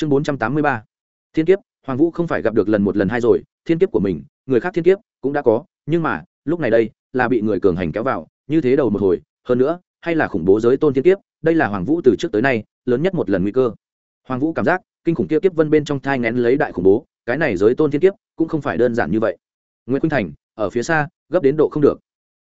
chương bốn trăm tám mươi ba. Thiên kiếp, hoàng vũ không phải gặp được lần một lần hai rồi, thiên kiếp của mình, người khác thiên kiếp cũng đã có, nhưng mà, lúc này đây, là bị người cường hành kéo vào, như thế đầu một hồi, hơn nữa, hay là khủng bố giới tôn thiên kiếp, đây là hoàng vũ từ trước tới nay, lớn nhất một lần nguy cơ. Hoàng vũ cảm giác, kinh khủng kia kiếp vân bên trong thai ngén lấy đại khủng bố, cái này giới tôn thiên kiếp cũng không phải đơn giản như vậy. Nguyễn khuynh thành, ở phía xa, gấp đến độ không được.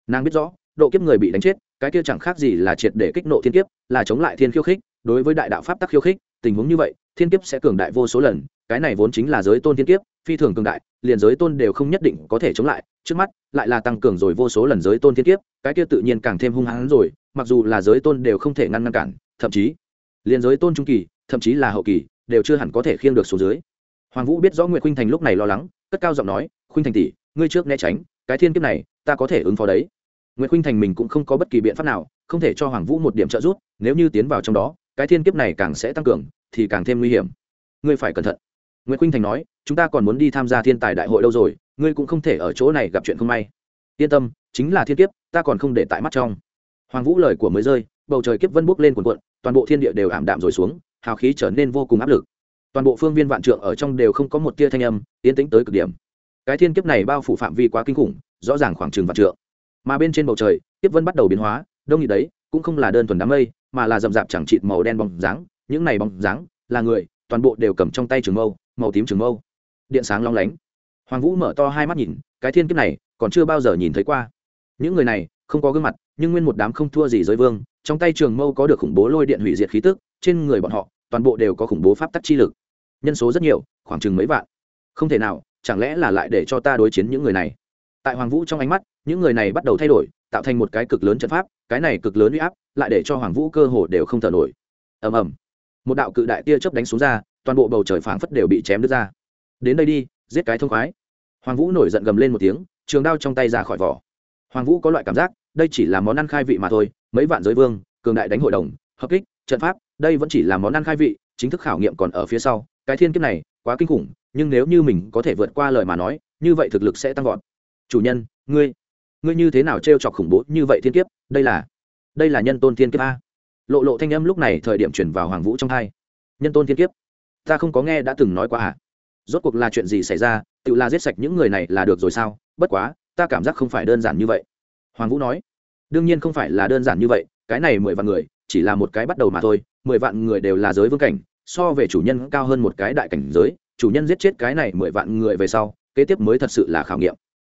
Nàng biết rõ, độ kiếp người bị đánh chết, cái kia chẳng khác gì là triệt để kích nộ thiên kiếp, là chống lại thiên khiêu khích, đối với đại đạo pháp tắc khiêu khích, tình huống như vậy thiên kiếp sẽ cường đại vô số lần, cái này vốn chính là giới tôn thiên kiếp, phi thường cường đại, liền giới tôn đều không nhất định có thể chống lại, trước mắt, lại là tăng cường rồi vô số lần giới tôn thiên kiếp, cái kia tự nhiên càng thêm hung hãn rồi, mặc dù là giới tôn đều không thể ngăn ngăn cản, thậm chí, liền giới tôn trung kỳ, thậm chí là hậu kỳ, đều chưa hẳn có thể khiêng được số dưới. Hoàng vũ biết rõ nguyễn khuynh thành lúc này lo lắng, cất cao giọng nói, khuynh thành tỷ, ngươi trước né tránh, cái thiên kiếp này, ta có thể ứng phó đấy. Nguyễn khuynh thành mình cũng không có bất kỳ biện pháp nào, không thể cho hoàng vũ một điểm trợ giúp, nếu như tiến vào trong đó, cái thiên kiếp này càng sẽ tăng cường thì càng thêm nguy hiểm. Ngươi phải cẩn thận. Nguyễn khuynh thành nói, chúng ta còn muốn đi tham gia thiên tài đại hội đâu rồi, ngươi cũng không thể ở chỗ này gặp chuyện không may. Yên tâm, chính là thiên kiếp, ta còn không để tại mắt trong. Hoàng vũ lời của mới rơi, bầu trời kiếp vân bốc lên cuồn cuộn, toàn bộ thiên địa đều ảm đạm rồi xuống, hào khí trở nên vô cùng áp lực. Toàn bộ phương viên vạn trượng ở trong đều không có một tia thanh âm tiến tĩnh tới cực điểm. Cái thiên kiếp này bao phủ phạm vi quá kinh khủng, rõ ràng khoảng chừng vạn trượng. Mà bên trên bầu trời, kiếp vân bắt đầu biến hóa, đông nghịt đấy, cũng không là đơn thuần đám mây, mà là rậm rạp chẳng chịt màu đen bóng dáng những này bóng dáng, là người, toàn bộ đều cầm trong tay trường mâu, màu tím trường mâu. Điện sáng long lánh. Hoàng vũ mở to hai mắt nhìn, cái thiên kiếp này, còn chưa bao giờ nhìn thấy qua. Những người này, không có gương mặt, nhưng nguyên một đám không thua gì giới vương, trong tay trường mâu có được khủng bố lôi điện hủy diệt khí tức, trên người bọn họ, toàn bộ đều có khủng bố pháp tắc chi lực. Nhân số rất nhiều, khoảng chừng mấy vạn. Không thể nào, chẳng lẽ là lại để cho ta đối chiến những người này? Tại hoàng vũ trong ánh mắt, những người này bắt đầu thay đổi, tạo thành một cái cực lớn trận pháp, cái này cực lớn uy áp, lại để cho hoàng vũ cơ hồ đều không thở nổi. Ầm ầm một đạo cự đại tia chớp đánh xuống ra, toàn bộ bầu trời phảng phất đều bị chém đứt ra. Đến đây đi, giết cái thông khoái. Hoàng vũ nổi giận gầm lên một tiếng, trường đao trong tay ra khỏi vỏ. Hoàng vũ có loại cảm giác, đây chỉ là món ăn khai vị mà thôi, mấy vạn giới vương, cường đại đánh hội đồng, hợp kích, trận pháp, đây vẫn chỉ là món ăn khai vị, chính thức khảo nghiệm còn ở phía sau, cái thiên kiếp này, quá kinh khủng, nhưng nếu như mình có thể vượt qua lời mà nói, như vậy thực lực sẽ tăng vọt. Chủ nhân, ngươi ngươi như thế nào t r e o chọc khủng bố như vậy thiên kiếp? Đây là đây là nhân tôn thiên kiếp a lộ lộ thanh âm lúc này thời điểm chuyển vào hoàng vũ trong hai nhân tôn thiên kiếp, ta không có nghe đã từng nói qua à? Rốt cuộc là chuyện gì xảy ra? Tự la giết sạch những người này là được rồi sao? Bất quá, ta cảm giác không phải đơn giản như vậy. Hoàng vũ nói, đương nhiên không phải là đơn giản như vậy, cái này mười vạn người, chỉ là một cái bắt đầu mà thôi, mười vạn người đều là giới vương cảnh, so về chủ nhân cao hơn một cái đại cảnh giới, chủ nhân giết chết cái này mười vạn người về sau, kế tiếp mới thật sự là khảo nghiệm.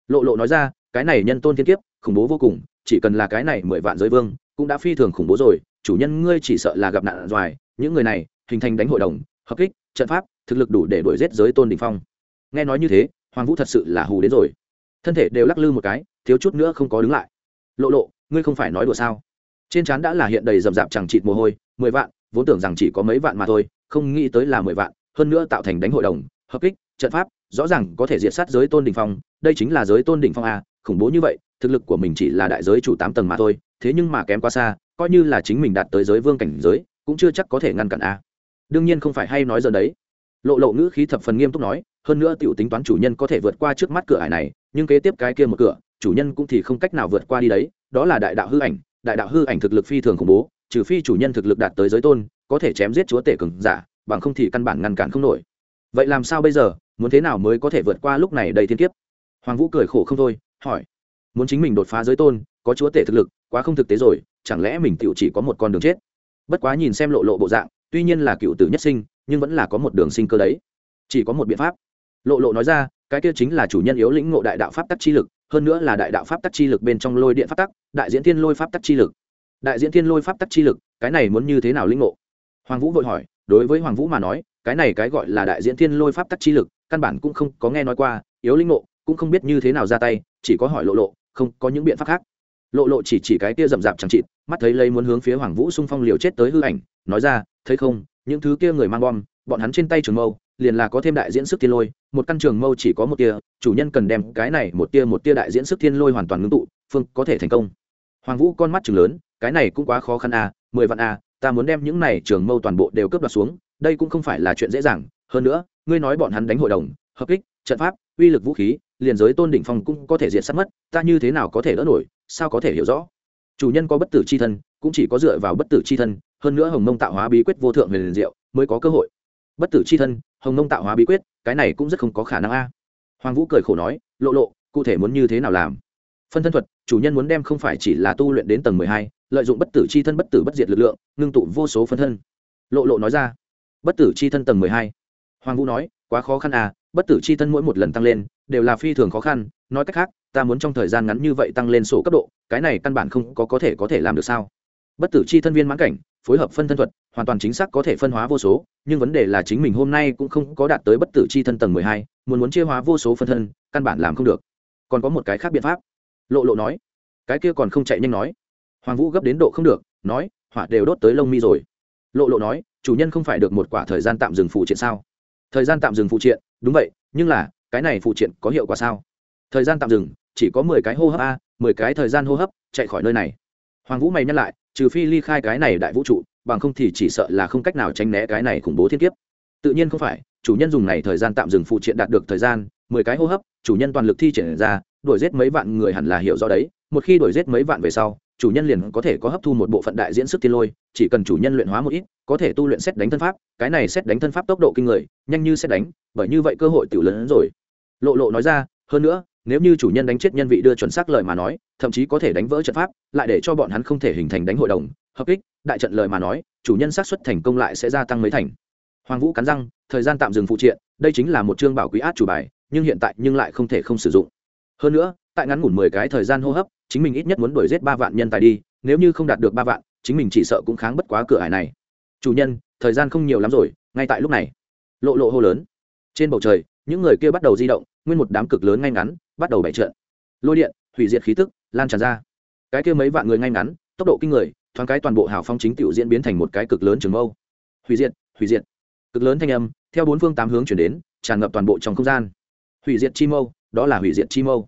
Lộ lộ nói ra, cái này nhân tôn thiên kiếp, khủng bố vô cùng, chỉ cần là cái này mười vạn giới vương, cũng đã phi thường khủng bố rồi chủ nhân ngươi chỉ sợ là gặp nạn doài, những người này, hình thành đánh hội đồng, hợp kích, trận pháp, thực lực đủ để đuổi giết giới tôn đình phong. Nghe nói như thế, hoàng vũ thật sự là hù đến rồi. Thân thể đều lắc lư một cái, thiếu chút nữa không có đứng lại. Lộ lộ, ngươi không phải nói đùa sao? Trên trán đã là hiện đầy rậm rạp chẳng chịt mồ hôi, mười vạn, vốn tưởng rằng chỉ có mấy vạn mà thôi, không nghĩ tới là mười vạn, hơn nữa tạo thành đánh hội đồng, hợp kích, trận pháp, rõ ràng có thể diệt sát giới tôn đỉnh phong, đây chính là giới tôn đỉnh phong a, khủng bố như vậy, thực lực của mình chỉ là đại giới chủ tám tầng mà thôi, thế nhưng mà kém quá xa coi như là chính mình đạt tới giới vương cảnh giới, cũng chưa chắc có thể ngăn cản a. Đương nhiên không phải hay nói giờ đấy. Lộ lộ ngữ khí thập phần nghiêm túc nói, hơn nữa tiểu tính toán chủ nhân có thể vượt qua trước mắt cửa ải này, nhưng kế tiếp cái kia một cửa, chủ nhân cũng thì không cách nào vượt qua đi đấy, đó là đại đạo hư ảnh, đại đạo hư ảnh thực lực phi thường khủng bố, trừ phi chủ nhân thực lực đạt tới giới tôn, có thể chém giết chúa tể cường giả, bằng không thì căn bản ngăn cản không nổi. Vậy làm sao bây giờ, muốn thế nào mới có thể vượt qua lúc này đầy thiên kiếp? Hoàng vũ cười khổ không thôi, hỏi. Muốn chính mình đột phá giới tôn, có chúa tể thực lực, quá không thực tế rồi chẳng lẽ mình tựu chỉ có một con đường chết? Bất quá nhìn xem lộ lộ bộ dạng, tuy nhiên là cựu tử nhất sinh, nhưng vẫn là có một đường sinh cơ đấy. Chỉ có một biện pháp. Lộ lộ nói ra, cái kia chính là chủ nhân yếu lĩnh ngộ đại đạo pháp tắc chi lực, hơn nữa là đại đạo pháp tắc chi lực bên trong lôi điện pháp tắc, đại diễn thiên lôi pháp tắc chi lực. Đại diễn thiên lôi pháp tắc chi lực, cái này muốn như thế nào lĩnh ngộ? Hoàng vũ vội hỏi, đối với hoàng vũ mà nói, cái này cái gọi là đại diễn thiên lôi pháp tắc chi lực, căn bản cũng không có nghe nói qua, yếu lĩnh ngộ, cũng không biết như thế nào ra tay, chỉ có hỏi lộ lộ, không có những biện pháp khác. Lộ lộ chỉ chỉ cái kia rậm rạp chẳng chịt mắt thấy lấy muốn hướng phía hoàng vũ xung phong liều chết tới hư ảnh, nói ra, thấy không, những thứ kia người mang bom, bọn hắn trên tay trường mâu, liền là có thêm đại diễn sức thiên lôi, một căn trường mâu chỉ có một tia, chủ nhân cần đem cái này một tia một tia đại diễn sức thiên lôi hoàn toàn ngưng tụ, phương có thể thành công. Hoàng vũ con mắt chừng lớn, cái này cũng quá khó khăn à mười vạn à ta muốn đem những này trường mâu toàn bộ đều cướp đoạt xuống, đây cũng không phải là chuyện dễ dàng, hơn nữa, ngươi nói bọn hắn đánh hội đồng, hợp kích, trận pháp, uy lực vũ khí, liền giới tôn đỉnh phong cũng có thể diệt sát mất, ta như thế nào có thể đỡ nổi, sao có thể hiểu rõ? Chủ nhân có bất tử c h i thân, cũng chỉ có dựa vào bất tử c h i thân, hơn nữa hồng mông tạo hóa bí quyết vô thượng huyền liền diệu mới có cơ hội. Bất tử c h i thân, hồng nông tạo hóa bí quyết, cái này cũng rất không có khả năng a. Hoàng vũ cười khổ nói, lộ lộ, cụ thể muốn như thế nào làm? Phân thân thuật, chủ nhân muốn đem không phải chỉ là tu luyện đến tầng mười hai, lợi dụng bất tử c h i thân bất tử bất diệt lực lượng, ngưng tụ vô số phân thân. Lộ lộ nói ra, bất tử c h i thân tầng mười hai. Hoàng vũ nói, quá khó khăn à bất tử c h i thân mỗi một lần tăng lên, đều là phi thường khó khăn, nói cách khác, ta muốn trong thời gian ngắn như vậy tăng lên sổ cấp độ cái này căn bản không có có thể có thể làm được sao? Bất tử c h i thân viên mãn cảnh, phối hợp phân thân thuật, hoàn toàn chính xác có thể phân hóa vô số, nhưng vấn đề là chính mình hôm nay cũng không có đạt tới bất tử c h i thân tầng mười hai, muốn muốn chia hóa vô số phân thân, căn bản làm không được. Còn có một cái khác biện pháp. Lộ lộ nói, cái kia còn không chạy nhanh nói. Hoàng vũ gấp đến độ không được, nói, hỏa đều đốt tới lông mi rồi. Lộ lộ nói, chủ nhân không phải được một quả thời gian tạm dừng phụ triện sao? Thời gian tạm dừng phụ triện, đúng vậy, nhưng là, cái này phụ triện có hiệu quả sao? Thời gian tạm dừng chỉ có mười cái hô hấp a, mười cái thời gian hô hấp, chạy khỏi nơi này. Hoàng vũ mày nhắc lại, trừ phi ly khai cái này đại vũ trụ, bằng không thì chỉ sợ là không cách nào tránh né cái này khủng bố thiên kiếp. Tự nhiên không phải, chủ nhân dùng này thời gian tạm dừng phụ triện đạt được thời gian, mười cái hô hấp, chủ nhân toàn lực thi triển ra, đuổi giết mấy vạn người hẳn là hiểu rõ đấy, một khi đuổi giết mấy vạn về sau, chủ nhân liền có thể có hấp thu một bộ phận đại diễn sức tiên lôi, chỉ cần chủ nhân luyện hóa một ít, có thể tu luyện xét đánh thân pháp, cái này xét đánh thân pháp tốc độ kinh người, nhanh như xét đánh, bởi như vậy cơ hội tiểu lớn hơn rồi. Lộ lộ nói ra, hơn nữa nếu như chủ nhân đánh chết nhân vị đưa chuẩn xác lời mà nói, thậm chí có thể đánh vỡ trận pháp, lại để cho bọn hắn không thể hình thành đánh hội đồng, hợp kích, đại trận lời mà nói, chủ nhân xác suất thành công lại sẽ gia tăng mấy thành. Hoàng vũ cắn răng, thời gian tạm dừng phụ triện, đây chính là một chương bảo quý át chủ bài, nhưng hiện tại nhưng lại không thể không sử dụng. Hơn nữa, tại ngắn ngủn mười cái thời gian hô hấp, chính mình ít nhất muốn đuổi giết ba vạn nhân tài đi, nếu như không đạt được ba vạn, chính mình chỉ sợ cũng kháng bất quá cửa hải này. Chủ nhân, thời gian không nhiều lắm rồi, ngay tại lúc này. Lộ lộ hô lớn. Trên bầu trời, những người kia bắt đầu di động nguyên một đám cực lớn ngay ngắn, bắt đầu bày trợn lôi điện, hủy diệt khí tức, lan tràn ra. Cái kia mấy vạn người ngay ngắn, tốc độ kinh người, thoáng cái toàn bộ hào phong chính tiểu diễn biến thành một cái cực lớn trường mâu. Hủy diệt hủy diệt. Cực lớn thanh âm, theo bốn phương tám hướng chuyển đến, tràn ngập toàn bộ trong không gian. Hủy diệt chi mâu, đó là hủy diệt chi mâu.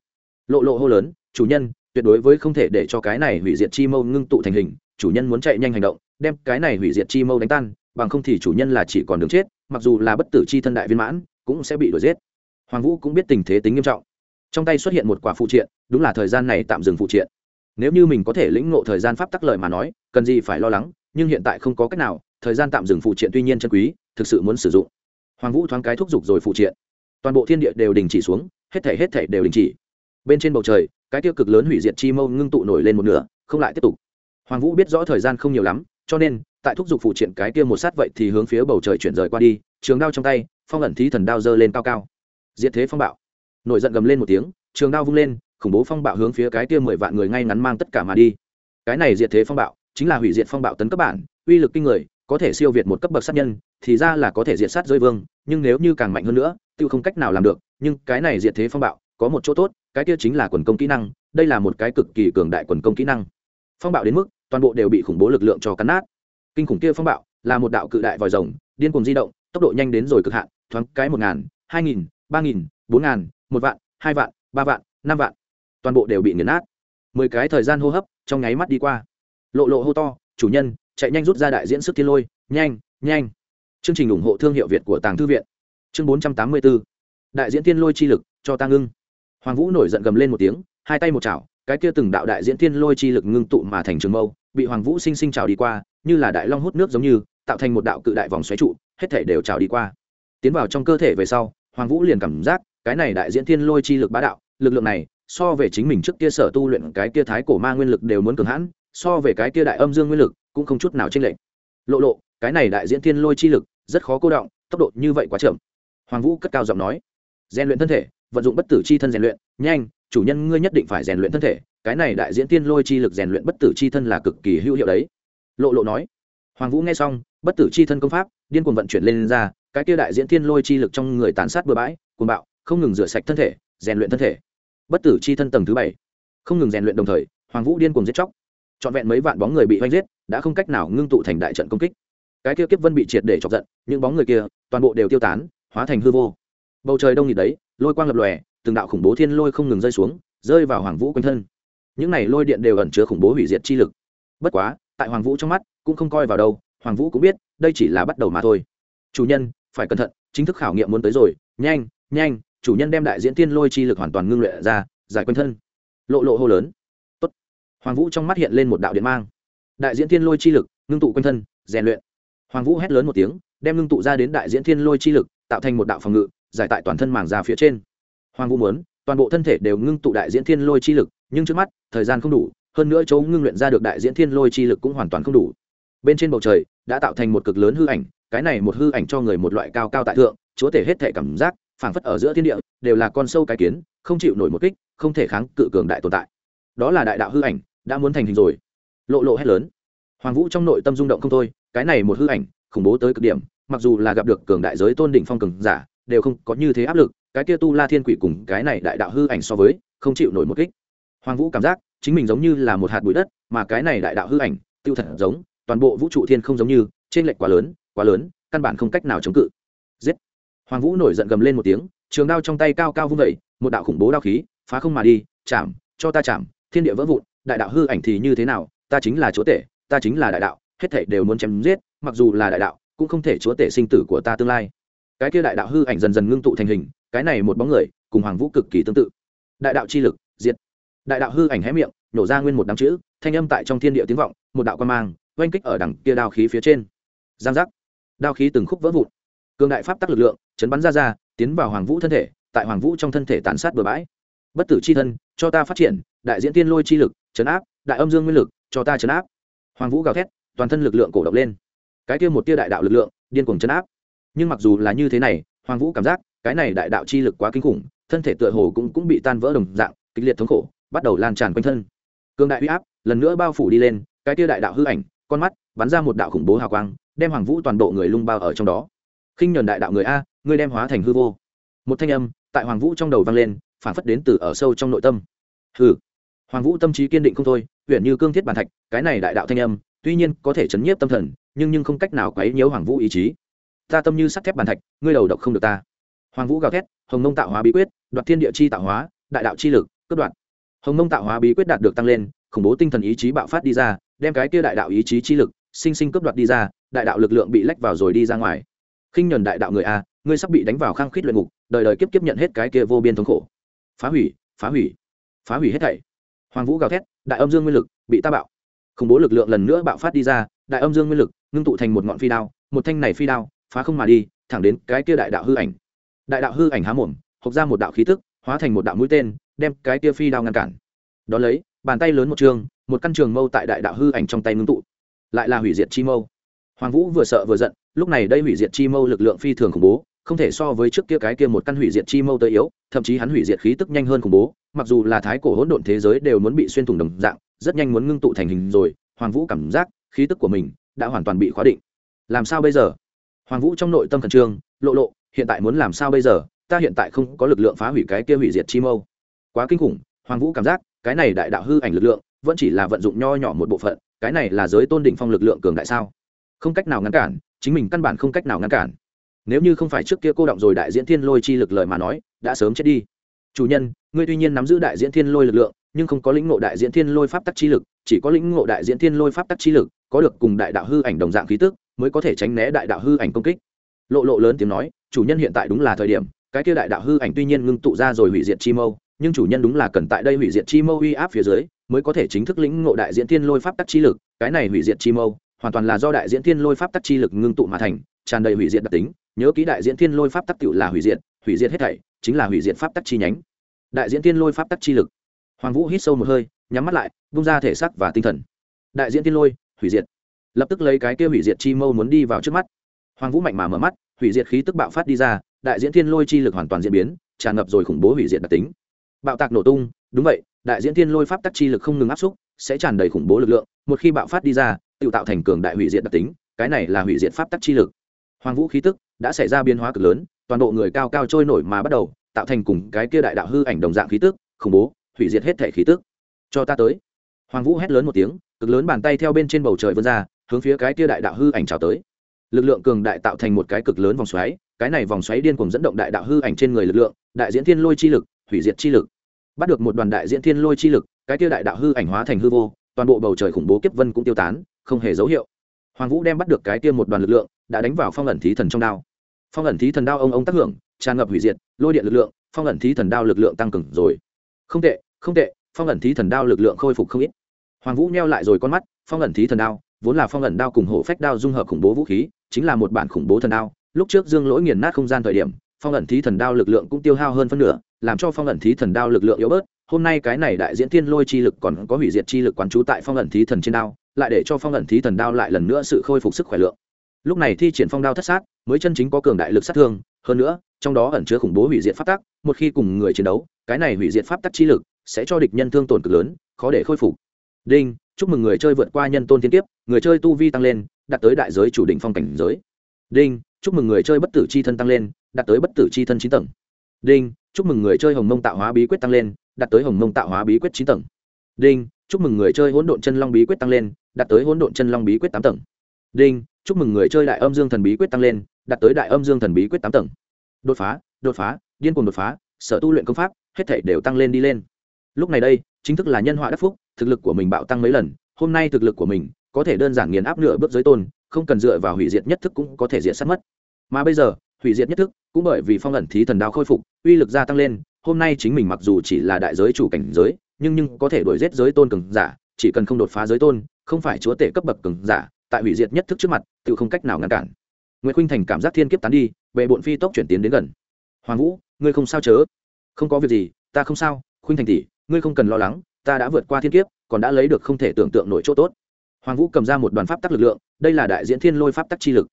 Lộ lộ hô lớn, chủ nhân, tuyệt đối với không thể để cho cái này hủy diệt chi mâu ngưng tụ thành hình, chủ nhân muốn chạy nhanh hành động, đem cái này hủy diệt chi mâu đánh tan, bằng không thì chủ nhân là chỉ còn đường chết, mặc dù là bất tử chi thân đại viên mãn, cũng sẽ bị đuổi giết hoàng vũ cũng biết tình thế tính nghiêm trọng. Trong tay xuất hiện một quả phụ triện, đúng là thời gian này tạm dừng phụ triện. Nếu như mình có thể lĩnh ngộ thời gian pháp tắc lợi mà nói, cần gì phải lo lắng, nhưng hiện tại không có cách nào, thời gian tạm dừng phụ triện tuy nhiên chân quý, thực sự muốn sử dụng. Hoàng vũ thoáng cái thúc giục rồi phụ triện. Toàn bộ thiên địa đều đình chỉ xuống, hết thể hết thể đều đình chỉ. Bên trên bầu trời, cái tiêu cực lớn hủy diệt chi mâu ngưng tụ nổi lên một nửa, không lại tiếp tục. Hoàng vũ biết rõ thời gian không nhiều lắm, cho nên, tại thúc giục phụ triện cái kia một sát vậy thì hướng phía bầu trời chuyển rời qua đi, trường đao trong tay, phong ẩn thí thần đao dơ lên cao cao diệt thế phong bạo. Nổi giận gầm lên một tiếng, trường đao vung lên, khủng bố phong bạo hướng phía cái kia mười vạn người ngay ngắn mang tất cả mà đi. Cái này diệt thế phong bạo, chính là hủy diệt phong bạo tấn cấp bản, uy lực kinh người, có thể siêu việt một cấp bậc sát nhân, thì ra là có thể diệt sát rơi vương, nhưng nếu như càng mạnh hơn nữa, tiêu không cách nào làm được, nhưng cái này diệt thế phong bạo, có một chỗ tốt, cái kia chính là quần công kỹ năng, đây là một cái cực kỳ cường đại quần công kỹ năng. Phong bạo đến mức, toàn bộ đều bị khủng bố lực lượng cho cắn nát. Kinh khủng kia phong bạo, là một đạo cự đại vòi rồng, điên cuồng di động, tốc độ nhanh đến rồi cực hạn, thoáng cái một ngàn, hai nghìn ba nghìn, bốn ngàn, một vạn, hai vạn, ba vạn, năm vạn. Toàn bộ đều bị nghiền nát. Mười cái thời gian hô hấp trong nháy mắt đi qua. Lộ lộ hô to, chủ nhân, chạy nhanh rút ra đại diễn sức thiên lôi, nhanh nhanh. Chương trình ủng hộ thương hiệu việt của tàng thư viện. Chương bốn trăm tám mươi bốn đại diễn thiên lôi chi lực, cho ta ngưng. Hoàng vũ nổi giận gầm lên một tiếng, hai tay một chảo, cái kia từng đạo đại diễn thiên lôi chi lực ngưng tụ mà thành trường mâu, bị hoàng vũ sinh sinh trào đi qua, như là đại long hút nước giống như, tạo thành một đạo cự đại vòng xoáy trụ, hết thể đều trào đi qua. Tiến vào trong cơ thể về sau hoàng vũ liền cảm giác cái này đại diễn thiên lôi chi lực bá đạo lực lượng này so về chính mình trước kia sở tu luyện cái kia thái cổ ma nguyên lực đều muốn cường hãn so về cái kia đại âm dương nguyên lực cũng không chút nào tranh lệch. Lộ lộ cái này đại diễn thiên lôi chi lực rất khó cô động tốc độ như vậy quá chậm. Hoàng vũ cất cao giọng nói rèn luyện thân thể vận dụng bất tử chi thân rèn luyện nhanh chủ nhân ngươi nhất định phải rèn luyện thân thể cái này đại diễn thiên lôi chi lực rèn luyện bất tử chi thân là cực kỳ hữu hiệu đấy. Lộ lộ nói hoàng vũ nghe xong bất tử chi thân công pháp điên cuồng vận chuyển lên, lên ra cái kia đại diễn thiên lôi chi lực trong người tàn sát bừa bãi, cuồng bạo, không ngừng rửa sạch thân thể, rèn luyện thân thể. Bất tử chi thân tầng thứ bảy. Không ngừng rèn luyện đồng thời, hoàng vũ điên cuồng giết chóc. Trọn vẹn mấy vạn bóng người bị oanh giết, đã không cách nào ngưng tụ thành đại trận công kích. Cái kia kiếp vân bị triệt để chọc giận, những bóng người kia, toàn bộ đều tiêu tán, hóa thành hư vô. Bầu trời đông nghịt đấy, lôi quang lập lòe, từng đạo khủng bố thiên lôi không ngừng rơi xuống, rơi vào hoàng vũ quanh thân. Những này lôi điện đều ẩn chứa khủng bố hủy diệt chi lực. Bất quá, tại hoàng vũ trong mắt, cũng không coi vào đâu, hoàng vũ cũng biết, đây chỉ là bắt đầu mà thôi. Chủ nhân phải cẩn thận, chính thức khảo nghiệm muốn tới rồi. Nhanh nhanh, chủ nhân đem đại diễn tiên lôi chi lực hoàn toàn ngưng luyện ra, giải quanh thân. Lộ lộ hô lớn. Tốt. hoàng vũ trong mắt hiện lên một đạo điện mang. Đại diễn tiên lôi chi lực, ngưng tụ quanh thân, rèn luyện. Hoàng vũ hét lớn một tiếng, đem ngưng tụ ra đến đại diễn thiên lôi chi lực, tạo thành một đạo phòng ngự, giải tại toàn thân màng ra phía trên. Hoàng vũ muốn, toàn bộ thân thể đều ngưng tụ đại diễn thiên lôi chi lực, nhưng trước mắt, thời gian không đủ, hơn nữa chỗ ngưng luyện ra được đại diễn thiên lôi chi lực cũng hoàn toàn không đủ. Bên trên bầu trời, đã tạo thành một cực lớn hư ảnh cái này một hư ảnh cho người một loại cao cao tại thượng, chúa thể hết thể cảm giác, phảng phất ở giữa thiên địa, đều là con sâu cái kiến, không chịu nổi một kích, không thể kháng cự cường đại tồn tại. Đó là đại đạo hư ảnh, đã muốn thành hình rồi. Lộ lộ hét lớn. Hoàng vũ trong nội tâm rung động không thôi, cái này một hư ảnh, khủng bố tới cực điểm, mặc dù là gặp được cường đại giới tôn đỉnh phong cường giả, đều không có như thế áp lực, cái kia tu la thiên quỷ cùng cái này đại đạo hư ảnh so với, không chịu nổi một kích. Hoàng vũ cảm giác, chính mình giống như là một hạt bụi đất, mà cái này đại đạo hư ảnh, tiêu thật giống, toàn bộ vũ trụ thiên không giống như trên lệch quá lớn quá lớn, căn bản không cách nào chống cự. Giết! Hoàng vũ nổi giận gầm lên một tiếng, trường đao trong tay cao cao vung vẩy một đạo khủng bố đao khí, phá không mà đi, chạm, cho ta chạm, thiên địa vỡ vụn, đại đạo hư ảnh thì như thế nào, ta chính là chúa tể, ta chính là đại đạo, hết thảy đều muốn chém giết, mặc dù là đại đạo, cũng không thể chúa tể sinh tử của ta tương lai. Cái kia đại đạo hư ảnh dần dần ngưng tụ thành hình, cái này một bóng người, cùng hoàng vũ cực kỳ tương tự. Đại đạo chi lực, diệt. Đại đạo hư ảnh hé miệng, nổ ra nguyên một đám chữ, thanh âm tại trong thiên địa tiếng vọng, một đạo quan mang, oanh kích ở đằng kia đao khí phía trên. Giang giác đao khí từng khúc vỡ vụn. Cường đại pháp tắc lực lượng chấn bắn ra ra, tiến vào hoàng vũ thân thể, tại hoàng vũ trong thân thể tàn sát bừa bãi. Bất tử c h i thân, cho ta phát triển, đại diễn tiên lôi chi lực, chấn áp, đại âm dương nguyên lực, cho ta chấn áp. Hoàng vũ gào thét, toàn thân lực lượng cổ động lên. Cái kia một tia đại đạo lực lượng, điên cuồng chấn áp. Nhưng mặc dù là như thế này, hoàng vũ cảm giác, cái này đại đạo chi lực quá kinh khủng, thân thể tựa hồ cũng cũng bị tan vỡ đồng dạng, kịch liệt thống khổ, bắt đầu lan tràn quanh thân. Cương đại huy áp lần nữa bao phủ đi lên, cái tia đại đạo hư ảnh, con mắt, bắn ra một đạo khủng bố hào quang đem hoàng vũ toàn bộ người lung bao ở trong đó. Khinh nhuần đại đạo người a, ngươi đem hóa thành hư vô. Một thanh âm tại hoàng vũ trong đầu vang lên, phản phất đến từ ở sâu trong nội tâm. Hừ. Hoàng vũ tâm trí kiên định không thôi huyện như cương thiết bàn thạch, cái này đại đạo thanh âm, tuy nhiên có thể chấn nhiếp tâm thần, nhưng nhưng không cách nào quấy nhiễu hoàng vũ ý chí. Ta tâm như sắt thép bàn thạch, ngươi đầu độc không được ta. Hoàng vũ gào thét, hồng nông tạo hóa bí quyết, đoạt thiên địa chi tạo hóa, đại đạo chi lực, cướp đoạt. Hồng nông tạo hóa bí quyết đạt được tăng lên, khủng bố tinh thần ý chí bạo phát đi ra, đem cái kia đại đạo ý chí chi lực, sinh sinh cướp đoạt đi ra đại đạo lực lượng bị lách vào rồi đi ra ngoài. Khinh nhuần đại đạo người a, ngươi sắp bị đánh vào khang khít luyện ngục, đời đời kiếp kiếp nhận hết cái kia vô biên thống khổ. Phá hủy phá hủy phá hủy hết thảy. Hoàng vũ gào thét, đại âm dương nguyên lực, bị ta bạo. Khủng bố lực lượng lần nữa bạo phát đi ra, đại âm dương nguyên lực, ngưng tụ thành một ngọn phi đao, một thanh này phi đao, phá không mà đi, thẳng đến cái kia đại đạo hư ảnh. Đại đạo hư ảnh há mồm, hộc ra một đạo khí tức, hóa thành một đạo mũi tên, đem cái kia phi đao ngăn cản. Đón lấy, bàn tay lớn một trường, một căn trường mâu tại đại đạo hư ảnh trong tay ngưng tụ. Lại là hủy diệt chi mâu hoàng vũ vừa sợ vừa giận, lúc này đây hủy diệt chi mâu lực lượng phi thường khủng bố, không thể so với trước kia cái kia một căn hủy diệt chi mâu tới yếu, thậm chí hắn hủy diệt khí tức nhanh hơn khủng bố, mặc dù là thái cổ hỗn độn thế giới đều muốn bị xuyên thủng đồng dạng, rất nhanh muốn ngưng tụ thành hình rồi, hoàng vũ cảm giác khí tức của mình đã hoàn toàn bị khóa định. Làm sao bây giờ? Hoàng vũ trong nội tâm khẩn trương, lộ lộ, hiện tại muốn làm sao bây giờ? Ta hiện tại không có lực lượng phá hủy cái kia hủy diệt chi mâu. Quá kinh khủng, hoàng vũ cảm giác cái này đại đạo hư ảnh lực lượng vẫn chỉ là vận dụng nho nhỏ một bộ phận, cái này là giới tôn đỉnh phong lực lượng cường đại sao? Không cách nào ngăn cản, chính mình căn bản không cách nào ngăn cản. Nếu như không phải trước kia cô động rồi đại diễn thiên lôi chi lực lời mà nói, đã sớm chết đi. Chủ nhân, ngươi tuy nhiên nắm giữ đại diễn thiên lôi lực lượng, nhưng không có lĩnh ngộ đại diễn thiên lôi pháp tắc chi lực, chỉ có lĩnh ngộ đại diễn thiên lôi pháp tắc chi lực, có được cùng đại đạo hư ảnh đồng dạng khí tức, mới có thể tránh né đại đạo hư ảnh công kích. Lộ lộ lớn tiếng nói, chủ nhân hiện tại đúng là thời điểm, cái kia đại đạo hư ảnh tuy nhiên ngưng tụ ra rồi hủy diệt chi mâu, nhưng chủ nhân đúng là cần tại đây hủy diệt chi mâu uy áp phía dưới, mới có thể chính thức lĩnh ngộ đại diễn thiên lôi pháp tắc chi lực, cái này hủy diệt chi mâu hoàn toàn là do đại diễn thiên lôi pháp tắc chi lực ngưng tụ mà thành, tràn đầy hủy diệt đặc tính. Nhớ kỹ đại diễn thiên lôi pháp tắc tự là hủy diệt hủy diệt hết thảy, chính là hủy diệt pháp tắc chi nhánh. Đại diễn thiên lôi pháp tắc chi lực. Hoàng vũ hít sâu một hơi, nhắm mắt lại bung ra thể xác và tinh thần. Đại diễn thiên lôi, hủy diệt. Lập tức lấy cái kia hủy diệt chi mâu muốn đi vào trước mắt. Hoàng vũ mạnh mà mở mắt, hủy diệt khí tức bạo phát đi ra, đại diễn thiên lôi chi lực hoàn toàn diễn biến, tràn ngập rồi khủng bố hủy diệt đặc tính. Bạo tạc nổ tung, đúng vậy, đại diễn thiên lôi pháp tắc chi lực không ngừng áp xúc, sẽ tràn đầy khủng bố lực lượng, một khi bạo phát đi ra tự tạo thành cường đại hủy diệt đặc tính, cái này là hủy diệt pháp tắc chi lực. Hoàng vũ khí tức đã xảy ra biến hóa cực lớn, toàn bộ người cao cao trôi nổi mà bắt đầu, tạo thành cùng cái kia đại đạo hư ảnh đồng dạng khí tức, khủng bố, hủy diệt hết thể khí tức. Cho ta tới. Hoàng vũ hét lớn một tiếng, cực lớn bàn tay theo bên trên bầu trời vươn ra, hướng phía cái kia đại đạo hư ảnh trào tới. Lực lượng cường đại tạo thành một cái cực lớn vòng xoáy, cái này vòng xoáy điên cùng dẫn động đại đạo hư ảnh trên người lực lượng, đại diễn thiên lôi chi lực, hủy diệt chi lực. Bắt được một đoàn đại diễn thiên lôi chi lực, cái kia đại đạo hư ảnh hóa thành hư vô, toàn bộ bầu trời khủng bố kiếp vân cũng tiêu tán không hề dấu hiệu. Hoàng vũ đem bắt được cái kia một đoàn lực lượng, đã đánh vào phong ẩn thí thần trong đao. Phong ẩn thí thần đao ông ông tác hưởng, tràn ngập hủy diệt, lôi điện lực lượng, phong ẩn thí thần đao lực lượng tăng cường rồi. Không tệ không tệ, phong ẩn thí thần đao lực lượng khôi phục không ít. Hoàng vũ neo lại rồi con mắt, phong ẩn thí thần đao, vốn là phong ẩn đao cùng hổ phách đao dung hợp khủng bố vũ khí, chính là một bản khủng bố thần đao. Lúc trước dương lỗi nghiền nát không gian thời điểm, phong ẩn thí thần đao lực lượng cũng tiêu hao hơn phân nửa, làm cho phong ẩn thí thần đao lực lượng yếu bớt. Hôm nay cái này đại diễn thiên lôi chi lực còn có hủy diệt chi lực quán trú tại phong ẩn thí thần trên đao lại để cho phong ẩn thí thần đao lại lần nữa sự khôi phục sức khỏe lượng. Lúc này thi triển phong đao thất sát, mới chân chính có cường đại lực sát thương, hơn nữa, trong đó ẩn chứa khủng bố hủy diệt pháp tắc, một khi cùng người chiến đấu, cái này hủy diệt pháp tắc chi lực sẽ cho địch nhân thương tổn cực lớn, khó để khôi phục. Đinh, chúc mừng người chơi vượt qua nhân tôn thiên kiếp, người chơi tu vi tăng lên, đạt tới đại giới chủ định phong cảnh giới. Đinh, chúc mừng người chơi bất tử c h i thân tăng lên, đạt tới bất tử c h i thân chín tầng. Đinh, chúc mừng người chơi hồng mông tạo hóa bí quyết tăng lên, đạt tới hồng mông tạo hóa bí quyết chín tầng. Đinh, chúc mừng người chơi hỗn độn chân long bí quyết tăng lên đạt tới hỗn độn chân long bí quyết tám tầng. Đinh, chúc mừng người chơi đại âm dương thần bí quyết tăng lên đạt tới đại âm dương thần bí quyết tám tầng. Đột phá đột phá, điên cuồng đột phá, sở tu luyện công pháp, hết thể đều tăng lên đi lên. Lúc này đây, chính thức là nhân họa đắc phúc, thực lực của mình bạo tăng mấy lần, hôm nay thực lực của mình có thể đơn giản nghiền áp nửa bước giới tôn, không cần dựa vào hủy diệt nhất thức cũng có thể diệt sát mất. Mà bây giờ, hủy diệt nhất thức cũng bởi vì phong ẩn thí thần đao khôi phục, uy lực gia tăng lên, hôm nay chính mình mặc dù chỉ là đại giới chủ cảnh giới, nhưng nhưng có thể đuổi giết giới tôn cường giả chỉ cần không đột phá giới tôn, không phải chúa tể cấp bậc cường giả, tại hủy diệt nhất thức trước mặt, tự không cách nào ngăn cản. Nguyễn khuynh thành cảm giác thiên kiếp tán đi về bộn phi tốc chuyển tiến đến gần. Hoàng vũ, ngươi không sao chớ? Không có việc gì, ta không sao, khuynh thành tỷ, ngươi không cần lo lắng, ta đã vượt qua thiên kiếp, còn đã lấy được không thể tưởng tượng nổi chỗ tốt. Hoàng vũ cầm ra một đoàn pháp tắc lực lượng, đây là đại diễn thiên lôi pháp tắc chi lực.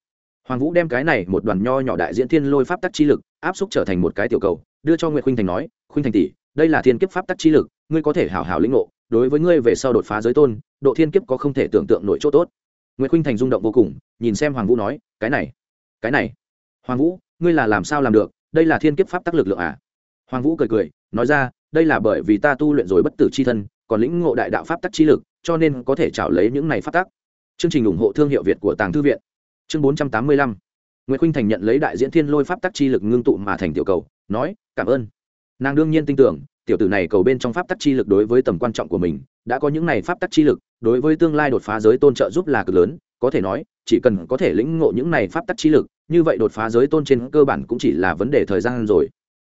Hoàng vũ đem cái này một đoàn nho nhỏ đại diễn thiên lôi pháp tắc chi lực áp xúc trở thành một cái tiểu cầu, đưa cho nguyễn khuynh thành nói, khuynh thành tỷ, đây là thiên kiếp pháp tắc chi lực, ngươi có thể hảo hảo lĩnh ngộ đối với ngươi về sau đột phá giới tôn, độ thiên kiếp có không thể tưởng tượng nổi chỗ tốt. Nguyễn khuynh thành rung động vô cùng, nhìn xem hoàng vũ nói, cái này cái này, hoàng vũ, ngươi là làm sao làm được? Đây là thiên kiếp pháp tắc lực lượng à? Hoàng vũ cười cười, nói ra, đây là bởi vì ta tu luyện rồi bất tử c h i thân, còn lĩnh ngộ đại đạo pháp tắc chi lực, cho nên có thể trảo lấy những này pháp tắc. Chương trình ủng hộ thương hiệu việt của tàng thư viện. Chương bốn trăm tám mươi lăm. Nguyễn khuynh thành nhận lấy đại diễn thiên lôi pháp tắc chi lực ngưng tụ mà thành tiểu cầu, nói, cảm ơn. Nàng đương nhiên tin tưởng tiểu tử này cầu bên trong pháp tắc chi lực đối với tầm quan trọng của mình, đã có những này pháp tắc chi lực, đối với tương lai đột phá giới tôn trợ giúp là cực lớn, có thể nói, chỉ cần có thể lĩnh ngộ những này pháp tắc chi lực, như vậy đột phá giới tôn trên cơ bản cũng chỉ là vấn đề thời gian rồi.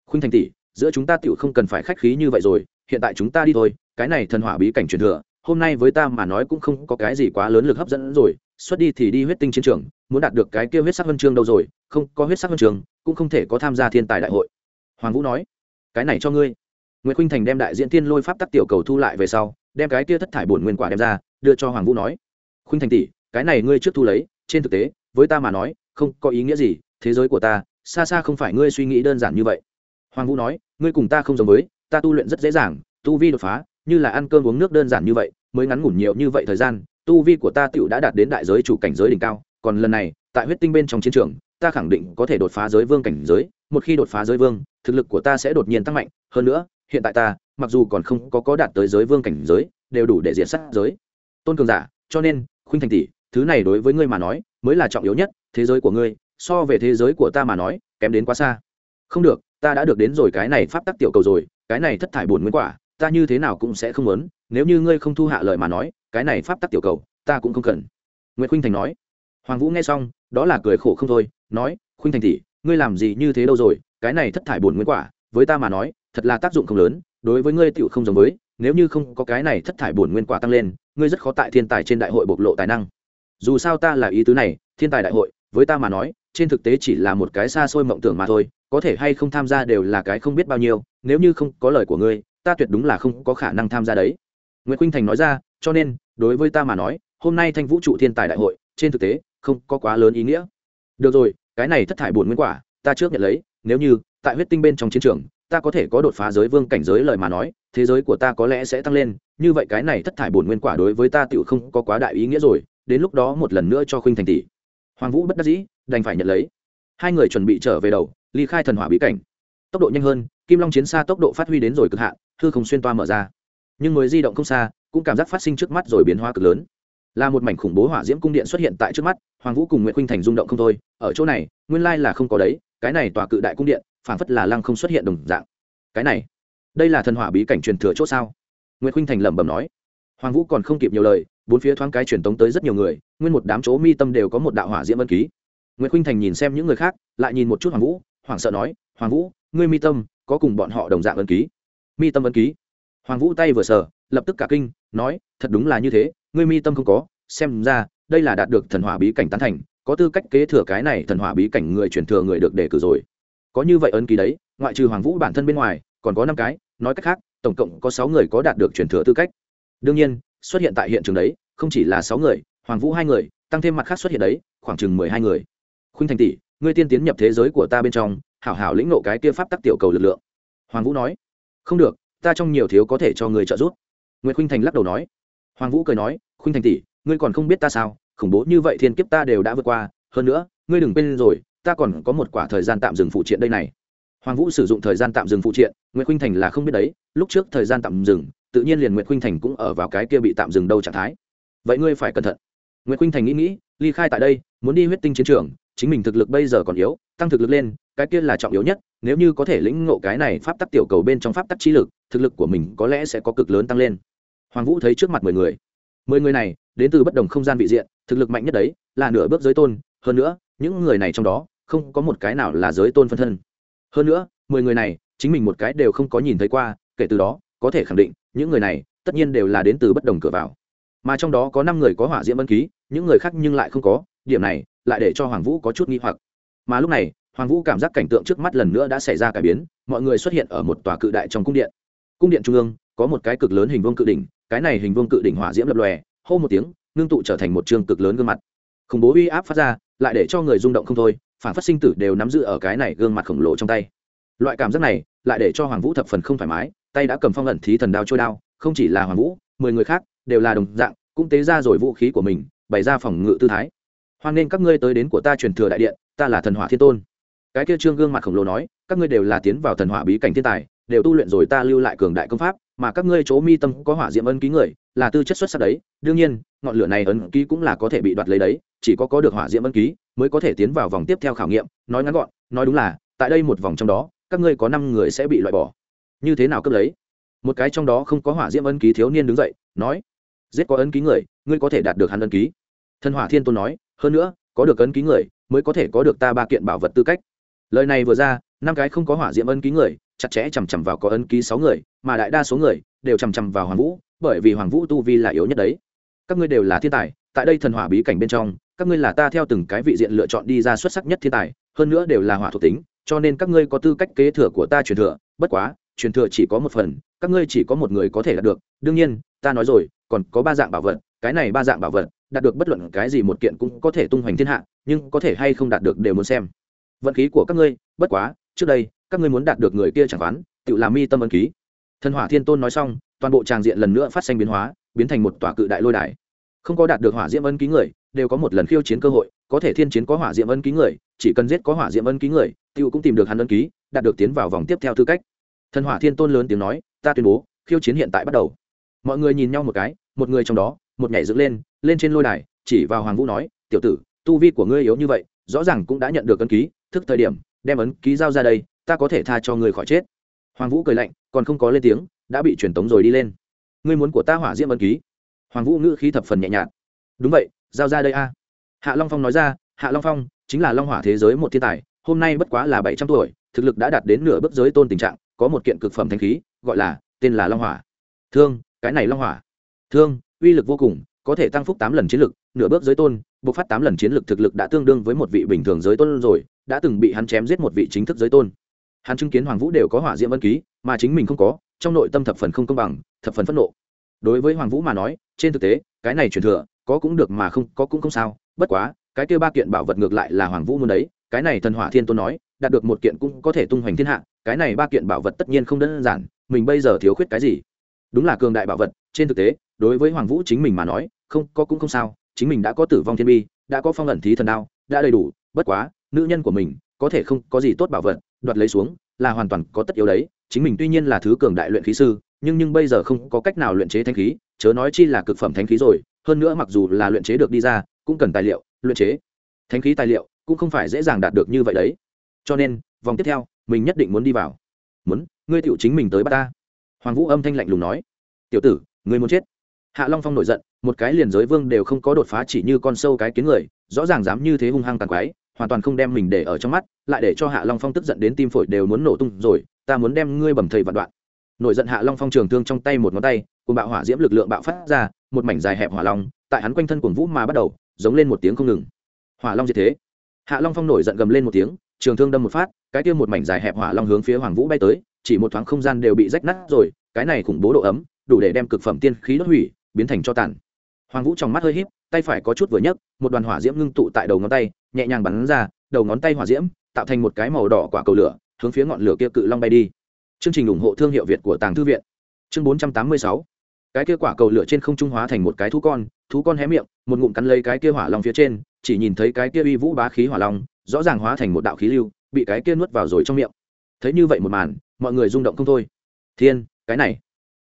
Khuynh thành tỷ, giữa chúng ta tựu không cần phải khách khí như vậy rồi, hiện tại chúng ta đi thôi, cái này thần hỏa bí cảnh truyền thừa, hôm nay với ta mà nói cũng không có cái gì quá lớn lực hấp dẫn rồi, xuất đi thì đi huyết tinh chiến trường, muốn đạt được cái kia huyết sắc huân chương đâu rồi, không có huyết sắc huân chương, cũng không thể có tham gia thiên tài đại hội. Hoàng vũ nói, cái này cho ngươi nguyễn khuynh thành đem đại diễn thiên lôi pháp tắc tiểu cầu thu lại về sau, đem cái kia thất thải bổn nguyên quả đem ra, đưa cho hoàng vũ nói. Khuynh thành tỷ, cái này ngươi trước thu lấy, trên thực tế, với ta mà nói, không có ý nghĩa gì, thế giới của ta, xa xa không phải ngươi suy nghĩ đơn giản như vậy. Hoàng vũ nói, ngươi cùng ta không giống với, ta tu luyện rất dễ dàng, tu vi đột phá, như là ăn cơm uống nước đơn giản như vậy, mới ngắn ngủn nhiều như vậy thời gian, tu vi của ta tựu đã đạt đến đại giới chủ cảnh giới đỉnh cao, còn lần này, tại huyết tinh bên trong chiến trường, ta khẳng định có thể đột phá giới vương cảnh giới, một khi đột phá giới vương, thực lực của ta sẽ đột nhiên tăng mạnh, hơn nữa hiện tại ta, mặc dù còn không có có đạt tới giới vương cảnh giới, đều đủ để diện sát giới. Tôn cường giả, cho nên, khuynh thành tỷ, thứ này đối với ngươi mà nói, mới là trọng yếu nhất, thế giới của ngươi, so về thế giới của ta mà nói, kém đến quá xa. Không được, ta đã được đến rồi cái này pháp tắc tiểu cầu rồi, cái này thất thải buồn nguyên quả, ta như thế nào cũng sẽ không muốn, nếu như ngươi không thu hạ lời mà nói, cái này pháp tắc tiểu cầu, ta cũng không cần. Nguyễn khuynh thành nói. Hoàng vũ nghe xong, đó là cười khổ không thôi, nói, khuynh thành tỷ, ngươi làm gì như thế đâu rồi, cái này thất thải buồn nguyên quả với ta mà nói, thật là tác dụng không lớn, đối với ngươi tựu không giống với, nếu như không có cái này thất thải buồn nguyên quả tăng lên, ngươi rất khó tại thiên tài trên đại hội bộc lộ tài năng. Dù sao ta là ý tứ này, thiên tài đại hội, với ta mà nói, trên thực tế chỉ là một cái xa xôi mộng tưởng mà thôi, có thể hay không tham gia đều là cái không biết bao nhiêu, nếu như không có lời của ngươi, ta tuyệt đúng là không có khả năng tham gia đấy. Nguyễn khuynh thành nói ra, cho nên, đối với ta mà nói, hôm nay thanh vũ trụ thiên tài đại hội, trên thực tế, không có quá lớn ý nghĩa. Được rồi, cái này thất thải bổn nguyên quả, ta trước nhận lấy nếu như, tại huyết tinh bên trong chiến trường, ta có thể có đột phá giới vương cảnh giới lời mà nói, thế giới của ta có lẽ sẽ tăng lên, như vậy cái này thất thải bổn nguyên quả đối với ta tựu không có quá đại ý nghĩa rồi, đến lúc đó một lần nữa cho khuynh thành tỷ. Hoàng vũ bất đắc dĩ, đành phải nhận lấy. Hai người chuẩn bị trở về đầu, ly khai thần hỏa bí cảnh. Tốc độ nhanh hơn, kim long chiến xa tốc độ phát huy đến rồi cực hạn thư không xuyên toa mở ra. Nhưng người di động không xa, cũng cảm giác phát sinh trước mắt rồi biến hóa cực lớn. Là một mảnh khủng bố hỏa diễm cung điện xuất hiện tại trước mắt, hoàng vũ cùng nguyễn khuynh thành rung động không thôi, ở chỗ này, nguyên lai là không có đấy cái này tòa cự đại cung điện, phảng phất là lăng không xuất hiện đồng dạng. Cái này, đây là thần hỏa bí cảnh truyền thừa c h ỗ sao? Nguyễn khuynh thành lẩm bẩm nói. Hoàng vũ còn không kịp nhiều lời, bốn phía thoáng cái truyền tống tới rất nhiều người, nguyên một đám chỗ mi tâm đều có một đạo hỏa diễm ân ký. Nguyễn khuynh thành nhìn xem những người khác, lại nhìn một chút hoàng vũ, hoảng sợ nói, hoàng vũ, ngươi mi tâm có cùng bọn họ đồng dạng ân ký? Mi tâm ân ký? Hoàng vũ tay vừa sờ, lập tức cả kinh, nói, thật đúng là như thế, ngươi mi tâm không có, xem ra, đây là đạt được thần hỏa bí cảnh tán thành có tư cách kế thừa cái này thần hỏa bí cảnh người truyền thừa người được đề cử rồi. Có như vậy ấn ký đấy, ngoại trừ hoàng vũ bản thân bên ngoài, còn có năm cái, nói cách khác, tổng cộng có sáu người có đạt được truyền thừa tư cách. Đương nhiên, xuất hiện tại hiện trường đấy, không chỉ là sáu người, hoàng vũ hai người, tăng thêm mặt khác xuất hiện đấy, khoảng chừng mười hai người. Khuynh thành tỷ, ngươi tiên tiến nhập thế giới của ta bên trong, hảo hảo lĩnh nộ cái kia pháp tắc tiểu cầu lực lượng. Hoàng vũ nói, không được, ta trong nhiều thiếu có thể cho người trợ giúp. Nguyễn khuynh thành lắc đầu nói. Hoàng vũ cười nói, khuynh thành tỷ ngươi còn không biết ta sao, khủng bố như vậy thiên kiếp ta đều đã vượt qua, hơn nữa, ngươi đừng quên rồi, ta còn có một quả thời gian tạm dừng phụ triện đây này. Hoàng vũ sử dụng thời gian tạm dừng phụ triện nguyễn khuynh thành là không biết đấy, lúc trước thời gian tạm dừng, tự nhiên liền nguyễn khuynh thành cũng ở vào cái kia bị tạm dừng đâu trạng thái. Vậy ngươi phải cẩn thận. Nguyễn khuynh thành nghĩ nghĩ, ly khai tại đây, muốn đi huyết tinh chiến trường, chính mình thực lực bây giờ còn yếu, tăng thực lực lên, cái kia là trọng yếu nhất, nếu như có thể lĩnh ngộ cái này pháp tắc tiểu cầu bên trong pháp tắc trí lực, thực lực của mình có lẽ sẽ có cực lớn tăng lên. Hoàng vũ thấy trước mặt mười người. Mười người này đến từ bất đồng không gian vị diện, thực lực mạnh nhất đấy, là nửa bước giới tôn, hơn nữa, những người này trong đó, không có một cái nào là giới tôn phân thân. Hơn nữa, mười người này, chính mình một cái đều không có nhìn thấy qua, kể từ đó, có thể khẳng định, những người này, tất nhiên đều là đến từ bất đồng cửa vào. Mà trong đó có năm người có hỏa diễm ân ký, những người khác nhưng lại không có, điểm này, lại để cho hoàng vũ có chút nghi hoặc. Mà lúc này, hoàng vũ cảm giác cảnh tượng trước mắt lần nữa đã xảy ra cải biến, mọi người xuất hiện ở một tòa cự đại trong cung điện. Cung điện trung ương, có một cái cực lớn hình vuông cự đỉnh, cái này hình vuông cự đỉnh hỏa diễm lập lòe hô một tiếng, ngưng tụ trở thành một trường cực lớn gương mặt. Khủng bố uy áp phát ra, lại để cho người rung động không thôi, phản phát sinh tử đều nắm giữ ở cái này gương mặt khổng lồ trong tay. Loại cảm giác này, lại để cho hoàng vũ thập phần không thoải mái, tay đã cầm phong ẩn thí thần đao trôi đao, không chỉ là hoàng vũ, mười người khác đều là đồng dạng, cũng tế ra rồi vũ khí của mình, bày ra phòng ngự tư thái. Hoan nên các ngươi tới đến của ta truyền thừa đại điện, ta là thần hỏa thiên tôn. Cái kia trương gương mặt khổng lồ nói, các ngươi đều là tiến vào thần hỏa bí cảnh thiên tài đều tu luyện rồi ta lưu lại cường đại công pháp, mà các ngươi chỗ mi tâm có hỏa diệm ân ký người, là tư chất xuất sắc đấy. Đương nhiên, ngọn lửa này ấn ký cũng là có thể bị đoạt lấy đấy, chỉ có có được hỏa diệm ân ký mới có thể tiến vào vòng tiếp theo khảo nghiệm. Nói ngắn gọn, nói đúng là, tại đây một vòng trong đó, các ngươi có năm người sẽ bị loại bỏ. Như thế nào cấp lấy? Một cái trong đó không có hỏa diệm ân ký thiếu niên đứng dậy, nói, giết có ân ký người, ngươi có thể đạt được hắn ân ký. Thân hỏa thiên tôn nói, hơn nữa, có được ân ký người, mới có thể có được ta ba kiện bảo vật tư cách. Lời này vừa ra, năm cái không có hỏa diệm ân ký người chặt chẽ chằm chằm vào có ấn ký sáu người, mà đại đa số người đều chằm chằm vào hoàng vũ, bởi vì hoàng vũ tu vi là yếu nhất đấy. Các ngươi đều là thiên tài, tại đây thần hỏa bí cảnh bên trong, các ngươi là ta theo từng cái vị diện lựa chọn đi ra xuất sắc nhất thiên tài, hơn nữa đều là hỏa thuộc tính, cho nên các ngươi có tư cách kế thừa của ta truyền thừa, bất quá, truyền thừa chỉ có một phần, các ngươi chỉ có một người có thể đạt được. Đương nhiên, ta nói rồi, còn có ba dạng bảo vật, cái này ba dạng bảo vật, đạt được bất luận cái gì một kiện cũng có thể tung hoành thiên hạ, nhưng có thể hay không đạt được đều muốn xem. Vận khí của các ngươi, bất quá, trước đây các ngươi muốn đạt được người kia chẳng khoán, tự làm mi tâm ân ký. Thần hỏa thiên tôn nói xong, toàn bộ tràng diện lần nữa phát sinh biến hóa, biến thành một tòa cự đại lôi đài. Không có đạt được hỏa diễm ân ký người, đều có một lần khiêu chiến cơ hội, có thể thiên chiến có hỏa diễm ân ký người, chỉ cần giết có hỏa diễm ân ký người tiêu cũng tìm được hắn ân ký, đạt được tiến vào vòng tiếp theo tư cách. Thần hỏa thiên tôn lớn tiếng nói, ta tuyên bố, khiêu chiến hiện tại bắt đầu. Mọi người nhìn nhau một cái, một người trong đó, một nhảy dựng lên lên trên lôi đài, chỉ vào hoàng vũ nói, tiểu tử, tu vi của ngươi yếu như vậy, rõ ràng cũng đã nhận được ân ký, thức thời điểm, đem ấn ký giao ra đây ta có thể tha cho ngươi khỏi chết. Hoàng vũ cười lạnh, còn không có lên tiếng, đã bị truyền tống rồi đi lên. Ngươi muốn của ta hỏa diễm ân ký. Hoàng vũ ngữ khí thập phần nhẹ nhàng đúng vậy, giao ra đây a. Hạ long phong nói ra, hạ long phong, chính là long hỏa thế giới một thiên tài, hôm nay bất quá là bảy trăm tuổi, thực lực đã đạt đến nửa bước giới tôn tình trạng, có một kiện cực phẩm thanh khí, gọi là, tên là long hỏa. Thương, cái này long hỏa. Thương, uy lực vô cùng, có thể tăng phúc tám lần chiến lực, nửa bước giới tôn, bộc phát tám lần chiến lực thực lực đã tương đương với một vị bình thường giới tôn rồi, đã từng bị hắn chém giết một vị chính thức giới tôn hắn chứng kiến hoàng vũ đều có hỏa diễm ân ký, mà chính mình không có, trong nội tâm thập phần không công bằng, thập phần phẫn nộ. Đối với hoàng vũ mà nói, trên thực tế, cái này truyền thừa, có cũng được mà không, có cũng không sao. Bất quá, cái kia ba kiện bảo vật ngược lại là hoàng vũ muốn đấy, cái này thần hỏa thiên tôn nói, đạt được một kiện cũng có thể tung hoành thiên hạ, cái này ba kiện bảo vật tất nhiên không đơn giản, mình bây giờ thiếu khuyết cái gì? Đúng là cường đại bảo vật, trên thực tế, đối với hoàng vũ chính mình mà nói, không, có cũng không sao, chính mình đã có tử vong thiên bi, đã có phong ẩn thí thần đao, đã đầy đủ, bất quá, nữ nhân của mình, có thể không có gì tốt bảo vật đoạt lấy xuống, là hoàn toàn có tất yếu đấy. Chính mình tuy nhiên là thứ cường đại luyện khí sư, nhưng nhưng bây giờ không có cách nào luyện chế thanh khí, chớ nói chi là cực phẩm thanh khí rồi. Hơn nữa mặc dù là luyện chế được đi ra, cũng cần tài liệu, luyện chế. Thanh khí tài liệu cũng không phải dễ dàng đạt được như vậy đấy. Cho nên, vòng tiếp theo, mình nhất định muốn đi vào. Muốn, ngươi tiểu chính mình tới bắt ta. Hoàng vũ âm thanh lạnh lùng nói. Tiểu tử, ngươi muốn chết. Hạ long phong nổi giận, một cái liền giới vương đều không có đột phá chỉ như con sâu cái kiến người, rõ ràng dám như thế hung hăng tàn quái hoàn toàn không đem mình để ở trong mắt, lại để cho hạ long phong tức giận đến tim phổi đều muốn nổ tung rồi, ta muốn đem ngươi bầm thầy vạn đoạn. Nổi giận hạ long phong trường thương trong tay một ngón tay cùng bạo hỏa diễm lực lượng bạo phát ra, một mảnh dài hẹp hỏa long, tại hắn quanh thân cuồng vũ mà bắt đầu, giống lên một tiếng không ngừng. Hỏa long diệt thế. Hạ long phong nổi giận gầm lên một tiếng, trường thương đâm một phát, cái kia một mảnh dài hẹp hỏa long hướng phía hoàng vũ bay tới, chỉ một thoáng không gian đều bị rách nát rồi, cái này khủng bố độ ấm, đủ để đem cực phẩm tiên khí đốt hủy, biến thành cho tàn hoàng vũ trong mắt hơi híp, tay phải có chút vừa nhấc, một đoàn hỏa diễm ngưng tụ tại đầu ngón tay, nhẹ nhàng bắn ra, đầu ngón tay hỏa diễm tạo thành một cái màu đỏ quả cầu lửa, hướng phía ngọn lửa kia cự long bay đi. Chương trình ủng hộ thương hiệu việt của tàng thư viện. Chương bốn trăm tám mươi sáu. Cái kia quả cầu lửa trên không trung hóa thành một cái thú con thú con hé miệng, một ngụm cắn lấy cái kia hỏa long phía trên, chỉ nhìn thấy cái kia uy vũ bá khí hỏa long, rõ ràng hóa thành một đạo khí lưu, bị cái kia nuốt vào rồi trong miệng. Thấy như vậy một màn, mọi người rung động không thôi. Thiên, cái này,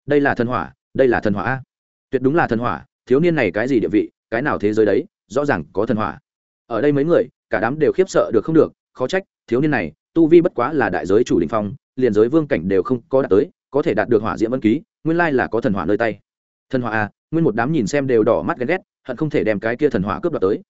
đây là thần hỏa, đây là thần hỏa tuyệt đúng là thần hỏa thiếu niên này cái gì địa vị, cái nào thế giới đấy, rõ ràng có thần hỏa. Ở đây mấy người, cả đám đều khiếp sợ được không được, khó trách, thiếu niên này, tu vi bất quá là đại giới chủ đình phong, liền giới vương cảnh đều không có đạt tới, có thể đạt được hỏa diễm vân ký, nguyên lai là có thần hỏa nơi tay. Thần hỏa à nguyên một đám nhìn xem đều đỏ mắt ghen ghét, hận không thể đem cái kia thần hỏa cướp đoạt tới.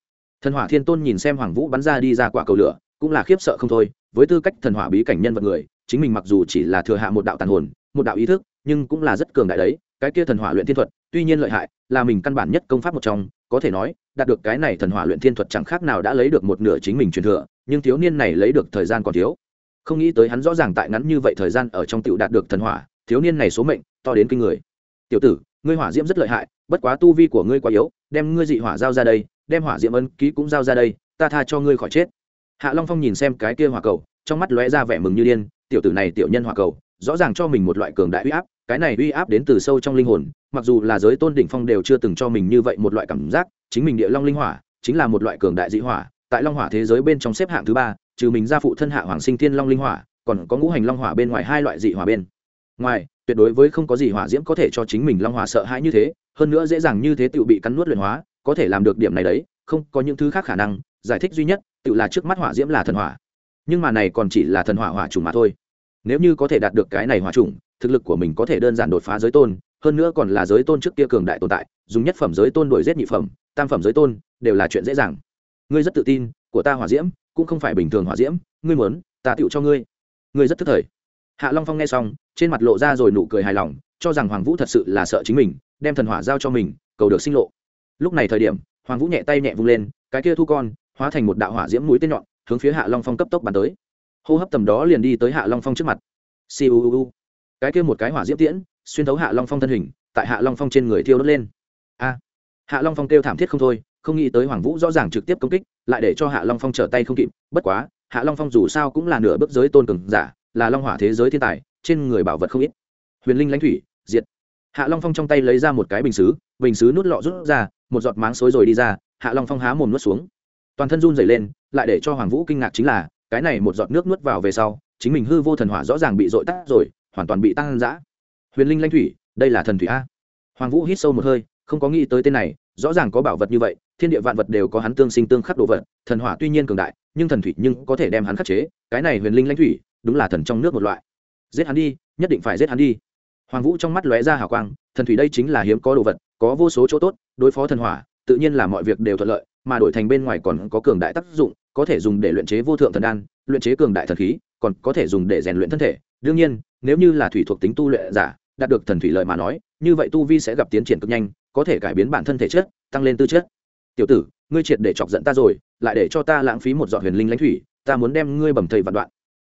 Thần hỏa thiên tôn nhìn xem hoàng vũ bắn ra đi ra quả cầu lửa, cũng là khiếp sợ không thôi, với tư cách thần hỏa bí cảnh nhân vật người, chính mình mặc dù chỉ là thừa hạ một đạo tàn hồn, một đạo ý thức, nhưng cũng là rất cường đại đấy, cái kia thần hỏa luyện thiên thuật tuy nhiên lợi hại, là mình căn bản nhất công pháp một trong, có thể nói, đạt được cái này thần hỏa luyện thiên thuật chẳng khác nào đã lấy được một nửa chính mình truyền thừa, nhưng thiếu niên này lấy được thời gian còn thiếu. Không nghĩ tới hắn rõ ràng tại ngắn như vậy thời gian ở trong tiểu đạt được thần hỏa, thiếu niên này số mệnh, to đến kinh người. Tiểu tử, ngươi hỏa diễm rất lợi hại, bất quá tu vi của ngươi quá yếu, đem ngươi dị hỏa giao ra đây, đem hỏa diễm ân ký cũng giao ra đây, ta tha cho ngươi khỏi chết. Hạ long phong nhìn xem cái kia hỏa cầu, trong mắt lóe ra vẻ mừng như điên, tiểu tử này tiểu nhân hỏa cầu, rõ ràng cho mình một loại cường đại uy áp, cái này uy áp đến từ sâu trong linh hồn mặc dù là giới tôn đỉnh phong đều chưa từng cho mình như vậy một loại cảm giác, chính mình địa long linh hỏa, chính là một loại cường đại dị hỏa, tại long hỏa thế giới bên trong xếp hạng thứ ba, trừ mình ra phụ thân hạ hoàng sinh thiên long linh hỏa, còn có ngũ hành long hỏa bên ngoài hai loại dị hỏa bên. Ngoài, tuyệt đối với không có gì hỏa diễm có thể cho chính mình long hỏa sợ hãi như thế, hơn nữa dễ dàng như thế tự bị cắn nuốt luyện hóa, có thể làm được điểm này đấy, không có những thứ khác khả năng, giải thích duy nhất, tự là trước mắt hỏa diễm là thần hỏa. Nhưng mà này còn chỉ là thần hỏa hỏa trùng mà thôi. Nếu như có thể đạt được cái này hỏa trùng thực lực của mình có thể đơn giản đột phá giới tôn hơn nữa còn là giới tôn trước kia cường đại tồn tại, dùng nhất phẩm giới tôn đổi giết nhị phẩm, tam phẩm giới tôn, đều là chuyện dễ dàng. Ngươi rất tự tin, của ta hỏa diễm, cũng không phải bình thường hỏa diễm, ngươi muốn, ta tựu cho ngươi. Ngươi rất thức thời. Hạ long phong nghe xong, trên mặt lộ ra rồi nụ cười hài lòng, cho rằng hoàng vũ thật sự là sợ chính mình, đem thần hỏa giao cho mình, cầu được sinh lộ. Lúc này thời điểm, hoàng vũ nhẹ tay nhẹ vung lên, cái kia thu con, hóa thành một đạo hỏa diễm mũi tên nhọn, hướng phía hạ long phong cấp tốc bắn tới. Hô hấp tầm đó liền đi tới hạ long phong trước mặt. Siêu cái kia một cái hỏa diễm tiễn xuyên thấu hạ long phong thân hình, tại hạ long phong trên người thiêu đốt lên. A! Hạ long phong kêu thảm thiết không thôi, không nghĩ tới hoàng vũ rõ ràng trực tiếp công kích, lại để cho hạ long phong trở tay không kịp. Bất quá, hạ long phong dù sao cũng là nửa bước giới tôn cường giả, là long hỏa thế giới thiên tài, trên người bảo vật không ít. Huyền linh lãnh thủy, diệt. Hạ long phong trong tay lấy ra một cái bình xứ bình xứ nút lọ rút ra, một giọt máng xối rồi đi ra, hạ long phong há mồm nuốt xuống. Toàn thân run dày lên, lại để cho hoàng vũ kinh ngạc chính là, cái này một giọt nước nuốt vào về sau, chính mình hư vô thần hỏa rõ ràng bị dội tắt rồi, hoàn toàn bị tăng giã huyền linh lanh thủy, đây là thần thủy a. Hoàng vũ hít sâu một hơi, không có nghĩ tới tên này, rõ ràng có bảo vật như vậy, thiên địa vạn vật đều có hắn tương sinh tương khắc đồ vật, thần hỏa tuy nhiên cường đại, nhưng thần thủy nhưng có thể đem hắn khắc chế, cái này huyền linh lãnh thủy, đúng là thần trong nước một loại. Giết hắn đi, nhất định phải giết hắn đi. Hoàng vũ trong mắt lóe ra hào quang, thần thủy đây chính là hiếm có đồ vật, có vô số chỗ tốt, đối phó thần hỏa, tự nhiên là mọi việc đều thuận lợi, mà đổi thành bên ngoài còn có cường đại tác dụng, có thể dùng để luyện chế vô thượng thần đan, luyện chế cường đại thần khí, còn có thể dùng để rèn luyện thân thể. Đương nhiên, nếu như là thủy thuộc tính tu luyện giả đạt được thần thủy lợi mà nói, như vậy tu vi sẽ gặp tiến triển cực nhanh, có thể cải biến bản thân thể chất, tăng lên tư chất. Tiểu tử, ngươi triệt để chọc giận ta rồi, lại để cho ta lãng phí một giọt huyền linh lãnh thủy, ta muốn đem ngươi bầm thầy vạn đoạn.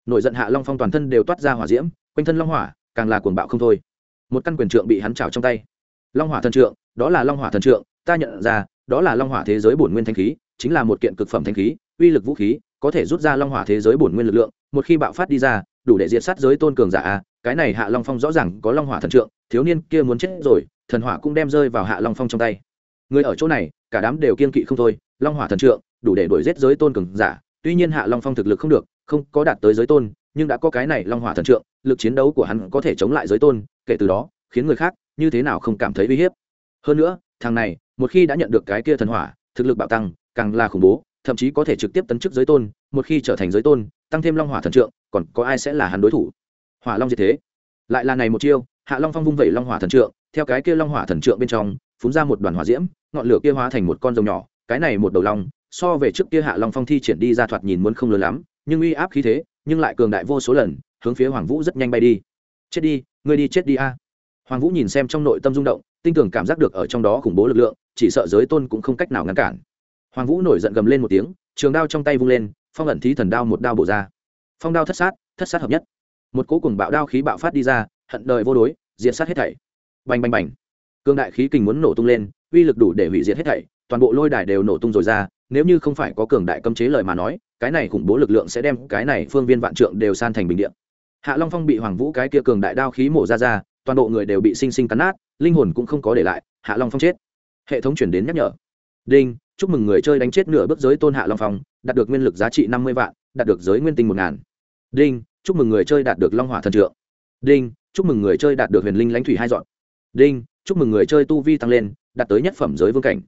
Nổi giận hạ long phong toàn thân đều toát ra hỏa diễm, quanh thân long hỏa, càng là cuồng bạo không thôi. Một căn quyền trượng bị hắn trào trong tay. Long hỏa thần trượng, đó là long hỏa thần trượng, ta nhận ra, đó là long hỏa thế giới bổn nguyên thanh khí, chính là một kiện cực phẩm thanh khí, uy lực vũ khí, có thể rút ra long hỏa thế giới bổn nguyên lực lượng, một khi bạo phát đi ra, đủ để diệt sát giới tôn cường giả a cái này hạ long phong rõ ràng có long hỏa thần trượng, thiếu niên kia muốn chết rồi, thần hỏa cũng đem rơi vào hạ long phong trong tay. Người ở chỗ này, cả đám đều kiên kỵ không thôi, long hỏa thần trượng, đủ để đuổi giết giới tôn cường giả, tuy nhiên hạ long phong thực lực không được, không có đạt tới giới tôn, nhưng đã có cái này long hỏa thần trượng, lực chiến đấu của hắn có thể chống lại giới tôn, kể từ đó, khiến người khác như thế nào không cảm thấy uy hiếp. Hơn nữa, thằng này, một khi đã nhận được cái kia thần hỏa, thực lực bạo tăng, càng là khủng bố, thậm chí có thể trực tiếp tấn chức giới tôn, một khi trở thành giới tôn, tăng thêm long hỏa thần trượng, còn có ai sẽ là hắn đối thủ? Hỏa long diệt thế. Lại là này một chiêu, hạ long phong vung vẩy long hỏa thần trượng, theo cái kia long hỏa thần trượng bên trong phun ra một đoàn hỏa diễm, ngọn lửa kia hóa thành một con rồng nhỏ, cái này một đầu long, so về trước kia hạ long phong thi triển đi ra thoạt nhìn muốn không lớn lắm, nhưng uy áp khí thế, nhưng lại cường đại vô số lần, hướng phía hoàng vũ rất nhanh bay đi. Chết đi, ngươi đi chết đi a. Hoàng vũ nhìn xem trong nội tâm rung động, tinh tưởng cảm giác được ở trong đó khủng bố lực lượng, chỉ sợ giới tôn cũng không cách nào ngăn cản. Hoàng vũ nổi giận gầm lên một tiếng, trường đao trong tay vung lên, phong ẩn thí thần đao một đao bổ ra. Phong đao thất sát thất sát hợp nhất một cỗ cùng bạo đao khí bạo phát đi ra, hận đời vô đối, diệt sát hết thảy. Bành bành bành. Cương đại khí kình muốn nổ tung lên, uy lực đủ để hủy diệt hết thảy, toàn bộ lôi đài đều nổ tung rồi ra, nếu như không phải có cường đại cấm chế lời mà nói, cái này khủng bố lực lượng sẽ đem cái này phương viên vạn trượng đều san thành bình điện hạ long phong bị hoàng vũ cái kia cường đại đao khí mổ ra ra, toàn bộ người đều bị sinh sinh cắn nát, linh hồn cũng không có để lại, hạ long phong chết. Hệ thống chuyển đến nhắc nhở. Đinh, chúc mừng người chơi đánh chết nửa bước giới tôn hạ long phong, đạt được nguyên lực giá trị năm mươi vạn, đạt được giới nguyên tinh một ngàn. Đinh chúc mừng người chơi đạt được long hỏa thần trượng. Đinh, chúc mừng người chơi đạt được huyền linh lãnh thủy hai dọn. Đinh, chúc mừng người chơi tu vi tăng lên, đạt tới nhất phẩm giới vương cảnh.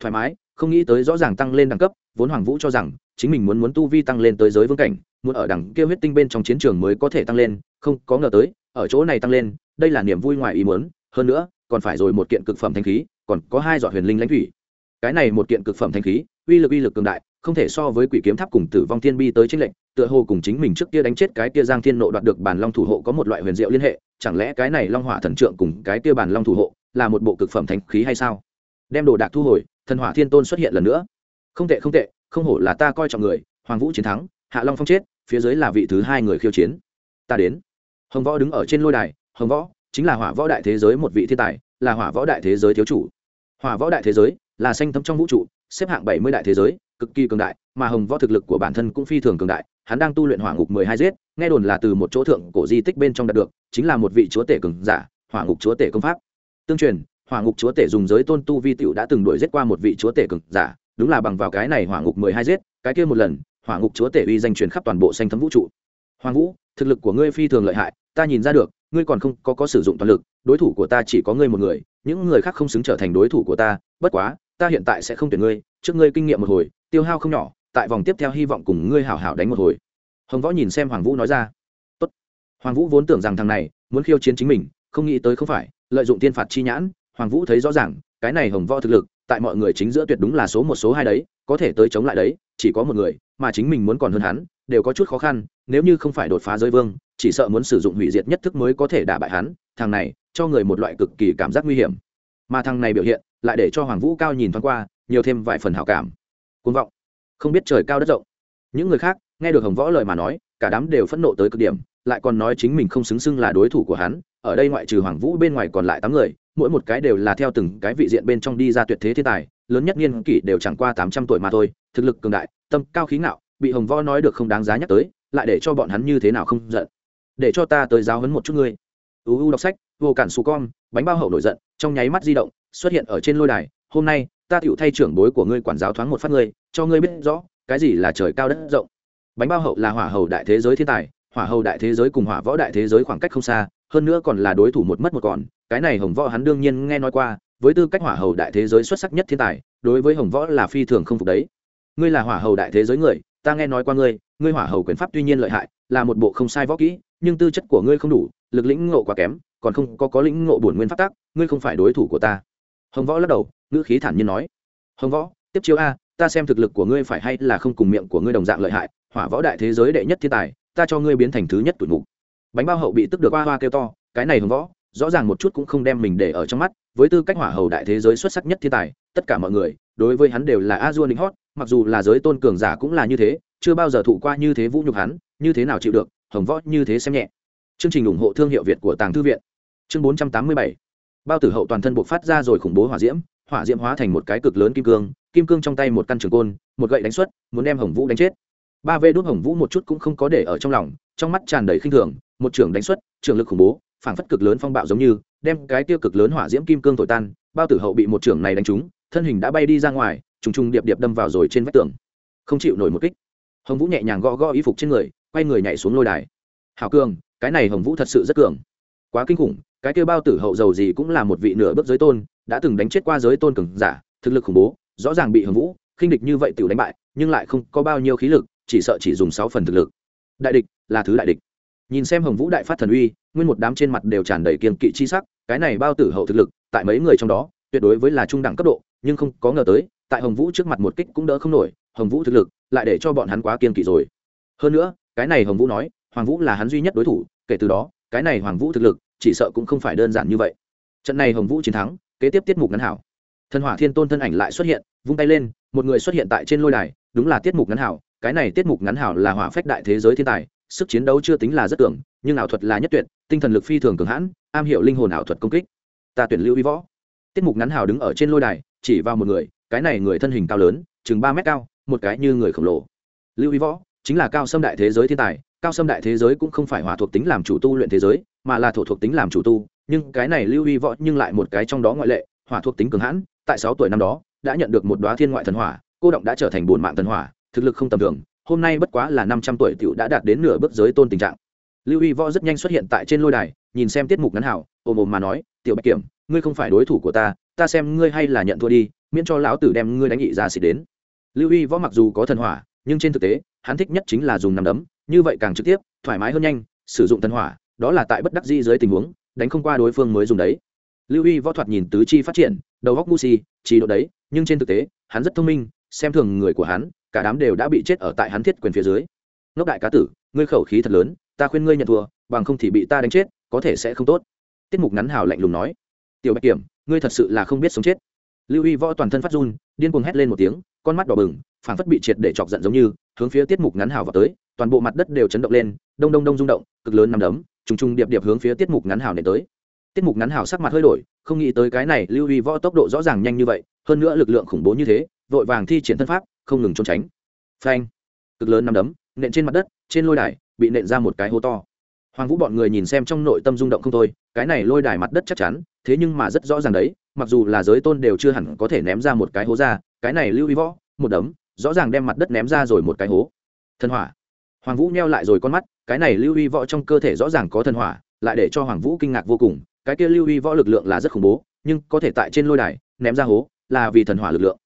Thoải mái, không nghĩ tới rõ ràng tăng lên đẳng cấp, vốn hoàng vũ cho rằng chính mình muốn muốn tu vi tăng lên tới giới vương cảnh, muốn ở đẳng kia huyết tinh bên trong chiến trường mới có thể tăng lên, không, có ngờ tới, ở chỗ này tăng lên, đây là niềm vui ngoài ý muốn, hơn nữa, còn phải rồi một kiện cực phẩm thanh khí, còn có hai giọt huyền linh lãnh thủy. Cái này một kiện cực phẩm thanh khí, uy lực uy lực cường đại, không thể so với quỷ kiếm tháp cùng tử vong thiên bi tới chính lệnh tựa hồ cùng chính mình trước kia đánh chết cái kia giang thiên nộ đoạt được bản long thủ hộ có một loại huyền diệu liên hệ, chẳng lẽ cái này long hỏa thần trượng cùng cái kia bản long thủ hộ là một bộ cực phẩm thánh khí hay sao? Đem đồ đạc thu hồi, thần hỏa thiên tôn xuất hiện lần nữa. Không tệ không tệ, không hổ là ta coi trọng người, hoàng vũ chiến thắng, hạ long phong chết, phía dưới là vị thứ hai người khiêu chiến. Ta đến. Hồng võ đứng ở trên lôi đài, hồng võ, chính là hỏa võ đại thế giới một vị thiên tài, là hỏa võ đại thế giới thiếu chủ. Hỏa võ đại thế giới là xanh thấm trong vũ trụ, xếp hạng bảy mươi đại thế giới, cực kỳ cường đại, mà hồng võ thực lực của bản thân cũng phi thường cường đại hắn đang tu luyện hỏa ngục mười hai giết, nghe đồn là từ một chỗ thượng cổ di tích bên trong đạt được, chính là một vị chúa tể cường giả, hỏa ngục chúa tể công pháp. Tương truyền, hỏa ngục chúa tể dùng giới tôn tu vi tiểu đã từng đuổi giết qua một vị chúa tể cường giả, đúng là bằng vào cái này hỏa ngục mười hai giết, cái kia một lần, hỏa ngục chúa tể uy danh truyền khắp toàn bộ xanh thấm vũ trụ. Hoàng vũ, thực lực của ngươi phi thường lợi hại, ta nhìn ra được, ngươi còn không có có sử dụng toàn lực, đối thủ của ta chỉ có ngươi một người, những người khác không xứng trở thành đối thủ của ta, bất quá, ta hiện tại sẽ không tuyển ngươi, trước ngươi kinh nghiệm một hồi, tiêu hao không nhỏ tại vòng tiếp theo hy vọng cùng ngươi hảo hảo đánh một hồi. Hồng võ nhìn xem hoàng vũ nói ra. Tốt. hoàng vũ vốn tưởng rằng thằng này muốn khiêu chiến chính mình, không nghĩ tới không phải, lợi dụng tiên phạt chi nhãn, hoàng vũ thấy rõ ràng, cái này hồng võ thực lực, tại mọi người chính giữa tuyệt đúng là số một số hai đấy, có thể tới chống lại đấy, chỉ có một người, mà chính mình muốn còn hơn hắn, đều có chút khó khăn, nếu như không phải đột phá giới vương, chỉ sợ muốn sử dụng hủy diệt nhất thức mới có thể đả bại hắn, thằng này, cho người một loại cực kỳ cảm giác nguy hiểm. Mà thằng này biểu hiện, lại để cho hoàng vũ cao nhìn thoáng qua, nhiều thêm vài phần hảo cảm. Côn vọng không biết trời cao đất rộng. Những người khác, nghe được hồng võ lời mà nói, cả đám đều phẫn nộ tới cực điểm, lại còn nói chính mình không xứng xưng là đối thủ của hắn, ở đây ngoại trừ hoàng vũ bên ngoài còn lại tám người, mỗi một cái đều là theo từng cái vị diện bên trong đi ra tuyệt thế thiên tài, lớn nhất niên kỷ đều chẳng qua tám trăm tuổi mà thôi, thực lực cường đại, tâm cao khí ngạo, bị hồng võ nói được không đáng giá nhắc tới, lại để cho bọn hắn như thế nào không giận. Để cho ta tới giáo hấn một chút ngươi. Uu đọc sách, vô cản xù con bánh bao hậu nổi giận, trong nháy mắt di động, xuất hiện ở trên lôi đài, hôm nay ta tựu thay trưởng bối của ngươi quản giáo thoáng một phát ngươi, cho ngươi biết rõ, cái gì là trời cao đất rộng. Bánh bao hậu là hỏa hầu đại thế giới thiên tài, hỏa hầu đại thế giới cùng hỏa võ đại thế giới khoảng cách không xa, hơn nữa còn là đối thủ một mất một còn, cái này hồng võ hắn đương nhiên nghe nói qua, với tư cách hỏa hầu đại thế giới xuất sắc nhất thiên tài, đối với hồng võ là phi thường không phục đấy. Ngươi là hỏa hầu đại thế giới người, ta nghe nói qua ngươi ngươi hỏa hầu quyền pháp tuy nhiên lợi hại, là một bộ không sai võ kỹ, nhưng tư chất của ngươi không đủ, lực lĩnh ngộ quá kém, còn không có có lĩnh ngộ bổn nguyên pháp tác ngươi không phải đối thủ của ta. Hồng võ lắc đầu ngữ khí thản nhiên nói, hồng võ, tiếp chiếu a, ta xem thực lực của ngươi phải hay là không cùng miệng của ngươi đồng dạng lợi hại, hỏa võ đại thế giới đệ nhất thiên tài, ta cho ngươi biến thành thứ nhất tuổi mục bánh bao hậu bị tức được hoa hoa kêu to, cái này hồng võ, rõ ràng một chút cũng không đem mình để ở trong mắt, với tư cách hỏa hầu đại thế giới xuất sắc nhất thiên tài, tất cả mọi người, đối với hắn đều là a dua lính hót, mặc dù là giới tôn cường giả cũng là như thế, chưa bao giờ thụ qua như thế vũ nhục hắn, như thế nào chịu được, hồng võ như thế xem nhẹ. Chương trình ủng hộ thương hiệu việt của tàng thư viện. Chương bốn trăm tám mươi bảy. Bao tử hậu toàn thân buộc phát ra rồi khủng bố hỏa diễm hỏa diễm hóa thành một cái cực lớn kim cương kim cương trong tay một căn trường côn, một gậy đánh xuất, muốn đem hồng vũ đánh chết. Ba vê đốt hồng vũ một chút cũng không có để ở trong lòng, trong mắt tràn đầy khinh thường, một trường đánh xuất, trường lực khủng bố, phảng phất cực lớn phong bạo giống như, đem cái tiêu cực lớn hỏa diễm kim cương thổi tan, bao tử hậu bị một trường này đánh trúng, thân hình đã bay đi ra ngoài, trùng trùng điệp điệp đâm vào rồi trên vách tường. Không chịu nổi một kích. Hồng vũ nhẹ nhàng gõ gõ y phục trên người, quay người nhảy xuống lôi đài. Hảo cường, cái này hồng vũ thật sự rất cường. Quá kinh khủng, cái kêu bao tử hậu giàu gì cũng là một vị nửa bước giới tôn đã từng đánh chết qua giới tôn cường giả, thực lực khủng bố, rõ ràng bị hồng vũ, khinh địch như vậy tự đánh bại, nhưng lại không có bao nhiêu khí lực, chỉ sợ chỉ dùng sáu phần thực lực. Đại địch là thứ đại địch. Nhìn xem hồng vũ đại phát thần uy, nguyên một đám trên mặt đều tràn đầy kiên kỵ chi sắc, cái này bao tử hậu thực lực, tại mấy người trong đó, tuyệt đối với là trung đẳng cấp độ, nhưng không có ngờ tới, tại hồng vũ trước mặt một kích cũng đỡ không nổi, hồng vũ thực lực lại để cho bọn hắn quá kiên kỵ rồi. Hơn nữa, cái này hồng vũ nói, hoàng vũ là hắn duy nhất đối thủ, kể từ đó, cái này hoàng vũ thực lực, chỉ sợ cũng không phải đơn giản như vậy. Trận này hồng vũ chiến thắng kế tiếp tiết mục ngắn hảo. Thần hỏa thiên tôn thân ảnh lại xuất hiện, vung tay lên, một người xuất hiện tại trên lôi đài, đúng là tiết mục ngắn hảo. Cái này tiết mục ngắn hảo là hỏa phách đại thế giới thiên tài, sức chiến đấu chưa tính là rất tưởng, nhưng ảo thuật là nhất tuyệt, tinh thần lực phi thường cường hãn, am hiểu linh hồn ảo thuật công kích. Ta tuyển lưu y võ. Tiết mục ngắn hảo đứng ở trên lôi đài, chỉ vào một người, cái này người thân hình cao lớn, chừng ba mét cao, một cái như người khổng lồ. Lưu y võ chính là cao xâm đại thế giới thiên tài, cao xâm đại thế giới cũng không phải hỏa thuộc tính làm chủ tu luyện thế giới, mà là thổ thuộc tính làm chủ tu nhưng cái này lưu huy võ nhưng lại một cái trong đó ngoại lệ, hỏa thuộc tính cường hãn, tại sáu tuổi năm đó, đã nhận được một đoá thiên ngoại thần hỏa, cô động đã trở thành bồn mạng thần hỏa, thực lực không tầm thường, hôm nay bất quá là năm trăm tuổi tiểu đã đạt đến nửa bước giới tôn tình trạng. Lưu huy võ rất nhanh xuất hiện tại trên lôi đài, nhìn xem tiết mục ngắn hảo, ồm ồm mà nói, tiểu bạch kiểm, ngươi không phải đối thủ của ta ta xem ngươi hay là nhận thua đi, miễn cho lão tử đem ngươi đánh nghị ra xịt đến. Lưu huy võ mặc dù có thần hỏa, nhưng trên thực tế, hắn thích nhất chính là dùng nằm đấm, như vậy càng trực tiếp, thoải mái hơn nhanh, sử dụng thần hỏa, đó là tại bất đắc di dưới tình huống đánh không qua đối phương mới dùng đấy. Lưu y võ thuật nhìn tứ chi phát triển, đầu góc ngu si, chỉ độ đấy, nhưng trên thực tế, hắn rất thông minh, xem thường người của hắn, cả đám đều đã bị chết ở tại hắn thiết quyền phía dưới. Ngốc đại cá tử, ngươi khẩu khí thật lớn, ta khuyên ngươi nhận thua, bằng không thì bị ta đánh chết, có thể sẽ không tốt. Tiết mục ngắn hào lạnh lùng nói. Tiểu bạch kiểm, ngươi thật sự là không biết sống chết. Lưu y võ toàn thân phát run, điên cuồng hét lên một tiếng, con mắt đỏ bừng, phảng phất bị triệt để chọc giận giống như, hướng phía tiết mục ngắn hào vào tới, toàn bộ mặt đất đều chấn động lên, đông đông đông rung động, cực lớn nằm đấm trùng trùng điệp điệp hướng phía tiết mục ngắn hào nện tới. Tiết mục ngắn hào sắc mặt hơi đổi, không nghĩ tới cái này lưu huy võ tốc độ rõ ràng nhanh như vậy, hơn nữa lực lượng khủng bố như thế, vội vàng thi triển thân pháp, không ngừng trốn tránh. Phanh! Cực lớn nằm đấm, nện trên mặt đất, trên lôi đài, bị nện ra một cái hố to. Hoàng vũ bọn người nhìn xem trong nội tâm rung động không thôi, cái này lôi đài mặt đất chắc chắn, thế nhưng mà rất rõ ràng đấy, mặc dù là giới tôn đều chưa hẳn có thể ném ra một cái hố ra, cái này lưu huy võ, một đấm, rõ ràng đem mặt đất ném ra rồi một cái hố. Thần hỏa! Hoàng vũ neo lại rồi con mắt, cái này lưu Huy võ trong cơ thể rõ ràng có thần hỏa, lại để cho hoàng vũ kinh ngạc vô cùng, cái kia lưu Huy võ lực lượng là rất khủng bố, nhưng có thể tại trên lôi đài, ném ra hố, là vì thần hỏa lực lượng.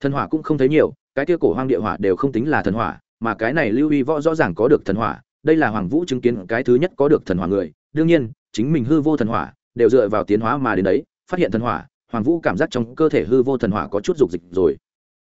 Thần hỏa cũng không thấy nhiều, cái kia cổ hoang địa hỏa đều không tính là thần hỏa, mà cái này lưu Huy võ rõ ràng có được thần hỏa, đây là hoàng vũ chứng kiến cái thứ nhất có được thần hỏa người, đương nhiên, chính mình hư vô thần hỏa, đều dựa vào tiến hóa mà đến đấy, phát hiện thần hỏa, hoàng vũ cảm giác trong cơ thể hư vô thần hỏa có chút dục dịch rồi.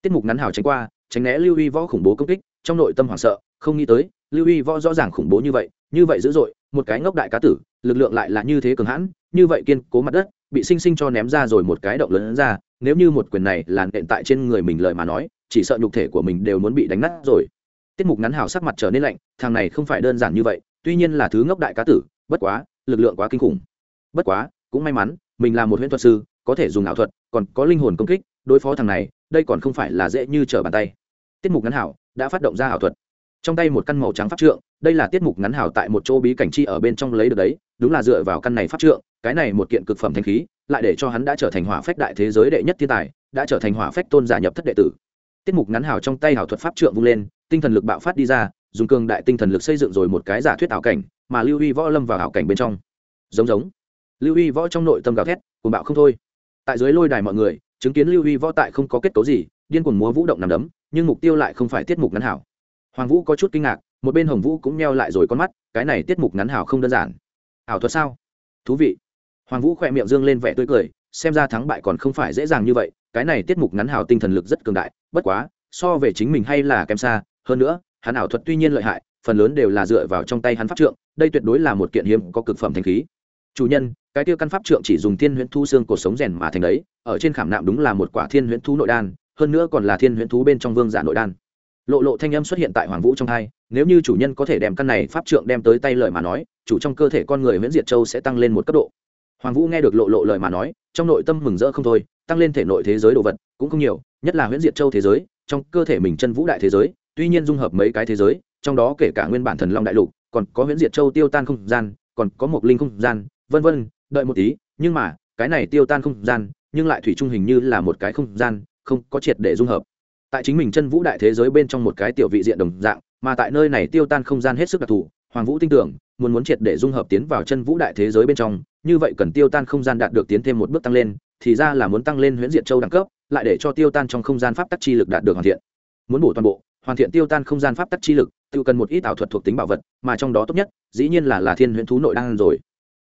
Tiết mục ngắn hào tránh qua, tránh né lưu Huy võ khủng bố công kích, trong nội tâm hoảng sợ, không nghĩ tới lưu y võ rõ ràng khủng bố như vậy như vậy dữ dội, một cái ngốc đại cá tử, lực lượng lại là như thế cường hãn, như vậy kiên cố mặt đất, bị sinh sinh cho ném ra rồi một cái động lớn ra, nếu như một quyền này là nện tại trên người mình lời mà nói, chỉ sợ nhục thể của mình đều muốn bị đánh nát rồi. Tiết mục ngắn hào sắc mặt trở nên lạnh, thằng này không phải đơn giản như vậy, tuy nhiên là thứ ngốc đại cá tử, bất quá, lực lượng quá kinh khủng. Bất quá, cũng may mắn, mình là một huyễn thuật sư, có thể dùng ảo thuật, còn có linh hồn công kích, đối phó thằng này, đây còn không phải là dễ như trở bàn tay. Tiết mục ngắn hảo đã phát động ra ảo thuật trong tay một căn màu trắng pháp trượng, đây là tiết mục ngắn hảo tại một chỗ bí cảnh chi ở bên trong lấy được đấy, đúng là dựa vào căn này pháp trượng, cái này một kiện cực phẩm thanh khí, lại để cho hắn đã trở thành hỏa phách đại thế giới đệ nhất thiên tài, đã trở thành hỏa phách tôn giả nhập thất đệ tử. Tiết mục ngắn hảo trong tay hảo thuật pháp trượng vung lên, tinh thần lực bạo phát đi ra, dùng cường đại tinh thần lực xây dựng rồi một cái giả thuyết ảo cảnh, mà lưu huy võ lâm vào ảo cảnh bên trong. Giống giống. Lưu huy võ trong nội tâm gào thét, cuồng bạo không thôi. Tại dưới lôi đài mọi người, chứng kiến lưu huy võ tại không có kết cấu gì, điên cuồng múa vũ động nằm đấm, nhưng mục tiêu lại không phải tiết mục ngắn hảo hoàng vũ có chút kinh ngạc, một bên hồng vũ cũng meo lại rồi con mắt, cái này tiết mục ngắn hảo không đơn giản. Ảo thuật sao? Thú vị. Hoàng vũ khỏe miệng dương lên vẻ tươi cười, xem ra thắng bại còn không phải dễ dàng như vậy, cái này tiết mục ngắn hảo tinh thần lực rất cường đại, bất quá, so về chính mình hay là kém xa, hơn nữa, hắn ảo thuật tuy nhiên lợi hại, phần lớn đều là dựa vào trong tay hắn pháp trượng, đây tuyệt đối là một kiện hiếm có cực phẩm thanh khí. Chủ nhân, cái tiêu căn pháp trượng chỉ dùng thiên huyễn thu xương cuộc sống rèn mà thành đấy, ở trên khảm nạm đúng là một quả thiên huyễn thú nội đan, hơn nữa còn là thiên huyễn thú bên trong vương giả nội đan lộ lộ thanh âm xuất hiện tại hoàng vũ trong hai, nếu như chủ nhân có thể đem căn này pháp trượng đem tới tay lời mà nói, chủ trong cơ thể con người nguyễn diệt châu sẽ tăng lên một cấp độ. Hoàng vũ nghe được lộ lộ lời mà nói, trong nội tâm mừng rỡ không thôi, tăng lên thể nội thế giới đồ vật cũng không nhiều, nhất là nguyễn diệt châu thế giới, trong cơ thể mình chân vũ đại thế giới, tuy nhiên dung hợp mấy cái thế giới, trong đó kể cả nguyên bản thần long đại lục, còn có nguyễn diệt châu tiêu tan không gian, còn có một linh không gian, vân vân, đợi một tí, nhưng mà, cái này tiêu tan không gian, nhưng lại thủy trung hình như là một cái không gian, không có triệt để dung hợp tại chính mình chân vũ đại thế giới bên trong một cái tiểu vị diện đồng dạng, mà tại nơi này tiêu tan không gian hết sức đặc thù, hoàng vũ tin tưởng, muốn muốn triệt để dung hợp tiến vào chân vũ đại thế giới bên trong, như vậy cần tiêu tan không gian đạt được tiến thêm một bước tăng lên, thì ra là muốn tăng lên huyễn diệt châu đẳng cấp, lại để cho tiêu tan trong không gian pháp tắc chi lực đạt được hoàn thiện. Muốn bổ toàn bộ, hoàn thiện tiêu tan không gian pháp tắc chi lực, tự cần một ít ảo thuật thuộc tính bảo vật, mà trong đó tốt nhất, dĩ nhiên là là thiên huyễn thú nội đan rồi.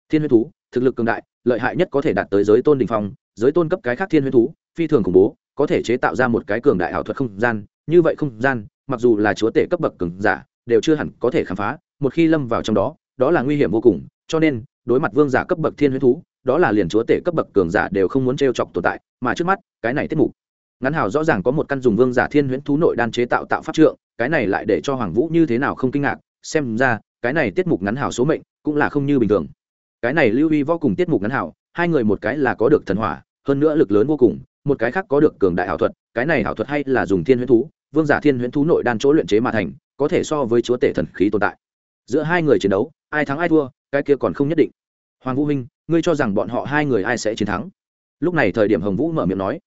Thiên huyễn thú, thực lực cường đại, lợi hại nhất có thể đạt tới giới tôn đình phong, giới tôn cấp cái khác thiên huyễn thú, phi thường khủng bố có thể chế tạo ra một cái cường đại ảo thuật không gian, như vậy không gian, mặc dù là chúa tể cấp bậc cường giả, đều chưa hẳn có thể khám phá, một khi lâm vào trong đó đó là nguy hiểm vô cùng, cho nên, đối mặt vương giả cấp bậc thiên huyết thú, đó là liền chúa tể cấp bậc cường giả đều không muốn t chọc tồn tại, mà trước mắt, cái này tiết mục. Ngắn hào rõ ràng có một căn dùng vương giả thiên huyễn thú nội đan chế tạo tạo pháp trượng, cái này lại để cho hoàng vũ như thế nào không kinh ngạc, xem ra, cái này tiết mục ngắn hào số mệnh, cũng là không như bình thường. Cái này lưu y vô cùng tiết mục ngắn hào, hai người một cái là có được thần hỏa, hơn nữa lực lớn vô cùng một cái khác có được cường đại ảo thuật, cái này ảo thuật hay là dùng thiên huyễn thú, vương giả thiên huyễn thú nội đan chỗ luyện chế mà thành, có thể so với chúa tể thần khí tồn tại. Giữa hai người chiến đấu, ai thắng ai thua, cái kia còn không nhất định. Hoàng vũ huynh, ngươi cho rằng bọn họ hai người ai sẽ chiến thắng? Lúc này thời điểm hồng vũ mở miệng nói.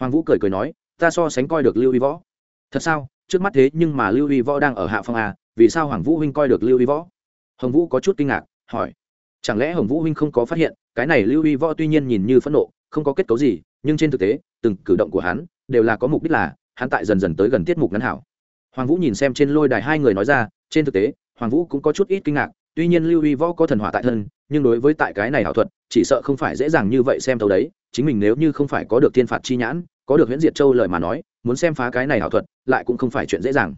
Hoàng vũ cười cười nói, ta so sánh coi được lưu y võ. Thật sao? Trước mắt thế nhưng mà lưu y võ đang ở hạ phong a vì sao hoàng vũ huynh coi được lưu y võ? Hồng vũ có chút kinh ngạc, hỏi. Chẳng lẽ hồng vũ huynh không có phát hiện, cái này lưu y võ tuy nhiên nhìn như phẫn nộ, không có kết cấu gì nhưng trên thực tế, từng cử động của hắn đều là có mục đích là hắn tại dần dần tới gần tiết mục ngắn hảo. Hoàng vũ nhìn xem trên lôi đài hai người nói ra, trên thực tế, hoàng vũ cũng có chút ít kinh ngạc, tuy nhiên lưu huy võ có thần hỏa tại thân, nhưng đối với tại cái này ảo thuật, chỉ sợ không phải dễ dàng như vậy xem thấu đấy, chính mình nếu như không phải có được thiên phạt chi nhãn, có được huyễn diệt châu lời mà nói, muốn xem phá cái này ảo thuật, lại cũng không phải chuyện dễ dàng.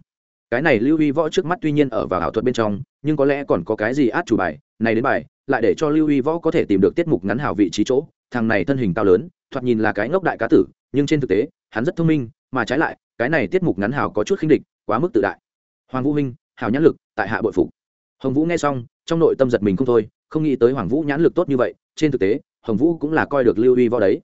Cái này lưu huy võ trước mắt tuy nhiên ở vào ảo thuật bên trong, nhưng có lẽ còn có cái gì át chủ bài, này đến bài, lại để cho lưu huy võ có thể tìm được tiết mục ngắn hảo vị trí chỗ thằng này thân hình cao lớn, thoạt nhìn là cái ngốc đại cá tử, nhưng trên thực tế, hắn rất thông minh, mà trái lại, cái này tiết mục ngắn Hào có chút khinh địch, quá mức tự đại. Hoàng vũ minh Hào nhãn lực, tại hạ bội phục. Hồng vũ nghe xong, trong nội tâm giật mình không thôi, không nghĩ tới hoàng vũ nhãn lực tốt như vậy, trên thực tế, hồng vũ cũng là coi được lưu Huy võ đấy.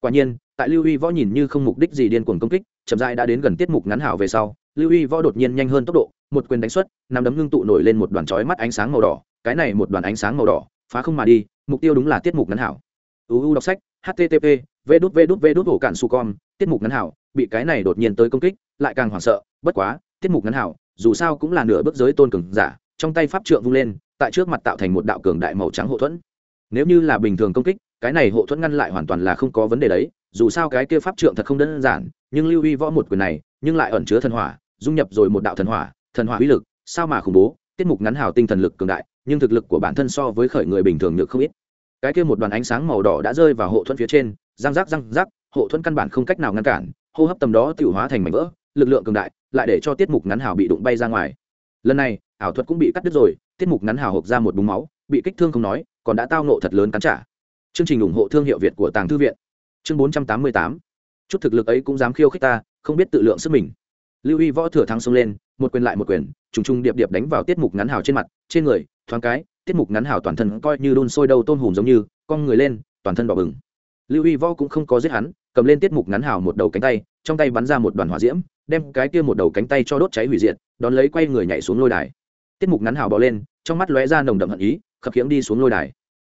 Quả nhiên, tại lưu Huy võ nhìn như không mục đích gì điên cuồng công kích, chậm dại đã đến gần tiết mục ngắn Hào về sau, lưu Huy võ đột nhiên nhanh hơn tốc độ, một quyền đánh xuất nằm đấm ngưng tụ nổi lên một đoàn chói mắt ánh sáng màu đỏ, cái này một đoàn ánh sáng màu đỏ, phá không mà đi, mục tiêu đúng là tiết mục ngắn hảo uu đọc sách http v đút v đút v đút hổ cản su com, tiết mục ngắn hảo, bị cái này đột nhiên tới công kích, lại càng hoảng sợ, bất quá, tiết mục ngắn hảo, dù sao cũng là nửa bước giới tôn cường giả, trong tay pháp trượng vung lên, tại trước mặt tạo thành một đạo cường đại màu trắng hộ thuẫn. Nếu như là bình thường công kích, cái này hộ thuẫn ngăn lại hoàn toàn là không có vấn đề đấy, dù sao cái kia pháp trượng thật không đơn giản, nhưng lưu y võ một quyền này, nhưng lại ẩn chứa thần hỏa, dung nhập rồi một đạo thần hỏa thần hỏa uy lực, sao mà khủng bố, tiết mục ngắn hào tinh thần lực cường đại, nhưng thực lực của bản thân so với khởi người bình thường được không ít cái kia một đoàn ánh sáng màu đỏ đã rơi vào hộ thuẫn phía trên, răng rắc răng rắc, hộ thuẫn căn bản không cách nào ngăn cản, hô hấp tầm đó tự hóa thành mảnh vỡ, lực lượng cường đại lại để cho tiết mục ngắn hào bị đụng bay ra ngoài. Lần này, ảo thuật cũng bị cắt đứt rồi, tiết mục ngắn hào hộp ra một búng máu, bị kích thương không nói, còn đã tao nộ thật lớn cắn trả. Chương trình ủng hộ thương hiệu việt của tàng thư viện. Chương bốn trăm tám mươi tám. Chút thực lực ấy cũng dám khiêu khích ta, không biết tự lượng sức mình. Lưu y võ thừa thắng xông lên, một quyền lại một quyền, trùng trùng điệp điệp đánh vào tiết mục ngắn hào trên mặt, trên người, thoáng cái tiết mục ngắn hào toàn thân coi như đun sôi đầu tôn hùm giống như, con người lên, toàn thân đỏ bừng. Lưu y võ cũng không có giết hắn, cầm lên tiết mục ngắn hào một đầu cánh tay, trong tay bắn ra một đoàn hỏa diễm, đem cái kia một đầu cánh tay cho đốt cháy hủy diệt, đón lấy quay người nhảy xuống lôi đài. Tiết mục ngắn hào bỏ lên, trong mắt lóe ra nồng đậm hận ý, khập khiễng đi xuống lôi đài.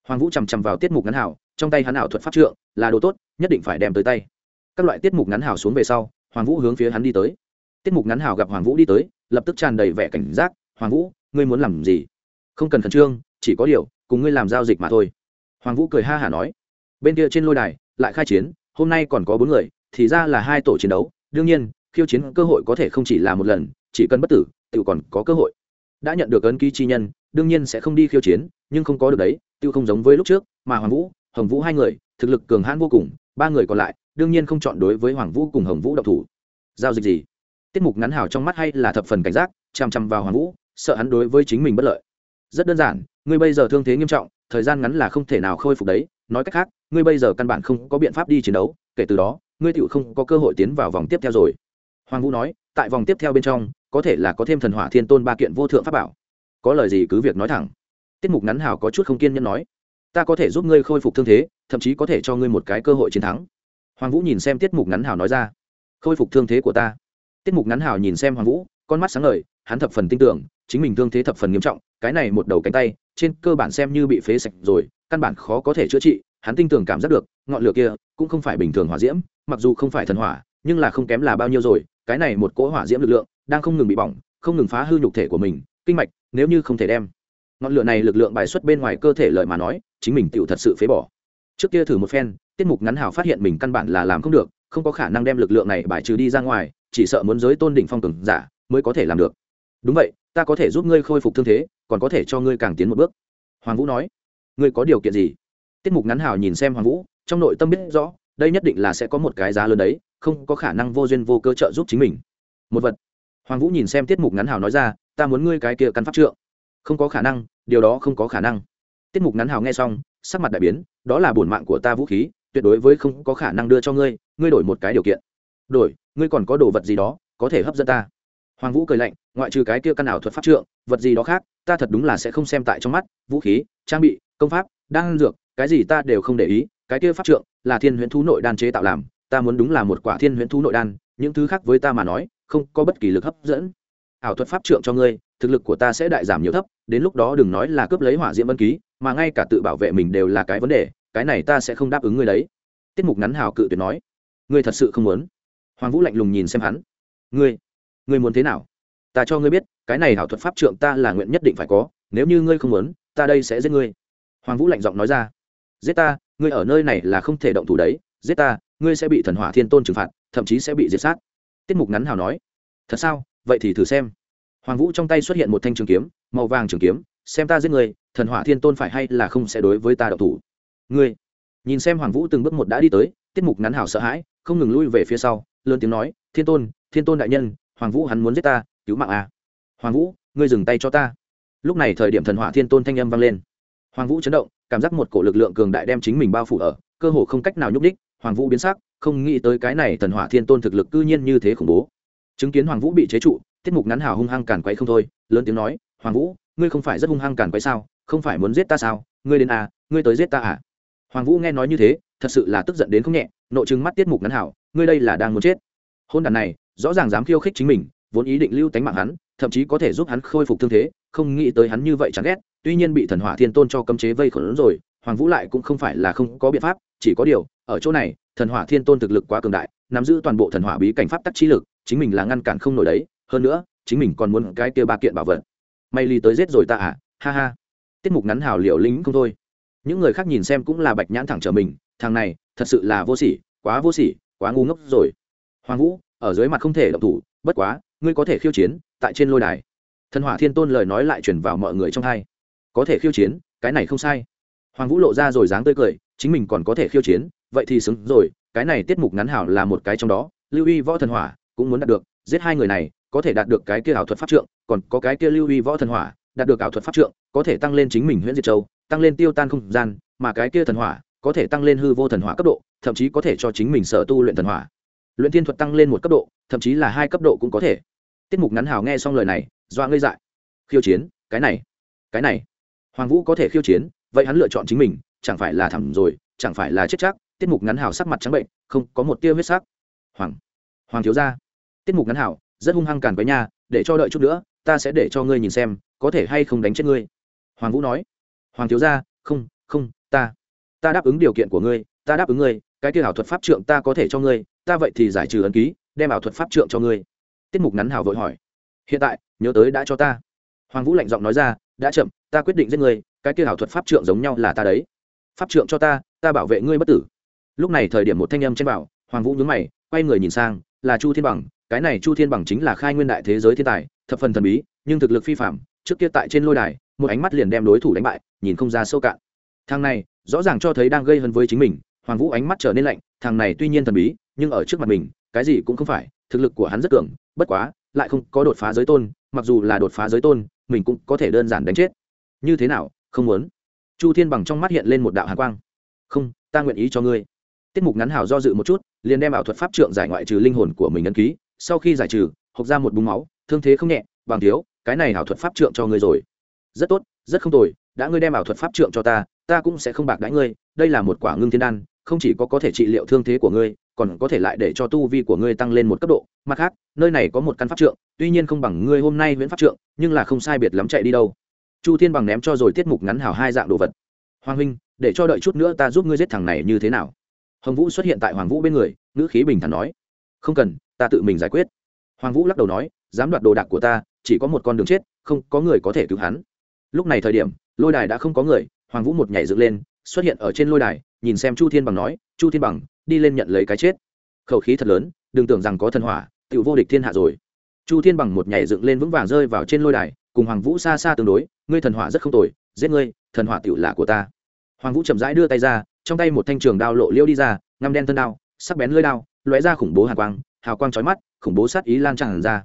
Hoàng vũ chằm chằm vào tiết mục ngắn hào trong tay hắn ảo thuật pháp trượng, là đồ tốt, nhất định phải đem tới tay. Các loại tiết mục ngắn hào xuống về sau, hoàng vũ hướng phía hắn đi tới. Tiết mục ngắn hào gặp hoàng vũ đi tới, lập tức tràn đầy vẻ cảnh giác, hoàng vũ, ngươi muốn làm gì? Không cần khẩn trương, chỉ có điều, cùng ngươi làm giao dịch mà thôi. Hoàng vũ cười ha hả nói. Bên kia trên lôi đài, lại khai chiến, hôm nay còn có bốn người, thì ra là hai tổ chiến đấu. Đương nhiên, khiêu chiến cơ hội có thể không chỉ là một lần, chỉ cần bất tử tự còn có cơ hội. Đã nhận được ấn ký chi nhân, đương nhiên sẽ không đi khiêu chiến, nhưng không có được đấy tự không giống với lúc trước, mà hoàng vũ, hồng vũ hai người, thực lực cường hãn vô cùng, ba người còn lại, đương nhiên không chọn đối với hoàng vũ cùng hồng vũ độc thủ. Giao dịch gì? Tiết mục ngắn hào trong mắt hay là thập phần cảnh giác chằm chằm vào hoàng vũ, sợ hắn đối với chính mình bất lợi rất đơn giản, ngươi bây giờ thương thế nghiêm trọng, thời gian ngắn là không thể nào khôi phục đấy. Nói cách khác, ngươi bây giờ căn bản không có biện pháp đi chiến đấu, kể từ đó, ngươi tựu không có cơ hội tiến vào vòng tiếp theo rồi. Hoàng vũ nói, tại vòng tiếp theo bên trong, có thể là có thêm thần hỏa thiên tôn ba kiện vô thượng pháp bảo. Có lời gì cứ việc nói thẳng. Tiết mục ngắn hào có chút không kiên nhẫn nói, ta có thể giúp ngươi khôi phục thương thế, thậm chí có thể cho ngươi một cái cơ hội chiến thắng. Hoàng vũ nhìn xem tiết mục ngắn hào nói ra, khôi phục thương thế của ta. Tiết mục ngắn hào nhìn xem hoàng vũ, con mắt sáng ngời, hắn thập phần tin tưởng chính mình thương thế thập phần nghiêm trọng, cái này một đầu cánh tay, trên cơ bản xem như bị phế sạch rồi, căn bản khó có thể chữa trị, hắn tin tưởng cảm giác được, ngọn lửa kia cũng không phải bình thường hỏa diễm, mặc dù không phải thần hỏa, nhưng là không kém là bao nhiêu rồi, cái này một cỗ hỏa diễm lực lượng đang không ngừng bị bỏng, không ngừng phá hư nhục thể của mình, kinh mạch, nếu như không thể đem ngọn lửa này lực lượng bài xuất bên ngoài cơ thể lợi mà nói, chính mình tựu thật sự phế bỏ. Trước kia thử một phen, tiết mục ngắn hào phát hiện mình căn bản là làm không được, không có khả năng đem lực lượng này bài trừ đi ra ngoài, chỉ sợ muốn giới tôn đỉnh phong cường giả mới có thể làm được. Đúng vậy ta có thể giúp ngươi khôi phục thương thế, còn có thể cho ngươi càng tiến một bước. Hoàng vũ nói. Ngươi có điều kiện gì? Tiết mục ngắn hào nhìn xem hoàng vũ, trong nội tâm biết rõ, đây nhất định là sẽ có một cái giá lớn đấy, không có khả năng vô duyên vô cơ trợ giúp chính mình. Một vật. Hoàng vũ nhìn xem tiết mục ngắn hào nói ra, ta muốn ngươi cái kia căn pháp trượng. Không có khả năng, điều đó không có khả năng. Tiết mục ngắn hào nghe xong, sắc mặt đại biến, đó là bổn mạng của ta vũ khí, tuyệt đối với không có khả năng đưa cho ngươi ngươi đổi một cái điều kiện. Đổi, ngươi còn có đồ vật gì đó, có thể hấp dẫn ta hoàng vũ cười lạnh, ngoại trừ cái kia căn ảo thuật pháp trượng, vật gì đó khác, ta thật đúng là sẽ không xem tại trong mắt, vũ khí, trang bị, công pháp, đan dược, cái gì ta đều không để ý, cái kia pháp trượng là thiên huyễn thú nội đan chế tạo làm, ta muốn đúng là một quả thiên huyễn thú nội đan, những thứ khác với ta mà nói, không có bất kỳ lực hấp dẫn. Ảo thuật pháp trượng cho ngươi, thực lực của ta sẽ đại giảm nhiều thấp, đến lúc đó đừng nói là cướp lấy hỏa diễm ân ký, mà ngay cả tự bảo vệ mình đều là cái vấn đề, cái này ta sẽ không đáp ứng ngươi đấy. Tiết mục ngắn hào cự tuyệt nói. Ngươi thật sự không muốn? Hoàng vũ lạnh lùng nhìn xem hắn. Ngươi ngươi muốn thế nào? Ta cho ngươi biết, cái này hảo thuật pháp trượng ta là nguyện nhất định phải có, nếu như ngươi không muốn, ta đây sẽ giết ngươi. Hoàng vũ lạnh giọng nói ra. Giết ta, ngươi ở nơi này là không thể động thủ đấy. Giết ta, ngươi sẽ bị thần hỏa thiên tôn trừng phạt, thậm chí sẽ bị diệt sát. Tiết mục ngắn hào nói. Thật sao? Vậy thì thử xem. Hoàng vũ trong tay xuất hiện một thanh trường kiếm, màu vàng trường kiếm, xem ta giết người thần hỏa thiên tôn phải hay là không sẽ đối với ta đậu thủ? Ngươi. Nhìn xem hoàng vũ từng bước một đã đi tới, tiết mục ngắn hào sợ hãi, không ngừng lui về phía sau, lớn tiếng nói, thiên tôn thiên tôn đại nhân hoàng vũ hắn muốn giết ta, cứu mạng à. hoàng vũ, ngươi dừng tay cho ta. Lúc này thời điểm thần hỏa thiên tôn thanh âm vang lên. Hoàng vũ chấn động, cảm giác một cổ lực lượng cường đại đem chính mình bao phủ ở, cơ hồ không cách nào nhúc đích hoàng vũ biến sắc, không nghĩ tới cái này thần hỏa thiên tôn thực lực cư nhiên như thế khủng bố. Chứng kiến hoàng vũ bị chế trụ, tiết mục ngắn hào hung hăng càn quấy không thôi, lớn tiếng nói, hoàng vũ, ngươi không phải rất hung hăng càn quấy sao? Không phải muốn giết ta sao? Ngươi đến à? Ngươi tới giết ta à? Hoàng vũ nghe nói như thế, thật sự là tức giận đến không nhẹ, nội chứng mắt tiết mục ngắn hảo ngươi đây là đang muốn chết. Hôn đàn này rõ ràng dám khiêu khích chính mình, vốn ý định lưu tánh mạng hắn, thậm chí có thể giúp hắn khôi phục thương thế, không nghĩ tới hắn như vậy chẳng ghét, tuy nhiên bị thần hỏa thiên tôn cho cấm chế vây khẩn rồi, hoàng vũ lại cũng không phải là không có biện pháp, chỉ có điều, ở chỗ này, thần hỏa thiên tôn thực lực quá cường đại, nắm giữ toàn bộ thần hỏa bí cảnh pháp tắc trí lực, chính mình là ngăn cản không nổi đấy, hơn nữa, chính mình còn muốn cái kia ba kiện bảo vật. May ly tới giết rồi ta à ha ha. Tiết mục ngắn hào liệu lính không thôi. Những người khác nhìn xem cũng là bạch nhãn thẳng trở mình, thằng này, thật sự là vô sỉ, quá vô sỉ, quá ngu ngốc rồi. Hoàng vũ ở dưới mặt không thể động thủ, bất quá, ngươi có thể khiêu chiến, tại trên lôi đài. Thần hỏa thiên tôn lời nói lại chuyển vào mọi người trong hai. Có thể khiêu chiến, cái này không sai. Hoàng vũ lộ ra rồi dáng tươi cười, chính mình còn có thể khiêu chiến, vậy thì xứng rồi, cái này tiết mục ngắn hảo là một cái trong đó, lưu y võ thần hỏa cũng muốn đạt được, giết hai người này, có thể đạt được cái kia ảo thuật pháp trượng, còn có cái kia lưu y võ thần hỏa, đạt được ảo thuật pháp trượng, có thể tăng lên chính mình huyễn diệt châu, tăng lên tiêu tan không gian, mà cái kia thần hỏa có thể tăng lên hư vô thần hỏa cấp độ, thậm chí có thể cho chính mình sở tu luyện thần hỏa luyện thiên thuật tăng lên một cấp độ, thậm chí là hai cấp độ cũng có thể. Tiết mục ngắn hào nghe xong lời này doa ngơi dại. Khiêu chiến, cái này cái này. Hoàng vũ có thể khiêu chiến, vậy hắn lựa chọn chính mình, chẳng phải là thẳm rồi, chẳng phải là chết chắc. Tiết mục ngắn hào sắc mặt trắng bệnh, không có một tia huyết sắc. Hoàng hoàng thiếu gia. Tiết mục ngắn hào rất hung hăng càn với nhà để cho đợi chút nữa, ta sẽ để cho ngươi nhìn xem, có thể hay không đánh chết ngươi. Hoàng vũ nói. Hoàng thiếu gia, không không, ta. Ta đáp ứng điều kiện của ngươi, ta đáp ứng ngươi, cái kia hảo thuật pháp trượng ta có thể cho ngươi ta vậy thì giải trừ ấn ký, đem ảo thuật pháp trượng cho ngươi. Tiết mục ngắn hào vội hỏi. Hiện tại, nhớ tới đã cho ta. Hoàng vũ lạnh giọng nói ra, đã chậm, ta quyết định giết ngươi, cái kia ảo thuật pháp trượng giống nhau là ta đấy. Pháp trượng cho ta ta bảo vệ ngươi bất tử. Lúc này thời điểm một thanh âm trên bảo, hoàng vũ nhướng mày, quay người nhìn sang, là chu thiên bằng, cái này chu thiên bằng chính là khai nguyên đại thế giới thiên tài, thập phần thần bí, nhưng thực lực phi phạm trước kia tại trên lôi đài, một ánh mắt liền đem đối thủ đánh bại, nhìn không ra sâu cạn. Thằng này, rõ ràng cho thấy đang gây hấn với chính mình, hoàng vũ ánh mắt trở nên lạnh, thằng này tuy nhiên thần bí nhưng ở trước mặt mình, cái gì cũng không phải, thực lực của hắn rất cường, bất quá, lại không có đột phá giới tôn, mặc dù là đột phá giới tôn, mình cũng có thể đơn giản đánh chết. Như thế nào, không muốn. Chu thiên bằng trong mắt hiện lên một đạo hàn quang. Không, ta nguyện ý cho ngươi. Tiết mục ngắn hào do dự một chút, liền đem ảo thuật pháp trượng giải ngoại trừ linh hồn của mình ấn ký, sau khi giải trừ, hộc ra một búng máu, thương thế không nhẹ, bằng thiếu, cái này ảo thuật pháp trượng cho ngươi rồi. Rất tốt, rất không tồi, đã ngươi đem ảo thuật pháp trượng cho ta ta cũng sẽ không bạc đãi ngươi, đây là một quả ngưng thiên đan không chỉ có có thể trị liệu thương thế của ngươi, còn có thể lại để cho tu vi của ngươi tăng lên một cấp độ. Mặt khác, nơi này có một căn pháp trượng, tuy nhiên không bằng ngươi hôm nay viễn pháp trượng, nhưng là không sai biệt lắm chạy đi đâu. Chu thiên bằng ném cho rồi tiết mục ngắn hào hai dạng đồ vật. Hoàng huynh, để cho đợi chút nữa ta giúp ngươi giết thằng này như thế nào? Hồng vũ xuất hiện tại hoàng vũ bên người, ngữ khí bình thản nói. Không cần, ta tự mình giải quyết. Hoàng vũ lắc đầu nói, dám đoạt đồ đạc của ta, chỉ có một con đường chết, không có người có thể cứu hắn. Lúc này thời điểm, lôi đài đã không có người, hoàng vũ một nhảy dựng lên, xuất hiện ở trên lôi đài nhìn xem chu thiên bằng nói, chu thiên bằng, đi lên nhận lấy cái chết. Khẩu khí thật lớn, đừng tưởng rằng có thần hỏa tự vô địch thiên hạ rồi. Chu thiên bằng một nhảy dựng lên vững vàng rơi vào trên lôi đài, cùng hoàng vũ xa xa tương đối, ngươi thần hỏa rất không tồi, giết ngươi, thần hỏa tựu là của ta. Hoàng vũ chậm rãi đưa tay ra, trong tay một thanh trường đao lộ liêu đi ra, ngăm đen thân đao, sắc bén lưỡi đao, lóe ra khủng bố hàn quang, hào quang chói mắt, khủng bố sát ý lan tràn ra.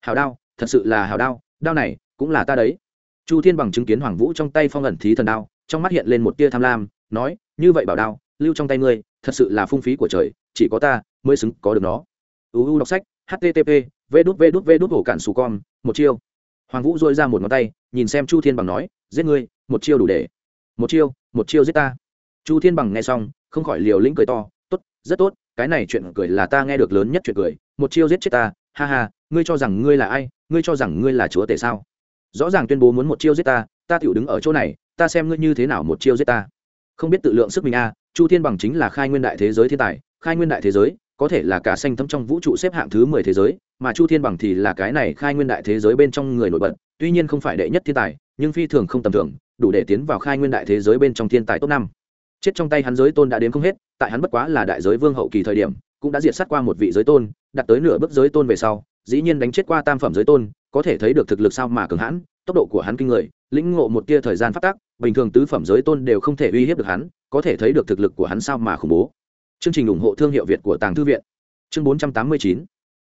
Hào đao, thật sự là hào đao đao này cũng là ta đấy. Chu thiên bằng chứng kiến hoàng vũ trong tay phong ẩn thí thần đao, trong mắt hiện lên một tia tham lam nói, như vậy bảo đao, lưu trong tay ngươi, thật sự là phung phí của trời, chỉ có ta mới xứng có được nó. Uu đọc sách http v đút v đút v đút, hổ cản xù con, một chiêu. Hoàng vũ dôi ra một ngón tay, nhìn xem chu thiên bằng nói, giết ngươi, một chiêu đủ để. Một chiêu một chiêu giết ta. Chu thiên bằng nghe xong, không khỏi liều lĩnh cười to, tốt, rất tốt, cái này chuyện cười là ta nghe được lớn nhất chuyện cười, một chiêu giết chết ta, ha ha, ngươi cho rằng ngươi là ai, ngươi cho rằng ngươi là chúa tể sao? Rõ ràng tuyên bố muốn một chiêu giết ta ta tựu đứng ở chỗ này, ta xem ngươi như thế nào một chiêu giết ta không biết tự lượng sức mình a à, chu thiên bằng chính là khai nguyên đại thế giới thiên tài khai nguyên đại thế giới có thể là cả xanh thấm trong vũ trụ xếp hạng thứ mười thế giới mà chu thiên bằng thì là cái này khai nguyên đại thế giới bên trong người nổi bật tuy nhiên không phải đệ nhất thiên tài nhưng phi thường không tầm thường đủ để tiến vào khai nguyên đại thế giới bên trong thiên tài top năm. Chết trong tay hắn giới tôn đã đến không hết tại hắn bất quá là đại giới vương hậu kỳ thời điểm cũng đã diệt sát qua một vị giới tôn đặt tới nửa bước giới tôn về sau dĩ nhiên đánh chết qua tam phẩm giới tôn có thể thấy được thực lực sao mà cường hãn tốc độ của hắn kinh người lĩnh ngộ một tia thời gian phát tác, bình thường tứ phẩm giới tôn đều không thể uy hiếp được hắn, có thể thấy được thực lực của hắn sao mà khủng bố. Chương trình ủng hộ thương hiệu việt của tàng thư viện. Chương bốn trăm tám mươi chín.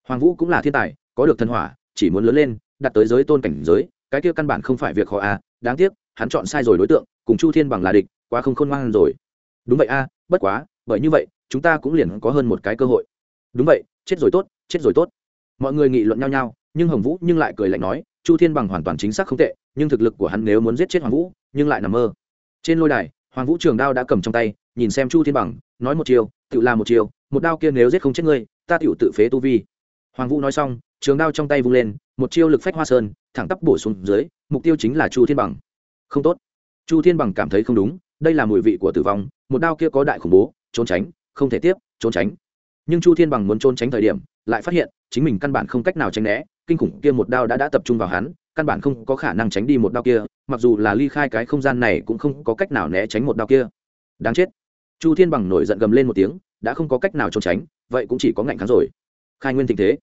Hoàng vũ cũng là thiên tài, có được thần hỏa, chỉ muốn lớn lên đặt tới giới tôn cảnh giới, cái kia căn bản không phải việc khó a đáng tiếc, hắn chọn sai rồi đối tượng, cùng chu thiên bằng là địch, quá không khôn ngoan rồi. Đúng vậy a bất quá, bởi như vậy, chúng ta cũng liền có hơn một cái cơ hội. Đúng vậy, chết rồi tốt, chết rồi tốt. Mọi người nghị luận nhau nhau, nhưng hồng vũ nhưng lại cười lạnh nói chu thiên bằng hoàn toàn chính xác không tệ, nhưng thực lực của hắn nếu muốn giết chết hoàng vũ, nhưng lại nằm mơ. Trên lôi đài, hoàng vũ trường đao đã cầm trong tay, nhìn xem chu thiên bằng, nói một chiều tự làm một chiều, một đao kia nếu giết không chết ngươi, ta tự tự phế tu vi. Hoàng vũ nói xong, trường đao trong tay vung lên, một chiêu lực phách hoa sơn, thẳng tắp bổ xuống dưới, mục tiêu chính là chu thiên bằng. Không tốt. Chu thiên bằng cảm thấy không đúng, đây là mùi vị của tử vong, một đao kia có đại khủng bố, trốn tránh, không thể tiếp, trốn tránh. Nhưng chu thiên bằng muốn trốn tránh thời điểm, lại phát hiện chính mình căn bản không cách nào tránh né kinh khủng kia một đao đã đã tập trung vào hắn, căn bản không có khả năng tránh đi một đao kia, mặc dù là ly khai cái không gian này cũng không có cách nào né tránh một đao kia. Đáng chết. Chu thiên bằng nổi giận gầm lên một tiếng, đã không có cách nào trốn tránh, vậy cũng chỉ có ngạnh kháng rồi. Khai nguyên tình thế.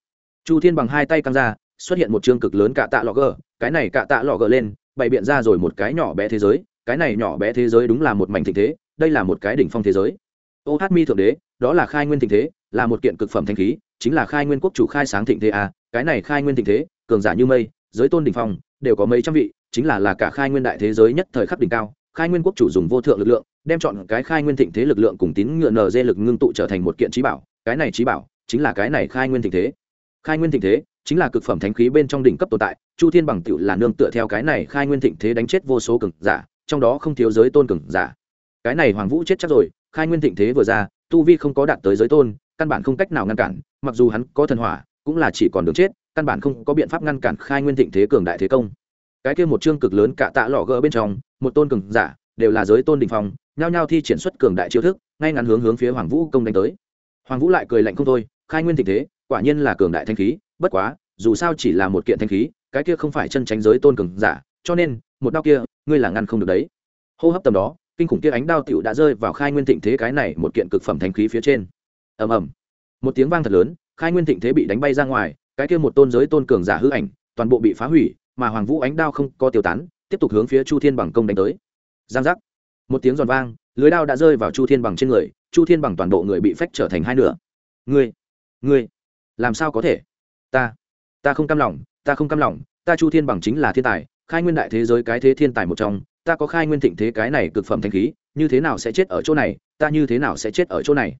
Chu thiên bằng hai tay căng ra, xuất hiện một chương cực lớn cạ tạ lọ gờ, cái này cạ tạ lọ gờ lên, bày biện ra rồi một cái nhỏ bé thế giới, cái này nhỏ bé thế giới đúng là một mảnh tình thế, đây là một cái đỉnh phong thế giới. Ô hát mi thượng đế, đó là khai nguyên tình thế, là một kiện cực phẩm thanh khí, chính là khai nguyên quốc chủ khai sáng thịnh thế a cái này khai nguyên thịnh thế, cường giả như mây, giới tôn đỉnh phong, đều có mấy trăm vị, chính là là cả khai nguyên đại thế giới nhất thời khắc đỉnh cao, khai nguyên quốc chủ dùng vô thượng lực lượng, đem chọn cái khai nguyên thịnh thế lực lượng cùng tín ngựa dê lực ngưng tụ trở thành một kiện trí bảo, cái này trí bảo chính là cái này khai nguyên thịnh thế. Khai nguyên thịnh thế chính là cực phẩm thánh khí bên trong đỉnh cấp tồn tại, chu thiên bằng tựu là nương tựa theo cái này khai nguyên thịnh thế đánh chết vô số cường giả, trong đó không thiếu giới tôn cường giả. Cái này hoàng vũ chết chắc rồi, khai nguyên thịnh thế vừa ra, tu vi không có đạt tới giới tôn, căn bản không cách nào ngăn cản, mặc dù hắn có thần hỏa cũng là chỉ còn đường chết, căn bản không có biện pháp ngăn cản khai nguyên thịnh thế cường đại thế công. Cái kia một chương cực lớn cả tạ lọ gỡ bên trong, một tôn cường giả, đều là giới tôn đình phong, nhao nhao thi triển xuất cường đại chiêu thức, ngay ngắn hướng hướng phía hoàng vũ công đánh tới. Hoàng vũ lại cười lạnh không thôi, khai nguyên thịnh thế, quả nhiên là cường đại thanh khí, bất quá, dù sao chỉ là một kiện thanh khí, cái kia không phải chân tránh giới tôn cường giả, cho nên, một đao kia, ngươi là ngăn không được đấy. Hô hấp tầm đó, kinh khủng kia ánh đao tựu đã rơi vào khai nguyên thịnh thế cái này một kiện cực phẩm thanh khí phía trên. Ầm ầm. Một tiếng vang thật lớn khai nguyên thịnh thế bị đánh bay ra ngoài, cái kia một tôn giới tôn cường giả hư ảnh, toàn bộ bị phá hủy, mà hoàng vũ ánh đao không có tiêu tán, tiếp tục hướng phía chu thiên bằng công đánh tới. Giang giác. Một tiếng giòn vang, lưới đao đã rơi vào chu thiên bằng trên người, chu thiên bằng toàn bộ người bị phách trở thành hai nửa. Ngươi ngươi, làm sao có thể? Ta ta không cam lòng, ta không cam lòng, ta chu thiên bằng chính là thiên tài, khai nguyên đại thế giới cái thế thiên tài một trong, ta có khai nguyên thịnh thế cái này cực phẩm thanh khí, như thế nào sẽ chết ở chỗ này, ta như thế nào sẽ chết ở chỗ này?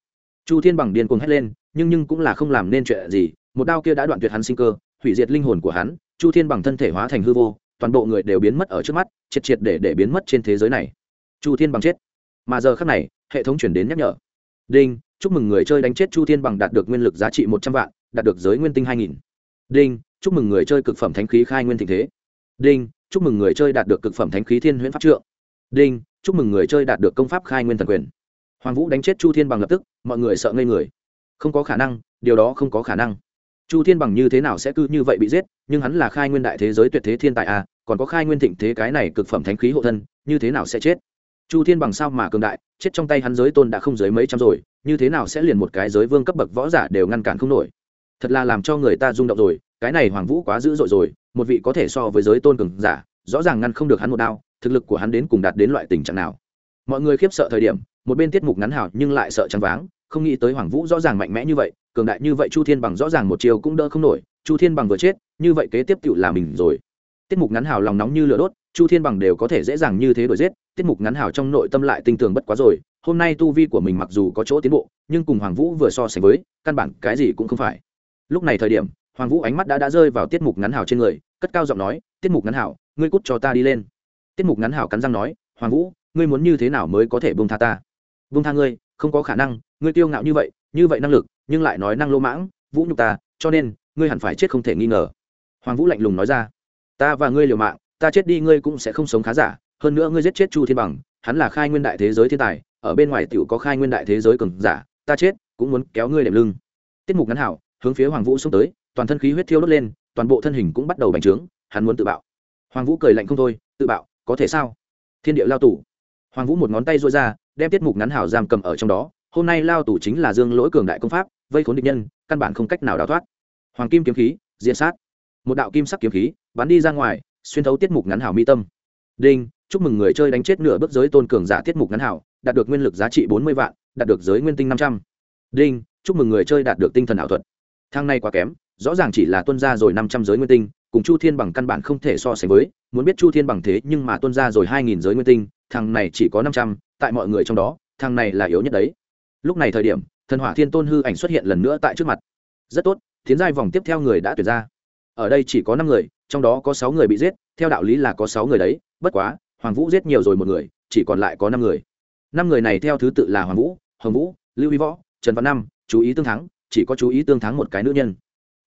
Chu thiên bằng điên cuồng hét lên nhưng nhưng cũng là không làm nên chuyện gì, một đao kia đã đoạn tuyệt hắn sinh cơ, hủy diệt linh hồn của hắn, chu thiên bằng thân thể hóa thành hư vô, toàn bộ người đều biến mất ở trước mắt, triệt triệt để để biến mất trên thế giới này. Chu thiên bằng chết. Mà giờ khác này, hệ thống chuyển đến nhắc nhở. Đinh, chúc mừng người chơi đánh chết chu thiên bằng đạt được nguyên lực giá trị một trăm vạn, đạt được giới nguyên tinh hai nghìn. Đinh, chúc mừng người chơi cực phẩm thánh khí khai nguyên thịnh thế. Đinh, chúc mừng người chơi đạt được cực phẩm thánh khí thiên huyễn pháp trượng. Đinh, chúc mừng người chơi đạt được công pháp khai nguyên thần quyền. Hoàng vũ đánh chết chu thiên bằng lập tức, mọi người sợ ngây người không có khả năng, điều đó không có khả năng. Chu thiên bằng như thế nào sẽ cứ như vậy bị giết, nhưng hắn là khai nguyên đại thế giới tuyệt thế thiên tài à còn có khai nguyên thịnh thế cái này cực phẩm thánh khí hộ thân, như thế nào sẽ chết? Chu thiên bằng sao mà cường đại, chết trong tay hắn giới tôn đã không giới mấy trăm rồi, như thế nào sẽ liền một cái giới vương cấp bậc võ giả đều ngăn cản không nổi? Thật là làm cho người ta rung động rồi, cái này hoàng vũ quá dữ dội rồi, một vị có thể so với giới tôn cường giả, rõ ràng ngăn không được hắn một đao, thực lực của hắn đến cùng đạt đến loại tình trạng nào? Mọi người khiếp sợ thời điểm, một bên tiết mục ngắn hào nhưng lại sợ trắng váng không nghĩ tới hoàng vũ rõ ràng mạnh mẽ như vậy, cường đại như vậy chu thiên bằng rõ ràng một chiều cũng đỡ không nổi, chu thiên bằng vừa chết, như vậy kế tiếp tự là mình rồi. Tiết mục ngắn hào lòng nóng như lửa đốt, chu thiên bằng đều có thể dễ dàng như thế đổi giết, tiết mục ngắn hào trong nội tâm lại tinh tường bất quá rồi, hôm nay tu vi của mình mặc dù có chỗ tiến bộ, nhưng cùng hoàng vũ vừa so sánh với, căn bản cái gì cũng không phải. Lúc này thời điểm, hoàng vũ ánh mắt đã đã rơi vào tiết mục ngắn hảo trên người, cất cao giọng nói, tiết mục ngắn hảo ngươi cút cho ta đi lên. Tiết mục ngắn hảo cắn răng nói, hoàng vũ, ngươi muốn như thế nào mới có thể bông tha ta? Bông tha ngươi, không có khả năng ngươi tiêu ngạo như vậy như vậy năng lực, nhưng lại nói năng lô mãng, vũ nhục ta, cho nên, ngươi hẳn phải chết không thể nghi ngờ. Hoàng vũ lạnh lùng nói ra. Ta và ngươi liều mạng, ta chết đi ngươi cũng sẽ không sống khá giả, hơn nữa ngươi giết chết chu thiên bằng, hắn là khai nguyên đại thế giới thiên tài, ở bên ngoài tiểu có khai nguyên đại thế giới cường giả, ta chết cũng muốn kéo ngươi đệm lưng. Tiết mục ngắn hảo, hướng phía hoàng vũ xông tới, toàn thân khí huyết thiêu đốt lên, toàn bộ thân hình cũng bắt đầu bành trướng, hắn muốn tự bạo. Hoàng vũ cười lạnh không thôi, tự bạo, có thể sao? Thiên địa lao tủ hoàng vũ một ngón tay rối ra, đem tiết mục ngắn hảo giam cầm ở trong đó hôm nay lao tù chính là dương lỗi cường đại công pháp, vây khốn địch nhân, căn bản không cách nào đào thoát. Hoàng kim kiếm khí, diện sát. Một đạo kim sắc kiếm khí, bắn đi ra ngoài, xuyên thấu tiết mục ngắn hảo mi tâm. Đinh, chúc mừng người chơi đánh chết nửa bước giới tôn cường giả tiết mục ngắn hảo, đạt được nguyên lực giá trị bốn mươi vạn, đạt được giới nguyên tinh năm trăm. Đinh, chúc mừng người chơi đạt được tinh thần ảo thuật. Thang này quá kém, rõ ràng chỉ là tuân ra rồi năm trăm giới nguyên tinh, cùng chu thiên bằng căn bản không thể so sánh với, muốn biết chu thiên bằng thế nhưng mà tuân ra rồi hai nghìn giới nguyên tinh, thằng này chỉ có năm trăm, tại mọi người trong đó, thằng này là yếu nhất đấy lúc này thời điểm, thần hỏa thiên tôn hư ảnh xuất hiện lần nữa tại trước mặt. Rất tốt, tiến giai vòng tiếp theo người đã tuyệt ra. Ở đây chỉ có năm người, trong đó có sáu người bị giết, theo đạo lý là có sáu người đấy, bất quá, hoàng vũ giết nhiều rồi một người, chỉ còn lại có năm người. Năm người này theo thứ tự là hoàng vũ, hồng vũ, lưu vi võ, trần văn năm chú ý tương thắng, chỉ có chú ý tương thắng một cái nữ nhân.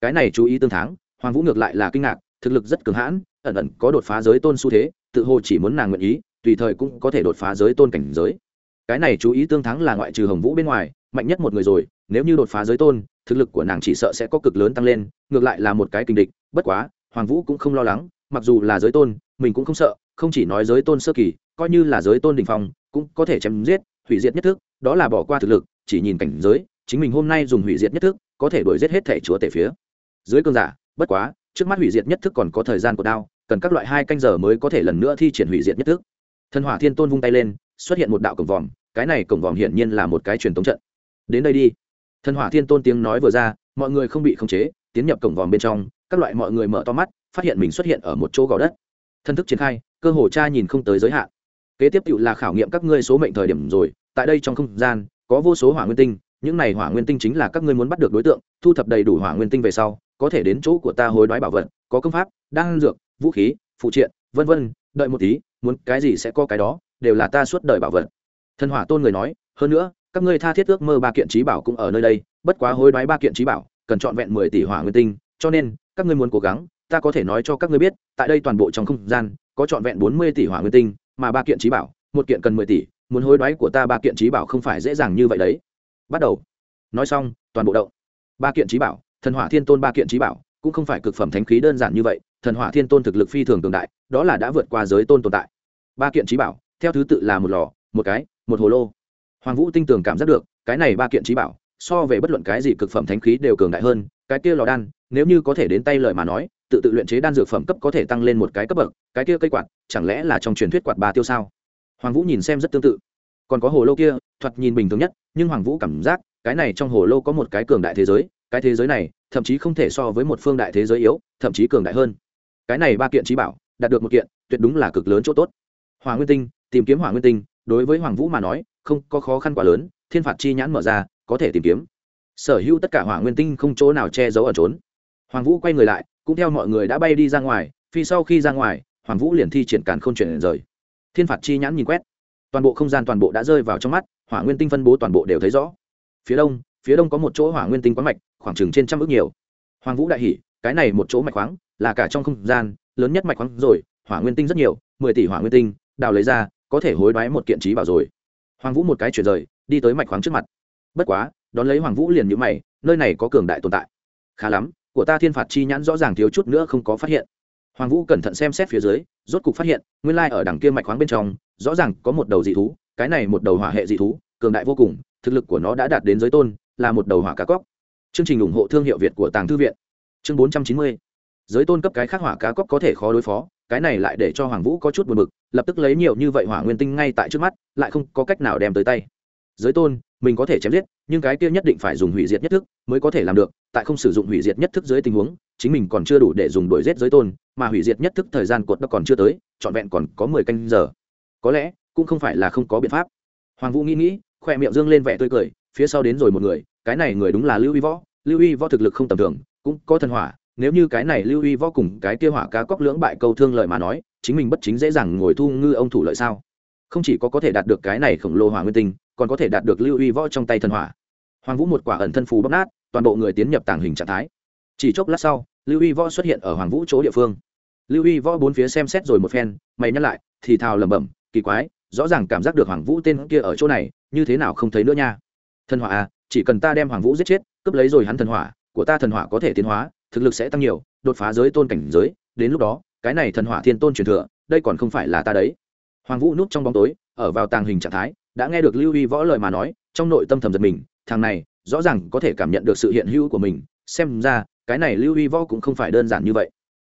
Cái này chú ý tương thắng, hoàng vũ ngược lại là kinh ngạc, thực lực rất cường hãn, ẩn ẩn có đột phá giới tôn xu thế, tự hồ chỉ muốn nàng nguyện ý, tùy thời cũng có thể đột phá giới tôn cảnh giới cái này chú ý tương thắng là ngoại trừ hồng vũ bên ngoài, mạnh nhất một người rồi, nếu như đột phá giới tôn, thực lực của nàng chỉ sợ sẽ có cực lớn tăng lên, ngược lại là một cái kinh địch, bất quá, hoàng vũ cũng không lo lắng, mặc dù là giới tôn, mình cũng không sợ, không chỉ nói giới tôn sơ kỳ, coi như là giới tôn đình phong, cũng có thể chém giết, hủy diệt nhất thức, đó là bỏ qua thực lực, chỉ nhìn cảnh giới, chính mình hôm nay dùng hủy diệt nhất thức, có thể đuổi giết hết thể chúa tể phía. Dưới cơn giả, bất quá, trước mắt hủy diệt nhất thức còn có thời gian của đao, cần các loại hai canh giờ mới có thể lần nữa thi triển hủy diệt nhất thức. Thần hỏa thiên tôn vung tay lên, xuất hiện một đạo cổng vòm cái này cổng vòm hiển nhiên là một cái truyền tống trận. Đến đây đi. Thần hỏa thiên tôn tiếng nói vừa ra, mọi người không bị khống chế, tiến nhập cổng vòm bên trong, các loại mọi người mở to mắt, phát hiện mình xuất hiện ở một chỗ gò đất. Thân thức triển khai, cơ hồ cha nhìn không tới giới hạn. Kế tiếp tự là khảo nghiệm các ngươi số mệnh thời điểm rồi, tại đây trong không gian, có vô số hỏa nguyên tinh, những này hỏa nguyên tinh chính là các ngươi muốn bắt được đối tượng, thu thập đầy đủ hỏa nguyên tinh về sau, có thể đến chỗ của ta hối đoái bảo vật, có công pháp, đan dược, vũ khí, phụ triện, vân vân, đợi một tí, muốn cái gì sẽ có cái đó, đều là ta suốt đời bảo vật thần hỏa tôn người nói, hơn nữa, các ngươi tha thiết ước mơ ba kiện trí bảo cũng ở nơi đây, bất quá hối đoái ba kiện trí bảo, cần trọn vẹn mười tỷ hỏa nguyên tinh, cho nên, các ngươi muốn cố gắng, ta có thể nói cho các ngươi biết, tại đây toàn bộ trong không gian, có trọn vẹn bốn mươi tỷ hỏa nguyên tinh, mà ba kiện trí bảo, một kiện cần mười tỷ, muốn hối đoái của ta ba kiện trí bảo không phải dễ dàng như vậy đấy. Bắt đầu. Nói xong, toàn bộ động. Ba kiện trí bảo, thần hỏa thiên tôn ba kiện trí bảo, cũng không phải cực phẩm thánh khí đơn giản như vậy, thần hỏa thiên tôn thực lực phi thường cường đại, đó là đã vượt qua giới tôn tồn tại. Ba kiện trí bảo, theo thứ tự là một lò, một cái một hồ lô. Hoàng vũ tinh tường cảm giác được, cái này ba kiện trí bảo, so về bất luận cái gì cực phẩm thánh khí đều cường đại hơn, cái kia lò đan, nếu như có thể đến tay lời mà nói, tự tự luyện chế đan dược phẩm cấp có thể tăng lên một cái cấp bậc, cái kia cây quạt, chẳng lẽ là trong truyền thuyết quạt ba tiêu sao? Hoàng vũ nhìn xem rất tương tự. Còn có hồ lô kia, thoạt nhìn bình thường nhất, nhưng hoàng vũ cảm giác, cái này trong hồ lô có một cái cường đại thế giới, cái thế giới này, thậm chí không thể so với một phương đại thế giới yếu, thậm chí cường đại hơn. Cái này ba kiện trí bảo, đạt được một kiện, tuyệt đúng là cực lớn chỗ tốt. Hỏa nguyên tinh, tìm kiếm hỏa nguyên tinh đối với hoàng vũ mà nói, không có khó khăn quá lớn, thiên phạt chi nhãn mở ra, có thể tìm kiếm. Sở hữu tất cả hỏa nguyên tinh không chỗ nào che giấu ở trốn. Hoàng vũ quay người lại, cũng theo mọi người đã bay đi ra ngoài, phi sau khi ra ngoài, hoàng vũ liền thi triển càn k h ô n chuyển rời. Thiên phạt chi nhãn nhìn quét. Toàn bộ không gian toàn bộ đã rơi vào trong mắt, hỏa nguyên tinh phân bố toàn bộ đều thấy rõ. Phía đông phía đông có một chỗ hỏa nguyên tinh quá mạch, khoảng chừng trên trăm ước nhiều. Hoàng vũ đại hỷ cái này một chỗ mạch khoáng, là cả trong không gian, lớn nhất mạch khoáng rồi, hỏa nguyên tinh rất nhiều, mười tỷ hỏa nguyên tinh, đào lấy ra có thể hối đoái một kiện trí bảo rồi. Hoàng vũ một cái chuyển rời, đi tới mạch khoáng trước mặt. Bất quá, đón lấy hoàng vũ liền nhữ mày, nơi này có cường đại tồn tại. Khá lắm, của ta thiên phạt chi nhãn rõ ràng thiếu chút nữa không có phát hiện. Hoàng vũ cẩn thận xem xét phía dưới, rốt cục phát hiện, nguyên lai ở đằng kia mạch khoáng bên trong, rõ ràng có một đầu dị thú, cái này một đầu hỏa hệ dị thú, cường đại vô cùng, thực lực của nó đã đạt đến giới tôn, là một đầu hỏa cá cóc. Chương trình ủng hộ thương hiệu việt của tàng thư viện. Chương bốn trăm chín mươi. Giới tôn cấp cái khác hỏa cá cóc có thể khó đối phó, cái này lại để cho hoàng vũ có chút buồn bực lập tức lấy nhiều như vậy hỏa nguyên tinh ngay tại trước mắt, lại không có cách nào đem tới tay. Giới tôn, mình có thể chém giết, nhưng cái kia nhất định phải dùng hủy diệt nhất thức mới có thể làm được, tại không sử dụng hủy diệt nhất thức dưới tình huống, chính mình còn chưa đủ để dùng đổi giết giới tôn, mà hủy diệt nhất thức thời gian cột nó còn chưa tới, trọn vẹn còn có mười canh giờ. Có lẽ, cũng không phải là không có biện pháp. Hoàng vũ nghĩ nghĩ, khoe miệng dương lên vẻ tươi cười, phía sau đến rồi một người, cái này người đúng là lưu y võ. Lưu y võ thực lực không tầm thường, cũng có thần hỏa, nếu như cái này lưu uy võ cùng cái kia hỏa cá cóc lưỡng bại câu thương lợi mà nói chính mình bất chính dễ dàng ngồi thu ngư ông thủ lợi sao? Không chỉ có có thể đạt được cái này khổng lồ hỏa nguyên tinh, còn có thể đạt được lưu uy võ trong tay thần hỏa. Hoàng vũ một quả ẩn thân phù bóc nát, toàn bộ người tiến nhập tàng hình trạng thái. Chỉ chốc lát sau, lưu uy võ xuất hiện ở hoàng vũ chỗ địa phương. Lưu uy võ bốn phía xem xét rồi một phen, mày nhắc lại, thì thào lẩm bẩm, kỳ quái, rõ ràng cảm giác được hoàng vũ tên kia ở chỗ này, như thế nào không thấy nữa nha? Thần hỏa à chỉ cần ta đem hoàng vũ giết chết, cướp lấy rồi hắn thần hỏa, của ta thần hỏa có thể tiến hóa, thực lực sẽ tăng nhiều, đột phá giới tôn cảnh giới, đến lúc đó cái này thần hỏa thiên tôn truyền thừa, đây còn không phải là ta đấy. Hoàng vũ núp trong bóng tối, ở vào tàng hình trạng thái, đã nghe được lưu huy võ lời mà nói, trong nội tâm thầm giật mình, thằng này, rõ ràng có thể cảm nhận được sự hiện hữu của mình, xem ra, cái này lưu huy võ cũng không phải đơn giản như vậy.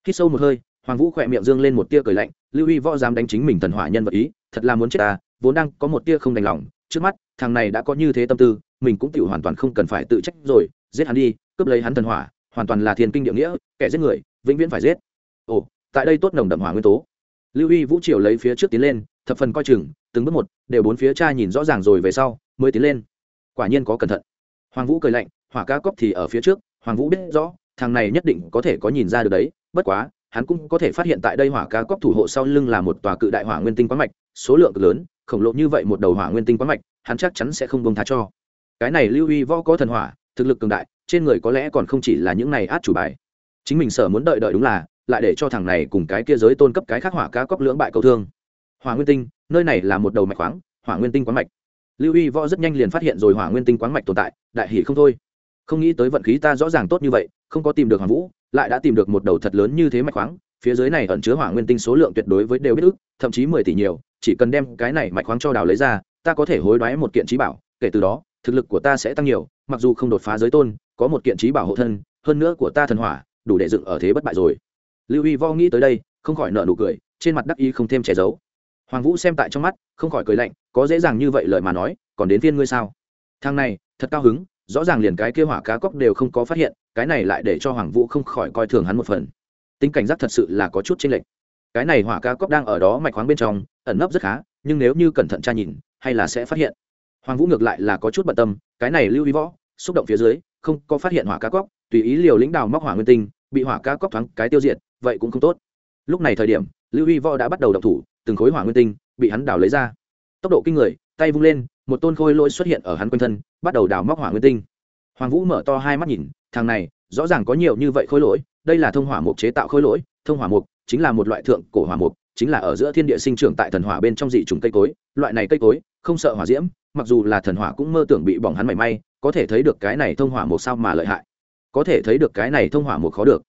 Khi sâu một hơi, hoàng vũ khỏe miệng dương lên một tia cười lạnh, lưu huy võ dám đánh chính mình thần hỏa nhân vật ý, thật là muốn chết ta, vốn đang có một tia không đành lòng, trước mắt, thằng này đã có như thế tâm tư, mình cũng tự hoàn toàn không cần phải tự trách rồi, giết hắn đi, cướp lấy hắn thần hỏa, hoàn toàn là thiên kinh địa nghĩa, kẻ giết người, vĩnh viễn phải giết. Ồ tại đây tốt nồng đậm hỏa nguyên tố. Lưu uy vũ triều lấy phía trước tiến lên, thập phần coi chừng, từng bước một, đều bốn phía cha nhìn rõ ràng rồi về sau, mới tiến lên. Quả nhiên có cẩn thận. Hoàng vũ cười lạnh, hỏa ca cóc thì ở phía trước, hoàng vũ biết rõ, thằng này nhất định có thể có nhìn ra được đấy, bất quá, hắn cũng có thể phát hiện tại đây hỏa ca cóc thủ hộ sau lưng là một tòa cự đại hỏa nguyên tinh quán mạch, số lượng cực lớn, khổng lồ như vậy một đầu hỏa nguyên tinh quán mạch, hắn chắc chắn sẽ không bông tha cho. Cái này lưu uy võ có thần hỏa, thực lực cường đại, trên người có lẽ còn không chỉ là những này át chủ bài. Chính mình sợ muốn đợi đợi đúng là lại để cho thằng này cùng cái kia giới tôn cấp cái khác hỏa cá cóc lưỡng bại cầu thương. Hỏa nguyên tinh, nơi này là một đầu mạch khoáng, hỏa nguyên tinh quán mạch. Lưu y võ rất nhanh liền phát hiện rồi hỏa nguyên tinh quán mạch tồn tại, đại hỷ không thôi. Không nghĩ tới vận khí ta rõ ràng tốt như vậy, không có tìm được hoàng vũ, lại đã tìm được một đầu thật lớn như thế mạch khoáng, phía dưới này ẩn chứa hỏa nguyên tinh số lượng tuyệt đối với đều biết ức, thậm chí mười tỷ nhiều, chỉ cần đem cái này mạch khoáng cho đào lấy ra, ta có thể hối đoái một kiện trí bảo, kể từ đó, thực lực của ta sẽ tăng nhiều, mặc dù không đột phá giới tôn, có một kiện trí bảo hộ thân, hơn nữa của ta thần hỏa, đủ để dựng ở thế bất bại rồi lưu y vo nghĩ tới đây, không khỏi nợ nụ cười, trên mặt đắc ý không thêm che giấu. Hoàng vũ xem tại trong mắt, không khỏi cười lạnh, có dễ dàng như vậy lời mà nói, còn đến phiên ngươi sao? Thằng này, thật cao hứng, rõ ràng liền cái kia hỏa cá cóc đều không có phát hiện, cái này lại để cho hoàng vũ không khỏi coi thường hắn một phần. Tính cảnh giác thật sự là có chút chênh lệch. Cái này hỏa cá cóc đang ở đó mạch khoáng bên trong, ẩn nấp rất khá, nhưng nếu như cẩn thận tra nhìn, hay là sẽ phát hiện. Hoàng vũ ngược lại là có chút bận tâm, cái này lưu ý võ, xúc động phía dưới, không có phát hiện hỏa cá cóc, tùy ý liều lĩnh đào móc hỏa nguyên tinh, bị hỏa cá cóc thoáng cái tiêu diệt vậy cũng không tốt. Lúc này thời điểm, lưu huy võ đã bắt đầu đập thủ, từng khối hỏa nguyên tinh bị hắn đào lấy ra. Tốc độ kinh người, tay vung lên, một tôn khôi lỗi xuất hiện ở hắn quanh thân, bắt đầu đào móc hỏa nguyên tinh. Hoàng vũ mở to hai mắt nhìn, thằng này, rõ ràng có nhiều như vậy khối lỗi, đây là thông hỏa mục chế tạo khối lỗi, thông hỏa mục chính là một loại thượng cổ hỏa mục, chính là ở giữa thiên địa sinh trưởng tại thần hỏa bên trong dị trùng cây cối, loại này cây cối, không sợ hỏa diễm, mặc dù là thần hỏa cũng mơ tưởng bị bỏng hắn mảy may, có thể thấy được cái này thông hỏa mục sao mà lợi hại. Có thể thấy được cái này thông hỏa mục khó được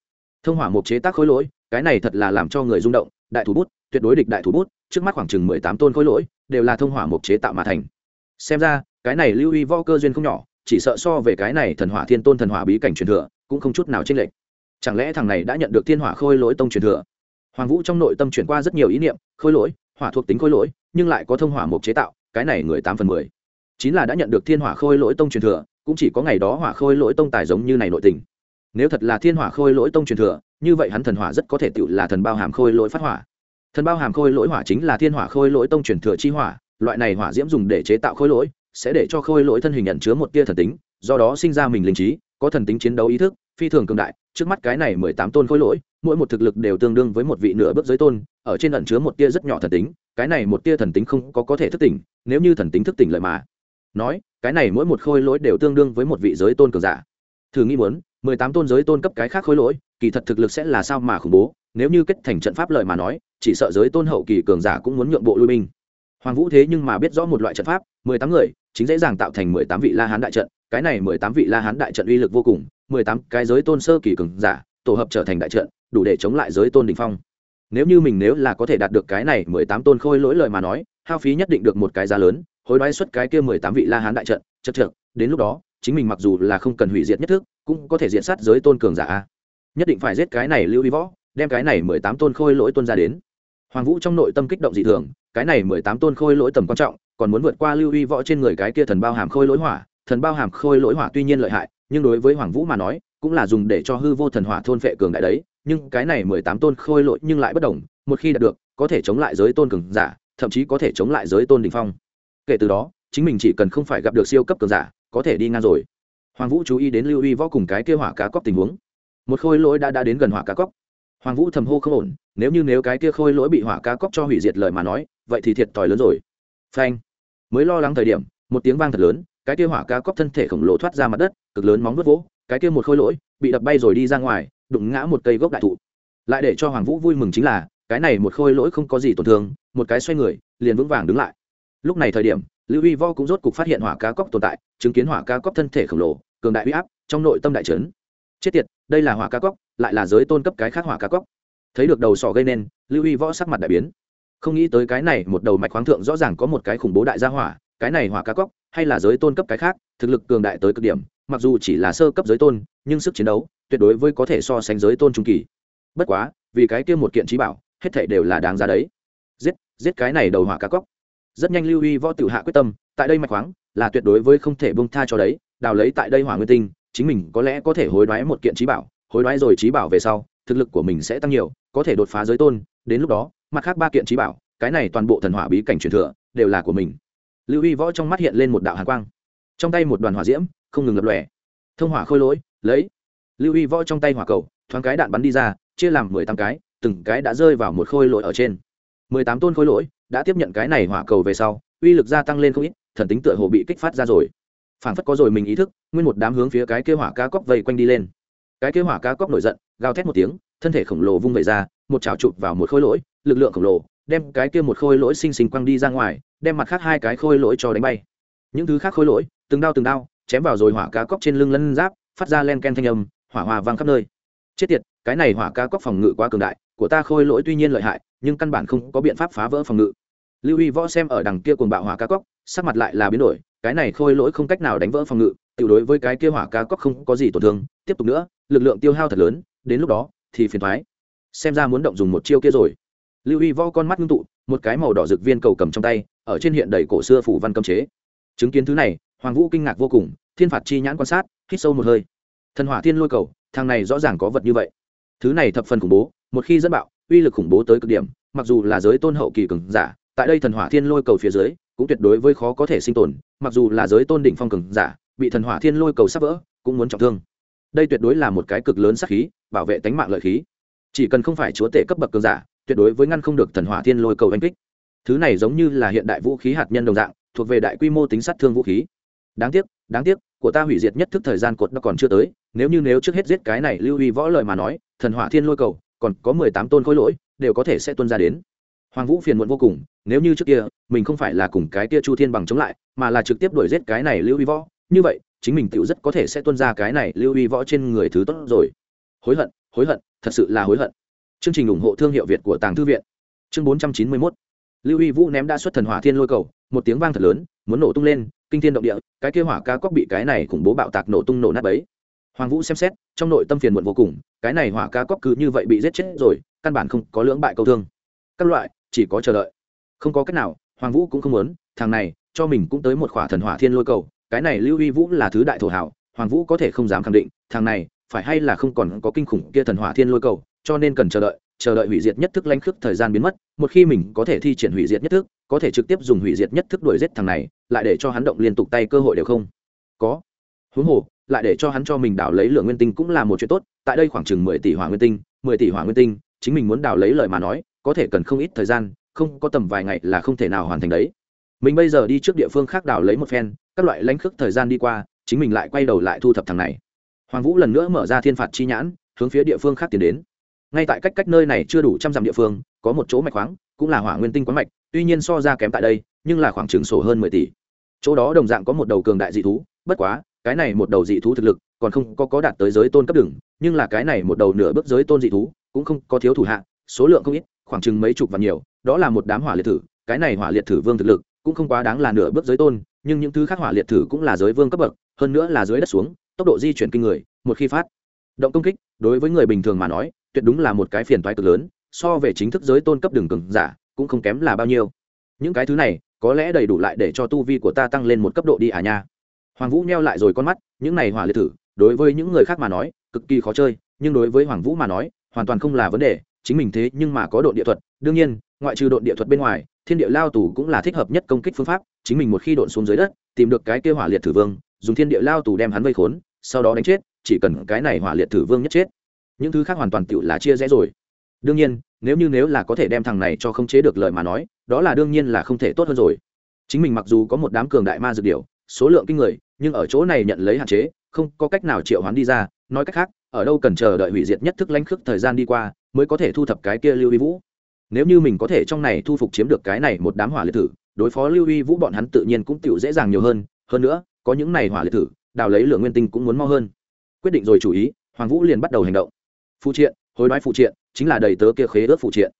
thông hỏa một chế tác khối lỗi, cái này thật là làm cho người rung động, đại thủ bút, tuyệt đối địch đại thủ bút, trước mắt khoảng chừng mười tám tôn khối lỗi, đều là thông hỏa một chế tạo mà thành. Xem ra, cái này lưu y võ cơ duyên không nhỏ, chỉ sợ so về cái này thần hỏa thiên tôn thần hỏa bí cảnh truyền thừa, cũng không chút nào chênh lệch. Chẳng lẽ thằng này đã nhận được thiên hỏa khôi lỗi tông truyền thừa? Hoàng vũ trong nội tâm chuyển qua rất nhiều ý niệm, khôi lỗi, hỏa thuộc tính khôi lỗi, nhưng lại có thông hỏa mục chế tạo, cái này người tám phần mười. Chín là đã nhận được thiên hỏa khôi lỗi tông truyền thừa, cũng chỉ có ngày đó hỏa khôi lỗi tông tài giống như này nội tình nếu thật là thiên hỏa khôi lỗi tông truyền thừa, như vậy hắn thần hỏa rất có thể tự là thần bao hàm khôi lỗi phát hỏa. Thần bao hàm khôi lỗi hỏa chính là thiên hỏa khôi lỗi tông truyền thừa chi hỏa, loại này hỏa diễm dùng để chế tạo khôi lỗi, sẽ để cho khôi lỗi thân hình nhận chứa một tia thần tính, do đó sinh ra mình linh trí, có thần tính chiến đấu ý thức, phi thường cường đại. Trước mắt cái này mười tám tôn khôi lỗi, mỗi một thực lực đều tương đương với một vị nửa bước giới tôn, ở trên ẩn chứa một tia rất nhỏ thần tính, cái này một tia thần tính không có có thể thức tỉnh, nếu như thần tính thức tỉnh lợi mà. Nói, cái này mỗi một khôi lỗi đều tương đương với một vị giới tôn cường giả. Thử nghĩ muốn mười tám tôn giới tôn cấp cái khác khối lỗi, kỳ thật thực lực sẽ là sao mà khủng bố, nếu như kết thành trận pháp lợi mà nói, chỉ sợ giới tôn hậu kỳ cường giả cũng muốn nhượng bộ lui binh. Hoàng vũ thế nhưng mà biết rõ một loại trận pháp, mười tám người, chính dễ dàng tạo thành mười tám vị la hán đại trận, cái này mười tám vị la hán đại trận uy lực vô cùng, mười tám cái giới tôn sơ kỳ cường giả, tổ hợp trở thành đại trận, đủ để chống lại giới tôn đình phong. Nếu như mình nếu là có thể đạt được cái này mười tám tôn khôi lỗi lời mà nói, hao phí nhất định được một cái giá lớn, hối đoái xuất cái kia mười tám vị la hán đại trận, chật chật đến lúc đó chính mình mặc dù là không cần hủy diệt nhất thức, cũng có thể diện sát giới tôn cường giả nhất định phải giết cái này lưu vi võ, đem cái này mười tám tôn khôi lỗi tôn ra đến. Hoàng vũ trong nội tâm kích động dị thường, cái này mười tám tôn khôi lỗi tầm quan trọng, còn muốn vượt qua lưu vi võ trên người cái kia thần bao hàm khôi lỗi hỏa. Thần bao hàm khôi lỗi hỏa tuy nhiên lợi hại, nhưng đối với hoàng vũ mà nói, cũng là dùng để cho hư vô thần hỏa thôn phệ cường đại đấy. Nhưng cái này mười tám tôn khôi lỗi nhưng lại bất đồng, một khi đạt được, có thể chống lại giới tôn cường giả, thậm chí có thể chống lại giới tôn đình phong. Kể từ đó, chính mình chỉ cần không phải gặp được siêu cấp cường giả có thể đi ngang rồi. Hoàng vũ chú ý đến lưu uy võ cùng cái kia hỏa cá cóc tình huống. Một khôi lỗi đã đã đến gần hỏa cá cóc. Hoàng vũ thầm hô không ổn, nếu như nếu cái kia khôi lỗi bị hỏa cá cóc cho hủy diệt lời mà nói, vậy thì thiệt thòi lớn rồi. Phanh. Mới lo lắng thời điểm, một tiếng vang thật lớn, cái kia hỏa cá cóc thân thể khổng lồ thoát ra mặt đất, cực lớn móng vuốt vỗ, cái kia một khôi lỗi bị đập bay rồi đi ra ngoài, đụng ngã một cây gốc đại thụ. Lại để cho hoàng vũ vui mừng chính là, cái này một khôi lỗi không có gì tổn thương, một cái xoay người, liền vững vàng đứng lại. Lúc này thời điểm lưu huy vo cũng rốt cục phát hiện hỏa cá cóc tồn tại, chứng kiến hỏa cá cóc thân thể khổng lồ, cường đại huy áp, trong nội tâm đại trấn chết tiệt, đây là hỏa cá cóc, lại là giới tôn cấp cái khác hỏa cá cóc. Thấy được đầu sỏ gây nên, lưu huy võ sắc mặt đại biến. Không nghĩ tới cái này, một đầu mạch khoáng thượng rõ ràng có một cái khủng bố đại gia hỏa, cái này hỏa cá cóc, hay là giới tôn cấp cái khác, thực lực cường đại tới cực điểm, mặc dù chỉ là sơ cấp giới tôn, nhưng sức chiến đấu tuyệt đối với có thể so sánh giới tôn trung kỳ. Bất quá, vì cái kia một kiện trí bảo, hết thảy đều là đáng giá đấy. Giết giết cái này đầu hỏa cá cóc rất nhanh lưu huy võ tự hạ quyết tâm, tại đây mạch khoáng là tuyệt đối với không thể bông tha cho đấy, đào lấy tại đây hỏa nguyên tinh, chính mình có lẽ có thể hối đoái một kiện trí bảo, hối đoái rồi trí bảo về sau, thực lực của mình sẽ tăng nhiều, có thể đột phá giới tôn, đến lúc đó, mặt khác ba kiện trí bảo, cái này toàn bộ thần hỏa bí cảnh truyền thừa, đều là của mình. Lưu huy võ trong mắt hiện lên một đạo hàn quang. Trong tay một đoàn hỏa diễm, không ngừng lập lòe. Thông hỏa khôi lỗi, lấy. Lưu huy võ trong tay hỏa cầu, thoáng cái đạn bắn đi ra, chia làm mười tám cái, từng cái đã rơi vào một khôi lỗi ở trên. Mười tám tôn khôi lỗi đã tiếp nhận cái này hỏa cầu về sau, uy lực gia tăng lên không ít, thần tính tựa hồ bị kích phát ra rồi. Phản phất có rồi mình ý thức, nguyên một đám hướng phía cái kế hỏa cá cóc vây quanh đi lên. Cái kế hỏa cá cóc nổi giận, gào thét một tiếng, thân thể khổng lồ vung vẩy ra, một chảo chụp vào một khối lỗi, lực lượng khổng lồ, đem cái kia một khôi lỗi xinh xinh quăng đi ra ngoài, đem mặt khác hai cái khôi lỗi cho đánh bay. Những thứ khác khôi lỗi, từng đao từng đao, chém vào rồi hỏa cá cóc trên lưng lân giáp, phát ra len ken thanh âm, hỏa hòa vang khắp nơi. Chết tiệt cái này hỏa ca cóc phòng ngự quá cường đại, của ta khôi lỗi tuy nhiên lợi hại, nhưng căn bản không có biện pháp phá vỡ phòng ngự. Lưu huy võ xem ở đằng kia cuồng bạo hỏa ca cóc sắc mặt lại là biến đổi, cái này khôi lỗi không cách nào đánh vỡ phòng ngự, tiểu đối với cái kia hỏa ca cóc không có gì tổn thương, tiếp tục nữa, lực lượng tiêu hao thật lớn, đến lúc đó thì phiền thoái xem ra muốn động dùng một chiêu kia rồi. Lưu huy võ con mắt ngưng tụ, một cái màu đỏ rực viên cầu cầm trong tay, ở trên hiện đầy cổ xưa phủ văn cấm chế. Chứng kiến thứ này, hoàng vũ kinh ngạc vô cùng, thiên phạt chi nhãn quan sát, hít sâu một hơi. Thần hỏa thiên lôi cầu, thằng này rõ ràng có vật như vậy thứ này thập phần khủng bố, một khi dẫn bạo, uy lực khủng bố tới cực điểm, mặc dù là giới tôn hậu kỳ cường giả, tại đây thần hỏa thiên lôi cầu phía dưới, cũng tuyệt đối với khó có thể sinh tồn, mặc dù là giới tôn đỉnh phong cường giả, bị thần hỏa thiên lôi cầu sắp vỡ, cũng muốn trọng thương. Đây tuyệt đối là một cái cực lớn sát khí, bảo vệ tánh mạng lợi khí. Chỉ cần không phải chúa tể cấp bậc cường giả, tuyệt đối với ngăn không được thần hỏa thiên lôi cầu đánh kích. Thứ này giống như là hiện đại vũ khí hạt nhân đồng dạng, thuộc về đại quy mô tính sát thương vũ khí. Đáng tiếc đáng tiếc của ta hủy diệt nhất thức thời gian cột nó còn chưa tới, nếu như nếu trước hết giết cái này lưu huy võ lời mà nói, thần hỏa thiên lôi cầu, còn có mười tám tôn khối lỗi, đều có thể sẽ tuân ra đến. Hoàng vũ phiền muộn vô cùng, nếu như trước kia, mình không phải là cùng cái kia chu thiên bằng chống lại, mà là trực tiếp đuổi giết cái này lưu huy võ, như vậy, chính mình tựu rất có thể sẽ tuân ra cái này lưu huy võ trên người thứ tốt rồi. Hối hận hối hận, thật sự là hối hận. Chương trình ủng hộ thương hiệu việt của tàng thư viện. Chương bốn trăm chín mươi mốt. Lưu huy vũ ném đã xuất thần hỏa thiên lôi cầu, một tiếng vang thật lớn, muốn nổ tung lên kinh thiên động địa, cái kia hỏa ca cóc bị cái này khủng bố bạo tạc nổ tung nổ nát bấy. Hoàng vũ xem xét, trong nội tâm phiền muộn vô cùng, cái này hỏa ca cóc cứ như vậy bị giết chết rồi, căn bản không có lưỡng bại câu thương. Các loại, chỉ có chờ đợi. Không có cách nào, hoàng vũ cũng không muốn, thằng này, cho mình cũng tới một khỏa thần hỏa thiên lôi cầu, cái này lưu huy vũ là thứ đại thổ hảo, hoàng vũ có thể không dám khẳng định, thằng này, phải hay là không còn có kinh khủng kia thần hỏa thiên lôi cầu, cho nên cần chờ đợi chờ đợi hủy diệt nhất thức lãnh khước thời gian biến mất, một khi mình có thể thi triển hủy diệt nhất thức có thể trực tiếp dùng hủy diệt nhất thức đuổi giết thằng này, lại để cho hắn động liên tục tay cơ hội đều không? Có. Huống hồ, lại để cho hắn cho mình đào lấy lượng nguyên tinh cũng là một chuyện tốt, tại đây khoảng chừng mười tỷ hỏa nguyên tinh, mười tỷ hỏa nguyên tinh, chính mình muốn đào lấy lời mà nói, có thể cần không ít thời gian, không có tầm vài ngày là không thể nào hoàn thành đấy. Mình bây giờ đi trước địa phương khác đào lấy một phen, các loại lãnh khước thời gian đi qua, chính mình lại quay đầu lại thu thập thằng này. Hoàng vũ lần nữa mở ra thiên phạt chi nhãn, hướng phía địa phương khác tiến đến. Ngay tại cách cách nơi này chưa đủ trăm dặm địa phương, có một chỗ mạch khoáng, cũng là hỏa nguyên tinh quán mạch tuy nhiên so ra kém tại đây, nhưng là khoảng chừng sổ hơn mười tỷ. Chỗ đó đồng dạng có một đầu cường đại dị thú, bất quá, cái này một đầu dị thú thực lực còn không có có đạt tới giới tôn cấp đường nhưng là cái này một đầu nửa bước giới tôn dị thú cũng không có thiếu thủ hạ, số lượng không ít, khoảng chừng mấy chục và nhiều, đó là một đám hỏa liệt thử, cái này hỏa liệt thử vương thực lực cũng không quá đáng là nửa bước giới tôn, nhưng những thứ khác hỏa liệt thử cũng là giới vương cấp bậc, hơn nữa là dưới đất xuống, tốc độ di chuyển kinh người, một khi phát động công kích, đối với người bình thường mà nói, tuyệt đúng là một cái phiền toái cực lớn, so về chính thức giới tôn cấp đường cường giả cũng không kém là bao nhiêu. Những cái thứ này, có lẽ đầy đủ lại để cho tu vi của ta tăng lên một cấp độ đi à nha. Hoàng vũ neo lại rồi con mắt, những này hỏa liệt thử, đối với những người khác mà nói, cực kỳ khó chơi, nhưng đối với hoàng vũ mà nói, hoàn toàn không là vấn đề, chính mình thế nhưng mà có độ địa thuật, đương nhiên, ngoại trừ độ địa thuật bên ngoài, thiên địa lao tù cũng là thích hợp nhất công kích phương pháp, chính mình một khi độn xuống dưới đất, tìm được cái kêu hỏa liệt thử vương, dùng thiên địa lao tù đem hắn vây khốn, sau đó đánh chết, chỉ cần cái này hỏa liệt thử vương nhất chết, những thứ khác hoàn toàn tự là chia rẽ rồi. Đương nhiên nếu như nếu là có thể đem thằng này cho không chế được lời mà nói, đó là đương nhiên là không thể tốt hơn rồi. Chính mình mặc dù có một đám cường đại ma dược điều số lượng kinh người, nhưng ở chỗ này nhận lấy hạn chế, không có cách nào triệu hoán đi ra, nói cách khác, ở đâu cần chờ đợi hủy diệt nhất thức lãnh khước thời gian đi qua, mới có thể thu thập cái kia lưu vi vũ. Nếu như mình có thể trong này thu phục chiếm được cái này một đám hỏa liệt thử, đối phó lưu vi vũ bọn hắn tự nhiên cũng tựu dễ dàng nhiều hơn hơn nữa, có những này hỏa liệt thử, đào lấy lượng nguyên tinh cũng muốn mau hơn. Quyết định rồi chủ ý, hoàng vũ liền bắt đầu hành động. Phụ triện, hối đoái phụ triện chính là đầy tớ kia khế ước phụ triện.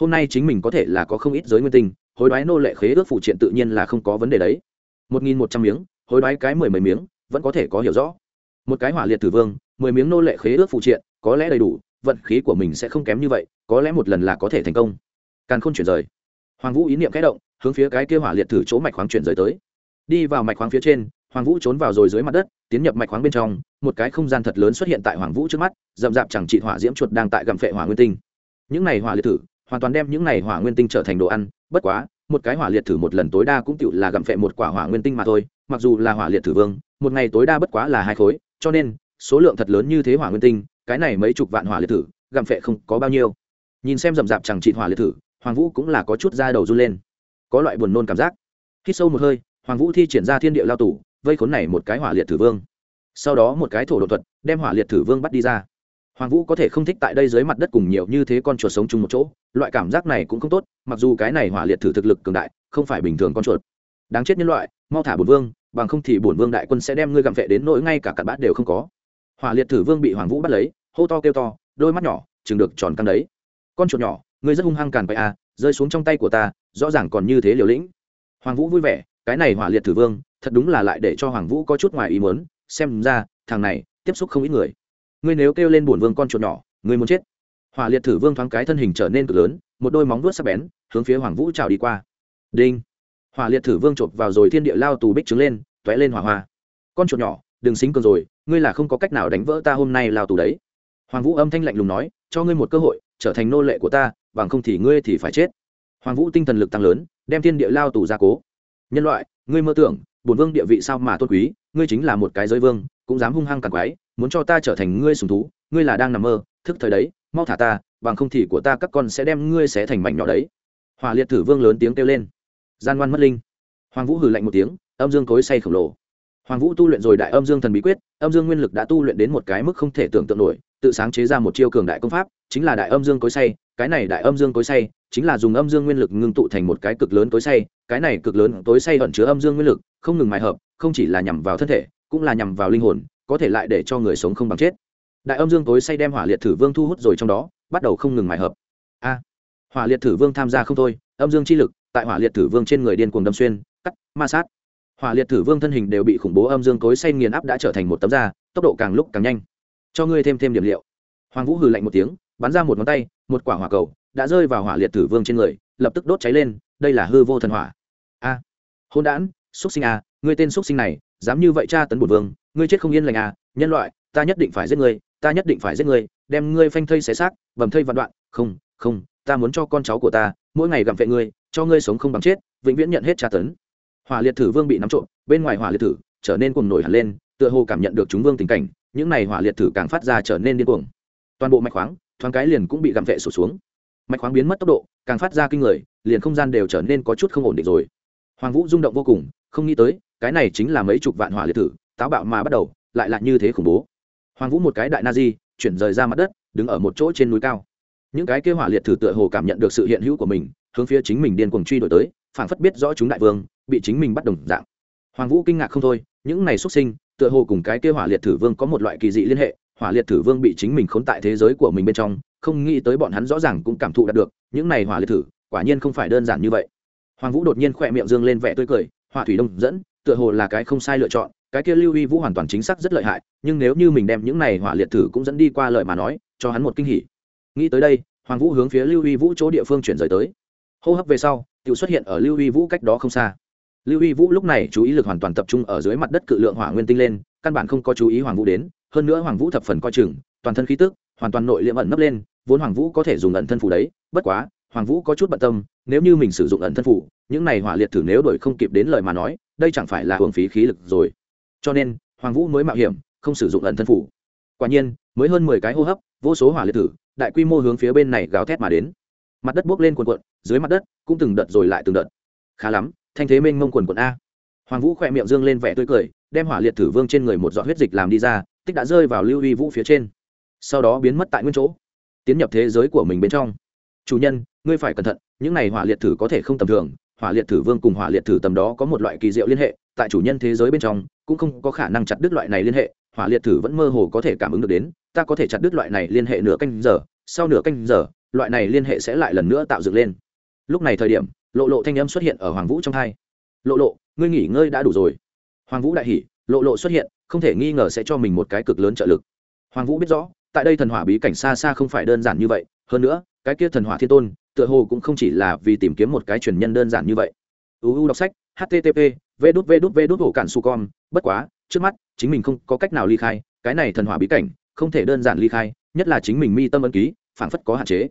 Hôm nay chính mình có thể là có không ít giới nguyên tinh, hối đoái nô lệ khế ước phụ triện tự nhiên là không có vấn đề đấy. Một nghìn một trăm miếng, hối đoái cái mười mấy miếng, vẫn có thể có hiểu rõ. Một cái hỏa liệt tử vương, mười miếng nô lệ khế ước phụ triện, có lẽ đầy đủ, vận khí của mình sẽ không kém như vậy, có lẽ một lần là có thể thành công. Càn khôn chuyển rời. Hoàng vũ ý niệm kẽ động, hướng phía cái kia hỏa liệt thử chỗ mạch khoáng chuyển rời tới. Đi vào mạch khoáng phía trên hoàng vũ trốn vào rồi dưới mặt đất, tiến nhập mạch khoáng bên trong, một cái không gian thật lớn xuất hiện tại hoàng vũ trước mắt, rậm rạp chẳng trị hỏa diễm chuột đang tại gặm phệ hỏa nguyên tinh. Những này hỏa liệt thử, hoàn toàn đem những này hỏa nguyên tinh trở thành đồ ăn, bất quá, một cái hỏa liệt thử một lần tối đa cũng tựu là gặm phệ một quả hỏa nguyên tinh mà thôi, mặc dù là hỏa liệt thử vương, một ngày tối đa bất quá là hai khối, cho nên, số lượng thật lớn như thế hỏa nguyên tinh, cái này mấy chục vạn hỏa liệt thử, gặm phệ không có bao nhiêu. Nhìn xem rậm rạp chẳng trị hỏa liệt thử, hoàng vũ cũng là có chút da đầu run lên. Có loại buồn nôn cảm giác. Khi sâu một hơi, hoàng vũ thi triển ra thiên địa lao tủ vây khốn này một cái hỏa liệt thử vương. Sau đó một cái thổ đột thuật, đem hỏa liệt thử vương bắt đi ra. Hoàng vũ có thể không thích tại đây dưới mặt đất cùng nhiều như thế con chuột sống chung một chỗ, loại cảm giác này cũng không tốt, mặc dù cái này hỏa liệt thử thực lực cường đại, không phải bình thường con chuột. Đáng chết nhân loại, mau thả bổn vương, bằng không thì bổn vương đại quân sẽ đem ngươi gặm vệ đến nỗi ngay cả cặn bát đều không có. Hỏa liệt thử vương bị hoàng vũ bắt lấy, hô to kêu to, đôi mắt nhỏ, chừng được tròn căng đấy. Con chuột nhỏ, ngươi rất hung hăng càn bậy à rơi xuống trong tay của ta, rõ ràng còn như thế liều lĩnh. Hoàng vũ vui vẻ cái này hỏa liệt thử vương, thật đúng là lại để cho hoàng vũ có chút ngoài ý muốn, xem ra, thằng này, tiếp xúc không ít người. Ngươi nếu kêu lên bổn vương con chuột nhỏ, ngươi muốn chết. Hỏa liệt thử vương thoáng cái thân hình trở nên cực lớn, một đôi móng vuốt sắc bén, hướng phía hoàng vũ trào đi qua. Đinh. Hỏa liệt thử vương chộp vào rồi thiên địa lao tù bích trứng lên t ó é lên hỏa hoa. Con chuột nhỏ, đừng xính cường rồi, ngươi là không có cách nào đánh vỡ ta hôm nay lao tù đấy. Hoàng vũ âm thanh lạnh lùng nói, cho ngươi một cơ hội, trở thành nô lệ của ta, bằng không thì ngươi thì phải chết. Hoàng vũ tinh thần lực tăng lớn, đem thiên địa lao tù ra cố nhân loại, ngươi mơ tưởng, bổn vương địa vị sao mà tôn quý, ngươi chính là một cái giới vương, cũng dám hung hăng càng quái muốn cho ta trở thành ngươi sùng thú, ngươi là đang nằm mơ, thức thời đấy, mau thả ta, bằng không thì của ta các con sẽ đem ngươi xé thành mảnh nhỏ đấy. Hòa liệt thử vương lớn tiếng kêu lên. Gian ngoan mất linh. Hoàng vũ hừ lạnh một tiếng, âm dương cối say khổng lồ. Hoàng vũ tu luyện rồi đại âm dương thần bí quyết, âm dương nguyên lực đã tu luyện đến một cái mức không thể tưởng tượng nổi, tự sáng chế ra một chiêu cường đại công pháp, chính là đại âm dương cối say cái này đại âm dương cối say, chính là dùng âm dương nguyên lực ngưng tụ thành một cái cực lớn tối say, cái này cực lớn tối say ẩn chứa âm dương nguyên lực, không ngừng mài hợp, không chỉ là nhằm vào thân thể, cũng là nhằm vào linh hồn, có thể lại để cho người sống không bằng chết. Đại âm dương tối say đem hỏa liệt thử vương thu hút rồi trong đó, bắt đầu không ngừng mài hợp. A, hỏa liệt thử vương tham gia không thôi, âm dương chi lực tại hỏa liệt thử vương trên người điên cuồng đâm xuyên, cắt, ma sát. Hỏa liệt thử vương thân hình đều bị khủng bố âm dương tối say nghiền áp đã trở thành một tấm da, tốc độ càng lúc càng nhanh. Cho ngươi thêm thêm điểm liệu. Hoàng vũ hừ lạnh một tiếng, bắn ra một ngón tay một quả hỏa cầu đã rơi vào hỏa liệt tử vương trên người, lập tức đốt cháy lên, đây là hư vô thần hỏa. A hôn đản xúc sinh a ngươi tên xúc sinh này, dám như vậy tra tấn bổn vương, ngươi chết không yên lành a nhân loại, ta nhất định phải giết ngươi, ta nhất định phải giết ngươi, đem ngươi phanh thây xé xác, bầm thây vạn đoạn, không không, ta muốn cho con cháu của ta, mỗi ngày gặm vệ ngươi, cho ngươi sống không bằng chết, vĩnh viễn nhận hết tra tấn. Hỏa liệt thử vương bị nắm trộm, bên ngoài hỏa liệt thử trở nên cuồng nổi hẳn lên, tựa hồ cảm nhận được chúng vương tình cảnh, những này hỏa liệt thử càng phát ra trở nên điên cuồng. Toàn bộ mạch khoáng thoáng cái liền cũng bị gặm vệ sụt xuống. Mạch khoáng biến mất tốc độ, càng phát ra kinh người, liền không gian đều trở nên có chút không ổn định rồi. Hoàng vũ rung động vô cùng, không nghĩ tới, cái này chính là mấy chục vạn hỏa liệt thử, táo bạo mà bắt đầu, lại là như thế khủng bố. Hoàng vũ một cái đại na di, chuyển rời ra mặt đất, đứng ở một chỗ trên núi cao. Những cái kêu hỏa liệt thử tựa hồ cảm nhận được sự hiện hữu của mình, hướng phía chính mình điên cuồng truy đuổi tới, phảng phất biết rõ chúng đại vương, bị chính mình bắt đồng dạng. Hoàng vũ kinh ngạc không thôi, những này xuất sinh, tựa hồ cùng cái kêu hỏa liệt thử vương có một loại kỳ dị liên hệ hỏa liệt thử vương bị chính mình khốn tại thế giới của mình bên trong, không nghĩ tới bọn hắn rõ ràng cũng cảm thụ đạt được, những này hỏa liệt thử, quả nhiên không phải đơn giản như vậy. Hoàng vũ đột nhiên khỏe miệng dương lên vẻ tươi cười, hỏa thủy đông dẫn, tựa hồ là cái không sai lựa chọn, cái kia lưu uy vũ hoàn toàn chính xác rất lợi hại, nhưng nếu như mình đem những này hỏa liệt thử cũng dẫn đi qua lời mà nói, cho hắn một kinh hỉ. Nghĩ tới đây, hoàng vũ hướng phía lưu uy vũ chỗ địa phương chuyển rời tới. Hô hấp về sau tự xuất hiện ở lưu uy vũ cách đó không xa. Lưu uy vũ lúc này chú ý lực hoàn toàn tập trung ở dưới mặt đất cự lượng hỏa nguyên tinh lên, căn bản không có chú ý hoàng vũ đến hơn nữa hoàng vũ thập phần coi chừng, toàn thân khí tức, hoàn toàn nội liệm ẩn nấp lên, vốn hoàng vũ có thể dùng ẩn thân phủ đấy, bất quá, hoàng vũ có chút bận tâm, nếu như mình sử dụng ẩn thân phủ những này hỏa liệt thử nếu đổi không kịp đến lời mà nói, đây chẳng phải là hưởng phí khí lực rồi. Cho nên, hoàng vũ mới mạo hiểm, không sử dụng ẩn thân phủ quả nhiên, mới hơn mười cái hô hấp, vô số hỏa liệt thử, đại quy mô hướng phía bên này gào thét mà đến. Mặt đất bốc lên quần quận dưới mặt đất cũng từng đợt rồi lại từng đợt. Khá lắm, thanh thế mênh mông quần quận a. Hoàng vũ khỏe miệng dương lên vẻ tươi cười, đem hỏa liệt thử vương trên người một giọt huyết dịch làm đi ra tích đã rơi vào lưu huy vũ phía trên. Sau đó biến mất tại nguyên chỗ, tiến nhập thế giới của mình bên trong. Chủ nhân, ngươi phải cẩn thận, những này hỏa liệt thử có thể không tầm thường, hỏa liệt thử vương cùng hỏa liệt thử tầm đó có một loại kỳ diệu liên hệ, tại chủ nhân thế giới bên trong, cũng không có khả năng chặt đứt loại này liên hệ, hỏa liệt thử vẫn mơ hồ có thể cảm ứng được đến, ta có thể chặt đứt loại này liên hệ nửa canh giờ, sau nửa canh giờ, loại này liên hệ sẽ lại lần nữa tạo dựng lên. Lúc này thời điểm, lộ lộ thanh âm xuất hiện ở hoàng vũ trong hai. Lộ lộ, ngươi nghỉ ngơi đã đủ rồi. Hoàng vũ đại hỉ lộ lộ xuất hiện, không thể nghi ngờ sẽ cho mình một cái cực lớn trợ lực. Hoàng vũ biết rõ, tại đây thần hỏa bí cảnh xa xa không phải đơn giản như vậy, hơn nữa, cái kia thần hỏa thiên tôn, tựa hồ cũng không chỉ là vì tìm kiếm một cái truyền nhân đơn giản như vậy. Uu đọc sách http v đút v đút v đút hổ cản su com, bất quá, trước mắt, chính mình không có cách nào ly khai, cái này thần hỏa bí cảnh, không thể đơn giản ly khai, nhất là chính mình mi tâm ấn ký phản phất có hạn chế.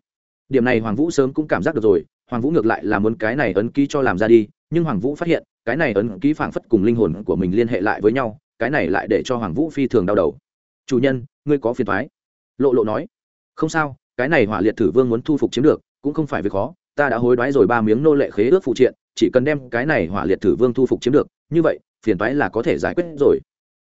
Điểm này hoàng vũ sớm cũng cảm giác được rồi, hoàng vũ ngược lại là muốn cái này ấn ký cho làm ra đi nhưng hoàng vũ phát hiện, cái này ấn ký phảng phất cùng linh hồn của mình liên hệ lại với nhau, cái này lại để cho hoàng vũ phi thường đau đầu. Chủ nhân, ngươi có phiền thoái lộ lộ nói. Không sao, cái này hỏa liệt thử vương muốn thu phục chiếm được, cũng không phải việc khó, ta đã hối đoái rồi ba miếng nô lệ khế ước phụ triện, chỉ cần đem cái này hỏa liệt thử vương thu phục chiếm được, như vậy, phiền toái là có thể giải quyết rồi.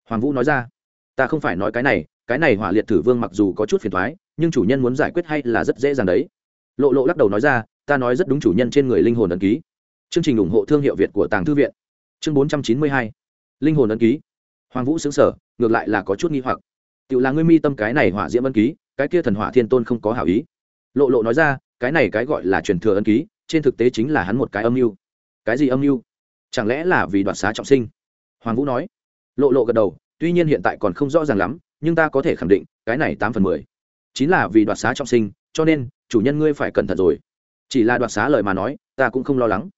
Hoàng vũ nói ra. Ta không phải nói cái này cái này hỏa liệt thử vương mặc dù có chút phiền toái, nhưng chủ nhân muốn giải quyết hay là rất dễ dàng đấy. Lộ lộ lắc đầu nói ra, ta nói rất đúng chủ nhân trên người linh hồn ấn ký chương trình ủng hộ thương hiệu việt của tàng thư viện. Chương bốn trăm chín mươi hai. Linh hồn ấn ký. Hoàng vũ xứng sở ngược lại là có chút nghi hoặc. Tự là ngươi mi tâm cái này hỏa diễm ấn ký, cái kia thần hỏa thiên tôn không có hảo ý. Lộ lộ nói ra, cái này cái gọi là truyền thừa ấn ký, trên thực tế chính là hắn một cái âm mưu. Cái gì âm mưu? Chẳng lẽ là vì đoạt xá trọng sinh? Hoàng vũ nói. Lộ lộ gật đầu, tuy nhiên hiện tại còn không rõ ràng lắm, nhưng ta có thể khẳng định, cái này tám phần mười. Chính là vì đoạt xá trọng sinh, cho nên, chủ nhân ngươi phải cẩn thận rồi. Chỉ là đoạt xá lời mà nói, ta cũng không lo lắng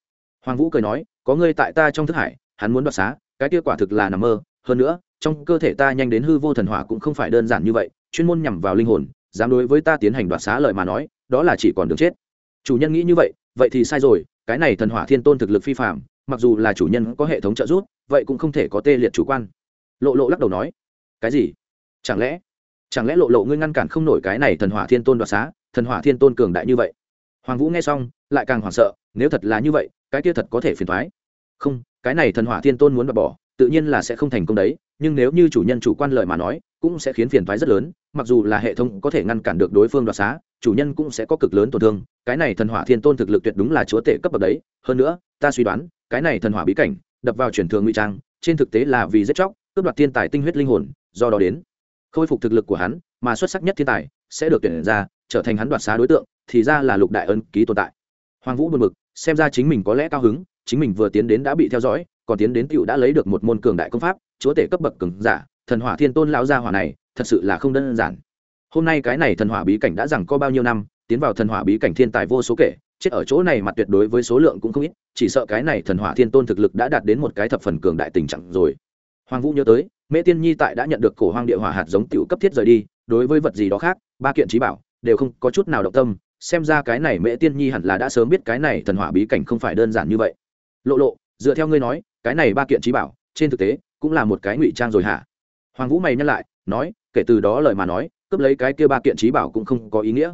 hoàng vũ cười nói, có ngươi tại ta trong thức hải, hắn muốn đoạt xá, cái kia quả thực là nằm mơ. Hơn nữa, trong cơ thể ta nhanh đến hư vô thần hỏa cũng không phải đơn giản như vậy, chuyên môn nhằm vào linh hồn, dám đối với ta tiến hành đoạt xá lợi mà nói, đó là chỉ còn đường chết. Chủ nhân nghĩ như vậy vậy thì sai rồi, cái này thần hỏa thiên tôn thực lực phi phạm mặc dù là chủ nhân có hệ thống trợ giúp, vậy cũng không thể có tê liệt chủ quan. Lộ lộ lắc đầu nói, cái gì? Chẳng lẽ chẳng lẽ lộ lộ ngươi ngăn cản không nổi cái này thần hỏa thiên tôn đoạt xá, thần hỏa thiên tôn cường đại như vậy? Hoàng vũ nghe xong, lại càng hoảng sợ, nếu thật là như vậy cái kia thật có thể phiền thoái. Không, cái này thần hỏa thiên tôn muốn đoạt bỏ, tự nhiên là sẽ không thành công đấy, nhưng nếu như chủ nhân chủ quan lợi mà nói, cũng sẽ khiến phiền thoái rất lớn, mặc dù là hệ thống có thể ngăn cản được đối phương đoạt xá, chủ nhân cũng sẽ có cực lớn tổn thương, cái này thần hỏa thiên tôn thực lực tuyệt đúng là chúa tể cấp bậc đấy, hơn nữa, ta suy đoán, cái này thần hỏa bí cảnh, đập vào chuyển thường ngụy trang, trên thực tế là vì giết chóc, cướp đoạt thiên tài tinh huyết linh hồn, do đó đến, khôi phục thực lực của hắn, mà xuất sắc nhất thiên tài sẽ được tuyển ra, trở thành hắn đoạt xá đối tượng, thì ra là lục đại ân ký tồn tại. Hoàng vũ buồn bực xem ra chính mình có lẽ cao hứng, chính mình vừa tiến đến đã bị theo dõi, còn tiến đến tựu đã lấy được một môn cường đại công pháp, chúa tể cấp bậc cường giả, thần hỏa thiên tôn lão gia hỏa này, thật sự là không đơn giản. Hôm nay cái này thần hỏa bí cảnh đã rằng có bao nhiêu năm, tiến vào thần hỏa bí cảnh thiên tài vô số kể, chết ở chỗ này mặt tuyệt đối với số lượng cũng không ít, chỉ sợ cái này thần hỏa thiên tôn thực lực đã đạt đến một cái thập phần cường đại tình trạng rồi. Hoàng vũ nhớ tới, mễ tiên nhi tại đã nhận được cổ hoang địa hỏa hạt giống tiểu cấp thiết rời đi, đối với vật gì đó khác, ba kiện trí bảo, đều không có chút nào động tâm xem ra cái này mễ tiên nhi hẳn là đã sớm biết cái này thần hỏa bí cảnh không phải đơn giản như vậy. Lộ lộ, dựa theo ngươi nói, cái này ba kiện trí bảo, trên thực tế, cũng là một cái ngụy trang rồi hả? Hoàng vũ mày nhắc lại, nói, kể từ đó lời mà nói, cướp lấy cái kia ba kiện trí bảo cũng không có ý nghĩa.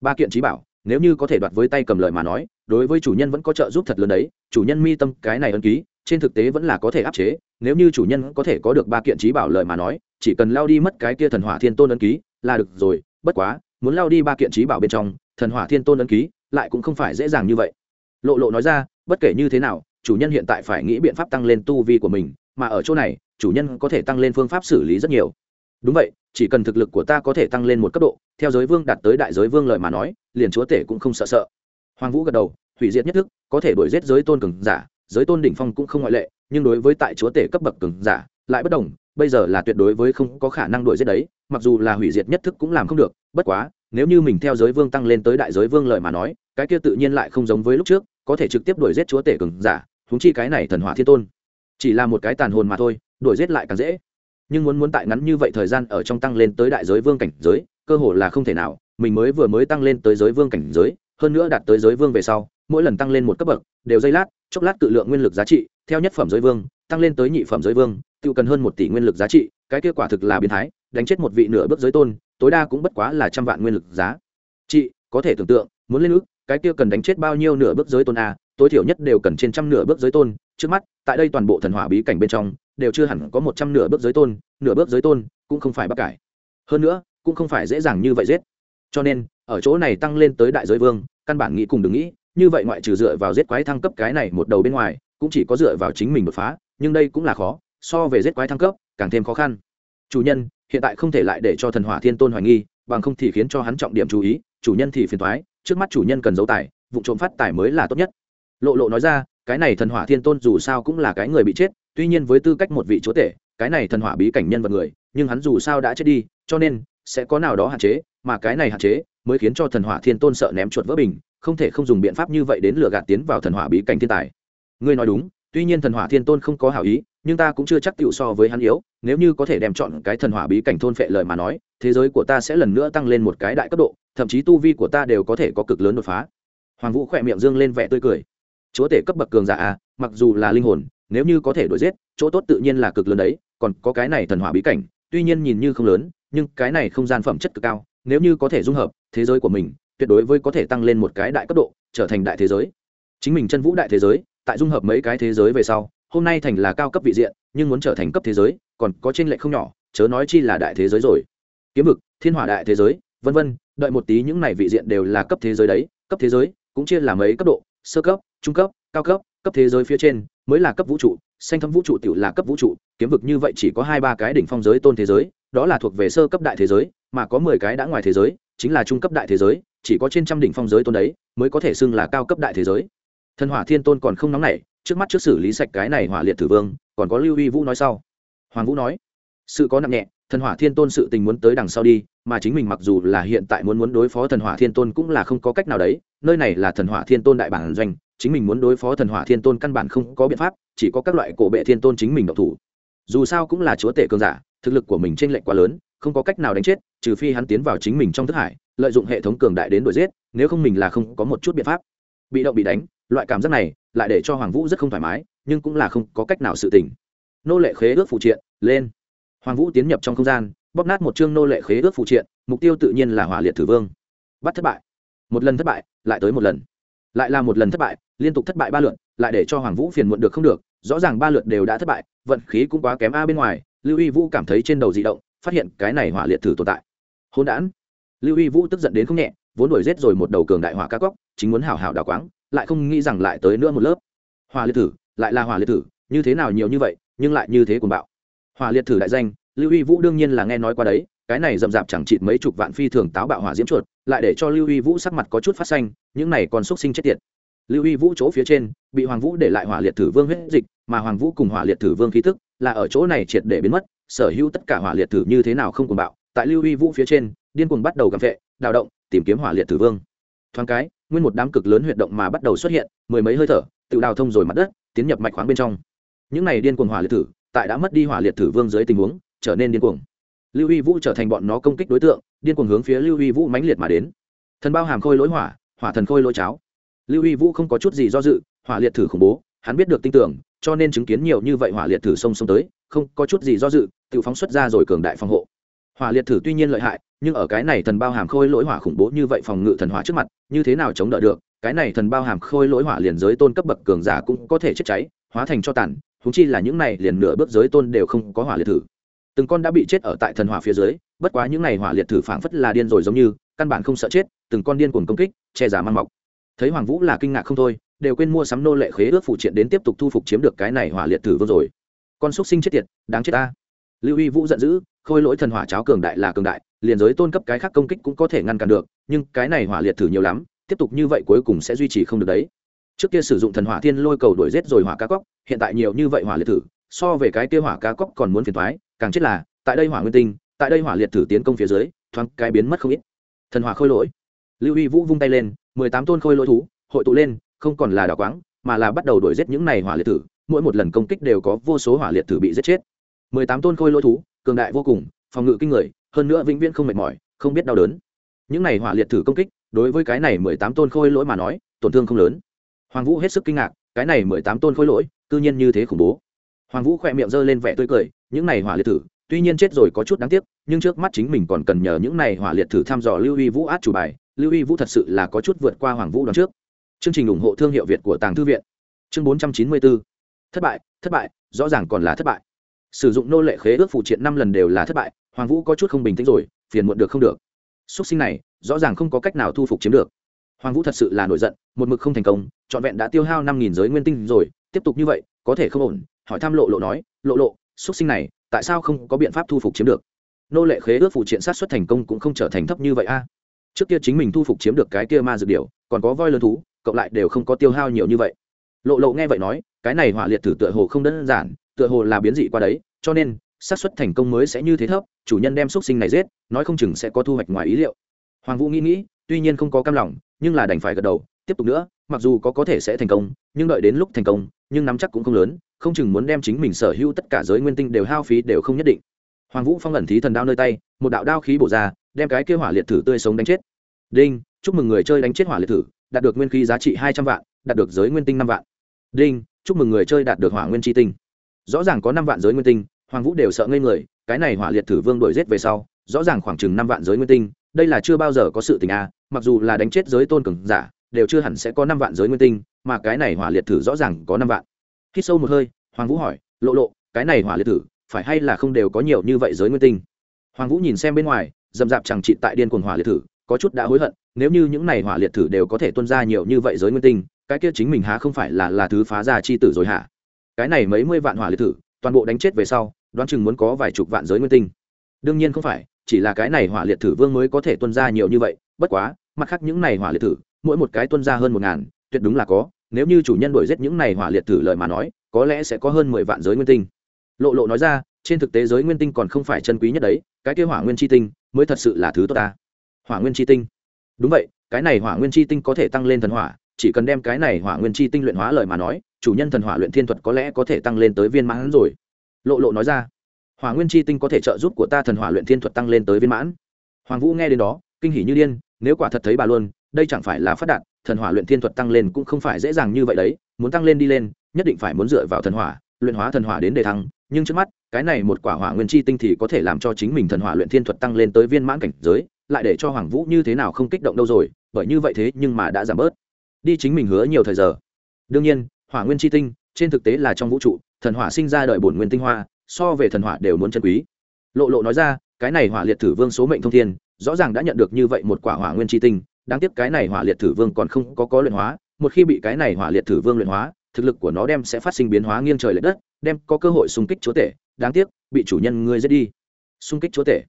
Ba kiện trí bảo, nếu như có thể đoạt với tay cầm lời mà nói, đối với chủ nhân vẫn có trợ giúp thật lớn đấy, chủ nhân mi tâm cái này ấn ký, trên thực tế vẫn là có thể áp chế, nếu như chủ nhân có thể có được ba kiện trí bảo lời mà nói, chỉ cần lao đi mất cái kia thần hỏa thiên tôn ấn ký là được rồi, bất quá, muốn lao đi ba kiện trí bảo bên trong thần hỏa thiên tôn ấn ký, lại cũng không phải dễ dàng như vậy. Lộ lộ nói ra, bất kể như thế nào, chủ nhân hiện tại phải nghĩ biện pháp tăng lên tu vi của mình, mà ở chỗ này, chủ nhân có thể tăng lên phương pháp xử lý rất nhiều. Đúng vậy, chỉ cần thực lực của ta có thể tăng lên một cấp độ, theo giới vương đạt tới đại giới vương lợi mà nói, liền chúa tể cũng không sợ sợ. Hoàng vũ gật đầu, hủy diệt nhất thức, có thể đuổi giết giới tôn cường giả, giới tôn đỉnh phong cũng không ngoại lệ, nhưng đối với tại chúa tể cấp bậc cường giả, lại bất đồng, bây giờ là tuyệt đối với không có khả năng đuổi giết đấy mặc dù là hủy diệt nhất thức cũng làm không được, bất quá, nếu như mình theo giới vương tăng lên tới đại giới vương lợi mà nói, cái kia tự nhiên lại không giống với lúc trước, có thể trực tiếp đuổi giết chúa tể cường giả thúng chi cái này thần hỏa thiên tôn. Chỉ là một cái tàn hồn mà thôi, đuổi giết lại càng dễ. Nhưng muốn muốn tại ngắn như vậy thời gian ở trong tăng lên tới đại giới vương cảnh giới, cơ hồ là không thể nào, mình mới vừa mới tăng lên tới giới vương cảnh giới, hơn nữa đạt tới giới vương về sau, mỗi lần tăng lên một cấp bậc, đều dây lát, chốc lát tự lượng nguyên lực giá trị, theo nhất phẩm giới vương, tăng lên tới nhị phẩm giới vương tự cần hơn một tỷ nguyên lực giá trị cái kia quả thực là biến thái, đánh chết một vị nửa bước giới tôn, tối đa cũng bất quá là trăm vạn nguyên lực giá. Chị, có thể tưởng tượng, muốn lên ước, cái kia cần đánh chết bao nhiêu nửa bước giới tôn a tối thiểu nhất đều cần trên trăm nửa bước giới tôn. Trước mắt, tại đây toàn bộ thần hỏa bí cảnh bên trong, đều chưa hẳn có một trăm nửa bước giới tôn, nửa bước giới tôn cũng không phải bắc cải. Hơn nữa, cũng không phải dễ dàng như vậy giết. Cho nên, ở chỗ này tăng lên tới đại giới vương, căn bản nghĩ cùng đừng nghĩ, như vậy ngoại trừ dựa vào giết quái thăng cấp cái này một đầu bên ngoài, cũng chỉ có dựa vào chính mình đột phá, nhưng đây cũng là khó, so về giết quái thăng cấp càng thêm khó khăn. Chủ nhân, hiện tại không thể lại để cho thần hỏa thiên tôn hoài nghi, bằng không thì khiến cho hắn trọng điểm chú ý, chủ nhân thì phiền thoái trước mắt chủ nhân cần giấu tài, vụ trộm phát tài mới là tốt nhất. Lộ lộ nói ra, cái này thần hỏa thiên tôn dù sao cũng là cái người bị chết, tuy nhiên với tư cách một vị chúa tể, cái này thần hỏa bí cảnh nhân vật người, nhưng hắn dù sao đã chết đi, cho nên sẽ có nào đó hạn chế, mà cái này hạn chế mới khiến cho thần hỏa thiên tôn sợ ném chuột vỡ bình, không thể không dùng biện pháp như vậy đến lừa gạt tiến vào thần hỏa bí cảnh thiên tài. Ngươi nói đúng tuy nhiên thần hỏa thiên tôn không có hảo ý, nhưng ta cũng chưa chắc tựu so với hắn yếu, nếu như có thể đem chọn cái thần hỏa bí cảnh thôn phệ lời mà nói, thế giới của ta sẽ lần nữa tăng lên một cái đại cấp độ, thậm chí tu vi của ta đều có thể có cực lớn đột phá. Hoàng vũ khỏe miệng dương lên vẻ tươi cười. Chúa tể cấp bậc cường giả à mặc dù là linh hồn, nếu như có thể đổi giết, chỗ tốt tự nhiên là cực lớn đấy, còn có cái này thần hỏa bí cảnh, tuy nhiên nhìn như không lớn, nhưng cái này không gian phẩm chất cực cao, nếu như có thể dung hợp, thế giới của mình tuyệt đối với có thể tăng lên một cái đại cấp độ, trở thành đại thế giới. Chính mình chân vũ đại thế giới tại dung hợp mấy cái thế giới về sau, hôm nay thành là cao cấp vị diện, nhưng muốn trở thành cấp thế giới, còn có trên lệ không nhỏ, chớ nói chi là đại thế giới rồi. Kiếm vực, thiên hỏa đại thế giới, vân vân, đợi một tí những này vị diện đều là cấp thế giới đấy, cấp thế giới, cũng chia làm mấy cấp độ, sơ cấp, trung cấp, cao cấp cấp thế giới phía trên mới là cấp vũ trụ, xanh thâm vũ trụ tiểu là cấp vũ trụ, kiếm vực như vậy chỉ có hai ba cái đỉnh phong giới tôn thế giới, đó là thuộc về sơ cấp đại thế giới, mà có mười cái đã ngoài thế giới, chính là trung cấp đại thế giới, chỉ có trên trăm đỉnh phong giới tôn đấy, mới có thể xưng là cao cấp đại thế giới thần hỏa thiên tôn còn không nóng nảy, trước mắt trước xử lý sạch cái này hỏa liệt thử vương, còn có lưu huy vũ nói sau. Hoàng vũ nói, sự có nặng nhẹ, thần hỏa thiên tôn sự tình muốn tới đằng sau đi, mà chính mình mặc dù là hiện tại muốn muốn đối phó thần hỏa thiên tôn cũng là không có cách nào đấy, nơi này là thần hỏa thiên tôn đại bản doanh, chính mình muốn đối phó thần hỏa thiên tôn căn bản không có biện pháp, chỉ có các loại cổ bệ thiên tôn chính mình độc thủ. Dù sao cũng là chúa tể cường giả, thực lực của mình trên lệch quá lớn, không có cách nào đánh chết, trừ phi hắn tiến vào chính mình trong thức hải, lợi dụng hệ thống cường đại đến đuổi giết, nếu không mình là không có một chút biện pháp bị động bị đánh, loại cảm giác này lại để cho hoàng vũ rất không thoải mái, nhưng cũng là không có cách nào sự tình. Nô lệ khế ước phụ triện, lên. Hoàng vũ tiến nhập trong không gian, bóp nát một chương nô lệ khế ước phụ triện, mục tiêu tự nhiên là hỏa liệt thử vương. Bắt thất bại. Một lần thất bại, lại tới một lần. Lại là một lần thất bại, liên tục thất bại ba lượt, lại để cho hoàng vũ phiền muộn được không được, rõ ràng ba lượt đều đã thất bại, vận khí cũng quá kém a bên ngoài, lưu y vũ cảm thấy trên đầu di động, phát hiện cái này hỏa liệt thử tồn tại. Hôn đản. Lưu y vũ tức giận đến không nhẹ vốn đuổi giết rồi một đầu cường đại hỏa ca cóc, chính muốn hảo hảo đào quáng, lại không nghĩ rằng lại tới nữa một lớp. Hỏa liệt thử, lại là hỏa liệt thử, như thế nào nhiều như vậy, nhưng lại như thế cuồng bạo. Hỏa liệt thử đại danh, lưu huy vũ đương nhiên là nghe nói qua đấy, cái này rậm rạp chẳng chịt mấy chục vạn phi thường táo bạo hỏa diễm chuột, lại để cho lưu huy vũ sắc mặt có chút phát xanh, những này còn xúc sinh chết tiệt. Lưu huy vũ chỗ phía trên, bị hoàng vũ để lại hỏa liệt thử vương huyết dịch, mà hoàng vũ cùng hỏa liệt thử vương khí tức, là ở chỗ này triệt để biến mất, sở hữu tất cả hỏa liệt thử như thế nào không cuồng bạo, tại lưu huy vũ phía trên, điên cuồng bắt đầu gầm vệ đào động tìm kiếm hỏa liệt tử vương. Thoáng cái, nguyên một đám cực lớn huyệt động mà bắt đầu xuất hiện, mười mấy hơi thở, tự đào thông rồi mặt đất, tiến nhập mạch khoáng bên trong. Những này điên cuồng hỏa liệt tử, tại đã mất đi hỏa liệt tử vương dưới tình huống, trở nên điên cuồng. Lưu huy vũ trở thành bọn nó công kích đối tượng, điên cuồng hướng phía lưu huy vũ mãnh liệt mà đến. Thần bao hàm khôi lỗi hỏa hỏa thần khôi lỗi cháo. Lưu huy vũ không có chút gì do dự, hỏa liệt thử khủng bố, hắn biết được tin tưởng, cho nên chứng kiến nhiều như vậy hỏa liệt thử sông sông tới, không có chút gì do dự, tự phóng xuất ra rồi cường đại phòng hộ hỏa liệt thử tuy nhiên lợi hại, nhưng ở cái này thần bao hàm khôi lỗi hỏa khủng bố như vậy phòng ngự thần hỏa trước mặt, như thế nào chống đỡ được, cái này thần bao hàm khôi lỗi hỏa liền giới tôn cấp bậc cường giả cũng có thể chết cháy, hóa thành cho tàn húng chi là những này liền nửa bước giới tôn đều không có hỏa liệt thử. Từng con đã bị chết ở tại thần hỏa phía dưới, bất quá những này hỏa liệt thử phảng phất là điên rồi giống như, căn bản không sợ chết, từng con điên cuồng công kích, che giả mang mọc. Thấy hoàng vũ là kinh ngạc không thôi, đều quên mua sắm nô lệ khế ước phụ triện đến tiếp tục thu phục chiếm được cái này hỏa liệt thử vương rồi. Con xúc sinh chết tiệt, đáng chết ta. Lưu y vũ giận dữ khôi lỗi thần hỏa cháo cường đại là cường đại, liền giới tôn cấp cái khác công kích cũng có thể ngăn cản được, nhưng cái này hỏa liệt thử nhiều lắm, tiếp tục như vậy cuối cùng sẽ duy trì không được đấy. Trước kia sử dụng thần hỏa thiên lôi cầu đuổi rết rồi hỏa cá cóc, hiện tại nhiều như vậy hỏa liệt thử, so về cái kia hỏa cá cóc còn muốn phiền thoái càng chết là, tại đây hỏa nguyên tinh, tại đây hỏa liệt thử tiến công phía dưới, thoáng cái biến mất không ít. Thần hỏa khôi lỗi. Lưu huy vũ vung tay lên, mười tám tôn khôi lỗi thú, hội tụ lên, không còn là đào quáng, mà là bắt đầu đuổi giết những này hỏa liệt thử, mỗi một lần công kích đều có vô số hỏa liệt thử bị giết chết. mười tám tôn khôi lỗi thú cường đại vô cùng, phòng ngự kinh người, hơn nữa vĩnh viễn không mệt mỏi, không biết đau đớn. Những này hỏa liệt thử công kích, đối với cái này mười tám tôn khôi lỗi mà nói, tổn thương không lớn. Hoàng vũ hết sức kinh ngạc, cái này mười tám tôn khôi lỗi, cư nhiên như thế khủng bố. Hoàng vũ khỏe miệng g ơ lên vẻ tươi cười, những này hỏa liệt thử, tuy nhiên chết rồi có chút đáng tiếc, nhưng trước mắt chính mình còn cần nhờ những này hỏa liệt thử thăm dò lưu y vũ át chủ bài, lưu y vũ thật sự là có chút vượt qua hoàng vũ đón trước. Chương trình ủng hộ thương hiệu việt của tàng thư viện. Chương bốn trăm chín mươi bốn. Thất bại thất bại, rõ ràng còn là thất bại sử dụng nô lệ khế ước phụ triện năm lần đều là thất bại, hoàng vũ có chút không bình tĩnh rồi, phiền muộn được không được. Xuất sinh này, rõ ràng không có cách nào thu phục chiếm được. Hoàng vũ thật sự là nổi giận, một mực không thành công, trọn vẹn đã tiêu hao năm nghìn giới nguyên tinh rồi, tiếp tục như vậy, có thể không ổn, hỏi thăm lộ lộ nói, lộ lộ xuất sinh này, tại sao không có biện pháp thu phục chiếm được? Nô lệ khế ước phụ triện sát xuất thành công cũng không trở thành thấp như vậy a. Trước kia chính mình thu phục chiếm được cái kia ma dược điều còn có voi lớn thú, cộng lại đều không có tiêu hao nhiều như vậy. Lộ lộ nghe vậy nói, cái này hỏa liệt thử tựa hồ không đơn giản tựa hồ là biến dị qua đấy, cho nên, xác suất thành công mới sẽ như thế thấp, chủ nhân đem xúc sinh này giết, nói không chừng sẽ có thu hoạch ngoài ý liệu. Hoàng vũ nghĩ nghĩ, tuy nhiên không có cam lòng, nhưng là đành phải gật đầu, tiếp tục nữa, mặc dù có có thể sẽ thành công, nhưng đợi đến lúc thành công, nhưng nắm chắc cũng không lớn, không chừng muốn đem chính mình sở hữu tất cả giới nguyên tinh đều hao phí đều không nhất định. Hoàng vũ phong ẩn thí thần đao nơi tay, một đạo đao khí bổ ra, đem cái kia hỏa liệt thử tươi sống đánh chết. Đinh, chúc mừng người chơi đánh chết hỏa liệt thử, đạt được nguyên khí giá trị hai trăm vạn, đạt được giới nguyên tinh năm vạn. Đinh, chúc mừng người chơi đạt được hỏa nguyên tri tinh rõ ràng có năm vạn giới nguyên tinh, hoàng vũ đều sợ ngây người, cái này hỏa liệt thử vương đổi rết về sau, rõ ràng khoảng chừng năm vạn giới nguyên tinh, đây là chưa bao giờ có sự tình a, mặc dù là đánh chết giới tôn cường giả, đều chưa hẳn sẽ có năm vạn giới nguyên tinh, mà cái này hỏa liệt thử rõ ràng có năm vạn. Khi sâu một hơi, hoàng vũ hỏi, lộ lộ, cái này hỏa liệt thử, phải hay là không đều có nhiều như vậy giới nguyên tinh? Hoàng vũ nhìn xem bên ngoài dầm dạp chẳng trị tại điên cuồng hỏa liệt thử, có chút đã hối hận, nếu như những này hỏa liệt thử đều có thể tuân ra nhiều như vậy giới nguyên tinh, cái kia chính mình há không phải là là thứ phá ra chi tử rồi hả? Cái này mấy mươi vạn hỏa liệt thử, toàn bộ đánh chết về sau, đoán chừng muốn có vài chục vạn giới nguyên tinh. Đương nhiên không phải, chỉ là cái này hỏa liệt thử vương mới có thể tuân ra nhiều như vậy, bất quá, mặt khác những này hỏa liệt thử, mỗi một cái tuân ra hơn một ngàn, tuyệt đúng là có. Nếu như chủ nhân đuổi giết những này hỏa liệt thử lời mà nói, có lẽ sẽ có hơn mười vạn giới nguyên tinh. Lộ lộ nói ra, trên thực tế giới nguyên tinh còn không phải chân quý nhất đấy, cái kia hỏa nguyên chi tinh mới thật sự là thứ tốt ta. Hỏa nguyên chi tinh. Đúng vậy, cái này hỏa nguyên chi tinh có thể tăng lên thần hỏa, chỉ cần đem cái này hỏa nguyên chi tinh luyện hóa lời mà nói chủ nhân thần hỏa luyện thiên thuật có lẽ có thể tăng lên tới viên mãn rồi. Lộ lộ nói ra. Hỏa nguyên chi tinh có thể trợ giúp của ta thần hỏa luyện thiên thuật tăng lên tới viên mãn. Hoàng vũ nghe đến đó, kinh hỉ như điên, nếu quả thật thấy bà luôn, đây chẳng phải là phát đạt, thần hỏa luyện thiên thuật tăng lên cũng không phải dễ dàng như vậy đấy, muốn tăng lên đi lên, nhất định phải muốn dựa vào thần hỏa, luyện hóa thần hỏa đến để thăng, nhưng trước mắt, cái này một quả hỏa nguyên chi tinh thì có thể làm cho chính mình thần hỏa luyện thiên thuật tăng lên tới viên mãn cảnh giới, lại để cho hoàng vũ như thế nào không kích động đâu rồi, bởi như vậy thế nhưng mà đã giảm bớt. Đi chính mình hứa nhiều thời giờ. Đương nhiên hỏa nguyên chi tinh, trên thực tế là trong vũ trụ, thần hỏa sinh ra đợi bổn nguyên tinh hoa, so về thần hỏa đều muốn chân quý. Lộ lộ nói ra, cái này hỏa liệt thử vương số mệnh thông thiên, rõ ràng đã nhận được như vậy một quả hỏa nguyên chi tinh, đáng tiếc cái này hỏa liệt thử vương còn không có có luyện hóa, một khi bị cái này hỏa liệt thử vương luyện hóa, thực lực của nó đem sẽ phát sinh biến hóa nghiêng trời l ệ đất, đem có cơ hội xung kích chúa tể, đáng tiếc, bị chủ nhân ngươi giết đi. Xung kích chúa tể.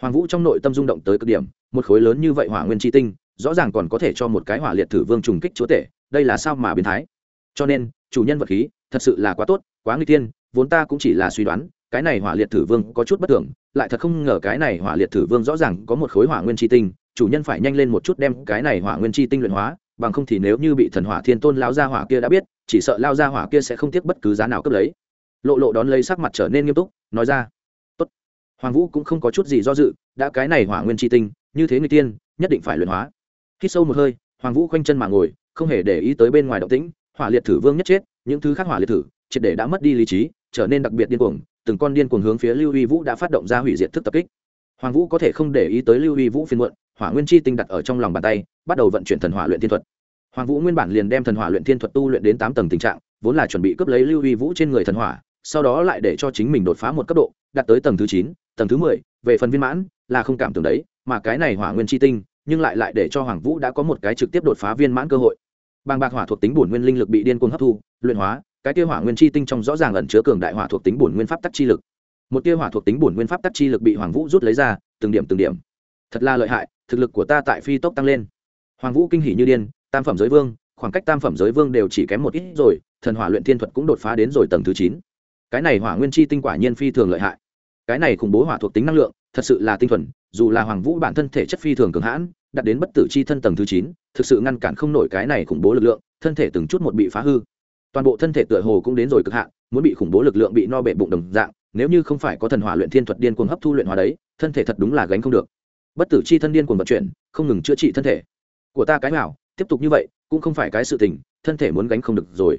Hoàng vũ trong nội tâm rung động tới cực điểm, một khối lớn như vậy hỏa nguyên chi tinh, rõ ràng còn có thể cho một cái hỏa liệt thử vương trùng kích chúa tể, đây là sao mà biến thái? Cho nên, chủ nhân vật khí thật sự là quá tốt, quá nguy tiên vốn ta cũng chỉ là suy đoán, cái này hỏa liệt thử vương có chút bất thường, lại thật không ngờ cái này hỏa liệt thử vương rõ ràng có một khối hỏa nguyên chi tinh, chủ nhân phải nhanh lên một chút đem cái này hỏa nguyên chi tinh luyện hóa, bằng không thì nếu như bị thần hỏa thiên tôn lao ra hỏa kia đã biết, chỉ sợ lao ra hỏa kia sẽ không tiếc bất cứ giá nào cấp lấy lộ lộ đón lấy sắc mặt trở nên nghiêm túc, nói ra, Tốt. hoàng vũ cũng không có chút gì do dự, đã cái này hỏa nguyên chi tinh, như thế người tiên nhất định phải luyện hóa khi sâu một hơi, hoàng vũ khoanh chân mà ngồi, không hề để ý tới bên ngoài động tĩnh hỏa liệt thử vương nhất chết, những thứ khác hỏa liệt thử, triệt để đã mất đi lý trí, trở nên đặc biệt điên cuồng, từng con điên cuồng hướng phía lưu huy vũ đã phát động ra hủy diệt thức tập kích. Hoàng vũ có thể không để ý tới lưu huy vũ phiên muộn, hỏa nguyên chi tinh đặt ở trong lòng bàn tay, bắt đầu vận chuyển thần hỏa luyện thiên thuật. Hoàng vũ nguyên bản liền đem thần hỏa luyện thiên thuật tu luyện đến tám tầng tình trạng, vốn là chuẩn bị cướp lấy lưu huy vũ trên người thần hỏa, sau đó lại để cho chính mình đột phá một cấp độ, đạt tới tầng thứ chín, tầng thứ mười, về phần viên mãn, là không cảm tưởng đấy, mà cái này hỏa nguyên chi tinh, nhưng lại lại để cho hoàng vũ đã có một cái trực tiếp đột phá viên mãn cơ hội bàng bạc hỏa thuộc tính bổn nguyên linh lực bị điên cuồng hấp thu, luyện hóa, cái tia hỏa nguyên chi tinh trong rõ ràng ẩn chứa cường đại hỏa thuộc tính bổn nguyên pháp tắc chi lực. Một tia hỏa thuộc tính bổn nguyên pháp tắc chi lực bị hoàng vũ rút lấy ra, từng điểm từng điểm. Thật là lợi hại, thực lực của ta tại phi tốc tăng lên. Hoàng vũ kinh hỉ như điên, tam phẩm giới vương, khoảng cách tam phẩm giới vương đều chỉ kém một ít rồi, thần hỏa luyện thiên thuật cũng đột phá đến rồi tầng thứ chín. Cái này hỏa nguyên chi tinh quả nhiên phi thường lợi hại. Cái này khủng bố hỏa thuộc tính năng lượng, thật sự là tinh thuần, dù là hoàng vũ bản thân thể chất phi thường cường hãn đạt đến bất tử chi thân tầng thứ chín, thực sự ngăn cản không nổi cái này khủng bố lực lượng, thân thể từng chút một bị phá hư. Toàn bộ thân thể tựa hồ cũng đến rồi cực hạn, muốn bị khủng bố lực lượng bị no bệ bụng đồng dạng, nếu như không phải có thần hỏa luyện thiên thuật điên cuồng hấp thu luyện hóa đấy, thân thể thật đúng là gánh không được. Bất tử chi thân điên cuồng vận chuyển, không ngừng chữa trị thân thể. Của ta cái nào, tiếp tục như vậy, cũng không phải cái sự tình, thân thể muốn gánh không được rồi.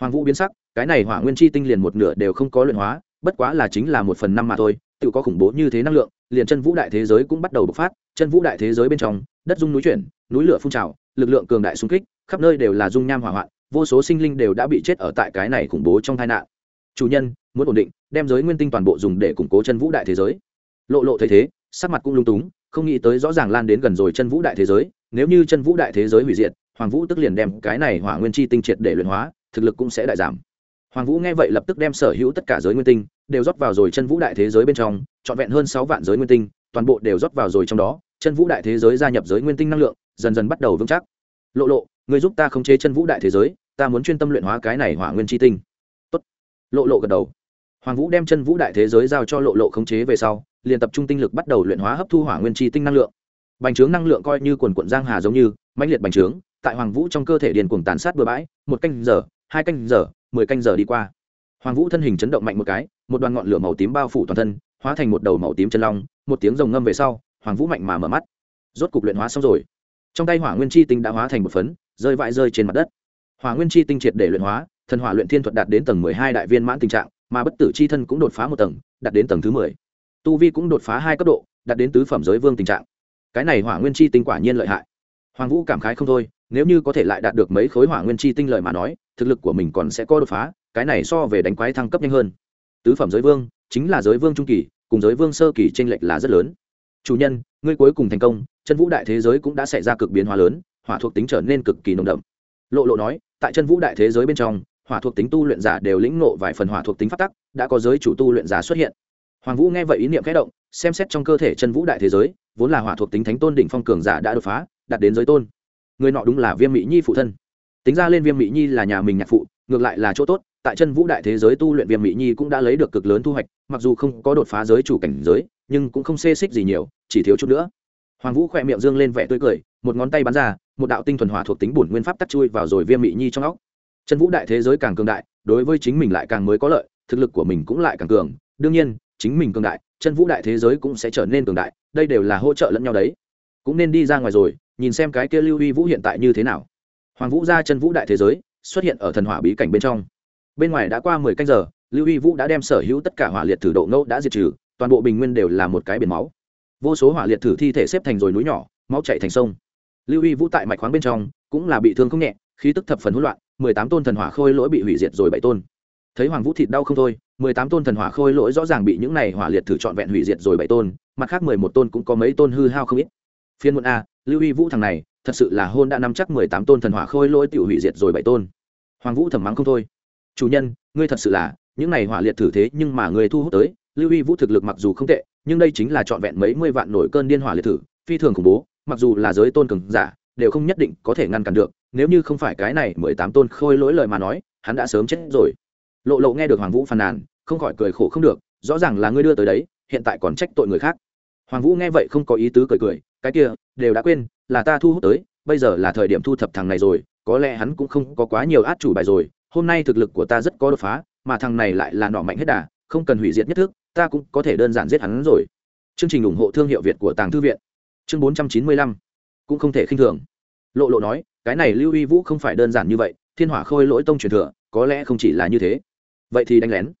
Hoàng vũ biến sắc, cái này hỏa nguyên chi tinh liền một nửa đều không có luyện hóa, bất quá là chính là một phần năm mà thôi, tự có khủng bố như thế năng lượng liền chân vũ đại thế giới cũng bắt đầu bộc phát, chân vũ đại thế giới bên trong, đất dung núi chuyển, núi lửa phun trào, lực lượng cường đại xung kích, khắp nơi đều là dung nham hỏa hoạn, vô số sinh linh đều đã bị chết ở tại cái này khủng bố trong tai nạn. Chủ nhân, muốn ổn định, đem giới nguyên tinh toàn bộ dùng để củng cố chân vũ đại thế giới. Lộ lộ thấy thế, sắc mặt cũng lung túng, không nghĩ tới rõ ràng lan đến gần rồi chân vũ đại thế giới, nếu như chân vũ đại thế giới hủy diệt, hoàng vũ tức liền đem cái này hỏa nguyên chi tinh triệt để luyện hóa, thực lực cũng sẽ đại giảm. Hoàng vũ nghe vậy lập tức đem sở hữu tất cả giới nguyên tinh đều rót vào rồi chân vũ đại thế giới bên trong, trọn vẹn hơn sáu vạn giới nguyên tinh, toàn bộ đều rót vào rồi trong đó, chân vũ đại thế giới gia nhập giới nguyên tinh năng lượng, dần dần bắt đầu vững chắc. Lộ lộ, người giúp ta khống chế chân vũ đại thế giới, ta muốn chuyên tâm luyện hóa cái này hỏa nguyên chi tinh. Tốt. lộ lộ gật đầu. Hoàng vũ đem chân vũ đại thế giới giao cho lộ lộ khống chế về sau, liền tập trung tinh lực bắt đầu luyện hóa hấp thu hỏa nguyên chi tinh năng lượng. Bành trướng năng lượng coi như quần quận giang hà giống như, mãnh liệt bành trướng, tại hoàng vũ trong cơ thể điền cuồng tàn sát bừa bãi, một canh giờ, hai canh giờ, mười canh giờ đi qua hoàng vũ thân hình chấn động mạnh một cái, một đoàn ngọn lửa màu tím bao phủ toàn thân, hóa thành một đầu màu tím chân long, một tiếng rồng ngâm về sau, hoàng vũ mạnh mà mở mắt. Rốt cục luyện hóa xong rồi. Trong tay hỏa nguyên chi tinh đã hóa thành một phấn, rơi vãi rơi trên mặt đất. Hỏa nguyên chi tinh triệt để luyện hóa, thần hỏa luyện thiên thuật đạt đến tầng mười hai đại viên mãn tình trạng, mà bất tử chi thân cũng đột phá một tầng, đạt đến tầng thứ mười. Tu vi cũng đột phá hai cấp độ, đạt đến tứ phẩm giới vương tình trạng. Cái này hỏa nguyên chi tinh quả nhiên lợi hại. Hoàng vũ cảm khái không thôi nếu như có thể lại đạt được mấy khối hỏa nguyên chi tinh lợi mà nói, thực lực của mình còn sẽ có đột phá, cái này so về đánh quái thăng cấp nhanh hơn. Tứ phẩm giới vương, chính là giới vương trung kỳ, cùng giới vương sơ kỳ tranh lệch là rất lớn. Chủ nhân, ngươi cuối cùng thành công, chân vũ đại thế giới cũng đã xảy ra cực biến hóa lớn, hỏa thuộc tính trở nên cực kỳ nồng đậm. Lộ lộ nói, tại chân vũ đại thế giới bên trong, hỏa thuộc tính tu luyện giả đều lĩnh ngộ vài phần hỏa thuộc tính phát tắc, đã có giới chủ tu luyện giả xuất hiện. Hoàng vũ nghe vậy ý niệm khẽ động, xem xét trong cơ thể chân vũ đại thế giới, vốn là hỏa thuộc tính thánh tôn đỉnh phong cường giả đã đột phá, đạt đến giới tôn người nọ đúng là viêm mỹ nhi phụ thân. Tính ra lên viêm mỹ nhi là nhà mình nhạc phụ, ngược lại là chỗ tốt, tại chân vũ đại thế giới tu luyện viêm mỹ nhi cũng đã lấy được cực lớn thu hoạch, mặc dù không có đột phá giới chủ cảnh giới, nhưng cũng không xê xích gì nhiều, chỉ thiếu chút nữa. Hoàng vũ khỏe miệng dương lên vẻ tươi cười, một ngón tay bắn ra, một đạo tinh thuần hỏa thuộc tính bổn nguyên pháp tắt chui vào rồi viêm mỹ nhi trong óc. Chân vũ đại thế giới càng cường đại, đối với chính mình lại càng mới có lợi, thực lực của mình cũng lại càng cường. Đương nhiên, chính mình cường đại, chân vũ đại thế giới cũng sẽ trở nên cường đại, đây đều là hỗ trợ lẫn nhau đấy. Cũng nên đi ra ngoài rồi nhìn xem cái kia lưu huy vũ hiện tại như thế nào. Hoàng vũ ra chân vũ đại thế giới, xuất hiện ở thần hỏa bí cảnh bên trong. Bên ngoài đã qua mười canh giờ, lưu huy vũ đã đem sở hữu tất cả hỏa liệt thử độ ngẫu đã diệt trừ, toàn bộ bình nguyên đều là một cái biển máu. Vô số hỏa liệt thử thi thể xếp thành rồi núi nhỏ, máu chạy thành sông. Lưu huy vũ tại mạch khoáng bên trong cũng là bị thương không nhẹ, khí tức thập phần hỗn loạn, mười tám tôn thần hỏa khôi lỗi bị hủy diệt rồi bảy tôn. Thấy hoàng vũ thịt đau không thôi, mười tám tôn thần hỏa khôi lỗi rõ ràng bị những này hỏa liệt thử trọn vẹn hủy diệt rồi bảy tôn, mặt khác mười một tôn cũng có mấy tôn hư hao không ít. Phiên muộn a lưu y vũ thằng này, thật sự là hôn đã nắm chắc mười tám tôn thần hỏa khôi lỗi tự hủy diệt rồi bảy tôn. Hoàng vũ thầm mắng không thôi. Chủ nhân, ngươi thật sự là, những này hỏa liệt thử thế nhưng mà người thu hút tới. Lưu y vũ thực lực mặc dù không tệ, nhưng đây chính là trọn vẹn mấy mươi vạn nổi cơn điên hỏa liệt thử, phi thường khủng bố, mặc dù là giới tôn cường giả, đều không nhất định có thể ngăn cản được. Nếu như không phải cái này mười tám tôn khôi lỗi lời mà nói, hắn đã sớm chết rồi. Lộ lộ nghe được hoàng vũ phàn nàn, không khỏi cười khổ không được, rõ ràng là ngươi đưa tới đấy, hiện tại còn trách tội người khác. Hoàng vũ nghe vậy không có ý tứ cười cười cái kia, đều đã quên, là ta thu hút tới, bây giờ là thời điểm thu thập thằng này rồi, có lẽ hắn cũng không có quá nhiều át chủ bài rồi, hôm nay thực lực của ta rất có đột phá, mà thằng này lại là nọ mạnh hết đà, không cần hủy diệt nhất thức, ta cũng có thể đơn giản giết hắn rồi. Chương trình ủng hộ thương hiệu việt của tàng thư viện. Chương bốn trăm chín mươi lăm. Cũng không thể khinh thường. Lộ lộ nói, cái này lưu y vũ không phải đơn giản như vậy, thiên hỏa khôi lỗi tông truyền thừa, có lẽ không chỉ là như thế. Vậy thì đánh lén.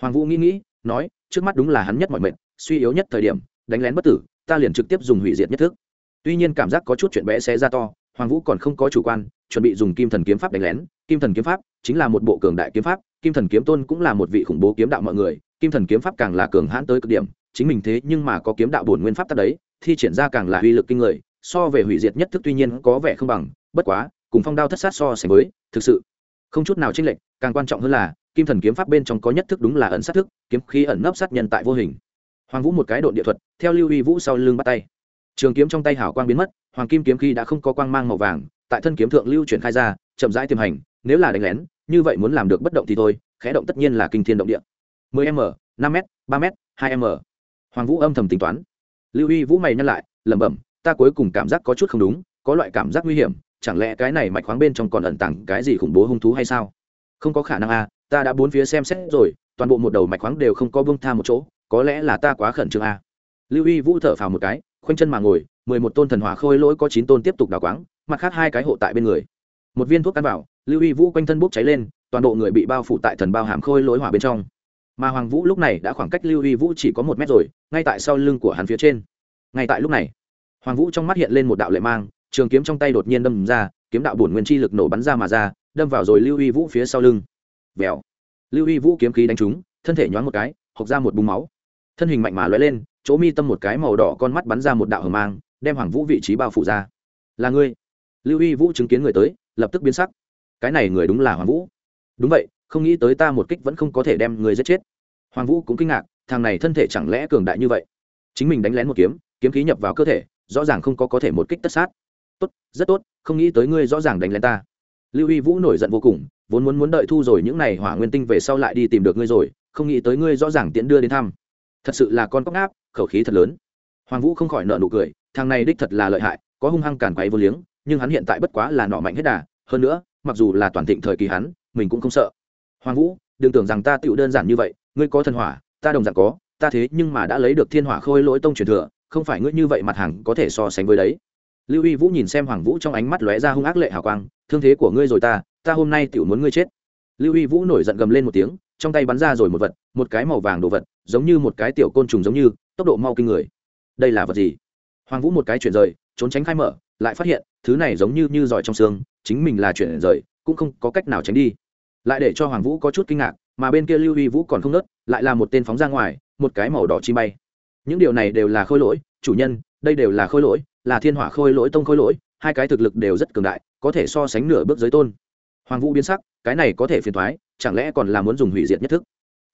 Hoàng vũ nghĩ nghĩ, nói, trước mắt đúng là hắn nhất mọi mệnh, suy yếu nhất thời điểm, đánh lén bất tử ta liền trực tiếp dùng hủy diệt nhất thức. Tuy nhiên cảm giác có chút chuyện bé xé ra to, hoàng vũ còn không có chủ quan, chuẩn bị dùng kim thần kiếm pháp đánh lén. Kim thần kiếm pháp chính là một bộ cường đại kiếm pháp, kim thần kiếm tôn cũng là một vị khủng bố kiếm đạo mọi người, kim thần kiếm pháp càng là cường hãn tới cực điểm, chính mình thế nhưng mà có kiếm đạo bổn nguyên pháp tắc đấy, thi triển ra càng là uy lực kinh người, so về hủy diệt nhất thức tuy nhiên có vẻ không bằng, bất quá, cùng phong đao thất sát so sánh với, thực sự không chút nào chênh lệch, càng quan trọng hơn là, kim thần kiếm pháp bên trong có nhất thức đúng là ẩn sát thức, kiếm khí ẩn nấp sát nhân tại vô hình hoàng vũ một cái độn địa thuật, theo lưu Huy vũ sau lưng bắt tay. Trường kiếm trong tay hảo quang biến mất, hoàng kim kiếm khi đã không có quang mang màu vàng, tại thân kiếm thượng lưu chuyển khai ra, chậm rãi tiềm hành, nếu là đánh lén, như vậy muốn làm được bất động thì thôi, khẽ động tất nhiên là kinh thiên động địa. 10 m 5 m 3 m 2 m. Hoàng vũ âm thầm tính toán. Lưu Huy vũ mày nhăn lại, lẩm bẩm, ta cuối cùng cảm giác có chút không đúng, có loại cảm giác nguy hiểm, chẳng lẽ cái này mạch khoáng bên trong còn ẩn tàng cái gì khủng bố hung thú hay sao? Không có khả năng a ta đã bốn phía xem xét rồi, toàn bộ một đầu mạch khoáng đều không có bông tha một chỗ có lẽ là ta quá khẩn trương a. Lưu y vũ thở phào một cái, khoanh chân mà ngồi, mười một tôn thần hỏa khôi lỗi có chín tôn tiếp tục đào quáng, mặt khác hai cái hộ tại bên người. Một viên thuốc ăn vào lưu y vũ quanh thân bốc cháy lên, toàn bộ người bị bao phủ tại thần bao hàm khôi lỗi hỏa bên trong. Mà hoàng vũ lúc này đã khoảng cách lưu y vũ chỉ có một mét rồi, ngay tại sau lưng của hắn phía trên. Ngay tại lúc này, hoàng vũ trong mắt hiện lên một đạo lệ mang, trường kiếm trong tay đột nhiên đâm ra, kiếm đạo bổn nguyên chi lực nổ bắn ra mà ra, đâm vào rồi lưu y vũ phía sau lưng. Vèo. Lưu y vũ kiếm khí đánh trúng, thân thể nhoáng một cái, hộc ra một búng máu thân hình mạnh mà lóe lên, chỗ mi tâm một cái màu đỏ con mắt bắn ra một đạo hờ mang, đem hoàng vũ vị trí bao phủ ra. Là ngươi. Lưu uy vũ chứng kiến người tới, lập tức biến sắc. Cái này người đúng là hoàng vũ. Đúng vậy, không nghĩ tới ta một kích vẫn không có thể đem người giết chết. Hoàng vũ cũng kinh ngạc, thằng này thân thể chẳng lẽ cường đại như vậy? Chính mình đánh lén một kiếm kiếm khí nhập vào cơ thể, rõ ràng không có có thể một kích tất sát. Tốt, rất tốt, không nghĩ tới ngươi rõ ràng đánh lén ta. Lưu uy vũ nổi giận vô cùng, vốn muốn muốn đợi thu rồi những n à y hỏa nguyên tinh về sau lại đi tìm được ngươi rồi, không nghĩ tới ngươi rõ ràng tiễn đưa đến thăm thật sự là con cóc ngáp, khẩu khí thật lớn. Hoàng vũ không khỏi nợ nụ cười thằng này đích thật là lợi hại có hung hăng càn quáy vô liếng nhưng hắn hiện tại bất quá là nọ mạnh hết đà hơn nữa mặc dù là toàn thịnh thời kỳ hắn mình cũng không sợ. Hoàng vũ đừng tưởng rằng ta tựu đơn giản như vậy ngươi có thần hỏa ta đồng dạng có ta thế nhưng mà đã lấy được thiên hỏa khôi lỗi tông truyền thừa không phải ngươi như vậy mặt hàng có thể so sánh với đấy. Lưu y vũ nhìn xem hoàng vũ trong ánh mắt lóe ra hung ác lệ hào quang thương thế của ngươi rồi ta ta hôm nay tựu muốn ngươi chết. Lưu y vũ nổi giận gầm lên một tiếng trong tay bắn ra rồi một vật một cái màu vàng đồ vật giống như một cái tiểu côn trùng giống như, tốc độ mau kinh người. Đây là vật gì? Hoàng vũ một cái chuyển rời, trốn tránh khai mở, lại phát hiện, thứ này giống như như giỏi trong xương, chính mình là chuyển rời, cũng không có cách nào tránh đi. Lại để cho hoàng vũ có chút kinh ngạc, mà bên kia lưu huy vũ còn không nớt, lại là một tên phóng ra ngoài, một cái màu đỏ chi bay. Những điều này đều là khôi lỗi, chủ nhân, đây đều là khôi lỗi, là thiên hỏa khôi lỗi, tông khôi lỗi, hai cái thực lực đều rất cường đại, có thể so sánh nửa bước giới tôn. Hoàng vũ biến sắc, cái này có thể phiền thoái chẳng lẽ còn là muốn dùng hủy diệt nhất thức?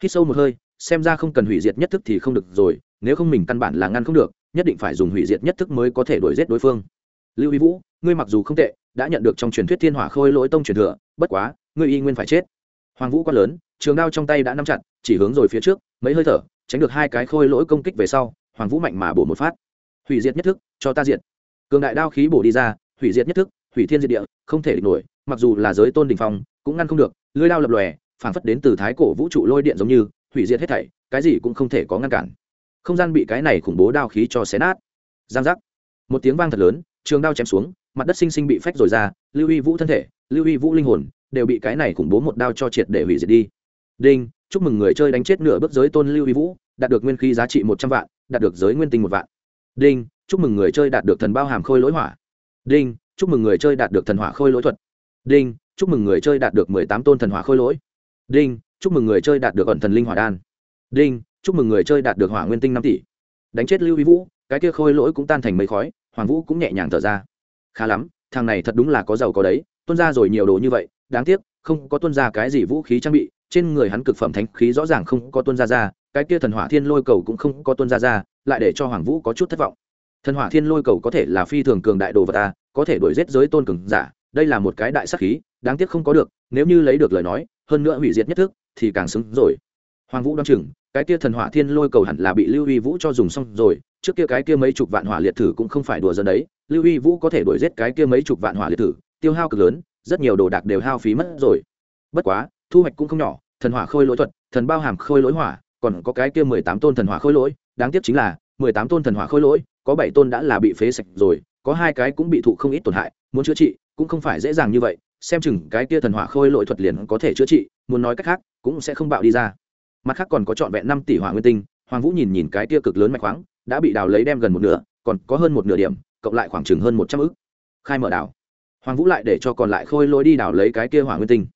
Hít sâu một hơi, xem ra không cần hủy diệt nhất thức thì không được rồi, nếu không mình căn bản là ngăn không được, nhất định phải dùng hủy diệt nhất thức mới có thể đuổi giết đối phương. Lưu ý vũ, ngươi mặc dù không tệ, đã nhận được trong truyền thuyết thiên hỏa khôi lỗi tông truyền thừa, bất quá, ngươi y nguyên phải chết. Hoàng vũ quát lớn, trường đao trong tay đã nắm chặt, chỉ hướng rồi phía trước, mấy hơi thở, tránh được hai cái khôi lỗi công kích về sau, hoàng vũ mạnh mà bổ một phát. Hủy diệt nhất thức, cho ta diệt. Cường đại đao khí bổ đi ra, hủy diệt nhất thức, hủy thiên diệt địa, không thể địch nổi, mặc dù là giới tôn đình phong, cũng ngăn không được lưới đao lập lòe phảng phất đến từ thái cổ vũ trụ lôi điện giống như, hủy diệt hết thảy, cái gì cũng không thể có ngăn cản. Không gian bị cái này khủng bố đao khí cho xé nát. Giang giác. Một tiếng vang thật lớn, trường đao chém xuống, mặt đất sinh sinh bị phách rồi ra, lưu y vũ thân thể, lưu y vũ linh hồn, đều bị cái này khủng bố một đao cho triệt để hủy diệt đi. Đinh, chúc mừng người chơi đánh chết nửa bước giới tôn lưu y vũ, đạt được nguyên khí giá trị một trăm vạn, đạt được giới nguyên tinh một vạn. Đinh, chúc mừng người chơi đạt được thần bao hàm khôi lỗi hỏa. Đinh, chúc mừng người chơi đạt được thần hỏa khôi lỗi thuật. Đinh, chúc mừng người chơi đạt được mười tám tôn thần hỏa khôi lỗi đinh, chúc mừng người chơi đạt được ẩn thần linh hỏa đan. Đinh, chúc mừng người chơi đạt được hỏa nguyên tinh năm tỷ. Đánh chết lưu vi vũ, cái kia khôi lỗi cũng tan thành mấy khói, hoàng vũ cũng nhẹ nhàng thở ra. Khá lắm, thằng này thật đúng là có giàu có đấy, tuân ra rồi nhiều đồ như vậy, đáng tiếc, không có tuân ra cái gì vũ khí trang bị, trên người hắn cực phẩm thánh khí rõ ràng không có tuân ra ra, cái kia thần hỏa thiên lôi cầu cũng không có tuân ra ra, lại để cho hoàng vũ có chút thất vọng. Thần hỏa thiên lôi cầu có thể là phi thường cường đại đồ vật ta có thể đuổi giết giới tôn cường giả, đây là một cái đại sắc khí, đáng tiếc không có được, nếu như lấy được lời nói hơn nữa hủy diệt nhất thức thì càng xứng rồi. Hoàng vũ đoan chừng, cái kia thần hỏa thiên lôi cầu hẳn là bị lưu huy vũ cho dùng xong rồi, trước kia cái kia mấy chục vạn hỏa liệt thử cũng không phải đùa dân đấy, lưu huy vũ có thể đuổi giết cái kia mấy chục vạn hỏa liệt thử, tiêu hao cực lớn, rất nhiều đồ đạc đều hao phí mất rồi. Bất quá, thu hoạch cũng không nhỏ, thần hỏa khôi lỗi thuật, thần bao hàm khôi lỗi hỏa, còn có cái kia mười tám tôn thần hỏa khôi lỗi, đáng tiếc chính là, mười tám tôn thần hỏa khôi lỗi, có bảy tôn đã là bị phế sạch rồi, có hai cái cũng bị thụ không ít tổn hại, muốn chữa trị cũng không phải dễ dàng như vậy xem chừng cái kia thần hỏa khôi lỗi thuật liền có thể chữa trị, muốn nói cách khác, cũng sẽ không bạo đi ra. Mặt khác còn có trọn vẹn năm tỷ hỏa nguyên tinh, hoàng vũ nhìn nhìn cái kia cực lớn mạch khoáng, đã bị đào lấy đem gần một nửa, còn có hơn một nửa điểm, cộng lại khoảng chừng hơn một trăm ức. Khai mở đảo. Hoàng vũ lại để cho còn lại khôi lỗi đi đào lấy cái kia hỏa nguyên tinh.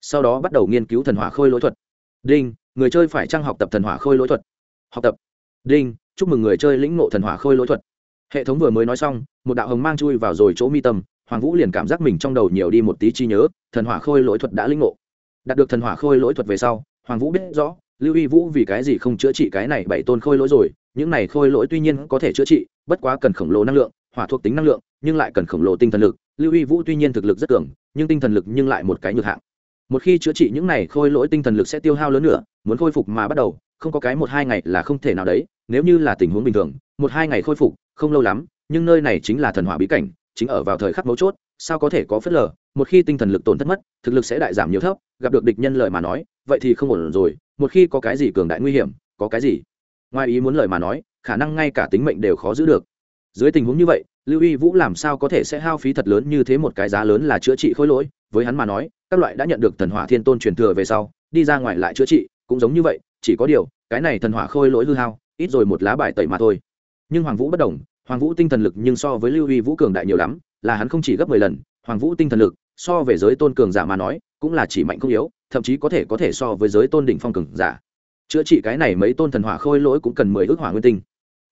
Sau đó bắt đầu nghiên cứu thần hỏa khôi lỗi thuật. Đinh, người chơi phải trang học tập thần hỏa khôi lỗi thuật? Học tập. Đinh, chúc mừng người chơi lĩnh ngộ thần hỏa khôi lỗi thuật. Hệ thống vừa mới nói xong, một đạo hồng mang chui vào rồi chỗ mi tâm hoàng vũ liền cảm giác mình trong đầu nhiều đi một tí chi nhớ, thần hỏa khôi lỗi thuật đã linh ngộ. Đạt được thần hỏa khôi lỗi thuật về sau, hoàng vũ biết rõ, lưu y vũ vì cái gì không chữa trị cái này bảy tôn khôi lỗi rồi, những này khôi lỗi tuy nhiên có thể chữa trị, bất quá cần khổng lồ năng lượng, hỏa thuộc tính năng lượng, nhưng lại cần khổng lồ tinh thần lực. Lưu y vũ tuy nhiên thực lực rất cường, nhưng tinh thần lực nhưng lại một cái nhược hạng. Một khi chữa trị những này khôi lỗi tinh thần lực sẽ tiêu hao lớn nữa, muốn khôi phục mà bắt đầu, không có cái một hai ngày là không thể nào đấy, nếu như là tình huống bình thường, một hai ngày khôi phục, không lâu lắm, nhưng nơi này chính là thần hỏa bí cảnh chính ở vào thời khắc mấu chốt, sao có thể có phớt lờ, một khi tinh thần lực tổn thất mất, thực lực sẽ đại giảm nhiều thấp, gặp được địch nhân lợi mà nói, vậy thì không ổn rồi, một khi có cái gì cường đại nguy hiểm, có cái gì? Ngoài ý muốn lời mà nói, khả năng ngay cả tính mệnh đều khó giữ được. Dưới tình huống như vậy, lưu y vũ làm sao có thể sẽ hao phí thật lớn như thế một cái giá lớn là chữa trị khối lỗi? Với hắn mà nói, các loại đã nhận được thần hỏa thiên tôn truyền thừa về sau, đi ra ngoài lại chữa trị, cũng giống như vậy, chỉ có điều, cái này thần hỏa khôi lỗi hư hao, ít rồi một lá bài tẩy mà thôi. Nhưng hoàng vũ bất đồng hoàng vũ tinh thần lực nhưng so với lưu huy vũ cường đại nhiều lắm, là hắn không chỉ gấp mười lần, hoàng vũ tinh thần lực so về giới tôn cường giả mà nói, cũng là chỉ mạnh không yếu, thậm chí có thể có thể so với giới tôn đỉnh phong cường giả. Chữa trị cái này mấy tôn thần hỏa khôi lỗi cũng cần mười ước hỏa nguyên tinh.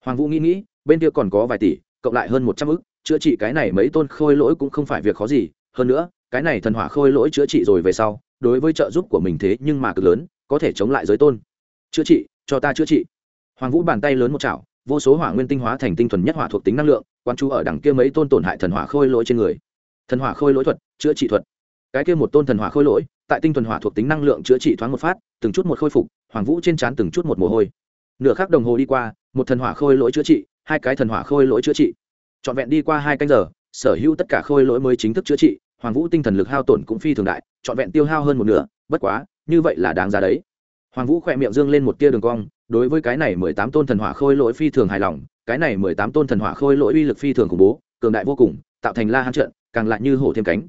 Hoàng vũ nghĩ nghĩ, bên kia còn có vài tỷ, cộng lại hơn một trăm ước, chữa trị cái này mấy tôn khôi lỗi cũng không phải việc khó gì. Hơn nữa, cái này thần hỏa khôi lỗi chữa trị rồi về sau, đối với trợ giúp của mình thế nhưng mà cực lớn, có thể chống lại giới tôn. Chữa trị, cho ta chữa trị. Hoàng vũ bàn tay lớn một chảo vô số hỏa nguyên tinh hóa thành tinh thuần nhất hỏa thuộc tính năng lượng quan chú ở đằng kia mấy tôn tổn hại thần hỏa khôi lỗi trên người. Thần hỏa khôi lỗi thuật, chữa trị thuật. Cái kia một tôn thần hỏa khôi lỗi, tại tinh thuần hỏa thuộc tính năng lượng chữa trị thoáng một phát, từng chút một khôi phục, hoàng vũ trên trán từng chút một mồ hôi. Nửa khắc đồng hồ đi qua, một thần hỏa khôi lỗi chữa trị, hai cái thần hỏa khôi lỗi chữa trị. Trọn vẹn đi qua hai canh giờ, sở hữu tất cả khôi lỗi mới chính thức chữa trị, hoàng vũ tinh thần lực hao tổn cũng phi thường đại, trọn vẹn tiêu hao hơn một nửa, bất quá, như vậy là đáng giá đấy. Hoàng vũ khỏe miệng dương lên một tia đường cong đối với cái này mười tám tôn thần hỏa khôi lỗi phi thường hài lòng, cái này mười tám tôn thần hỏa khôi lỗi uy lực phi thường khủng bố, cường đại vô cùng, tạo thành la hán trận, càng lại như hổ thêm cánh.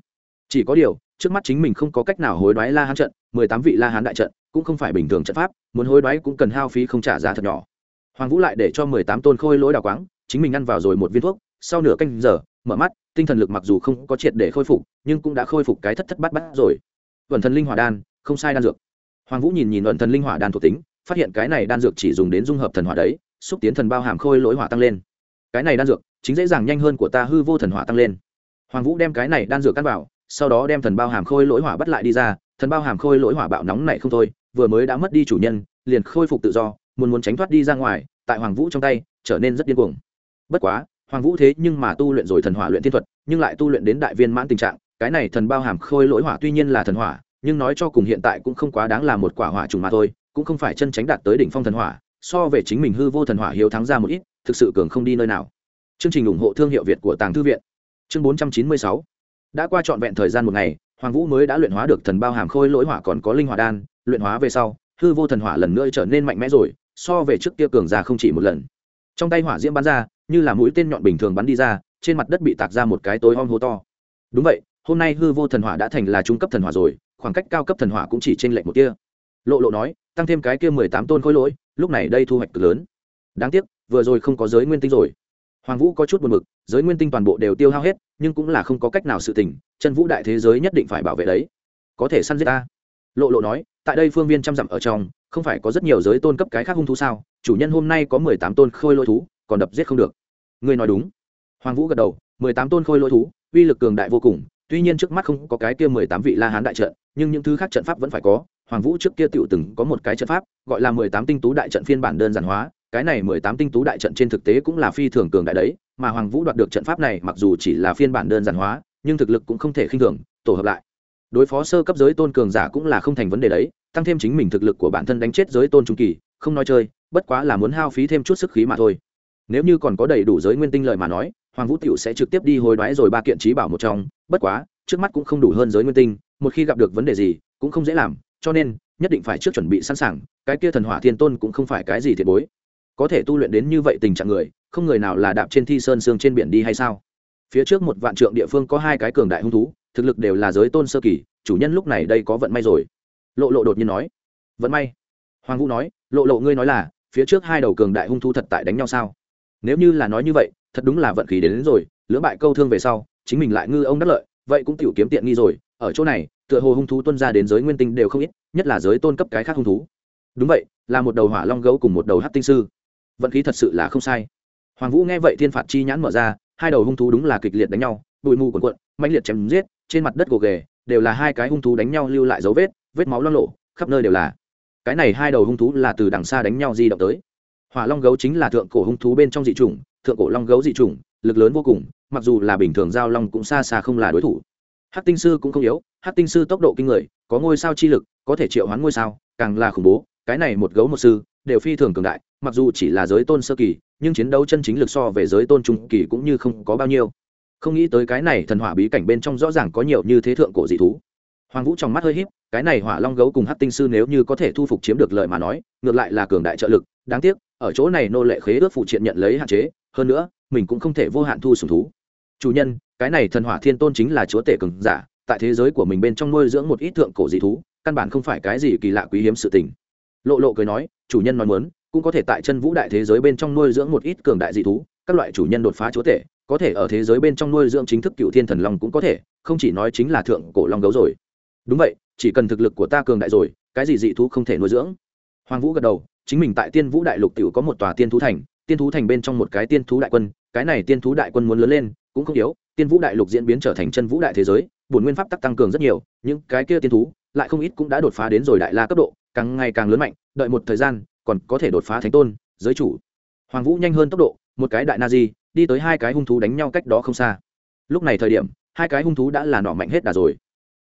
Chỉ có điều, trước mắt chính mình không có cách nào hối đoái la hán trận, mười tám vị la hán đại trận, cũng không phải bình thường trận pháp, muốn hối đoái cũng cần hao phí không trả giá thật nhỏ. Hoàng vũ lại để cho mười tám tôn khôi lỗi đào quáng, chính mình ăn vào rồi một viên thuốc, sau nửa canh giờ, mở mắt, tinh thần lực mặc dù không có triệt để khôi phục, nhưng cũng đã khôi phục cái thất thất bát bát rồi. Vẩn thần linh hỏa đan, không sai đan dược. Hoàng vũ nhìn nhìn vẩn thần linh hỏa đan thuộc tính phát hiện cái này đan dược chỉ dùng đến dung hợp thần hỏa đấy, xúc tiến thần bao hàm khôi lỗi hỏa tăng lên. Cái này đan dược, chính dễ dàng nhanh hơn của ta hư vô thần hỏa tăng lên. Hoàng vũ đem cái này đan dược căn vào, sau đó đem thần bao hàm khôi lỗi hỏa bắt lại đi ra, thần bao hàm khôi lỗi hỏa bạo nóng này không thôi, vừa mới đã mất đi chủ nhân, liền khôi phục tự do, muốn muốn tránh thoát đi ra ngoài, tại hoàng vũ trong tay, trở nên rất điên cuồng. Bất quá, hoàng vũ thế nhưng mà tu luyện rồi thần hỏa luyện thiên thuật, nhưng lại tu luyện đến đại viên mãn tình trạng, cái này thần bao hàm khôi lỗi hỏa tuy nhiên là thần hỏa, nhưng nói cho cùng hiện tại cũng không quá đáng là một quả hỏa trùng mà thôi cũng không phải chân tránh đạt tới đỉnh phong thần hỏa, so về chính mình hư vô thần hỏa hiếu thắng ra một ít, thực sự cường không đi nơi nào. Chương trình ủng hộ thương hiệu việt của tàng thư viện. Chương bốn trăm chín mươi sáu. Đã qua trọn vẹn thời gian một ngày, hoàng vũ mới đã luyện hóa được thần bao hàm khôi lỗi hỏa còn có linh hỏa đan, luyện hóa về sau, hư vô thần hỏa lần nữa trở nên mạnh mẽ rồi, so về trước kia cường ra không chỉ một lần. Trong tay hỏa diễm bắn ra, như là mũi tên nhọn bình thường bắn đi ra, trên mặt đất bị tạc ra một cái tối om hố to. Đúng vậy, hôm nay hư vô thần hỏa đã thành là trung cấp thần hỏa rồi, khoảng cách cao cấp thần hỏa cũng chỉ t r ê n lệch một kia lộ lộ nói, tăng thêm cái kia mười tám tôn khối lỗi, lúc này đây thu hoạch cực lớn. Đáng tiếc, vừa rồi không có giới nguyên tinh rồi. Hoàng vũ có chút buồn mực giới nguyên tinh toàn bộ đều tiêu hao hết, nhưng cũng là không có cách nào sự tình, chân vũ đại thế giới nhất định phải bảo vệ đấy. Có thể săn giết ta. Lộ lộ nói, tại đây phương viên trăm dặm ở trong, không phải có rất nhiều giới tôn cấp cái khác hung thú sao? Chủ nhân hôm nay có mười tám tôn khôi lỗi thú, còn đập giết không được. Ngươi nói đúng. Hoàng vũ gật đầu, mười tám tôn khôi lỗi thú, uy lực cường đại vô cùng tuy nhiên trước mắt không có cái kia mười tám vị la hán đại trận, nhưng những thứ khác trận pháp vẫn phải có. Hoàng vũ trước kia tựu từng có một cái trận pháp, gọi là mười tám tinh tú đại trận phiên bản đơn giản hóa. Cái này mười tám tinh tú đại trận trên thực tế cũng là phi thường cường đại đấy, mà hoàng vũ đoạt được trận pháp này mặc dù chỉ là phiên bản đơn giản hóa, nhưng thực lực cũng không thể khinh thường, tổ hợp lại. Đối phó sơ cấp giới tôn cường giả cũng là không thành vấn đề đấy, tăng thêm chính mình thực lực của bản thân đánh chết giới tôn trung kỳ, không nói chơi, bất quá là muốn hao phí thêm chút sức khí mà thôi. Nếu như còn có đầy đủ giới nguyên tinh lợi mà nói hoàng vũ tiểu sẽ trực tiếp đi hồi đoái rồi ba kiện trí bảo một trong, bất quá, trước mắt cũng không đủ hơn giới nguyên tinh, một khi gặp được vấn đề gì, cũng không dễ làm, cho nên, nhất định phải trước chuẩn bị sẵn sàng, cái kia thần hỏa thiên tôn cũng không phải cái gì thiệt bối. Có thể tu luyện đến như vậy tình trạng người, không người nào là đạp trên thi sơn sương trên biển đi hay sao? Phía trước một vạn trượng địa phương có hai cái cường đại hung thú, thực lực đều là giới tôn sơ kỳ, chủ nhân lúc này đây có vận may rồi. Lộ lộ đột nhiên nói, vận may? Hoàng vũ nói, lộ lộ ngươi nói là, phía trước hai đầu cường đại hung thú thật tại đánh nhau sao? Nếu như là nói như vậy thật đúng là vận khí đến, đến rồi lưỡng bại câu thương về sau chính mình lại ngư ông đắc lợi vậy cũng tiểu kiếm tiện nghi rồi ở chỗ này tựa hồ hung thú tuân ra đến giới nguyên tinh đều không ít nhất là giới tôn cấp cái khác hung thú. Đúng vậy là một đầu hỏa long gấu cùng một đầu hát tinh sư. Vận khí thật sự là không sai. Hoàng vũ nghe vậy thiên phạt chi nhãn mở ra hai đầu hung thú đúng là kịch liệt đánh nhau bụi mù quần quận mạnh liệt chém giết trên mặt đất gồ ghề đều là hai cái hung thú đánh nhau lưu lại dấu vết vết máu lo lộ khắp nơi đều là. Cái này hai đầu hung thú là từ đằng xa đánh nhau di động tới hỏa long gấu chính là thượng cổ hung thú bên trong dị chủng, thượng cổ long gấu dị chủng, lực lớn vô cùng, mặc dù là bình thường giao long cũng xa xa không là đối thủ. Hát tinh sư cũng không yếu hát tinh sư tốc độ kinh người, có ngôi sao chi lực, có thể triệu hoán ngôi sao, càng là khủng bố, cái này một gấu một sư, đều phi thường cường đại, mặc dù chỉ là giới tôn sơ kỳ, nhưng chiến đấu chân chính lực so về giới tôn trung kỳ cũng như không có bao nhiêu. Không nghĩ tới cái này thần hỏa bí cảnh bên trong rõ ràng có nhiều như thế thượng cổ dị thú. Hoàng vũ trong mắt hơi h í p cái này hỏa long gấu cùng hát tinh sư nếu như có thể thu phục chiếm được lợi mà nói, ngược lại là cường đại trợ lực đáng tiếc, ở chỗ này nô lệ khế ước phụ triện nhận lấy hạn chế, hơn nữa, mình cũng không thể vô hạn thu sùng thú. Chủ nhân, cái này thần hỏa thiên tôn chính là chúa tể cường giả, tại thế giới của mình bên trong nuôi dưỡng một ít thượng cổ dị thú, căn bản không phải cái gì kỳ lạ quý hiếm sự tình. Lộ lộ cười nói, chủ nhân nói muốn, cũng có thể tại chân vũ đại thế giới bên trong nuôi dưỡng một ít cường đại dị thú, các loại chủ nhân đột phá chúa tể, có thể ở thế giới bên trong nuôi dưỡng chính thức cựu thiên thần long cũng có thể, không chỉ nói chính là thượng cổ long gấu rồi. Đúng vậy, chỉ cần thực lực của ta cường đại rồi, cái gì dị thú không thể nuôi dưỡng? Hoàng vũ gật đầu chính mình tại tiên vũ đại lục tiểu có một tòa tiên thú thành, tiên thú thành bên trong một cái tiên thú đại quân, cái này tiên thú đại quân muốn lớn lên, cũng không yếu, tiên vũ đại lục diễn biến trở thành chân vũ đại thế giới, bổn nguyên pháp tắc tăng cường rất nhiều, những cái kia tiên thú lại không ít cũng đã đột phá đến rồi đại la cấp độ, càng ngày càng lớn mạnh, đợi một thời gian, còn có thể đột phá thánh tôn, giới chủ. Hoàng vũ nhanh hơn tốc độ, một cái đại na di đi tới hai cái hung thú đánh nhau cách đó không xa. Lúc này thời điểm, hai cái hung thú đã là nọ mạnh hết đà rồi.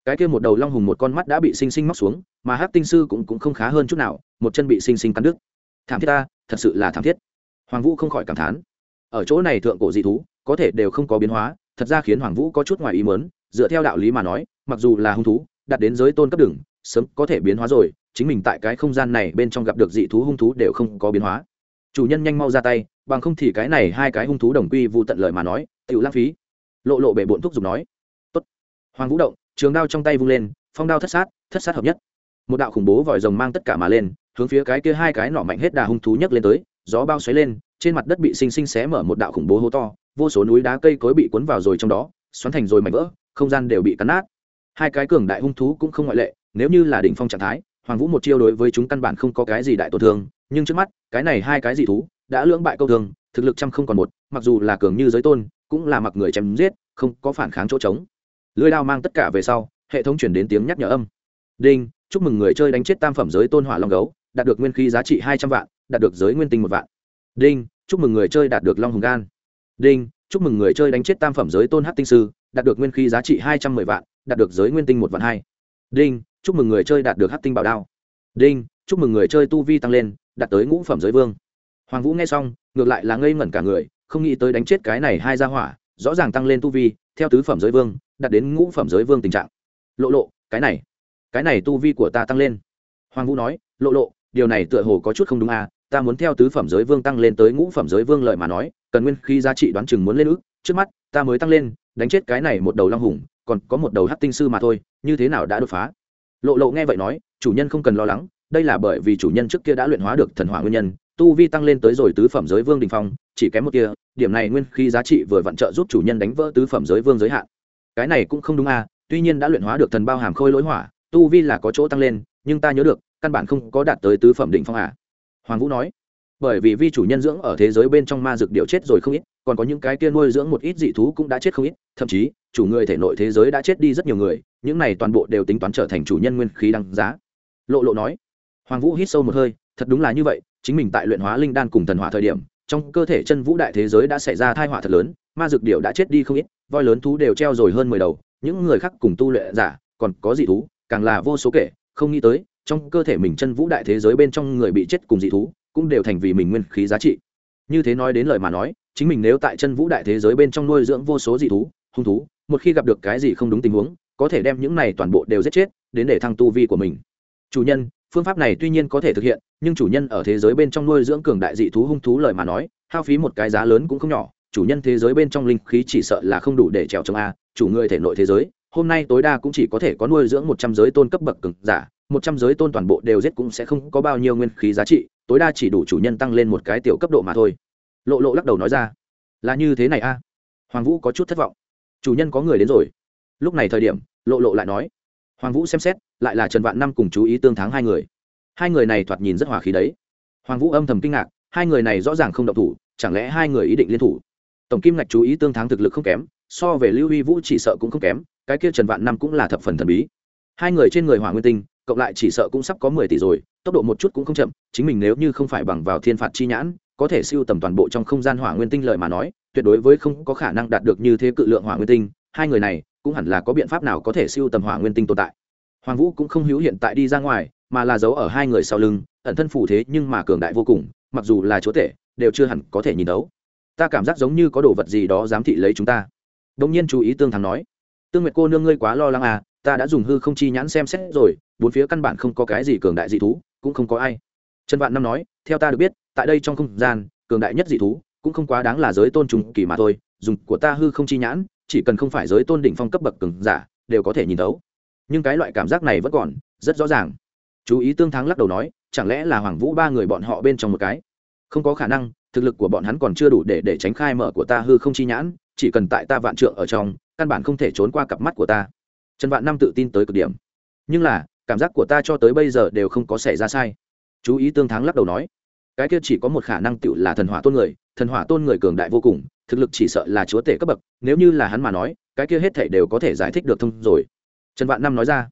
Cái kia một đầu long hùng một con mắt đã bị sinh sinh móc xuống mà hát tinh sư cũng, cũng không khá hơn chút nào một chân bị sinh sinh cắn đứt. Thảm thiết ta thật sự là thảm thiết. Hoàng vũ không khỏi cảm thán. Ở chỗ này thượng cổ dị thú có thể đều không có biến hóa thật ra khiến hoàng vũ có chút ngoài ý mớn dựa theo đạo lý mà nói mặc dù là hung thú đặt đến giới tôn cấp đường sớm có thể biến hóa rồi chính mình tại cái không gian này bên trong gặp được dị thú hung thú đều không có biến hóa. Chủ nhân nhanh mau ra tay bằng không thì cái này hai cái hung thú đồng quy vụ tận lợi mà nói tự lãng phí. Lộ lộ bể bộn thúc giục nói. Tốt. hoàng vũ động trường đao trong tay vung lên phong đao thất sát thất sát hợp nhất một đạo khủng bố vòi rồng mang tất cả mà lên, hướng phía cái kia hai cái nỏ mạnh hết đà hung thú nhấc lên tới, gió bao xoáy lên, trên mặt đất bị xinh xinh xé mở một đạo khủng bố hố to, vô số núi đá cây cối bị cuốn vào rồi trong đó, xoắn thành rồi mảnh vỡ, không gian đều bị cắn nát. Hai cái cường đại hung thú cũng không ngoại lệ, nếu như là đỉnh phong trạng thái, hoàng vũ một chiêu đối với chúng căn bản không có cái gì đại tổn thương, nhưng trước mắt, cái này hai cái dị thú đã lưỡng bại câu thương, thực lực trăm không còn một, mặc dù là cường như giới tôn, cũng là mặc người chém giết, không có phản kháng chỗ trống. Lưới đao mang tất cả về sau, hệ thống chuyển đến tiếng nhắc nhở âm. Đinh! Chúc mừng người chơi đánh chết tam phẩm giới tôn hỏa long gấu, đạt được nguyên khí giá trị hai trăm vạn, đạt được giới nguyên tinh một vạn. Đinh, chúc mừng người chơi đạt được long hùng gan. Đinh, chúc mừng người chơi đánh chết tam phẩm giới tôn hát tinh sư, đạt được nguyên khí giá trị hai trăm mười vạn, đạt được giới nguyên tinh một vạn hai. Đinh, chúc mừng người chơi đạt được hát tinh bảo đao. Đinh, chúc mừng người chơi tu vi tăng lên, đạt tới ngũ phẩm giới vương. Hoàng vũ nghe xong, ngược lại là ngây ngẩn cả người, không nghĩ tới đánh chết cái này hai gia hỏa, rõ ràng tăng lên tu vi, theo tứ phẩm giới vương, đạt đến ngũ phẩm giới vương tình trạng. Lộ lộ, cái này cái này tu vi của ta tăng lên. Hoàng vũ nói, lộ lộ, điều này tựa hồ có chút không đúng à ta muốn theo tứ phẩm giới vương tăng lên tới ngũ phẩm giới vương lợi mà nói, cần nguyên khi giá trị đoán chừng muốn lên ước, trước mắt, ta mới tăng lên, đánh chết cái này một đầu long hùng, còn có một đầu hát tinh sư mà thôi, như thế nào đã đột phá? Lộ lộ nghe vậy nói, chủ nhân không cần lo lắng, đây là bởi vì chủ nhân trước kia đã luyện hóa được thần hỏa nguyên nhân, tu vi tăng lên tới rồi tứ phẩm giới vương đình phong, chỉ kém một kia, điểm này nguyên khi giá trị vừa vặn trợ giúp chủ nhân đánh vỡ tứ phẩm giới vương giới hạn. Cái này cũng không đúng à tuy nhiên đã luyện hóa được thần bao hàm khôi lỗi hỏa tu vi là có chỗ tăng lên, nhưng ta nhớ được, căn bản không có đạt tới tứ phẩm định phong à. Hoàng vũ nói, bởi vì vi chủ nhân dưỡng ở thế giới bên trong ma dược điệu chết rồi không ít, còn có những cái kia nuôi dưỡng một ít dị thú cũng đã chết không ít, thậm chí, chủ người thể nội thế giới đã chết đi rất nhiều người, những này toàn bộ đều tính toán trở thành chủ nhân nguyên khí đăng giá. Lộ lộ nói, hoàng vũ hít sâu một hơi, thật đúng là như vậy, chính mình tại luyện hóa linh đan cùng thần hỏa thời điểm, trong cơ thể chân vũ đại thế giới đã xảy ra thai họa thật lớn, ma dược điệu đã chết đi không ít, voi lớn thú đều treo rồi hơn mười đầu, những người khác cùng tu luyện giả, còn có dị thú càng là vô số kể, không nghĩ tới, trong cơ thể mình chân vũ đại thế giới bên trong người bị chết cùng dị thú, cũng đều thành vì mình nguyên khí giá trị. Như thế nói đến lời mà nói, chính mình nếu tại chân vũ đại thế giới bên trong nuôi dưỡng vô số dị thú, hung thú, một khi gặp được cái gì không đúng tình huống, có thể đem những này toàn bộ đều giết chết, đến để thăng tu vi của mình. Chủ nhân, phương pháp này tuy nhiên có thể thực hiện, nhưng chủ nhân ở thế giới bên trong nuôi dưỡng cường đại dị thú hung thú lời mà nói, hao phí một cái giá lớn cũng không nhỏ, chủ nhân thế giới bên trong linh khí chỉ sợ là không đủ để trèo trồng a, chủ người thể nội thế giới hôm nay tối đa cũng chỉ có thể có nuôi dưỡng một trăm giới tôn cấp bậc cực giả, một trăm giới tôn toàn bộ đều giết cũng sẽ không có bao nhiêu nguyên khí giá trị, tối đa chỉ đủ chủ nhân tăng lên một cái tiểu cấp độ mà thôi. Lộ lộ lắc đầu nói ra. Là như thế này a. Hoàng vũ có chút thất vọng. Chủ nhân có người đến rồi. Lúc này thời điểm, lộ lộ lại nói. Hoàng vũ xem xét, lại là trần vạn năm cùng chú ý tương thắng hai người. Hai người này thoạt nhìn rất hòa khí đấy. Hoàng vũ âm thầm kinh ngạc, hai người này rõ ràng không động thủ, chẳng lẽ hai người ý định liên thủ? Tổng kim ngạch chú ý tương thắng thực lực không kém, so về lưu huy vũ chỉ sợ cũng không kém cái kia trần vạn năm cũng là thập phần thần bí. Hai người trên người hỏa nguyên tinh, cộng lại chỉ sợ cũng sắp có mười tỷ rồi, tốc độ một chút cũng không chậm, chính mình nếu như không phải bằng vào thiên phạt chi nhãn, có thể siêu tầm toàn bộ trong không gian hỏa nguyên tinh lợi mà nói, tuyệt đối với không có khả năng đạt được như thế cự lượng hỏa nguyên tinh, hai người này cũng hẳn là có biện pháp nào có thể siêu tầm hỏa nguyên tinh tồn tại. Hoàng vũ cũng không hữu hiện tại đi ra ngoài, mà là giấu ở hai người sau lưng, ẩn thân phủ thế nhưng mà cường đại vô cùng, mặc dù là chúa tể, đều chưa hẳn có thể nhìn đấu ta cảm giác giống như có đồ vật gì đó giám thị lấy chúng ta. Đông nhiên chú ý tương thắng nói tương nguyệt cô nương ngươi quá lo lắng à ta đã dùng hư không chi nhãn xem xét rồi, bốn phía căn bản không có cái gì cường đại dị thú, cũng không có ai. Trần vạn năm nói, theo ta được biết, tại đây trong không gian, cường đại nhất dị thú, cũng không quá đáng là giới tôn trùng kỳ mà thôi, dùng của ta hư không chi nhãn, chỉ cần không phải giới tôn đỉnh phong cấp bậc cường giả, đều có thể nhìn thấu. Nhưng cái loại cảm giác này vẫn còn, rất rõ ràng. Chú ý tương thắng lắc đầu nói, chẳng lẽ là hoàng vũ ba người bọn họ bên trong một cái? Không có khả năng, thực lực của bọn hắn còn chưa đủ để để tránh khai mở của ta hư không chi nhãn, chỉ cần tại ta vạn trượng ở trong căn bản không thể trốn qua cặp mắt của ta. Trần vạn năm tự tin tới cực điểm. Nhưng là, cảm giác của ta cho tới bây giờ đều không có xảy ra sai. Chú ý tương thắng lắc đầu nói, cái kia chỉ có một khả năng tựu là thần hỏa tôn người, thần hỏa tôn người cường đại vô cùng, thực lực chỉ sợ là chúa tể cấp bậc, nếu như là hắn mà nói, cái kia hết thể đều có thể giải thích được thông rồi. Trần vạn năm nói ra,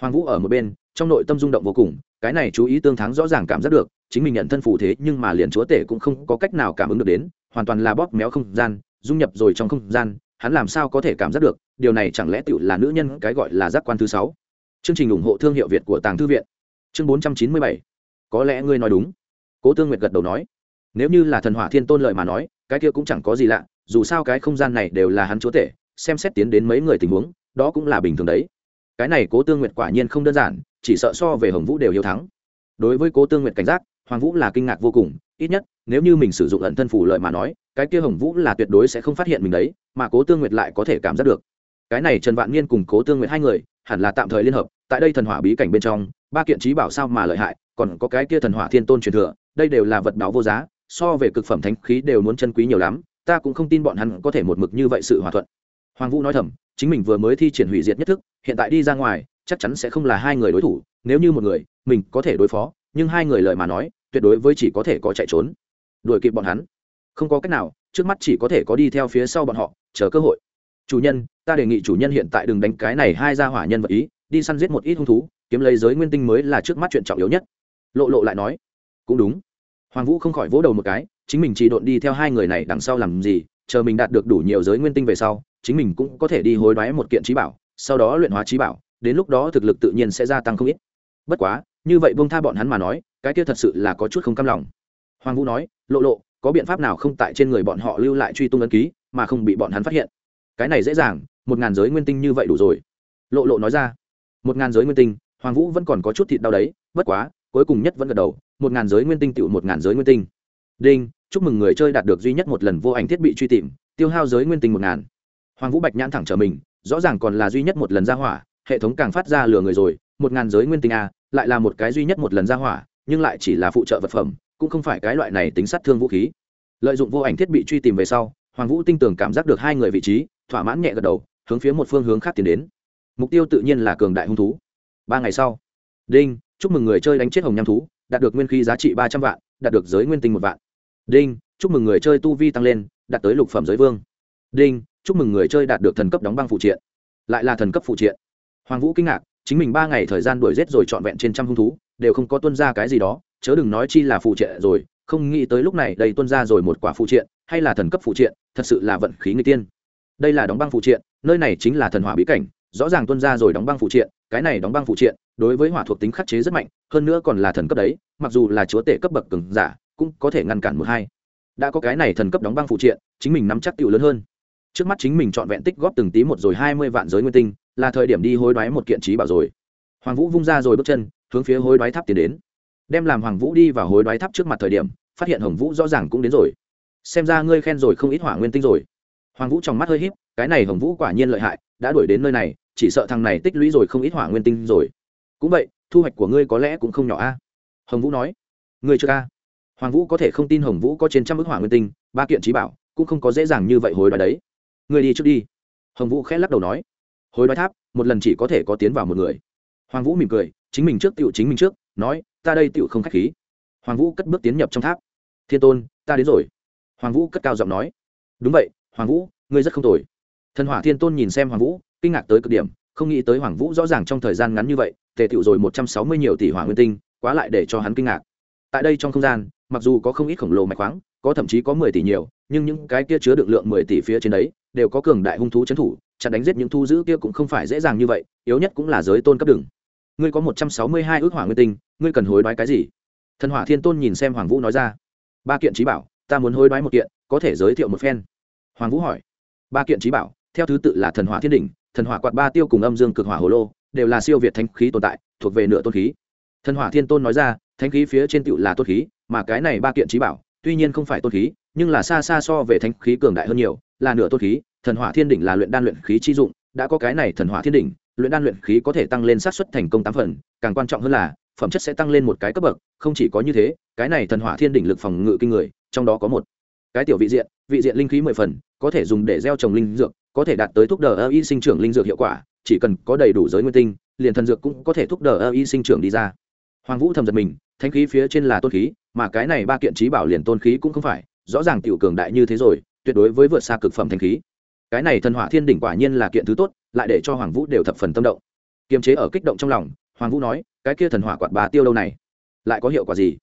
hoàng vũ ở một bên, trong nội tâm rung động vô cùng, cái này chú ý tương thắng rõ ràng cảm giác được, chính mình nhận thân phụ thế nhưng mà liền chúa tể cũng không có cách nào cảm ứng được đến, hoàn toàn là bóp méo không gian, dung nhập rồi trong không gian hắn làm sao có thể cảm giác được, điều này chẳng lẽ tựu là nữ nhân cái gọi là giác quan thứ sáu? Chương trình ủng hộ thương hiệu việt của tàng thư viện. Chương bốn trăm chín mươi bảy. Có lẽ ngươi nói đúng. Cố tương nguyệt gật đầu nói. Nếu như là thần hỏa thiên tôn lợi mà nói, cái kia cũng chẳng có gì lạ, dù sao cái không gian này đều là hắn chúa tể, xem xét tiến đến mấy người tình huống, đó cũng là bình thường đấy. Cái này cố tương nguyệt quả nhiên không đơn giản, chỉ sợ so về hồng vũ đều hiếu thắng. Đối với cố tương nguyệt cảnh giác, hoàng vũ là kinh ngạc vô cùng, ít nhất, nếu như mình sử dụng ẩn thân phủ lợi mà nói cái kia hồng vũ là tuyệt đối sẽ không phát hiện mình đấy, mà cố tương nguyệt lại có thể cảm giác được. Cái này trần vạn niên cùng cố tương nguyệt hai người, hẳn là tạm thời liên hợp, tại đây thần hỏa bí cảnh bên trong, ba kiện trí bảo sao mà lợi hại, còn có cái kia thần hỏa thiên tôn truyền thừa, đây đều là vật báo vô giá, so về cực phẩm thánh khí đều muốn chân quý nhiều lắm, ta cũng không tin bọn hắn có thể một mực như vậy sự hòa thuận. Hoàng vũ nói thầm, chính mình vừa mới thi triển hủy diệt nhất thức, hiện tại đi ra ngoài, chắc chắn sẽ không là hai người đối thủ, nếu như một người, mình có thể đối phó, nhưng hai người lời mà nói, tuyệt đối với chỉ có thể có chạy trốn. Đuổi kịp bọn hắn không có cách nào, trước mắt chỉ có thể có đi theo phía sau bọn họ, chờ cơ hội. Chủ nhân, ta đề nghị chủ nhân hiện tại đừng đánh cái này hai ra hỏa nhân vật ý, đi săn giết một ít hung thú, kiếm lấy giới nguyên tinh mới là trước mắt chuyện trọng yếu nhất. Lộ lộ lại nói. Cũng đúng. Hoàng vũ không khỏi vỗ đầu một cái, chính mình chỉ độn đi theo hai người này đằng sau làm gì, chờ mình đạt được đủ nhiều giới nguyên tinh về sau, chính mình cũng có thể đi hối đoái một kiện trí bảo, sau đó luyện hóa trí bảo, đến lúc đó thực lực tự nhiên sẽ gia tăng không ít. Bất quá, như vậy bông tha bọn hắn mà nói, cái kia thật sự là có chút không cam lòng. Hoàng vũ nói, lộ lộ có biện pháp nào không tại trên người bọn họ lưu lại truy tung ấn ký, mà không bị bọn hắn phát hiện? Cái này dễ dàng, một ngàn giới nguyên tinh như vậy đủ rồi. Lộ lộ nói ra. Một ngàn giới nguyên tinh, hoàng vũ vẫn còn có chút thịt đau đấy, bất quá, cuối cùng nhất vẫn gật đầu, một ngàn giới nguyên tinh tựu một ngàn giới nguyên tinh. Đinh, chúc mừng người chơi đạt được duy nhất một lần vô ảnh thiết bị truy tìm, tiêu hao giới nguyên tinh một ngàn. Hoàng vũ bạch nhãn thẳng trở mình, rõ ràng còn là duy nhất một lần ra hỏa, hệ thống càng phát ra lừa người rồi, một ngàn giới nguyên tinh a lại là một cái duy nhất một lần ra hỏa, nhưng lại chỉ là phụ trợ vật phẩm cũng không phải cái loại này tính sát thương vũ khí. Lợi dụng vô ảnh thiết bị truy tìm về sau, hoàng vũ tinh tường cảm giác được hai người vị trí, thỏa mãn nhẹ gật đầu, hướng phía một phương hướng khác tiến đến. Mục tiêu tự nhiên là cường đại hung thú. Ba ngày sau, đinh, chúc mừng người chơi đánh chết hồng nham thú, đạt được nguyên khí giá trị ba trăm vạn, đạt được giới nguyên tinh một vạn. Đinh, chúc mừng người chơi tu vi tăng lên, đạt tới lục phẩm giới vương. Đinh, chúc mừng người chơi đạt được thần cấp đóng băng phụ triện. Lại là thần cấp phụ triện. Hoàng vũ kinh ngạc, chính mình ba ngày thời gian đuổi giết rồi trọn vẹn trên trăm hung thú, đều không có tuân ra cái gì đó chớ đừng nói chi là phụ triện rồi, không nghĩ tới lúc này đây tuân ra rồi một quả phụ triện, hay là thần cấp phụ triện, thật sự là vận khí người tiên. Đây là đóng băng phụ triện, nơi này chính là thần hỏa bí cảnh, rõ ràng tuân ra rồi đóng băng phụ triện, cái này đóng băng phụ triện, đối với hỏa thuộc tính khắc chế rất mạnh, hơn nữa còn là thần cấp đấy, mặc dù là chúa tể cấp bậc cường giả, cũng có thể ngăn cản một hai. Đã có cái này thần cấp đóng băng phụ triện, chính mình nắm chắc tiểu lớn hơn. Trước mắt chính mình chọn vẹn tích góp từng tí một rồi hai mươi vạn giới nguyên tinh, là thời điểm đi hối đoái một kiện trí bảo rồi. Hoàng vũ vung ra rồi bước chân, hướng phía hối đoái tháp tiến đến đem làm hoàng vũ đi vào hối đoái tháp trước mặt thời điểm, phát hiện hồng vũ rõ ràng cũng đến rồi. Xem ra ngươi khen rồi không ít hỏa nguyên tinh rồi. Hoàng vũ trong mắt hơi h í p cái này hồng vũ quả nhiên lợi hại, đã đuổi đến nơi này, chỉ sợ thằng này tích lũy rồi không ít hỏa nguyên tinh rồi. Cũng vậy, thu hoạch của ngươi có lẽ cũng không nhỏ a. Hồng vũ nói. Ngươi chưa ca. Hoàng vũ có thể không tin hồng vũ có trên trăm ước hỏa nguyên tinh, ba kiện trí bảo, cũng không có dễ dàng như vậy hối đoái đấy. Ngươi đi trước đi. Hồng vũ khẽ lắc đầu nói. Hối đoái tháp, một lần chỉ có thể có tiến vào một người. Hoàng vũ mỉm cười, chính mình trước tựu chính mình trước, nói ta đây tựu không khách khí. Hoàng vũ cất bước tiến nhập trong tháp. Thiên tôn, ta đến rồi. Hoàng vũ cất cao giọng nói. Đúng vậy, hoàng vũ, ngươi rất không tồi. Thần hỏa thiên tôn nhìn xem hoàng vũ, kinh ngạc tới cực điểm, không nghĩ tới hoàng vũ rõ ràng trong thời gian ngắn như vậy, tề tựu rồi một trăm sáu mươi nhiều tỷ hỏa nguyên tinh, quá lại để cho hắn kinh ngạc. Tại đây trong không gian, mặc dù có không ít khổng lồ mạch khoáng, có thậm chí có mười tỷ nhiều, nhưng những cái kia chứa được lượng mười tỷ phía trên đấy, đều có cường đại hung thú trấn thủ, chặn đánh giết những thu giữ kia cũng không phải dễ dàng như vậy, yếu nhất cũng là giới tôn cấp đường ngươi có một trăm sáu mươi hai ước hỏa nguyên tinh, ngươi cần hối đoái cái gì? Thần hỏa thiên tôn nhìn xem hoàng vũ nói ra. Ba kiện trí bảo, ta muốn hối đoái một kiện, có thể giới thiệu một phen. Hoàng vũ hỏi. Ba kiện trí bảo, theo thứ tự là thần hỏa thiên đỉnh, thần hỏa quạt ba tiêu cùng âm dương cực hỏa hồ lô, đều là siêu việt thánh khí tồn tại, thuộc về nửa tôn khí. Thần hỏa thiên tôn nói ra, thánh khí phía trên tựu là tôn khí, mà cái này ba kiện trí bảo, tuy nhiên không phải tôn khí, nhưng là xa xa so về thánh khí cường đại hơn nhiều, là nửa tôn khí. Thần hỏa thiên đỉnh là luyện đan luyện khí chi dụng, đã có cái này thần hỏa thiên đỉnh luyện đan luyện khí có thể tăng lên sát xuất thành công tám phần, càng quan trọng hơn là, phẩm chất sẽ tăng lên một cái cấp bậc, không chỉ có như thế, cái này thần hỏa thiên đỉnh lực phòng ngự kinh người, trong đó có một cái tiểu vị diện vị diện linh khí mười phần, có thể dùng để gieo trồng linh dược, có thể đạt tới thúc đờ ơ y sinh trưởng linh dược hiệu quả, chỉ cần có đầy đủ giới nguyên tinh, liền thần dược cũng có thể thúc đờ ơ y sinh trưởng đi ra. Hoàng vũ thầm giật mình, thanh khí phía trên là tôn khí, mà cái này ba kiện trí bảo liền tôn khí cũng không phải, rõ ràng tiểu cường đại như thế rồi, tuyệt đối với vượt xa cực phẩm thanh khí cái này thần hỏa thiên đỉnh quả nhiên là kiện thứ tốt, lại để cho hoàng vũ đều thập phần tâm động. Kiềm chế ở kích động trong lòng, hoàng vũ nói, cái kia thần hỏa quạt ba tiêu lâu này? Lại có hiệu quả gì?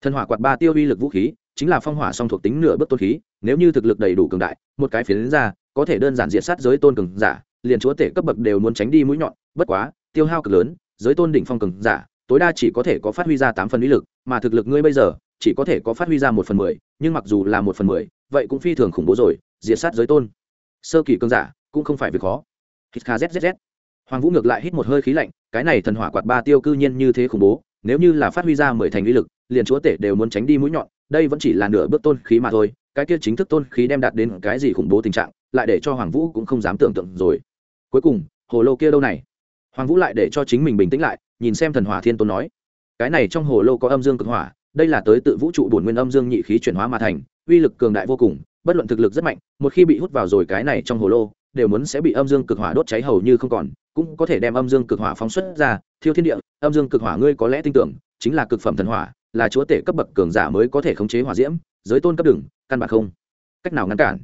Thần hỏa quạt ba tiêu uy lực vũ khí, chính là phong hỏa song thuộc tính nửa bước tôn khí, nếu như thực lực đầy đủ cường đại, một cái phiến ra, có thể đơn giản diện sát giới tôn cường giả, liền chúa tể cấp bậc đều muốn tránh đi mũi nhọn, bất quá, tiêu hao cực lớn, giới tôn đỉnh phong cường giả, tối đa chỉ có thể có phát huy ra tám phần uy lực, mà thực lực ngươi bây giờ, chỉ có thể có phát huy ra một phần mười, nhưng mặc dù là một phần mười, vậy cũng phi thường khủng bố rồi, diệt sát giới tôn sơ kỳ cường giả, cũng không phải việc khó. Hít kha zzz hoàng vũ ngược lại hít một hơi khí lạnh, cái này thần hỏa quạt ba tiêu cư nhiên như thế khủng bố, nếu như là phát huy ra mười thành uy lực, liền chúa tể đều muốn tránh đi mũi nhọn, đây vẫn chỉ là nửa bước tôn khí mà thôi, cái kia chính thức tôn khí đem đạt đến cái gì khủng bố tình trạng, lại để cho hoàng vũ cũng không dám tưởng tượng rồi. Cuối cùng, hồ lô kia đâu này? Hoàng vũ lại để cho chính mình bình tĩnh lại, nhìn xem thần hỏa thiên tôn nói. Cái này trong hồ lô có âm dương cực hỏa, đây là tới tự vũ trụ bổn nguyên âm dương nhị khí chuyển hóa mà thành, uy lực cường đại vô cùng bất luận thực lực rất mạnh, một khi bị hút vào rồi cái này trong hồ lô, đều muốn sẽ bị âm dương cực hỏa đốt cháy hầu như không còn, cũng có thể đem âm dương cực hỏa phóng xuất ra. Thiêu thiên địa, âm dương cực hỏa ngươi có lẽ tin tưởng, chính là cực phẩm thần hỏa, là chúa tể cấp bậc cường giả mới có thể khống chế hỏa diễm, giới tôn cấp đừng, căn bản không. Cách nào ngăn cản?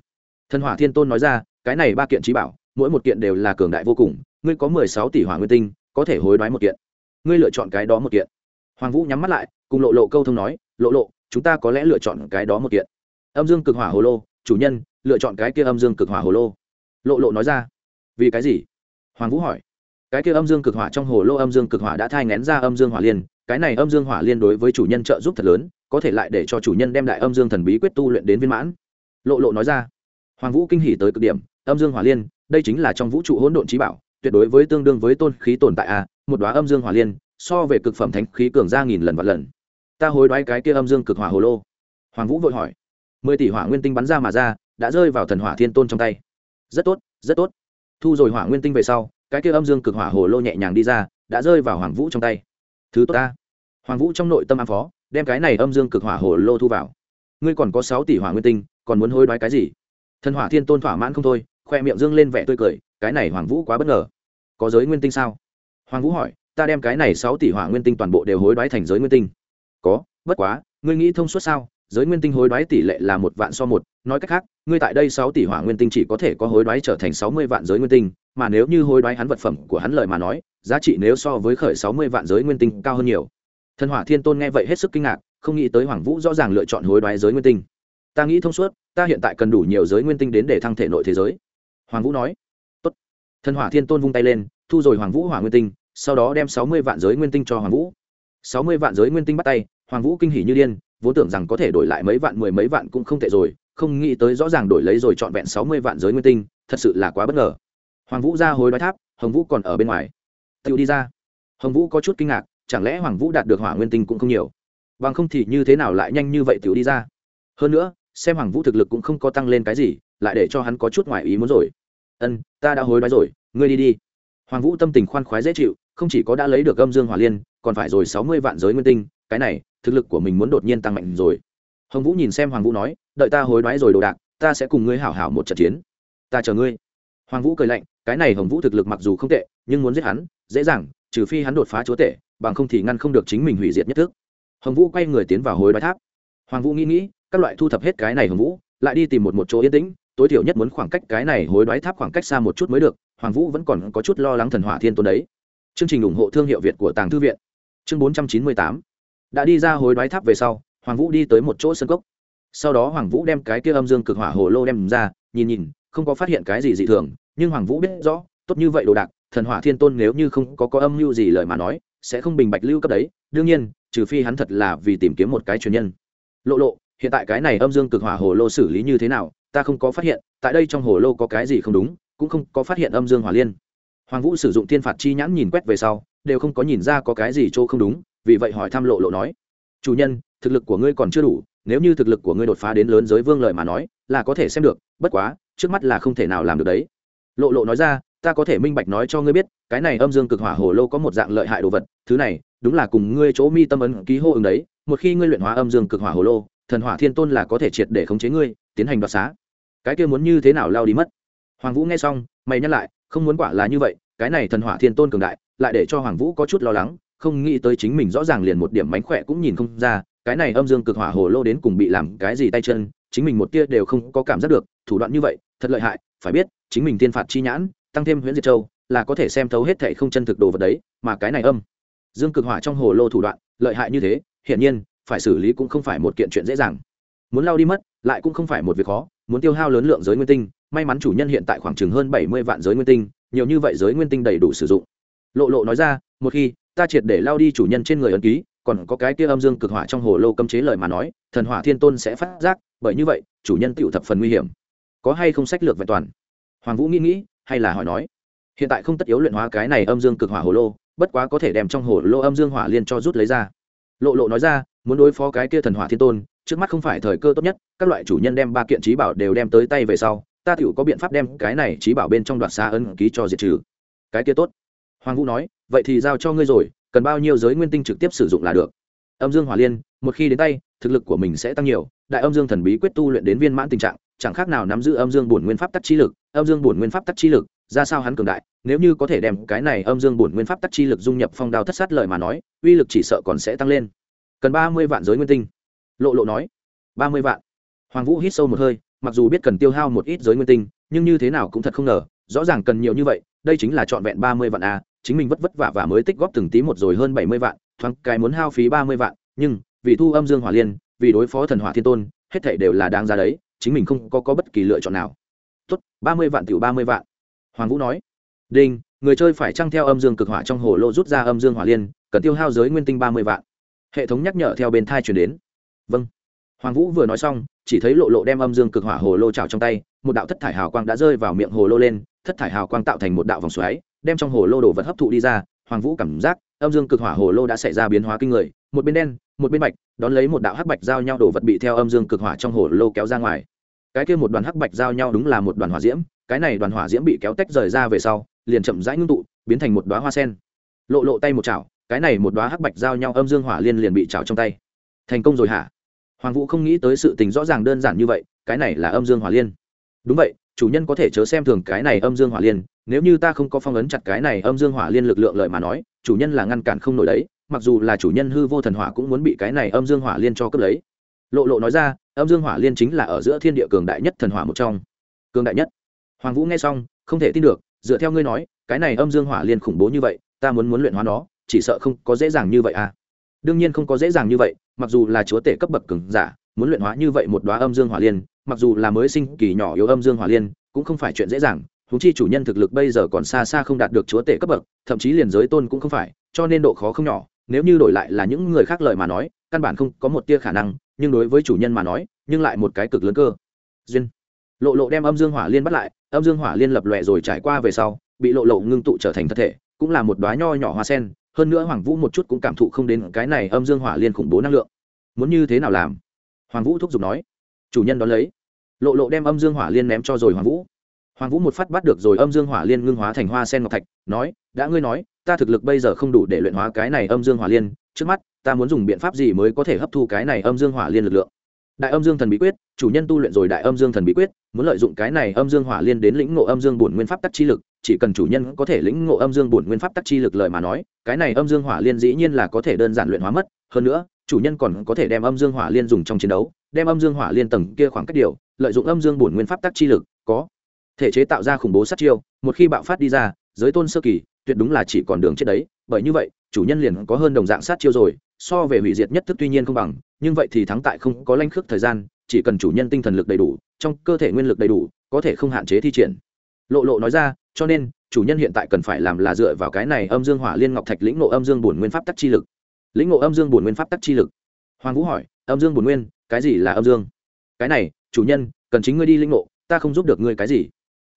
Thần hỏa thiên tôn nói ra, cái này ba kiện trí bảo, mỗi một kiện đều là cường đại vô cùng, ngươi có mười sáu tỷ hỏa nguyên tinh, có thể hối đoái một kiện. Ngươi lựa chọn cái đó một kiện. Hoàng vũ nhắm mắt lại, cùng lộ lộ câu thông nói, lộ lộ, chúng ta có lẽ lựa chọn cái đó một kiện âm dương cực hỏa hồ lô chủ nhân lựa chọn cái kia âm dương cực hỏa hồ lô lộ lộ nói ra vì cái gì hoàng vũ hỏi cái kia âm dương cực hỏa trong hồ lô âm dương cực hỏa đã thai ngén ra âm dương hỏa liên cái này âm dương hỏa liên đối với chủ nhân trợ giúp thật lớn có thể lại để cho chủ nhân đem đại âm dương thần bí quyết tu luyện đến viên mãn lộ lộ nói ra hoàng vũ kinh hỉ tới cực điểm âm dương hỏa liên đây chính là trong vũ trụ hỗn độn trí bảo tuyệt đối với tương đương với tôn khí tồn tại a một đoá âm dương hỏa liên so về cực phẩm thánh khí cường ra nghìn lần và lần ta hối đoái cái kia âm dương cực hỏa hồ lô hoàng vũ vội hỏi mười tỷ hỏa nguyên tinh bắn ra mà ra, đã rơi vào thần hỏa thiên tôn trong tay. Rất tốt rất tốt. Thu rồi hỏa nguyên tinh về sau, cái kia âm dương cực hỏa hồ lô nhẹ nhàng đi ra, đã rơi vào hoàng vũ trong tay. Thứ tốt ta. Hoàng vũ trong nội tâm am phó, đem cái này âm dương cực hỏa hồ lô thu vào. Ngươi còn có sáu tỷ hỏa nguyên tinh, còn muốn hối đoái cái gì? Thần hỏa thiên tôn thỏa mãn không thôi, khoe miệng dương lên vẻ tươi cười, cái này hoàng vũ quá bất ngờ. Có giới nguyên tinh sao? Hoàng vũ hỏi, ta đem cái này sáu tỷ hỏa nguyên tinh toàn bộ đều hối đoái thành giới nguyên tinh. Có, bất quá, ngươi nghĩ thông suốt sao? Giới nguyên tinh hối đoái tỷ lệ là một vạn so một. Nói cách khác, ngươi tại đây sáu tỷ hỏa nguyên tinh chỉ có thể có hối đoái trở thành sáu mươi vạn giới nguyên tinh, mà nếu như hối đoái hắn vật phẩm của hắn lợi mà nói, giá trị nếu so với khởi sáu mươi vạn giới nguyên tinh cao hơn nhiều. Thần hỏa thiên tôn nghe vậy hết sức kinh ngạc, không nghĩ tới hoàng vũ rõ ràng lựa chọn hối đoái giới nguyên tinh. Ta nghĩ thông suốt, ta hiện tại cần đủ nhiều giới nguyên tinh đến để thăng thể nội thế giới. Hoàng vũ nói. Tốt. thần hỏa thiên tôn vung tay lên, thu rồi hoàng vũ hỏa nguyên tinh, sau đó đem sáu mươi vạn giới nguyên tinh cho hoàng vũ. Sáu mươi vạn giới nguyên tinh bắt tay, hoàng vũ kinh hỉ như điên vốn tưởng rằng có thể đổi lại mấy vạn, mười mấy vạn cũng không tệ rồi, không nghĩ tới rõ ràng đổi lấy rồi trọn vẹn sáu mươi vạn giới nguyên tinh, thật sự là quá bất ngờ. Hoàng vũ ra hối đoái tháp, hồng vũ còn ở bên ngoài. Tự đi ra. Hồng vũ có chút kinh ngạc, chẳng lẽ hoàng vũ đạt được hỏa nguyên tinh cũng không nhiều? Bằng không thì như thế nào lại nhanh như vậy tiểu đi ra? Hơn nữa, xem hoàng vũ thực lực cũng không có tăng lên cái gì, lại để cho hắn có chút ngoài ý muốn rồi. Ân, ta đã hối đoái rồi, ngươi đi đi. Hoàng vũ tâm tình khoan khoái dễ chịu, không chỉ có đã lấy được âm dương hỏa liên, còn phải rồi sáu mươi vạn giới nguyên tinh cái này, thực lực của mình muốn đột nhiên tăng mạnh rồi. Hồng vũ nhìn xem hoàng vũ nói, đợi ta hối đoái rồi đồ đạc, ta sẽ cùng ngươi hảo hảo một trận chiến. Ta chờ ngươi. Hoàng vũ cười lạnh, cái này hồng vũ thực lực mặc dù không tệ, nhưng muốn giết hắn, dễ dàng, trừ phi hắn đột phá chúa tể, bằng không thì ngăn không được chính mình hủy diệt nhất thức. Hồng vũ quay người tiến vào hối đoái tháp. Hoàng vũ nghĩ nghĩ, các loại thu thập hết cái này hồng vũ, lại đi tìm một một chỗ yên tĩnh, tối thiểu nhất muốn khoảng cách cái này hối đoái tháp khoảng cách xa một chút mới được, hoàng vũ vẫn còn có chút lo lắng thần hỏa thiên tôn đấy. Chương trình ủng hộ thương hiệu việt của tàng thư viện. Chương bốn trăm chín mươi tám đã đi ra hối đoái tháp về sau, hoàng vũ đi tới một chỗ sân cốc. Sau đó hoàng vũ đem cái kia âm dương cực hỏa hồ lô đem ra, nhìn nhìn, không có phát hiện cái gì dị thường, nhưng hoàng vũ biết rõ, tốt như vậy đồ đạc, thần hỏa thiên tôn nếu như không có có âm mưu gì lời mà nói, sẽ không bình bạch lưu cấp đấy. Đương nhiên, trừ phi hắn thật là vì tìm kiếm một cái truyền nhân. Lộ lộ, hiện tại cái này âm dương cực hỏa hồ lô xử lý như thế nào, ta không có phát hiện, tại đây trong hồ lô có cái gì không đúng, cũng không có phát hiện âm dương hỏa liên. Hoàng vũ sử dụng thiên phạt chi nhãn nhìn quét về sau, đều không có nhìn ra có cái gì chỗ không đúng vì vậy hỏi thăm lộ lộ nói, chủ nhân, thực lực của ngươi còn chưa đủ, nếu như thực lực của ngươi đột phá đến lớn giới vương lợi mà nói, là có thể xem được, bất quá, trước mắt là không thể nào làm được đấy. Lộ lộ nói ra, ta có thể minh bạch nói cho ngươi biết, cái này âm dương cực hỏa hồ lô có một dạng lợi hại đồ vật, thứ này, đúng là cùng ngươi chỗ mi tâm ấn ký hô ứng đấy, một khi ngươi luyện hóa âm dương cực hỏa hồ lô, thần hỏa thiên tôn là có thể triệt để khống chế ngươi, tiến hành đoạt xá. Cái kia muốn như thế nào lao đi mất? Hoàng vũ nghe xong, mày nhắc lại, không muốn quả là như vậy, cái này thần hỏa thiên tôn cường đại, lại để cho hoàng vũ có chút lo lắng không nghĩ tới chính mình rõ ràng liền một điểm mánh khỏe cũng nhìn không ra, cái này âm dương cực hỏa hồ lô đến cùng bị làm cái gì tay chân, chính mình một tia đều không có cảm giác được, thủ đoạn như vậy, thật lợi hại, phải biết, chính mình tiên phạt chi nhãn, tăng thêm huyễn diệt châu, là có thể xem thấu hết thệ không chân thực đồ vật đấy, mà cái này âm dương cực hỏa trong hồ lô thủ đoạn, lợi hại như thế, hiển nhiên, phải xử lý cũng không phải một kiện chuyện dễ dàng. Muốn lao đi mất, lại cũng không phải một việc khó, muốn tiêu hao lớn lượng giới nguyên tinh, may mắn chủ nhân hiện tại khoảng chừng hơn bảy mươi vạn giới nguyên tinh, nhiều như vậy giới nguyên tinh đầy đủ sử dụng. Lộ lộ nói ra, một khi ta triệt để lao đi chủ nhân trên người ấn ký, còn có cái kia âm dương cực hỏa trong hồ lô cấm chế lời mà nói, thần hỏa thiên tôn sẽ phát giác, bởi như vậy, chủ nhân tựu thập phần nguy hiểm. Có hay không sách lược vẹn toàn? Hoàng vũ nghĩ nghĩ, hay là hỏi nói. Hiện tại không tất yếu luyện hóa cái này âm dương cực hỏa hồ lô, bất quá có thể đem trong hồ lô âm dương hỏa liên cho rút lấy ra. Lộ lộ nói ra, muốn đối phó cái kia thần hỏa thiên tôn, trước mắt không phải thời cơ tốt nhất, các loại chủ nhân đem ba kiện trí bảo đều đem tới tay về sau, ta tựu có biện pháp đem cái này trí bảo bên trong đoạt xa ấn ký cho diệt trừ. Cái kia tốt. Hoàng vũ nói vậy thì giao cho ngươi rồi, cần bao nhiêu giới nguyên tinh trực tiếp sử dụng là được. Âm dương hỏa liên, một khi đến tay, thực lực của mình sẽ tăng nhiều, đại âm dương thần bí quyết tu luyện đến viên mãn tình trạng, chẳng khác nào nắm giữ âm dương bổn nguyên pháp tắc chi lực, âm dương bổn nguyên pháp tắc chi lực, ra sao hắn cường đại, nếu như có thể đem cái này âm dương bổn nguyên pháp tắc chi lực dung nhập phong đao thất sát Lời mà nói, uy lực chỉ sợ còn sẽ tăng lên. Cần ba mươi vạn giới nguyên tinh. Lộ lộ nói, ba mươi vạn. Hoàng vũ hít sâu một hơi, mặc dù biết cần tiêu hao một ít giới nguyên tinh, nhưng như thế nào cũng thật không ngờ, rõ ràng cần nhiều như vậy, đây chính là trọn vẹn ba mươi vạn a chính mình vất vất vả và mới tích góp từng tí một rồi hơn bảy mươi vạn thoáng cái muốn hao phí ba mươi vạn nhưng vì thu âm dương hỏa liên vì đối phó thần hỏa thiên tôn hết thảy đều là đáng giá đấy chính mình không có, có bất kỳ lựa chọn nào. Tốt ba mươi vạn tiểu ba mươi vạn. Hoàng vũ nói. Đinh người chơi phải trăng theo âm dương cực hỏa trong hồ lô rút ra âm dương hỏa liên cần tiêu hao giới nguyên tinh ba mươi vạn. Hệ thống nhắc nhở theo bên thai chuyển đến. Vâng. Hoàng vũ vừa nói xong chỉ thấy lộ lộ đem âm dương cực hỏa hồ lô trào trong tay một đạo thất thải hào quang đã rơi vào miệng hồ lô lên thất thải hào quang tạo thành một đạo vòng xoáy đem trong hồ lô đồ vật hấp thụ đi ra, hoàng vũ cảm giác âm dương cực hỏa hồ lô đã xảy ra biến hóa kinh người, một bên đen, một bên bạch, đón lấy một đạo hắc bạch giao nhau đồ vật bị theo âm dương cực hỏa trong hồ lô kéo ra ngoài. Cái kia một đoàn hắc bạch giao nhau đúng là một đoàn hỏa diễm, cái này đoàn hỏa diễm bị kéo tách rời ra về sau, liền chậm rãi ngưng tụ, biến thành một đoá hoa sen. Lộ lộ tay một chảo, cái này một đoá hắc bạch giao nhau âm dương hỏa liên liền bị chảo trong tay. Thành công rồi hả? Hoàng vũ không nghĩ tới sự tình rõ ràng đơn giản như vậy, cái này là âm dương hỏa liên. Đúng vậy, chủ nhân có thể chớ xem thường cái này âm dương hỏa liên nếu như ta không có phong ấn chặt cái này âm dương hỏa liên lực lượng lợi mà nói, chủ nhân là ngăn cản không nổi đấy, mặc dù là chủ nhân hư vô thần hỏa cũng muốn bị cái này âm dương hỏa liên cho cướp lấy. Lộ lộ nói ra, âm dương hỏa liên chính là ở giữa thiên địa cường đại nhất thần hỏa một trong. Cường đại nhất. Hoàng vũ nghe xong, không thể tin được, dựa theo ngươi nói, cái này âm dương hỏa liên khủng bố như vậy, ta muốn muốn luyện hóa nó, chỉ sợ không có dễ dàng như vậy à. Đương nhiên không có dễ dàng như vậy, mặc dù là chúa tể cấp bậc cường giả, muốn luyện hóa như vậy một đoá âm dương hỏa liên, mặc dù là mới sinh kỳ nhỏ yếu âm dương hỏa liên, cũng không phải chuyện dễ dàng huống chi chủ nhân thực lực bây giờ còn xa xa không đạt được chúa tể cấp bậc, thậm chí liền giới tôn cũng không phải, cho nên độ khó không nhỏ. Nếu như đổi lại là những người khác lời mà nói, căn bản không có một tia khả năng, nhưng đối với chủ nhân mà nói, nhưng lại một cái cực lớn cơ. Duyên. Lộ lộ đem âm dương hỏa liên bắt lại, âm dương hỏa liên lập lòe rồi trải qua về sau, bị lộ lộ ngưng tụ trở thành thân thể, cũng là một đoá nho nhỏ hoa sen, hơn nữa hoàng vũ một chút cũng cảm thụ không đến cái này âm dương hỏa liên khủng bố năng lượng. Muốn như thế nào làm? Hoàng vũ thúc giục nói. Chủ nhân đón lấy. Lộ lộ đem âm dương hỏa liên ném cho rồi hoàng vũ hoàng vũ một phát bắt được rồi âm dương hỏa liên ngưng hóa thành hoa sen ngọc thạch nói đã ngươi nói ta thực lực bây giờ không đủ để luyện hóa cái này âm dương hỏa liên trước mắt ta muốn dùng biện pháp gì mới có thể hấp thu cái này âm dương hỏa liên lực lượng đại âm dương thần bí quyết chủ nhân tu luyện rồi đại âm dương thần bí quyết muốn lợi dụng cái này âm dương hỏa liên đến lĩnh ngộ âm dương bổn nguyên pháp tắc chi lực chỉ cần chủ nhân có thể lĩnh ngộ âm dương bổn nguyên pháp tắc chi lực lời mà nói cái này âm dương hỏa liên dĩ nhiên là có thể đơn giản luyện hóa mất hơn nữa chủ nhân còn có thể đem âm dương hỏa liên dùng trong chiến đấu đem âm dương hỏa liên tầng kia khoảng cách điều lợi dụng âm dương bổn nguyên pháp tắc chi lực có thể chế tạo ra khủng bố sát chiêu, một khi bạo phát đi ra, giới tôn sơ kỳ, tuyệt đúng là chỉ còn đường chết đấy. Bởi như vậy, chủ nhân liền có hơn đồng dạng sát chiêu rồi, so về hủy diệt nhất thức tuy nhiên không bằng, nhưng vậy thì thắng tại không có lanh khước thời gian, chỉ cần chủ nhân tinh thần lực đầy đủ, trong cơ thể nguyên lực đầy đủ, có thể không hạn chế thi triển. Lộ lộ nói ra, cho nên, chủ nhân hiện tại cần phải làm là dựa vào cái này âm dương hỏa liên ngọc thạch lĩnh ngộ âm dương bổn nguyên pháp tắc chi lực. Lĩnh ngộ âm dương bổn nguyên pháp tắc chi lực. Hoàng vũ hỏi, âm dương bổn nguyên, cái gì là âm dương? Cái này, chủ nhân, cần chính ngươi đi lĩnh ngộ, ta không giúp được ngươi cái gì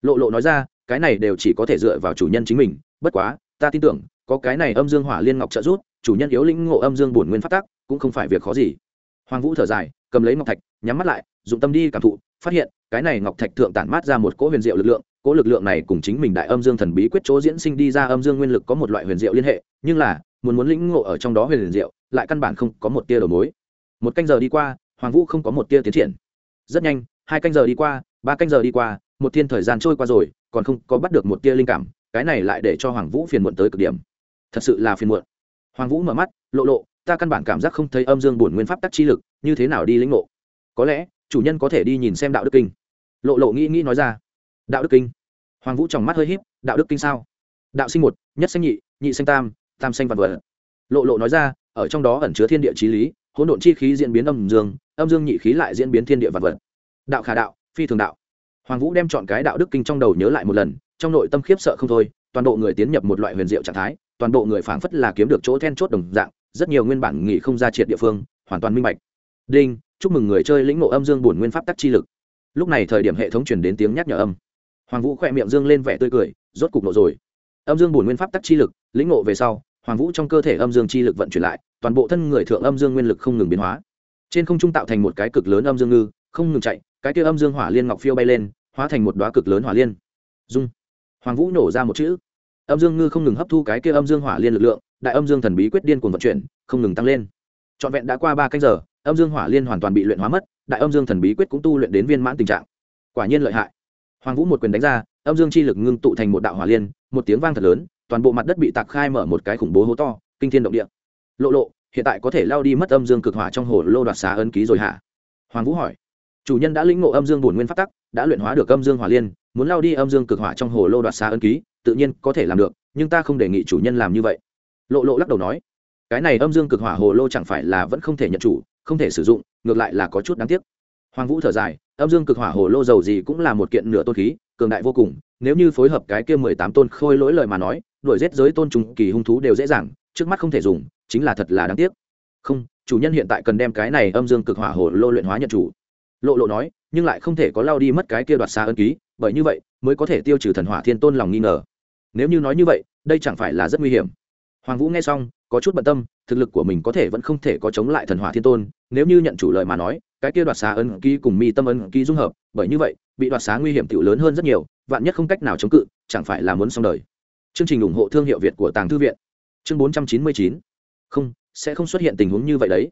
lộ lộ nói ra, cái này đều chỉ có thể dựa vào chủ nhân chính mình, bất quá, ta tin tưởng, có cái này âm dương hỏa liên ngọc trợ giúp, chủ nhân yếu lĩnh ngộ âm dương bổn nguyên phát tác cũng không phải việc khó gì. Hoàng vũ thở dài, cầm lấy ngọc thạch, nhắm mắt lại, dụng tâm đi cảm thụ, phát hiện, cái này ngọc thạch thượng tản mát ra một cỗ huyền diệu lực lượng, cỗ lực lượng này cùng chính mình đại âm dương thần bí quyết chỗ diễn sinh đi ra âm dương nguyên lực có một loại huyền diệu liên hệ, nhưng là, muốn muốn lĩnh ngộ ở trong đó huyền diệu, lại căn bản không có một tia đầu mối. Một canh giờ đi qua, hoàng vũ không có một tia tiến triển. Rất nhanh, hai canh giờ đi qua, ba canh giờ đi qua một thiên thời gian trôi qua rồi, còn không có bắt được một tia linh cảm, cái này lại để cho hoàng vũ phiền muộn tới cực điểm. Thật sự là phiền muộn. Hoàng vũ mở mắt, lộ lộ, ta căn bản cảm giác không thấy âm dương bổn nguyên pháp tắc chi lực, như thế nào đi lĩnh ngộ? Có lẽ, chủ nhân có thể đi nhìn xem đạo đức kinh. Lộ lộ nghĩ nghĩ nói ra, đạo đức kinh? Hoàng vũ tròng mắt hơi h í p đạo đức kinh sao? Đạo sinh một, nhất sinh nhị nhị sinh tam tam sinh vật vật. Lộ lộ nói ra, ở trong đó ẩn chứa thiên địa t r í lý, hỗn độn chi khí diễn biến âm dương âm dương nhị khí lại diễn biến thiên địa vật vật. Đạo khả đạo, phi thường đạo hoàng vũ đem chọn cái đạo đức kinh trong đầu nhớ lại một lần, trong nội tâm khiếp sợ không thôi, toàn bộ người tiến nhập một loại huyền diệu trạng thái, toàn bộ người phảng phất là kiếm được chỗ then chốt đồng dạng, rất nhiều nguyên bản nghị không ra triệt địa phương, hoàn toàn minh bạch. Đinh, chúc mừng người chơi lĩnh ngộ âm dương bổn nguyên pháp tắc chi lực. Lúc này thời điểm hệ thống truyền đến tiếng nhắc nhở âm. Hoàng vũ khỏe miệng dương lên vẻ tươi cười, rốt cục nộ rồi. Âm dương bổn nguyên pháp tắc chi lực, lĩnh ngộ về sau, hoàng vũ trong cơ thể âm dương chi lực vận chuyển lại, toàn bộ thân người thượng âm dương nguyên lực không ngừng biến hóa. Trên không trung tạo thành một cái cực lớn âm dương ngư không ngừng chạy, cái kia âm dương hỏa liên ngọc phiêu bay lên, hóa thành một đoá cực lớn hỏa liên. Dung. Hoàng vũ nổ ra một chữ. Âm dương ngư không ngừng hấp thu cái kia âm dương hỏa liên lực lượng, đại âm dương thần bí quyết điên cuồng vận chuyển, không ngừng tăng lên. Trọn vẹn đã qua ba canh giờ, âm dương hỏa liên hoàn toàn bị luyện hóa mất, đại âm dương thần bí quyết cũng tu luyện đến viên mãn tình trạng. Quả nhiên lợi hại. Hoàng vũ một quyền đánh ra, âm dương chi lực ngưng tụ thành một đạo hỏa liên, một tiếng vang thật lớn, toàn bộ mặt đất bị tạc khai mở một cái khủng bố hố to, kinh thiên động địa. Lộ lộ, hiện tại có thể lao đi mất âm dương cực hỏa trong hồ lô đoạt xá ấn ký rồi hả? Hoàng vũ hỏi chủ nhân đã lĩnh ngộ âm dương bổn nguyên pháp tắc, đã luyện hóa được âm dương hỏa liên, muốn lao đi âm dương cực hỏa trong hồ lô đoạt xa ấn ký, tự nhiên có thể làm được, nhưng ta không đề nghị chủ nhân làm như vậy. Lộ lộ lắc đầu nói, cái này âm dương cực hỏa hồ lô chẳng phải là vẫn không thể nhận chủ, không thể sử dụng, ngược lại là có chút đáng tiếc. Hoàng vũ thở dài, âm dương cực hỏa hồ lô dầu gì cũng là một kiện nửa tôn khí, cường đại vô cùng, nếu như phối hợp cái kia mười tám tôn khôi lỗi lời mà nói, đuổi giết giới tôn trùng kỳ hung thú đều dễ dàng, trước mắt không thể dùng, chính là thật là đáng tiếc. Không, chủ nhân hiện tại cần đem cái này âm dương cực hỏa hồ lô luyện hóa nhận chủ lộ lộ nói, nhưng lại không thể có lao đi mất cái kia đoạt xa ân ký, bởi như vậy mới có thể tiêu trừ thần hỏa thiên tôn lòng nghi ngờ. Nếu như nói như vậy, đây chẳng phải là rất nguy hiểm. Hoàng vũ nghe xong, có chút bận tâm, thực lực của mình có thể vẫn không thể có chống lại thần hỏa thiên tôn, nếu như nhận chủ lời mà nói, cái kia đoạt xá ân ký cùng mi tâm ân ký dung hợp, bởi như vậy, bị đoạt xá nguy hiểm tiểu lớn hơn rất nhiều, vạn nhất không cách nào chống cự, chẳng phải là muốn xong đời. Chương trình ủng hộ thương hiệu việt của tàng thư viện. Chương bốn trăm chín mươi chín. Không, sẽ không xuất hiện tình huống như vậy đấy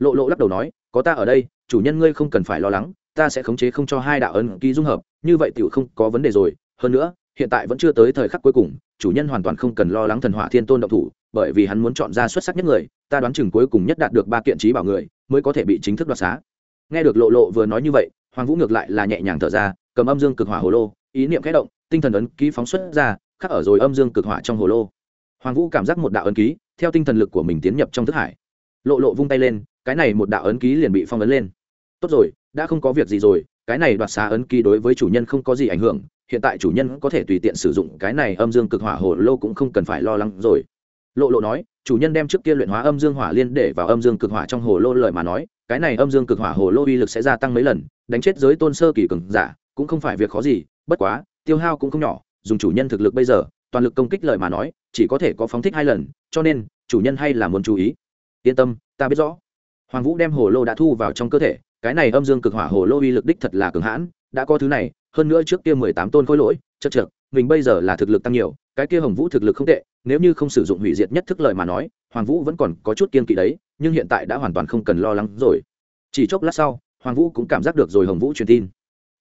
lộ lộ lắc đầu nói, có ta ở đây, chủ nhân ngươi không cần phải lo lắng, ta sẽ khống chế không cho hai đạo ân ký dung hợp, như vậy tiểu không có vấn đề rồi. Hơn nữa, hiện tại vẫn chưa tới thời khắc cuối cùng, chủ nhân hoàn toàn không cần lo lắng thần hỏa thiên tôn động thủ, bởi vì hắn muốn chọn ra xuất sắc nhất người, ta đoán chừng cuối cùng nhất đạt được ba kiện trí bảo người, mới có thể bị chính thức đoạt xá. Nghe được lộ lộ vừa nói như vậy, hoàng vũ ngược lại là nhẹ nhàng thở ra, cầm âm dương cực hỏa hồ lô, ý niệm khẽ động, tinh thần ấn ký phóng xuất ra, khắc ở rồi âm dương cực hỏa trong hồ lô. Hoàng vũ cảm giác một đạo ấn ký, theo tinh thần lực của mình tiến nhập trong thức hải. Lộ lộ vung tay lên cái này một đạo ấn ký liền bị phong ấn lên. Tốt rồi, đã không có việc gì rồi, cái này đoạt xá ấn ký đối với chủ nhân không có gì ảnh hưởng, hiện tại chủ nhân có thể tùy tiện sử dụng cái này âm dương cực hỏa hồ lô cũng không cần phải lo lắng rồi. Lộ lộ nói, chủ nhân đem trước kia luyện hóa âm dương hỏa liên để vào âm dương cực hỏa trong hồ lô lời mà nói, cái này âm dương cực hỏa hồ lô uy lực sẽ gia tăng mấy lần, đánh chết giới tôn sơ kỳ cường giả, cũng không phải việc khó gì, bất quá, tiêu hao cũng không nhỏ, dùng chủ nhân thực lực bây giờ, toàn lực công kích lời mà nói, chỉ có thể có phóng thích hai lần, cho nên, chủ nhân hay là muốn chú ý. Yên tâm, ta biết rõ hoàng vũ đem hồ lô đã thu vào trong cơ thể, cái này âm dương cực hỏa hồ lô uy lực đích thật là cường hãn, đã có thứ này, hơn nữa trước kia mười tám tôn khối lỗi, chật chật mình bây giờ là thực lực tăng nhiều, cái kia hồng vũ thực lực không tệ, nếu như không sử dụng hủy diệt nhất thức lời mà nói, hoàng vũ vẫn còn có chút kiên kỵ đấy, nhưng hiện tại đã hoàn toàn không cần lo lắng rồi. Chỉ chốc lát sau, hoàng vũ cũng cảm giác được rồi hồng vũ truyền tin.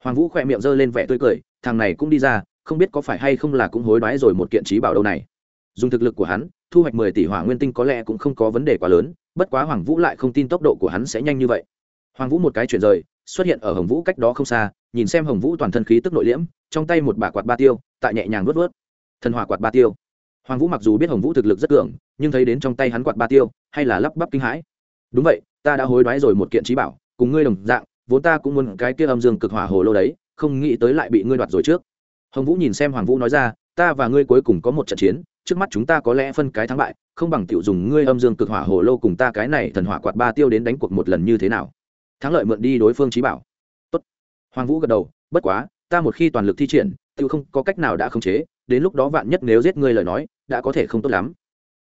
Hoàng vũ khỏe miệng g lên vẻ tươi cười, thằng này cũng đi ra, không biết có phải hay không là cũng hối đoái rồi một kiện trí bảo đâu này. Dùng thực lực của hắn, thu hoạch mười tỷ hỏa nguyên tinh có lẽ cũng không có vấn đề quá lớn bất quá hoàng vũ lại không tin tốc độ của hắn sẽ nhanh như vậy. Hoàng vũ một cái chuyển rời, xuất hiện ở hồng vũ cách đó không xa, nhìn xem hồng vũ toàn thân khí tức nội liễm, trong tay một bả quạt ba tiêu, tại nhẹ nhàng vớt vớt thần hỏa quạt ba tiêu. Hoàng vũ mặc dù biết hồng vũ thực lực rất cường, nhưng thấy đến trong tay hắn quạt ba tiêu, hay là lắp bắp kinh hãi. Đúng vậy, ta đã hối đoái rồi một kiện trí bảo, cùng ngươi đồng dạng, vốn ta cũng muốn cái kia âm dương cực hỏa hồ lô đấy, không nghĩ tới lại bị ngươi đoạt rồi trước. Hồng vũ nhìn xem hoàng vũ nói ra, ta và ngươi cuối cùng có một trận chiến, trước mắt chúng ta có lẽ phân cái thắng bại không bằng tiểu dùng ngươi âm dương cực hỏa hồ lô cùng ta cái này thần hỏa quạt ba tiêu đến đánh cuộc một lần như thế nào? Thắng lợi mượn đi đối phương trí bảo. Tốt. hoàng vũ gật đầu, bất quá, ta một khi toàn lực thi triển tự không có cách nào đã khống chế, đến lúc đó vạn nhất nếu giết ngươi lời nói, đã có thể không tốt lắm.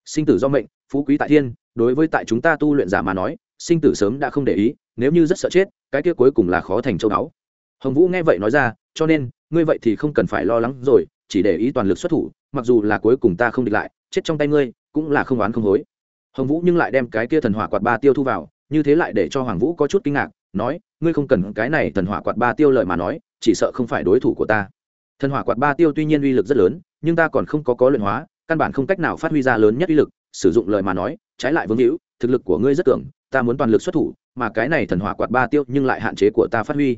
Sinh tử do mệnh, phú quý tại thiên, đối với tại chúng ta tu luyện giả mà nói, sinh tử sớm đã không để ý, nếu như rất sợ chết, cái kia cuối cùng là khó thành châu báu. Hồng vũ nghe vậy nói ra, cho nên, ngươi vậy thì không cần phải lo lắng rồi, chỉ để ý toàn lực xuất thủ, mặc dù là cuối cùng ta không địch lại, chết trong tay ngươi cũng là không oán không hối. Hồng vũ nhưng lại đem cái kia thần hỏa quạt ba tiêu thu vào, như thế lại để cho hoàng vũ có chút kinh ngạc, nói, ngươi không cần cái này thần hỏa quạt ba tiêu lợi mà nói, chỉ sợ không phải đối thủ của ta. Thần hỏa quạt ba tiêu tuy nhiên uy lực rất lớn, nhưng ta còn không có có luyện hóa, căn bản không cách nào phát huy ra lớn nhất uy lực, sử dụng lời mà nói, trái lại vương hữu, thực lực của ngươi rất tưởng ta muốn toàn lực xuất thủ, mà cái này thần hỏa quạt ba tiêu nhưng lại hạn chế của ta phát huy.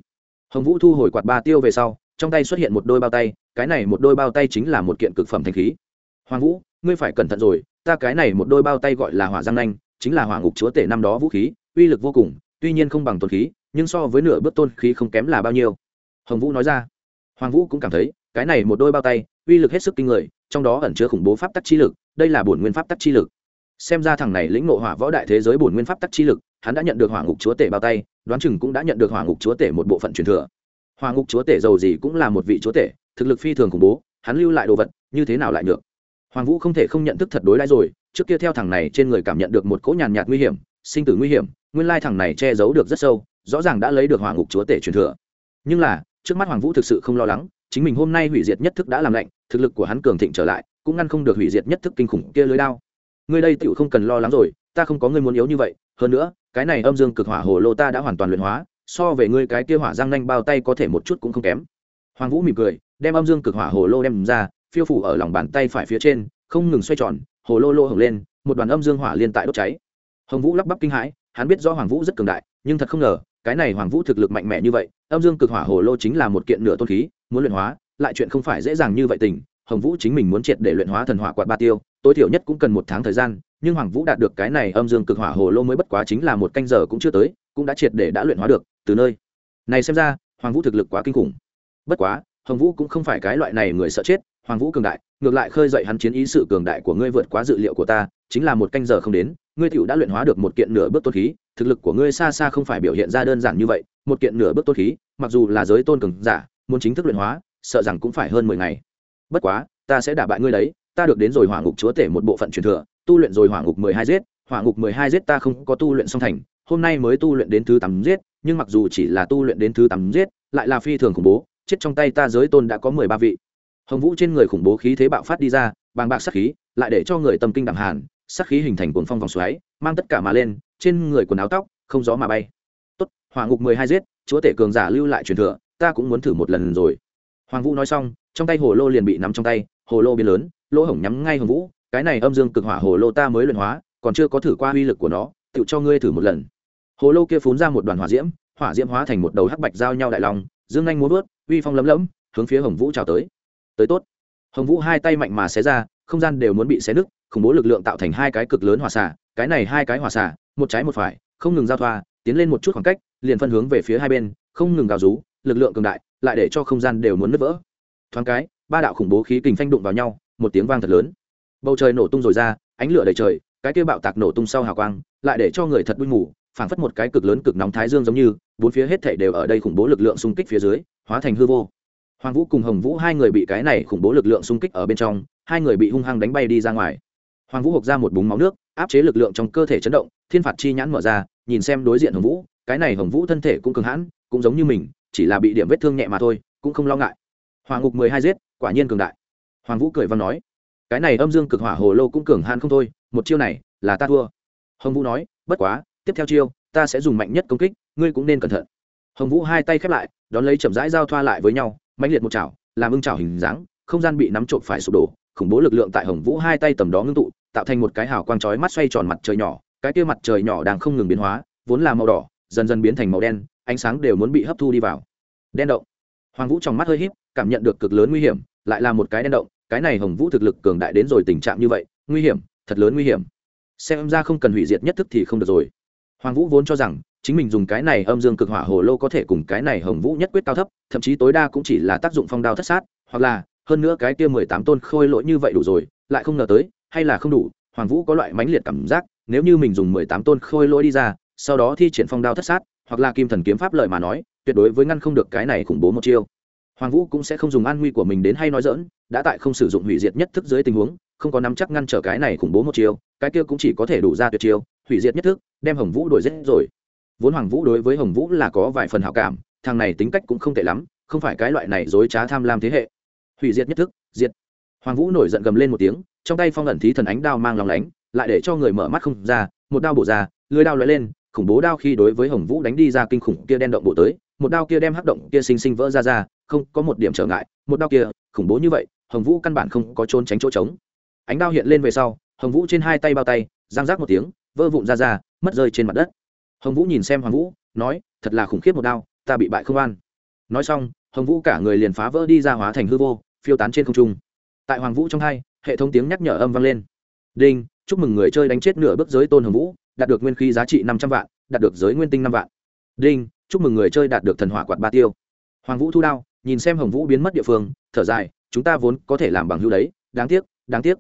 Hồng vũ thu hồi quạt ba tiêu về sau, trong tay xuất hiện một đôi bao tay, cái này một đôi bao tay chính là một kiện cực phẩm thanh khí. Hoàng vũ, ngươi phải cẩn thận rồi ta cái này một đôi bao tay gọi là hỏa giang nanh, chính là hỏa ngục chúa tể năm đó vũ khí, uy lực vô cùng, tuy nhiên không bằng tôn khí, nhưng so với nửa bước tôn khí không kém là bao nhiêu. Hồng vũ nói ra. Hoàng vũ cũng cảm thấy, cái này một đôi bao tay, uy lực hết sức kinh người, trong đó ẩn chứa khủng bố pháp tắc chi lực, đây là bổn nguyên pháp tắc chi lực. Xem ra thằng này lĩnh ngộ hỏa võ đại thế giới bổn nguyên pháp tắc chi lực, hắn đã nhận được hỏa ngục chúa tể bao tay, đoán chừng cũng đã nhận được hỏa ngục chúa tể một bộ phận truyền thừa. Hỏa ngục chúa tể giàu gì cũng là một vị chúa tể, thực lực phi thường khủng bố, hắn lưu lại đồ vật, như thế nào lại được hoàng vũ không thể không nhận thức thật đối đãi rồi, trước kia theo thằng này trên người cảm nhận được một cỗ nhàn nhạt nguy hiểm, sinh tử nguy hiểm, nguyên lai thằng này che giấu được rất sâu, rõ ràng đã lấy được hỏa ngục chúa tể truyền thừa. Nhưng là, trước mắt hoàng vũ thực sự không lo lắng, chính mình hôm nay hủy diệt nhất thức đã làm lạnh, thực lực của hắn cường thịnh trở lại, cũng ngăn không được hủy diệt nhất thức kinh khủng kia lưới đao. Ngươi đây tựu không cần lo lắng rồi, ta không có ngươi muốn yếu như vậy, hơn nữa, cái này âm dương cực hỏa hồ lô ta đã hoàn toàn luyện hóa, so về ngươi cái kia hỏa răng nanh bao tay có thể một chút cũng không kém. Hoàng vũ mỉm cười, đem âm dương cực hỏa hồ lô đem ra phiêu phủ ở lòng bàn tay phải phía trên, không ngừng xoay tròn, hồ lô lô hồng lên, một đoàn âm dương hỏa liên tại đốt cháy. Hồng vũ lắp bắp kinh hãi, hắn biết do hoàng vũ rất cường đại, nhưng thật không ngờ, cái này hoàng vũ thực lực mạnh mẽ như vậy, âm dương cực hỏa hồ lô chính là một kiện nửa tôn khí, muốn luyện hóa, lại chuyện không phải dễ dàng như vậy tình. Hồng vũ chính mình muốn triệt để luyện hóa thần hỏa quạt ba tiêu, tối thiểu nhất cũng cần một tháng thời gian, nhưng hoàng vũ đạt được cái này âm dương cực hỏa hồ lô mới bất quá chính là một canh giờ cũng chưa tới, cũng đã triệt để đã luyện hóa được, từ nơi. Này xem ra, hoàng vũ thực lực quá kinh khủng. Bất quá, hồng vũ cũng không phải cái loại này người sợ chết hoàng vũ cường đại, ngược lại khơi dậy hắn chiến ý sự cường đại của ngươi vượt quá dự liệu của ta, chính là một canh giờ không đến, ngươi t đã luyện hóa được một kiện nửa bước tôn khí, thực lực của ngươi xa xa không phải biểu hiện ra đơn giản như vậy, một kiện nửa bước tôn khí, mặc dù là giới tôn cường giả, muốn chính thức luyện hóa, sợ rằng cũng phải hơn mười ngày. Bất quá, ta sẽ đả bại ngươi đấy, ta được đến rồi hỏa ngục chúa tể một bộ phận truyền thừa, tu luyện rồi hỏa ngục mười hai giết, hỏa ngục mười hai giết ta không có tu luyện song thành, hôm nay mới tu luyện đến thứ tám giết, nhưng mặc dù chỉ là tu luyện đến thứ tám giết, lại là phi thường khủng bố, chết trong tay ta giới tôn đã có mười ba vị hồng vũ trên người khủng bố khí thế bạo phát đi ra, bàng bạc sắc khí, lại để cho người tâm kinh đẳng hàn sắc khí hình thành cuồng phong vòng xoáy, mang tất cả mà lên, trên người quần áo tóc, không gió mà bay. Tốt, hỏa ngục mười hai giết, chúa tể cường giả lưu lại truyền thừa, ta cũng muốn thử một lần rồi. Hoàng vũ nói xong, trong tay hồ lô liền bị nắm trong tay, hồ lô biến lớn, lỗ hổng nhắm ngay hồng vũ, cái này âm dương cực hỏa hồ lô ta mới luyện hóa, còn chưa có thử qua uy lực của nó, tự cho ngươi thử một lần. Hồ lô kia phun ra một đoàn hỏa diễm hỏa diễm hóa thành một đầu hắc bạch giao nhau đại long, dương anh muốn vớt uy phong lấm lấm, hướng phía hồng vũ chào tới tới tốt. Hồng vũ hai tay mạnh mà xé ra, không gian đều muốn bị xé nứt, khủng bố lực lượng tạo thành hai cái cực lớn hòa xả cái này hai cái hòa xả một trái một phải, không ngừng giao thoa, tiến lên một chút khoảng cách, liền phân hướng về phía hai bên, không ngừng gào rú, lực lượng cường đại, lại để cho không gian đều muốn nứt vỡ. Thoáng cái, ba đạo khủng bố khí kình phanh đụng vào nhau, một tiếng vang thật lớn. Bầu trời nổ tung rồi ra, ánh lửa đầy trời, cái kia bạo tạc nổ tung sau hào quang, lại để cho người thật đuôi ngủ phảng phất một cái cực lớn cực nóng thái dương giống như, bốn phía hết thảy đều ở đây khủng bố lực lượng xung kích phía dưới, hóa thành hư vô hoàng vũ cùng hồng vũ hai người bị cái này khủng bố lực lượng xung kích ở bên trong, hai người bị hung hăng đánh bay đi ra ngoài. Hoàng vũ hộc ra một búng máu nước, áp chế lực lượng trong cơ thể chấn động, thiên phạt chi nhãn mở ra, nhìn xem đối diện hồng vũ, cái này hồng vũ thân thể cũng cường hãn, cũng giống như mình, chỉ là bị điểm vết thương nhẹ mà thôi, cũng không lo ngại. Hoàng ngục mười hai giết, quả nhiên cường đại. Hoàng vũ cười văn nói, cái này âm dương cực hỏa hồ lô cũng cường hãn không thôi, một chiêu này là ta thua. Hồng vũ nói, bất quá, tiếp theo chiêu, ta sẽ dùng mạnh nhất công kích, ngươi cũng nên cẩn thận. Hồng vũ hai tay khép lại, đón lấy chậm rãi giao thoa lại với nhau mạnh liệt một chảo, làm ưng chảo hình dáng, không gian bị nắm trộm phải sụp đổ, khủng bố lực lượng tại hồng vũ hai tay tầm đó ngưng tụ, tạo thành một cái hào quang chói mắt xoay tròn mặt trời nhỏ, cái kia mặt trời nhỏ đang không ngừng biến hóa, vốn là màu đỏ, dần dần biến thành màu đen, ánh sáng đều muốn bị hấp thu đi vào. Đen động. Hoàng vũ trong mắt hơi híp, cảm nhận được cực lớn nguy hiểm, lại là một cái đen động, cái này hồng vũ thực lực cường đại đến rồi tình trạng như vậy, nguy hiểm, thật lớn nguy hiểm. Xem ra không cần hủy diệt nhất thức thì không được rồi. Hoàng vũ vốn cho rằng chính mình dùng cái này âm dương cực hỏa hồ lô có thể cùng cái này hồng vũ nhất quyết cao thấp, thậm chí tối đa cũng chỉ là tác dụng phong đao thất sát, hoặc là, hơn nữa cái kia mười tám tôn khôi lỗi như vậy đủ rồi, lại không ngờ tới, hay là không đủ, hoàng vũ có loại mãnh liệt cảm giác, nếu như mình dùng mười tám tôn khôi lỗi đi ra, sau đó thi triển phong đao thất sát, hoặc là kim thần kiếm pháp lợi mà nói, tuyệt đối với ngăn không được cái này khủng bố một chiêu. Hoàng vũ cũng sẽ không dùng an nguy của mình đến hay nói dỡn đã tại không sử dụng hủy diệt nhất thức dưới tình huống, không có nắm chắc ngăn trở cái này khủng bố một chiêu, cái kia cũng chỉ có thể đủ ra tuyệt chiêu, hủy diệt nhất thức, đem hồng vũ đuổi giết rồi vốn hoàng vũ đối với hồng vũ là có vài phần hảo cảm, thằng này tính cách cũng không tệ lắm, không phải cái loại này dối trá tham lam thế hệ. Hủy diệt nhất thức, diệt. Hoàng vũ nổi giận gầm lên một tiếng, trong tay phong ẩn thí thần ánh đao mang lòng lánh, lại để cho người mở mắt không ra, một đao bổ ra, lưới đao lóe lên, khủng bố đao khi đối với hồng vũ đánh đi ra kinh khủng kia đen động bổ tới, một đao kia đem hắc động kia sinh sinh vỡ ra ra, không có một điểm trở ngại, một đao kia, khủng bố như vậy, hồng vũ căn bản không có trốn tránh chỗ trống. Ánh đao hiện lên về sau, hồng vũ trên hai tay bao tay giang rác một tiếng, vỡ vụn ra ra, mất rơi trên mặt đất hồng vũ nhìn xem hoàng vũ, nói, thật là khủng khiếp một đao, ta bị bại không an. Nói xong, hồng vũ cả người liền phá vỡ đi ra hóa thành hư vô, phiêu tán trên không trung. Tại hoàng vũ trong hai, hệ thống tiếng nhắc nhở âm vang lên. Đinh, chúc mừng người chơi đánh chết nửa bước giới tôn hồng vũ, đạt được nguyên khí giá trị năm trăm vạn, đạt được giới nguyên tinh năm vạn. Đinh, chúc mừng người chơi đạt được thần hỏa quạt ba tiêu. Hoàng vũ thu đao, nhìn xem hồng vũ biến mất địa phương, thở dài, chúng ta vốn có thể làm bằng hữu đấy, đáng tiếc đáng tiếc.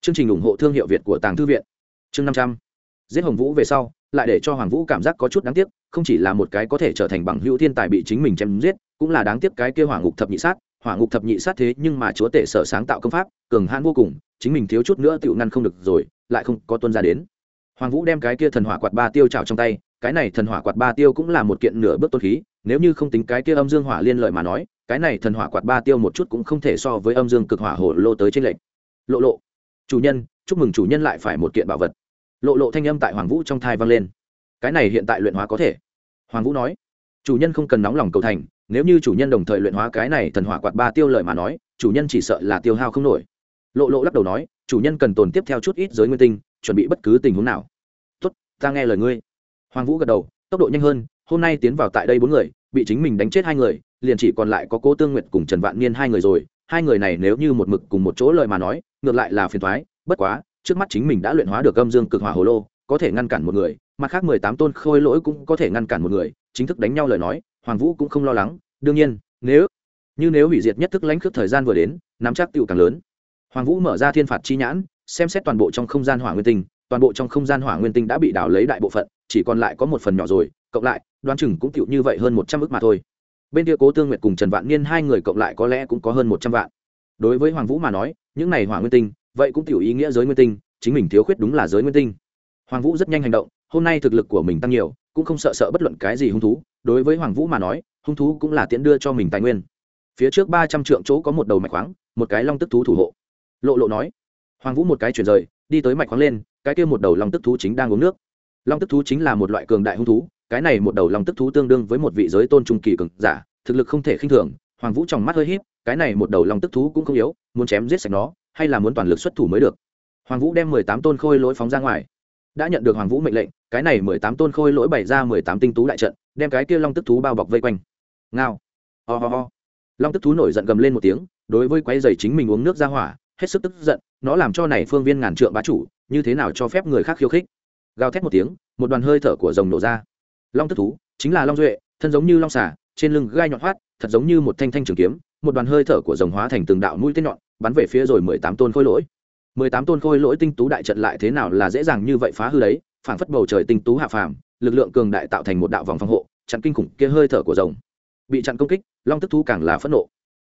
Chương trình ủng hộ thương hiệu việt của tàng thư viện. Chương năm trăm. Giết hồng vũ về sau lại để cho hoàng vũ cảm giác có chút đáng tiếc, không chỉ là một cái có thể trở thành bằng hữu thiên tài bị chính mình chém giết, cũng là đáng tiếc cái kia hỏa ngục thập nhị sát. Hỏa ngục thập nhị sát thế nhưng mà chúa tể sở sáng tạo công pháp, cường hãn vô cùng, chính mình thiếu chút nữa tựu ngăn không được rồi, lại không có tuân ra đến. Hoàng vũ đem cái kia thần hỏa quạt ba tiêu trào trong tay, cái này thần hỏa quạt ba tiêu cũng là một kiện nửa bước tôn khí, nếu như không tính cái kia âm dương hỏa liên lợi mà nói, cái này thần hỏa quạt ba tiêu một chút cũng không thể so với âm dương cực hỏa hồ lô tới trên lệnh lộ lộ. Chủ nhân, chúc mừng chủ nhân lại phải một kiện bảo vật lộ lộ thanh âm tại hoàng vũ trong thai vang lên. Cái này hiện tại luyện hóa có thể. Hoàng vũ nói, chủ nhân không cần nóng lòng cầu thành, nếu như chủ nhân đồng thời luyện hóa cái này thần hỏa quạt ba tiêu lợi mà nói, chủ nhân chỉ sợ là tiêu hao không nổi. Lộ lộ lắc đầu nói, chủ nhân cần tồn tiếp theo chút ít giới nguyên tinh, chuẩn bị bất cứ tình huống nào. Tốt, ta nghe lời ngươi. Hoàng vũ gật đầu, tốc độ nhanh hơn, hôm nay tiến vào tại đây bốn người, bị chính mình đánh chết hai người, liền chỉ còn lại có cố tương nguyệt cùng trần vạn niên hai người rồi. Hai người này nếu như một mực cùng một chỗ lời mà nói, ngược lại là phiền thoái bất quá trước mắt chính mình đã luyện hóa được âm dương cực hỏa hồ lô, có thể ngăn cản một người, mặt khác mười tám tôn khôi lỗi cũng có thể ngăn cản một người, chính thức đánh nhau lời nói, hoàng vũ cũng không lo lắng, đương nhiên, nếu, như nếu hủy diệt nhất thức lãnh khước thời gian vừa đến, nắm chắc tựu càng lớn. Hoàng vũ mở ra thiên phạt chi nhãn, xem xét toàn bộ trong không gian hỏa nguyên tinh, toàn bộ trong không gian hỏa nguyên tinh đã bị đào lấy đại bộ phận, chỉ còn lại có một phần nhỏ rồi, cộng lại, đoán chừng cũng tựu như vậy hơn một trăm ước mà thôi. Bên kia cố tương nguyệt cùng trần vạn niên hai người cộng lại có lẽ cũng có hơn một trăm vạn. Đối với hoàng vũ mà nói, những này hỏa nguyên tinh, vậy cũng tiểu ý nghĩa giới nguyên tinh chính mình thiếu khuyết đúng là giới nguyên tinh. Hoàng vũ rất nhanh hành động, hôm nay thực lực của mình tăng nhiều, cũng không sợ sợ bất luận cái gì hung thú. Đối với hoàng vũ mà nói, hung thú cũng là tiễn đưa cho mình tài nguyên. Phía trước ba trăm trượng chỗ có một đầu mạch khoáng, một cái long tức thú thủ hộ. Lộ lộ nói, hoàng vũ một cái chuyển rời, đi tới mạch khoáng lên, cái kia một đầu long tức thú chính đang uống nước. Long tức thú chính là một loại cường đại hung thú, cái này một đầu long tức thú tương đương với một vị giới tôn trung kỳ cường giả, thực lực không thể khinh thường. Hoàng vũ trong mắt hơi híp, cái này một đầu long tức thú cũng không yếu, muốn chém giết sạch nó, hay là muốn toàn lực xuất thủ mới được hoàng vũ đem mười tám tôn khôi lỗi phóng ra ngoài. Đã nhận được hoàng vũ mệnh lệnh, cái này mười tám tôn khôi lỗi bày ra mười tám tinh tú đại trận, đem cái kia long tức thú bao bọc vây quanh. Ngao. Ho、oh、ho、oh. ho. Long tức thú nổi giận gầm lên một tiếng, đối với quái dày chính mình uống nước ra hỏa, hết sức tức giận, nó làm cho này phương viên ngàn trượng bá chủ, như thế nào cho phép người khác khiêu khích? Gào thét một tiếng, một đoàn hơi thở của rồng nổ ra. Long tức thú, chính là long duệ, thân giống như long xà, trên lưng gai nhọn hoắt, thật giống như một thanh thanh trường kiếm, một đoàn hơi thở của rồng hóa thành từng đạo mũi tên nhọn, bắn về phía rồi mười tám tôn khôi lỗi mười tám tôn khôi lỗi tinh tú đại trận lại thế nào là dễ dàng như vậy phá hư đấy? Phảng phất bầu trời tinh tú hạ phàm, lực lượng cường đại tạo thành một đạo vòng phòng hộ, chặn kinh khủng kia hơi thở của rồng. Bị chặn công kích, long tức thú càng là phẫn nộ.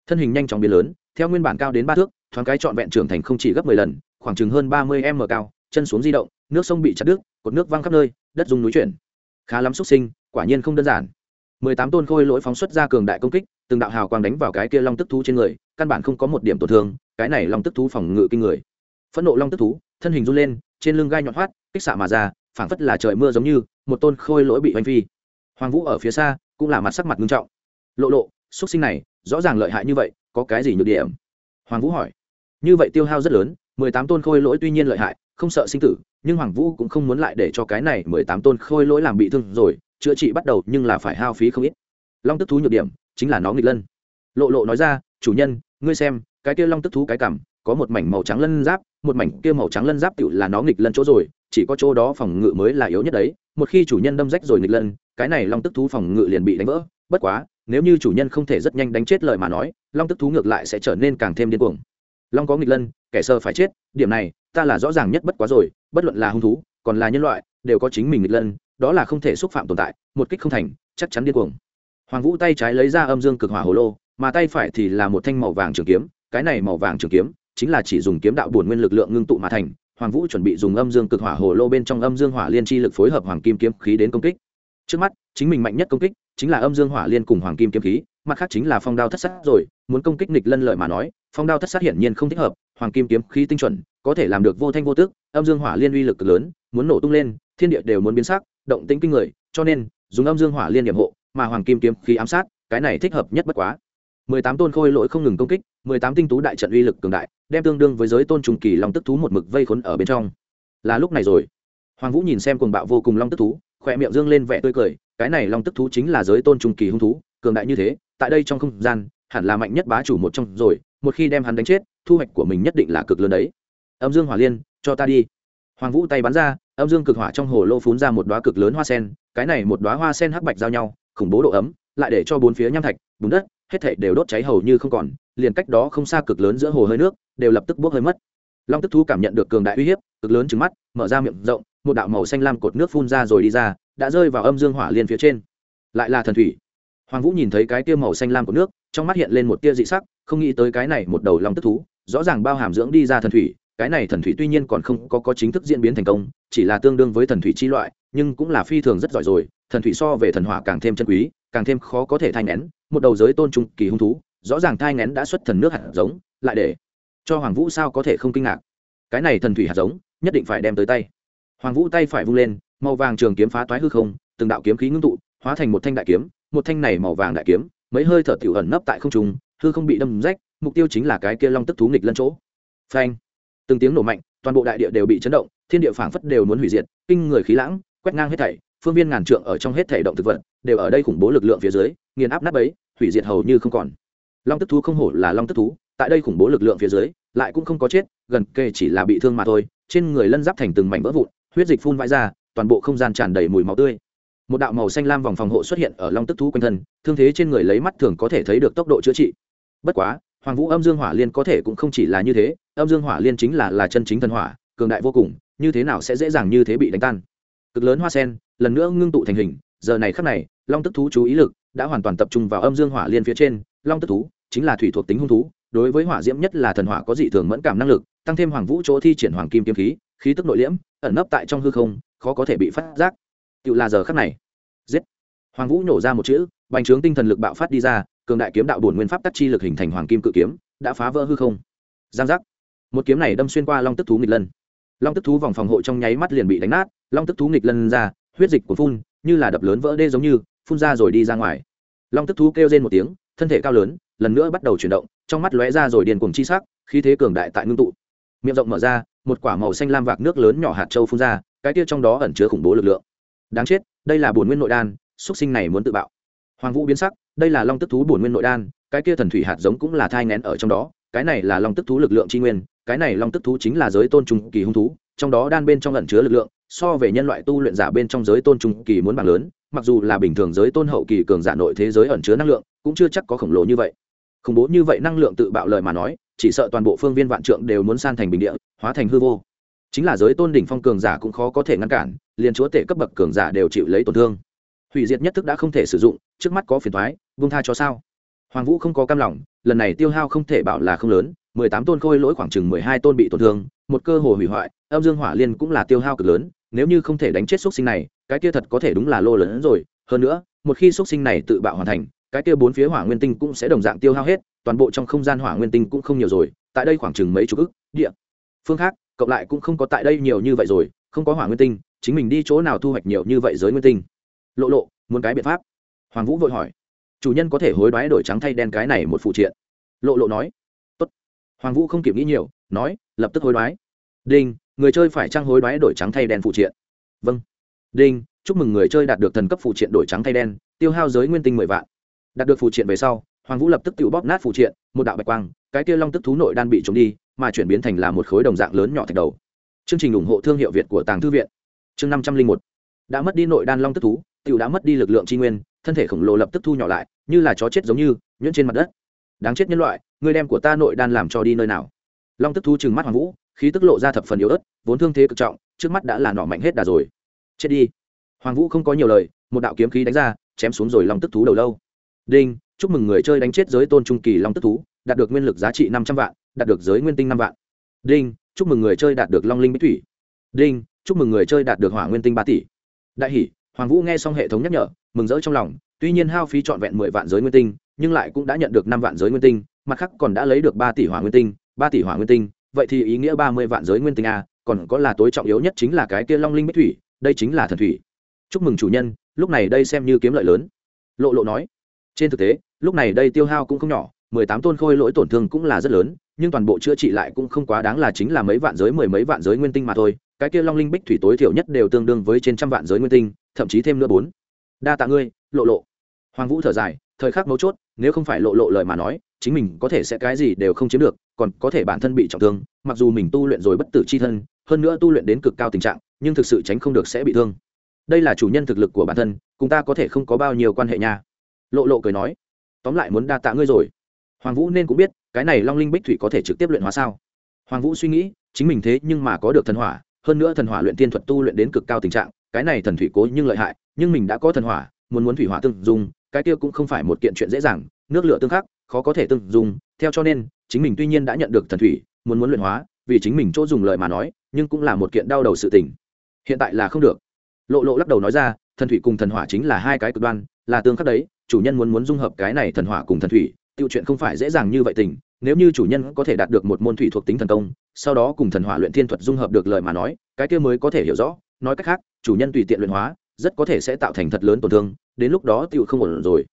Thân hình nhanh chóng biến lớn, theo nguyên bản cao đến ba thước, thoáng cái trọn vẹn trưởng thành không chỉ gấp mười lần, khoảng chừng hơn ba mươi m cao, chân xuống di động, nước sông bị chặt đứt, cột nước văng khắp nơi, đất dùng núi chuyển. Khá lắm xúc sinh, quả nhiên không đơn giản. mười tám tôn khôi lỗi phóng xuất ra cường đại công kích, từng đạo hào quang đánh vào cái kia long tức thú trên người, căn bản không có một điểm tổn thương, cái này long tức thú phòng ngự kinh người phẫn nộ long tức thú, thân hình run lên, trên lưng gai nhọn hoắt, kích xạ mà ra, phảng phất là trời mưa giống như, một tôn khôi lỗi bị oanh phi. Hoàng vũ ở phía xa, cũng là mặt sắc mặt nghiêm trọng. Lộ lộ, xuất sinh này, rõ ràng lợi hại như vậy, có cái gì nhược điểm? Hoàng vũ hỏi. Như vậy tiêu hao rất lớn, mười tám tôn khôi lỗi tuy nhiên lợi hại, không sợ sinh tử, nhưng hoàng vũ cũng không muốn lại để cho cái này mười tám tôn khôi lỗi làm bị thương rồi, chữa trị bắt đầu nhưng là phải hao phí không ít. Long tức thú nhược điểm, chính là nó nghịch lân. Lộ lộ nói ra, chủ nhân, ngươi xem, cái kia long tức thú cái cảm có một mảnh màu trắng lân giáp, một mảnh kia màu trắng lân giáp tựu là nó nghịch lân chỗ rồi, chỉ có chỗ đó phòng ngự mới là yếu nhất đấy. Một khi chủ nhân đâm rách rồi nghịch lân, cái này long tức thú phòng ngự liền bị đánh vỡ. Bất quá, nếu như chủ nhân không thể rất nhanh đánh chết lời mà nói, long tức thú ngược lại sẽ trở nên càng thêm điên cuồng. Long có nghịch lân, kẻ sơ phải chết, điểm này, ta là rõ ràng nhất bất quá rồi, bất luận là hung thú, còn là nhân loại, đều có chính mình nghịch lân, đó là không thể xúc phạm tồn tại, một kích không thành, chắc chắn điên cuồng. Hoàng vũ tay trái lấy ra âm dương cực hỏa hồ lô, mà tay phải thì là một thanh màu vàng trường kiếm, cái này màu vàng trường kiếm chính là chỉ dùng kiếm đạo bổn nguyên lực lượng ngưng tụ mà thành, hoàng vũ chuẩn bị dùng âm dương cực hỏa hồ lô bên trong âm dương hỏa liên chi lực phối hợp hoàng kim kiếm khí đến công kích. Trước mắt, chính mình mạnh nhất công kích chính là âm dương hỏa liên cùng hoàng kim kiếm khí, mặt khác chính là phong đao thất sát rồi, muốn công kích nghịch lân lợi mà nói, phong đao thất sát hiển nhiên không thích hợp, hoàng kim kiếm khí tinh chuẩn, có thể làm được vô thanh vô tức, âm dương hỏa liên uy lực cực lớn, muốn nổ tung lên, thiên địa đều muốn biến sắc, động tĩnh kinh người, cho nên, dùng âm dương hỏa liên điểm hộ, mà hoàng kim kiếm khí ám sát, cái này thích hợp nhất bất quá mười tám tôn khôi lỗi không ngừng công kích, mười tám tinh tú đại trận uy lực cường đại, đem tương đương với giới tôn trùng kỳ long tức thú một mực vây khốn ở bên trong. Là lúc này rồi. Hoàng vũ nhìn xem cuồng bạo vô cùng long tức thú, khỏe miệng dương lên vẻ tươi cười, cái này long tức thú chính là giới tôn trùng kỳ hung thú, cường đại như thế, tại đây trong không gian, hẳn là mạnh nhất bá chủ một trong rồi, một khi đem hắn đánh chết, thu hoạch của mình nhất định là cực lớn đấy. Âm dương hỏa liên, cho ta đi. Hoàng vũ tay bắn ra, âm dương cực hỏa trong hồ lô phun ra một đoá cực lớn hoa sen, cái này một đoá hoa sen hắc bạch giao nhau, khủng bố độ ấm lại để cho bốn phía nham thạch bùn đất hết thảy đều đốt cháy hầu như không còn liền cách đó không xa cực lớn giữa hồ hơi nước đều lập tức bốc hơi mất. Long tức thú cảm nhận được cường đại uy hiếp cực lớn trứng mắt mở ra miệng rộng một đạo màu xanh lam cột nước phun ra rồi đi ra đã rơi vào âm dương hỏa liên phía trên. Lại là thần thủy. Hoàng vũ nhìn thấy cái tia màu xanh lam của nước trong mắt hiện lên một tia dị sắc không nghĩ tới cái này một đầu long tức thú rõ ràng bao hàm dưỡng đi ra thần thủy cái này thần thủy tuy nhiên còn không có, có chính thức diễn biến thành công chỉ là tương đương với thần thủy chi loại nhưng cũng là phi thường rất giỏi rồi thần thủy so về thần hỏa càng thêm chân quý càng thêm khó có thể thai nén một đầu giới tôn trung kỳ hung thú, rõ ràng thai nén đã xuất thần nước hạt giống, lại để cho hoàng vũ sao có thể không kinh ngạc. Cái này thần thủy hạt giống, nhất định phải đem tới tay. Hoàng vũ tay phải vung lên, màu vàng trường kiếm phá toái hư không, từng đạo kiếm khí ngưng tụ, hóa thành một thanh đại kiếm, một thanh này màu vàng đại kiếm, mấy hơi thở tiểu ẩn nấp tại không trung, hư không bị đâm rách, mục tiêu chính là cái kia long tức thú nghịch lân chỗ. Phanh! Từng tiếng nổ mạnh, toàn bộ đại địa đều bị chấn động, thiên địa phảng phất đều muốn hủy diệt, kinh người khí lãng, quét ngang hết thảy phương viên ngàn trượng ở trong hết thể động thực vật, đều ở đây khủng bố lực lượng phía dưới, nghiền áp nát ấy hủy diệt hầu như không còn. Long tức thú không hổ là long tức thú, tại đây khủng bố lực lượng phía dưới, lại cũng không có chết, gần kề chỉ là bị thương mà thôi, trên người lân giáp thành từng mảnh vỡ vụn, huyết dịch phun vãi ra, toàn bộ không gian tràn đầy mùi máu tươi. Một đạo màu xanh lam vòng phòng hộ xuất hiện ở long tức thú quanh thân, thương thế trên người lấy mắt thường có thể thấy được tốc độ chữa trị. Bất quá, hoàng vũ âm dương hỏa liên có thể cũng không chỉ là như thế, âm dương hỏa liên chính là là chân chính thần hỏa, cường đại vô cùng, như thế nào sẽ dễ dàng như thế bị đánh tan? Cực lớn hoa sen, lần nữa ngưng tụ thành hình, giờ này khắc này, long tức thú chú ý lực đã hoàn toàn tập trung vào âm dương hỏa liên phía trên, long tức thú chính là thủy thuộc tính hung thú, đối với hỏa diễm nhất là thần hỏa có dị thường mẫn cảm năng lực, tăng thêm hoàng vũ chỗ thi triển hoàng kim kiếm khí khí tức nội liễm, ẩn nấp tại trong hư không, khó có thể bị phát giác. Tự là giờ khắc này. Giết. Hoàng vũ nhổ ra một chữ, bành trướng tinh thần lực bạo phát đi ra, cường đại kiếm đạo bổn nguyên pháp tắc chi lực hình thành hoàng kim cự kiếm, đã phá vỡ hư không. Giang giác. Một kiếm này đâm xuyên qua long tức thú nghịch lân long tức thú vòng phòng hộ trong nháy mắt liền bị đánh nát, long tức thú nghịch lân ra, huyết dịch của phun, như là đập lớn vỡ đê giống như, phun ra rồi đi ra ngoài. Long tức thú kêu lên một tiếng, thân thể cao lớn, lần nữa bắt đầu chuyển động, trong mắt lóe ra rồi điền cùng chi sắc, khí thế cường đại tại ngưng tụ. Miệng rộng mở ra, một quả màu xanh lam vạc nước lớn nhỏ hạt châu phun ra, cái tiết trong đó ẩn chứa khủng bố lực lượng. Đáng chết, đây là bổn nguyên nội đan xuất sinh này muốn tự bạo. Hoàng vũ biến sắc, đây là long tức thú bổn nguyên nội đan, cái kia thần thủy hạt giống cũng là thai ngén ở trong đó cái này là long tức thú lực lượng tri nguyên, cái này long tức thú chính là giới tôn trùng kỳ hung thú, trong đó đan bên trong lẩn chứa lực lượng, so về nhân loại tu luyện giả bên trong giới tôn trùng kỳ muốn bằng lớn, mặc dù là bình thường giới tôn hậu kỳ cường giả nội thế giới ẩn chứa năng lượng, cũng chưa chắc có khổng lồ như vậy. Khủng bố như vậy năng lượng tự bạo lời mà nói, chỉ sợ toàn bộ phương viên vạn trượng đều muốn san thành bình địa, hóa thành hư vô. Chính là giới tôn đỉnh phong cường giả cũng khó có thể ngăn cản, liền chúa tể cấp bậc cường giả đều chịu lấy tổn thương. Hủy diệt nhất thức đã không thể sử dụng, trước mắt có phiền thoái vung tha cho sao? Hoàng vũ không có cam lòng lần này tiêu hao không thể bảo là không lớn, mười tám tôn khôi lỗi khoảng chừng mười hai tôn bị tổn thương, một cơ hồ hủy hoại, âm dương hỏa liên cũng là tiêu hao cực lớn, nếu như không thể đánh chết xúc sinh này, cái kia thật có thể đúng là lô lớn rồi. Hơn nữa, một khi xúc sinh này tự bạo hoàn thành, cái kia bốn phía hỏa nguyên tinh cũng sẽ đồng dạng tiêu hao hết, toàn bộ trong không gian hỏa nguyên tinh cũng không nhiều rồi, tại đây khoảng chừng mấy chục ức, địa phương khác, cộng lại cũng không có tại đây nhiều như vậy rồi, không có hỏa nguyên tinh, chính mình đi chỗ nào thu hoạch nhiều như vậy giới nguyên tinh. Lộ lộ, muốn cái biện pháp? Hoàng vũ vội hỏi chủ nhân có thể hối đoái đổi trắng thay đen cái này một phụ triện. Lộ lộ nói, Tốt. hoàng vũ không kịp nghĩ nhiều, nói, lập tức hối đoái. Đinh, người chơi phải trang hối đoái đổi trắng thay đen phụ triện? Vâng. Đinh, chúc mừng người chơi đạt được thần cấp phụ triện đổi trắng thay đen, tiêu hao giới nguyên tinh mười vạn. Đạt được phụ triện về sau, hoàng vũ lập tức tự bóp nát phụ triện, một đạo bạch quang, cái kia long tức thú nội đan bị trống đi, mà chuyển biến thành là một khối đồng dạng lớn nhỏ thạch đầu. Chương trình ủng hộ thương hiệu việt của tàng thư viện. Chương năm trăm linh một. Đã mất đi nội đan long tức thú, tiểu đã mất đi lực lượng tri nguyên, thân thể khổng lồ lập tức thu nhỏ lại như là chó chết giống như, nhuyễn trên mặt đất. Đáng chết nhân loại, người đem của ta nội đan làm cho đi nơi nào? Long tức thu trừng mắt hoàng vũ, khí tức lộ ra thập phần yếu ớt, vốn thương thế cực trọng, trước mắt đã là nỏ mạnh hết đà rồi. Chết đi. Hoàng vũ không có nhiều lời, một đạo kiếm khí đánh ra, chém xuống rồi long tức thú đầu lâu. Đinh, chúc mừng người chơi đánh chết giới tôn trung kỳ long tức thú, đạt được nguyên lực giá trị năm trăm vạn, đạt được giới nguyên tinh năm vạn. Đinh, chúc mừng người chơi đạt được long linh bích thủy. Đinh, chúc mừng người chơi đạt được hỏa nguyên tinh ba tỷ. Đại hỷ hoàng vũ nghe xong hệ thống nhắc nhở, mừng rỡ trong lòng tuy nhiên hao phí trọn vẹn mười vạn giới nguyên tinh, nhưng lại cũng đã nhận được năm vạn giới nguyên tinh, mặt khác còn đã lấy được ba tỷ hỏa nguyên tinh, ba tỷ hỏa nguyên tinh. Vậy thì ý nghĩa ba mươi vạn giới nguyên tinh a còn có là tối trọng yếu nhất chính là cái kia long linh bích thủy, đây chính là thần thủy. Chúc mừng chủ nhân, lúc này đây xem như kiếm lợi lớn. Lộ lộ nói, trên thực tế, lúc này đây tiêu hao cũng không nhỏ, mười tám tôn khôi lỗi tổn thương cũng là rất lớn, nhưng toàn bộ chữa trị lại cũng không quá đáng là chính là mấy vạn giới, mười mấy vạn giới nguyên tinh mà thôi. Cái kia long linh bích thủy tối thiểu nhất đều tương đương với trên trăm vạn giới nguyên tinh, thậm chí thêm nữa bốn. Đa tạ ngươi, lộ lộ hoàng vũ thở dài, thời khắc mấu chốt, nếu không phải lộ lộ lời mà nói, chính mình có thể sẽ cái gì đều không chiếm được, còn có thể bản thân bị trọng thương, mặc dù mình tu luyện rồi bất tử c h i thân, hơn nữa tu luyện đến cực cao tình trạng, nhưng thực sự tránh không được sẽ bị thương. Đây là chủ nhân thực lực của bản thân, cùng ta có thể không có bao nhiêu quan hệ nha. Lộ lộ cười nói. Tóm lại muốn đa tạ ngươi rồi. Hoàng vũ nên cũng biết, cái này long linh bích thủy có thể trực tiếp luyện hóa sao? Hoàng vũ suy nghĩ, chính mình thế nhưng mà có được thần hỏa, hơn nữa thần hỏa luyện tiên thuật tu luyện đến cực cao tình trạng, cái này thần thủy cố nhưng lợi hại, nhưng mình đã có thần hỏa, muốn muốn thủy hỏa tương dung cái kia cũng không phải một kiện chuyện dễ dàng, nước lửa tương khắc, khó có thể tương dùng, theo cho nên, chính mình tuy nhiên đã nhận được thần thủy, muốn muốn luyện hóa, vì chính mình chỗ dùng lời mà nói, nhưng cũng là một kiện đau đầu sự tình. Hiện tại là không được. Lộ lộ lắc đầu nói ra, thần thủy cùng thần hỏa chính là hai cái cực đoan, là tương khắc đấy, chủ nhân muốn muốn dung hợp cái này thần hỏa cùng thần thủy, tiêu chuyện không phải dễ dàng như vậy tình, nếu như chủ nhân có thể đạt được một môn thủy thuộc tính thần công, sau đó cùng thần hỏa luyện thiên thuật dung hợp được lời mà nói, cái kia mới có thể hiểu rõ, nói cách khác, chủ nhân tùy tiện luyện hóa, rất có thể sẽ tạo thành thật lớn tổn thương đến lúc đó tiêu không ổn rồi.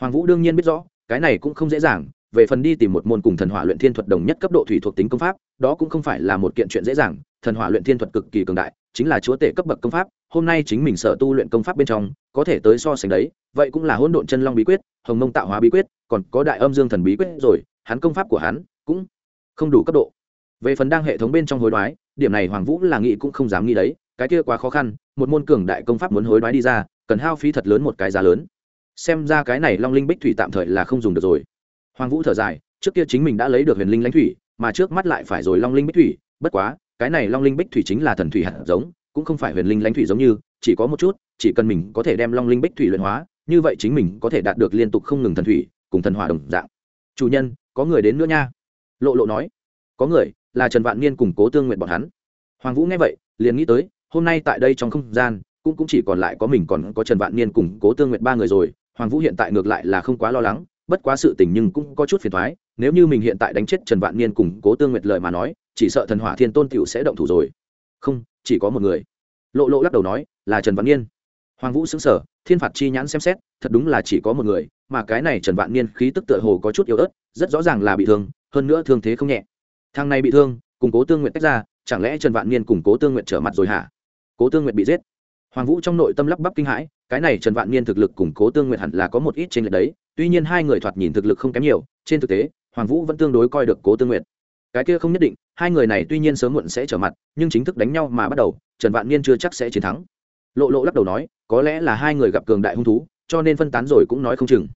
Hoàng vũ đương nhiên biết rõ, cái này cũng không dễ dàng, về phần đi tìm một môn cùng thần hỏa luyện thiên thuật đồng nhất cấp độ thủy thuộc tính công pháp, đó cũng không phải là một kiện chuyện dễ dàng, thần hỏa luyện thiên thuật cực kỳ cường đại, chính là chúa tể cấp bậc công pháp, hôm nay chính mình sở tu luyện công pháp bên trong, có thể tới so sánh đấy, vậy cũng là hỗn độn chân long bí quyết, hồng mông tạo hóa bí quyết, còn có đại âm dương thần bí quyết rồi, hắn công pháp của hắn cũng không đủ cấp độ. Về phần đang hệ thống bên trong hối đoái, điểm này hoàng vũ là nghĩ cũng không dám nghĩ đấy, cái kia quá khó khăn, một môn cường đại công pháp muốn hối đoái đi ra cần hao phí thật lớn một cái giá lớn. Xem ra cái này long linh bích thủy tạm thời là không dùng được rồi. Hoàng vũ thở dài, trước kia chính mình đã lấy được huyền linh lãnh thủy, mà trước mắt lại phải rồi long linh bích thủy. Bất quá, cái này long linh bích thủy chính là thần thủy hạt giống, cũng không phải huyền linh lãnh thủy giống như, chỉ có một chút, chỉ cần mình có thể đem long linh bích thủy luyện hóa, như vậy chính mình có thể đạt được liên tục không ngừng thần thủy, cùng thần hỏa đồng dạng. Chủ nhân, có người đến nữa nha. Lộ lộ nói. Có người, là trần vạn niên cùng cố tương nguyện bọn hắn. Hoàng vũ nghe vậy, liền nghĩ tới, hôm nay tại đây trong không gian cũng cũng chỉ còn lại có mình còn có trần vạn niên cùng cố tương Nguyệt ba người rồi, hoàng vũ hiện tại ngược lại là không quá lo lắng, bất quá sự tình nhưng cũng có chút phiền thoái nếu như mình hiện tại đánh chết trần vạn niên cùng cố tương nguyệt lời mà nói, chỉ sợ thần hỏa thiên tôn t sẽ động thủ rồi. Không, chỉ có một người. Lộ lộ lắc đầu nói, là trần vạn niên. Hoàng vũ xứng sở thiên phạt chi nhãn xem xét, thật đúng là chỉ có một người, mà cái này trần vạn niên khí tức tựa hồ có chút yếu ớt, rất rõ ràng là bị thương, hơn nữa thương thế không nhẹ. Thằng này bị thương, cùng cố tương nguyện tách ra, chẳng lẽ trần vạn niên cùng cố tương nguyện trở mặt rồi hả? Cố tương nguyện bị giết hoàng vũ trong nội tâm lắp bắp kinh hãi, cái này trần vạn niên thực lực cùng cố tương nguyện hẳn là có một ít trên lệch đấy, tuy nhiên hai người thoạt nhìn thực lực không kém nhiều, trên thực tế, hoàng vũ vẫn tương đối coi được cố tương nguyện cái kia không nhất định, hai người này tuy nhiên sớm muộn sẽ trở mặt, nhưng chính thức đánh nhau mà bắt đầu, trần vạn niên chưa chắc sẽ chiến thắng. Lộ lộ lắc đầu nói, có lẽ là hai người gặp cường đại hung thú, cho nên phân tán rồi cũng nói không chừng.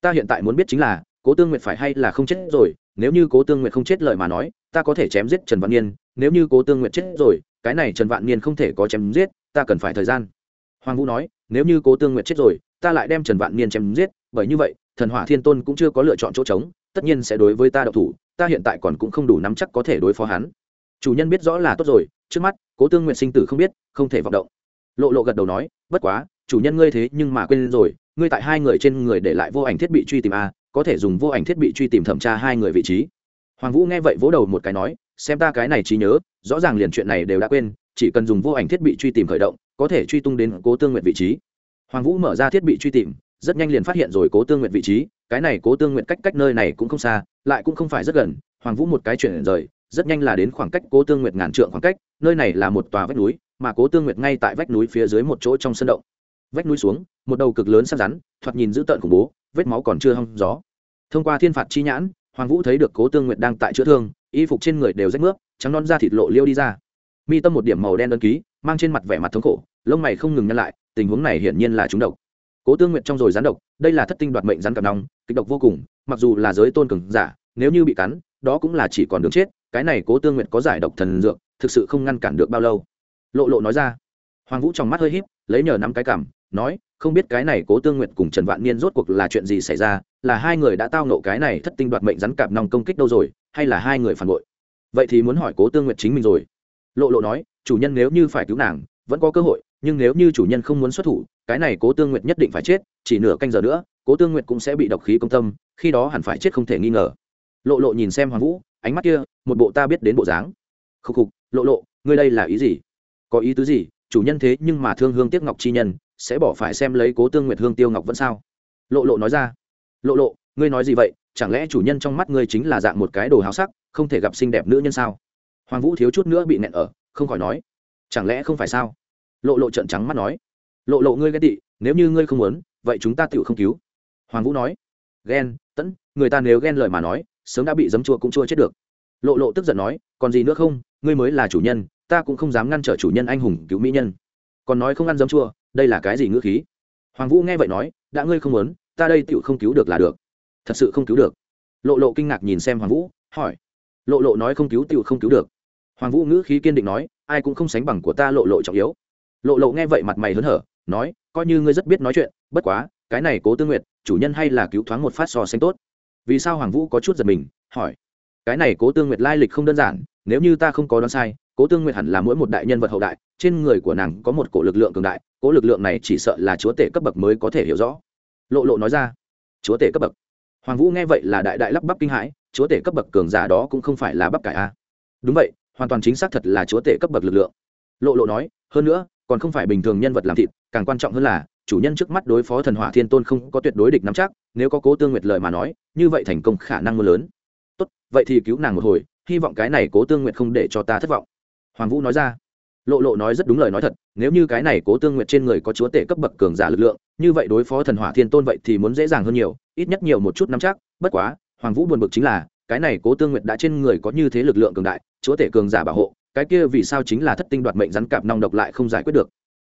Ta hiện tại muốn biết chính là, cố tương nguyện phải hay là không chết rồi, nếu như cố tương nguyện không chết lời mà nói, ta có thể chém giết trần vạn niên, nếu như cố tương nguyện chết rồi, cái này trần vạn niên không thể có chém giết ta cần phải thời gian. Hoàng vũ nói, nếu như cố tương nguyện chết rồi, ta lại đem trần vạn niên chém giết, bởi như vậy, thần hỏa thiên tôn cũng chưa có lựa chọn chỗ trống, tất nhiên sẽ đối với ta đậu thủ, ta hiện tại còn cũng không đủ nắm chắc có thể đối phó hắn. Chủ nhân biết rõ là tốt rồi, trước mắt, cố tương nguyện sinh tử không biết, không thể vọng động. Lộ lộ gật đầu nói, bất quá, chủ nhân ngươi thế nhưng mà quên rồi, ngươi tại hai người trên người để lại vô ảnh thiết bị truy tìm a, có thể dùng vô ảnh thiết bị truy tìm thẩm tra hai người vị trí. Hoàng vũ nghe vậy vỗ đầu một cái nói, xem ta cái này trí nhớ, rõ ràng liền chuyện này đều đã quên chỉ cần dùng vô ảnh thiết bị truy tìm khởi động, có thể truy tung đến cố tương nguyện vị trí. Hoàng vũ mở ra thiết bị truy tìm, rất nhanh liền phát hiện rồi cố tương nguyện vị trí, cái này cố tương nguyện cách cách nơi này cũng không xa, lại cũng không phải rất gần, hoàng vũ một cái chuyển rời, rất nhanh là đến khoảng cách cố tương nguyện ngàn trượng khoảng cách, nơi này là một tòa vách núi, mà cố tương nguyện ngay tại vách núi phía dưới một chỗ trong sân động. Vách núi xuống, một đầu cực lớn sắp rắn, thoạt nhìn dữ tợn khủng bố, vết máu còn chưa hong gió. Thông qua thiên phạt chi nhãn, hoàng vũ thấy được cố tương nguyện đang tại chữa thương, y phục trên người đều rách nước, trắng non da thịt lộ liêu đi ra mi tâm một điểm màu đen đơn ký, mang trên mặt vẻ mặt thống khổ, lông mày không ngừng nhăn lại, tình huống này hiển nhiên là trúng độc. Cố tương nguyện trong rồi rắn độc, đây là thất tinh đoạt mệnh rắn cặp nong, kịch độc vô cùng, mặc dù là giới tôn cường giả, nếu như bị cắn, đó cũng là chỉ còn đường chết, cái này cố tương nguyện có giải độc thần dược, thực sự không ngăn cản được bao lâu. Lộ lộ nói ra. Hoàng vũ trong mắt hơi híp, lấy nhờ năm cái cảm, nói, không biết cái này cố tương nguyện cùng trần vạn niên rốt cuộc là chuyện gì xảy ra, là hai người đã tao nộ cái này thất tinh đoạt mệnh rắn cạp nong công kích đâu rồi, hay là hai người phản bội? Vậy thì muốn hỏi cố tương nguyện chính mình rồi lộ lộ nói, chủ nhân nếu như phải cứu nàng, vẫn có cơ hội, nhưng nếu như chủ nhân không muốn xuất thủ, cái này cố tương nguyệt nhất định phải chết, chỉ nửa canh giờ nữa, cố tương nguyệt cũng sẽ bị độc khí công tâm, khi đó hẳn phải chết không thể nghi ngờ. Lộ lộ nhìn xem hoàng vũ, ánh mắt kia, một bộ ta biết đến bộ dáng. Khúc khục, lộ lộ, ngươi đây là ý gì? Có ý tứ gì? Chủ nhân thế nhưng mà thương hương tiếc ngọc chi nhân, sẽ bỏ phải xem lấy cố tương nguyệt hương tiêu ngọc vẫn sao? Lộ lộ nói ra. Lộ lộ, ngươi nói gì vậy? Chẳng lẽ chủ nhân trong mắt ngươi chính là dạng một cái đồ háo sắc, không thể gặp xinh đẹp nữ nhân sao? Hoàng vũ thiếu chút nữa bị nẹn ở, không khỏi nói, chẳng lẽ không phải sao? Lộ lộ trợn trắng mắt nói, lộ lộ ngươi ghen tị, nếu như ngươi không muốn, vậy chúng ta tự không cứu. Hoàng vũ nói, ghen, tẫn, người ta nếu ghen lời mà nói, sớm đã bị dấm chua cũng chua chết được. Lộ lộ tức giận nói, còn gì nữa không, ngươi mới là chủ nhân, ta cũng không dám ngăn trở chủ nhân anh hùng cứu mỹ nhân. Còn nói không ăn dấm chua, đây là cái gì ngữ khí? Hoàng vũ nghe vậy nói, đã ngươi không muốn, ta đây tựu không cứu được là được. Thật sự không cứu được. Lộ lộ kinh ngạc nhìn xem hoàng vũ, hỏi. Lộ lộ nói không cứu tựu không cứu được hoàng vũ ngữ khí kiên định nói, ai cũng không sánh bằng của ta lộ lộ trọng yếu. Lộ lộ nghe vậy mặt mày hớn hở, nói, coi như ngươi rất biết nói chuyện, bất quá, cái này cố tư nguyệt, chủ nhân hay là cứu thoáng một phát so sánh tốt. Vì sao hoàng vũ có chút giật mình, hỏi, cái này cố tương nguyệt lai lịch không đơn giản, nếu như ta không có đoán sai, cố tương nguyệt hẳn là mỗi một đại nhân vật hậu đại, trên người của nàng có một cổ lực lượng cường đại cố lực lượng này chỉ sợ là chúa tể cấp bậc mới có thể hiểu rõ. Lộ lộ nói ra, chúa tể cấp bậc. Hoàng vũ nghe vậy là đại đại lắp bắp kinh hãi, chúa tể cấp bậc cường giả đó cũng không phải là bắp cải a đúng vậy hoàn toàn chính xác thật là chúa tể cấp bậc lực lượng. Lộ lộ nói, hơn nữa, còn không phải bình thường nhân vật làm thịt, càng quan trọng hơn là, chủ nhân trước mắt đối phó thần hỏa thiên tôn không có tuyệt đối địch nắm chắc, nếu có cố tương nguyệt lời mà nói, như vậy thành công khả năng mưa lớn. Tốt, vậy thì cứu nàng một hồi, hy vọng cái này cố tương nguyệt không để cho ta thất vọng. Hoàng vũ nói ra. Lộ lộ nói rất đúng lời nói thật, nếu như cái này cố tương nguyệt trên người có chúa tể cấp bậc cường giả lực lượng, như vậy đối phó thần hỏa thiên tôn vậy thì muốn dễ dàng hơn nhiều, ít nhất nhiều một chút nắm chắc, bất quá, hoàng vũ buồn bực chính là, cái này cố tương nguyệt đã trên người có như thế lực lượng cường đại chúa tể cường giả bảo hộ, cái kia vì sao chính là thất tinh đoạt mệnh rắn cạp nong độc lại không giải quyết được?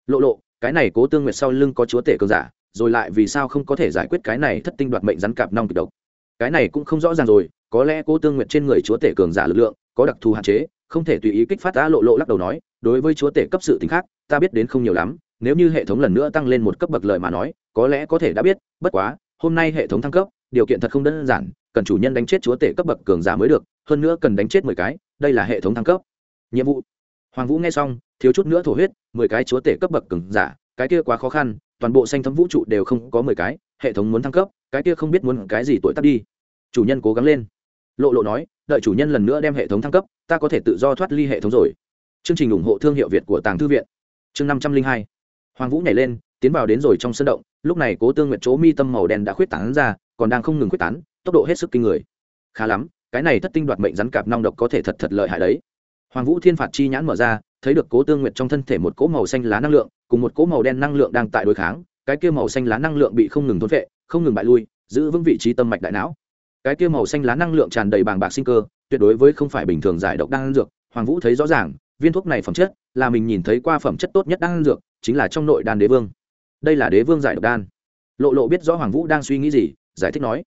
Lộ lộ, cái này cố tương nguyệt sau lưng có chúa tể cường giả, rồi lại vì sao không có thể giải quyết cái này thất tinh đoạt mệnh rắn cạp nong kịch độc? Cái này cũng không rõ ràng rồi, có lẽ cố tương nguyệt trên người chúa tể cường giả lực lượng, có đặc thù hạn chế, không thể tùy ý kích phát đã lộ lộ lắc đầu nói, đối với chúa tể cấp sự tính khác, ta biết đến không nhiều lắm, nếu như hệ thống lần nữa tăng lên một cấp bậc lợi mà nói, có lẽ có thể đã biết, bất quá, hôm nay hệ thống thăng cấp, điều kiện thật không đơn giản, cần chủ nhân đánh chết chúa tể cấp bậc cường giả mới được, hơn nữa cần đánh chết mười cái đây là hệ thống thăng cấp. Nhiệm vụ. Hoàng vũ nghe xong, thiếu chút nữa thổ huyết, mười cái chúa tể cấp bậc cường giả, cái kia quá khó khăn, toàn bộ xanh thấm vũ trụ đều không có mười cái, hệ thống muốn thăng cấp, cái kia không biết muốn cái gì tuổi tắt đi. Chủ nhân cố gắng lên. Lộ lộ nói, đợi chủ nhân lần nữa đem hệ thống thăng cấp, ta có thể tự do thoát ly hệ thống rồi. Chương trình ủng hộ thương hiệu việt của tàng thư viện. Chương năm trăm linh hai. Hoàng vũ nhảy lên, tiến vào đến rồi trong sân động, lúc này cố tương nguyện chỗ mi tâm màu đen đã khuyết tán ra, còn đang không ngừng khuyết tán, tốc độ hết sức kinh người. Khá lắm cái này thất tinh đoạt mệnh rắn cạp nong độc có thể thật thật lợi hại đấy. Hoàng vũ thiên phạt chi nhãn mở ra, thấy được cố tương nguyệt trong thân thể một cỗ màu xanh lá năng lượng, cùng một cỗ màu đen năng lượng đang tại đối kháng, cái kia màu xanh lá năng lượng bị không ngừng thốn vệ không ngừng bại lui, giữ vững vị trí tâm mạch đại não. Cái kia màu xanh lá năng lượng tràn đầy bàng bạc sinh cơ, tuyệt đối với không phải bình thường giải độc đang dược, hoàng vũ thấy rõ ràng, viên thuốc này phẩm chất, là mình nhìn thấy qua phẩm chất tốt nhất đang dược, chính là trong nội đan đế vương. Đây là đế vương giải độc đan. Lộ lộ biết rõ hoàng vũ đang suy nghĩ gì, giải thích nói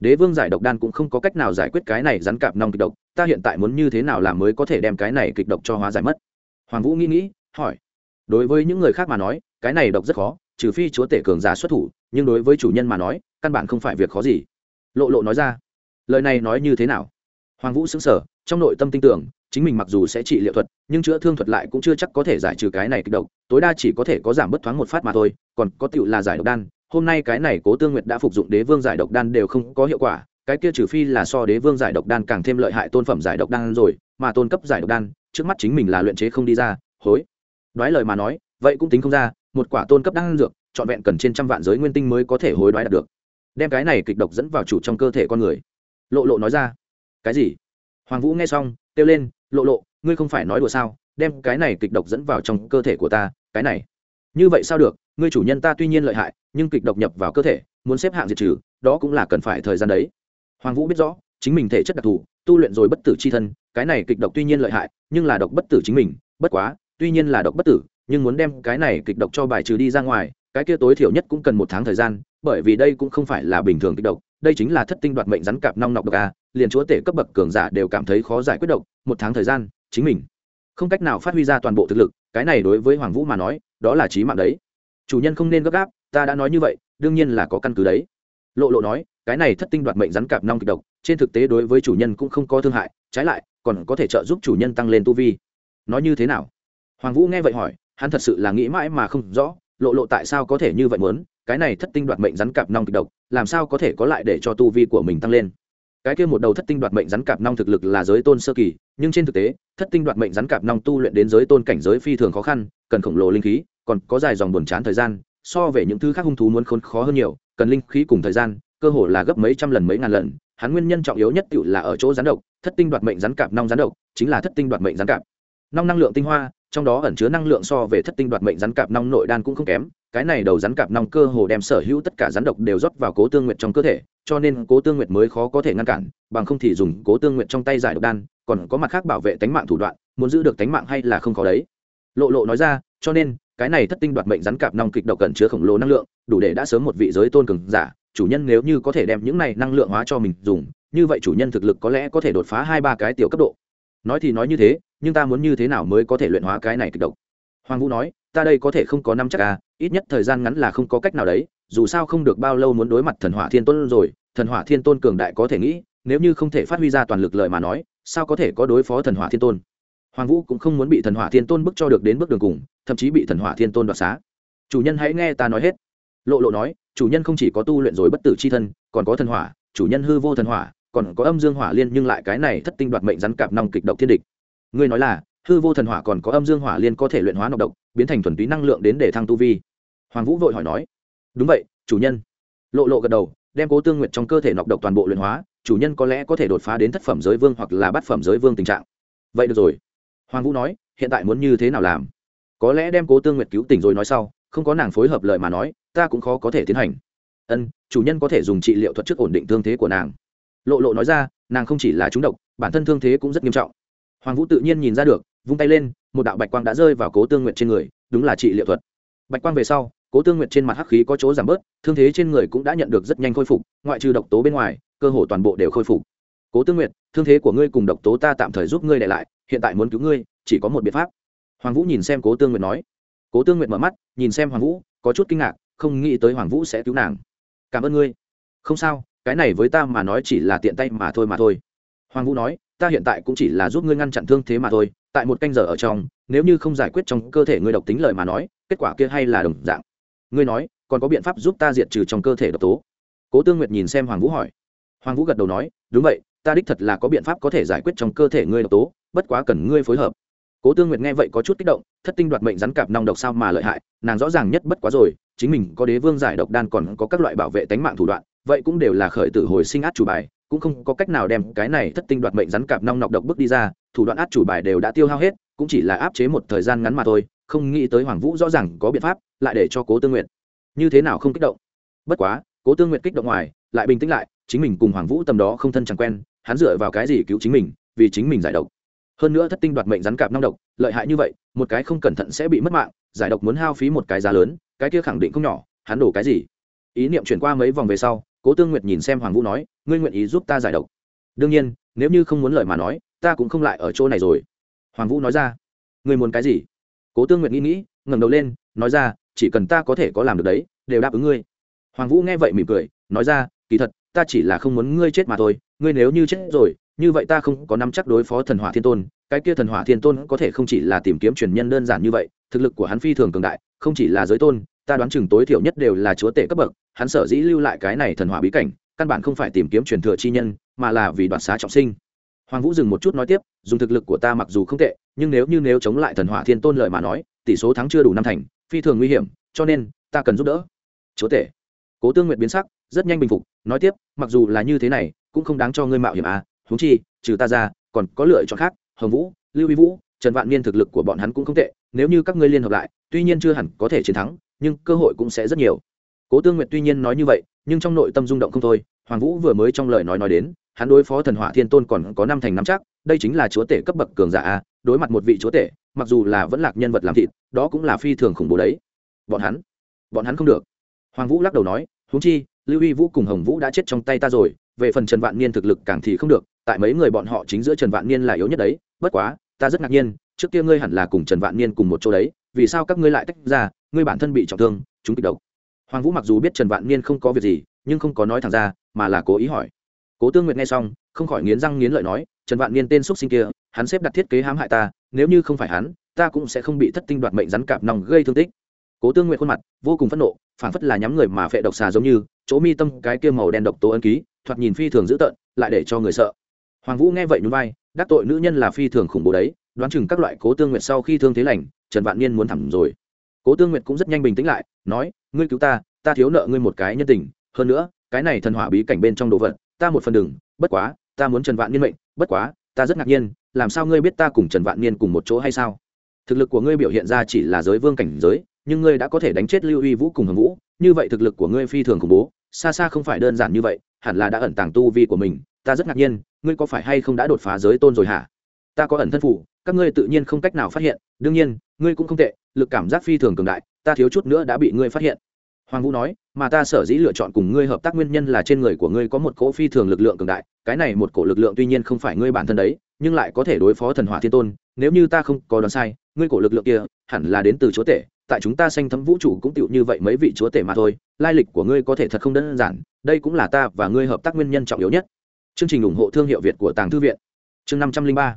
đế vương giải độc đan cũng không có cách nào giải quyết cái này rắn cạp nong kịch độc, ta hiện tại muốn như thế nào làm mới có thể đem cái này kịch độc cho hóa giải mất? Hoàng vũ nghĩ nghĩ, hỏi. Đối với những người khác mà nói, cái này độc rất khó, trừ phi chúa tể cường giả xuất thủ, nhưng đối với chủ nhân mà nói, căn bản không phải việc khó gì. Lộ lộ nói ra. Lời này nói như thế nào? Hoàng vũ xứng sở trong nội tâm tin tưởng, chính mình mặc dù sẽ trị liệu thuật, nhưng chữa thương thuật lại cũng chưa chắc có thể giải trừ cái này kịch độc, tối đa chỉ có thể có giảm bất thoáng một phát mà thôi, còn có tựu là giải độc đan hôm nay cái này cố tương nguyệt đã phục dụng đế vương giải độc đan đều không có hiệu quả, cái kia trừ phi là so đế vương giải độc đan càng thêm lợi hại tôn phẩm giải độc đan rồi, mà tôn cấp giải độc đan, trước mắt chính mình là luyện chế không đi ra, hối. Nói lời mà nói, vậy cũng tính không ra, một quả tôn cấp đan dược, trọn vẹn cần trên trăm vạn giới nguyên tinh mới có thể hối đoái đạt được. Đem cái này kịch độc dẫn vào chủ trong cơ thể con người. Lộ lộ nói ra. Cái gì? Hoàng vũ nghe xong, kêu lên, lộ lộ, ngươi không phải nói đùa sao? Đem cái này kịch độc dẫn vào trong cơ thể của ta, cái này. Như vậy sao được? Ngươi chủ nhân ta tuy nhiên lợi hại, nhưng kịch độc nhập vào cơ thể, muốn xếp hạng diệt trừ, đó cũng là cần phải thời gian đấy. Hoàng vũ biết rõ, chính mình thể chất đặc thù, tu luyện rồi bất tử c h i thân, cái này kịch độc tuy nhiên lợi hại, nhưng là độc bất tử chính mình, bất quá, tuy nhiên là độc bất tử, nhưng muốn đem cái này kịch độc cho bài trừ đi ra ngoài, cái kia tối thiểu nhất cũng cần một tháng thời gian, bởi vì đây cũng không phải là bình thường kịch độc, đây chính là thất tinh đoạt mệnh rắn cạp nong nọc độc a, liền chúa tể cấp bậc cường giả đều cảm thấy khó giải quyết độc, một tháng thời gian, chính mình không cách nào phát huy ra toàn bộ thực lực, cái này đối với hoàng vũ mà nói, đó là trí mạng đấy chủ nhân không nên gấp gáp, ta đã nói như vậy, đương nhiên là có căn cứ đấy. Lộ lộ nói, cái này thất tinh đoạt mệnh rắn cạp nong kịch độc, trên thực tế đối với chủ nhân cũng không có thương hại, trái lại, còn có thể trợ giúp chủ nhân tăng lên tu vi. Nói như thế nào? Hoàng vũ nghe vậy hỏi, hắn thật sự là nghĩ mãi mà không rõ, lộ lộ tại sao có thể như vậy muốn, cái này thất tinh đoạt mệnh rắn cạp nong kịch độc, làm sao có thể có lại để cho tu vi của mình tăng lên? Cái kia một đầu thất tinh đoạt mệnh rắn cạp nong thực lực là giới tôn sơ kỳ, nhưng trên thực tế, thất tinh đoạt mệnh rắn cạp nong tu luyện đến giới tôn cảnh giới phi thường khó khăn, cần khổng lồ linh khí còn có dài dòng buồn chán thời gian, so về những thứ khác hung thú muốn khốn khó hơn nhiều, cần linh khí cùng thời gian, cơ hồ là gấp mấy trăm lần mấy ngàn lần. Hắn nguyên nhân trọng yếu nhất tự là ở chỗ rắn độc, thất tinh đoạt mệnh rắn cạp nong rắn độc, chính là thất tinh đoạt mệnh rắn cạp. Nong năng lượng tinh hoa, trong đó ẩn chứa năng lượng so về thất tinh đoạt mệnh rắn cạp nong nội đan cũng không kém, cái này đầu rắn cạp nong cơ hồ đem sở hữu tất cả rắn độc đều rót vào cố tương nguyện trong cơ thể, cho nên cố tương nguyện mới khó có thể ngăn cản, bằng không thì dùng cố tương nguyện trong tay giải độc đan, còn có mặt khác bảo vệ tánh mạng thủ đoạn, muốn giữ được tánh mạng hay là không khó đấy. Lộ lộ nói ra, cho nên cái này thất tinh đoạt mệnh rắn cạp nong kịch độc cẩn chứa khổng lồ năng lượng, đủ để đã sớm một vị giới tôn cường giả, chủ nhân nếu như có thể đem những này năng lượng hóa cho mình dùng, như vậy chủ nhân thực lực có lẽ có thể đột phá hai ba cái tiểu cấp độ. Nói thì nói như thế, nhưng ta muốn như thế nào mới có thể luyện hóa cái này kịch độc? Hoàng vũ nói, ta đây có thể không có năm chắc à ít nhất thời gian ngắn là không có cách nào đấy, dù sao không được bao lâu muốn đối mặt thần hỏa thiên tôn rồi, thần hỏa thiên tôn cường đại có thể nghĩ, nếu như không thể phát huy ra toàn lực lợi mà nói, sao có thể có đối phó thần hỏa thiên tôn? Hoàng vũ cũng không muốn bị thần hỏa thiên tôn bức cho được đến bước đường cùng thậm chí bị thần hỏa thiên tôn đoạt xá. Chủ nhân hãy nghe ta nói hết. Lộ lộ nói, chủ nhân không chỉ có tu luyện rồi bất tử c h i thân, còn có thần hỏa, chủ nhân hư vô thần hỏa, còn có âm dương hỏa liên, nhưng lại cái này thất tinh đoạt mệnh rắn cạp nòng kịch độc thiên địch. Ngươi nói là, hư vô thần hỏa còn có âm dương hỏa liên có thể luyện hóa nọc độc, biến thành thuần túy năng lượng đến để thăng tu vi. Hoàng vũ vội hỏi nói, đúng vậy, chủ nhân. Lộ lộ gật đầu, đem cố tương nguyện trong cơ thể nọc độc toàn bộ luyện hóa, chủ nhân có lẽ có thể đột phá đến thất phẩm giới vương hoặc là bát phẩm giới vương tình trạng. Vậy được rồi. Hoàng vũ nói, hiện tại muốn như thế nào làm? Có lẽ đem cố tương nguyệt cứu tỉnh rồi nói sau, không có nàng phối hợp lời mà nói, ta cũng khó có thể tiến hành. Ân, chủ nhân có thể dùng trị liệu thuật trước ổn định thương thế của nàng. Lộ lộ nói ra, nàng không chỉ là trúng độc, bản thân thương thế cũng rất nghiêm trọng. Hoàng vũ tự nhiên nhìn ra được, vung tay lên, một đạo bạch quang đã rơi vào cố tương nguyện trên người, đúng là trị liệu thuật. Bạch quang về sau, cố tương nguyện trên mặt hắc khí có chỗ giảm bớt, thương thế trên người cũng đã nhận được rất nhanh khôi phục, ngoại trừ độc tố bên ngoài, cơ hồ toàn bộ đều khôi phục. Cố tương nguyện thương thế của ngươi cùng độc tố ta tạm thời giúp ngươi để lại, hiện tại muốn cứu ngươi, chỉ có một biện pháp hoàng vũ nhìn xem cố tương Nguyệt nói. Cố tương Nguyệt mở mắt, nhìn xem hoàng vũ, có chút kinh ngạc, không nghĩ tới hoàng vũ sẽ cứu nàng. Cảm ơn ngươi. Không sao, cái này với ta mà nói chỉ là tiện tay mà thôi mà thôi. Hoàng vũ nói, ta hiện tại cũng chỉ là giúp ngươi ngăn chặn thương thế mà thôi, tại một canh giờ ở trong, nếu như không giải quyết trong cơ thể ngươi độc tính lời mà nói, kết quả kia hay là đồng dạng. Ngươi nói, còn có biện pháp giúp ta diệt trừ trong cơ thể độc tố? Cố tương nguyệt nhìn xem hoàng vũ hỏi. Hoàng vũ gật đầu nói, đúng vậy, ta đích thật là có biện pháp có thể giải quyết trong cơ thể ngươi độc tố, bất quá cần ngươi phối hợp cố tương nguyệt nghe vậy có chút kích động, thất tinh đoạt mệnh rắn cạp nong độc sao mà lợi hại, nàng rõ ràng nhất bất quá rồi, chính mình có đế vương giải độc đan còn có các loại bảo vệ tánh mạng thủ đoạn, vậy cũng đều là khởi tử hồi sinh át chủ bài, cũng không có cách nào đem cái này thất tinh đoạt mệnh rắn cạp nong nọc độc bước đi ra, thủ đoạn át chủ bài đều đã tiêu hao hết, cũng chỉ là áp chế một thời gian ngắn mà thôi, không nghĩ tới hoàng vũ rõ ràng có biện pháp, lại để cho cố tương nguyện như thế nào không kích động. Bất quá, cố tương nguyện kích động ngoài, lại bình tĩnh lại, chính mình cùng hoàng vũ tầm đó không thân chẳng quen, hắn dựa vào cái gì cứu chính mình, vì chính mình giải độc hơn nữa thất tinh đoạt mệnh rắn cạp nong độc, lợi hại như vậy, một cái không cẩn thận sẽ bị mất mạng, giải độc muốn hao phí một cái giá lớn, cái kia khẳng định không nhỏ, hắn đổ cái gì? Ý niệm chuyển qua mấy vòng về sau, cố tương nguyệt nhìn xem hoàng vũ nói, ngươi nguyện ý giúp ta giải độc? Đương nhiên, nếu như không muốn lợi mà nói, ta cũng không lại ở chỗ này rồi. Hoàng vũ nói ra, ngươi muốn cái gì? Cố tương nguyệt nghĩ nghĩ, ngẩng đầu lên, nói ra, chỉ cần ta có thể có làm được đấy, đều đáp ứng ngươi. Hoàng vũ nghe vậy mỉm cười, nói ra, kỳ thật, ta chỉ là không muốn ngươi chết mà thôi ngươi nếu như chết rồi, như vậy ta không có nắm chắc đối phó thần hỏa thiên tôn, cái kia thần hỏa thiên tôn có thể không chỉ là tìm kiếm truyền nhân đơn giản như vậy, thực lực của hắn phi thường cường đại, không chỉ là giới tôn, ta đoán chừng tối thiểu nhất đều là chúa tể cấp bậc, hắn sở dĩ lưu lại cái này thần hỏa bí cảnh, căn bản không phải tìm kiếm truyền thừa chi nhân, mà là vì đoạt xá trọng sinh. Hoàng vũ dừng một chút nói tiếp, dùng thực lực của ta mặc dù không tệ, nhưng nếu như nếu chống lại thần hỏa thiên tôn lời mà nói, tỷ số thắng chưa đủ năm thành, phi thường nguy hiểm, cho nên, ta cần giúp đỡ. Chúa tể. Cố tương nguyện biến sắc, rất nhanh bình phục, nói tiếp, mặc dù là như thế này cũng không đáng cho ngươi mạo hiểm à huống chi, trừ ta ra, còn có lựa chọn khác, hồng vũ, lưu vi vũ, trần vạn niên thực lực của bọn hắn cũng không tệ, nếu như các ngươi liên hợp lại, tuy nhiên chưa hẳn có thể chiến thắng, nhưng cơ hội cũng sẽ rất nhiều. Cố tương nguyện tuy nhiên nói như vậy, nhưng trong nội tâm rung động không thôi, hoàng vũ vừa mới trong lời nói nói đến, hắn đối phó thần hỏa thiên tôn còn có năm thành năm chắc, đây chính là chúa tể cấp bậc cường giả a đối mặt một vị chúa tể, mặc dù là vẫn lạc nhân vật làm thịt, đó cũng là phi thường khủng bố đấy. Bọn hắn bọn hắn không được. Hoàng vũ lắc đầu nói, huống chi, lưu y vũ cùng hồng vũ đã chết trong tay ta rồi về phần trần vạn niên thực lực càng thì không được, tại mấy người bọn họ chính giữa trần vạn niên là yếu nhất đấy. Bất quá, ta rất ngạc nhiên, trước kia ngươi hẳn là cùng trần vạn niên cùng một chỗ đấy, vì sao các ngươi lại tách ra, ngươi bản thân bị trọng thương, chúng kịch độc. Hoàng vũ mặc dù biết trần vạn niên không có việc gì, nhưng không có nói thẳng ra, mà là cố ý hỏi. Cố tương nguyệt nghe xong, không khỏi nghiến răng nghiến lợi nói, trần vạn niên tên x sinh kia, hắn xếp đặt thiết kế hãm hại ta, nếu như không phải hắn, ta cũng sẽ không bị thất tinh đoạt mệnh rắn cạp nòng gây thương tích. Cố tương nguyện khuôn mặt vô cùng phẫn nộ phản phất là nhắm người mà phệ độc xà giống như, chỗ mi tâm cái kia màu đen độc tố ấn ký thoạt nhìn phi thường dữ tợn, lại để cho người sợ. Hoàng vũ nghe vậy nhún vai, đắc tội nữ nhân là phi thường khủng bố đấy, đoán chừng các loại cố tương nguyệt sau khi thương thế lành, trần vạn niên muốn thẳng rồi. Cố tương nguyệt cũng rất nhanh bình tĩnh lại, nói, ngươi cứu ta ta thiếu nợ ngươi một cái nhân tình, hơn nữa, cái này thần hỏa bí cảnh bên trong đồ vật, ta một phần đừng, bất quá, ta muốn trần vạn niên mệnh, bất quá, ta rất ngạc nhiên, làm sao ngươi biết ta cùng trần vạn niên cùng một chỗ hay sao? Thực lực của ngươi biểu hiện ra chỉ là giới vương cảnh giới, nhưng ngươi đã có thể đánh chết lưu uy vũ cùng hồng vũ, như vậy thực lực của ngươi phi thường khủng bố, xa xa không phải đơn giản như vậy hẳn là đã ẩn tàng tu vi của mình, ta rất ngạc nhiên, ngươi có phải hay không đã đột phá giới tôn rồi hả? Ta có ẩn thân phủ, các ngươi tự nhiên không cách nào phát hiện, đương nhiên, ngươi cũng không tệ, lực cảm giác phi thường cường đại, ta thiếu chút nữa đã bị ngươi phát hiện. Hoàng vũ nói, mà ta sở dĩ lựa chọn cùng ngươi hợp tác nguyên nhân là trên người của ngươi có một cỗ phi thường lực lượng cường đại, cái này một cổ lực lượng tuy nhiên không phải ngươi bản thân đấy, nhưng lại có thể đối phó thần hỏa thiên tôn, nếu như ta không có đoán sai, ngươi cổ lực lượng kia hẳn là đến từ chúa tể tại chúng ta sanh thấm vũ trụ cũng tựu như vậy mấy vị chúa tể mà thôi, lai lịch của ngươi có thể thật không đơn giản, đây cũng là ta và ngươi hợp tác nguyên nhân trọng yếu nhất. Chương trình ủng hộ thương hiệu việt của tàng thư viện. Chương năm trăm linh ba.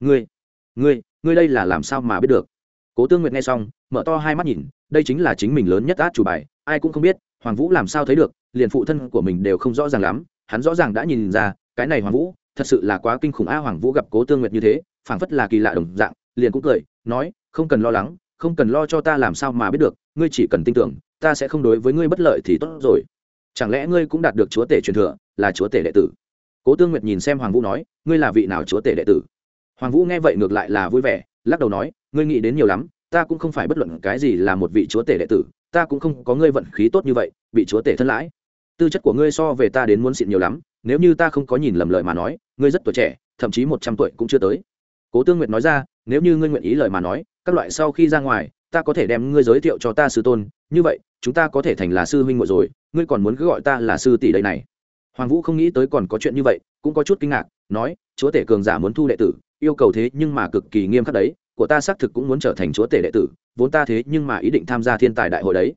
Ngươi ngươi ngươi đây là làm sao mà biết được? Cố tương nguyệt nghe xong, mở to hai mắt nhìn, đây chính là chính mình lớn nhất át chủ bài, ai cũng không biết, hoàng vũ làm sao thấy được, liền phụ thân của mình đều không rõ ràng lắm, hắn rõ ràng đã nhìn ra, cái này hoàng vũ, thật sự là quá kinh khủng a hoàng vũ gặp cố tương nguyệt như thế, phảng phất là kỳ lạ đồng dạng, liền cũng cười, nói, không cần lo lắng không cần lo cho ta làm sao mà biết được, ngươi chỉ cần tin tưởng, ta sẽ không đối với ngươi bất lợi thì tốt rồi. Chẳng lẽ ngươi cũng đạt được chúa tể truyền thừa, là chúa tể đệ tử? Cố tương nguyệt nhìn xem hoàng vũ nói, ngươi là vị nào chúa tể đệ tử? Hoàng vũ nghe vậy ngược lại là vui vẻ, lắc đầu nói, ngươi nghĩ đến nhiều lắm, ta cũng không phải bất luận cái gì là một vị chúa tể đệ tử, ta cũng không có ngươi vận khí tốt như vậy, bị chúa tể thân lãi. Tư chất của ngươi so về ta đến muốn xịn nhiều lắm, nếu như ta không có nhìn lầm lời mà nói, ngươi rất tuổi trẻ, thậm chí một trăm tuổi cũng chưa tới. Cố tương nguyệt nói ra, nếu như ngươi nguyện ý lời mà nói các loại sau khi ra ngoài, ta có thể đem ngươi giới thiệu cho ta sư tôn, như vậy, chúng ta có thể thành là sư huynh muội rồi, ngươi còn muốn cứ gọi ta là sư tỷ đây này. Hoàng vũ không nghĩ tới còn có chuyện như vậy, cũng có chút kinh ngạc, nói, chúa tể cường giả muốn thu đệ tử, yêu cầu thế nhưng mà cực kỳ nghiêm khắc đấy, của ta xác thực cũng muốn trở thành chúa tể đệ tử, vốn ta thế nhưng mà ý định tham gia thiên tài đại hội đấy.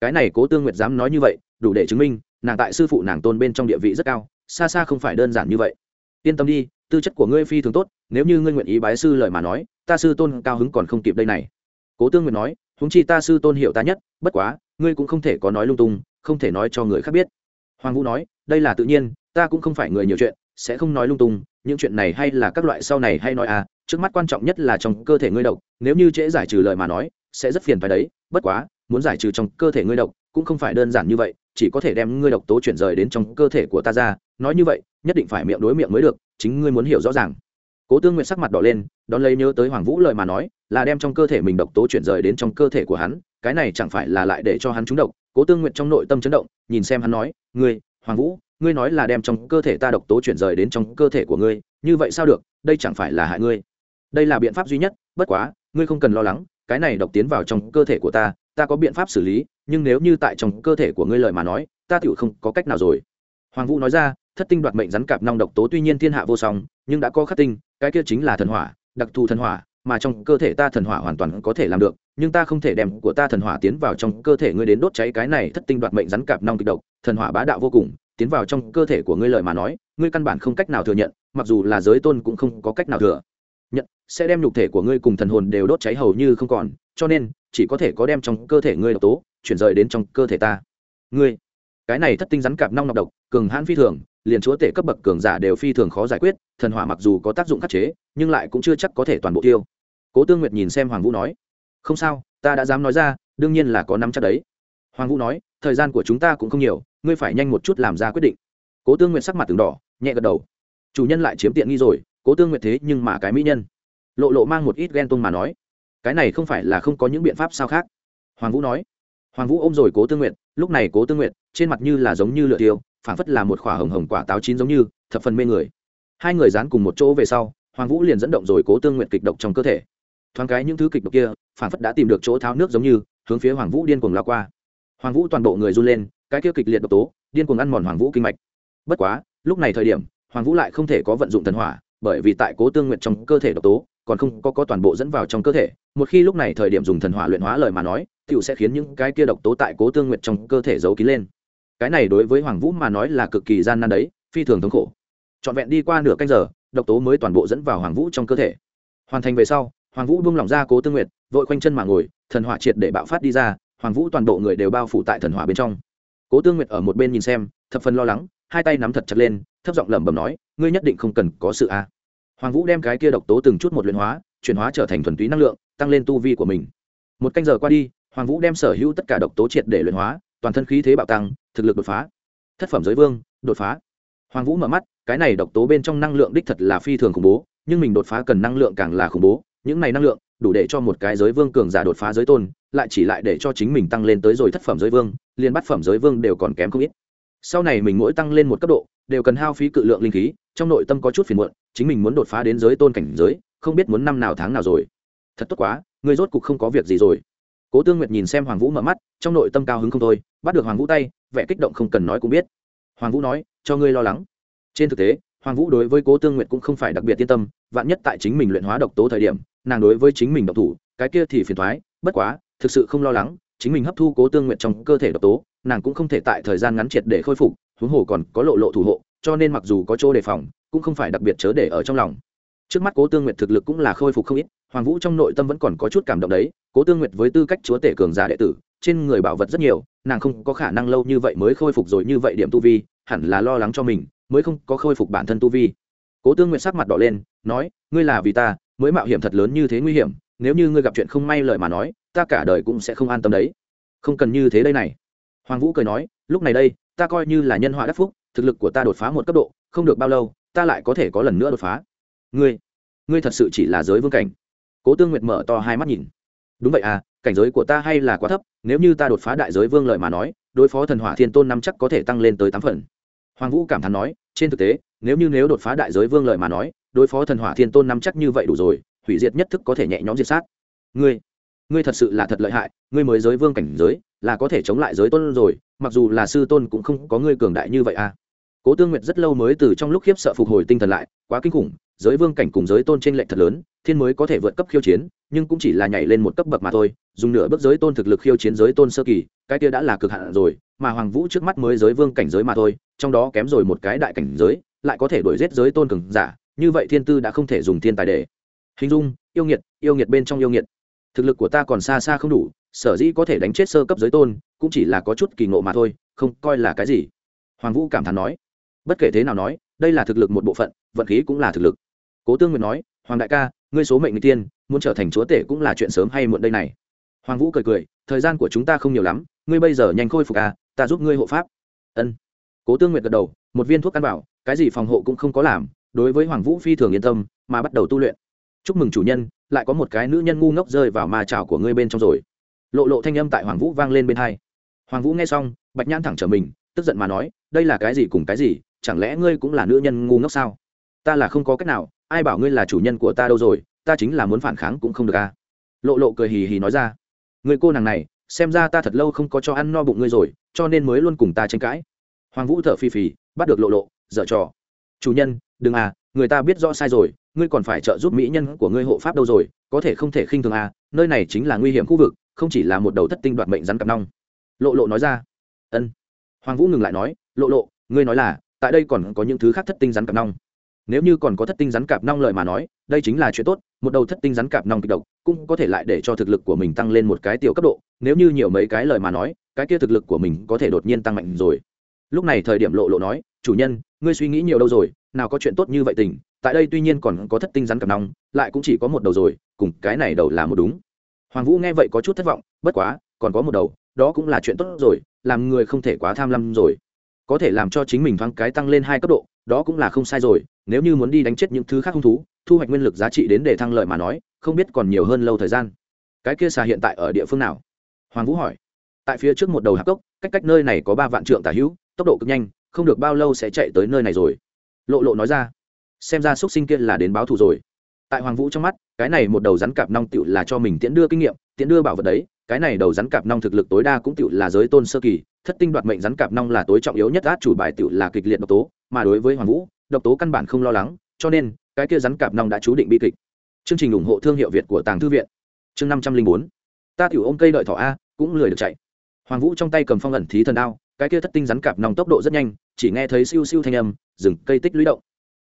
Cái này cố tương nguyệt dám nói như vậy, đủ để chứng minh, nàng tại sư phụ nàng tôn bên trong địa vị rất cao, xa xa không phải đơn giản như vậy. Yên tâm đi, tư chất của ngươi phi thường tốt nếu như ngươi nguyện ý bái sư lời mà nói, ta sư tôn cao hứng còn không kịp đây này. Cố tương nguyện nói húng chi ta sư tôn hiểu ta nhất, bất quá, ngươi cũng không thể có nói lung tung, không thể nói cho người khác biết. Hoàng vũ nói, đây là tự nhiên, ta cũng không phải người nhiều chuyện, sẽ không nói lung tung, những chuyện này hay là các loại sau này hay nói à trước mắt quan trọng nhất là trong cơ thể ngươi độc, nếu như trễ giải trừ lời mà nói, sẽ rất phiền phải đấy, bất quá, muốn giải trừ trong cơ thể ngươi độc, cũng không phải đơn giản như vậy, chỉ có thể đem ngươi độc tố chuyển rời đến trong cơ thể của ta ra, nói như vậy, nhất định phải miệng đối miệng mới được, chính ngươi muốn hiểu rõ ràng cố tương nguyện sắc mặt đỏ lên, đón lấy nhớ tới hoàng vũ lời mà nói, là đem trong cơ thể mình độc tố chuyển rời đến trong cơ thể của hắn, cái này chẳng phải là lại để cho hắn trúng độc. Cố tương nguyện trong nội tâm chấn động, nhìn xem hắn nói, ngươi, hoàng vũ, ngươi nói là đem trong cơ thể ta độc tố chuyển rời đến trong cơ thể của ngươi, như vậy sao được? Đây chẳng phải là hại ngươi? Đây là biện pháp duy nhất, bất quá, ngươi không cần lo lắng, cái này độc tiến vào trong cơ thể của ta ta có biện pháp xử lý, nhưng nếu như tại trong cơ thể của ngươi lời mà nói, ta tựu không có cách nào rồi. Hoàng vũ nói ra thất tinh đoạt mệnh rắn cạp nong độc tố tuy nhiên thiên hạ vô song, nhưng đã có khắc tinh, cái kia chính là thần hỏa, đặc thù thần hỏa, mà trong cơ thể ta thần hỏa hoàn toàn có thể làm được, nhưng ta không thể đem của ta thần hỏa tiến vào trong cơ thể ngươi đến đốt cháy cái này thất tinh đoạt mệnh rắn cạp nong kịch độc, thần hỏa bá đạo vô cùng, tiến vào trong cơ thể của ngươi lời mà nói, ngươi căn bản không cách nào thừa nhận, mặc dù là giới tôn cũng không có cách nào thừa nhận, sẽ đem nhục thể của ngươi cùng thần hồn đều đốt cháy hầu như không còn, cho nên, chỉ có thể có đem trong cơ thể ngươi độc tố, chuyển rời đến trong cơ thể ta. Ngươi, cái này thất tinh rắn cạp nong nọc độc, cường hãn phi thường liền chúa tể cấp bậc cường giả đều phi thường khó giải quyết, thần hỏa mặc dù có tác dụng khắc chế, nhưng lại cũng chưa chắc có thể toàn bộ tiêu. Cố tương nguyệt nhìn xem hoàng vũ nói, không sao, ta đã dám nói ra, đương nhiên là có nắm chắc đấy. Hoàng vũ nói, thời gian của chúng ta cũng không nhiều, ngươi phải nhanh một chút làm ra quyết định. Cố tương nguyệt sắc mặt từng đỏ, nhẹ gật đầu. Chủ nhân lại chiếm tiện nghi rồi, cố tương nguyệt thế nhưng mà cái mỹ nhân. Lộ lộ mang một ít ghen tuông mà nói, cái này không phải là không có những biện pháp sao khác? Hoàng vũ nói. Hoàng vũ ôm rồi cố tương nguyệt, lúc này cố tương nguyệt, trên mặt như là giống như lựa tiêu phảng phất là một quả hồng hồng quả táo chín giống như thập phần mê người. Hai người dán cùng một chỗ về sau hoàng vũ liền dẫn động rồi cố tương nguyện kịch độc trong cơ thể. Thoáng cái những thứ kịch độc kia phảng phất đã tìm được chỗ tháo nước giống như hướng phía hoàng vũ điên cuồng lao qua. Hoàng vũ toàn bộ người run lên cái kia kịch liệt độc tố điên cuồng ăn mòn hoàng vũ kinh mạch. Bất quá lúc này thời điểm hoàng vũ lại không thể có vận dụng thần hỏa bởi vì tại cố tương nguyện trong cơ thể độc tố còn không có, có toàn bộ dẫn vào trong cơ thể. Một khi lúc này thời điểm dùng thần hỏa luyện hóa lời mà nói t sẽ khiến những cái kia độc tố tại cố tương nguyện trong cơ thể giấu kín lên cái này đối với hoàng vũ mà nói là cực kỳ gian nan đấy, phi thường thống khổ. Trọn vẹn đi qua nửa canh giờ, độc tố mới toàn bộ dẫn vào hoàng vũ trong cơ thể. Hoàn thành về sau, hoàng vũ buông lỏng ra cố tương nguyệt, vội quanh chân mà ngồi, thần hỏa triệt để bạo phát đi ra, hoàng vũ toàn bộ người đều bao phủ tại thần hỏa bên trong. Cố tương nguyệt ở một bên nhìn xem, thập phần lo lắng, hai tay nắm thật chặt lên, thấp giọng lẩm bẩm nói, ngươi nhất định không cần có sự a. Hoàng vũ đem cái kia độc tố từng chút một luyện hóa, chuyển hóa trở thành thuần túy năng lượng, tăng lên tu vi của mình. Một canh giờ qua đi, hoàng vũ đem sở hữu tất cả độc tố triệt để luyện hóa toàn thân khí thế bạo tăng, thực lực đột phá. Thất phẩm giới vương, đột phá. Hoàng vũ mở mắt, cái này độc tố bên trong năng lượng đích thật là phi thường khủng bố, nhưng mình đột phá cần năng lượng càng là khủng bố. Những này năng lượng, đủ để cho một cái giới vương cường giả đột phá giới tôn, lại chỉ lại để cho chính mình tăng lên tới rồi thất phẩm giới vương, liền bắt phẩm giới vương đều còn kém không ít. Sau này mình mỗi tăng lên một cấp độ, đều cần hao phí cự lượng linh khí, trong nội tâm có chút phiền muộn, chính mình muốn đột phá đến giới tôn cảnh giới, không biết muốn năm nào tháng nào rồi. Thật tốt quá, người rốt cục không có việc gì rồi. Cố tương nguyệt nhìn xem hoàng vũ mở mắt, trong nội tâm cao hứng không thôi bắt được hoàng vũ tay, vẻ kích động không cần nói cũng biết. Hoàng vũ nói, cho ngươi lo lắng. Trên thực tế, hoàng vũ đối với cố tương nguyệt cũng không phải đặc biệt yên tâm, vạn nhất tại chính mình luyện hóa độc tố thời điểm, nàng đối với chính mình độc thủ, cái kia thì phiền thoái bất quá, thực sự không lo lắng, chính mình hấp thu cố tương nguyệt trong cơ thể độc tố, nàng cũng không thể tại thời gian ngắn triệt để khôi phục, huống hồ còn có lộ lộ thủ hộ, cho nên mặc dù có chỗ đề phòng, cũng không phải đặc biệt chớ để ở trong lòng. Trước mắt cố tương nguyệt thực lực cũng là khôi phục không ít, hoàng vũ trong nội tâm vẫn còn có chút cảm động đấy, cố tương nguyệt với tư cách chúa tể cường giả đệ tử trên người bảo vật rất nhiều, nàng không có khả năng lâu như vậy mới khôi phục rồi như vậy điểm tu vi, hẳn là lo lắng cho mình, mới không có khôi phục bản thân tu vi. Cố tương nguyệt sắc mặt đỏ lên, nói, ngươi là vì ta, mới mạo hiểm thật lớn như thế nguy hiểm, nếu như ngươi gặp chuyện không may lời mà nói, ta cả đời cũng sẽ không an tâm đấy. Không cần như thế đây này. Hoàng vũ cười nói, lúc này đây, ta coi như là nhân họa đắc phúc, thực lực của ta đột phá một cấp độ, không được bao lâu, ta lại có thể có lần nữa đột phá. Ngươi ngươi thật sự chỉ là giới vương cảnh. Cố tương nguyệt mở to hai mắt nhìn. Đúng vậy à cảnh giới của ta hay là quá thấp, nếu như ta đột phá đại giới vương lợi mà nói, đối phó thần hỏa thiên tôn năm chắc có thể tăng lên tới tám phần. Hoàng vũ cảm thán nói, trên thực tế, nếu như nếu đột phá đại giới vương lợi mà nói, đối phó thần hỏa thiên tôn năm chắc như vậy đủ rồi, hủy diệt nhất thức có thể nhẹ nhõm diệt sát. Ngươi ngươi thật sự là thật lợi hại, ngươi mới giới vương cảnh giới, là có thể chống lại giới tôn rồi, mặc dù là sư tôn cũng không có ngươi cường đại như vậy à cố tương nguyệt rất lâu mới từ trong lúc khiếp sợ phục hồi tinh thần lại, quá kinh khủng, giới vương cảnh cùng giới tôn trên lệnh thật lớn, thiên mới có thể vượt cấp khiêu chiến, nhưng cũng chỉ là nhảy lên một cấp bậc mà thôi, dùng nửa bước giới tôn thực lực khiêu chiến giới tôn sơ kỳ, cái kia đã là cực hạn rồi, mà hoàng vũ trước mắt mới giới vương cảnh giới mà thôi, trong đó kém rồi một cái đại cảnh giới, lại có thể đuổi giết giới tôn cường giả, như vậy thiên tư đã không thể dùng thiên tài để hình dung, yêu nghiệt yêu nghiệt bên trong yêu nghiệt. Thực lực của ta còn xa xa không đủ, sở dĩ có thể đánh chết sơ cấp giới tôn, cũng chỉ là có chút kỳ ngộ mà thôi, không coi là cái gì. Hoàng vũ cảm thán nói bất kể thế nào nói, đây là thực lực một bộ phận, vận khí cũng là thực lực. Cố tương nguyệt nói, hoàng đại ca, ngươi số mệnh người tiên, muốn trở thành chúa tể cũng là chuyện sớm hay muộn đây này. Hoàng vũ cười cười, thời gian của chúng ta không nhiều lắm, ngươi bây giờ nhanh khôi phục à ta giúp ngươi hộ pháp. Ân. Cố tương nguyệt gật đầu, một viên thuốc căn bảo cái gì phòng hộ cũng không có làm, đối với hoàng vũ phi thường yên tâm, mà bắt đầu tu luyện. Chúc mừng chủ nhân, lại có một cái nữ nhân ngu ngốc rơi vào ma trào của ngươi bên trong rồi. Lộ lộ thanh âm tại hoàng vũ vang lên bên hai. Hoàng vũ nghe xong, bạch nhãn thẳng trở mình, tức giận mà nói, đây là cái gì cùng cái gì? Chẳng lẽ ngươi cũng là nữ nhân ngu ngốc sao? Ta là không có cách nào, ai bảo ngươi là chủ nhân của ta đâu rồi, ta chính là muốn phản kháng cũng không được à? Lộ lộ cười hì hì nói ra. Người cô nàng này, xem ra ta thật lâu không có cho ăn no bụng ngươi rồi, cho nên mới luôn cùng ta tranh cãi. Hoàng vũ thở phì phì, bắt được lộ lộ, dở trò. Chủ nhân, đừng à người ta biết rõ sai rồi, ngươi còn phải trợ giúp mỹ nhân của ngươi hộ pháp đâu rồi, có thể không thể khinh thường à nơi này chính là nguy hiểm khu vực, không chỉ là một đầu thất tinh đoạt mệnh rắn cặp nong. Lộ lộ nói ra. Ân. Hoàng vũ ngừng lại nói, lộ lộ, ngươi nói là tại đây còn có những thứ khác thất tinh rắn cặp nong. Nếu như còn có thất tinh rắn cạp nong lợi mà nói, đây chính là chuyện tốt, một đầu thất tinh rắn cạp nong kịch độc cũng có thể lại để cho thực lực của mình tăng lên một cái tiểu cấp độ, nếu như nhiều mấy cái lời mà nói, cái kia thực lực của mình có thể đột nhiên tăng mạnh rồi. Lúc này thời điểm lộ lộ nói, chủ nhân, ngươi suy nghĩ nhiều đâu rồi, nào có chuyện tốt như vậy tình, tại đây tuy nhiên còn có thất tinh rắn cạp nong, lại cũng chỉ có một đầu rồi, cùng cái này đầu là một đúng. Hoàng vũ nghe vậy có chút thất vọng, bất quá, còn có một đầu, đó cũng là chuyện tốt rồi, làm người không thể quá tham lam rồi có thể làm cho chính mình thoáng cái tăng lên hai cấp độ, đó cũng là không sai rồi, nếu như muốn đi đánh chết những thứ khác hung thú, thu hoạch nguyên lực giá trị đến để thăng lợi mà nói, không biết còn nhiều hơn lâu thời gian. Cái kia xà hiện tại ở địa phương nào? Hoàng vũ hỏi. Tại phía trước một đầu hạp cốc, cách cách nơi này có ba vạn trượng tả hữu, tốc độ cực nhanh, không được bao lâu sẽ chạy tới nơi này rồi. Lộ lộ nói ra. Xem ra x u ấ t sinh kia là đến báo thù rồi. Tại hoàng vũ trong mắt, cái này một đầu rắn cạp nong tựu là cho mình tiễn đưa kinh nghiệm, tiễn đưa bảo vật đấy cái này đầu rắn cạp nong thực lực tối đa cũng tựu là giới tôn sơ kỳ, thất tinh đoạt mệnh rắn cạp nong là tối trọng yếu nhất át chủ bài tựu là kịch liệt độc tố, mà đối với hoàng vũ, độc tố căn bản không lo lắng, cho nên, cái kia rắn cạp nong đã chú định bi kịch. Chương trình ủng hộ thương hiệu việt của tàng thư viện. Chương năm trăm linh bốn. Ta tiểu ôm cây đợi thỏ a, cũng lười được chạy. Hoàng vũ trong tay cầm phong ẩn thí thần đao, cái kia thất tinh rắn cạp nong tốc độ rất nhanh, chỉ nghe thấy siêu siêu thanh âm, rừng cây tích lũy động.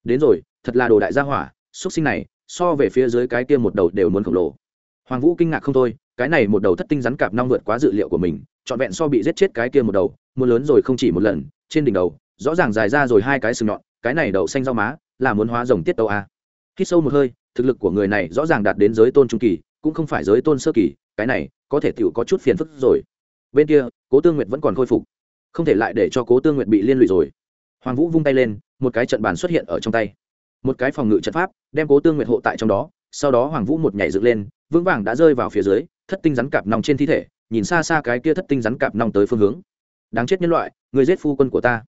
Đến rồi, thật là đồ đại gia hỏa xuất sinh này, so về phía dưới cái kia một đầu đều muốn khổng lồ. Hoàng vũ kinh ngạc không thôi cái này một đầu thất tinh rắn cạp nong vượt quá dự liệu của mình, trọn vẹn so bị giết chết cái kia một đầu muốn lớn rồi không chỉ một lần, trên đỉnh đầu, rõ ràng dài ra rồi hai cái sừng nhọn, cái này đậu xanh rau má, là muốn hóa rồng tiết tàu a à? khi sâu một hơi, thực lực của người này rõ ràng đạt đến giới tôn trung kỳ, cũng không phải giới tôn sơ kỳ, cái này, có thể tựu có chút phiền phức rồi. Bên kia, cố tương nguyệt vẫn còn khôi phục. Không thể lại để cho cố tương nguyệt bị liên lụy rồi. Hoàng vũ vung tay lên, một cái trận bàn xuất hiện ở trong tay. Một cái phòng ngự trận pháp, đem cố tương nguyệt hộ tại trong đó sau đó hoàng vũ một nhảy dựng lên, vững vàng đã rơi vào phía dưới, thất tinh rắn cạp nòng trên thi thể, nhìn xa xa cái kia thất tinh rắn cạp nòng tới phương hướng. Đáng chết nhân loại, người giết phu quân của ta.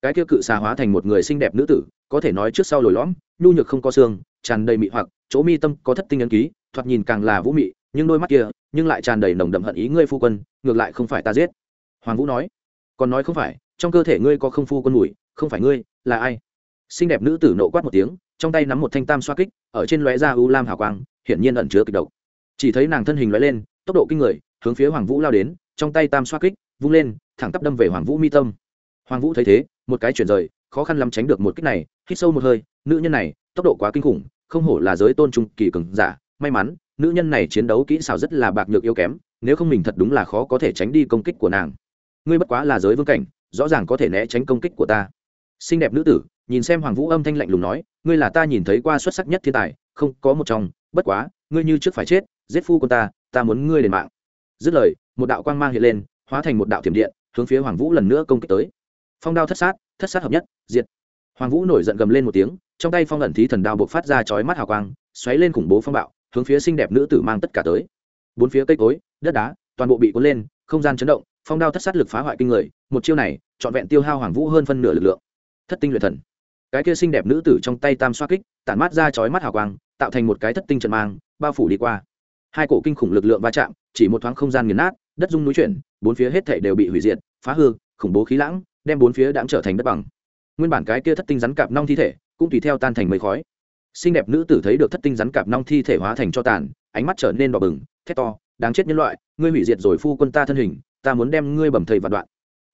Cái kia cự xà hóa thành một người xinh đẹp nữ tử, có thể nói trước sau lồi lõm, nhu nhược không có xương, tràn đầy mị hoặc, chỗ mi tâm có thất tinh ấn ký, thoạt nhìn càng là vũ mị, nhưng đôi mắt kia, nhưng lại tràn đầy nồng đậm hận ý ngươi phu quân, ngược lại không phải ta giết. Hoàng vũ nói, còn nói không phải, trong cơ thể ngươi có không phu quân mùi, không phải ngươi, là ai? Xinh đẹp nữ tử nộ quát một tiếng trong tay nắm một thanh tam xoa kích, ở trên lóe ra u lam hào quang, hiển nhiên ẩn chứa kịch độc. Chỉ thấy nàng thân hình lóe lên, tốc độ kinh người, hướng phía hoàng vũ lao đến, trong tay tam xoa kích, vung lên, thẳng tắp đâm về hoàng vũ mi tâm. Hoàng vũ thấy thế, một cái chuyển rời, khó khăn lắm tránh được một kích này, hít sâu một hơi, nữ nhân này, tốc độ quá kinh khủng, không hổ là giới tôn trung kỳ cường giả, may mắn, nữ nhân này chiến đấu kỹ xảo rất là bạc nhược yếu kém, nếu không mình thật đúng là khó có thể tránh đi công kích của nàng. Ngươi bất quá là giới vương cảnh, rõ ràng có thể né tránh công kích của ta. Xinh đẹp nữ tử, nhìn xem hoàng vũ âm thanh lạnh lùng nói ngươi là ta nhìn thấy qua xuất sắc nhất thiên tài, không có một trong, bất quá, ngươi như trước phải chết, giết phu quân ta ta muốn ngươi đền mạng. Dứt lời, một đạo quang mang hiện lên, hóa thành một đạo thiểm điện, hướng phía hoàng vũ lần nữa công kích tới. Phong đao thất sát thất sát hợp nhất, diệt. Hoàng vũ nổi giận gầm lên một tiếng, trong tay phong ẩn thí thần đao buộc phát ra chói mắt hào quang, xoáy lên khủng bố phong bạo, hướng phía xinh đẹp nữ tử mang tất cả tới. Bốn phía cây cối, đất đá, toàn bộ bị cuốn lên, không gian chấn động, phong đao thất sát lực phá hoại kinh người, một chiêu này, trọn vẹn tiêu hao hoàng vũ hơn phân nửa lực lượng. Thất tinh luyện thần cái kia xinh đẹp nữ tử trong tay tam xoa kích, tản mát ra chói mắt hào quang, tạo thành một cái thất tinh trận mang, bao phủ đi qua. Hai cổ kinh khủng lực lượng va chạm, chỉ một thoáng không gian nghiền nát, đất rung núi chuyển, bốn phía hết thảy đều bị hủy diệt, phá hư, khủng bố khí lãng, đem bốn phía đãng trở thành đất bằng. Nguyên bản cái kia thất tinh rắn cạp nong thi thể cũng tùy theo tan thành mây khói. Xinh đẹp nữ tử thấy được thất tinh rắn cạp nong thi thể hóa thành cho tàn, ánh mắt trở nên đỏ bừng, thét to, đáng chết nhân loại, ngươi hủy diệt rồi phu quân ta thân hình, ta muốn đem ngươi bầm thầy vạn đoạn.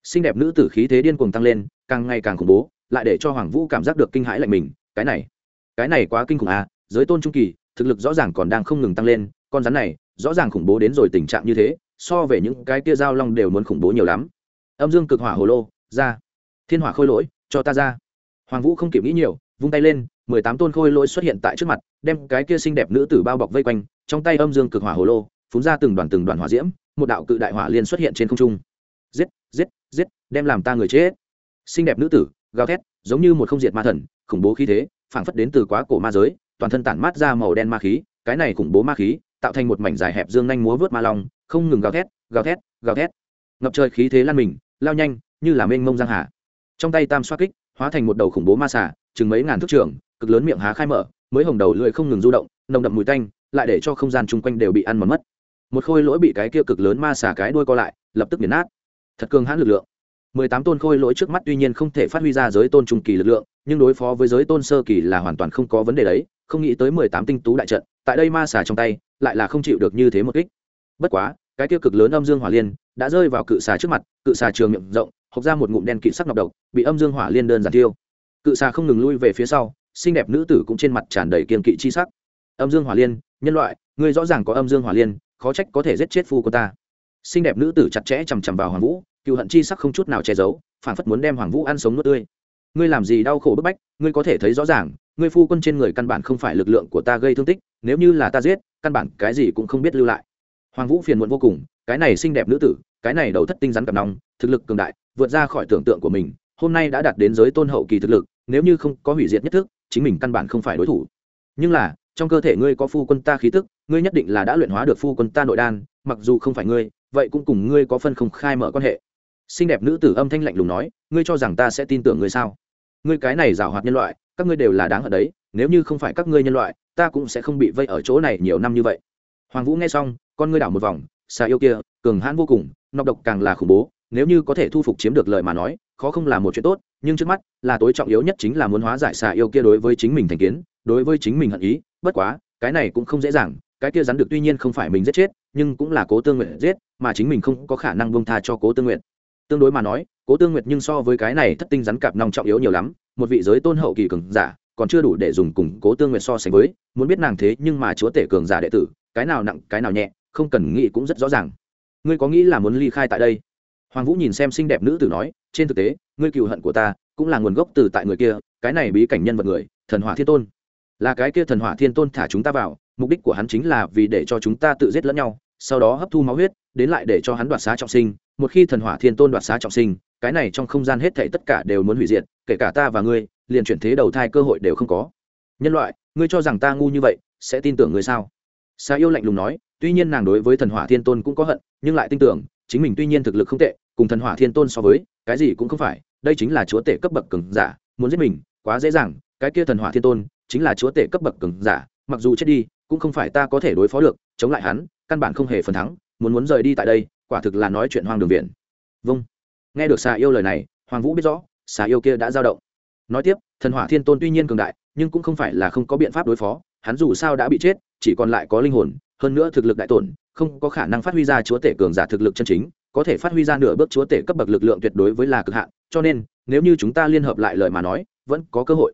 Xinh đẹp nữ tử khí thế điên cuồng tăng lên, càng ngày càng khủng bố lại để cho hoàng vũ cảm giác được kinh hãi lạnh mình, cái này cái này quá kinh khủng à giới tôn trung kỳ, thực lực rõ ràng còn đang không ngừng tăng lên, con rắn này, rõ ràng khủng bố đến rồi tình trạng như thế, so về những cái tia dao long đều muốn khủng bố nhiều lắm. Âm dương cực hỏa hồ lô, ra. Thiên hỏa khôi lỗi, cho ta ra. Hoàng vũ không kịp nghĩ nhiều, vung tay lên, mười tám tôn khôi lỗi xuất hiện tại trước mặt, đem cái kia xinh đẹp nữ tử bao bọc vây quanh, trong tay âm dương cực hỏa hồ lô, phúng ra từng đoàn từng đoàn hỏa diễm, một đạo cự đại hỏa liên xuất hiện trên không trung. Giết giết giết, đem làm ta người chết. Xinh đẹp nữ tử gào thét, giống như một không diệt ma thần, khủng bố khí thế, phảng phất đến từ quá cổ ma giới, toàn thân tản mát ra màu đen ma khí, cái này khủng bố ma khí, tạo thành một mảnh dài hẹp dương nhanh múa vớt ma long, không ngừng gào thét gào thét gào thét. Ngập trời khí thế lan mình, lao nhanh, như là mênh mông giang hà. Trong tay tam xoa kích, hóa thành một đầu khủng bố ma xà, chừng mấy ngàn thước trường cực lớn miệng há khai mở, mới hồng đầu lưỡi không ngừng du động, nồng đậm mùi tanh, lại để cho không gian chung quanh đều bị ăn mòn mất. Một khôi lỗi bị cái kia cực lớn ma xà cái đuôi co lại, lập tức biến nát. Thật cường hãn lực lượng mười tám tôn khôi lỗi trước mắt tuy nhiên không thể phát huy ra giới tôn trung kỳ lực lượng, nhưng đối phó với giới tôn sơ kỳ là hoàn toàn không có vấn đề đấy, không nghĩ tới mười tám tinh tú đại trận, tại đây ma xà trong tay, lại là không chịu được như thế một kích. Bất quá, cái tiêu cực lớn âm dương hỏa liên đã rơi vào cự xà trước mặt, cự xà trường miệng rộng, hộc ra một ngụm đen kịt sắc nọc độc, bị âm dương hỏa liên đơn giản tiêu cự xà không ngừng lui về phía sau, xinh đẹp nữ tử cũng trên mặt tràn đầy kiên kỵ chi sắc. Âm dương hỏa liên, nhân loại, ngươi rõ ràng có âm dương hỏa liên, khó trách có thể giết chết phu của ta. Xinh đẹp nữ tử chặt chẽ chằm chằm vào hoàng vũ cựu hận chi sắc không chút nào che giấu phản phất muốn đem hoàng vũ ăn sống nuốt tươi. Ngươi làm gì đau khổ bức bách, ngươi có thể thấy rõ ràng, ngươi phu quân trên người căn bản không phải lực lượng của ta gây thương tích, nếu như là ta giết, căn bản cái gì cũng không biết lưu lại. Hoàng vũ phiền muộn vô cùng, cái này xinh đẹp nữ tử, cái này đầu thất tinh rắn cặp nòng, thực lực cường đại, vượt ra khỏi tưởng tượng của mình, hôm nay đã đạt đến giới tôn hậu kỳ thực lực, nếu như không có hủy diệt nhất thức, chính mình căn bản không phải đối thủ. Nhưng là, trong cơ thể ngươi có phu quân ta khí tức, ngươi nhất định là đã luyện hóa được phu quân ta nội đan, mặc dù không phải ngươi, vậy cũng cùng ngươi có phân không khai mở quan hệ xinh đẹp nữ tử âm thanh lạnh lùng nói, ngươi cho rằng ta sẽ tin tưởng ngươi sao? Ngươi cái này giảo hoạt nhân loại, các ngươi đều là đáng ở đấy, nếu như không phải các ngươi nhân loại, ta cũng sẽ không bị vây ở chỗ này nhiều năm như vậy. Hoàng vũ nghe xong, con ngươi đảo một vòng, xà yêu kia, cường hãn vô cùng, nọc độc càng là khủng bố, nếu như có thể thu phục chiếm được lời mà nói, khó không là một chuyện tốt, nhưng trước mắt, là tối trọng yếu nhất chính là muốn hóa giải xà yêu kia đối với chính mình thành kiến, đối với chính mình hận ý, bất quá, cái này cũng không dễ dàng, cái kia rắn được tuy nhiên không phải mình giết chết, nhưng cũng là cố tương nguyện giết, mà chính mình không có khả năng bông tha cho cố tương nguyện tương đối mà nói, cố tương nguyệt nhưng so với cái này thất tinh rắn cạp nòng trọng yếu nhiều lắm, một vị giới tôn hậu kỳ cường giả, còn chưa đủ để dùng cùng cố tương nguyệt so sánh với, muốn biết nàng thế nhưng mà chúa tể cường giả đệ tử, cái nào nặng, cái nào nhẹ, không cần nghĩ cũng rất rõ ràng. Ngươi có nghĩ là muốn ly khai tại đây? Hoàng vũ nhìn xem xinh đẹp nữ tử nói, trên thực tế, ngươi cựu hận của ta, cũng là nguồn gốc từ tại người kia, cái này bí cảnh nhân vật người, thần hỏa thiên tôn. Là cái kia thần hỏa thiên tôn thả chúng ta vào, mục đích của hắn chính là vì để cho chúng ta tự giết lẫn nhau, sau đó hấp thu máu huyết, đến lại để cho hắn đoạt xá trọng sinh một khi thần hỏa thiên tôn đoạt xá trọng sinh, cái này trong không gian hết thảy tất cả đều muốn hủy diệt, kể cả ta và ngươi, liền chuyển thế đầu thai cơ hội đều không có. Nhân loại, ngươi cho rằng ta ngu như vậy, sẽ tin tưởng ngươi sao? Xà yêu lạnh lùng nói, tuy nhiên nàng đối với thần hỏa thiên tôn cũng có hận, nhưng lại tin tưởng, chính mình tuy nhiên thực lực không tệ, cùng thần hỏa thiên tôn so với, cái gì cũng không phải, đây chính là chúa tể cấp bậc cường giả, muốn giết mình, quá dễ dàng, cái kia thần hỏa thiên tôn, chính là chúa tể cấp bậc cường giả, mặc dù chết đi, cũng không phải ta có thể đối phó được, chống lại hắn, căn bản không hề phần thắng, muốn muốn rời đi tại đây quả thực là nói chuyện hoang đường viện. Vâng. Nghe được xà yêu lời này, hoàng vũ biết rõ, xà yêu kia đã dao động. Nói tiếp, thần hỏa thiên tôn tuy nhiên cường đại, nhưng cũng không phải là không có biện pháp đối phó, hắn dù sao đã bị chết, chỉ còn lại có linh hồn, hơn nữa thực lực đại tổn, không có khả năng phát huy ra chúa tể cường giả thực lực chân chính, có thể phát huy ra nửa bước chúa tể cấp bậc lực lượng tuyệt đối với là cực hạn, cho nên, nếu như chúng ta liên hợp lại lời mà nói, vẫn có cơ hội.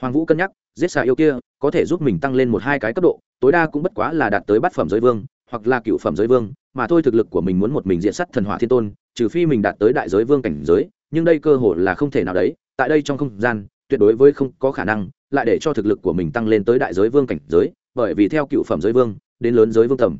Hoàng vũ cân nhắc, giết xà yêu kia, có thể giúp mình tăng lên một hai cái cấp độ, tối đa cũng bất quá là đạt tới bát phẩm giới vương, hoặc là cựu phẩm giới vương mà thôi thực lực của mình muốn một mình diện sắt thần hỏa thiên tôn, trừ phi mình đạt tới đại giới vương cảnh giới, nhưng đây cơ hội là không thể nào đấy, tại đây trong không gian, tuyệt đối với không có khả năng, lại để cho thực lực của mình tăng lên tới đại giới vương cảnh giới, bởi vì theo cựu phẩm giới vương, đến lớn giới vương tầm.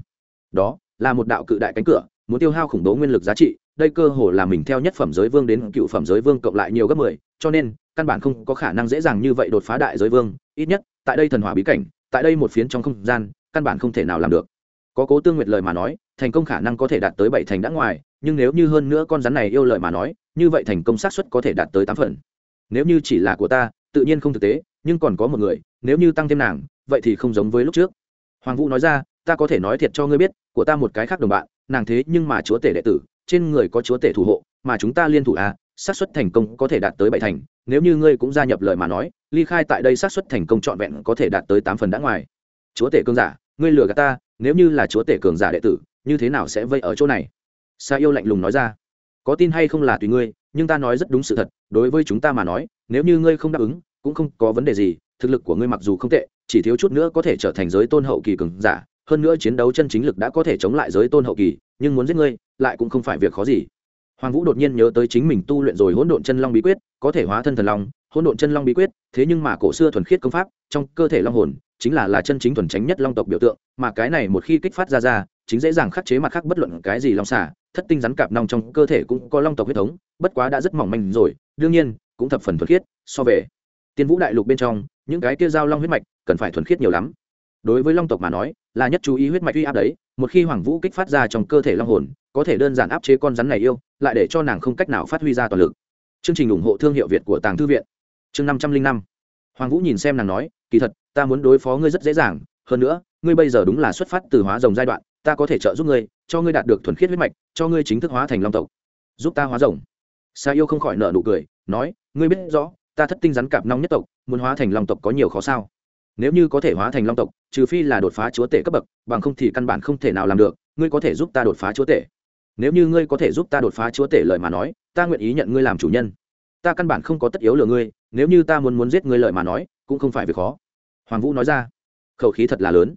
Đó, là một đạo cự đại cánh cửa, muốn tiêu hao khủng bố nguyên lực giá trị, đây cơ hồ là mình theo nhất phẩm giới vương đến cựu phẩm giới vương cộng lại nhiều gấp mười, cho nên, căn bản không có khả năng dễ dàng như vậy đột phá đại giới vương, ít nhất, tại đây thần hỏa bí cảnh, tại đây một phiến trong không gian, căn bản không thể nào làm được. Có cố tương nguyệt lời mà nói thành công khả năng có thể đạt tới bảy thành đã ngoài, nhưng nếu như hơn nữa con rắn này yêu lợi mà nói, như vậy thành công xác suất có thể đạt tới tám phần. Nếu như chỉ là của ta, tự nhiên không thực tế, nhưng còn có một người, nếu như tăng thêm nàng, vậy thì không giống với lúc trước. Hoàng vũ nói ra, ta có thể nói thiệt cho ngươi biết, của ta một cái khác đồng bạn, nàng thế nhưng mà chúa tể đệ tử, trên người có chúa tể thủ hộ, mà chúng ta liên thủ à xác suất thành công có thể đạt tới bảy thành, nếu như ngươi cũng gia nhập lời mà nói, ly khai tại đây xác suất thành công trọn vẹn có thể đạt tới tám phần đã ngoài. Chúa tể cương giả, ngươi lừa gạt ta, nếu như là chúa tể cường giả đệ tử như thế nào sẽ vây ở chỗ này? Sa yêu lạnh lùng nói ra. Có tin hay không là tùy ngươi, nhưng ta nói rất đúng sự thật, đối với chúng ta mà nói, nếu như ngươi không đáp ứng, cũng không có vấn đề gì, thực lực của ngươi mặc dù không tệ, chỉ thiếu chút nữa có thể trở thành giới tôn hậu kỳ cường giả, hơn nữa chiến đấu chân chính lực đã có thể chống lại giới tôn hậu kỳ, nhưng muốn giết ngươi, lại cũng không phải việc khó gì. Hoàng vũ đột nhiên nhớ tới chính mình tu luyện rồi hỗn độn chân long bí quyết, có thể hóa thân thần long, hỗn độn chân long bí quyết, thế nhưng mà cổ xưa thuần khiết công pháp, trong cơ thể long hồn, chính là là chân chính thuần tránh nhất long tộc biểu tượng, mà cái này một khi kích phát ra ra chính dễ dàng khắc chế mặt khác bất luận cái gì long xả thất tinh rắn cạp nong trong cơ thể cũng có long tộc huyết thống, bất quá đã rất mỏng manh rồi, đương nhiên, cũng thập phần thuần khiết, so về. Tiên vũ đại lục bên trong, những cái kia giao long huyết mạch cần phải thuần khiết nhiều lắm. Đối với long tộc mà nói, là nhất chú ý huyết mạch uy áp đấy, một khi hoàng vũ kích phát ra trong cơ thể long hồn, có thể đơn giản áp chế con rắn này yêu, lại để cho nàng không cách nào phát huy ra toàn lực. Chương trình ủng hộ thương hiệu việt của tàng thư viện. Chương năm trăm linh năm. Hoàng vũ nhìn xem nàng nói, kỳ thật, ta muốn đối phó ngươi rất dễ dàng, hơn nữa, ngươi bây giờ đúng là xuất phát từ hóa rồng giai đoạn ta có thể trợ giúp ngươi, cho ngươi đạt được thuần khiết huyết mạch, cho ngươi chính thức hóa thành long tộc. Giúp ta hóa rồng. Sa yêu không khỏi nợ nụ cười, nói, ngươi biết rõ, ta thất tinh rắn cạp nong nhất tộc, muốn hóa thành long tộc có nhiều khó sao. Nếu như có thể hóa thành long tộc, trừ phi là đột phá chúa tể cấp bậc, bằng không thì căn bản không thể nào làm được, ngươi có thể giúp ta đột phá chúa tể. Nếu như ngươi có thể giúp ta đột phá chúa tể lời mà nói, ta nguyện ý nhận ngươi làm chủ nhân. Ta căn bản không có tất yếu lừa ngươi, nếu như ta muốn muốn giết ngươi lời mà nói, cũng không phải việc khó. Hoàng vũ nói ra. Khẩu khí thật là lớn.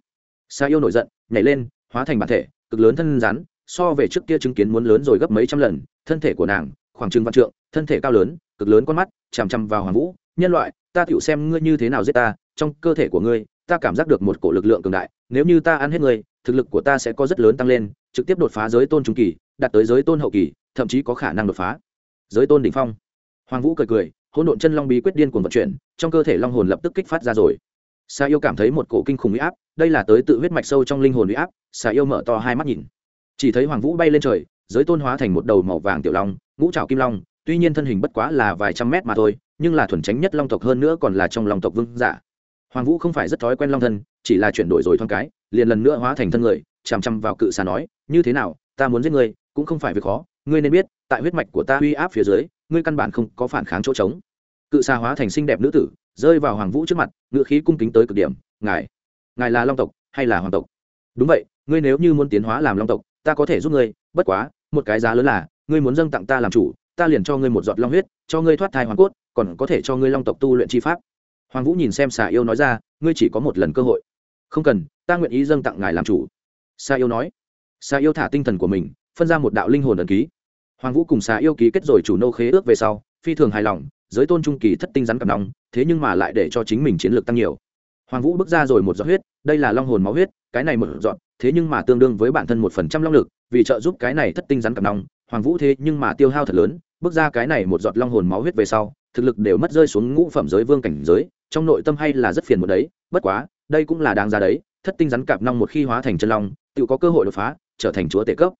Sa yêu nổi giận, nhảy lên hóa thành bản thể cực lớn thân rắn so về trước kia chứng kiến muốn lớn rồi gấp mấy trăm lần thân thể của nàng khoảng trừng văn trượng thân thể cao lớn cực lớn con mắt chằm chằm vào hoàng vũ nhân loại ta tựu xem ngươi như thế nào giết ta trong cơ thể của ngươi ta cảm giác được một cổ lực lượng cường đại nếu như ta ăn hết ngươi thực lực của ta sẽ có rất lớn tăng lên trực tiếp đột phá giới tôn trung kỳ đạt tới giới tôn hậu kỳ thậm chí có khả năng đột phá. Giới tôn đỉnh phong. Hoàng vũ cười cười hỗn độn chân long bí quyết điên cuồng vận chuyển trong cơ thể long hồn lập tức kích phát ra rồi. Sa yêu cảm thấy một cổ kinh khủng huy áp, đây là tới tự huyết mạch sâu trong linh hồn uy áp, xà yêu mở to hai mắt nhìn. Chỉ thấy Hoàng Vũ bay lên trời, giới tôn hóa thành một đầu màu vàng tiểu long, ngũ trảo kim long, tuy nhiên thân hình bất quá là vài trăm mét mà thôi, nhưng là thuần tránh nhất long tộc hơn nữa còn là trong long tộc vương giả. Hoàng Vũ không phải rất thói quen long thân, chỉ là chuyển đổi rồi thoáng cái, liền lần nữa hóa thành thân người, chằm chằm vào cự xà nói, "Như thế nào, ta muốn giết ngươi, cũng không phải việc khó, ngươi nên biết, tại huyết mạch của ta uy áp phía dưới, ngươi căn bản không có phản kháng chỗ trống." Cự xà hóa thành xinh đẹp nữ tử, rơi vào hoàng vũ trước mặt ngựa khí cung kính tới cực điểm ngài ngài là long tộc hay là hoàng tộc? Đúng vậy, ngươi nếu như muốn tiến hóa làm long tộc, ta có thể giúp ngươi, bất quá, một cái giá lớn là, ngươi muốn dâng tặng ta làm chủ, ta liền cho ngươi một giọt long huyết, cho ngươi thoát thai hoàng cốt, còn có thể cho ngươi long tộc tu luyện chi pháp. Hoàng vũ nhìn xem xà yêu nói ra, ngươi chỉ có một lần cơ hội. Không cần, ta nguyện ý dâng tặng ngài làm chủ. Xà yêu nói. Xà yêu thả tinh thần của mình, phân ra một đạo linh hồn ẩn ký. Hoàng vũ cùng xà yêu ký kết rồi chủ nô khế ước về sau, phi thường hài lòng, giới tôn trung kỳ thất tinh rắn cầm nòng, thế nhưng mà lại để cho chính mình chiến lược tăng nhiều hoàng vũ bước ra rồi một giọt huyết, đây là long hồn máu huyết, cái này một giọt, thế nhưng mà tương đương với bản thân một phần trăm long lực, vì trợ giúp cái này thất tinh rắn cặp nòng, hoàng vũ thế nhưng mà tiêu hao thật lớn, bước ra cái này một giọt long hồn máu huyết về sau, thực lực đều mất rơi xuống ngũ phẩm giới vương cảnh giới, trong nội tâm hay là rất phiền một đấy, bất quá, đây cũng là đáng ra đấy, thất tinh rắn cạp nong một khi hóa thành chân long, tự có cơ hội đột phá, trở thành chúa tể cấp.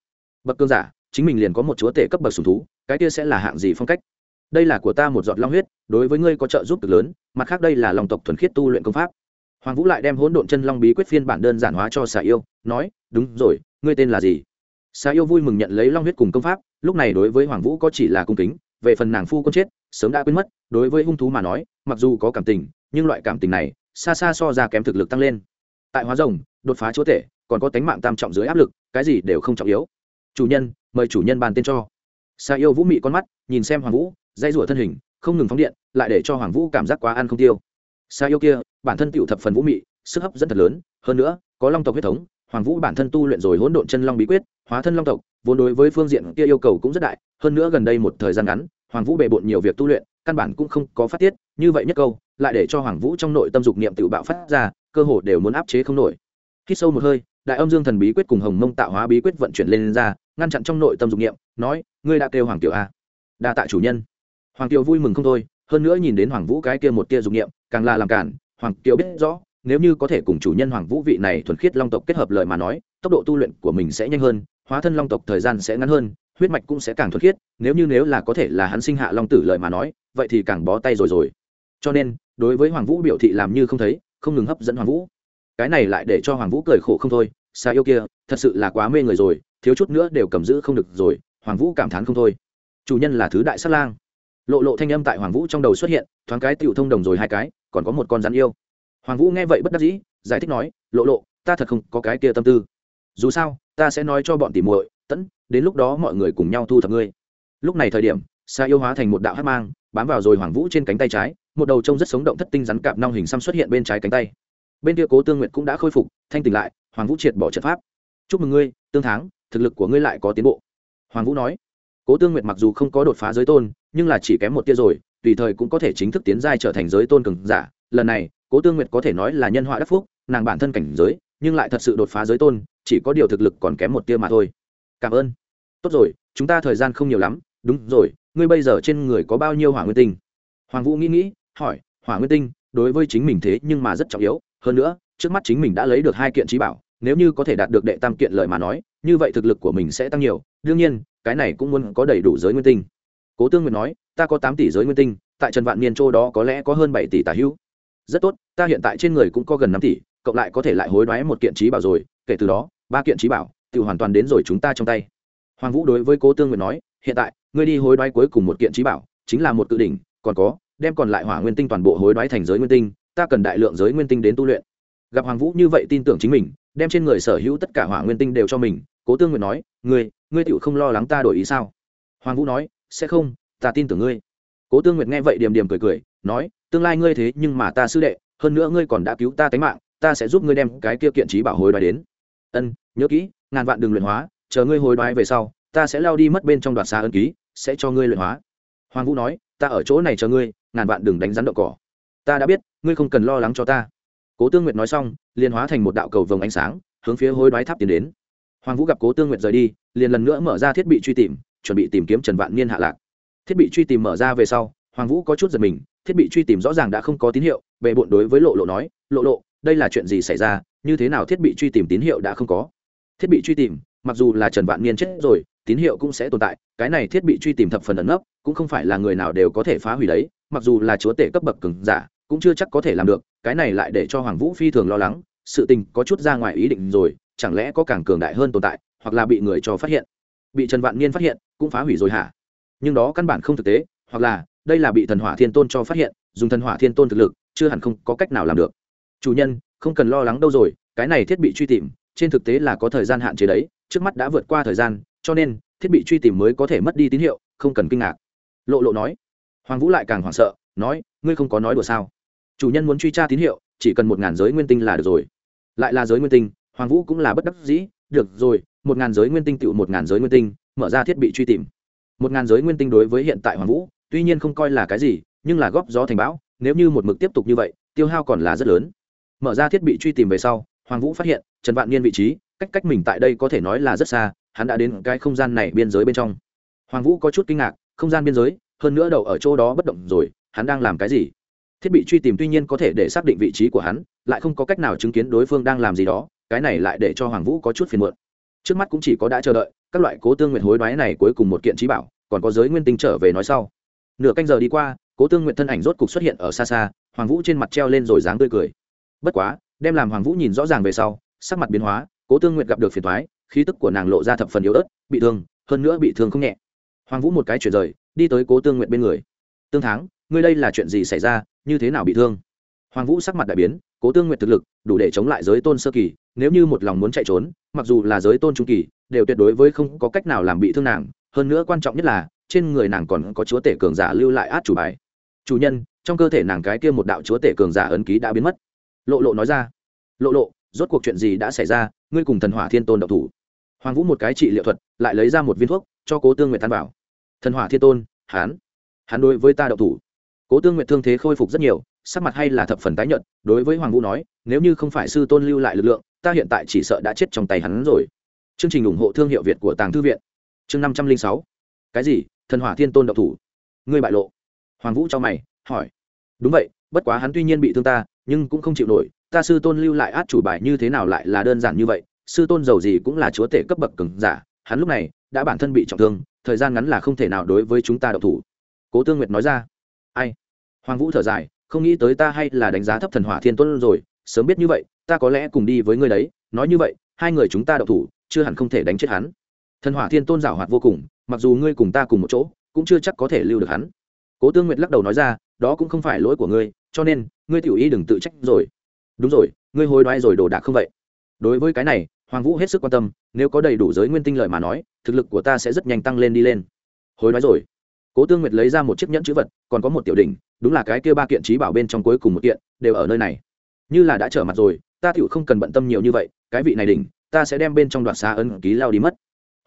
Bậc cương giả, chính mình liền có một chúa tể cấp bậc sùng thú, cái kia sẽ là hạng gì phong cách? Đây là của ta một giọt long huyết, đối với ngươi có trợ giúp cực lớn, mặt khác đây là lòng tộc thuần khiết tu luyện công pháp hoàng vũ lại đem hỗn độn chân long bí quyết phiên bản đơn giản hóa cho xà yêu, nói, đúng rồi, ngươi tên là gì? Xà yêu vui mừng nhận lấy long huyết cùng công pháp, lúc này đối với hoàng vũ có chỉ là cung kính, về phần nàng phu con chết, sớm đã quên mất, đối với hung thú mà nói, mặc dù có cảm tình, nhưng loại cảm tình này, xa xa so ra kém thực lực tăng lên. Tại hóa rồng, đột phá chúa tể, còn có tánh mạng tam trọng dưới áp lực, cái gì đều không trọng yếu. Chủ nhân, mời chủ nhân bàn tên cho. Sa yêu vũ mị con mắt, nhìn xem hoàng vũ dây rủa thân hình, không ngừng phóng điện, lại để cho hoàng vũ cảm giác quá ăn không tiêu. Sa yêu kia bản thân tựu thập phần vũ mị sức hấp dẫn thật lớn. Hơn nữa có long tộc huyết thống hoàng vũ bản thân tu luyện rồi hỗn độn chân long bí quyết hóa thân long tộc vốn đối với phương diện kia yêu cầu cũng rất đại. Hơn nữa gần đây một thời gian ngắn hoàng vũ bề bộn nhiều việc tu luyện căn bản cũng không có phát tiết. Như vậy nhất câu lại để cho hoàng vũ trong nội tâm dục niệm tự bạo phát ra cơ hồ đều muốn áp chế không nổi. Khi sâu một hơi đại âm dương thần bí quyết cùng hồng mông tạo hóa bí quyết vận chuyển lên, lên ra ngăn chặn trong nội tâm dục niệm nói ngươi đã kêu hoàng tiểu a. Đa tạ chủ nhân. Hoàng tiểu vui mừng không thôi hơn nữa nhìn đến hoàng vũ cái kia một tia dục niệm càng là làm cản hoàng kiều biết rõ, nếu như có thể cùng chủ nhân hoàng vũ vị này thuần khiết long tộc kết hợp lời mà nói, tốc độ tu luyện của mình sẽ nhanh hơn, hóa thân long tộc thời gian sẽ ngắn hơn, huyết mạch cũng sẽ càng thuần khiết, nếu như nếu là có thể là hắn sinh hạ long tử lời mà nói, vậy thì càng bó tay rồi rồi. Cho nên, đối với hoàng vũ biểu thị làm như không thấy, không ngừng hấp dẫn hoàng vũ. Cái này lại để cho hoàng vũ cười khổ không thôi xa yêu kia, thật sự là quá mê người rồi, thiếu chút nữa đều cầm giữ không được rồi, hoàng vũ cảm thán không thôi. Chủ nhân là thứ đại sát lang lộ lộ thanh âm tại hoàng vũ trong đầu xuất hiện, thoáng cái tựu thông đồng rồi hai cái, còn có một con rắn yêu. Hoàng vũ nghe vậy bất đắc dĩ, giải thích nói, lộ lộ, ta thật không có cái kia tâm tư. Dù sao, ta sẽ nói cho bọn tỉ muội, tẫn, đến lúc đó mọi người cùng nhau thu thập ngươi. Lúc này thời điểm, xa yêu hóa thành một đạo hát mang, bám vào rồi hoàng vũ trên cánh tay trái, một đầu trông rất sống động thất tinh rắn cạp nong hình xăm xuất hiện bên trái cánh tay. Bên kia cố tương nguyện cũng đã khôi phục, thanh tỉnh lại, hoàng vũ triệt bỏ trận pháp. Chúc mừng ngươi, tương thắng, thực lực của ngươi lại có tiến bộ. Hoàng vũ nói. Cố tương nguyệt mặc dù không có đột phá giới tôn nhưng là chỉ kém một tia rồi, tùy thời cũng có thể chính thức tiến giai trở thành giới tôn cường giả. Lần này, cố tương nguyệt có thể nói là nhân họa đắc phúc, nàng bản thân cảnh giới, nhưng lại thật sự đột phá giới tôn, chỉ có điều thực lực còn kém một tia mà thôi. Cảm ơn. Tốt rồi, chúng ta thời gian không nhiều lắm. Đúng rồi, ngươi bây giờ trên người có bao nhiêu hỏa nguyên tinh? Hoàng vũ nghĩ nghĩ, hỏi, hỏa nguyên tinh, đối với chính mình thế nhưng mà rất trọng yếu. Hơn nữa, trước mắt chính mình đã lấy được hai kiện trí bảo, nếu như có thể đạt được đệ tam kiện lợi mà nói, như vậy thực lực của mình sẽ tăng nhiều. Đương nhiên, cái này cũng muốn có đầy đủ giới nguyên tinh cố tương nguyện nói, ta có tám tỷ giới nguyên tinh, tại trần vạn niên châu đó có lẽ có hơn bảy tỷ tả hữu. Rất tốt, ta hiện tại trên người cũng có gần năm tỷ, cộng lại có thể lại hối đoái một kiện trí bảo rồi, kể từ đó, ba kiện trí bảo, tự hoàn toàn đến rồi chúng ta trong tay. Hoàng vũ đối với cố tương nguyện nói, hiện tại, ngươi đi hối đoái cuối cùng một kiện trí bảo, chính là một cự đỉnh, còn có, đem còn lại hỏa nguyên tinh toàn bộ hối đoái thành giới nguyên tinh, ta cần đại lượng giới nguyên tinh đến tu luyện. Gặp hoàng vũ như vậy tin tưởng chính mình, đem trên người sở hữu tất cả hỏa nguyên tinh đều cho mình, cố tương nguyện nói, ngươi ngươi tựu không lo lắng ta đổi ý sao? Hoàng vũ nói sẽ không, ta tin tưởng ngươi. Cố tương nguyệt nghe vậy điềm điềm cười cười, nói, tương lai ngươi thế nhưng mà ta sư đệ, hơn nữa ngươi còn đã cứu ta tánh mạng, ta sẽ giúp ngươi đem cái kia kiện trí bảo hồi đoái đến. Ân, nhớ kỹ, ngàn vạn đừng luyện hóa, chờ ngươi hồi đoái về sau, ta sẽ lao đi mất bên trong đoạt xa ân ký, sẽ cho ngươi luyện hóa. Hoàng vũ nói, ta ở chỗ này chờ ngươi, ngàn vạn đừng đánh rắn đậu cỏ. Ta đã biết, ngươi không cần lo lắng cho ta. Cố tương nguyệt nói xong, liền hóa thành một đạo cầu vồng ánh sáng, hướng phía hối đoái tháp tiến đến. Hoàng vũ gặp cố tương nguyệt rời đi, liền lần nữa mở ra thiết bị truy tìm chuẩn bị tìm kiếm trần vạn niên hạ lạc. Thiết bị truy tìm mở ra về sau, hoàng vũ có chút giật mình, thiết bị truy tìm rõ ràng đã không có tín hiệu về bộn đối với lộ lộ nói, lộ lộ, đây là chuyện gì xảy ra, như thế nào thiết bị truy tìm tín hiệu đã không có? Thiết bị truy tìm, mặc dù là trần vạn niên chết rồi, tín hiệu cũng sẽ tồn tại, cái này thiết bị truy tìm thập phần ẩn nấp, cũng không phải là người nào đều có thể phá hủy đấy, mặc dù là chúa tể cấp bậc cứng giả, cũng chưa chắc có thể làm được, cái này lại để cho hoàng vũ phi thường lo lắng, sự tình có chút ra ngoài ý định rồi, chẳng lẽ có càng cường đại hơn tồn tại, hoặc là bị người cho phát hiện? Bị trần vạn niên phát hiện cũng phá hủy rồi hả? Nhưng đó căn bản không thực tế, hoặc là, đây là bị thần hỏa thiên tôn cho phát hiện, dùng thần hỏa thiên tôn thực lực, chưa hẳn không có cách nào làm được. Chủ nhân, không cần lo lắng đâu rồi, cái này thiết bị truy tìm, trên thực tế là có thời gian hạn chế đấy, trước mắt đã vượt qua thời gian, cho nên, thiết bị truy tìm mới có thể mất đi tín hiệu, không cần kinh ngạc. Lộ lộ nói. Hoàng vũ lại càng hoảng sợ, nói, ngươi không có nói đùa sao? Chủ nhân muốn truy tra tín hiệu, chỉ cần một ngàn giới nguyên tinh là được rồi. Lại là giới nguyên tinh, hoàng vũ cũng là bất đắc dĩ, được rồi, một ngàn giới nguyên tinh tựu một ngàn giới nguyên tinh mở ra thiết bị truy tìm. Một ngàn giới nguyên tinh đối với hiện tại hoàng vũ, tuy nhiên không coi là cái gì, nhưng là góp gió thành bão, nếu như một mực tiếp tục như vậy, tiêu hao còn là rất lớn. Mở ra thiết bị truy tìm về sau, hoàng vũ phát hiện, trần vạn niên vị trí, cách cách mình tại đây có thể nói là rất xa, hắn đã đến cái không gian này biên giới bên trong. Hoàng vũ có chút kinh ngạc, không gian biên giới, hơn nữa đầu ở chỗ đó bất động rồi, hắn đang làm cái gì? Thiết bị truy tìm tuy nhiên có thể để xác định vị trí của hắn, lại không có cách nào chứng kiến đối phương đang làm gì đó, cái này lại để cho hoàng vũ có chút phiền muộn. Trước mắt cũng chỉ có đã chờ đợi các loại cố tương nguyện hối đoái này cuối cùng một kiện trí bảo, còn có giới nguyên tinh trở về nói sau. Nửa canh giờ đi qua, cố tương nguyện thân ảnh rốt cục xuất hiện ở xa xa, hoàng vũ trên mặt treo lên rồi dáng tươi cười. Bất quá, đem làm hoàng vũ nhìn rõ ràng về sau, sắc mặt biến hóa, cố tương nguyện gặp được phiền thoái khí tức của nàng lộ ra thập phần yếu ớt, bị thương, hơn nữa bị thương không nhẹ. Hoàng vũ một cái chuyển rời, đi tới cố tương nguyện bên người. Tương thắng, ngươi đây là chuyện gì xảy ra, như thế nào bị thương? Hoàng vũ sắc mặt đại biến, cố tương nguyện thực lực, đủ để chống lại giới tôn sơ kỳ nếu như một lòng muốn chạy trốn, mặc dù là giới tôn trung kỳ, đều tuyệt đối với không có cách nào làm bị thương nàng. Hơn nữa quan trọng nhất là, trên người nàng còn có chúa tể cường giả lưu lại át chủ bài. Chủ nhân, trong cơ thể nàng cái kia một đạo chúa tể cường giả ấn ký đã biến mất. Lộ lộ nói ra. Lộ lộ, rốt cuộc chuyện gì đã xảy ra? Ngươi cùng thần hỏa thiên tôn độc thủ. Hoàng vũ một cái trị liệu thuật, lại lấy ra một viên thuốc, cho cố tương nguyện tan vào thần hỏa thiên tôn hán hắn đối với ta độc thủ. Cố tương nguyện thương thế khôi phục rất nhiều, sắc mặt hay là thập phần tái nhợt, đối với hoàng vũ nói, nếu như không phải sư tôn lưu lại lực lượng ta hiện tại chỉ sợ đã chết trong tay hắn rồi. Chương trình ủng hộ thương hiệu việt của tàng thư viện. Chương năm trăm linh sáu. Cái gì? Thần hỏa thiên tôn độc thủ. Ngươi bại lộ. Hoàng vũ cho mày, hỏi. Đúng vậy, bất quá hắn tuy nhiên bị thương ta, nhưng cũng không chịu nổi. Ta sư tôn lưu lại át chủ bài như thế nào lại là đơn giản như vậy? Sư tôn giàu gì cũng là chúa tể cấp bậc cứng giả. Hắn lúc này đã bản thân bị trọng thương, thời gian ngắn là không thể nào đối với chúng ta độc thủ. Cố tương nguyệt nói ra. Ai? Hoàng vũ thở dài, không nghĩ tới ta hay là đánh giá thấp thần hỏa thiên tôn rồi sớm biết như vậy, ta có lẽ cùng đi với ngươi đấy, nói như vậy, hai người chúng ta đậu thủ, chưa hẳn không thể đánh chết hắn. Thần hỏa thiên tôn giảo hoạt vô cùng, mặc dù ngươi cùng ta cùng một chỗ, cũng chưa chắc có thể lưu được hắn. Cố tương nguyệt lắc đầu nói ra, đó cũng không phải lỗi của ngươi, cho nên, ngươi tiểu ý đừng tự trách rồi. Đúng rồi, ngươi hối đoái rồi đồ đạc không vậy? Đối với cái này, hoàng vũ hết sức quan tâm, nếu có đầy đủ giới nguyên tinh lợi mà nói, thực lực của ta sẽ rất nhanh tăng lên đi lên. Hối đoái rồi. Cố tương nguyệt lấy ra một chiếc nhẫn chữ vật, còn có một tiểu đỉnh, đúng là cái kia ba kiện trí bảo bên trong cuối cùng một kiện, đều ở nơi này như là đã trở mặt rồi, ta tựu không cần bận tâm nhiều như vậy, cái vị này đỉnh, ta sẽ đem bên trong đoạt xa ấn ký lao đi mất.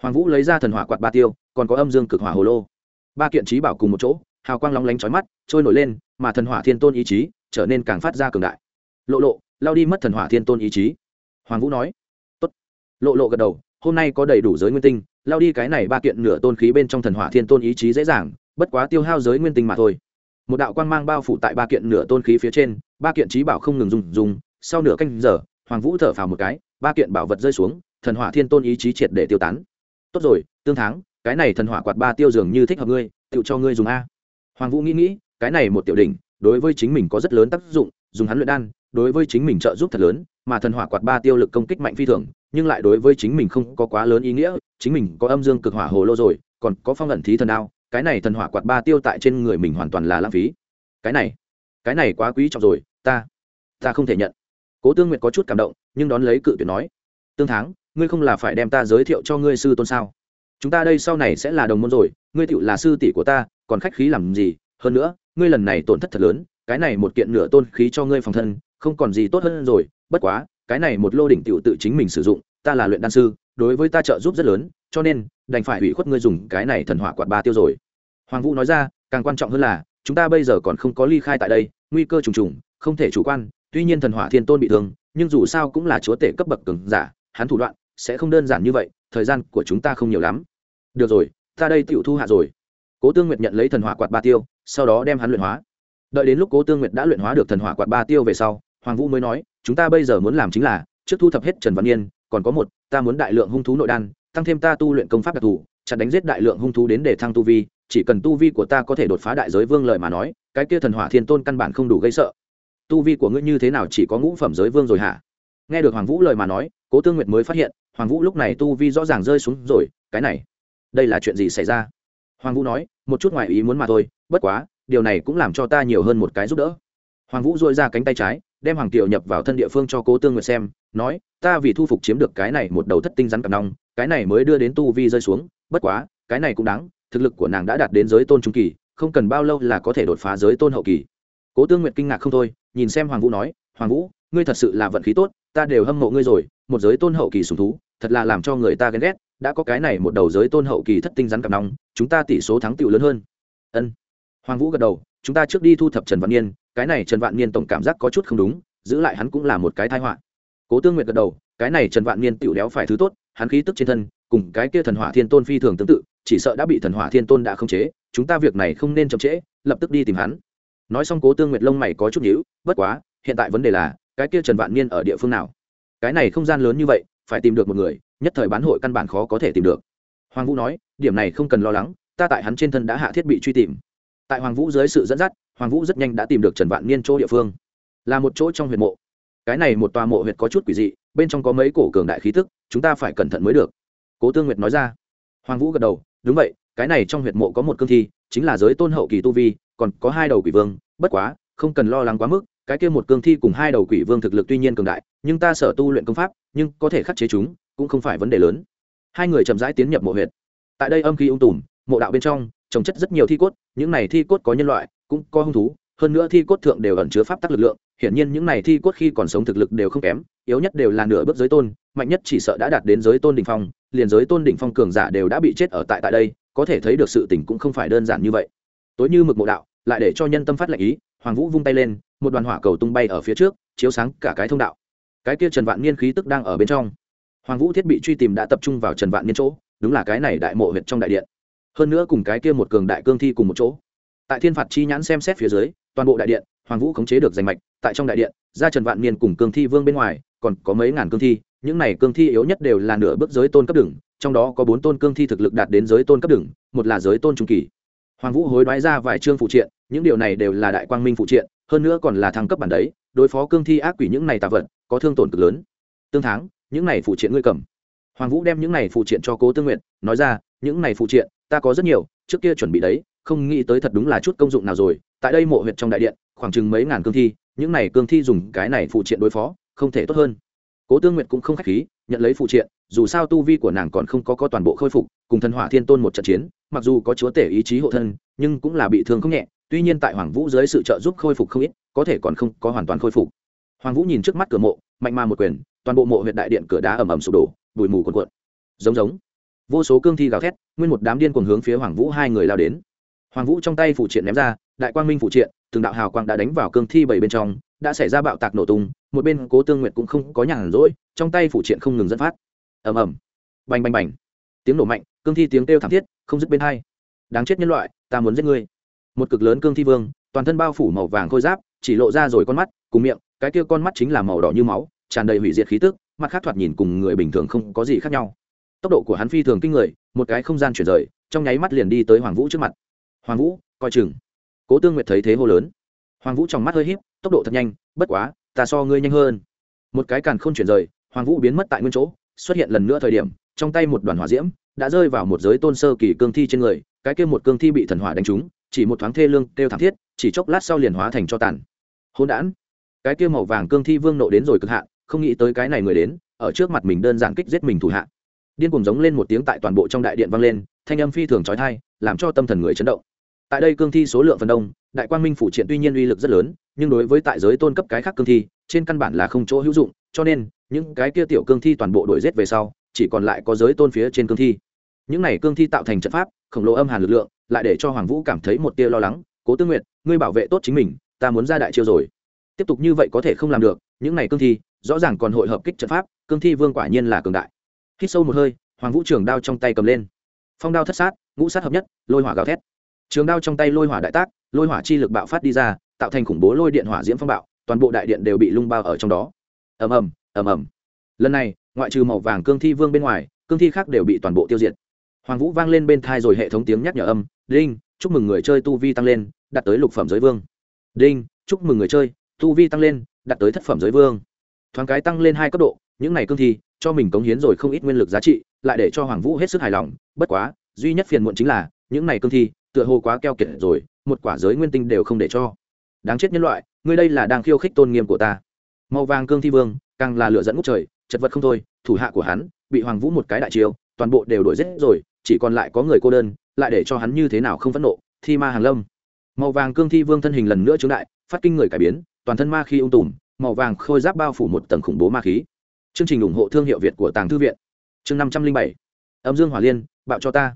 Hoàng vũ lấy ra thần hỏa quạt ba tiêu, còn có âm dương cực hỏa hồ lô. Ba kiện trí bảo cùng một chỗ, hào quang lóng lánh trói mắt, trôi nổi lên, mà thần hỏa thiên tôn ý chí trở nên càng phát ra cường đại. Lộ lộ, lao đi mất thần hỏa thiên tôn ý chí. Hoàng vũ nói. Tốt. lộ lộ gật đầu, hôm nay có đầy đủ giới nguyên tinh, lao đi cái này ba kiện nửa tôn khí bên trong thần hỏa thiên tôn ý chí dễ dàng, bất quá tiêu hao giới nguyên tinh mà thôi. Một đạo quang mang bao phủ tại ba kiện nửa tôn khí phía trên ba kiện trí bảo không ngừng dùng dùng sau nửa canh giờ, hoàng vũ thở phào một cái, ba kiện bảo vật rơi xuống, thần hỏa thiên tôn ý chí triệt để tiêu tán. Tốt rồi, tương thắng, cái này thần hỏa quạt ba tiêu dường như thích hợp ngươi tự cho ngươi dùng a. Hoàng vũ nghĩ nghĩ, cái này một tiểu đỉnh, đối với chính mình có rất lớn tác dụng, dùng hắn luyện đan, đối với chính mình trợ giúp thật lớn, mà thần hỏa quạt ba tiêu lực công kích mạnh phi thường, nhưng lại đối với chính mình không có quá lớn ý nghĩa, chính mình có âm dương cực hỏa hồ lô rồi, còn có phong ẩn thí thần đao, cái này thần hỏa quạt ba tiêu tại trên người mình hoàn toàn là lãng phí. Cái này cái này quá quý trọng rồi ta ta không thể nhận. Cố tương nguyệt có chút cảm động, nhưng đón lấy cự tuyệt nói, tương thắng, ngươi không là phải đem ta giới thiệu cho ngươi sư tôn sao? Chúng ta đây sau này sẽ là đồng môn rồi, ngươi tựu là sư tỷ của ta, còn khách khí làm gì? Hơn nữa, ngươi lần này tổn thất thật lớn, cái này một kiện nửa tôn khí cho ngươi phòng thân, không còn gì tốt hơn rồi. Bất quá, cái này một lô đỉnh tựu tự chính mình sử dụng, ta là luyện đan sư, đối với ta trợ giúp rất lớn, cho nên, đành phải ủy khuất ngươi dùng cái này thần hỏa quạt ba tiêu rồi. Hoàng vũ nói ra, càng quan trọng hơn là, chúng ta bây giờ còn không có ly khai tại đây, nguy cơ trùng trùng không thể chủ quan, tuy nhiên thần hỏa thiên tôn bị thương, nhưng dù sao cũng là chúa tể cấp bậc cường giả, hắn thủ đoạn sẽ không đơn giản như vậy, thời gian của chúng ta không nhiều lắm. Được rồi, ta đây tựu thu hạ rồi. Cố tương nguyệt nhận lấy thần hỏa quạt ba tiêu, sau đó đem hắn luyện hóa. Đợi đến lúc cố tương nguyệt đã luyện hóa được thần hỏa quạt ba tiêu về sau, hoàng vũ mới nói, chúng ta bây giờ muốn làm chính là, trước thu thập hết trần văn yên, còn có một, ta muốn đại lượng hung thú nội đan, tăng thêm ta tu luyện công pháp đặc thù chặt đánh giết đại lượng hung thú đến để thăng tu vi, chỉ cần tu vi của ta có thể đột phá đại giới vương lợi mà nói, cái kia thần hỏa thiên tôn căn bản không đủ gây sợ tu vi của ngươi như thế nào chỉ có ngũ phẩm giới vương rồi hả? Nghe được hoàng vũ lời mà nói, cố tương nguyệt mới phát hiện, hoàng vũ lúc này tu vi rõ ràng rơi xuống rồi, cái này, đây là chuyện gì xảy ra? Hoàng vũ nói, một chút ngoài ý muốn mà thôi, bất quá, điều này cũng làm cho ta nhiều hơn một cái giúp đỡ. Hoàng vũ dội ra cánh tay trái, đem hoàng tiểu nhập vào thân địa phương cho cố tương nguyệt xem, nói, ta vì thu phục chiếm được cái này một đầu thất tinh rắn cặp nong, cái này mới đưa đến tu vi rơi xuống, bất quá, cái này cũng đáng, thực lực của nàng đã đạt đến giới tôn trung kỳ, không cần bao lâu là có thể đột phá giới tôn hậu kỳ cố tương nguyệt kinh ngạc không thôi, nhìn xem hoàng vũ nói, hoàng vũ, ngươi thật sự là vận khí tốt, ta đều hâm mộ ngươi rồi, một giới tôn hậu kỳ sùng thú, thật là làm cho người ta ghen ghét, đã có cái này một đầu giới tôn hậu kỳ thất tinh rắn cặp nong, chúng ta tỷ số thắng tựu lớn hơn. Ân. Hoàng vũ gật đầu, chúng ta trước đi thu thập trần vạn niên, cái này trần vạn niên tổng cảm giác có chút không đúng, giữ lại hắn cũng là một cái tai họa. Cố tương nguyệt gật đầu, cái này trần vạn niên tựu đéo phải thứ tốt, hắn khí tức trên thân, cùng cái kia thần hỏa thiên tôn phi thường tương tự, chỉ sợ đã bị thần hỏa thiên tôn đã không chế, chúng ta việc này không nên chậm trễ, lập tức đi tìm hắn nói xong cố tương nguyệt lông mày có chút nhíu, bất quá, hiện tại vấn đề là, cái kia trần vạn niên ở địa phương nào? Cái này không gian lớn như vậy, phải tìm được một người, nhất thời bán hội căn bản khó có thể tìm được. Hoàng vũ nói, điểm này không cần lo lắng, ta tại hắn trên thân đã hạ thiết bị truy tìm. Tại hoàng vũ dưới sự dẫn dắt, hoàng vũ rất nhanh đã tìm được trần vạn niên chỗ địa phương. Là một chỗ trong huyệt mộ. Cái này một tòa mộ huyệt có chút quỷ dị, bên trong có mấy cổ cường đại khí tức, chúng ta phải cẩn thận mới được. Cố tương nguyệt nói ra. Hoàng vũ gật đầu, đúng vậy, cái này trong huyệt mộ có một cương thi, chính là giới tôn hậu kỳ tu vi còn có hai đầu quỷ vương, bất quá, không cần lo lắng quá mức, cái kia một cương thi cùng hai đầu quỷ vương thực lực tuy nhiên cường đại, nhưng ta sở tu luyện công pháp, nhưng có thể khắc chế chúng, cũng không phải vấn đề lớn. Hai người chậm rãi tiến nhập mộ huyệt. Tại đây âm khí ung tùm, mộ đạo bên trong, trồng chất rất nhiều thi cốt, những này thi cốt có nhân loại, cũng có hung thú, hơn nữa thi cốt thượng đều ẩn chứa pháp tắc lực lượng, hiển nhiên những này thi cốt khi còn sống thực lực đều không kém, yếu nhất đều là nửa bước giới tôn, mạnh nhất chỉ sợ đã đạt đến giới tôn đỉnh phong, liền giới tôn đỉnh phong cường giả đều đã bị chết ở tại tại đây, có thể thấy được sự tình cũng không phải đơn giản như vậy. Tối như mực mộ đạo lại để cho nhân tâm phát lệnh ý, hoàng vũ vung tay lên, một đoàn hỏa cầu tung bay ở phía trước, chiếu sáng cả cái thông đạo. Cái kia trần vạn niên khí tức đang ở bên trong. Hoàng vũ thiết bị truy tìm đã tập trung vào trần vạn niên chỗ, đúng là cái này đại mộ huyệt trong đại điện. Hơn nữa cùng cái kia một cường đại cương thi cùng một chỗ. Tại thiên phạt chi nhãn xem xét phía dưới, toàn bộ đại điện, hoàng vũ khống chế được danh mạch, tại trong đại điện, ra trần vạn niên cùng cương thi vương bên ngoài, còn có mấy ngàn cương thi, những này cương thi yếu nhất đều là nửa bước giới tôn cấp đừng trong đó có bốn tôn cương thi thực lực đạt đến giới tôn cấp đừng một là giới tôn trung kỳ hoàng vũ hối đoái ra vài chương phụ triện, những điều này đều là đại quang minh phụ triện, hơn nữa còn là thăng cấp bản đấy, đối phó cương thi ác quỷ những này tà vật, có thương tổn cực lớn. Tương tháng những này phụ triện ngươi cầm. Hoàng vũ đem những này phụ triện cho cố tương nguyện nói ra, những này phụ triện, ta có rất nhiều, trước kia chuẩn bị đấy, không nghĩ tới thật đúng là chút công dụng nào rồi. Tại đây mộ huyệt trong đại điện, khoảng chừng mấy ngàn cương thi, những này cương thi dùng cái này phụ triện đối phó, không thể tốt hơn. Cố tương nguyện cũng không khách khí, nhận lấy phụ triện dù sao tu vi của nàng còn không có có toàn bộ khôi phục, cùng thần hỏa thiên tôn một trận chiến, mặc dù có chúa tể ý chí hộ thân, nhưng cũng là bị thương không nhẹ, tuy nhiên tại hoàng vũ dưới sự trợ giúp khôi phục không ít, có thể còn không có hoàn toàn khôi phục. Hoàng vũ nhìn trước mắt cửa mộ, mạnh ma một quyền, toàn bộ mộ huyện đại điện cửa đá ầm ầm sụp đổ, bụi mù cuồn cuộn. Giống giống. Vô số cương thi gào thét, nguyên một đám điên cuồng hướng phía hoàng vũ hai người lao đến. Hoàng vũ trong tay phụ triện ném ra, đại quang minh phụ triện, từng đạo hào quang đã đánh vào cương thi bảy bên trong, đã xảy ra bạo tạc nổ tung, một bên cố tương nguyệt cũng không có nhàn rỗi, trong tay phụ triện không ngừng dẫn phát ầm ầm, bành bành bành. Tiếng nổ mạnh, cương thi tiếng kêu thảm thiết, không dứt bên hai. Đáng chết nhân loại, ta muốn giết ngươi. Một cực lớn cương thi vương, toàn thân bao phủ màu vàng khôi giáp, chỉ lộ ra rồi con mắt, cùng miệng, cái kia con mắt chính là màu đỏ như máu, tràn đầy hủy diệt khí tức, mặt khác thoạt nhìn cùng người bình thường không có gì khác nhau. Tốc độ của hắn phi thường kinh người, một cái không gian chuyển rời, trong nháy mắt liền đi tới hoàng vũ trước mặt. Hoàng vũ, coi chừng. Cố tương nguyệt thấy thế hô lớn. Hoàng vũ trong mắt hơi h í p tốc độ thật nhanh, bất quá, ta so ngươi nhanh hơn. Một cái càn k h ô n chuyển rời, hoàng vũ biến mất tại nguyên chỗ xuất hiện lần nữa thời điểm, trong tay một đoàn hỏa diễm đã rơi vào một giới tôn sơ kỳ cương thi trên người, cái kia một cương thi bị thần hỏa đánh trúng, chỉ một thoáng thê lương kêu thảm thiết, chỉ chốc lát sau liền hóa thành cho tàn. Hôn đản! Cái kia màu vàng cương thi vương nộ đến rồi cực hạ, không nghĩ tới cái này người đến, ở trước mặt mình đơn giản kích giết mình thủ hạ. Điên cùng giống lên một tiếng tại toàn bộ trong đại điện vang lên, thanh âm phi thường trói thai làm cho tâm thần người chấn động. Tại đây cương thi số lượng phần đông, đại quang minh phủ triện tuy nhiên uy lực rất lớn, nhưng đối với tại giới tôn cấp cái khác cương thi, trên căn bản là không chỗ hữu dụng, cho nên những cái kia tiểu cương thi toàn bộ đổi rết về sau, chỉ còn lại có giới tôn phía trên cương thi. Những này cương thi tạo thành trận pháp, khổng lồ âm hàn lực lượng, lại để cho hoàng vũ cảm thấy một tia lo lắng. Cố tương nguyện ngươi bảo vệ tốt chính mình, ta muốn ra đại chiêu rồi. Tiếp tục như vậy có thể không làm được, những này cương thi, rõ ràng còn hội hợp kích trận pháp, cương thi vương quả nhiên là cường đại. Hít sâu một hơi, hoàng vũ trường đao trong tay cầm lên. Phong đao thất sát, ngũ sát hợp nhất, lôi hỏa gào thét. Trường đao trong tay lôi hỏa đại tác, lôi hỏa chi lực bạo phát đi ra, tạo thành khủng bố lôi điện hỏa diễm phong bạo, toàn bộ đại điện đều bị lung bao ở trong đó. Ầm ầm ầm ầm. Lần này, ngoại trừ màu vàng cương thi vương bên ngoài, cương thi khác đều bị toàn bộ tiêu diệt. Hoàng vũ vang lên bên thai rồi hệ thống tiếng nhắc nhở âm, đinh, chúc mừng người chơi tu vi tăng lên, đạt tới lục phẩm giới vương. Đinh, chúc mừng người chơi tu vi tăng lên, đạt tới thất phẩm giới vương. Thoáng cái tăng lên hai cấp độ, những này cương thi, cho mình cống hiến rồi không ít nguyên lực giá trị, lại để cho hoàng vũ hết sức hài lòng, bất quá, duy nhất phiền muộn chính là, những này cương thi, tựa hồ quá keo kiệt rồi, một quả giới nguyên tinh đều không để cho. Đáng chết nhân loại, ngươi đây là đang khiêu khích tôn nghiêm của ta. Màu vàng cương thi vương càng là lựa dẫn ngút trời, chật vật không thôi, thủ hạ của hắn, bị hoàng vũ một cái đại chiêu, toàn bộ đều đổi giết rồi, chỉ còn lại có người cô đơn, lại để cho hắn như thế nào không phẫn nộ, thi ma hàng lâm. Màu vàng cương thi vương thân hình lần nữa trướng đại, phát kinh người cải biến, toàn thân ma khí ung tùm, màu vàng khôi giáp bao phủ một tầng khủng bố ma khí. Chương trình ủng hộ thương hiệu việt của tàng thư viện. Chương năm trăm linh bảy. Âm dương hỏa liên, bạo cho ta.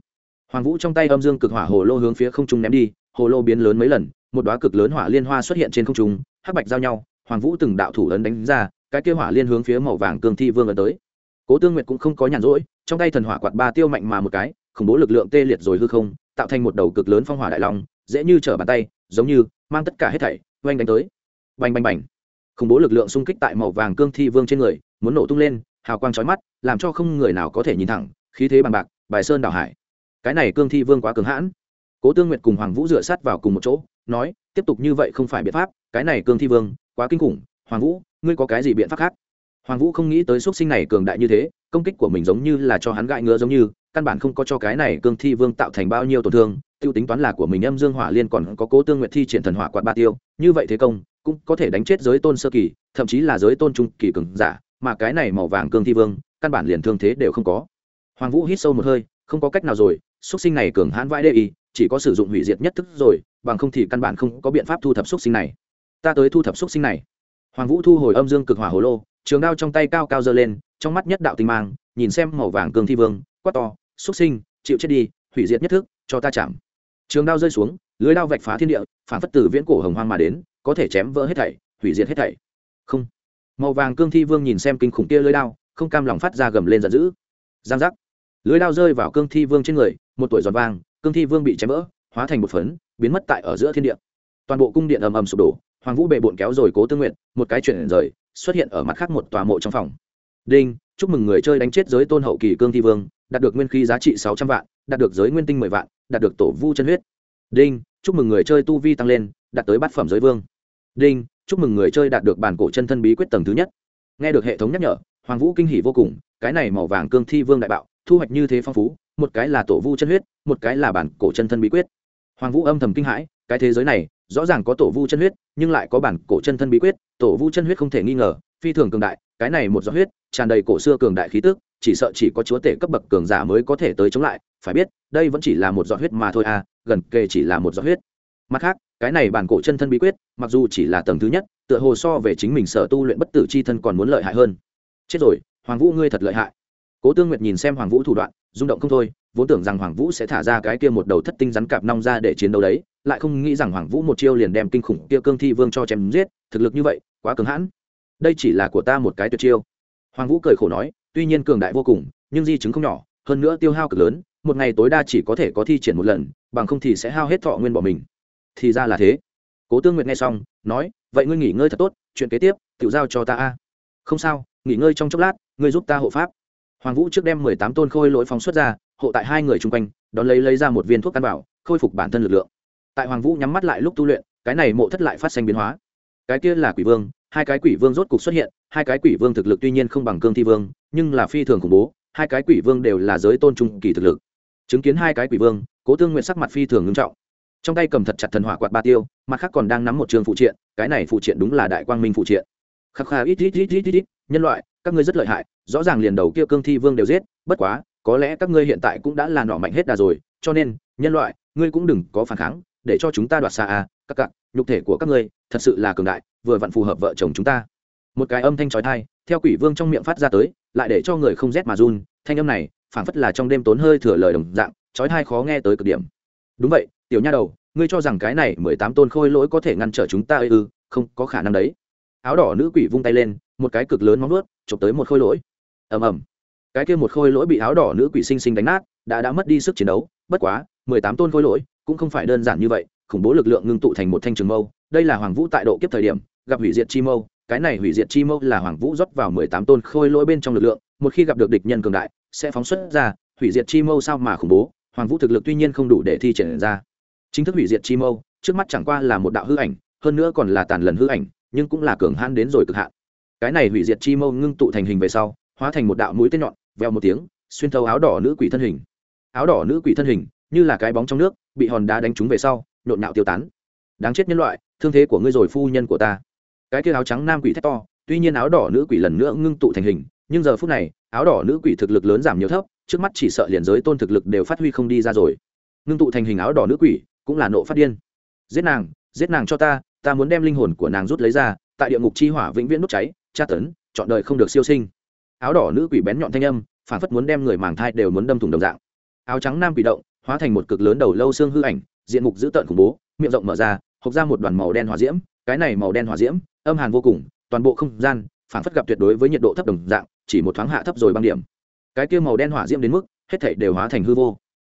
Hoàng vũ trong tay âm dương cực hỏa hồ lô hướng phía không trung ném đi, hồ lô biến lớn mấy lần, một đoá cực lớn hỏa liên hoa xuất hiện trên không trung, hắc bạch giao nhau, hoàng vũ từng đạo thủ ấn đánh ra cái kia hỏa liên hướng phía màu vàng cương thi vương ấn tới. Cố tương nguyệt cũng không có nhàn rỗi, trong tay thần hỏa quạt ba tiêu mạnh mà một cái, khủng bố lực lượng tê liệt rồi hư không, tạo thành một đầu cực lớn phong hỏa đại long, dễ như trở bàn tay, giống như mang tất cả hết thảy, oanh đánh tới. Bành bành bành. Khủng bố lực lượng xung kích tại màu vàng cương thi vương trên người, muốn nổ tung lên, hào quang chói mắt, làm cho không người nào có thể nhìn thẳng, khí thế bằng bạc, bài sơn đảo hải. Cái này cương thi vương quá cứng hãn. Cố tương nguyệt cùng hoàng vũ dựa sát vào cùng một chỗ, nói, tiếp tục như vậy không phải biện pháp, cái này cương thi vương, quá kinh khủng, hoàng vũ ngươi có cái gì biện pháp khác? Hoàng vũ không nghĩ tới x u ấ t sinh này cường đại như thế, công kích của mình giống như là cho hắn gãi ngứa giống như, căn bản không có cho cái này cương thi vương tạo thành bao nhiêu tổn thương t i ê u tính toán là của mình âm dương hỏa liên còn có cố tương nguyện thi triển thần hỏa quạt ba tiêu, như vậy thế công, cũng có thể đánh chết giới tôn sơ kỳ, thậm chí là giới tôn trung kỳ cường giả, mà cái này màu vàng cương thi vương, căn bản liền thương thế đều không có. Hoàng vũ hít sâu một hơi, không có cách nào rồi x sinh này cường hãn vãi đê y, chỉ có sử dụng hủy diệt nhất thức rồi, bằng không thì căn bản không có biện pháp thu thập x sinh này. Ta tới thu thập x sinh này hoàng vũ thu hồi âm dương cực hỏa hồ lô, trường đao trong tay cao cao giơ lên, trong mắt nhất đạo tinh mang, nhìn xem màu vàng cường thi vương, quát to xuất sinh, chịu chết đi, hủy diệt nhất thức, cho ta chạm. Trường đao rơi xuống, lưới đao vạch phá thiên địa, phản phất từ viễn cổ hồng hoang mà đến, có thể chém vỡ hết thảy, hủy diệt hết thảy. Không. Màu vàng cương thi vương nhìn xem kinh khủng kia lưới đao, không cam lòng phát ra gầm lên giận dữ. Giang giác. Lưới đao rơi vào cương thi vương trên người, một tuổi giòn vàng cương thi vương bị chém vỡ, hóa thành một phấn, biến mất tại ở giữa thiên địa. Toàn bộ cung điện ầm ầm sụp đổ hoàng vũ bệ bộn kéo rồi cố tương nguyện một cái chuyển rời, xuất hiện ở mặt khác một tòa mộ trong phòng. Đinh, chúc mừng người chơi đánh chết giới tôn hậu kỳ cương thi vương, đạt được nguyên khí giá trị sáu trăm vạn, đạt được giới nguyên tinh mười vạn, đạt được tổ vu chân huyết. Đinh, chúc mừng người chơi tu vi tăng lên, đạt tới bát phẩm giới vương. Đinh, chúc mừng người chơi đạt được bản cổ chân thân bí quyết tầng thứ nhất. Nghe được hệ thống nhắc nhở, hoàng vũ kinh hỉ vô cùng, cái này màu vàng cương thi vương đại bạo, thu hoạch như thế phong phú, một cái là tổ vu chân huyết, một cái là bản cổ chân thân bí quyết. Hoàng vũ âm thầm kinh hãi, cái thế giới này rõ ràng có tổ vu chân huyết, nhưng lại có bản cổ chân thân bí quyết, tổ vu chân huyết không thể nghi ngờ, phi thường cường đại, cái này một giọt huyết, tràn đầy cổ xưa cường đại khí tức, chỉ sợ chỉ có chúa tể cấp bậc cường giả mới có thể tới chống lại, phải biết, đây vẫn chỉ là một giọt huyết mà thôi à gần kề chỉ là một giọt huyết. Mặt khác, cái này bản cổ chân thân bí quyết, mặc dù chỉ là tầng thứ nhất, tựa hồ so về chính mình sở tu luyện bất tử c h i thân còn muốn lợi hại hơn. Chết rồi, hoàng vũ ngươi thật lợi hại. Cố tương nguyệt nhìn xem hoàng vũ thủ đoạn, rung động không thôi vốn tưởng rằng hoàng vũ sẽ thả ra cái kia một đầu thất tinh rắn cạp nong ra để chiến đấu đấy, lại không nghĩ rằng hoàng vũ một chiêu liền đem kinh khủng kia cương thi vương cho chém giết, thực lực như vậy, quá cứng hãn. Đây chỉ là của ta một cái tuyệt chiêu. Hoàng vũ cười khổ nói, tuy nhiên cường đại vô cùng, nhưng di chứng không nhỏ, hơn nữa tiêu hao cực lớn, một ngày tối đa chỉ có thể có thi triển một lần, bằng không thì sẽ hao hết thọ nguyên bỏ mình. Thì ra là thế. Cố tương nguyện nghe xong, nói, vậy ngươi nghỉ ngơi thật tốt, chuyện kế tiếp, tự giao cho ta a. Không sao, nghỉ ngơi trong chốc lát, ngươi giúp ta hộ pháp. Hoàng vũ trước đem mười tám tôn khôi lỗi phóng xuất ra hộ tại hai người chung quanh, đón lấy lấy ra một viên thuốc căn bảo khôi phục bản thân lực lượng. Tại hoàng vũ nhắm mắt lại lúc tu luyện, cái này mộ thất lại phát sinh biến hóa. Cái kia là quỷ vương, hai cái quỷ vương rốt cục xuất hiện, hai cái quỷ vương thực lực tuy nhiên không bằng cương thi vương, nhưng là phi thường khủng bố, hai cái quỷ vương đều là giới tôn trung kỳ thực lực. Chứng kiến hai cái quỷ vương, cố tương nguyện sắc mặt phi thường ngưng trọng. Trong tay cầm thật chặt thần hỏa quạt ba tiêu, mặt khác còn đang nắm một trường phụ triện, cái này phụ triện đúng là đại quang minh phụ triện. Khắc khà ít ít ít ít ít, nhân loại, các ngươi rất lợi hại, rõ ràng liền đầu kia cương thi vương đều giết, bất quá có lẽ các ngươi hiện tại cũng đã là nọ mạnh hết đà rồi cho nên nhân loại ngươi cũng đừng có phản kháng để cho chúng ta đoạt xa à các cặn nhục thể của các ngươi thật sự là cường đại vừa vặn phù hợp vợ chồng chúng ta. Một cái âm thanh trói thai theo quỷ vương trong miệng phát ra tới lại để cho người không rét mà run thanh âm này phảng phất là trong đêm tốn hơi thừa lời đồng dạng trói thai khó nghe tới cực điểm. Đúng vậy tiểu nha đầu ngươi cho rằng cái này mười tám tôn khôi lỗi có thể ngăn trở chúng ta ư ừ, không có khả năng đấy. Áo đỏ nữ quỷ vung tay lên một cái cực lớn móng nuốt chụp tới một khôi lỗi. Ầm ầm cái kia một khôi lỗi bị áo đỏ nữ quỷ sinh sinh đánh nát, đã đã mất đi sức chiến đấu. Bất quá, mười tám tôn khôi lỗi cũng không phải đơn giản như vậy, khủng bố lực lượng ngưng tụ thành một thanh trường mâu. Đây là hoàng vũ tại độ kiếp thời điểm, gặp hủy diệt chi mâu. Cái này hủy diệt chi mâu là hoàng vũ rót vào mười tám tôn khôi lỗi bên trong lực lượng. Một khi gặp được địch nhân cường đại, sẽ phóng xuất ra. Hủy diệt chi mâu sao mà khủng bố? Hoàng vũ thực lực tuy nhiên không đủ để thi triển ra. Chính thức hủy diệt chi mâu, trước mắt chẳng qua là một đạo hư ảnh, hơn nữa còn là tàn lần hư ảnh, nhưng cũng là cường hãn đến rồi cực hạn. Cái này hủy diệt chi mâu ngưng tụ thành hình về sau, hóa thành một đạo mũi tên nhọn veo một tiếng, xuyên thấu áo đỏ nữ quỷ thân hình. Áo đỏ nữ quỷ thân hình, như là cái bóng trong nước, bị hòn đá đánh trúng về sau, nhộn nhạo tiêu tán. Đáng chết nhân loại, thương thế của ngươi rồi phu nhân của ta. Cái kia áo trắng nam quỷ thét to, tuy nhiên áo đỏ nữ quỷ lần nữa ngưng tụ thành hình, nhưng giờ phút này, áo đỏ nữ quỷ thực lực lớn giảm nhiều thấp, trước mắt chỉ sợ liền giới tôn thực lực đều phát huy không đi ra rồi. Ngưng tụ thành hình áo đỏ nữ quỷ, cũng là nộ phát điên. Giết nàng giết nàng cho ta ta muốn đem linh hồn của nàng rút lấy ra, tại địa ngục chi hỏa vĩnh viễn đốt cháy, tra tấn, chọn đời không được siêu sinh áo đỏ nữ quỷ bén nhọn thanh âm, phản phất muốn đem người màng thai đều muốn đâm thủng đồng dạng. Áo trắng nam quỷ động, hóa thành một cực lớn đầu lâu xương hư ảnh, diện mục dữ tợn khủng bố, miệng rộng mở ra, hộc ra một đoàn màu đen hỏa diễm, cái này màu đen hỏa diễm, âm hàn vô cùng, toàn bộ không gian, phản phất gặp tuyệt đối với nhiệt độ thấp đồng dạng, chỉ một thoáng hạ thấp rồi băng điểm. Cái kia màu đen hỏa diễm đến mức, hết thảy đều hóa thành hư vô.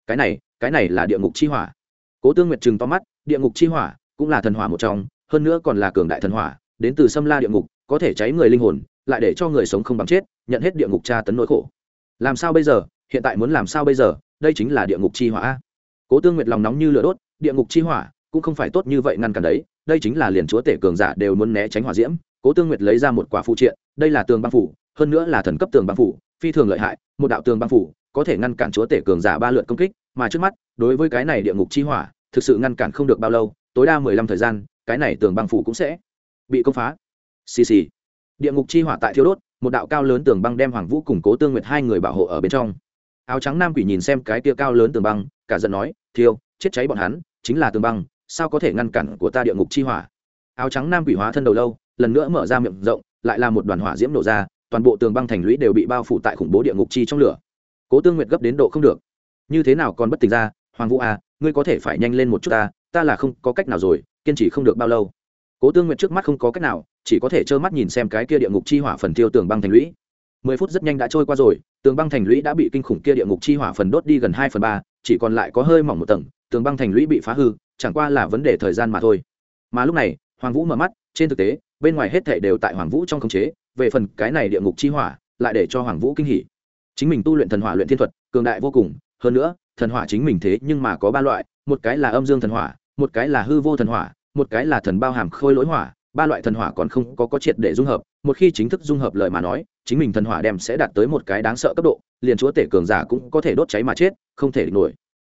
Cái này cái này là địa ngục chi hỏa. Cố tương nguyệt trừng to mắt, địa ngục chi hỏa cũng là thần hỏa một trong, hơn nữa còn là cường đại thần hỏa, đến từ xâm la địa ngục có thể cháy người linh hồn, lại để cho người sống không bằng chết, nhận hết địa ngục tra tấn nỗi khổ. Làm sao bây giờ? Hiện tại muốn làm sao bây giờ? Đây chính là địa ngục chi hỏa cố tương nguyệt lòng nóng như lửa đốt, địa ngục chi hỏa cũng không phải tốt như vậy ngăn cản đấy, đây chính là liền chúa tể cường giả đều muốn né tránh hỏa diễm. Cố tương nguyệt lấy ra một quả phụ triện, đây là tường băng phủ, hơn nữa là thần cấp tường băng phủ, phi thường lợi hại, một đạo tường băng phủ có thể ngăn cản chúa tể cường giả ba lượt công kích, mà trước mắt, đối với cái này địa ngục chi hỏa, thực sự ngăn cản không được bao lâu, tối đa mười lăm thời gian, cái này tường băng phủ cũng sẽ bị công phá xì xì. Địa ngục chi hỏa tại thiêu đốt, một đạo cao lớn tường băng đem hoàng vũ cùng cố tương nguyệt hai người bảo hộ ở bên trong. Áo trắng nam quỷ nhìn xem cái tia cao lớn tường băng, cả giận nói, thiêu, chết cháy bọn hắn, chính là tường băng, sao có thể ngăn cản của ta địa ngục chi hỏa? Áo trắng nam quỷ hóa thân đầu lâu, lần nữa mở ra miệng rộng, lại là một đoàn hỏa diễm nổ ra, toàn bộ tường băng thành lũy đều bị bao phủ tại khủng bố địa ngục chi trong lửa. Cố tương nguyệt gấp đến độ không được. Như thế nào còn bất tỉnh ra, hoàng vũ à ngươi có thể phải nhanh lên một chút ta ta là không có cách nào rồi, kiên trì không được bao lâu. Cố tương nguyệt trước mắt không có cách nào chỉ có thể trơ mắt nhìn xem cái kia địa ngục chi hỏa phần tiêu tường băng thành lũy. Mười phút rất nhanh đã trôi qua rồi, tường băng thành lũy đã bị kinh khủng kia địa ngục chi hỏa phần đốt đi gần hai phần ba, chỉ còn lại có hơi mỏng một tầng, tường băng thành lũy bị phá hư, chẳng qua là vấn đề thời gian mà thôi. Mà lúc này, hoàng vũ mở mắt, trên thực tế, bên ngoài hết thể đều tại hoàng vũ trong khống chế, về phần cái này địa ngục chi hỏa, lại để cho hoàng vũ kinh hỉ. Chính mình tu luyện thần hỏa luyện thiên thuật, cường đại vô cùng, hơn nữa, thần hỏa chính mình thế nhưng mà có ba loại, một cái là âm dương thần hỏa, một cái là hư vô thần hỏa, một cái là thần bao hàm khôi lỗi hỏa ba loại thần hỏa còn không có có triệt để dung hợp, một khi chính thức dung hợp lời mà nói, chính mình thần hỏa đem sẽ đạt tới một cái đáng sợ cấp độ, liền chúa tể cường giả cũng có thể đốt cháy mà chết, không thể nổi.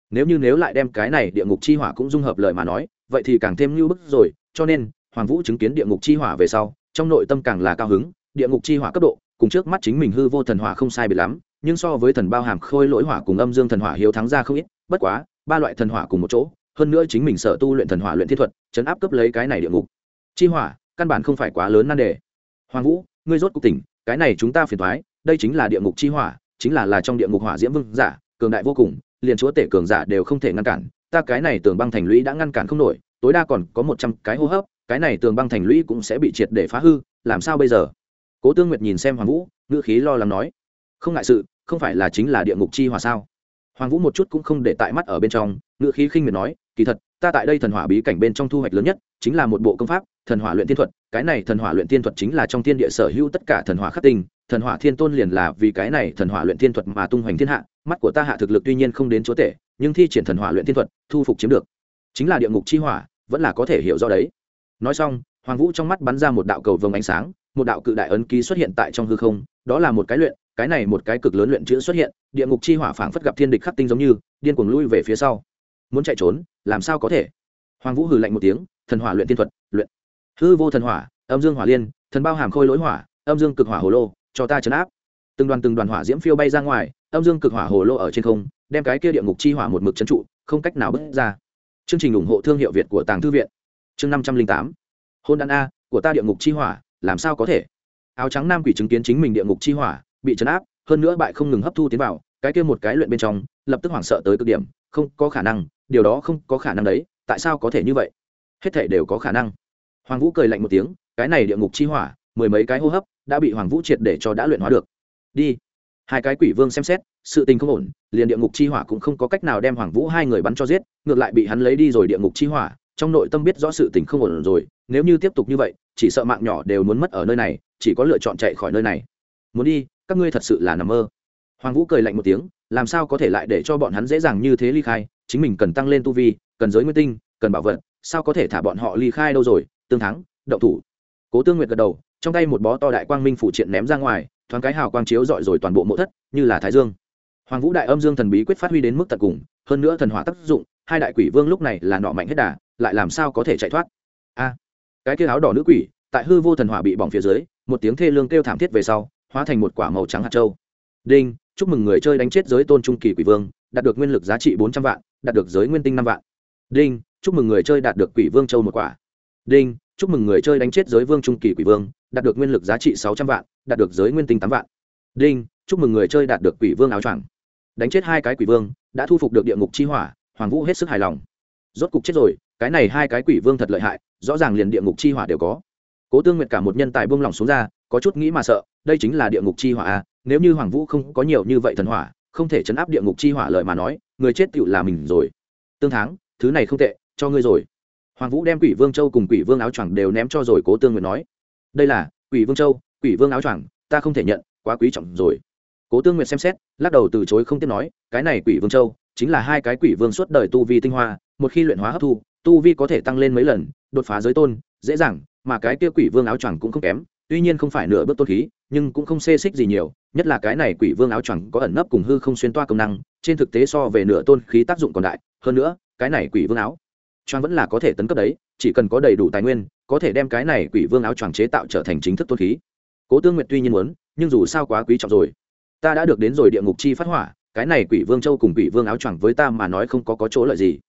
Nếu như nếu lại đem cái này địa ngục chi hỏa cũng dung hợp lời mà nói, vậy thì càng thêm lưu bức rồi, cho nên, hoàng vũ chứng kiến địa ngục chi hỏa về sau, trong nội tâm càng là cao hứng, địa ngục chi hỏa cấp độ, cùng trước mắt chính mình hư vô thần hỏa không sai biệt lắm, nhưng so với thần bao hàm khôi lỗi hỏa cùng âm dương thần hỏa hiếu thắng ra không ít, bất quá, ba loại thần hỏa cùng một chỗ, hơn nữa chính mình sở tu luyện thần hỏa luyện thiết thuật, chấn áp cấp lấy cái này địa ngục chi hỏa, căn bản không phải quá lớn nan đề. Hoàng vũ, ngươi rốt cục tỉnh, cái này chúng ta phiền thoái, đây chính là địa ngục chi hỏa, chính là là trong địa ngục hỏa diễm vương giả, cường đại vô cùng, liền chúa tể cường giả đều không thể ngăn cản. Ta cái này tường băng thành lũy đã ngăn cản không nổi, tối đa còn có một trăm cái hô hấp, cái này tường băng thành lũy cũng sẽ bị triệt để phá hư, làm sao bây giờ? Cố tương nguyệt nhìn xem hoàng vũ, ngữ khí lo lắng nói, không ngại sự, không phải là chính là địa ngục chi hỏa sao? Hoàng vũ một chút cũng không để tại mắt ở bên trong, ngữ khí khinh miệt nói, kỳ thật, ta tại đây thần hỏa bí cảnh bên trong thu hoạch lớn nhất, chính là một bộ công pháp thần hỏa luyện tiên thuật, cái này thần hỏa luyện tiên thuật chính là trong thiên địa sở hữu tất cả thần hỏa khắc tinh, thần hỏa thiên tôn liền là vì cái này thần hỏa luyện tiên thuật mà tung hoành thiên hạ, mắt của ta hạ thực lực tuy nhiên không đến chúa tể, nhưng thi triển thần hỏa luyện tiên thuật, thu phục chiếm được. Chính là địa ngục chi hỏa, vẫn là có thể hiểu rõ đấy. Nói xong, hoàng vũ trong mắt bắn ra một đạo cầu vồng ánh sáng, một đạo cự đại ấn ký xuất hiện tại trong hư không, đó là một cái luyện, cái này một cái cực lớn luyện chữ xuất hiện, địa ngục chi hỏa phảng phất gặp thiên địch khắc tinh giống như, điên cuồng lui về phía sau. Muốn chạy trốn, làm sao có thể? Hoàng vũ hừ lạnh một tiếng, thần hỏa luyện tiên thuật, luyện hư vô thần hỏa, âm dương hỏa liên, thần bao hàm khôi lỗi hỏa, âm dương cực hỏa hồ lô, cho ta chấn áp. Từng đoàn từng đoàn hỏa diễm phiêu bay ra ngoài, âm dương cực hỏa hồ lô ở trên không, đem cái kia địa ngục chi hỏa một mực trấn trụ, không cách nào bước ra. Chương trình ủng hộ thương hiệu việt của tàng thư viện. Chương năm trăm linh tám. Hôn đan a, của ta địa ngục chi hỏa, làm sao có thể? Áo trắng nam quỷ chứng kiến chính mình địa ngục chi hỏa, bị chấn áp, hơn nữa bại không ngừng hấp thu tiến vào, cái kia một cái luyện bên trong, lập tức hoảng sợ tới cực điểm, không có khả năng, điều đó không có khả năng đấy, tại sao có thể như vậy? Hết thể đều có khả năng hoàng vũ cười lạnh một tiếng, cái này địa ngục chi hỏa, mười mấy cái hô hấp, đã bị hoàng vũ triệt để cho đã luyện hóa được. Đi. Hai cái quỷ vương xem xét, sự tình không ổn, liền địa ngục chi hỏa cũng không có cách nào đem hoàng vũ hai người bắn cho giết, ngược lại bị hắn lấy đi rồi địa ngục chi hỏa, trong nội tâm biết rõ sự tình không ổn rồi, nếu như tiếp tục như vậy, chỉ sợ mạng nhỏ đều muốn mất ở nơi này, chỉ có lựa chọn chạy khỏi nơi này. Muốn đi, các ngươi thật sự là nằm mơ. Hoàng vũ cười lạnh một tiếng, làm sao có thể lại để cho bọn hắn dễ dàng như thế ly khai, chính mình cần tăng lên tu vi, cần giới nguyên tinh, cần bảo vật, sao có thể thả bọn họ ly khai đâu rồi tương thắng, động thủ. Cố tương nguyệt gật đầu, trong tay một bó to đại quang minh phủ triện ném ra ngoài, thoáng cái hào quang chiếu dọi rồi toàn bộ mộ thất, như là thái dương. Hoàng vũ đại âm dương thần bí quyết phát huy đến mức tận cùng, hơn nữa thần hỏa tác dụng, hai đại quỷ vương lúc này là nọ mạnh hết đà, lại làm sao có thể chạy thoát? A! Cái kia áo đỏ nữ quỷ, tại hư vô thần hỏa bị bỏng phía dưới, một tiếng thê lương kêu thảm thiết về sau, hóa thành một quả màu trắng hạt châu. Đinh, chúc mừng người chơi đánh chết giới tôn trung kỳ quỷ vương, đạt được nguyên lực giá trị bốn trăm vạn, đạt được giới nguyên tinh năm vạn. Đinh, chúc mừng người chơi đạt được quỷ vương châu một quả đinh, chúc mừng người chơi đánh chết giới vương trung kỳ quỷ vương, đạt được nguyên lực giá trị sáu trăm vạn, đạt được giới nguyên tinh tám vạn. Đinh, chúc mừng người chơi đạt được quỷ vương áo choàng. Đánh chết hai cái quỷ vương, đã thu phục được địa ngục chi hỏa, hoàng vũ hết sức hài lòng. Rốt cục chết rồi, cái này hai cái quỷ vương thật lợi hại, rõ ràng liền địa ngục chi hỏa đều có. Cố tương nguyệt cả một nhân tài buông lỏng xuống ra, có chút nghĩ mà sợ, đây chính là địa ngục chi hỏa à nếu như hoàng vũ không có nhiều như vậy thần hỏa, không thể chấn áp địa ngục chi hỏa lợi mà nói, người chết tựu là mình rồi. Tương thắng, thứ này không tệ, cho ngươi rồi hoàng vũ đem quỷ vương châu cùng quỷ vương áo choàng đều ném cho rồi, cố tương nguyệt nói, đây là, quỷ vương châu, quỷ vương áo choàng, ta không thể nhận, quá quý trọng rồi. Cố tương nguyệt xem xét, lắc đầu từ chối không tiếp nói, cái này quỷ vương châu chính là hai cái quỷ vương suốt đời tu vi tinh hoa, một khi luyện hóa hấp thu, tu vi có thể tăng lên mấy lần, đột phá giới tôn, dễ dàng, mà cái kia quỷ vương áo choàng cũng không kém, tuy nhiên không phải nửa bước tôn khí, nhưng cũng không xê xích gì nhiều, nhất là cái này quỷ vương áo choàng có ẩn nấp cùng hư không xuyên toa công năng, trên thực tế so về nửa tôn khí tác dụng còn đại, hơn nữa, cái này quỷ vương áo choang vẫn là có thể tấn cấp đấy, chỉ cần có đầy đủ tài nguyên, có thể đem cái này quỷ vương áo choàng chế tạo trở thành chính thức tôn khí. Cố tương nguyệt tuy nhiên muốn, nhưng dù sao quá quý trọng rồi. Ta đã được đến rồi địa ngục chi phát hỏa, cái này quỷ vương châu cùng quỷ vương áo choàng với ta mà nói không có có chỗ lợi gì.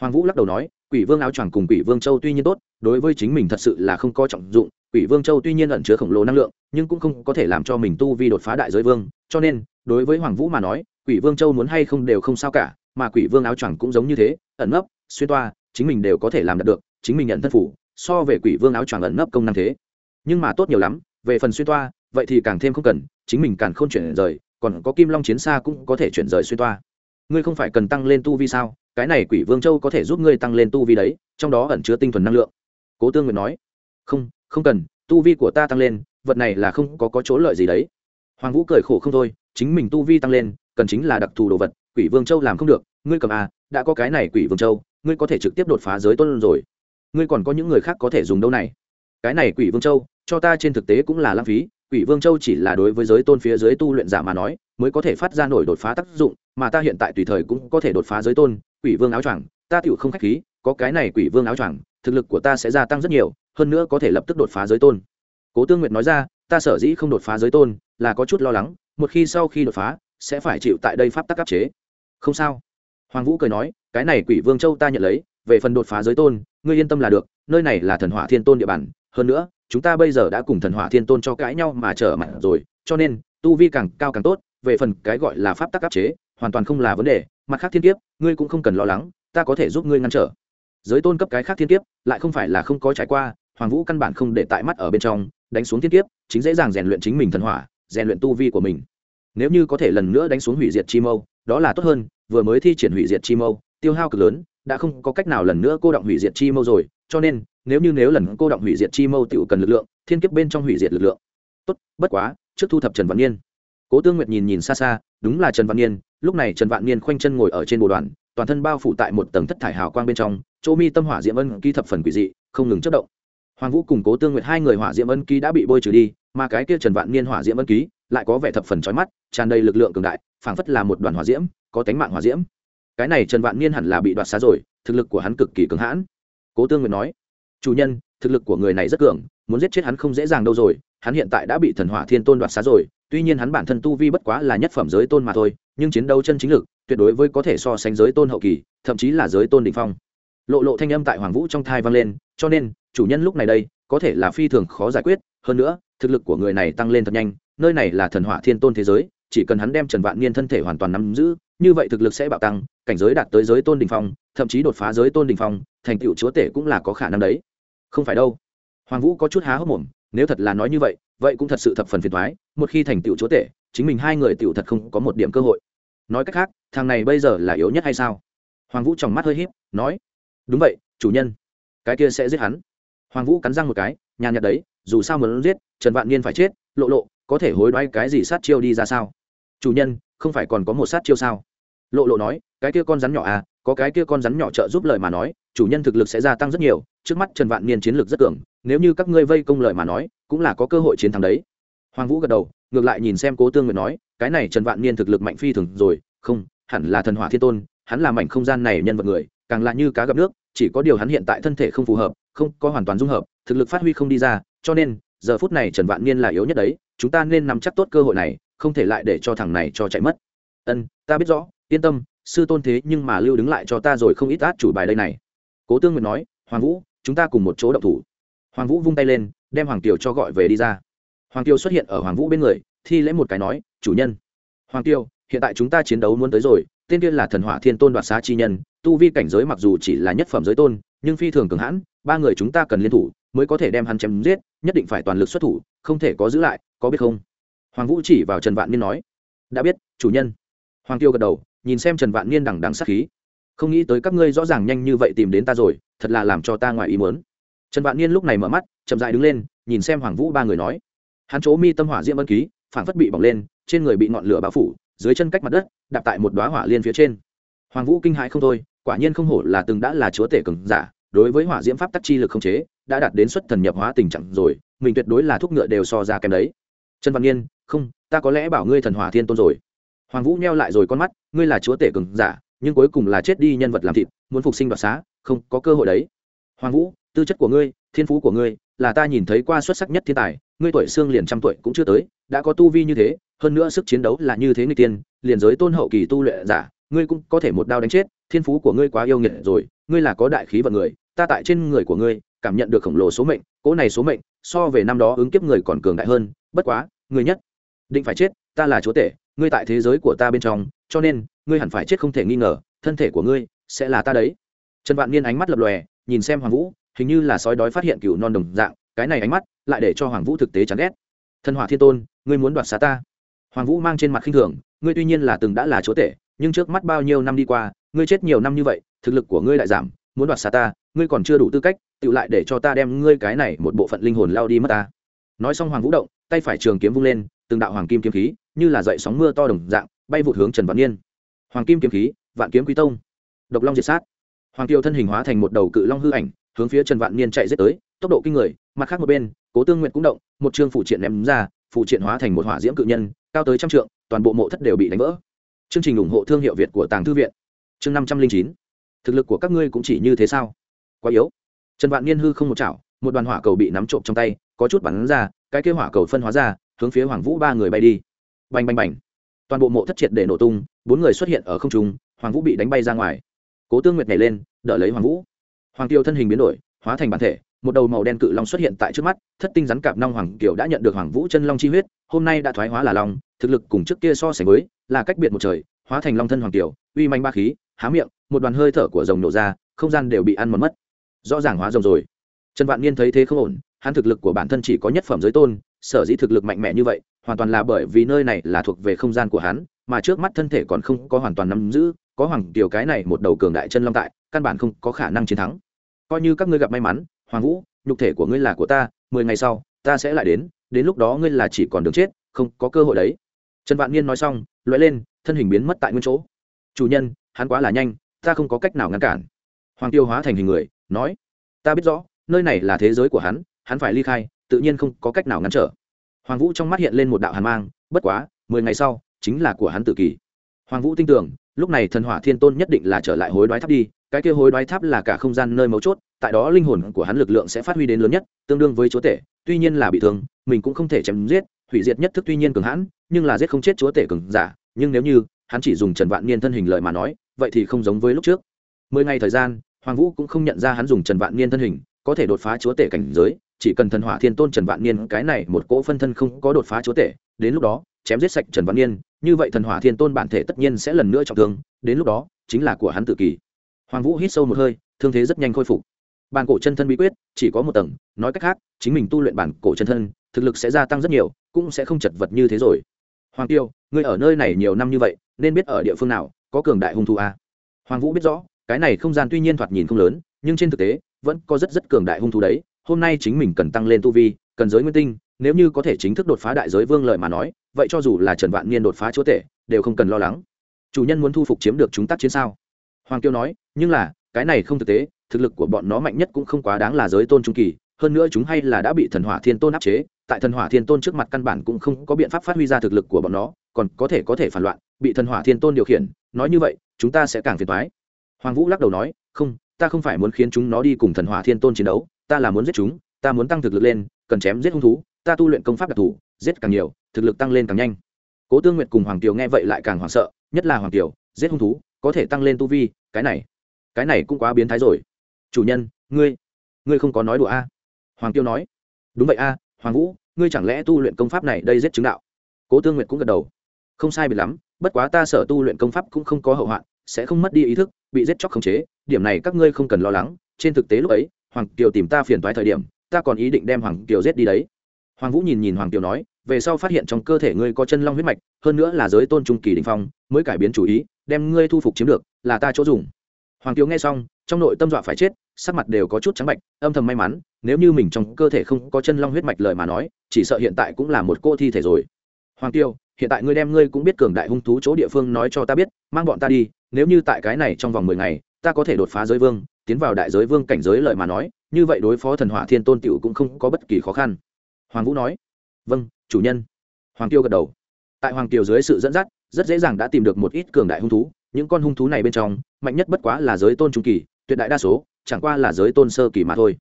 Hoàng vũ lắc đầu nói, quỷ vương áo choàng cùng quỷ vương châu tuy nhiên tốt, đối với chính mình thật sự là không có trọng dụng, quỷ vương châu tuy nhiên ẩn chứa khổng lồ năng lượng, nhưng cũng không có thể làm cho mình tu vi đột phá đại giới vương, cho nên, đối với hoàng vũ mà nói, quỷ vương châu muốn hay không đều không sao cả, mà quỷ vương áo choàng cũng giống như thế, ẩn nấp, xuyên toa chính mình đều có thể làm được chính mình nhận thân phủ so về quỷ vương áo choàng ẩn nấp công năng thế. Nhưng mà tốt nhiều lắm về phần xuyên toa vậy thì càng thêm không cần chính mình càng không chuyển rời còn có kim long chiến xa cũng có thể chuyển rời xuyên toa. Ngươi không phải cần tăng lên tu vi sao? Cái này quỷ vương châu có thể giúp ngươi tăng lên tu vi đấy trong đó ẩn chứa tinh thuần năng lượng. Cố tương nguyện nói. Không không cần tu vi của ta tăng lên vật này là không có, có chỗ lợi gì đấy. Hoàng vũ cười khổ không thôi chính mình tu vi tăng lên cần chính là đặc thù đồ vật quỷ vương châu làm không được ngươi cầm à đã có cái này quỷ vương châu ngươi có thể trực tiếp đột phá giới tôn rồi. Ngươi còn có những người khác có thể dùng đâu này? Cái này quỷ vương châu, cho ta trên thực tế cũng là lãng phí. Quỷ vương châu chỉ là đối với giới tôn phía dưới tu luyện giả mà nói, mới có thể phát ra nổi đột phá tác dụng, mà ta hiện tại tùy thời cũng có thể đột phá giới tôn. Quỷ vương áo choàng, ta tựu không khách khí, có cái này quỷ vương áo choàng, thực lực của ta sẽ gia tăng rất nhiều, hơn nữa có thể lập tức đột phá giới tôn. Cố tương nguyệt nói ra, ta sở dĩ không đột phá giới tôn, là có chút lo lắng, một khi sau khi đột phá, sẽ phải chịu tại đây pháp tắc áp chế. Không sao hoàng vũ cười nói, cái này quỷ vương châu ta nhận lấy, về phần đột phá giới tôn, ngươi yên tâm là được, nơi này là thần hỏa thiên tôn địa bàn. Hơn nữa, chúng ta bây giờ đã cùng thần hỏa thiên tôn cho cãi nhau mà trở mặt rồi, cho nên, tu vi càng cao càng tốt, về phần cái gọi là pháp tắc áp chế, hoàn toàn không là vấn đề. Mặt khác thiên kiếp, ngươi cũng không cần lo lắng, ta có thể giúp ngươi ngăn trở. Giới tôn cấp cái khác thiên kiếp, lại không phải là không có trải qua, hoàng vũ căn bản không để tại mắt ở bên trong, đánh xuống thiên kiếp, chính dễ dàng rèn luyện chính mình thần hỏa, rèn luyện tu vi của mình. Nếu như có thể lần nữa đánh xuống hủy diệt chi mâu đó là tốt hơn, vừa mới thi triển hủy diệt chi mâu, tiêu hao cực lớn, đã không có cách nào lần nữa cô động hủy diệt chi mâu rồi, cho nên, nếu như nếu lần cô động hủy diệt chi mâu tựu cần lực lượng, thiên kiếp bên trong hủy diệt lực lượng. Tốt, bất quá, trước thu thập trần văn niên. Cố tương nguyệt nhìn nhìn xa xa, đúng là trần văn niên, lúc này trần vạn niên khoanh chân ngồi ở trên bồ đoàn, toàn thân bao phủ tại một tầng thất thải hào quang bên trong, chỗ mi tâm hỏa diễm ân ký thập phần quỷ dị, không ngừng chất động. Hoàng vũ cùng cố tương nguyệt hai người hỏa diễm ân ký đã bị bôi trừ đi, mà cái kia trần vạn niên hỏa diễm ân ký lại có vẻ thập phần trói mắt, tràn đầy lực lượng cường đại, phảng phất là một đoàn hỏa diễm, có tánh mạng hỏa diễm. Cái này trần vạn niên hẳn là bị đoạt xá rồi, thực lực của hắn cực kỳ cứng hãn. Cố tương nguyệt nói, chủ nhân, thực lực của người này rất cường, muốn giết chết hắn không dễ dàng đâu rồi, hắn hiện tại đã bị thần hỏa thiên tôn đoạt xá rồi, tuy nhiên hắn bản thân tu vi bất quá là nhất phẩm giới tôn mà thôi, nhưng chiến đấu chân chính lực, tuyệt đối với có thể so sánh giới tôn hậu kỳ, thậm chí là giới tôn đ ỉ n h phong. Lộ lộ thanh âm tại hoàng vũ trong thai vang lên, cho nên, chủ nhân lúc này đây, có thể là phi thường khó giải quyết, hơn nữa, thực lực của người này tăng lên thật nhanh nơi này là thần hỏa thiên tôn thế giới, chỉ cần hắn đem trần vạn niên thân thể hoàn toàn nắm giữ, như vậy thực lực sẽ bạo tăng, cảnh giới đạt tới giới tôn đình phong, thậm chí đột phá giới tôn đình phong, thành tựu chúa tể cũng là có khả năng đấy. Không phải đâu. Hoàng vũ có chút há hốc mồm, nếu thật là nói như vậy vậy cũng thật sự thập phần phiền thoái một khi thành tựu chúa tể, chính mình hai người tựu thật không có một điểm cơ hội. Nói cách khác, thằng này bây giờ là yếu nhất hay sao? Hoàng vũ tròng mắt hơi h nói, đúng vậy, chủ nhân. Cái kia sẽ giết hắn. Hoàng vũ cắn răng một cái, nhàn nhạt đấy, dù sao muốn giết, trần vạn niên phải chết, lộ lộ có thể hối đoái cái gì sát chiêu đi ra sao? Chủ nhân, không phải còn có một sát chiêu sao? Lộ lộ nói, cái kia con rắn nhỏ à có cái kia con rắn nhỏ trợ giúp lời mà nói, chủ nhân thực lực sẽ gia tăng rất nhiều, trước mắt trần vạn niên chiến lược rất cường, nếu như các ngươi vây công lời mà nói, cũng là có cơ hội chiến thắng đấy. Hoàng vũ gật đầu, ngược lại nhìn xem cố tương nguyện nói, cái này trần vạn niên thực lực mạnh phi thường rồi, không, hẳn là thần hỏa thiên tôn, hắn là mảnh không gian này nhân vật người, càng là như cá gặp nước, chỉ có điều hắn hiện tại thân thể không phù hợp, không có hoàn toàn dung hợp, thực lực phát huy không đi ra, cho nên giờ phút này trần vạn niên là yếu nhất đấy, chúng ta nên nắm chắc tốt cơ hội này, không thể lại để cho thằng này cho chạy mất. Ân, ta biết rõ, yên tâm, sư tôn thế nhưng mà lưu đứng lại cho ta rồi không ít át chủ bài đây này. Cố tương nguyện nói, hoàng vũ, chúng ta cùng một chỗ động thủ. Hoàng vũ vung tay lên, đem hoàng kiều cho gọi về đi ra. Hoàng kiều xuất hiện ở hoàng vũ bên người, thi lễ một cái nói, chủ nhân. Hoàng kiều, hiện tại chúng ta chiến đấu muốn tới rồi, tên kia là thần hỏa thiên tôn đoạt xá chi nhân, tu vi cảnh giới mặc dù chỉ là nhất phẩm giới tôn, nhưng phi thường cường hãn, ba người chúng ta cần liên thủ mới có thể đem hắn chém giết, nhất định phải toàn lực xuất thủ, không thể có giữ lại, có biết không? Hoàng vũ chỉ vào trần vạn niên nói, đã biết, chủ nhân. Hoàng tiêu gật đầu, nhìn xem trần vạn niên đằng đằng sát khí. Không nghĩ tới các ngươi rõ ràng nhanh như vậy tìm đến ta rồi, thật là làm cho ta ngoài ý muốn. Trần vạn niên lúc này mở mắt, chậm dại đứng lên, nhìn xem hoàng vũ ba người nói. Hắn chỗ mi tâm hỏa diễm ân ký phản phất bị bỏng lên, trên người bị ngọn lửa bao phủ, dưới chân cách mặt đất, đạp tại một đoá hỏa liên phía trên. Hoàng vũ kinh hãi không thôi, quả nhiên không hổ là từng đã là chúa tể cường giả đối với hỏa diễm pháp tắc chi lực không chế, đã đạt đến xuất thần nhập hóa tình trạng rồi, mình tuyệt đối là thuốc ngựa đều so ra kém đấy. Trần văn niên không, ta có lẽ bảo ngươi thần hỏa thiên tôn rồi. Hoàng vũ neo lại rồi con mắt, ngươi là chúa tể cường giả, nhưng cuối cùng là chết đi nhân vật làm thịt, muốn phục sinh đoạt xá, không có cơ hội đấy. Hoàng vũ, tư chất của ngươi, thiên phú của ngươi, là ta nhìn thấy qua xuất sắc nhất thiên tài, ngươi tuổi xương liền trăm tuổi cũng chưa tới, đã có tu vi như thế, hơn nữa sức chiến đấu là như thế người tiên, liền giới tôn hậu kỳ tu luyện giả, ngươi cũng có thể một đao đánh chết, thiên phú của ngươi quá yêu nghiệt rồi ngươi là có đại khí vận người, ta tại trên người của ngươi, cảm nhận được khổng lồ số mệnh, cỗ này số mệnh, so về năm đó ứng kiếp người còn cường đại hơn, bất quá, ngươi nhất định phải chết, ta là chúa tể, ngươi tại thế giới của ta bên trong, cho nên, ngươi hẳn phải chết không thể nghi ngờ, thân thể của ngươi sẽ là ta đấy. Trần vạn niên ánh mắt lập lòe, nhìn xem hoàng vũ, hình như là sói đói phát hiện cựu non đồng dạng, cái này ánh mắt lại để cho hoàng vũ thực tế chán ghét. Thần hỏa thiên tôn, ngươi muốn đoạt xá ta? Hoàng vũ mang trên mặt khinh thường, ngươi tuy nhiên là từng đã là chúa tể, nhưng trước mắt bao nhiêu năm đi qua, ngươi chết nhiều năm như vậy thực lực của ngươi lại giảm, muốn đoạt xa ta, ngươi còn chưa đủ tư cách tự lại để cho ta đem ngươi cái này một bộ phận linh hồn lao đi mất ta. Nói xong hoàng vũ động, tay phải trường kiếm vung lên, từng đạo hoàng kim kiếm khí, như là dậy sóng mưa to đồng dạng, bay vụt hướng trần văn niên. Hoàng kim kiếm khí, vạn kiếm quý tông. Độc long diệt sát. Hoàng kiều thân hình hóa thành một đầu cự long hư ảnh, hướng phía trần vạn niên chạy giết tới, tốc độ kinh người, mặt khác một bên, cố tương nguyện cũng động, một chương phụ triện ném ra phụ triện hóa thành một hỏa diễm cự nhân, cao tới trăm trượng, toàn bộ mộ thất đều bị đánh vỡ. Chương trình ủng hộ thương hiệu việt của tàng thư viện. Chương năm trăm linh chín thực lực của các ngươi cũng chỉ như thế sao? Quá yếu. Trần vạn niên hư không một chảo, một đoàn hỏa cầu bị nắm trộm trong tay, có chút bắn ra, cái kêu hỏa cầu phân hóa ra, hướng phía hoàng vũ ba người bay đi. Bành bành bành. Toàn bộ mộ thất triệt để nổ tung, bốn người xuất hiện ở không trung, hoàng vũ bị đánh bay ra ngoài. Cố tương nguyệt nhảy lên, đỡ lấy hoàng vũ. Hoàng tiêu thân hình biến đổi, hóa thành bản thể, một đầu màu đen cự long xuất hiện tại trước mắt, thất tinh rắn cạp long hoàng kiều đã nhận được hoàng vũ chân long chi huyết, hôm nay đã thoái hóa là long, thực lực cùng trước kia so sánh với, là cách biệt một trời, hóa thành long thân hoàng kiều, uy manh ba khí, há miệng một đoàn hơi thở của rồng nổ ra, không gian đều bị ăn mòn mất. Rõ ràng hóa rồng rồi. Trần vạn niên thấy thế không ổn, hắn thực lực của bản thân chỉ có nhất phẩm giới tôn, sở dĩ thực lực mạnh mẽ như vậy, hoàn toàn là bởi vì nơi này là thuộc về không gian của hắn, mà trước mắt thân thể còn không có hoàn toàn nắm giữ, có hoàng tiểu cái này một đầu cường đại chân long tại, căn bản không có khả năng chiến thắng. Coi như các ngươi gặp may mắn, hoàng vũ, nhục thể của ngươi là của ta, mười ngày sau, ta sẽ lại đến đến lúc đó ngươi là chỉ còn đường chết, không có cơ hội đấy. Trần vạn niên nói xong loại lên, thân hình biến mất tại nguyên chỗ. Chủ nhân, hắn quá là nhanh ta không có cách nào ngăn cản. Hoàng tiêu hóa thành hình người, nói, ta biết rõ, nơi này là thế giới của hắn hắn phải ly khai, tự nhiên không có cách nào ngăn trở. Hoàng vũ trong mắt hiện lên một đạo hàn mang, bất quá, mười ngày sau, chính là của hắn tự kỷ hoàng vũ tin tưởng, lúc này thần hỏa thiên tôn nhất định là trở lại hối đoái tháp đi, cái kia hối đoái tháp là cả không gian nơi mấu chốt, tại đó linh hồn của hắn lực lượng sẽ phát huy đến lớn nhất, tương đương với chúa tể, tuy nhiên là bị thương, mình cũng không thể chém giết, hủy diệt nhất thức tuy nhiên cường hãn, nhưng là giết không chết chúa tể cường giả, nhưng nếu như hắn chỉ dùng trần vạn niên thân hình lợi mà nói vậy thì không giống với lúc trước. Mười ngày thời gian, hoàng vũ cũng không nhận ra hắn dùng trần vạn niên thân hình, có thể đột phá chúa tể cảnh giới, chỉ cần thần hỏa thiên tôn trần vạn niên cái này một cỗ phân thân không có đột phá chúa tể, đến lúc đó, chém giết sạch trần vạn niên, như vậy thần hỏa thiên tôn bản thể tất nhiên sẽ lần nữa trọng thương, đến lúc đó, chính là của hắn tự kỷ hoàng vũ hít sâu một hơi, thương thế rất nhanh khôi phục. Bản cổ chân thân bí quyết, chỉ có một tầng, nói cách khác, chính mình tu luyện bản cổ chân thân, thực lực sẽ gia tăng rất nhiều, cũng sẽ không chật vật như thế rồi. Hoàng tiêu, ngươi ở nơi này nhiều năm như vậy, nên biết ở địa phương nào có cường đại hung thú a. Hoàng vũ biết rõ, cái này không gian tuy nhiên thoạt nhìn không lớn, nhưng trên thực tế, vẫn có rất rất cường đại hung thú đấy. Hôm nay chính mình cần tăng lên tu vi, cần giới nguyên tinh, nếu như có thể chính thức đột phá đại giới vương lợi mà nói, vậy cho dù là trần vạn niên đột phá chúa tể, đều không cần lo lắng. Chủ nhân muốn thu phục chiếm được chúng tác chiến sao? Hoàng kiêu nói, nhưng là, cái này không thực tế, thực lực của bọn nó mạnh nhất cũng không quá đáng là giới tôn trung kỳ, hơn nữa chúng hay là đã bị thần hỏa thiên tôn áp chế, tại thần hỏa thiên tôn trước mặt căn bản cũng không có biện pháp phát huy ra thực lực của bọn nó, còn có thể có thể phản loạn, bị thần hỏa thiên tôn điều khiển nói như vậy, chúng ta sẽ càng phiền thoái hoàng vũ lắc đầu nói, không, ta không phải muốn khiến chúng nó đi cùng thần hỏa thiên tôn chiến đấu, ta là muốn giết chúng, ta muốn tăng thực lực lên, cần chém giết hung thú, ta tu luyện công pháp đặc thù, giết càng nhiều, thực lực tăng lên càng nhanh. Cố tương nguyệt cùng hoàng kiều nghe vậy lại càng hoảng sợ, nhất là hoàng kiều giết hung thú, có thể tăng lên tu vi, cái này cái này cũng quá biến thái rồi. Chủ nhân, ngươi ngươi không có nói đùa a? Hoàng tiêu nói, đúng vậy a, hoàng vũ, ngươi chẳng lẽ tu luyện công pháp này đây giết chứng đạo? Cố tương nguyệt cũng gật đầu không sai biệt lắm, bất quá ta sở tu luyện công pháp cũng không có hậu hoạn, sẽ không mất đi ý thức, bị giết chóc khống chế, điểm này các ngươi không cần lo lắng, trên thực tế lúc ấy, hoàng kiều tìm ta phiền toái thời điểm, ta còn ý định đem hoàng kiều giết đi đấy. Hoàng vũ nhìn nhìn hoàng kiều nói, về sau phát hiện trong cơ thể ngươi có chân long huyết mạch, hơn nữa là giới tôn trung kỳ đình phong, mới cải biến chủ ý, đem ngươi thu phục chiếm được, là ta chỗ dùng. Hoàng kiều nghe xong, trong nội tâm dọa phải chết, sắc mặt đều có chút trắng bạch âm thầm may mắn, nếu như mình trong cơ thể không có chân long huyết mạch lời mà nói, chỉ sợ hiện tại cũng là một cô thi thể rồi. Hoàng tiêu hiện tại ngươi đem ngươi cũng biết cường đại hung thú chỗ địa phương nói cho ta biết, mang bọn ta đi, nếu như tại cái này trong vòng mười ngày, ta có thể đột phá giới vương, tiến vào đại giới vương cảnh giới lợi mà nói, như vậy đối phó thần hỏa thiên tôn tiểu cũng không có bất kỳ khó khăn. Hoàng vũ nói. Vâng chủ nhân. Hoàng tiêu gật đầu. Tại hoàng tiêu dưới sự dẫn dắt, rất dễ dàng đã tìm được một ít cường đại hung thú, những con hung thú này bên trong, mạnh nhất bất quá là giới tôn trung kỳ, tuyệt đại đa số, chẳng qua là giới tôn sơ kỳ mà thôi.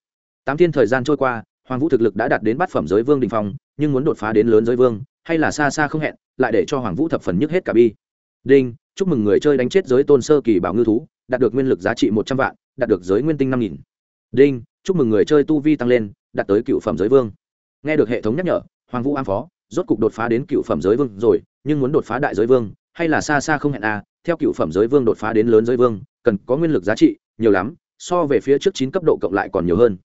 Tám thiên thời gian trôi qua, hoàng vũ thực lực đã đạt đến bát phẩm giới vương đình phong, nhưng muốn đột phá đến lớn giới vương hay là xa xa không hẹn, lại để cho hoàng vũ thập phần nhức hết cả bi. Đinh, chúc mừng người chơi đánh chết giới tôn sơ kỳ bảo ngư thú, đạt được nguyên lực giá trị một trăm vạn, đạt được giới nguyên tinh năm nghìn. Đinh, chúc mừng người chơi tu vi tăng lên, đạt tới cựu phẩm giới vương. Nghe được hệ thống nhắc nhở, hoàng vũ am phó, rốt cục đột phá đến cựu phẩm giới vương rồi, nhưng muốn đột phá đại giới vương, hay là xa xa không hẹn à theo cựu phẩm giới vương đột phá đến lớn giới vương, cần có nguyên lực giá trị, nhiều lắm, so về phía trước chín cấp độ cộng lại còn nhiều hơn.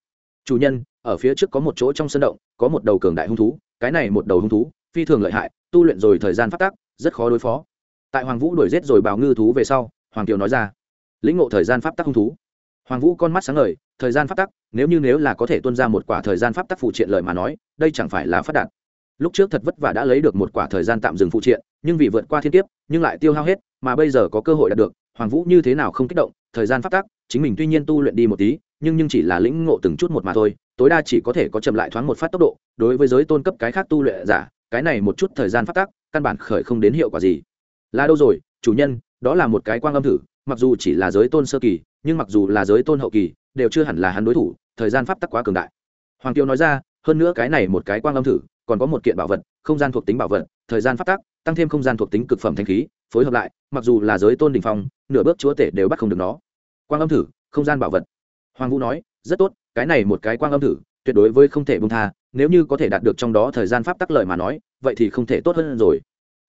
Chủ nhân, ở phía trước có một chỗ trong sân động, có một đầu cường đại hung thú, cái này một đầu hung thú phi thường lợi hại, tu luyện rồi thời gian phát tác rất khó đối phó. Tại hoàng vũ đuổi giết rồi bào ngư thú về sau, hoàng kiều nói ra, lĩnh ngộ thời gian pháp tắc hung thú. Hoàng vũ con mắt sáng ngời, thời gian pháp tắc, nếu như nếu là có thể tuân ra một quả thời gian pháp tắc phụ triện lợi mà nói, đây chẳng phải là phát đạt. Lúc trước thật vất vả đã lấy được một quả thời gian tạm dừng phụ triện, nhưng vì vượt qua thiên kiếp, nhưng lại tiêu hao hết, mà bây giờ có cơ hội đạt được, hoàng vũ như thế nào không kích động, thời gian pháp tắc, chính mình tuy nhiên tu luyện đi một tí, nhưng nhưng chỉ là lĩnh ngộ từng chút một mà thôi, tối đa chỉ có thể có chậm lại thoáng một phát tốc độ, đối với giới tôn cấp cái khác tu luyện giả cái này một chút thời gian pháp tác, căn bản khởi không đến hiệu quả gì. Là đâu rồi chủ nhân đó là một cái quang âm thử mặc dù chỉ là giới tôn sơ kỳ nhưng mặc dù là giới tôn hậu kỳ đều chưa hẳn là hắn đối thủ thời gian pháp tắc quá cường đại. Hoàng tiêu nói ra hơn nữa cái này một cái quang âm thử còn có một kiện bảo vật không gian thuộc tính bảo vật thời gian pháp tắc tăng thêm không gian thuộc tính cực phẩm thanh khí phối hợp lại mặc dù là giới tôn đình phong nửa bước chúa tể đều bắt không được nó. Quang âm thử không gian bảo vật. Hoàng vũ nói rất tốt cái này một cái quang âm thử tuyệt đối với không thể bông tha, nếu như có thể đạt được trong đó thời gian pháp tắc lợi mà nói, vậy thì không thể tốt hơn rồi.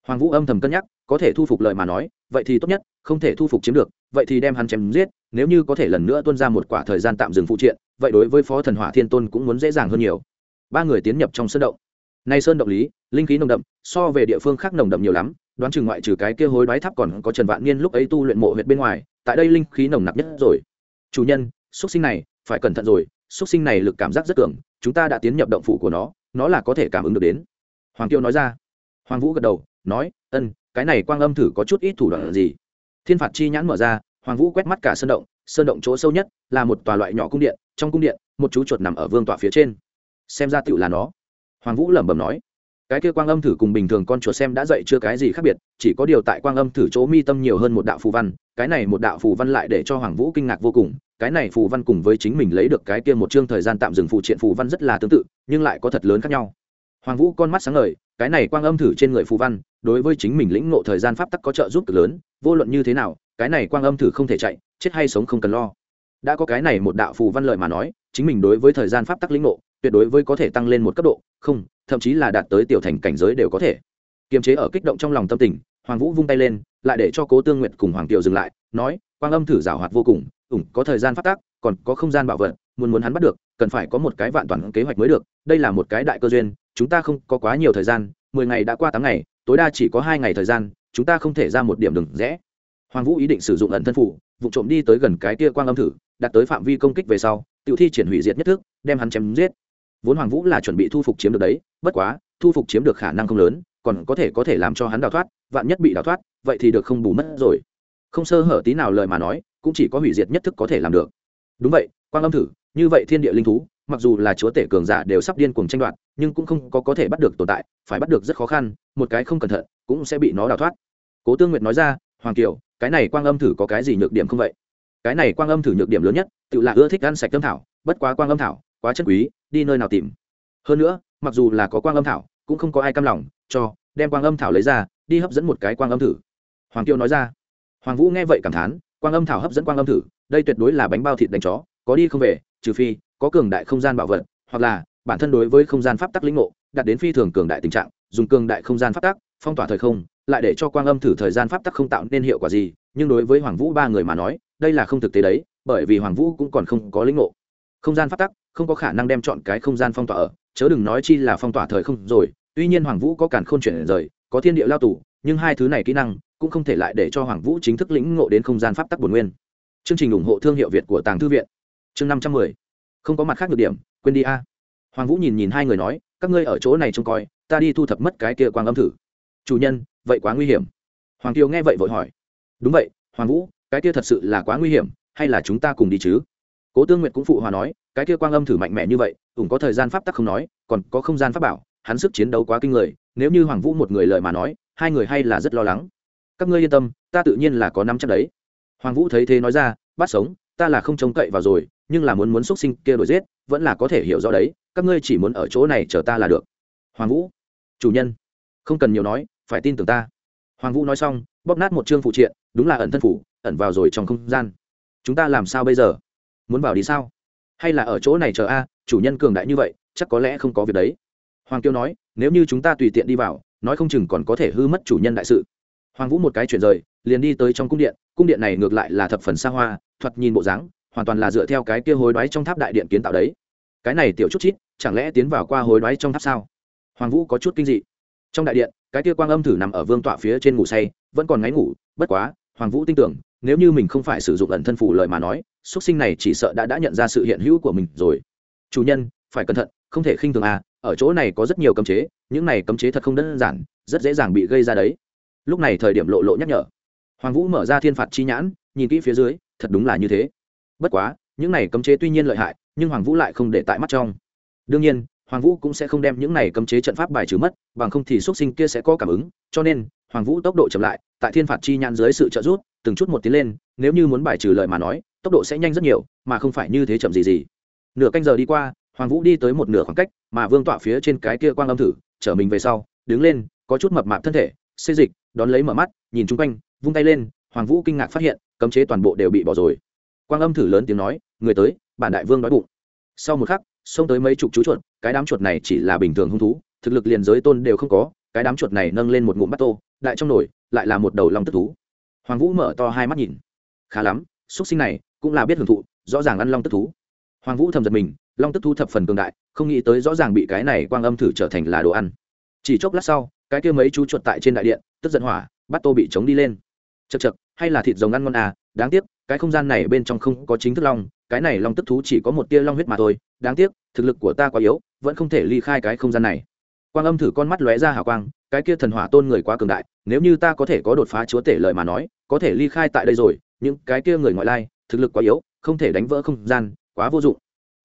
Hoàng vũ âm thầm cân nhắc, có thể thu phục lợi mà nói, vậy thì tốt nhất, không thể thu phục chiếm được, vậy thì đem hắn chém giết, nếu như có thể lần nữa tuân ra một quả thời gian tạm dừng phụ triện, vậy đối với phó thần hỏa thiên tôn cũng muốn dễ dàng hơn nhiều. Ba người tiến nhập trong sơn động. Nay sơn động lý, linh khí nồng đậm, so về địa phương khác nồng đậm nhiều lắm, đoán chừng ngoại trừ cái kia hối đoái tháp còn có trần vạn niên lúc ấy tu luyện mộ huyệt bên ngoài, tại đây linh khí nồng nặc nhất rồi. Chủ nhân xuất sinh này, phải cẩn thận rồi xuất sinh này lực cảm giác rất cường, chúng ta đã tiến nhập động phủ của nó nó là có thể cảm ứng được đến. Hoàng tiêu nói ra. Hoàng vũ gật đầu, nói, ân, cái này quang âm thử có chút ít thủ đoạn gì? Thiên phạt chi nhãn mở ra, hoàng vũ quét mắt cả sơn động sơn động chỗ sâu nhất là một tòa loại nhỏ cung điện, trong cung điện, một chú chuột nằm ở vương tọa phía trên. Xem ra tựu là nó. Hoàng vũ lẩm bẩm nói, cái kia quang âm thử cùng bình thường con chuột xem đã dậy chưa cái gì khác biệt, chỉ có điều tại quang âm thử chỗ mi tâm nhiều hơn một đạo phù văn cái này một đạo phù văn lại để cho hoàng vũ kinh ngạc vô cùng, cái này phù văn cùng với chính mình lấy được cái kia một chương thời gian tạm dừng phụ triện phù văn rất là tương tự, nhưng lại có thật lớn khác nhau. Hoàng vũ con mắt sáng ngời, cái này quang âm thử trên người phù văn, đối với chính mình lĩnh ngộ thời gian pháp tắc có trợ giúp cực lớn, vô luận như thế nào, cái này quang âm thử không thể chạy, chết hay sống không cần lo. Đã có cái này một đạo phù văn lợi mà nói, chính mình đối với thời gian pháp tắc lĩnh ngộ, tuyệt đối với có thể tăng lên một cấp độ, không, thậm chí là đạt tới tiểu thành cảnh giới đều có thể. Kiềm chế ở kích động trong lòng tâm tình, hoàng vũ vung tay lên lại để cho cố tương nguyện cùng hoàng kiều dừng lại, nói, quang âm thử giảo hoạt vô cùng, ủng, có thời gian phát tác, còn có không gian bảo vật, muốn muốn hắn bắt được, cần phải có một cái vạn toàn kế hoạch mới được, đây là một cái đại cơ duyên, chúng ta không có quá nhiều thời gian, mười ngày đã qua tám ngày, tối đa chỉ có hai ngày thời gian, chúng ta không thể ra một điểm đừng rẽ. Hoàng vũ ý định sử dụng ẩn thân phủ, vụ trộm đi tới gần cái tia quang âm thử, đặt tới phạm vi công kích về sau, tiểu thi triển hủy diệt nhất thức, đem hắn chém giết. Vốn hoàng vũ là chuẩn bị thu phục chiếm được đấy, bất quá, thu phục chiếm được khả năng không lớn còn có thể có thể làm cho hắn đào thoát, vạn nhất bị đào thoát, vậy thì được không bù mất rồi. Không sơ hở tí nào lời mà nói, cũng chỉ có hủy diệt nhất thức có thể làm được. Đúng vậy, quang âm thử, như vậy thiên địa linh thú, mặc dù là chúa tể cường giả đều sắp điên cuồng tranh đoạt, nhưng cũng không có có thể bắt được tồn tại, phải bắt được rất khó khăn, một cái không cẩn thận, cũng sẽ bị nó đào thoát. Cố tương nguyệt nói ra, hoàng kiều, cái này quang âm thử có cái gì nhược điểm không vậy? Cái này quang âm thử nhược điểm lớn nhất, tự là ưa thích ăn sạch tâm thảo, bất quá quang âm thảo, quá chất quý, đi nơi nào tìm? Hơn nữa, mặc dù là có quang âm thảo, cũng không có ai cam lòng cho, đem quang âm thảo lấy ra, đi hấp dẫn một cái quang âm thử. Hoàng tiêu nói ra. Hoàng vũ nghe vậy cảm thán, quang âm thảo hấp dẫn quang âm thử, đây tuyệt đối là bánh bao thịt đánh chó, có đi không về, trừ phi, có cường đại không gian bảo vật, hoặc là, bản thân đối với không gian pháp tắc lĩnh ngộ, đạt đến phi thường cường đại tình trạng, dùng cường đại không gian pháp tắc, phong tỏa thời không, lại để cho quang âm thử thời gian pháp tắc không tạo nên hiệu quả gì, nhưng đối với hoàng vũ ba người mà nói, đây là không thực tế đấy, bởi vì hoàng vũ cũng còn không có lĩnh ngộ. Không gian pháp tắc, không có khả năng đem chọn cái không gian phong tỏa ở, chớ đừng nói chi là phong tỏa thời không rồi tuy nhiên hoàng vũ có cản khôn chuyển rời, có thiên địa lao tù, nhưng hai thứ này kỹ năng cũng không thể lại để cho hoàng vũ chính thức lĩnh ngộ đến không gian pháp tắc bổn nguyên. Chương trình ủng hộ thương hiệu việt của tàng thư viện. Chương năm trăm mười. Không có mặt khác được điểm, quên đi a. Hoàng vũ nhìn nhìn hai người nói, các ngươi ở chỗ này trông coi, ta đi thu thập mất cái kia quang âm thử. Chủ nhân, vậy quá nguy hiểm. Hoàng kiều nghe vậy vội hỏi. Đúng vậy, hoàng vũ, cái kia thật sự là quá nguy hiểm, hay là chúng ta cùng đi chứ? Cố tương nguyệt cũng phụ hòa nói, cái kia quang âm thử mạnh mẽ như vậy ủng có thời gian pháp tắc không nói, còn có không gian pháp bảo hắn sức chiến đấu quá kinh người, nếu như hoàng vũ một người lời mà nói, hai người hay là rất lo lắng. Các ngươi yên tâm, ta tự nhiên là có năm chắc đấy. Hoàng vũ thấy thế nói ra, bắt sống, ta là không trông cậy vào rồi, nhưng là muốn muốn xuất sinh kia đổi giết, vẫn là có thể hiểu rõ đấy, các ngươi chỉ muốn ở chỗ này chờ ta là được. Hoàng vũ, chủ nhân, không cần nhiều nói, phải tin tưởng ta. Hoàng vũ nói xong, bóp nát một chương phụ triện, đúng là ẩn thân phủ, ẩn vào rồi trong không gian. Chúng ta làm sao bây giờ? Muốn vào đi sao? Hay là ở chỗ này chờ a, chủ nhân cường đại như vậy, chắc có lẽ không có việc đấy hoàng kiêu nói, nếu như chúng ta tùy tiện đi vào, nói không chừng còn có thể hư mất chủ nhân đại sự. Hoàng vũ một cái chuyển rời, liền đi tới trong cung điện. Cung điện này ngược lại là thập phần xa hoa, thoạt nhìn bộ dáng, hoàn toàn là dựa theo cái kia hối đoái trong tháp đại điện kiến tạo đấy. Cái này tiểu chút chít, chẳng lẽ tiến vào qua hối đoái trong tháp sao? Hoàng vũ có chút kinh dị. Trong đại điện, cái kia quang âm thử nằm ở vương tọa phía trên ngủ say, vẫn còn ngáy ngủ, bất quá, hoàng vũ tin tưởng, nếu như mình không phải sử dụng ẩn thân phủ lời mà nói, xuất sinh này chỉ sợ đã đã nhận ra sự hiện hữu của mình rồi. Chủ nhân, phải cẩn thận, không thể khinh thường à ở chỗ này có rất nhiều cấm chế, những này cấm chế thật không đơn giản, rất dễ dàng bị gây ra đấy. Lúc này thời điểm lộ lộ nhắc nhở. Hoàng vũ mở ra thiên phạt chi nhãn, nhìn kỹ phía dưới, thật đúng là như thế. Bất quá, những này cấm chế tuy nhiên lợi hại, nhưng hoàng vũ lại không để tại mắt trong. Đương nhiên, hoàng vũ cũng sẽ không đem những này cấm chế trận pháp bài trừ mất, bằng không thì xuất sinh kia sẽ có cảm ứng, cho nên, hoàng vũ tốc độ chậm lại, tại thiên phạt chi nhãn dưới sự trợ giúp, từng chút một tiến lên, nếu như muốn bài trừ lợi mà nói, tốc độ sẽ nhanh rất nhiều, mà không phải như thế chậm gì gì. Nửa canh giờ đi qua hoàng vũ đi tới một nửa khoảng cách, mà vương tọa phía trên cái kia quang âm thử, chở mình về sau, đứng lên, có chút mập mạp thân thể, xê dịch, đón lấy mở mắt, nhìn chung quanh, vung tay lên, hoàng vũ kinh ngạc phát hiện, cấm chế toàn bộ đều bị bỏ rồi. Quang âm thử lớn tiếng nói, người tới, bản đại vương đói bụng. Sau một khắc, xông tới mấy chục chú chuột, cái đám chuột này chỉ là bình thường hung thú, thực lực liền giới tôn đều không có, cái đám chuột này nâng lên một ngụm bát tô đại trong nồi, lại là một đầu long tức thú. Hoàng vũ mở to hai mắt nhìn. Khá lắm xuất sinh này cũng là biết hưởng thụ, rõ ràng ăn long tức thú. Hoàng vũ thầm giật mình long tức thu thập phần cường đại, không nghĩ tới rõ ràng bị cái này quang âm thử trở thành là đồ ăn. Chỉ chốc lát sau, cái kia mấy chú chuột tại trên đại điện, tức giận hỏa, bắt tô bị chống đi lên. Chật chật hay là thịt rồng ăn ngon à đáng tiếc, cái không gian này bên trong không có chính thức long, cái này long tức thú chỉ có một tia long huyết mà thôi, đáng tiếc, thực lực của ta quá yếu, vẫn không thể ly khai cái không gian này. Quang âm thử con mắt lóe ra hào quang, cái kia thần hỏa tôn người quá cường đại, nếu như ta có thể có đột phá chúa tể lời mà nói, có thể ly khai tại đây rồi Những cái kia người ngoại lai, thực lực quá yếu, không thể đánh vỡ không gian, quá vô dụng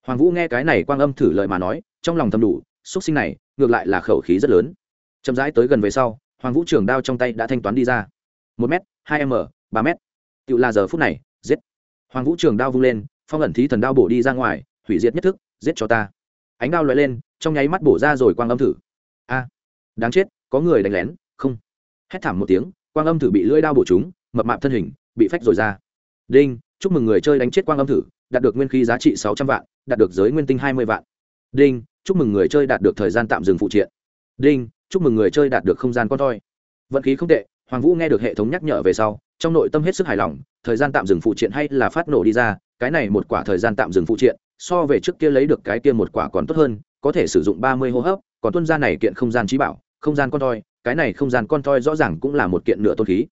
hoàng vũ nghe cái này quang âm thử lời mà nói, trong lòng thầm đủ xuất sinh này, ngược lại là khẩu khí rất lớn. Chậm rãi tới gần về sau, hoàng vũ trường đao trong tay đã thanh toán đi ra. Một m hai m, ba m tự là giờ phút này, giết. Hoàng vũ trường đao vung lên, phong ẩn thí thần đao bổ đi ra ngoài, hủy diệt nhất thức, giết cho ta. Ánh đao loại lên, trong nháy mắt bổ ra rồi quang âm thử. A, đáng chết, có người đánh lén, không. Hét thảm một tiếng, quang âm thử bị lưỡi đao bổ chúng mập mạp thân hình, bị phách rồi ra. Đinh chúc mừng người chơi đánh chết quang âm thử, đạt được nguyên khí giá trị sáu trăm vạn, đạt được giới nguyên tinh hai mươi vạn. Đinh, chúc mừng người chơi đạt được thời gian tạm dừng phụ triện. Đinh, chúc mừng người chơi đạt được không gian con thoi vận khí không tệ, hoàng vũ nghe được hệ thống nhắc nhở về sau, trong nội tâm hết sức hài lòng, thời gian tạm dừng phụ triện hay là phát nổ đi ra, cái này một quả thời gian tạm dừng phụ triện, so về trước kia lấy được cái kia một quả còn tốt hơn, có thể sử dụng ba mươi hô hấp, còn tuân ra này kiện không gian trí bảo, không gian con thoi cái này không gian con thoi rõ ràng cũng là một kiện nửa tôn khí.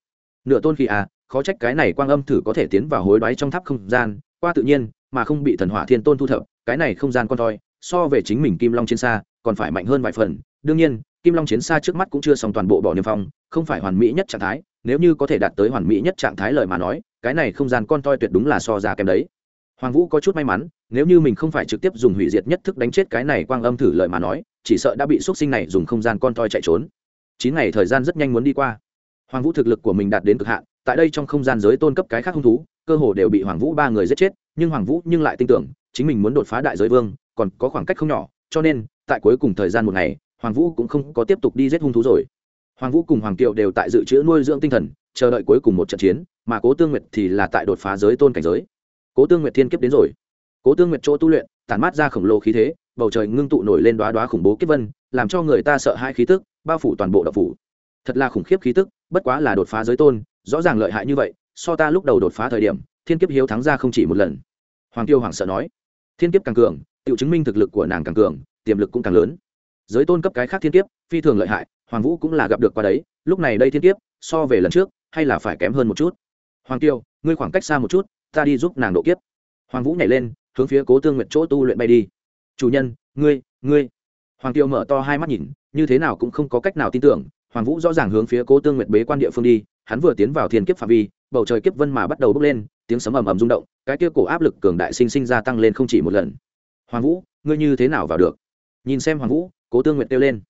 Nửa tôn khí à khó trách cái này quang âm thử có thể tiến vào hối đoái trong tháp không gian, qua tự nhiên, mà không bị thần hỏa thiên tôn thu thập, cái này không gian con thoi, so về chính mình kim long chiến xa, còn phải mạnh hơn vài phần. Đương nhiên, kim long chiến xa trước mắt cũng chưa xong toàn bộ bỏ niêm phong, không phải hoàn mỹ nhất trạng thái, nếu như có thể đạt tới hoàn mỹ nhất trạng thái lời mà nói, cái này không gian con toi tuyệt đúng là so ra kém đấy. Hoàng vũ có chút may mắn, nếu như mình không phải trực tiếp dùng hủy diệt nhất thức đánh chết cái này quang âm thử lời mà nói, chỉ sợ đã bị x u ấ t sinh này dùng không gian con toi chạy trốn. Chín ngày thời gian rất nhanh muốn đi qua. Hoàng vũ thực lực của mình đạt đến cực hạn tại đây trong không gian giới tôn cấp cái khác hung thú, cơ hồ đều bị hoàng vũ ba người giết chết, nhưng hoàng vũ nhưng lại tin tưởng, chính mình muốn đột phá đại giới vương, còn có khoảng cách không nhỏ, cho nên, tại cuối cùng thời gian một ngày, hoàng vũ cũng không có tiếp tục đi giết hung thú rồi. Hoàng vũ cùng hoàng kiệu đều tại dự trữ nuôi dưỡng tinh thần, chờ đợi cuối cùng một trận chiến, mà cố tương nguyệt thì là tại đột phá giới tôn cảnh giới. Cố tương nguyệt thiên kiếp đến rồi. Cố tương nguyệt chỗ tu luyện, tản mát ra khổng lồ khí thế, bầu trời ngưng tụ nổi lên đoá đoá khủng bố kiếp vân, làm cho người ta sợ hai khí tức, bao phủ toàn bộ đậu phủ. Thật là khủng khiếp khí tức, bất quá là đột phá giới tôn rõ ràng lợi hại như vậy, so ta lúc đầu đột phá thời điểm, thiên kiếp hiếu thắng ra không chỉ một lần. Hoàng tiêu hoàng sợ nói. Thiên kiếp càng cường tự chứng minh thực lực của nàng càng cường, tiềm lực cũng càng lớn. Giới tôn cấp cái khác thiên kiếp, phi thường lợi hại, hoàng vũ cũng là gặp được qua đấy, lúc này đây thiên kiếp, so về lần trước, hay là phải kém hơn một chút. Hoàng tiêu, ngươi khoảng cách xa một chút, ta đi giúp nàng độ kiếp. Hoàng vũ nhảy lên, hướng phía cố tương nguyện chỗ tu luyện bay đi. Chủ nhân, ngươi ngươi. Hoàng tiêu mở to hai mắt nhìn, như thế nào cũng không có cách nào tin tưởng, hoàng vũ rõ ràng hướng phía cố tương nguyện bế quan địa phương đi hắn vừa tiến vào thiên kiếp phạm vi, bầu trời kiếp vân mà bắt đầu bốc lên, tiếng sấm ầm ầm rung động, cái kia cổ áp lực cường đại sinh sinh gia tăng lên không chỉ một lần. Hoàng vũ, ngươi như thế nào vào được? Nhìn xem hoàng vũ, cố tương nguyện kêu lên.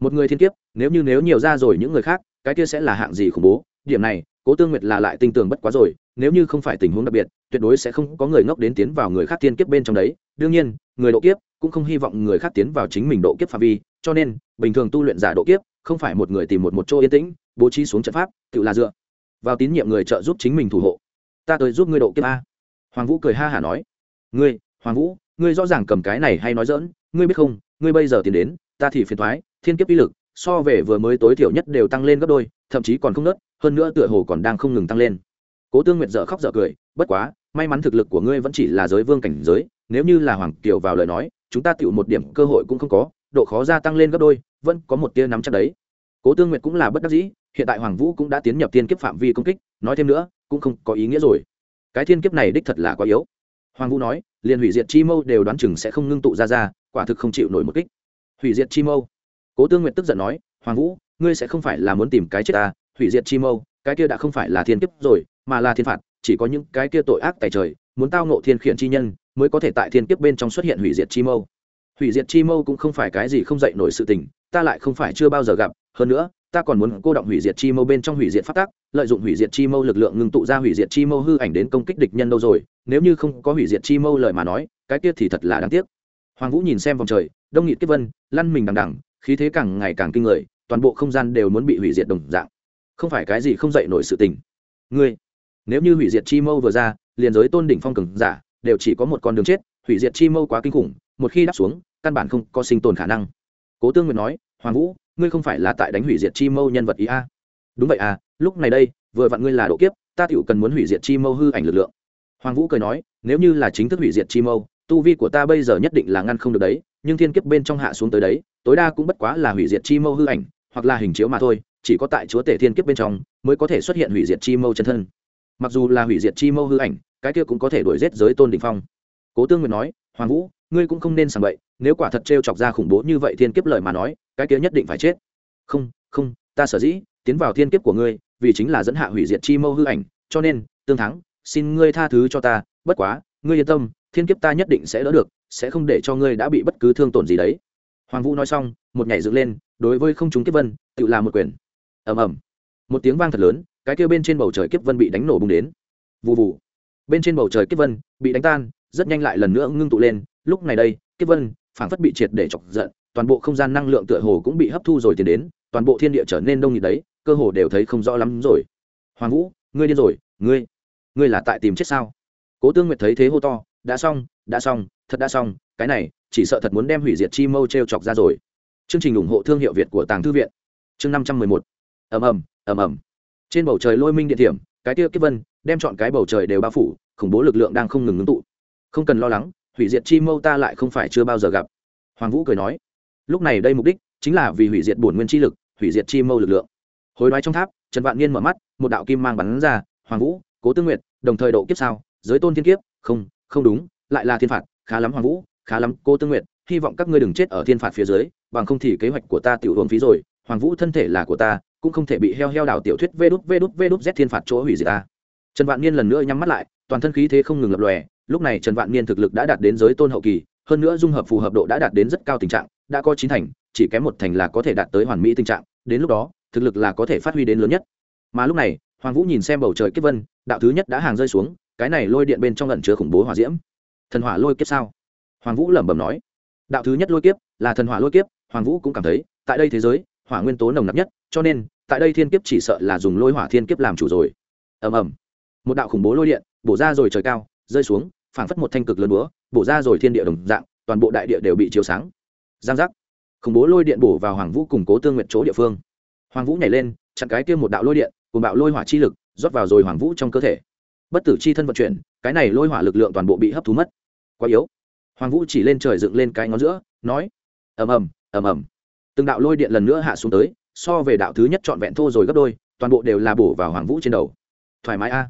Một người thiên kiếp, nếu như nếu nhiều ra rồi những người khác, cái kia sẽ là hạng gì khủng bố? Điểm này, cố tương nguyệt là lại tinh tường bất quá rồi, nếu như không phải tình huống đặc biệt, tuyệt đối sẽ không có người ngốc đến tiến vào người khác thiên kiếp bên trong đấy. Đương nhiên, người độ kiếp cũng không hy vọng người khác tiến vào chính mình độ kiếp phạm vi, cho nên, bình thường tu luyện giả độ kiếp, không phải một người tìm một một chỗ yên tĩnh bố trí xuống trận pháp, tự là dựa vào tín nhiệm người trợ giúp chính mình thủ hộ. Ta tới giúp ngươi độ kiếp a. Hoàng vũ cười ha hả nói. Ngươi, hoàng vũ, ngươi rõ ràng cầm cái này hay nói dỡn ngươi biết không, ngươi bây giờ tiến đến, ta thì phiền thoái, thiên kiếp uy lực, so về vừa mới tối thiểu nhất đều tăng lên gấp đôi, thậm chí còn không nớt, hơn nữa tựa hồ còn đang không ngừng tăng lên. Cố tương nguyệt dở khóc dở cười, bất quá, may mắn thực lực của ngươi vẫn chỉ là giới vương cảnh giới, nếu như là hoàng kiều vào lời nói, chúng ta tựu một điểm cơ hội cũng không có, độ khó gia tăng lên gấp đôi, vẫn có một tia nắm chắc đấy. Cố tương nguyệt cũng là bất đắc dĩ hiện tại hoàng vũ cũng đã tiến nhập thiên kiếp phạm vi công kích, nói thêm nữa, cũng không có ý nghĩa rồi. Cái thiên kiếp này đích thật là quá yếu. Hoàng vũ nói, liền hủy diệt chi mâu đều đoán chừng sẽ không ngưng tụ ra ra, quả thực không chịu nổi một kích. Hủy diệt chi mâu. Cố tương nguyện tức giận nói, hoàng vũ, ngươi sẽ không phải là muốn tìm cái chết ta, hủy diệt chi mâu, cái kia đã không phải là thiên kiếp rồi, mà là thiên phạt, chỉ có những cái kia tội ác tại trời, muốn tao ngộ thiên khiển chi nhân, mới có thể tại thiên kiếp bên trong xuất hiện hủy diệt chi mâu. Hủy diệt chi mâu cũng không phải cái gì không dạy nổi sự tình, ta lại không phải chưa bao giờ gặp, hơn nữa ta còn muốn cô động hủy diệt chi mâu bên trong hủy diệt phát tác lợi dụng hủy diệt chi mâu lực lượng ngưng tụ ra hủy diệt chi mâu hư ảnh đến công kích địch nhân đâu rồi, nếu như không có hủy diệt chi mâu lời mà nói, cái kia thì thật là đáng tiếc. Hoàng vũ nhìn xem vòng trời, đông nghịt kết vân, lăn mình đằng đằng, khí thế càng ngày càng kinh người, toàn bộ không gian đều muốn bị hủy diệt đồng dạng. Không phải cái gì không dạy nổi sự tình. Ngươi, nếu như hủy diệt chi mâu vừa ra, liền giới tôn đỉnh phong cường giả, đều chỉ có một con đường chết, hủy diệt chi mâu quá kinh khủng, một khi đáp xuống, căn bản không có sinh tồn khả năng. Cố tương nguyệt nói, hoàng vũ ngươi không phải là tại đánh hủy diệt chi mâu nhân vật ý a? Đúng vậy à lúc này đây, vừa vặn ngươi là độ kiếp, ta tựu cần muốn hủy diệt chi mâu hư ảnh lực lượng. Hoàng vũ cười nói, nếu như là chính thức hủy diệt chi mâu, tu vi của ta bây giờ nhất định là ngăn không được đấy, nhưng thiên kiếp bên trong hạ xuống tới đấy, tối đa cũng bất quá là hủy diệt chi mâu hư ảnh, hoặc là hình chiếu mà thôi, chỉ có tại chúa tể thiên kiếp bên trong mới có thể xuất hiện hủy diệt chi mâu chân thân. Mặc dù là hủy diệt chi mâu hư ảnh, cái kia cũng có thể đuổi giết giới tôn đình phong. Cố tương nguyệt nói, hoàng vũ, ngươi cũng không nên sàng bậy nếu quả thật t r e o chọc ra khủng bố như vậy thiên kiếp lời mà nói, cái kia nhất định phải chết. Không không, ta sở dĩ tiến vào thiên kiếp của ngươi, vì chính là dẫn hạ hủy diệt chi mâu hư ảnh, cho nên, tương thắng, xin ngươi tha thứ cho ta, bất quá, ngươi yên tâm, thiên kiếp ta nhất định sẽ đỡ được, sẽ không để cho ngươi đã bị bất cứ thương tổn gì đấy. Hoàng vũ nói xong, một nhảy dựng lên, đối với không chúng kiếp vân, tự làm một quyền. Ầm ầm. Một tiếng vang thật lớn, cái kia bên trên bầu trời kiếp vân bị đánh nổ bùng đến. Vụ vụ bên trên bầu trời kiếp vân bị đánh tan, rất nhanh lại lần nữa ngưng tụ lên, lúc này đây, kiếp vân phảng phất bị triệt để chọc giận, toàn bộ không gian năng lượng tựa hồ cũng bị hấp thu rồi tiến đến, toàn bộ thiên địa trở nên đông nghịt đấy, cơ hồ đều thấy không rõ lắm rồi. Hoàng vũ, ngươi điên rồi, ngươi ngươi là tại tìm chết sao? Cố tương nguyệt thấy thế hô to, đã xong đã xong, thật đã xong, cái này, chỉ sợ thật muốn đem hủy diệt chi mâu t r e o chọc ra rồi. Chương trình ủng hộ thương hiệu việt của tàng thư viện. Chương năm trăm mười một. Ầm ầm ầm ầm. Trên bầu trời lôi minh điện thiểm, cái tiêu kiếp vân, đem chọn cái bầu trời đều bao phủ, khủng bố lực lượng đang không ngừng ngưng tụ. Không cần lo lắng hủy diệt chi mâu ta lại không phải chưa bao giờ gặp. Hoàng vũ cười nói, lúc này đây mục đích chính là vì hủy diệt bổn nguyên chi lực, hủy diệt chi mâu lực lượng. Hối đoái trong tháp, trần vạn niên mở mắt, một đạo kim mang bắn ra, hoàng vũ, cố tương nguyệt, đồng thời độ kiếp sao? Giới tôn thiên kiếp? Không không đúng, lại là thiên phạt, khá lắm hoàng vũ, khá lắm cô tương nguyệt, hy vọng các ngươi đừng chết ở thiên phạt phía dưới, bằng không thì kế hoạch của ta tiểu hưởng phí rồi, hoàng vũ thân thể là của ta, cũng không thể bị heo heo đảo tiểu thuyết vê đút vê đút vê đút z thiên phạt chỗ hủy diệt ta. Trần vạn niên lần nữa nhắm mắt lại, toàn thân khí thế không ngừng lập lòe lúc này trần vạn niên thực lực đã đạt đến giới tôn hậu kỳ, hơn nữa dung hợp phù hợp độ đã đạt đến rất cao tình trạng, đã có chín thành, chỉ kém một thành là có thể đạt tới hoàn mỹ tình trạng, đến lúc đó, thực lực là có thể phát huy đến lớn nhất. Mà lúc này, hoàng vũ nhìn xem bầu trời kiếp vân, đạo thứ nhất đã hàng rơi xuống, cái này lôi điện bên trong lần chứa khủng bố hỏa diễm. Thần hỏa lôi kiếp sao? Hoàng vũ lẩm bẩm nói. Đạo thứ nhất lôi kiếp là thần hỏa lôi kiếp, hoàng vũ cũng cảm thấy, tại đây thế giới, hỏa nguyên tố nồng nặc nhất, cho nên, tại đây thiên kiếp chỉ sợ là dùng lôi hỏa thiên kiếp làm chủ rồi. Ầm ầm. Một đạo khủng bố lôi điện bổ ra rồi trời cao rơi xuống, phảng phất một thanh cực lớn búa, bổ ra rồi thiên địa đồng dạng, toàn bộ đại địa đều bị chiếu sáng. Giang giác. Khủng bố lôi điện bổ vào hoàng vũ củng cố tương nguyện chỗ địa phương. Hoàng vũ nhảy lên, chặn cái kia một đạo lôi điện, cùng bạo lôi hỏa chi lực, rót vào rồi hoàng vũ trong cơ thể. Bất tử chi thân vận chuyển, cái này lôi hỏa lực lượng toàn bộ bị hấp thú mất. Quá yếu. Hoàng vũ chỉ lên trời dựng lên cái ngón giữa, nói, ầm ầm ầm ầm. Từng đạo lôi điện lần nữa hạ xuống tới, so về đạo thứ nhất trọn vẹn thô rồi gấp đôi, toàn bộ đều là bổ vào hoàng vũ trên đầu. Thoải mái a.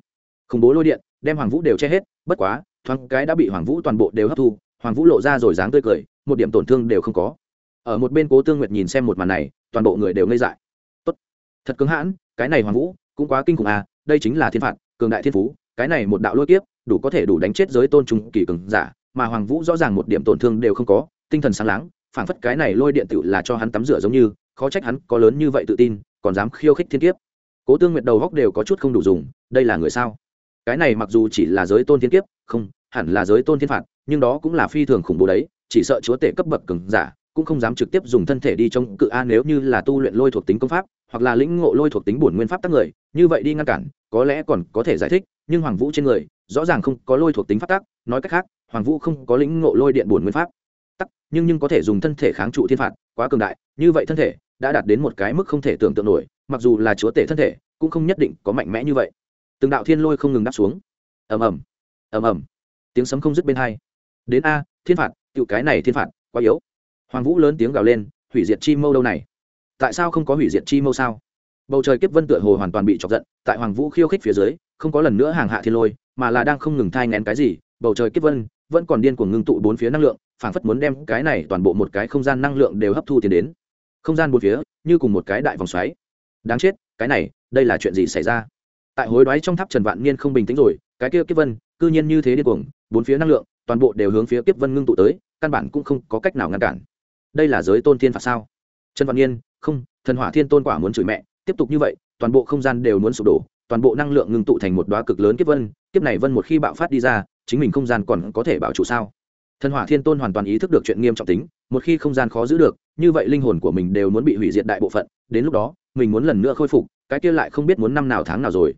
Khủng bố lôi điện, đem hoàng vũ đều che hết bất quá, thoáng cái đã bị hoàng vũ toàn bộ đều hấp thu, hoàng vũ lộ ra rồi dáng tươi cười, một điểm tổn thương đều không có. Ở một bên cố tương nguyệt nhìn xem một màn này, toàn bộ người đều ngây dại. Tốt. Thật cứng hãn, cái này hoàng vũ, cũng quá kinh khủng à đây chính là thiên phạt, cường đại thiên phú, cái này một đạo lôi kiếp, đủ có thể đủ đánh chết giới tôn trùng kỳ cường giả, mà hoàng vũ rõ ràng một điểm tổn thương đều không có, tinh thần sáng láng, phảng phất cái này lôi điện tử là cho hắn tắm rửa giống như, khó trách hắn có lớn như vậy tự tin, còn dám khiêu khích thiên kiếp. Cố tương nguyệt đầu góc đều có chút không đủ dùng, đây là người sao? Cái này mặc dù chỉ là giới tôn thiên kiếp không hẳn là giới tôn thiên phạt nhưng đó cũng là phi thường khủng bố đấy chỉ sợ chúa tể cấp bậc cường giả cũng không dám trực tiếp dùng thân thể đi trong cự a nếu như là tu luyện lôi thuộc tính công pháp hoặc là lĩnh ngộ lôi thuộc tính bổn nguyên pháp tác người như vậy đi ngăn cản có lẽ còn có thể giải thích nhưng hoàng vũ trên người rõ ràng không có lôi thuộc tính pháp tác, nói cách khác hoàng vũ không có lĩnh ngộ lôi điện bổn nguyên pháp tắc nhưng nhưng có thể dùng thân thể kháng trụ thiên phạt quá cường đại như vậy thân thể đã đạt đến một cái mức không thể tưởng tượng nổi mặc dù là chúa tể thân thể cũng không nhất định có mạnh mẽ như vậy từng đạo thiên lôi không ngừng đáp xuống. Ầm ầm ầm ầm. Tiếng sấm không dứt bên hai. Đến a, thiên phạt cựu cái này thiên phạt, quá yếu. Hoàng vũ lớn tiếng gào lên, hủy diệt chi mâu đâu này? Tại sao không có hủy diệt chi mâu sao? Bầu trời kiếp vân tựa hồ hoàn toàn bị chọc giận, tại hoàng vũ khiêu khích phía dưới, không có lần nữa hàng hạ thiên lôi, mà là đang không ngừng thai ngén cái gì, bầu trời kiếp vân vẫn còn điên cuồng ngưng tụ bốn phía năng lượng, phảng phất muốn đem cái này toàn bộ một cái không gian năng lượng đều hấp thu tiền đến. Không gian bốn phía, như cùng một cái đại vòng xoáy. Đáng chết, cái này, đây là chuyện gì xảy ra? Tại hối đoái trong tháp trần vạn niên không bình tĩnh rồi, cái kia kiếp vân, cư nhiên như thế điên cuồng, bốn phía năng lượng, toàn bộ đều hướng phía kiếp vân ngưng tụ tới, căn bản cũng không có cách nào ngăn cản. Đây là giới tôn thiên phạt sao? Trần vạn niên, không, thần hỏa thiên tôn quả muốn chửi mẹ, tiếp tục như vậy, toàn bộ không gian đều muốn sụp đổ, toàn bộ năng lượng ngưng tụ thành một đoá cực lớn kiếp vân, kiếp này vân một khi bạo phát đi ra, chính mình không gian còn có thể bảo trụ sao? Thần hỏa thiên tôn hoàn toàn ý thức được chuyện nghiêm trọng tính, một khi không gian khó giữ được, như vậy linh hồn của mình đều muốn bị hủy diệt đại bộ phận, đến lúc đó, mình muốn lần nữa khôi phục, cái kia lại không biết muốn năm nào tháng nào rồi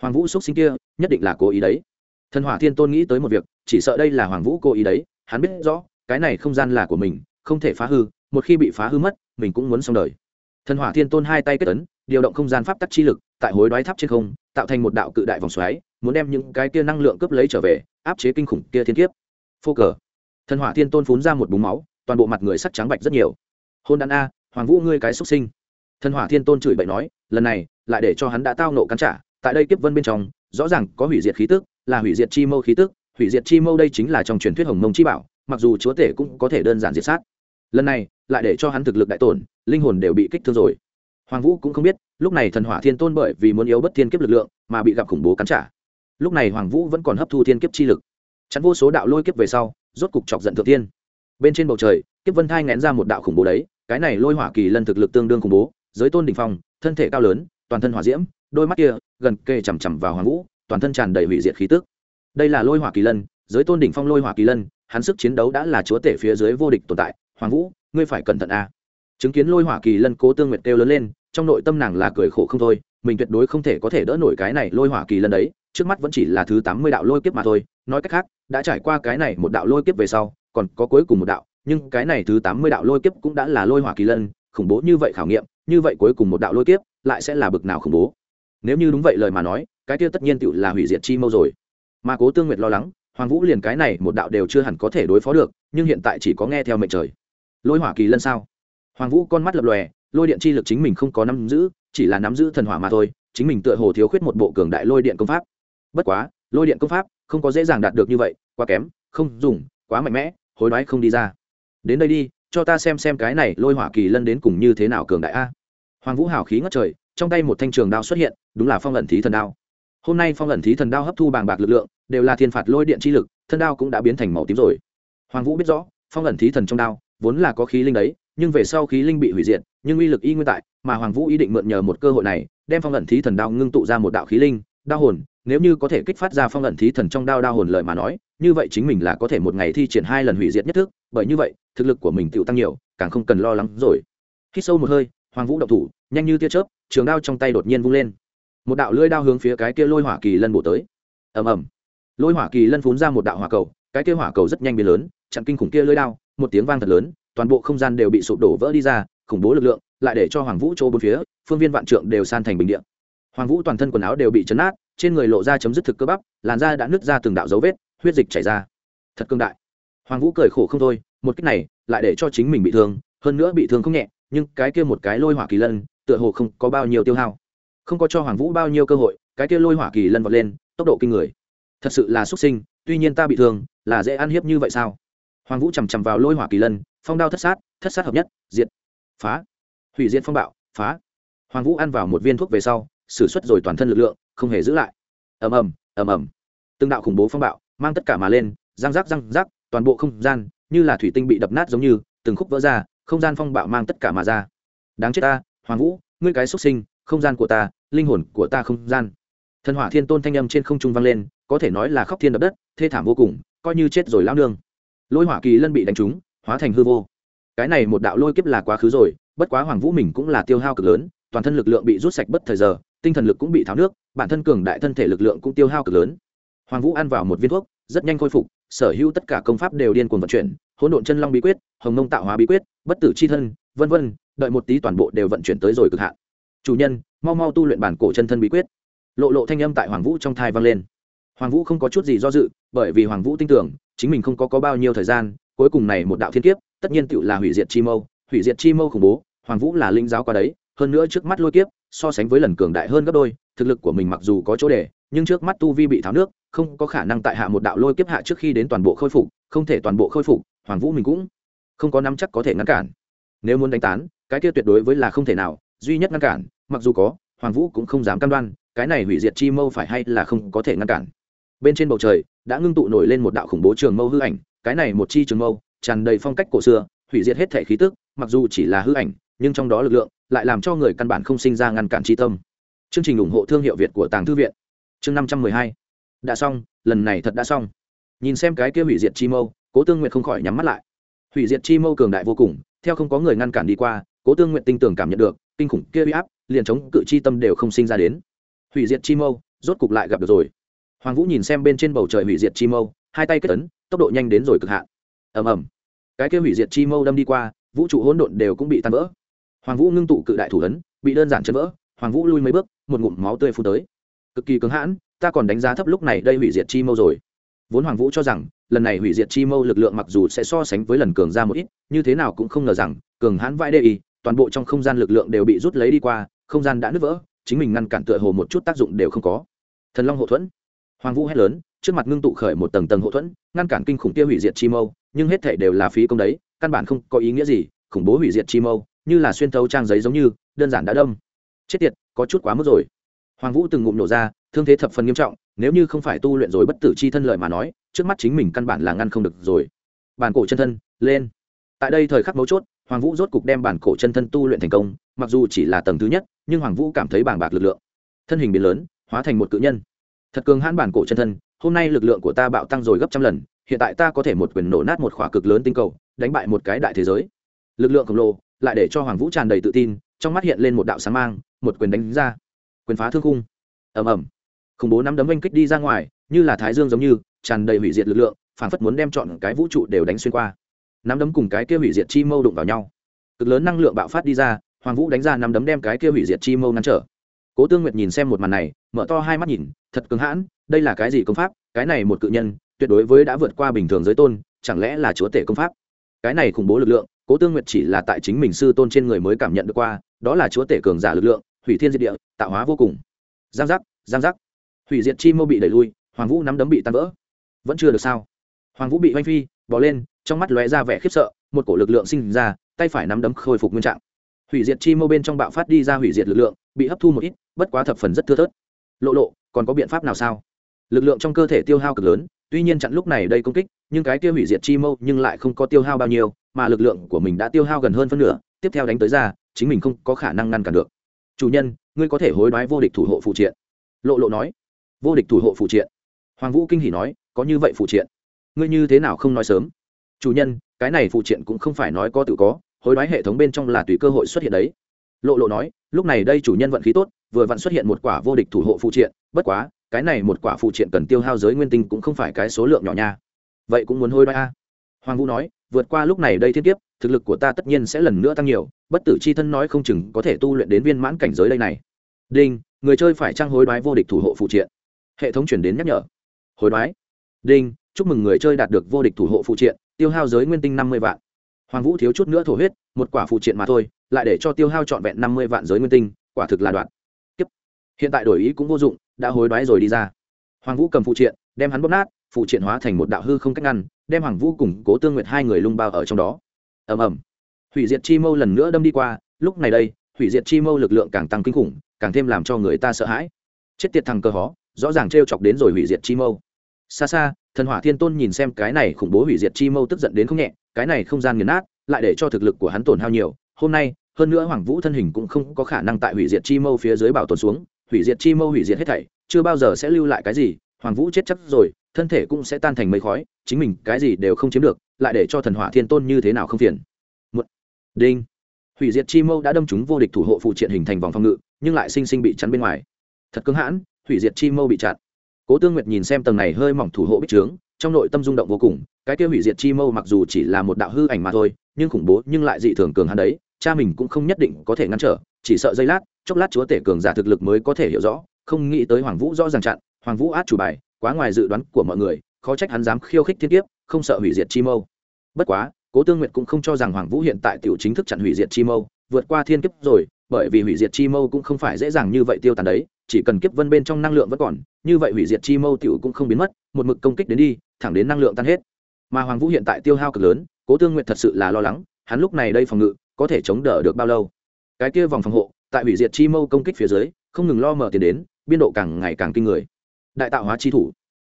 hoàng vũ xúc sinh kia, nhất định là cố ý đấy. Thần hỏa thiên tôn nghĩ tới một việc, chỉ sợ đây là hoàng vũ cố ý đấy, hắn biết rõ, cái này không gian là của mình, không thể phá hư, một khi bị phá hư mất, mình cũng muốn xong đời. Thần hỏa thiên tôn hai tay kết ấn, điều động không gian pháp tắc chi lực, tại hối đoái tháp trên không, tạo thành một đạo cự đại vòng xoáy, muốn đem những cái kia năng lượng cướp lấy trở về, áp chế kinh khủng kia thiên kiếp. Phô cờ. Thần hỏa thiên tôn phun ra một búng máu, toàn bộ mặt người sắc trắng bạch rất nhiều. Hôn đàn a, hoàng vũ ngươi cái xuất sinh. Thần hỏa thiên tôn chửi bậy nói, lần này, lại để cho hắn đã tao nộ cắn trả tại đây kiếp vân bên trong, rõ ràng có hủy diệt khí tức, là hủy diệt chi mâu khí tức, hủy diệt chi mâu đây chính là trong truyền thuyết hồng mông chi bảo, mặc dù chúa tể cũng có thể đơn giản diệt sát. Lần này, lại để cho hắn thực lực đại tổn, linh hồn đều bị kích thương rồi. Hoàng vũ cũng không biết, lúc này thần hỏa thiên tôn bởi vì muốn yếu bất thiên kiếp lực lượng, mà bị gặp khủng bố cắn trả. Lúc này hoàng vũ vẫn còn hấp thu thiên kiếp chi lực. Chắn vô số đạo lôi kiếp về sau, rốt cục chọc giận thượng tiên bên trên bầu trời, kiếp vân thai ngén ra một đạo khủng bố đấy, cái này lôi hỏa kỳ lân thực lực tương đương khủng bố, giới tôn đỉnh phong, thân thể cao lớn, toàn thân hỏa diễm, đôi mắt kia gần kề chằm chằm vào hoàng vũ, toàn thân tràn đầy hủy diệt khí tức. Đây là lôi hỏa kỳ lân, giới tôn đỉnh phong lôi hỏa kỳ lân, hắn sức chiến đấu đã là chúa tể phía dưới vô địch tồn tại. Hoàng vũ, ngươi phải cẩn thận a. Chứng kiến lôi hỏa kỳ lân cố tương nguyệt kêu lớn lên, trong nội tâm nàng là cười khổ không thôi, mình tuyệt đối không thể có thể đỡ nổi cái này lôi hỏa kỳ lân đấy, trước mắt vẫn chỉ là thứ tám mươi đạo lôi kiếp mà thôi. Nói cách khác, đã trải qua cái này một đạo lôi kiếp về sau, còn có cuối cùng một đạo, nhưng cái này thứ tám mươi đạo lôi kiếp cũng đã là lôi hỏa kỳ lân, khủng bố như vậy khảo nghiệm, như vậy cuối cùng một đạo lôi kiếp, lại sẽ là bực nào khủng bố? Nếu như đúng vậy lời mà nói, cái kia tất nhiên tựu là hủy diệt chi mâu rồi. Mà cố tương nguyệt lo lắng, hoàng vũ liền cái này một đạo đều chưa hẳn có thể đối phó được, nhưng hiện tại chỉ có nghe theo mệnh trời. Lôi hỏa kỳ lân sao? Hoàng vũ con mắt lập lòe, lôi điện chi lực chính mình không có nắm giữ, chỉ là nắm giữ thần hỏa mà thôi, chính mình tựa hồ thiếu khuyết một bộ cường đại lôi điện công pháp. Bất quá, lôi điện công pháp không có dễ dàng đạt được như vậy, quá kém, không dùng, quá mạnh mẽ, hối đoái không đi ra. Đến đây đi, cho ta xem xem cái này lôi hỏa kỳ lân đến cùng như thế nào cường đại a. Hoàng vũ hào khí ngất trời trong tay một thanh trường đao xuất hiện, đúng là phong ẩn thí thần đao. Hôm nay phong ẩn thí thần đao hấp thu bàng bạc lực lượng, đều là thiên phạt lôi điện chi lực, thân đao cũng đã biến thành màu tím rồi. Hoàng vũ biết rõ, phong ẩn thí thần trong đao, vốn là có khí linh đấy, nhưng về sau khí linh bị hủy diệt, nhưng uy lực y nguyên tại, mà hoàng vũ ý định mượn nhờ một cơ hội này, đem phong ẩn thí thần đao ngưng tụ ra một đạo khí linh, đao hồn. Nếu như có thể kích phát ra phong ẩn thí thần trong đao đao hồn lời mà nói, như vậy chính mình là có thể một ngày thi triển hai lần hủy diệt nhất thức, bởi như vậy, thực lực của mình tự tăng nhiều, càng không cần lo lắng rồi. Khi sâu một hơi, hoàng vũ động thủ nhanh như tia chớp, trường đao trong tay đột nhiên vung lên. Một đạo lưỡi đao hướng phía cái kia lôi hỏa kỳ lân bổ tới. Ầm ầm. Lôi hỏa kỳ lân phun ra một đạo hỏa cầu, cái kia hỏa cầu rất nhanh biến lớn, chặn kinh khủng kia lưỡi đao, một tiếng vang thật lớn, toàn bộ không gian đều bị sụp đổ vỡ đi ra, khủng bố lực lượng, lại để cho hoàng vũ chỗ bốn phía, phương viên vạn trượng đều san thành bình địa. Hoàng vũ toàn thân quần áo đều bị chấn nát trên người lộ ra chấm dứt thực cơ bắp, làn da đã nứt ra từng đạo dấu vết, huyết dịch chảy ra. Thật cương đại. Hoàng vũ cười khổ không thôi, một cách này, lại để cho chính mình bị thương, hơn nữa bị thương không nhẹ, nhưng cái kia một cái lôi hỏa kỳ lân tựa hồ không có bao nhiêu tiêu hao. Không có cho hoàng vũ bao nhiêu cơ hội, cái kia lôi hỏa kỳ lân vọt lên, tốc độ kinh người. Thật sự là xuất sinh, tuy nhiên ta bị thương, là dễ ăn hiếp như vậy sao? Hoàng vũ chằm chằm vào lôi hỏa kỳ lân, phong đao thất sát thất sát hợp nhất, diệt. Phá. Hủy diệt phong bạo, phá. Hoàng vũ ăn vào một viên thuốc về sau xử suất rồi toàn thân lực lượng, không hề giữ lại. Ầm ầm ầm ầm. Từng đạo khủng bố phong bạo, mang tất cả mà lên, răng rác răng rác toàn bộ không gian, như là thủy tinh bị đập nát giống như, từng khúc vỡ ra, không gian phong bạo mang tất cả mà ra. Đáng chết ta hoàng vũ, ngươi cái xuất sinh, không gian của ta, linh hồn của ta không gian. Thần hỏa thiên tôn thanh âm trên không trung vang lên, có thể nói là khóc thiên đập đất, thê thảm vô cùng, coi như chết rồi lao nương. Lôi hỏa kỳ lân bị đánh trúng, hóa thành hư vô. Cái này một đạo lôi kiếp là quá khứ rồi, bất quá hoàng vũ mình cũng là tiêu hao cực lớn, toàn thân lực lượng bị rút sạch bất thời giờ, tinh thần lực cũng bị tháo nước, bản thân cường đại thân thể lực lượng cũng tiêu hao cực lớn. Hoàng vũ ăn vào một viên thuốc, rất nhanh khôi phục, sở hữu tất cả công pháp đều điên cuồng vận chuyển, hỗn độn chân long bí quyết, hồng nông tạo hóa bí quyết, bất tử c h i thân, vân vân đợi một tí toàn bộ đều vận chuyển tới rồi cực hạn. Chủ nhân mau mau tu luyện bản cổ chân thân bí quyết. Lộ lộ thanh âm tại hoàng vũ trong thai vang lên. Hoàng vũ không có chút gì do dự bởi vì hoàng vũ tin tưởng chính mình không có, có bao nhiêu thời gian cuối cùng này một đạo thiên kiếp tất nhiên tự là hủy diệt chi mâu hủy diệt chi mâu khủng bố hoàng vũ là linh giáo qua đấy hơn nữa trước mắt lôi kiếp so sánh với lần cường đại hơn gấp đôi thực lực của mình mặc dù có chỗ để nhưng trước mắt tu vi bị tháo nước không có khả năng tại hạ một đạo lôi kiếp hạ trước khi đến toàn bộ khôi phục không thể toàn bộ khôi phục hoàng vũ mình cũng không có nắm chắc có thể ngăn cản. Nếu muốn đánh tán cái kia tuyệt đối với là không thể nào, duy nhất ngăn cản, mặc dù có, hoàng vũ cũng không dám cam đoan, cái này hủy diệt chi mâu phải hay là không có thể ngăn cản. Bên trên bầu trời, đã ngưng tụ nổi lên một đạo khủng bố trường mâu hư ảnh, cái này một chi trường mâu, tràn đầy phong cách cổ xưa, hủy diệt hết thể khí tức, mặc dù chỉ là hư ảnh, nhưng trong đó lực lượng lại làm cho người căn bản không sinh ra ngăn cản chi tâm. Chương trình ủng hộ thương hiệu việt của tàng thư viện. Chương năm trăm mười hai. Đã xong, lần này thật đã xong. Nhìn xem cái kia hủy diệt chi mâu, cố tương nguyện không khỏi nhắm mắt lại. Hủy diệt chi mâu cường đại vô cùng, theo không có người ngăn cản đi qua cố tương nguyện tinh tưởng cảm nhận được, kinh khủng kia uy áp, liền chống cự chi tâm đều không sinh ra đến. Hủy diệt chi mâu, rốt cục lại gặp được rồi. Hoàng vũ nhìn xem bên trên bầu trời hủy diệt chi mâu, hai tay kết ấn, tốc độ nhanh đến rồi cực hạn. Ầm ầm. Cái kia hủy diệt chi mâu đâm đi qua, vũ trụ hỗn độn đều cũng bị tan vỡ. Hoàng vũ ngưng tụ cự đại thủ ấn, bị đơn giản chấn vỡ, hoàng vũ lui mấy bước, một ngụm máu tươi phun tới. Cực kỳ cứng hãn, ta còn đánh giá thấp lúc này đây hủy diệt chi mâu rồi. Vốn hoàng vũ cho rằng, lần này hủy diệt chi mâu lực lượng mặc dù sẽ so sánh với lần cường ra một ít, như thế nào cũng không ngờ rằng, cường hãn vãi đê y toàn bộ trong không gian lực lượng đều bị rút lấy đi qua, không gian đã nứt vỡ, chính mình ngăn cản tựa hồ một chút tác dụng đều không có. Thần long hộ thuẫn. Hoàng vũ hét lớn, trước mặt ngưng tụ khởi một tầng tầng hộ thuẫn, ngăn cản kinh khủng tiêu hủy diệt chi mâu, nhưng hết thể đều là phí công đấy, căn bản không có ý nghĩa gì, khủng bố hủy diệt chi mâu, như là xuyên thấu trang giấy giống như, đơn giản đã đâm. Chết tiệt, có chút quá mức rồi. Hoàng vũ từng ngụm nổ ra, thương thế thập phần nghiêm trọng, nếu như không phải tu luyện rồi bất tử chi thân lợi mà nói, trước mắt chính mình căn bản là ngăn không được rồi. Bản cổ chân thân, lên. Tại đây thời khắc mấu chốt hoàng vũ rốt cục đem bản cổ chân thân tu luyện thành công, mặc dù chỉ là tầng thứ nhất, nhưng hoàng vũ cảm thấy bàng bạc lực lượng. Thân hình biến lớn, hóa thành một cự nhân. Thật cường hãn bản cổ chân thân, hôm nay lực lượng của ta bạo tăng rồi gấp trăm lần, hiện tại ta có thể một quyền nổ nát một khỏa cực lớn tinh cầu, đánh bại một cái đại thế giới. Lực lượng khổng lồ, lại để cho hoàng vũ tràn đầy tự tin, trong mắt hiện lên một đạo sáng mang, một quyền đánh ra. Quyền phá thương khung. Ầm ầm. Khủng bố nắm đấm oanh kích đi ra ngoài, như là thái dương giống như, tràn đầy hủy diệt lực lượng, phảng phất muốn đem chọn cái vũ trụ đều đánh xuyên qua nắm đấm cùng cái kia hủy diệt chi mâu đụng vào nhau. Cực lớn năng lượng bạo phát đi ra, hoàng vũ đánh ra nắm đấm đem cái kia hủy diệt chi mâu ngăn trở. Cố tương nguyệt nhìn xem một màn này, mở to hai mắt nhìn, thật cứng hãn, đây là cái gì công pháp? Cái này một cự nhân, tuyệt đối với đã vượt qua bình thường giới tôn, chẳng lẽ là chúa tể công pháp? Cái này khủng bố lực lượng, cố tương nguyệt chỉ là tại chính mình sư tôn trên người mới cảm nhận được qua, đó là chúa tể cường giả lực lượng, hủy thiên diệt địa, tạo hóa vô cùng. Giang giác giang giác. Hủy diệt chi mâu bị đẩy lui, hoàng vũ nắm đấm bị tan vỡ. Vẫn chưa được sao? Hoàng vũ bị oanh phi bỏ lên, trong mắt lóe ra vẻ khiếp sợ, một cổ lực lượng sinh ra, tay phải nắm đấm khôi phục nguyên trạng. Hủy diệt chi Mô bên trong bạo phát đi ra hủy diệt lực lượng, bị hấp thu một ít, bất quá thập phần rất thưa thớt. Lộ lộ, còn có biện pháp nào sao? Lực lượng trong cơ thể tiêu hao cực lớn, tuy nhiên chặn lúc này đây công kích, nhưng cái tiêu hủy diệt chi mâu nhưng lại không có tiêu hao bao nhiêu, mà lực lượng của mình đã tiêu hao gần hơn phân nửa, tiếp theo đánh tới ra, chính mình không có khả năng ngăn cản được. Chủ nhân, ngươi có thể hối đoái vô địch thủ hộ phụ triện. Lộ lộ nói. Vô địch thủ hộ phụ triện? Hoàng vũ kinh hỉ nói. Có như vậy phụ triện? Ngươi như thế nào không nói sớm? Chủ nhân, cái này phụ triện cũng không phải nói có tự có, hối đoái hệ thống bên trong là tùy cơ hội xuất hiện đấy. Lộ lộ nói, lúc này đây chủ nhân vận khí tốt, vừa vặn xuất hiện một quả vô địch thủ hộ phụ triện, bất quá, cái này một quả phụ triện cần tiêu hao giới nguyên tinh cũng không phải cái số lượng nhỏ nha. Vậy cũng muốn hối đoái a? Hoàng vũ nói, vượt qua lúc này đây thiên kiếp, thực lực của ta tất nhiên sẽ lần nữa tăng nhiều, bất tử c h i thân nói không chừng có thể tu luyện đến viên mãn cảnh giới đây này. Đinh, người chơi phải trang hối đoái vô địch thủ hộ phụ triện? Hệ thống chuyển đến nhắc nhở. Hối đoái. Đinh chúc mừng người chơi đạt được vô địch thủ hộ phụ triện, tiêu hao giới nguyên tinh năm mươi vạn. Hoàng vũ thiếu chút nữa thổ huyết, một quả phụ triện mà thôi, lại để cho tiêu hao trọn vẹn năm mươi vạn giới nguyên tinh, quả thực là đoạn. Kiếp. hiện tại đổi ý cũng vô dụng, đã hối đoái rồi đi ra. Hoàng vũ cầm phụ triện, đem hắn bóp nát, phụ triện hóa thành một đạo hư không cách ngăn, đem hoàng vũ cùng cố tương nguyệt hai người lung bao ở trong đó. Ầm ầm. Hủy diệt chi mâu lần nữa đâm đi qua, lúc này đây, hủy diệt chi mâu lực lượng càng tăng kinh khủng, càng thêm làm cho người ta sợ hãi. Chết tiệt thằng cơ hó, rõ ràng t chọc đến rồi hủy diệt chi mâu xa xa, thần hỏa thiên tôn nhìn xem cái này khủng bố hủy diệt chi mâu tức giận đến không nhẹ, cái này không gian nghiền nát, lại để cho thực lực của hắn tổn hao nhiều. Hôm nay, hơn nữa hoàng vũ thân hình cũng không có khả năng tại hủy diệt chi mâu phía dưới bảo tồn xuống, hủy diệt chi mâu hủy diệt hết thảy, chưa bao giờ sẽ lưu lại cái gì, hoàng vũ chết chắc rồi, thân thể cũng sẽ tan thành mây khói, chính mình cái gì đều không chiếm được, lại để cho thần hỏa thiên tôn như thế nào không phiền. Một, đinh. Hủy diệt chi mâu đã đâm chúng vô địch thủ hộ phụ triện hình thành vòng phòng ngự, nhưng lại sinh sinh bị chắn bên ngoài. Thật cứng hãn, hủy diệt chi mâu bị chặn cố tương nguyệt nhìn xem tầng này hơi mỏng thủ hộ bích trướng, trong nội tâm rung động vô cùng, cái kia hủy diệt chi mâu mặc dù chỉ là một đạo hư ảnh mà thôi, nhưng khủng bố, nhưng lại dị thường cường hắn đấy, cha mình cũng không nhất định có thể ngăn trở, chỉ sợ giây lát, chốc lát chúa tể cường giả thực lực mới có thể hiểu rõ, không nghĩ tới hoàng vũ rõ ràng chặn, hoàng vũ át chủ bài, quá ngoài dự đoán của mọi người, khó trách hắn dám khiêu khích thiên kiếp, không sợ hủy diệt chi mâu. Bất quá, cố tương nguyệt cũng không cho rằng hoàng vũ hiện tại tiểu chính thức chặn hủy diệt chi mâu, vượt qua thiên kiếp rồi bởi vì hủy diệt chi mâu cũng không phải dễ dàng như vậy tiêu tàn đấy, chỉ cần kiếp vân bên trong năng lượng vẫn còn, như vậy hủy diệt chi mâu tiểu cũng không biến mất, một mực công kích đến đi, thẳng đến năng lượng tan hết. Mà hoàng vũ hiện tại tiêu hao cực lớn, cố tương nguyện thật sự là lo lắng, hắn lúc này đây phòng ngự, có thể chống đỡ được bao lâu? Cái kia vòng phòng hộ, tại hủy diệt chi mâu công kích phía dưới, không ngừng lo mở tiền đến, biên độ càng ngày càng kinh người. Đại tạo hóa chi thủ.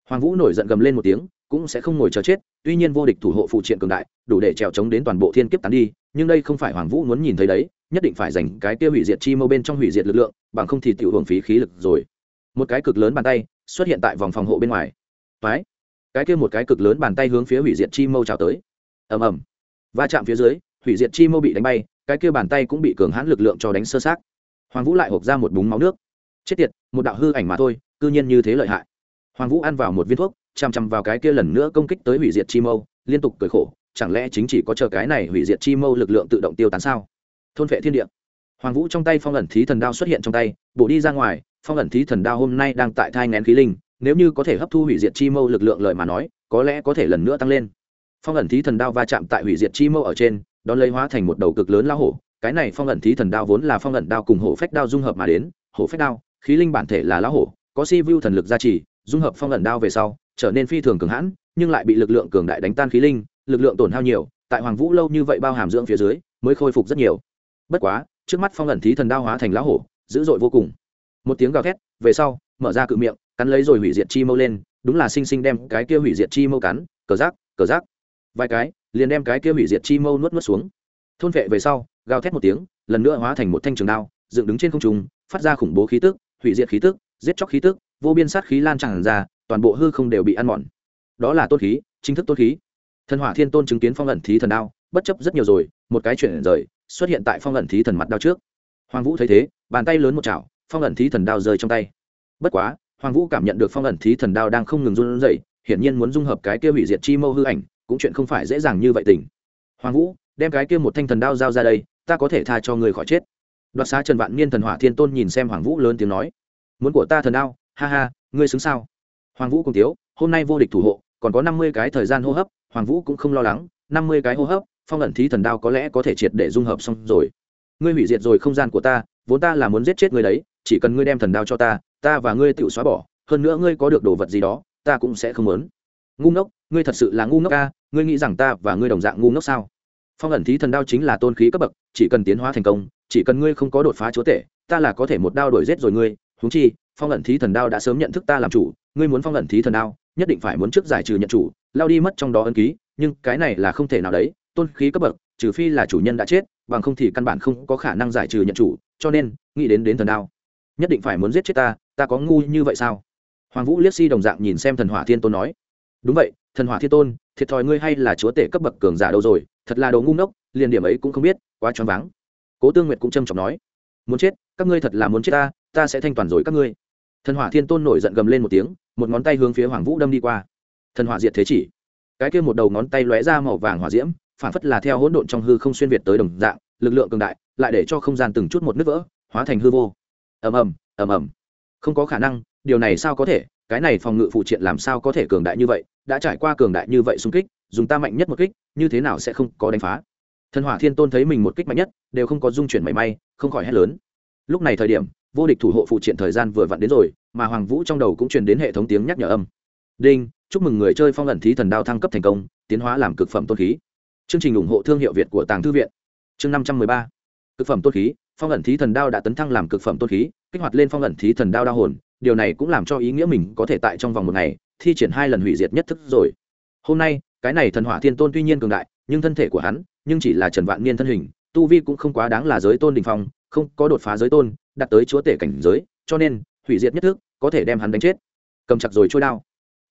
Hoàng vũ nổi giận gầm lên một tiếng, cũng sẽ không ngồi chờ chết, tuy nhiên vô địch thủ hộ phụ triện cường đại, đủ để trèo chống đến toàn bộ thiên kiếp tán đi, nhưng đây không phải hoàng vũ muốn nhìn thấy đấy nhất định phải dành cái kia hủy diệt chi mâu bên trong hủy diệt lực lượng, bằng không thì tiểu hưởng phí khí lực rồi. Một cái cực lớn bàn tay xuất hiện tại vòng phòng hộ bên ngoài. Phái. cái kia một cái cực lớn bàn tay hướng phía hủy diệt chi mâu trào tới. Ầm ầm. Va chạm phía dưới, hủy diệt chi mâu bị đánh bay, cái kia bàn tay cũng bị cường hãn lực lượng cho đánh sơ sát hoàng vũ lại hộp ra một búng máu nước. Chết tiệt, một đạo hư ảnh mà thôi, cư nhiên như thế lợi hại. Hoàng vũ ăn vào một viên thuốc chằm chằm vào cái kia lần nữa công kích tới hủy diệt chi mâu, liên tục cười khổ, chẳng lẽ chính chỉ có chờ cái này hủy diệt chi mâu lực lượng tự động tiêu tán sao? Thôn vệ thiên địa. Hoàng vũ trong tay phong ẩn thí thần đao xuất hiện trong tay, bổ đi ra ngoài, phong ẩn thí thần đao hôm nay đang tại thai ngén khí linh, nếu như có thể hấp thu hủy diệt chi mâu lực lượng lợi mà nói, có lẽ có thể lần nữa tăng lên. Phong ẩn thí thần đao va chạm tại hủy diệt chi mâu ở trên, đón lấy hóa thành một đầu cực lớn lao hổ, cái này phong ẩn thí thần đao vốn là phong ẩn đao cùng hổ phách đao dung hợp mà đến, hổ phách đao, khí linh bản thể là lao hổ, có si vu thần lực gia trì, dung hợp phong ẩn đao về sau, trở nên phi thường cường hãn, nhưng lại bị lực lượng cường đại đánh tan khí linh, lực lượng tổn hao nhiều, tại hoàng vũ lâu như vậy bao hàm dưỡng phía dưới, mới khôi phục rất nhiều bất quá, trước mắt phong ẩn thí thần đao hóa thành lão hổ, dữ dội vô cùng. Một tiếng gào thét, về sau, mở ra cự miệng, cắn lấy rồi hủy diệt chi mâu lên, đúng là sinh sinh đem cái kia hủy diệt chi mâu cắn, cờ rác cờ rác. Vài cái, liền đem cái kia hủy diệt chi mâu nuốt nuốt xuống. Thôn vệ về sau, gào thét một tiếng, lần nữa hóa thành một thanh trường đao, dựng đứng trên không trung, phát ra khủng bố khí tức, hủy diệt khí tức, giết chóc khí tức, vô biên sát khí lan tràn ra, toàn bộ hư không đều bị ăn mòn. Đó là tôn khí, chính thức tôn khí. Thần hỏa thiên tôn chứng kiến phong ẩn thí thần đao, bất chấp rất nhiều rồi, một cái chuyển rời xuất hiện tại phong ẩn thí thần mặt đao trước. Hoàng vũ thấy thế, bàn tay lớn một chảo, phong ẩn thí thần đao rơi trong tay. Bất quá, hoàng vũ cảm nhận được phong ẩn thí thần đao đang không ngừng run rẩy, hiển nhiên muốn dung hợp cái kia hủy diệt chi mâu hư ảnh, cũng chuyện không phải dễ dàng như vậy tình. Hoàng vũ, đem cái kia một thanh thần đao giao ra đây, ta có thể tha cho người khỏi chết. Đoạt xá trần vạn niên thần hỏa thiên tôn nhìn xem hoàng vũ lớn tiếng nói. Muốn của ta thần đao, ha ha, ngươi xứng sao? Hoàng vũ cùng tiếu, hôm nay vô địch thủ hộ, còn có năm mươi cái thời gian hô hấp, hoàng vũ cũng không lo lắng, năm mươi cái hô hấp phong ẩn thí thần đao có lẽ có thể triệt để dung hợp xong rồi. Ngươi hủy diệt rồi không gian của ta, vốn ta là muốn giết chết ngươi đấy, chỉ cần ngươi đem thần đao cho ta ta và ngươi tự xóa bỏ, hơn nữa ngươi có được đồ vật gì đó, ta cũng sẽ không muốn. Ngu ngốc, ngươi thật sự là ngu ngốc ca ngươi nghĩ rằng ta và ngươi đồng dạng ngu ngốc sao? Phong ẩn thí thần đao chính là tôn khí cấp bậc, chỉ cần tiến hóa thành công, chỉ cần ngươi không có đột phá chúa tể, ta là có thể một đao đổi giết rồi ngươi. Húng chi, phong ẩn thí thần đao đã sớm nhận thức ta làm chủ, ngươi muốn phong ẩn thí thần đao, nhất định phải muốn trước giải trừ nhận chủ, lao đi mất trong đó ân ký, nhưng cái này là không thể nào đấy tôn khí cấp bậc, trừ phi là chủ nhân đã chết, bằng không thì căn bản không có khả năng giải trừ nhận chủ, cho nên, nghĩ đến đến thần đao. Nhất định phải muốn giết chết ta ta có ngu như vậy sao? Hoàng vũ liếc si đồng dạng nhìn xem thần hỏa thiên tôn nói. Đúng vậy, thần hỏa thiên tôn, thiệt thòi ngươi hay là chúa tể cấp bậc cường giả đâu rồi, thật là đồ ngu ngốc, liền điểm ấy cũng không biết, quá choáng váng. Cố tương nguyệt cũng trầm trọng nói. Muốn chết, các ngươi thật là muốn chết ta ta sẽ thanh toàn rồi các ngươi. Thần hỏa thiên tôn nổi giận gầm lên một tiếng, một ngón tay hướng phía hoàng vũ đâm đi qua. Thần hỏa diệt thế chỉ. Cái kia một đầu ngón tay lóe ra màu vàng hỏa diễm phản phất là theo hỗn độn trong hư không xuyên việt tới đồng dạng, lực lượng cường đại, lại để cho không gian từng chút một nứt vỡ, hóa thành hư vô. Ầm ầm ầm ầm. Không có khả năng, điều này sao có thể? Cái này phòng ngự phụ triện làm sao có thể cường đại như vậy? Đã trải qua cường đại như vậy xung kích, dùng ta mạnh nhất một kích, như thế nào sẽ không có đánh phá? Thần hỏa thiên tôn thấy mình một kích mạnh nhất, đều không có dung chuyển mảy may, không khỏi hét lớn. Lúc này thời điểm, vô địch thủ hộ phụ triện thời gian vừa vặn đến rồi, mà hoàng vũ trong đầu cũng truyền đến hệ thống tiếng nhắc nhở âm. Đinh, chúc mừng người chơi phong ẩn thí thần đao thăng cấp thành công, tiến hóa làm cực phẩm tôn khí chương trình ủng hộ thương hiệu việt của tàng thư viện. Chương năm trăm mười ba. Cực phẩm tôn khí, phong ẩn thí thần đao đã tấn thăng làm cực phẩm tôn khí, kích hoạt lên phong ẩn thí thần đao đao hồn. Điều này cũng làm cho ý nghĩa mình có thể tại trong vòng một ngày, thi triển hai lần hủy diệt nhất thức rồi. Hôm nay, cái này thần hỏa thiên tôn tuy nhiên cường đại, nhưng thân thể của hắn, nhưng chỉ là trần vạn niên thân hình, tu vi cũng không quá đáng là giới tôn đình phong, không có đột phá giới tôn, đạt tới chúa tể cảnh giới, cho nên, hủy diệt nhất thức có thể đem hắn đánh chết. Cầm chặt rồi trôi đao.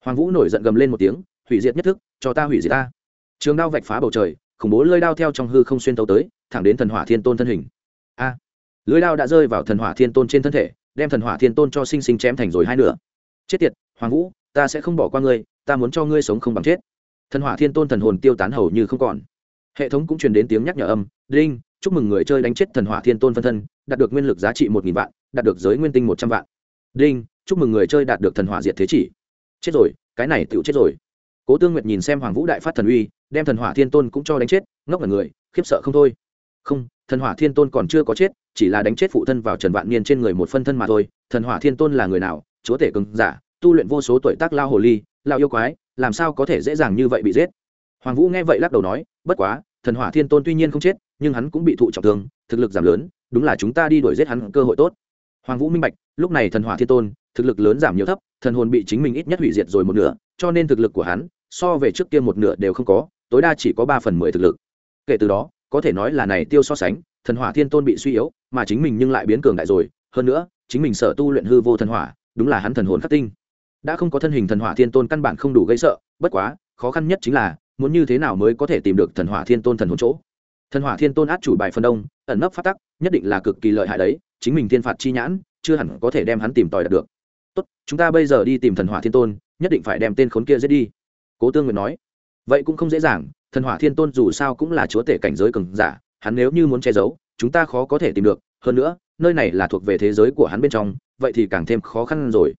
Hoàng vũ nổi giận gầm lên một tiếng, hủy diệt nhất thức, cho ta hủy diệt ta trường đao vạch phá bầu trời, khủng bố lơi đao theo trong hư không xuyên tấu tới, thẳng đến thần hỏa thiên tôn thân hình. A! Lưới đao đã rơi vào thần hỏa thiên tôn trên thân thể, đem thần hỏa thiên tôn cho sinh sinh chém thành rồi hai nửa. Chết tiệt, hoàng vũ, ta sẽ không bỏ qua ngươi, ta muốn cho ngươi sống không bằng chết. Thần hỏa thiên tôn thần hồn tiêu tán hầu như không còn. Hệ thống cũng truyền đến tiếng nhắc nhở âm, đinh, chúc mừng người chơi đánh chết thần hỏa thiên tôn phân thân, đạt được nguyên lực giá trị một nghìn vạn, đạt được giới nguyên tinh một trăm vạn. Đinh, chúc mừng người chơi đạt được thần hỏa diệt thế chỉ. Chết rồi, cái này tựu chết rồi cố tương nguyệt nhìn xem hoàng vũ đại phát thần uy, đem thần hỏa thiên tôn cũng cho đánh chết, ngốc là người, khiếp sợ không thôi. Không, thần hỏa thiên tôn còn chưa có chết, chỉ là đánh chết phụ thân vào trần vạn niên trên người một phân thân mà thôi. Thần hỏa thiên tôn là người nào? Chúa tể cứng giả, tu luyện vô số tuổi tác lao hồ ly, lao yêu quái, làm sao có thể dễ dàng như vậy bị giết? Hoàng vũ nghe vậy lắc đầu nói, bất quá, thần hỏa thiên tôn tuy nhiên không chết, nhưng hắn cũng bị thụ trọng thương, thực lực giảm lớn, đúng là chúng ta đi đuổi giết hắn cơ hội tốt. Hoàng vũ minh bạch, lúc này thần hỏa thiên tôn, thực lực lớn giảm nhiều thấp, thần hồn bị chính mình ít nhất hủy diệt rồi một nửa cho nên thực lực của hắn, so về trước kia một nửa đều không có, tối đa chỉ có ba phần mười thực lực. Kể từ đó, có thể nói là này tiêu so sánh, thần hỏa thiên tôn bị suy yếu, mà chính mình nhưng lại biến cường đại rồi. Hơn nữa, chính mình sợ tu luyện hư vô thần hỏa, đúng là hắn thần hồn khắc tinh. Đã không có thân hình thần hỏa thiên tôn căn bản không đủ gây sợ, bất quá, khó khăn nhất chính là, muốn như thế nào mới có thể tìm được thần hỏa thiên tôn thần hồn chỗ? Thần hỏa thiên tôn át chủ bài phần đông, ẩn nấp phát tắc, nhất định là cực kỳ lợi hại đấy, chính mình thiên phạt chi nhãn, chưa hẳn có thể đem hắn tìm tòi đạt được tốt, chúng ta bây giờ đi tìm thần hỏa thiên tôn, nhất định phải đem tên khốn kia giết đi. Cố tương nguyện nói. Vậy cũng không dễ dàng, thần hỏa thiên tôn dù sao cũng là chúa tể cảnh giới cường giả, hắn nếu như muốn che giấu, chúng ta khó có thể tìm được. Hơn nữa, nơi này là thuộc về thế giới của hắn bên trong, vậy thì càng thêm khó khăn rồi.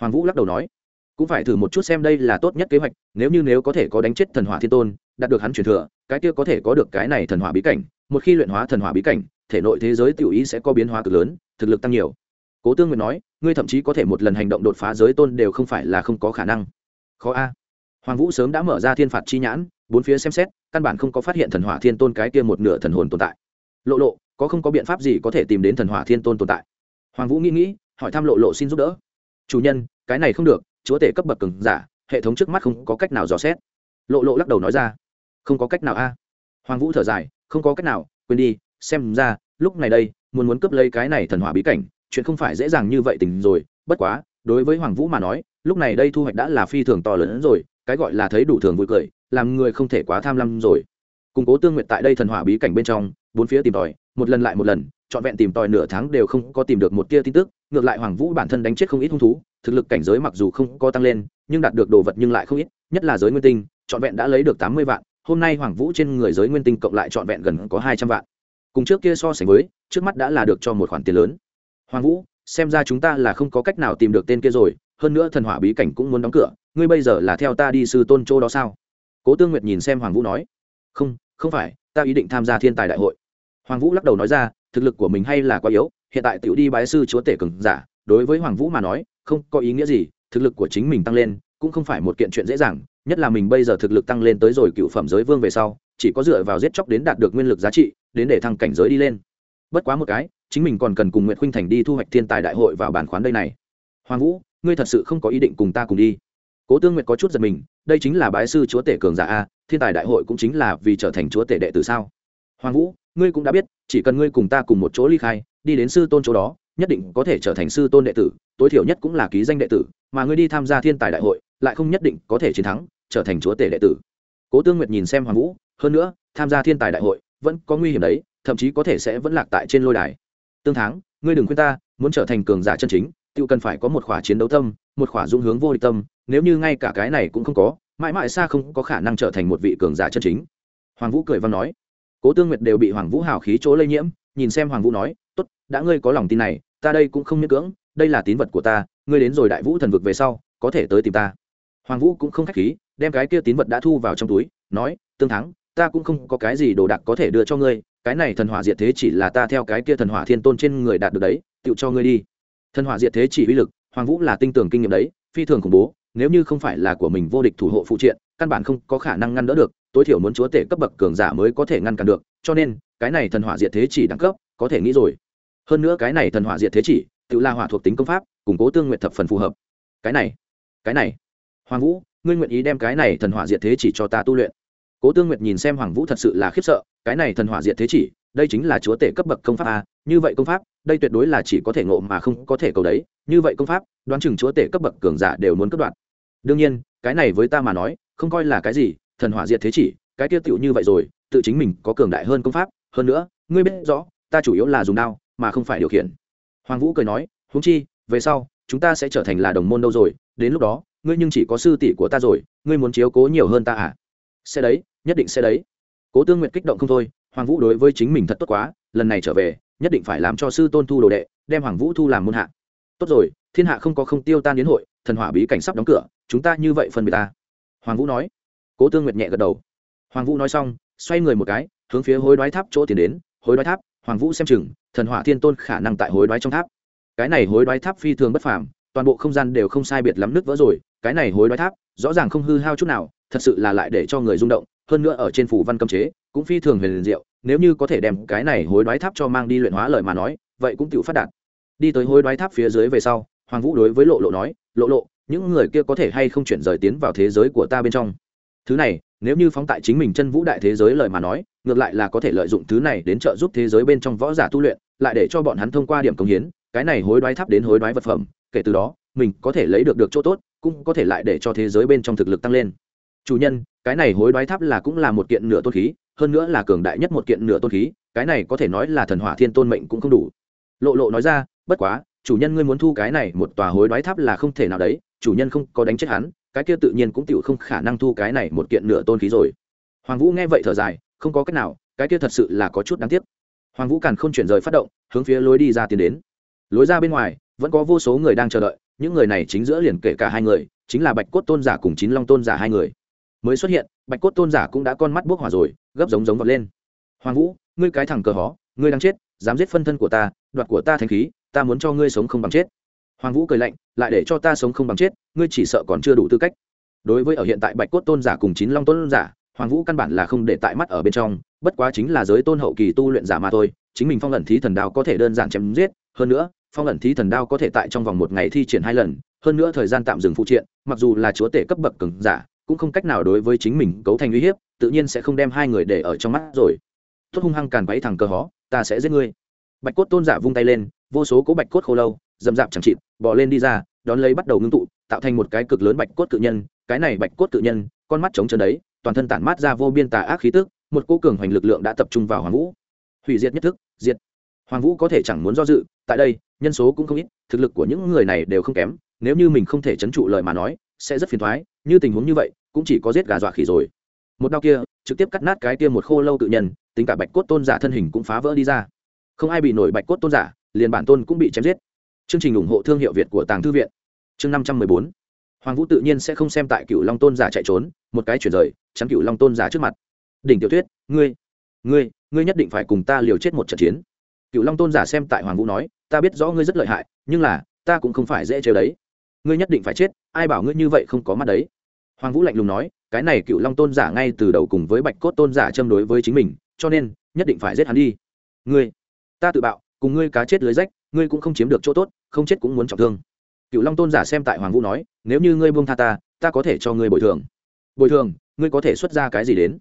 Hoàng vũ lắc đầu nói. Cũng phải thử một chút xem đây là tốt nhất kế hoạch, nếu như nếu có thể có đánh chết thần hỏa thiên tôn, đạt được hắn truyền thừa, cái kia có thể có được cái này thần hỏa bí cảnh. Một khi luyện hóa thần hỏa bí cảnh, thể nội thế giới tiểu ý sẽ có biến hóa cực lớn, thực lực tăng nhiều cố tương nguyện nói ngươi thậm chí có thể một lần hành động đột phá giới tôn đều không phải là không có khả năng. Khó a. Hoàng vũ sớm đã mở ra thiên phạt chi nhãn bốn phía xem xét căn bản không có phát hiện thần hỏa thiên tôn cái kia một nửa thần hồn tồn tại. Lộ lộ có không có biện pháp gì có thể tìm đến thần hỏa thiên tôn tồn tại? Hoàng vũ nghĩ nghĩ hỏi thăm lộ lộ xin giúp đỡ. Chủ nhân cái này không được chúa tể cấp bậc cứng, giả hệ thống trước mắt không có cách nào dò xét. Lộ lộ lắc đầu nói ra không có cách nào a. Hoàng vũ thở dài không có cách nào quên đi xem ra lúc này đây muốn muốn cướp lấy cái này thần hỏa bí cảnh chuyện không phải dễ dàng như vậy tình rồi, bất quá, đối với hoàng vũ mà nói, lúc này đây thu hoạch đã là phi thường to lớn rồi, cái gọi là thấy đủ thường vui cười, làm người không thể quá tham lam rồi. Củng cố tương nguyện tại đây thần hỏa bí cảnh bên trong, bốn phía tìm tòi, một lần lại một lần, trọn vẹn tìm tòi nửa tháng đều không có tìm được một tia tin tức, ngược lại hoàng vũ bản thân đánh chết không ít hung thú, thực lực cảnh giới mặc dù không có tăng lên, nhưng đạt được đồ vật nhưng lại không ít, nhất là giới nguyên tinh, trọn vẹn đã lấy được tám mươi vạn, hôm nay hoàng vũ trên người giới nguyên tinh cộng lại trọn vẹn gần có hai trăm vạn. Cùng trước kia so sánh với, trước mắt đã là được cho một khoản tiền lớn hoàng vũ, xem ra chúng ta là không có cách nào tìm được tên kia rồi, hơn nữa thần hỏa bí cảnh cũng muốn đóng cửa, ngươi bây giờ là theo ta đi sư tôn châu đó sao? Cố tương nguyệt nhìn xem hoàng vũ nói. Không không phải, ta ý định tham gia thiên tài đại hội. Hoàng vũ lắc đầu nói ra, thực lực của mình hay là quá yếu, hiện tại tiểu đi bái sư chúa tể cường giả, đối với hoàng vũ mà nói, không có ý nghĩa gì, thực lực của chính mình tăng lên, cũng không phải một kiện chuyện dễ dàng, nhất là mình bây giờ thực lực tăng lên tới rồi cựu phẩm giới vương về sau, chỉ có dựa vào giết chóc đến đạt được nguyên lực giá trị, đến để thăng cảnh giới đi lên. Bất quá một cái chính mình còn cần cùng nguyệt khuynh thành đi thu hoạch thiên tài đại hội vào bản khoán đây này. Hoàng vũ, ngươi thật sự không có ý định cùng ta cùng đi. Cố tương nguyệt có chút giật mình, đây chính là bái sư chúa tể cường giả a, thiên tài đại hội cũng chính là vì trở thành chúa tể đệ tử sao? Hoàng vũ, ngươi cũng đã biết, chỉ cần ngươi cùng ta cùng một chỗ ly khai, đi đến sư tôn chỗ đó, nhất định có thể trở thành sư tôn đệ tử, tối thiểu nhất cũng là ký danh đệ tử, mà ngươi đi tham gia thiên tài đại hội, lại không nhất định có thể chiến thắng, trở thành chúa tể đệ tử. Cố tương nguyệt nhìn xem hoàng vũ, hơn nữa, tham gia thiên tài đại hội, vẫn có nguy hiểm đấy, thậm chí có thể sẽ vẫn lạc tại trên lôi đài tương thắng, ngươi đừng khuyên ta, muốn trở thành cường giả chân chính tự cần phải có một khỏa chiến đấu tâm, một khỏa dung hướng vô địch tâm, nếu như ngay cả cái này cũng không có, mãi mãi xa không có khả năng trở thành một vị cường giả chân chính. Hoàng vũ cười văn nói. Cố tương nguyệt đều bị hoàng vũ hào khí chỗ lây nhiễm, nhìn xem hoàng vũ nói, tốt, đã ngươi có lòng tin này, ta đây cũng không miễn cưỡng, đây là tín vật của ta, ngươi đến rồi đại vũ thần vực về sau, có thể tới tìm ta. Hoàng vũ cũng không k h á c h khí, đem cái kia tín vật đã thu vào trong túi, nói, tương thắng, ta cũng không có cái gì đồ đạc có thể đưa cho ngươi cái này thần hỏa diệt thế chỉ là ta theo cái kia thần hỏa thiên tôn trên người đạt được đấy tự cho ngươi đi. Thần hỏa diệt thế chỉ uy lực, hoàng vũ là tinh tường kinh nghiệm đấy, phi thường khủng bố, nếu như không phải là của mình vô địch thủ hộ phụ triện, căn bản không có khả năng ngăn đỡ được, tối thiểu muốn chúa tể cấp bậc cường giả mới có thể ngăn cản được, cho nên, cái này thần hỏa diệt thế chỉ đẳng cấp, có thể nghĩ rồi. Hơn nữa cái này thần hỏa diệt thế chỉ tự la hỏa thuộc tính công pháp, củng cố tương nguyện thập phần phù hợp. Cái này cái này, hoàng vũ, ngươi nguyện ý đem cái này thần hỏa diệt thế chỉ cho ta tu luyện? Cố tương nguyệt nhìn xem hoàng vũ thật sự là khiếp sợ, cái này thần hỏa diệt thế chỉ, đây chính là chúa tể cấp bậc công pháp a, như vậy công pháp, đây tuyệt đối là chỉ có thể ngộ mà không có thể cầu đấy, như vậy công pháp, đoán chừng chúa tể cấp bậc cường giả đều muốn cấp đoạt. đương nhiên, cái này với ta mà nói, không coi là cái gì, thần hỏa diệt thế chỉ, cái tiêu tiểu như vậy rồi, tự chính mình có cường đại hơn công pháp, hơn nữa, ngươi biết rõ, ta chủ yếu là dùng đao, mà không phải điều khiển hoàng vũ cười nói húng chi, về sau, chúng ta sẽ trở thành là đồng môn đâu rồi, đến lúc đó, ngươi nhưng chỉ có sư tỷ của ta rồi, ngươi muốn chiếu cố nhiều hơn ta à sẽ đấy nhất định sẽ đấy. Cố tương nguyện kích động không thôi, hoàng vũ đối với chính mình thật tốt quá, lần này trở về, nhất định phải làm cho sư tôn thu đồ đệ, đem hoàng vũ thu làm môn hạ. Tốt rồi, thiên hạ không có không tiêu tan đến hội, thần hỏa bí cảnh sắp đóng cửa, chúng ta như vậy phân biệt ta. Hoàng vũ nói. Cố tương nguyệt nhẹ gật đầu. Hoàng vũ nói xong, xoay người một cái, hướng phía hối đoái tháp chỗ tiến đến. Hối đoái tháp, hoàng vũ xem chừng, thần hỏa thiên tôn khả năng tại hối đoái trong tháp. Cái này hối đoái tháp phi thường bất phàm, toàn bộ không gian đều không sai biệt lắm nước vỡ rồi. Cái này hối đoái tháp, rõ ràng không hư hao chút nào, thật sự là lại để cho người rung động hơn nữa ở trên phủ văn cấm chế, cũng phi thường huyền diệu, nếu như có thể đem cái này hối đoái tháp cho mang đi luyện hóa lời mà nói, vậy cũng tự phát đạt. Đi tới hối đoái tháp phía dưới về sau, hoàng vũ đối với lộ lộ nói, lộ lộ, những người kia có thể hay không chuyển rời tiến vào thế giới của ta bên trong? Thứ này, nếu như phóng tại chính mình chân vũ đại thế giới lời mà nói, ngược lại là có thể lợi dụng thứ này đến trợ giúp thế giới bên trong võ giả tu luyện, lại để cho bọn hắn thông qua điểm công hiến, cái này hối đoái tháp đến hối đoái vật phẩm, kể từ đó, mình có thể lấy được được chỗ tốt, cũng có thể lại để cho thế giới bên trong thực lực tăng lên. Chủ nhân cái này hối đoái tháp là cũng là một kiện nửa tôn khí, hơn nữa là cường đại nhất một kiện nửa tôn khí, cái này có thể nói là thần hỏa thiên tôn mệnh cũng không đủ. Lộ lộ nói ra, bất quá, chủ nhân ngươi muốn thu cái này một tòa hối đoái tháp là không thể nào đấy, chủ nhân không có đánh chết hắn, cái kia tự nhiên cũng tựu không khả năng thu cái này một kiện nửa tôn khí rồi. Hoàng vũ nghe vậy thở dài, không có cách nào, cái kia thật sự là có chút đáng tiếc. Hoàng vũ càn không chuyển rời phát động, hướng phía lối đi ra tiến đến. Lối ra bên ngoài, vẫn có vô số người đang chờ đợi, những người này chính giữa liền kể cả hai người, chính là bạch cốt tôn giả cùng chín long tôn giả hai người mới xuất hiện, bạch cốt tôn giả cũng đã con mắt bốc hỏa rồi, gấp giống giống vọt lên. Hoàng vũ, ngươi cái thằng cờ hó, ngươi đang chết, dám giết phân thân của ta, đoạt của ta thanh khí, ta muốn cho ngươi sống không bằng chết. Hoàng vũ cười lạnh, lại để cho ta sống không bằng chết, ngươi chỉ sợ còn chưa đủ tư cách. Đối với ở hiện tại bạch cốt tôn giả cùng chín long tôn giả, hoàng vũ căn bản là không để tại mắt ở bên trong, bất quá chính là giới tôn hậu kỳ tu luyện giả mà thôi, chính mình phong ẩn thí thần đao có thể đơn giản chém giết, hơn nữa, phong ẩn thí thần đao có thể tại trong vòng một ngày thi triển hai lần, hơn nữa thời gian tạm dừng phụ triện, mặc dù là chúa tể cấp bậc cường giả cũng không cách nào đối với chính mình cấu thành uy hiếp, tự nhiên sẽ không đem hai người để ở trong mắt rồi. Tốt hung hăng càn váy thằng cờ hó, ta sẽ giết ngươi. Bạch cốt tôn giả vung tay lên, vô số cố bạch cốt khô lâu, dầm dạp chẳng chịt, bò lên đi ra, đón lấy bắt đầu ngưng tụ, tạo thành một cái cực lớn bạch cốt cự nhân. Cái này bạch cốt cự nhân, con mắt trống trơn đấy, toàn thân tản mát ra vô biên tà ác khí tức, một cô cường hoành lực lượng đã tập trung vào hoàng vũ. Hủy diệt nhất thức, diệt. Hoàng vũ có thể chẳng muốn do dự, tại đây, nhân số cũng không ít, thực lực của những người này đều không kém, nếu như mình không thể chấn trụ lời mà nói, sẽ rất phiền thoái như tình huống như vậy, cũng chỉ có giết gà dọa khỉ rồi. Một đao kia, trực tiếp cắt nát cái kia một khô lâu tự nhân, tính cả bạch cốt tôn giả thân hình cũng phá vỡ đi ra. Không ai bị nổi bạch cốt tôn giả, liền bản tôn cũng bị chém giết. Chương trình ủng hộ thương hiệu việt của tàng thư viện. Chương năm trăm mười bốn. Hoàng vũ tự nhiên sẽ không xem tại cựu long tôn giả chạy trốn, một cái chuyển rời, chắn cựu long tôn giả trước mặt. Đỉnh tiểu thuyết, ngươi ngươi ngươi nhất định phải cùng ta liều chết một trận chiến. Cựu long tôn giả xem tại hoàng vũ nói, ta biết rõ ngươi rất lợi hại, nhưng là, ta cũng không phải dễ chơi đấy ngươi nhất định phải chết, ai bảo ngươi như vậy không có mắt đấy? Hoàng vũ lạnh lùng nói, cái này cựu long tôn giả ngay từ đầu cùng với bạch cốt tôn giả châm đối với chính mình, cho nên, nhất định phải giết hắn đi. Ngươi, ta tự bạo, cùng ngươi cá chết lưới rách, ngươi cũng không chiếm được chỗ tốt, không chết cũng muốn trọng thương. Cựu long tôn giả xem tại hoàng vũ nói, nếu như ngươi buông tha ta ta có thể cho ngươi bồi thường. Bồi thường, ngươi có thể xuất ra cái gì đến?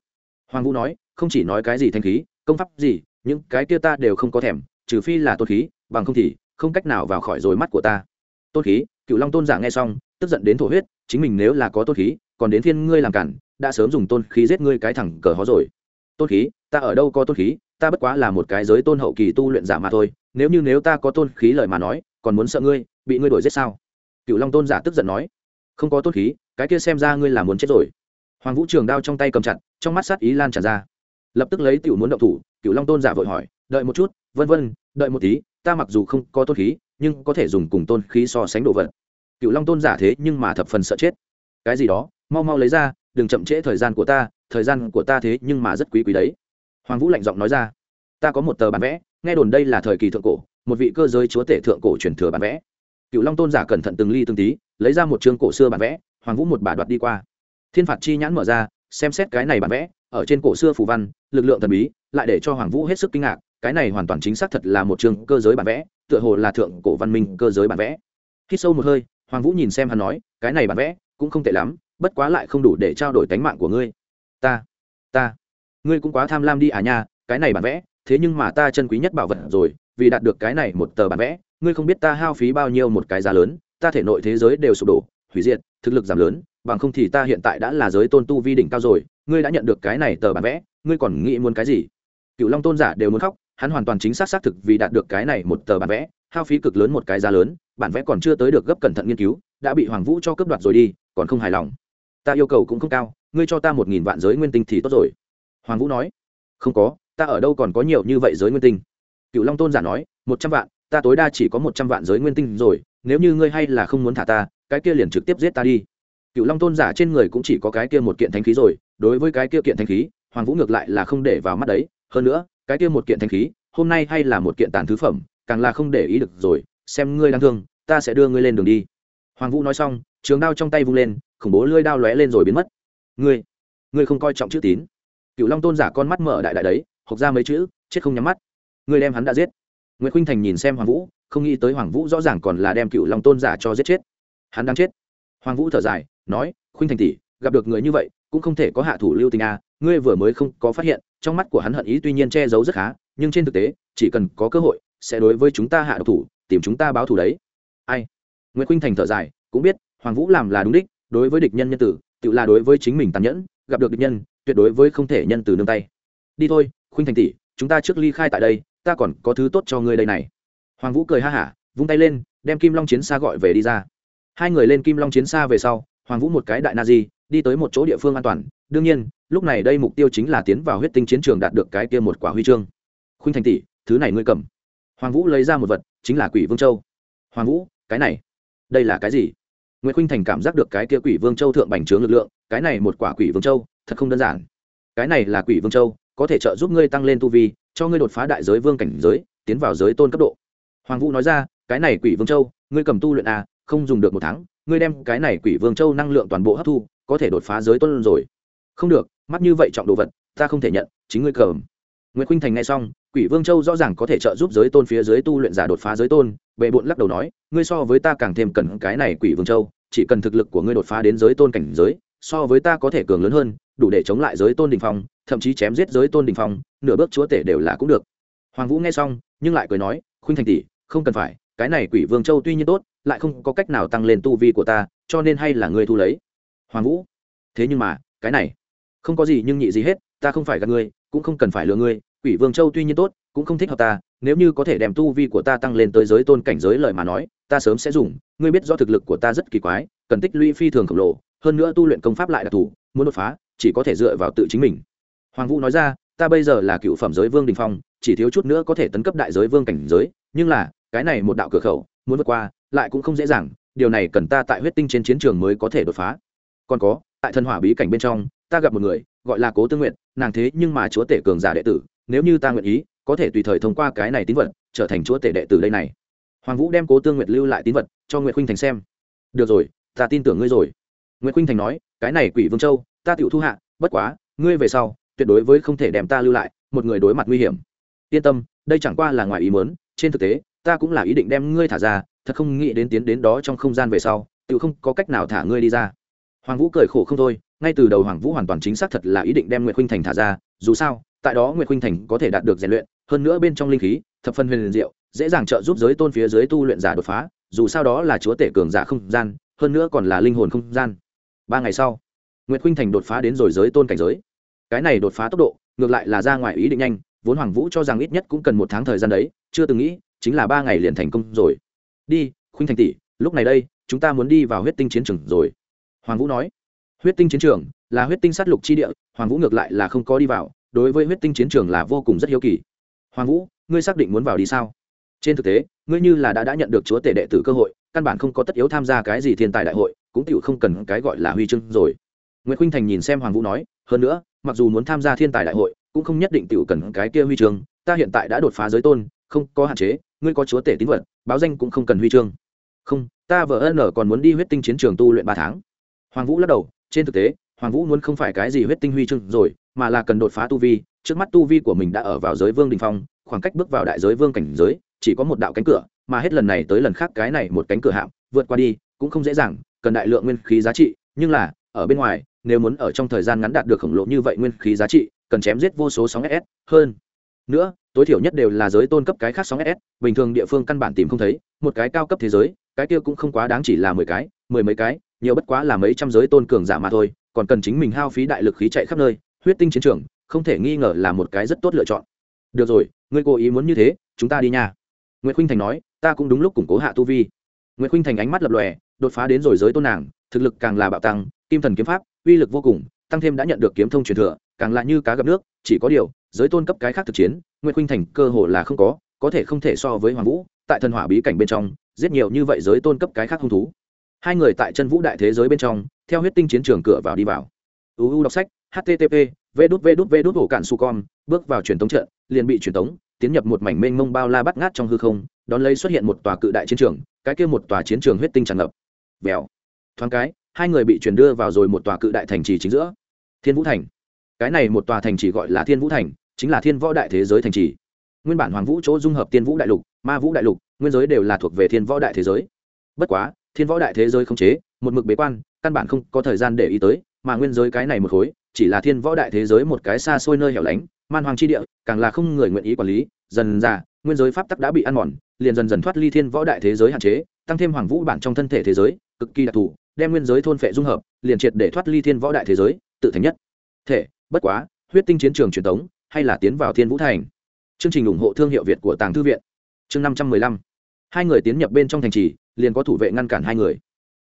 Hoàng vũ nói, không chỉ nói cái gì thanh khí, công pháp gì, những cái kia ta đều không có thèm, trừ phi là tôn khí, bằng không thì không cách nào vào khỏi rồi mắt của ta. Tôn khí cựu long tôn giả nghe xong, tức giận đến thổ huyết, chính mình nếu là có tôn khí, còn đến thiên ngươi làm cản, đã sớm dùng tôn khí giết ngươi cái thẳng cờ hó rồi. Tôn khí, ta ở đâu có tôn khí, ta bất quá là một cái giới tôn hậu kỳ tu luyện giả mà thôi, nếu như nếu ta có tôn khí lời mà nói, còn muốn sợ ngươi, bị ngươi đuổi giết sao? Cựu long tôn giả tức giận nói. Không có tôn khí, cái kia xem ra ngươi là muốn chết rồi. Hoàng vũ trường đao trong tay cầm chặt, trong mắt sát ý lan tràn ra. Lập tức lấy tiểu muốn động thủ cựu long tôn giả vội hỏi, đợi một chút, vân vân, đợi một tí, ta mặc dù không có tôn khí nhưng có thể dùng cùng tôn khí so sánh đồ vật. Cựu long tôn giả thế nhưng mà thập phần sợ chết. Cái gì đó, mau mau lấy ra, đừng chậm trễ thời gian của ta, thời gian của ta thế nhưng mà rất quý quý đấy. Hoàng vũ lạnh giọng nói ra. Ta có một tờ bản vẽ, nghe đồn đây là thời kỳ thượng cổ, một vị cơ giới chúa tể thượng cổ truyền thừa bản vẽ. Cựu long tôn giả cẩn thận từng ly từng tí, lấy ra một chương cổ xưa bản vẽ, hoàng vũ một bà đoạt đi qua. Thiên phạt chi nhãn mở ra, xem xét cái này bản vẽ, ở trên cổ xưa phù văn, lực lượng thần bí, lại để cho hoàng vũ hết sức kinh ngạc cái này hoàn toàn chính xác thật là một trường cơ giới bản vẽ, tựa hồ là thượng cổ văn minh cơ giới bản vẽ. Khi sâu một hơi, hoàng vũ nhìn xem hắn nói, cái này bản vẽ cũng không tệ lắm, bất quá lại không đủ để trao đổi tánh mạng của ngươi. Ta ta, ngươi cũng quá tham lam đi à nha, cái này bản vẽ, thế nhưng mà ta chân quý nhất bảo vật rồi, vì đạt được cái này một tờ bản vẽ, ngươi không biết ta hao phí bao nhiêu một cái giá lớn, ta thể nội thế giới đều sụp đổ, hủy diệt, thực lực giảm lớn, bằng không thì ta hiện tại đã là giới tôn tu vi đỉnh cao rồi, ngươi đã nhận được cái này tờ bản vẽ, ngươi còn nghĩ muốn cái gì? Cựu long tôn giả đều muốn khóc hắn hoàn toàn chính xác xác thực vì đạt được cái này một tờ bản vẽ, hao phí cực lớn một cái giá lớn, bản vẽ còn chưa tới được gấp cẩn thận nghiên cứu, đã bị hoàng vũ cho cướp đoạt rồi đi, còn không hài lòng. Ta yêu cầu cũng không cao, ngươi cho ta một nghìn vạn giới nguyên tinh thì tốt rồi. Hoàng vũ nói, không có, ta ở đâu còn có nhiều như vậy giới nguyên tinh. Cựu long tôn giả nói, một trăm vạn, ta tối đa chỉ có một trăm vạn giới nguyên tinh rồi, nếu như ngươi hay là không muốn thả ta, cái kia liền trực tiếp giết ta đi. Cựu long tôn giả trên người cũng chỉ có cái kia một kiện thanh khí rồi, đối với cái kia kiện thanh khí, hoàng vũ ngược lại là không để vào mắt đấy. Hơn nữa cái kia một kiện thanh khí, hôm nay hay là một kiện tàn thứ phẩm, càng là không để ý được rồi, xem ngươi đang thương, ta sẽ đưa ngươi lên đường đi. Hoàng vũ nói xong, trường đao trong tay vung lên, khủng bố lưỡi đao lóe lên rồi biến mất. Ngươi ngươi không coi trọng chữ tín. Cựu long tôn giả con mắt mở đại đại đấy, hộc ra mấy chữ, chết không nhắm mắt. Ngươi đem hắn đã giết. Nguyễn khuynh thành nhìn xem hoàng vũ, không nghĩ tới hoàng vũ rõ ràng còn là đem cựu long tôn giả cho giết chết. Hắn đang chết. Hoàng vũ thở dài, nói, khuynh thành tỷ, gặp được người như vậy, cũng không thể có hạ thủ lưu tình a à ngươi vừa mới không có phát hiện, trong mắt của hắn hận ý tuy nhiên che giấu rất khá, nhưng trên thực tế, chỉ cần có cơ hội, sẽ đối với chúng ta hạ độc thủ, tìm chúng ta báo thù đấy. Ai? Nguyễn khuynh thành thở dài, cũng biết, hoàng vũ làm là đúng đích, đối với địch nhân nhân tử, tự là đối với chính mình tàn nhẫn, gặp được địch nhân, tuyệt đối với không thể nhân từ nương tay. Đi thôi, khuynh thành tỷ, chúng ta trước ly khai tại đây, ta còn có thứ tốt cho ngươi đây này. Hoàng vũ cười ha hả, vung tay lên, đem kim long chiến xa gọi về đi ra. Hai người lên kim long chiến xa về sau, hoàng vũ một cái đại na di, đi tới một chỗ địa phương an toàn. Đương nhiên lúc này đây mục tiêu chính là tiến vào huyết tinh chiến trường đạt được cái kia một quả huy chương. Khuynh thành tỷ, thứ này ngươi cầm. Hoàng vũ lấy ra một vật, chính là quỷ vương châu. Hoàng vũ, cái này, đây là cái gì? Nguyễn khuynh thành cảm giác được cái kia quỷ vương châu thượng bành trướng lực lượng, cái này một quả quỷ vương châu, thật không đơn giản. Cái này là quỷ vương châu, có thể trợ giúp ngươi tăng lên tu vi, cho ngươi đột phá đại giới vương cảnh giới, tiến vào giới tôn cấp độ. Hoàng vũ nói ra, cái này quỷ vương châu, ngươi cầm tu luyện à không dùng được một tháng, ngươi đem cái này quỷ vương châu năng lượng toàn bộ hấp thu, có thể đột phá giới tôn rồi. Không được mắt như vậy trọng đồ vật, ta không thể nhận, chính ngươi cầm. Nguyễn khuynh thành nghe xong, quỷ vương châu rõ ràng có thể trợ giúp giới tôn phía dưới tu luyện giả đột phá giới tôn bệ bộn lắc đầu nói, ngươi so với ta càng thêm cần cái này quỷ vương châu, chỉ cần thực lực của ngươi đột phá đến giới tôn cảnh giới, so với ta có thể cường lớn hơn, đủ để chống lại giới tôn đình phong, thậm chí chém giết giới tôn đình phong, nửa bước chúa tể đều là cũng được. Hoàng vũ nghe xong, nhưng lại cười nói, khuynh thành tỷ, không cần phải, cái này quỷ vương châu tuy nhiên tốt, lại không có cách nào tăng lên tu vi của ta, cho nên hay là ngươi thu lấy. Hoàng vũ, thế nhưng mà, cái này không có gì nhưng nhị gì hết, ta không phải gạt ngươi, cũng không cần phải lừa ngươi, quỷ vương châu tuy nhiên tốt, cũng không thích hợp ta, nếu như có thể đem tu vi của ta tăng lên tới giới tôn cảnh giới lời mà nói, ta sớm sẽ dùng, ngươi biết do thực lực của ta rất kỳ quái, cần tích lũy phi thường khổng lồ, hơn nữa tu luyện công pháp lại đặc thù, muốn đột phá, chỉ có thể dựa vào tự chính mình. Hoàng vũ nói ra, ta bây giờ là cựu phẩm giới vương đình phong, chỉ thiếu chút nữa có thể tấn cấp đại giới vương cảnh giới, nhưng là, cái này một đạo cửa khẩu, muốn vượt qua, lại cũng không dễ dàng, điều này cần ta tại huyết tinh trên chiến trường mới có thể đột phá. Còn có, tại thần hỏa bí cảnh bên trong ta gặp một người, gọi là cố tương nguyện nàng thế nhưng mà chúa tể cường giả đệ tử, nếu như ta nguyện ý, có thể tùy thời thông qua cái này tín vật, trở thành chúa tể đệ tử đây này. Hoàng vũ đem cố tương nguyệt lưu lại tín vật, cho nguyệt khuynh thành xem. Được rồi, ta tin tưởng ngươi rồi. Nguyệt khuynh thành nói, cái này quỷ vương châu, ta tự thu hạ, bất quá, ngươi về sau, tuyệt đối với không thể đem ta lưu lại, một người đối mặt nguy hiểm. Yên tâm, đây chẳng qua là ngoài ý mớn trên thực tế, ta cũng là ý định đem ngươi thả ra, thật không nghĩ đến tiến đến đó trong không gian về sau tự không có cách nào thả ngươi đi ra. Hoàng vũ cười khổ không thôi ngay từ đầu hoàng vũ hoàn toàn chính xác thật là ý định đem nguyệt khuynh thành thả ra, dù sao, tại đó nguyệt khuynh thành có thể đạt được rèn luyện, hơn nữa bên trong linh khí, thập phân huyền diệu, dễ dàng trợ giúp giới tôn phía dưới tu luyện giả đột phá, dù sao đó là chúa tể cường giả không gian, hơn nữa còn là linh hồn không gian. Ba ngày sau, nguyệt khuynh thành đột phá đến rồi giới tôn cảnh giới. Cái này đột phá tốc độ, ngược lại là ra ngoài ý định nhanh, vốn hoàng vũ cho rằng ít nhất cũng cần một tháng thời gian đấy, chưa từng nghĩ, chính là ba ngày liền thành công rồi. Đi, khuynh thành tỷ, lúc này đây, chúng ta muốn đi vào huyết tinh chiến trường rồi. Hoàng vũ nói huyết tinh chiến trường là huyết tinh sát lục chi địa, hoàng vũ ngược lại là không có đi vào, đối với huyết tinh chiến trường là vô cùng rất hiếu kỳ. Hoàng vũ, ngươi xác định muốn vào đi sao? Trên thực tế, ngươi như là đã đã nhận được chúa tể đệ tử cơ hội, căn bản không có tất yếu tham gia cái gì thiên tài đại hội, cũng tựu không cần cái gọi là huy chương rồi. Nguyễn khuynh thành nhìn xem hoàng vũ nói, hơn nữa, mặc dù muốn tham gia thiên tài đại hội, cũng không nhất định tựu cần cái kia huy chương, ta hiện tại đã đột phá giới tôn, không có hạn chế, ngươi có chúa tể tín vật, báo danh cũng không cần huy chương. Không, ta vợ ân còn muốn đi huyết tinh chiến trường tu luyện ba tháng. Hoàng vũ lắc đầu trên thực tế, hoàng vũ muốn không phải cái gì huyết tinh huy chương rồi, mà là cần đột phá tu vi. Trước mắt tu vi của mình đã ở vào giới vương đình phong, khoảng cách bước vào đại giới vương cảnh giới, chỉ có một đạo cánh cửa, mà hết lần này tới lần khác cái này một cánh cửa hạm, vượt qua đi, cũng không dễ dàng, cần đại lượng nguyên khí giá trị. Nhưng là, ở bên ngoài, nếu muốn ở trong thời gian ngắn đạt được khổng lồ như vậy nguyên khí giá trị, cần chém giết vô số sóng ss hơn. Nữa, tối thiểu nhất đều là giới tôn cấp cái khác sóng ss bình thường địa phương căn bản tìm không thấy, một cái cao cấp thế giới, cái kia cũng không quá đáng chỉ là mười cái, mười mấy cái nhiều bất quá là mấy trăm giới tôn cường giả mà thôi, còn cần chính mình hao phí đại lực khí chạy khắp nơi, huyết tinh chiến trường, không thể nghi ngờ là một cái rất tốt lựa chọn. Được rồi, ngươi cố ý muốn như thế, chúng ta đi nha. Nguyễn khuynh thành nói, ta cũng đúng lúc củng cố hạ tu vi. Nguyễn khuynh thành ánh mắt lập lòe, đột phá đến rồi giới tôn nàng, thực lực càng là bạo tăng, kim thần kiếm pháp, uy lực vô cùng, tăng thêm đã nhận được kiếm thông truyền thừa, càng là như cá gặp nước, chỉ có điều, giới tôn cấp cái khác thực chiến nguyễn khuynh thành cơ hồ là không có có thể không thể so với hoàng vũ, tại thần hỏa bí cảnh bên trong, giết nhiều như vậy giới tôn cấp cái khác hung thú hai người tại chân vũ đại thế giới bên trong, theo huyết tinh chiến trường cửa vào đi vào. Uu đọc sách http v đút v đút v đút hổ cản su con, bước vào truyền thống trận, liền bị truyền thống tiến nhập một mảnh mênh mông bao la bắt ngát trong hư không, đón lấy xuất hiện một tòa cự đại chiến trường, cái kia một tòa chiến trường huyết tinh tràn ngập. Vèo. Thoáng cái, hai người bị truyền đưa vào rồi một tòa cự đại thành trì chính giữa. Thiên vũ thành. Cái này một tòa thành trì gọi là thiên vũ thành, chính là thiên võ đại thế giới thành trì. Nguyên bản hoàng vũ chỗ dung hợp tiên vũ đại lục, ma vũ đại lục, nguyên giới đều là thuộc về thiên võ đại thế giới. Bất quá thiên võ đại thế giới không chế, một mực bế quan, căn bản không có thời gian để ý tới, mà nguyên giới cái này một khối, chỉ là thiên võ đại thế giới một cái xa xôi nơi hẻo lánh, man hoàng chi địa, càng là không người nguyện ý quản lý, dần ra nguyên giới pháp tắc đã bị ăn mòn, liền dần dần thoát ly thiên võ đại thế giới hạn chế, tăng thêm hoàng vũ bản trong thân thể thế giới, cực kỳ đặc thù, đem nguyên giới thôn phệ dung hợp, liền triệt để thoát ly thiên võ đại thế giới, tự thành nhất. Thể, bất quá, huyết tinh chiến trường truyền thống hay là tiến vào thiên vũ thành. Chương trình ủng hộ thương hiệu việt của tàng thư viện. Chương năm trăm mười lăm. Hai người tiến nhập bên trong thành trì liền có thủ vệ ngăn cản hai người.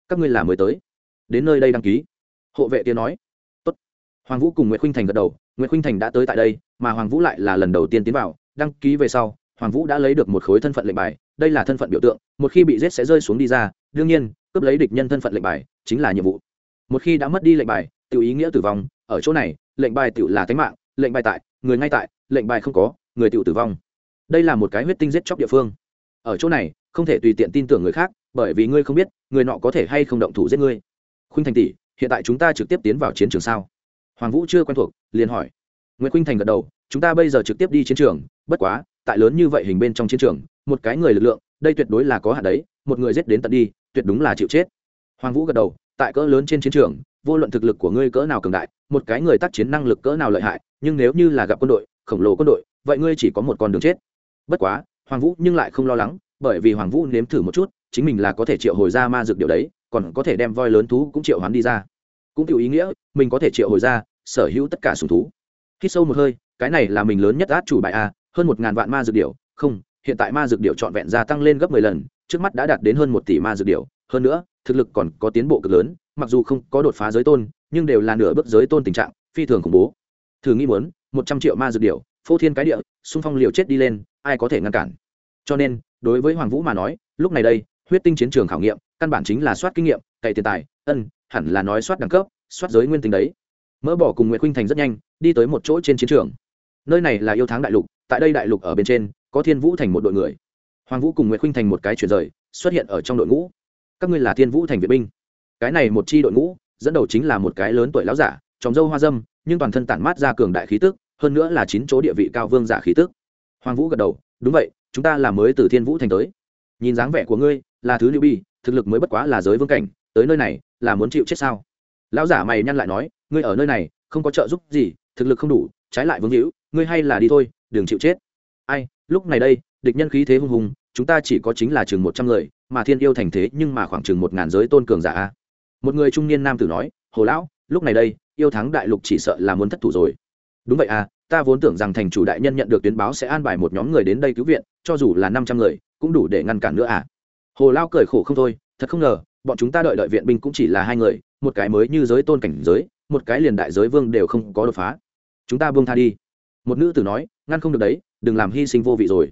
Các ngươi là mới tới. Đến nơi đây đăng ký. Hộ vệ kia nói. Tốt. hoàng vũ cùng nguyễn khinh thành gật đầu. Nguyễn khinh thành đã tới tại đây, mà hoàng vũ lại là lần đầu tiên tiến vào. Đăng ký về sau, hoàng vũ đã lấy được một khối thân phận lệnh bài. Đây là thân phận biểu tượng. Một khi bị giết sẽ rơi xuống đi ra. Đương nhiên, cướp lấy địch nhân thân phận lệnh bài chính là nhiệm vụ. Một khi đã mất đi lệnh bài tự ý nghĩa tử vong. Ở chỗ này, lệnh bài tự là tính mạng, lệnh bài tại, người ngay tại, lệnh bài không có, người tự tử vong. Đây là một cái huyết tinh giết chóc địa phương. Ở chỗ này, không thể tùy tiện tin tưởng người khác bởi vì ngươi không biết, người nọ có thể hay không động thủ giết ngươi. Khuynh thành tỷ, hiện tại chúng ta trực tiếp tiến vào chiến trường sao? Hoàng vũ chưa quen thuộc, liền hỏi. Nguyễn khuynh thành gật đầu, chúng ta bây giờ trực tiếp đi chiến trường, bất quá, tại lớn như vậy hình bên trong chiến trường, một cái người lực lượng, đây tuyệt đối là có hạn đấy, một người giết đến tận đi, tuyệt đúng là chịu chết. Hoàng vũ gật đầu, tại cỡ lớn trên chiến trường, vô luận thực lực của ngươi cỡ nào cường đại, một cái người tác chiến năng lực cỡ nào lợi hại, nhưng nếu như là gặp quân đội, khổng lồ quân đội, vậy ngươi chỉ có một con đường chết. Bất quá, hoàng vũ nhưng lại không lo lắng, bởi vì hoàng vũ nếm thử một chút chính mình là có thể triệu hồi ra ma dược điều đấy còn có thể đem voi lớn thú cũng triệu hoán đi ra. Cũng tiểu ý nghĩa mình có thể triệu hồi ra sở hữu tất cả sùng thú. Khi sâu một hơi cái này là mình lớn nhất át chủ bài a hơn một ngàn vạn ma dược điều, không hiện tại ma dược điều trọn vẹn gia tăng lên gấp mười lần trước mắt đã đạt đến hơn một tỷ ma dược điều, hơn nữa thực lực còn có tiến bộ cực lớn mặc dù không có đột phá giới tôn nhưng đều là nửa bước giới tôn tình trạng phi thường khủng bố. Thử nghĩ muốn một trăm triệu ma dược điều, phô thiên cái địa xung phong liều chết đi lên ai có thể ngăn cản? Cho nên đối với hoàng vũ mà nói lúc này đây huyết tinh chiến trường khảo nghiệm, căn bản chính là soát kinh nghiệm, cày tiền tài, ân, hẳn là nói soát đẳng cấp, soát giới nguyên tính đấy. Mỡ bỏ cùng nguyễn khuynh thành rất nhanh, đi tới một chỗ trên chiến trường. Nơi này là yêu tháng đại lục, tại đây đại lục ở bên trên, có thiên vũ thành một đội người. Hoàng vũ cùng nguyễn khuynh thành một cái chuyển rời, xuất hiện ở trong đội ngũ. Các ngươi là thiên vũ thành vệ binh. Cái này một chi đội ngũ, dẫn đầu chính là một cái lớn tuổi lão giả tròng dâu hoa dâm, nhưng toàn thân tản mát ra cường đại khí tức, hơn nữa là chín chỗ địa vị cao vương giả khí tức. Hoàng vũ gật đầu, đúng vậy, chúng ta là mới từ thiên vũ thành tới. Nhìn dáng vẻ của ngươi là thứ lưu bi thực lực mới bất quá là giới vương cảnh, tới nơi này là muốn chịu chết sao? Lão giả mày nhăn lại nói, ngươi ở nơi này, không có trợ giúp gì, thực lực không đủ, trái lại vương hữu, ngươi hay là đi thôi, đừng chịu chết. Ai, lúc này đây, địch nhân khí thế hung hùng, chúng ta chỉ có chính là chừng một trăm người, mà thiên yêu thành thế nhưng mà khoảng chừng một ngàn giới tôn cường giả một người trung niên nam tử nói, hồ lão, lúc này đây, yêu thắng đại lục chỉ sợ là muốn thất thủ rồi. Đúng vậy à ta vốn tưởng rằng thành chủ đại nhân nhận được tuyến báo sẽ an bài một nhóm người đến đây cứu viện, cho dù là năm trăm người, cũng đủ để ngăn cản nữa à hồ lao cười khổ không thôi, thật không ngờ, bọn chúng ta đợi đợi viện binh cũng chỉ là hai người, một cái mới như giới tôn cảnh giới, một cái liền đại giới vương đều không có đột phá. Chúng ta buông tha đi. Một nữ tử nói, ngăn không được đấy, đừng làm hy sinh vô vị rồi.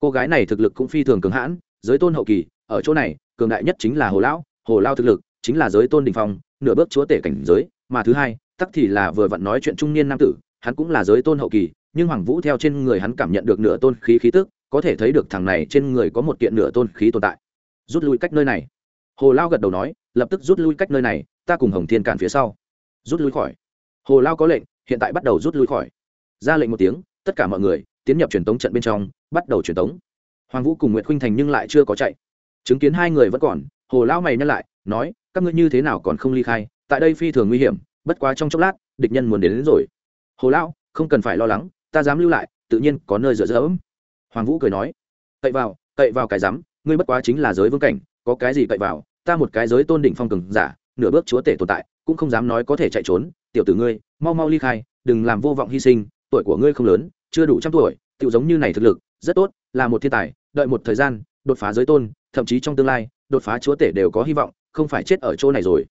Cô gái này thực lực cũng phi thường cứng hãn, giới tôn hậu kỳ, ở chỗ này, cường đại nhất chính là hồ lão, hồ lao thực lực chính là giới tôn đình phong, nửa bước chúa tể cảnh giới, mà thứ hai, tắc thì là vừa vặn nói chuyện trung niên nam tử, hắn cũng là giới tôn hậu kỳ, nhưng hoàng vũ theo trên người hắn cảm nhận được nửa tôn khí khí tức, có thể thấy được thằng này trên người có một kiện nửa tôn khí tồn tại rút lui cách nơi này. Hồ lao gật đầu nói lập tức rút lui cách nơi này ta cùng hồng thiên cản phía sau. Rút lui khỏi. Hồ lao có lệnh hiện tại bắt đầu rút lui khỏi. Ra lệnh một tiếng tất cả mọi người tiến nhập truyền tống trận bên trong bắt đầu truyền tống. Hoàng vũ cùng nguyễn khuynh thành nhưng lại chưa có chạy. Chứng kiến hai người vẫn còn hồ lao mày nhắc lại nói các ngươi như thế nào còn không ly khai tại đây phi thường nguy hiểm bất quá trong chốc lát địch nhân muốn đến, đến rồi. Hồ lão không cần phải lo lắng ta dám lưu lại tự nhiên có nơi dựa dẫm. Hoàng vũ cười nói cậy vào cậy vào cái dám ngươi bất quá chính là giới vương cảnh, có cái gì cậy vào, ta một cái giới tôn đỉnh phong cường giả, nửa bước chúa tể tồn tại, cũng không dám nói có thể chạy trốn, tiểu tử ngươi, mau mau ly khai, đừng làm vô vọng hy sinh, tuổi của ngươi không lớn, chưa đủ trăm tuổi tự giống như này thực lực, rất tốt, là một thiên tài, đợi một thời gian, đột phá giới tôn, thậm chí trong tương lai, đột phá chúa tể đều có hy vọng, không phải chết ở chỗ này rồi.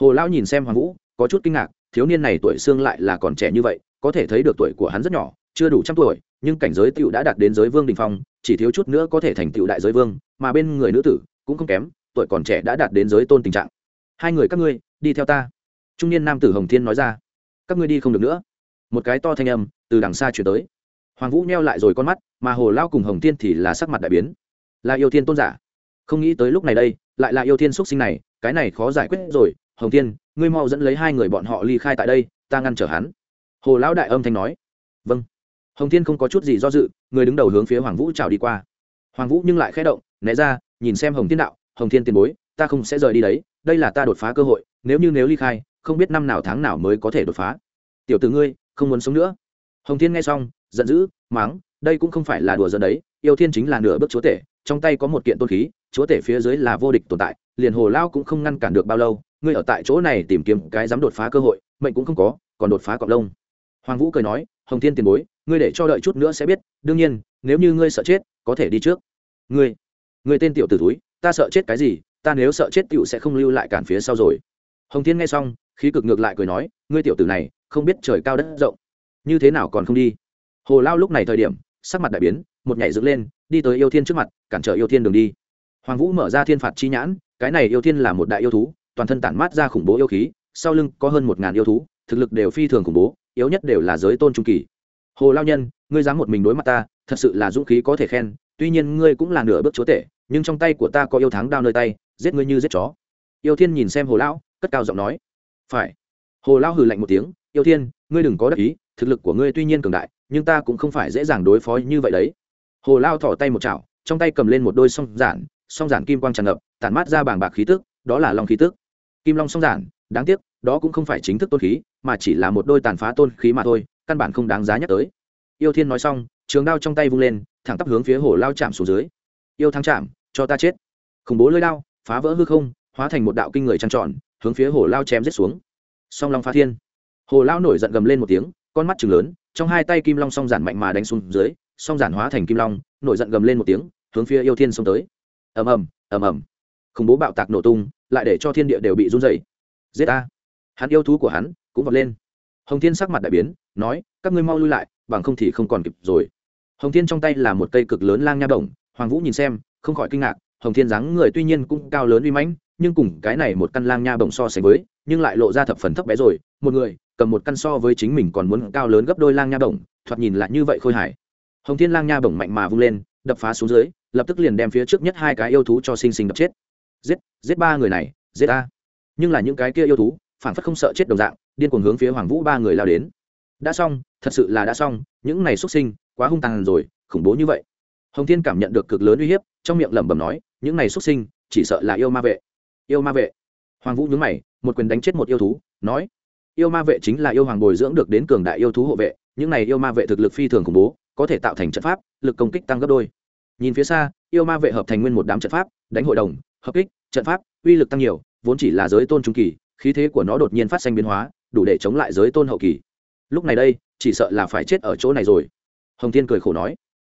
Hồ lão nhìn xem hoàng vũ, có chút kinh ngạc, thiếu niên này tuổi xương lại là còn trẻ như vậy, có thể thấy được tuổi của hắn rất nhỏ, chưa đủ trăm tuổi, nhưng cảnh giới tựu đã đạt đến giới vương đình phong chỉ thiếu chút nữa có thể thành tựu đại giới vương, mà bên người nữ tử cũng không kém, tuổi còn trẻ đã đạt đến giới tôn tình trạng. Hai người các ngươi, đi theo ta. Trung niên nam tử hồng thiên nói ra. Các ngươi đi không được nữa. Một cái to thanh âm từ đằng xa chuyển tới. Hoàng vũ neo lại rồi con mắt, mà hồ lao cùng hồng thiên thì là sắc mặt đại biến. Là yêu thiên tôn giả. Không nghĩ tới lúc này đây, lại là yêu thiên xuất sinh này, cái này khó giải quyết rồi. Hồng thiên, ngươi mau dẫn lấy hai người bọn họ ly khai tại đây, ta ngăn trở hắn. Hồ lão đại âm thanh nói. Vâng hồng thiên không có chút gì do dự, người đứng đầu hướng phía hoàng vũ chào đi qua. Hoàng vũ nhưng lại khẽ động, né ra, nhìn xem hồng thiên đạo, hồng thiên tiền bối, ta không sẽ rời đi đấy, đây là ta đột phá cơ hội, nếu như nếu ly khai, không biết năm nào tháng nào mới có thể đột phá. Tiểu t ử ngươi, không muốn sống nữa. Hồng thiên nghe xong, giận dữ máng đây cũng không phải là đùa giỡn đấy, yêu thiên chính là nửa bước chúa tể, trong tay có một kiện tôn khí, chúa tể phía dưới là vô địch tồn tại, liền hồ lao cũng không ngăn cản được bao lâu, ngươi ở tại chỗ này tìm kiếm cái dám đột phá cơ hội, mệnh cũng không có, còn đột phá cọc lông. Hoàng vũ cười nói, hồng thiên tiền bối ngươi để cho đợi chút nữa sẽ biết, đương nhiên, nếu như ngươi sợ chết, có thể đi trước. Ngươi ngươi tên tiểu t ử túi ta sợ chết cái gì, ta nếu sợ chết tựu sẽ không lưu lại cản phía sau rồi. Hồng thiên nghe xong, khí cực ngược lại cười nói, ngươi tiểu tử này, không biết trời cao đất rộng, như thế nào còn không đi? Hồ lao lúc này thời điểm, sắc mặt đại biến, một nhảy dựng lên, đi tới yêu thiên trước mặt, cản trở yêu thiên đường đi. Hoàng vũ mở ra thiên phạt chi nhãn, cái này yêu thiên là một đại yêu thú, toàn thân tản mát ra khủng bố yêu khí, sau lưng có hơn một ngàn yêu thú, thực lực đều phi thường khủng bố, yếu nhất đều là giới tôn trung kỳ hồ lao nhân, ngươi dám một mình đối mặt ta, thật sự là dũng khí có thể khen, tuy nhiên ngươi cũng là nửa bước chúa tể, nhưng trong tay của ta có yêu thắng đao nơi tay, giết ngươi như giết chó. Yêu thiên nhìn xem hồ lão, cất cao giọng nói. Phải. Hồ lão hừ lạnh một tiếng, yêu thiên, ngươi đừng có đắc ý, thực lực của ngươi tuy nhiên cường đại, nhưng ta cũng không phải dễ dàng đối phó như vậy đấy. Hồ lao thỏ tay một chảo, trong tay cầm lên một đôi song giản song giản kim quang tràn ngập, tản mát ra bảng bạc khí tức, đó là long khí tức. Kim long song giản, đáng tiếc, đó cũng không phải chính thức tôn khí, mà chỉ là một đôi tàn phá tôn khí mà thôi căn bản không đáng giá nhắc tới. Yêu thiên nói xong, trường đao trong tay vung lên, thẳng tắp hướng phía hồ lao chạm xuống dưới. Yêu thắng chạm, cho ta chết. Khủng bố lơi đao, phá vỡ hư không, hóa thành một đạo kinh người trăng tròn, hướng phía hồ lao chém giết xuống. Song long phá thiên. Hồ lao nổi giận gầm lên một tiếng, con mắt chừng lớn, trong hai tay kim long song giản mạnh mà đánh xuống dưới, song giản hóa thành kim long, nổi giận gầm lên một tiếng, hướng phía yêu thiên xông tới. Ầm ầm ầm ầm. Khủng bố bạo tạc nổ tung, lại để cho thiên địa đều bị run dày giết ta. Hắn yêu thú của hắn cũng vọt lên hồng thiên sắc mặt đại biến, nói, các ngươi mau lui lại, bằng không thì không còn kịp rồi. Hồng thiên trong tay là một cây cực lớn lang nha đồng, hoàng vũ nhìn xem, không khỏi kinh ngạc, hồng thiên dáng người tuy nhiên cũng cao lớn uy mãnh, nhưng cùng cái này một căn lang nha bồng so sánh với, nhưng lại lộ ra thập phần thấp bé rồi. Một người, cầm một căn so với chính mình còn muốn cao lớn gấp đôi lang nha bồng thoạt nhìn lại như vậy khôi hài. Hồng thiên lang nha bồng mạnh mà vung lên, đập phá xuống dưới, lập tức liền đem phía trước nhất hai cái yêu thú cho sinh sinh đập chết. Giết giết ba người này, giết ta. Nhưng là những cái kia yêu thú phản phất không sợ chết đồng dạng điên cuồng hướng phía hoàng vũ ba người lao đến. Đã xong, thật sự là đã xong, những này xuất sinh, quá hung tàn rồi, khủng bố như vậy. Hồng thiên cảm nhận được cực lớn uy hiếp, trong miệng lẩm bẩm nói, những này xuất sinh, chỉ sợ là yêu ma vệ. Yêu ma vệ. Hoàng vũ nhướng mày, một quyền đánh chết một yêu thú, nói, yêu ma vệ chính là yêu hoàng bồi dưỡng được đến cường đại yêu thú hộ vệ, những này yêu ma vệ thực lực phi thường khủng bố, có thể tạo thành trận pháp, lực công kích tăng gấp đôi. Nhìn phía xa, yêu ma vệ hợp thành nguyên một đám trận pháp, đánh hội đồng, hợp kích, trận pháp, uy lực tăng nhiều, vốn chỉ là giới tôn trung kỳ, khí thế của nó đột nhiên phát sinh biến hóa đủ để chống lại giới tôn hậu kỳ. Lúc này đây, chỉ sợ là phải chết ở chỗ này rồi. Hồng thiên cười khổ nói.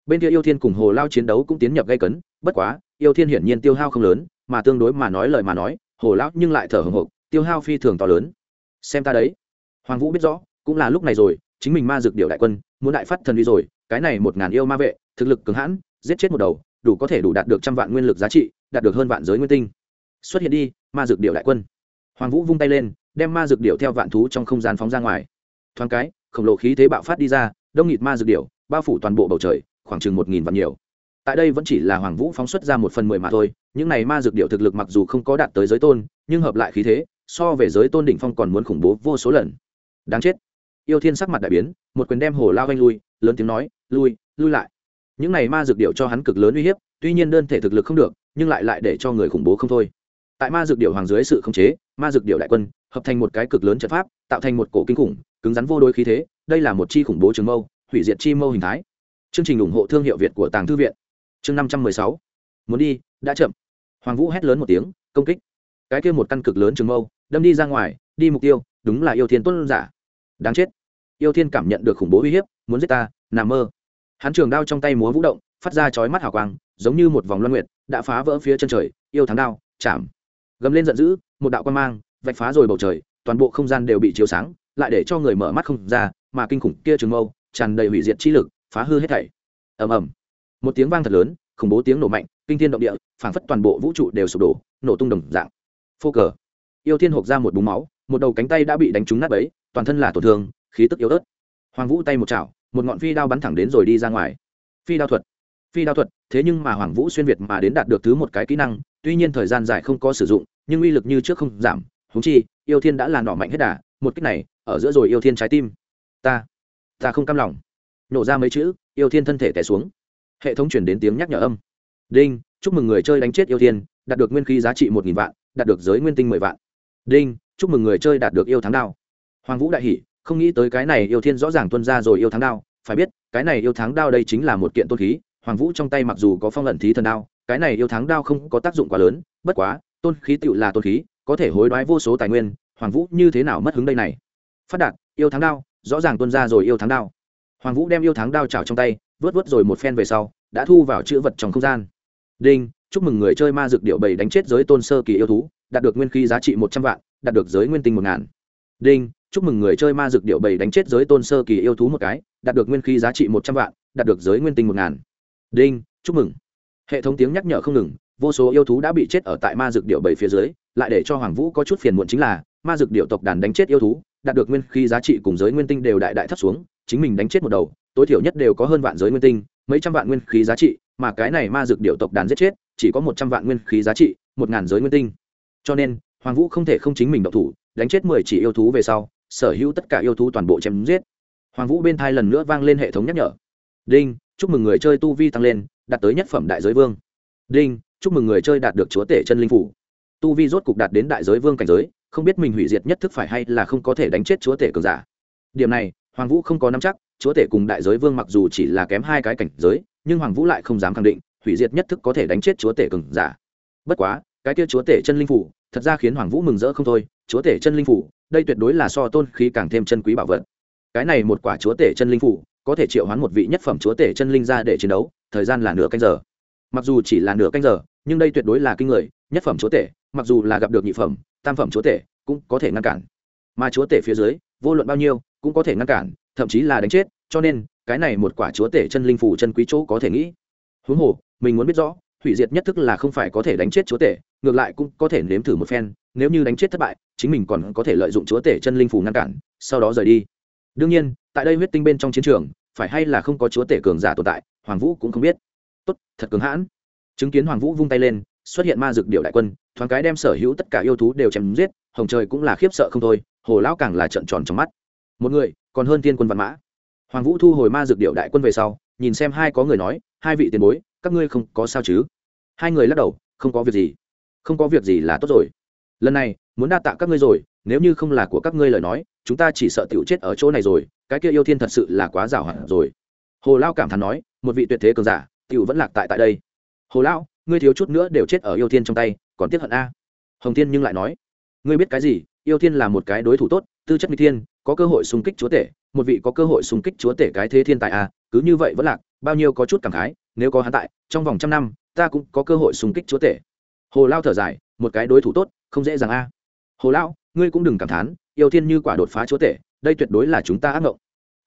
Bên kia yêu thiên cùng hồ lao chiến đấu cũng tiến nhập gây cấn, bất quá, yêu thiên hiển nhiên tiêu hao không lớn, mà tương đối mà nói lời mà nói, hồ lão nhưng lại thở hồng hộc, tiêu hao phi thường to lớn. Xem ta đấy. Hoàng vũ biết rõ, cũng là lúc này rồi, chính mình ma dược điệu đại quân, muốn đại phát thần đi rồi, cái này một ngàn yêu ma vệ, thực lực cường hãn, giết chết một đầu, đủ có thể đủ đạt được trăm vạn nguyên lực giá trị, đạt được hơn vạn giới nguyên tinh. Xuất hiện đi, ma dược điệu đại quân. Hoàng vũ vung tay lên đem ma dược điệu theo vạn thú trong không gian phóng ra ngoài. Thoáng cái, khổng lồ khí thế bạo phát đi ra, đông nghịt ma dược điệu bao phủ toàn bộ bầu trời, khoảng chừng một nghìn vạn nhiều. Tại đây vẫn chỉ là hoàng vũ phóng xuất ra một phần mười mà thôi, những này ma dược điệu thực lực mặc dù không có đạt tới giới tôn, nhưng hợp lại khí thế, so về giới tôn đỉnh phong còn muốn khủng bố vô số lần. Đáng chết. Yêu thiên sắc mặt đại biến, một quyền đem hồ lao anh lui, lớn tiếng nói, lui lui lại. Những này ma dược điệu cho hắn cực lớn uy hiếp, tuy nhiên đơn thể thực lực không được, nhưng lại lại để cho người khủng bố không thôi. Tại ma dược điệu hoàng dưới sự khống chế, ma dược điệu đại quân hợp thành một cái cực lớn trận pháp, tạo thành một cổ kinh khủng, cứng rắn vô đối khí thế, đây là một chi khủng bố trường mâu, hủy diệt chi mâu hình thái. Chương trình ủng hộ thương hiệu việt của tàng thư viện. Chương năm trăm mười sáu. Muốn đi, đã chậm. Hoàng vũ hét lớn một tiếng, công kích. Cái kia một căn cực lớn trường mâu, đâm đi ra ngoài, đi mục tiêu, đúng là yêu thiên tuân giả. Đáng chết. Yêu thiên cảm nhận được khủng bố uy hiếp, muốn giết ta, nằm mơ. Hắn trường đao trong tay múa vũ động, phát ra chói mắt hào quang, giống như một vòng loan nguyệt, đã phá vỡ phía chân trời, yêu thắng đao, chạm. Gầm lên giận dữ, một đạo quan mang vạch phá rồi bầu trời, toàn bộ không gian đều bị chiếu sáng, lại để cho người mở mắt không ra, mà kinh khủng kia trường mâu tràn đầy hủy diệt chi lực, phá hư hết thảy. Ầm ầm. Một tiếng vang thật lớn, khủng bố tiếng nổ mạnh, kinh thiên động địa, phảng phất toàn bộ vũ trụ đều sụp đổ, nổ tung đồng dạng. Phô cờ. Yêu thiên hộp ra một búng máu, một đầu cánh tay đã bị đánh trúng nát bấy, toàn thân là tổn thương, khí tức yếu ớt. Hoàng vũ tay một chảo, một ngọn phi đao bắn thẳng đến rồi đi ra ngoài. Phi đao thuật. Phi đao thuật, thế nhưng mà hoàng vũ xuyên việt mà đến đạt được thứ một cái kỹ năng, tuy nhiên thời gian dài không có sử dụng, nhưng uy lực như trước không giảm húng chi, yêu thiên đã làn nỏ mạnh hết đà, một cách này, ở giữa rồi yêu thiên trái tim. Ta ta không cam lòng. Nổ ra mấy chữ, yêu thiên thân thể tẻ xuống. Hệ thống chuyển đến tiếng nhắc nhở âm. Đinh, chúc mừng người chơi đánh chết yêu thiên, đạt được nguyên khí giá trị một nghìn vạn, đạt được giới nguyên tinh mười vạn. Đinh, chúc mừng người chơi đạt được yêu thắng đao. Hoàng vũ đại hỷ không nghĩ tới cái này yêu thiên rõ ràng tuân ra rồi yêu thắng đao. Phải biết, cái này yêu thắng đao đây chính là một kiện tôn khí. Hoàng vũ trong tay mặc dù có phong ẩn thí thần đao, cái này yêu thắng đao không có tác dụng quá lớn, bất quá, tôn khí tựu là tôn khí có thể hối đoái vô số tài nguyên, hoàng vũ như thế nào mất hứng đây này? Phát đạt, yêu thắng đao, rõ ràng tuân ra rồi yêu thắng đao. Hoàng vũ đem yêu thắng đao trào trong tay, vớt vớt rồi một phen về sau, đã thu vào chữ vật trong không gian. Đinh, chúc mừng người chơi ma dược điệu bảy đánh chết giới tôn sơ kỳ yêu thú, đạt được nguyên khí giá trị một trăm vạn, đạt được giới nguyên tinh một ngàn. Đinh, chúc mừng người chơi ma dược điệu bảy đánh chết giới tôn sơ kỳ yêu thú một cái, đạt được nguyên khí giá trị một trăm vạn, đạt được giới nguyên tinh một ngàn. Đinh, chúc mừng. Hệ thống tiếng nhắc nhở không ngừng vô số yêu thú đã bị chết ở tại ma dược điệu bảy phía dưới, lại để cho hoàng vũ có chút phiền muộn chính là, ma dược điệu tộc đàn đánh chết yêu thú, đạt được nguyên khí giá trị cùng giới nguyên tinh đều đại đại thấp xuống, chính mình đánh chết một đầu, tối thiểu nhất đều có hơn vạn giới nguyên tinh, mấy trăm vạn nguyên khí giá trị, mà cái này ma dược điệu tộc đàn giết chết, chỉ có một trăm vạn nguyên khí giá trị, một ngàn giới nguyên tinh. Cho nên, hoàng vũ không thể không chính mình độc thủ, đánh chết mười chỉ yêu thú về sau, sở hữu tất cả yêu thú toàn bộ chém giết. Hoàng vũ bên thai lần nữa vang lên hệ thống nhắc nhở. Đinh, chúc mừng người chơi tu vi tăng lên, đạt tới nhất phẩm đại giới vương. Đinh chúc mừng người chơi đạt được chúa tể chân linh phủ. Tu vi rốt cục đạt đến đại giới vương cảnh giới, không biết mình hủy diệt nhất thức phải hay là không có thể đánh chết chúa tể cường giả. Điểm này, hoàng vũ không có nắm chắc, chúa tể cùng đại giới vương mặc dù chỉ là kém hai cái cảnh giới, nhưng hoàng vũ lại không dám khẳng định, hủy diệt nhất thức có thể đánh chết chúa tể cường giả. Bất quá, cái kia chúa tể chân linh phủ, thật ra khiến hoàng vũ mừng rỡ không thôi, chúa tể chân linh phủ, đây tuyệt đối là so tôn khí càng thêm chân quý bảo vật. Cái này một quả chúa tể chân linh phủ, có thể triệu hoán một vị nhất phẩm chúa tể chân linh ra để chiến đấu, thời gian là nửa canh giờ. Mặc dù chỉ là nửa canh giờ nhưng đây tuyệt đối là kinh người, nhất phẩm chúa tể, mặc dù là gặp được nhị phẩm, tam phẩm chúa tể cũng có thể ngăn cản. Mà chúa tể phía dưới, vô luận bao nhiêu, cũng có thể ngăn cản, thậm chí là đánh chết, cho nên, cái này một quả chúa tể chân linh phủ chân quý chỗ có thể nghĩ. Huống hồ, mình muốn biết rõ, hủy diệt nhất thức là không phải có thể đánh chết chúa tể, ngược lại cũng có thể nếm thử một phen, nếu như đánh chết thất bại, chính mình còn có thể lợi dụng chúa tể chân linh phủ ngăn cản, sau đó rời đi. Đương nhiên, tại đây huyết tinh bên trong chiến trường, phải hay là không có chúa tể cường giả tồn tại, hoàng vũ cũng không biết. Tốt, thật cứng hãn chứng kiến hoàng vũ vung tay lên, xuất hiện ma dược điệu đại quân, thoáng cái đem sở hữu tất cả yêu thú đều chém giết, hồng trời cũng là khiếp sợ không thôi, hồ lão càng là trợn tròn trong mắt. Một người, còn hơn tiên quân văn mã. Hoàng vũ thu hồi ma dược điệu đại quân về sau, nhìn xem hai có người nói, hai vị tiền bối, các ngươi không có sao chứ? Hai người lắc đầu, không có việc gì. Không có việc gì là tốt rồi. Lần này, muốn đa tạ các ngươi rồi, nếu như không là của các ngươi lời nói, chúng ta chỉ sợ tiểu chết ở chỗ này rồi, cái kia yêu thiên thật sự là quá giảo hẳn rồi. Hồ lao cảm thán nói, một vị tuyệt thế cường giả, tiểu vẫn lạc tại tại đây hồ Lão, ngươi thiếu chút nữa đều chết ở yêu thiên trong tay còn tiếc hận a. Hồng thiên nhưng lại nói ngươi biết cái gì yêu thiên là một cái đối thủ tốt tư chất n thiên có cơ hội xung kích chúa tể một vị có cơ hội xung kích chúa tể cái thế thiên tài a cứ như vậy vẫn lạc bao nhiêu có chút cảm khái nếu có hắn tại trong vòng trăm năm ta cũng có cơ hội xung kích chúa tể. Hồ lao thở dài một cái đối thủ tốt không dễ dàng a. Hồ Lão, ngươi cũng đừng cảm thán yêu thiên như quả đột phá chúa tể đây tuyệt đối là chúng ta ác mộng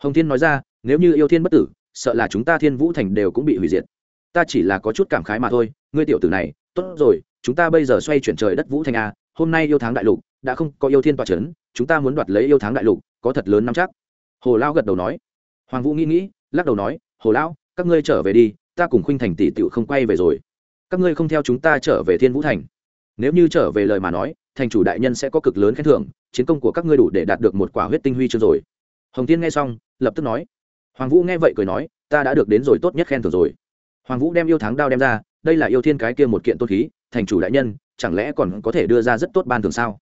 hồng thiên nói ra nếu như yêu thiên bất tử sợ là chúng ta thiên vũ thành đều cũng bị hủy diệt ta chỉ là có chút cảm khái mà thôi, ngươi tiểu tử này, tốt rồi, chúng ta bây giờ xoay chuyển trời đất vũ thành a, hôm nay yêu tháng đại lục, đã không có yêu thiên tòa c h ấ n chúng ta muốn đoạt lấy yêu tháng đại lục, có thật lớn nắm chắc. Hồ lao gật đầu nói. Hoàng vũ nghĩ nghĩ, lắc đầu nói, hồ lão, các ngươi trở về đi, ta cùng khuynh thành tỷ tựu không quay về rồi. Các ngươi không theo chúng ta trở về thiên vũ thành. Nếu như trở về lời mà nói, thành chủ đại nhân sẽ có cực lớn khen thưởng, chiến công của các ngươi đủ để đạt được một quả huyết tinh huy chưa rồi. Hồng tiên nghe xong, lập tức nói. Hoàng vũ nghe vậy cười nói, ta đã được đến rồi tốt nhất khen thưởng rồi hoàng vũ đem yêu tháng đao đem ra, đây là yêu thiên cái kia một kiện tốt khí, thành chủ đại nhân, chẳng lẽ còn có thể đưa ra rất tốt ban thường sao?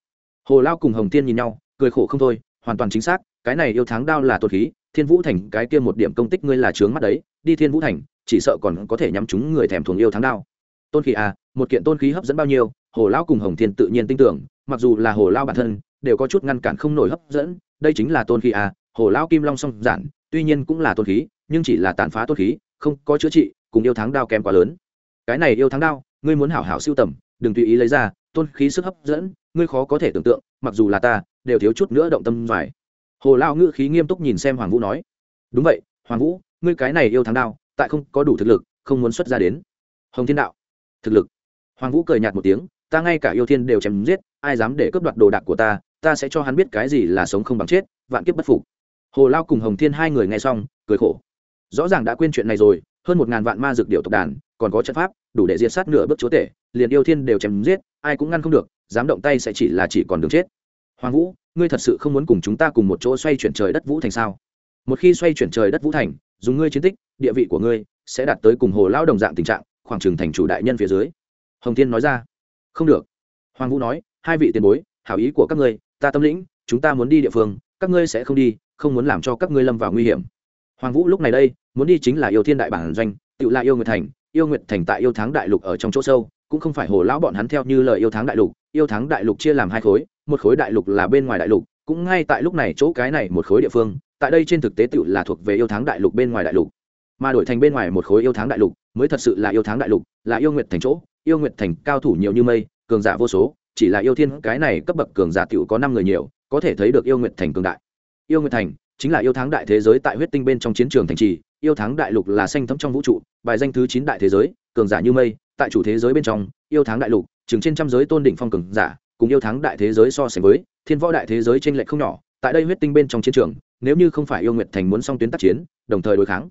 Hồ lao cùng hồng tiên nhìn nhau, cười khổ không thôi, hoàn toàn chính xác, cái này yêu tháng đao là tốt khí, thiên vũ thành cái kia một điểm công tích ngươi là trướng mắt đấy, đi thiên vũ thành, chỉ sợ còn có thể nhắm chúng người thèm thuồng yêu tháng đao. Tôn khí à một kiện tôn khí hấp dẫn bao nhiêu, hồ lao cùng hồng thiên tự nhiên tin tưởng, mặc dù là hồ lao bản thân, đều có chút ngăn cản không nổi hấp dẫn, đây chính là tôn khí à hồ lao kim long song giản, tuy nhiên cũng là tôn khí, nhưng chỉ là tàn phá tôn khí, không có chữa trị cùng yêu tháng đao kém quá lớn. Cái này yêu tháng đao, ngươi muốn hảo hảo siêu tầm, đừng tùy ý lấy ra, tôn khí sức hấp dẫn, ngươi khó có thể tưởng tượng, mặc dù là ta, đều thiếu chút nữa động tâm vải hồ lao ngữ khí nghiêm túc nhìn xem hoàng vũ nói, đúng vậy, hoàng vũ, ngươi cái này yêu tháng đao, tại không có đủ thực lực, không muốn xuất ra đến. Hồng thiên đạo, thực lực. Hoàng vũ cười nhạt một tiếng, ta ngay cả yêu thiên đều chém giết, ai dám để cướp đoạt đồ đạc của ta ta sẽ cho hắn biết cái gì là sống không bằng chết, vạn kiếp bất phục. Hồ lao cùng hồng thiên hai người nghe xong, cười khổ. Rõ ràng đã quên chuyện này rồi hơn một ngàn vạn ma dược điệu tộc đàn, còn có trận pháp, đủ để diệt sát nửa bước chúa tể, liền yêu thiên đều chém giết, ai cũng ngăn không được, dám động tay sẽ chỉ là chỉ còn đường chết. Hoàng vũ, ngươi thật sự không muốn cùng chúng ta cùng một chỗ xoay chuyển trời đất vũ thành sao? Một khi xoay chuyển trời đất vũ thành, dùng ngươi chiến tích, địa vị của ngươi sẽ đạt tới cùng hồ lao đồng dạng tình trạng, khoảng trừng thành chủ đại nhân phía dưới. Hồng thiên nói ra. Không được. Hoàng vũ nói, hai vị tiền bối, hảo ý của các ngươi, ta tâm lĩnh, chúng ta muốn đi địa phương, các ngươi sẽ không đi, không muốn làm cho các ngươi lâm vào nguy hiểm. Hoàng vũ lúc này đây muốn đi chính là yêu thiên đại bản doanh, tự là yêu nguyệt thành, yêu nguyệt thành tại yêu tháng đại lục ở trong chỗ sâu, cũng không phải hồ lão bọn hắn theo như lời yêu tháng đại lục, yêu tháng đại lục chia làm hai khối, một khối đại lục là bên ngoài đại lục, cũng ngay tại lúc này chỗ cái này một khối địa phương, tại đây trên thực tế tự là thuộc về yêu tháng đại lục bên ngoài đại lục. Mà đổi thành bên ngoài một khối yêu tháng đại lục, mới thật sự là yêu tháng đại lục, là yêu nguyệt thành chỗ, yêu nguyệt thành cao thủ nhiều như mây, cường giả vô số, chỉ là yêu thiên cái này cấp bậc cường giả tiểu có năm người nhiều, có thể thấy được yêu nguyệt thành cường đại. Yêu nguyệt thành chính là yêu tháng đại thế giới tại huyết tinh bên trong chiến trường thành trì yêu Thắng đại lục là xanh thấm trong vũ trụ, bài danh thứ chín đại thế giới, cường giả như mây, tại chủ thế giới bên trong, yêu thắng đại lục, chừng trên trăm giới tôn đỉnh phong cường giả, cùng yêu thắng đại thế giới so sánh với, thiên võ đại thế giới t r ê n lệch không nhỏ, tại đây huyết tinh bên trong chiến trường, nếu như không phải yêu nguyệt thành muốn song tuyến tác chiến, đồng thời đối kháng.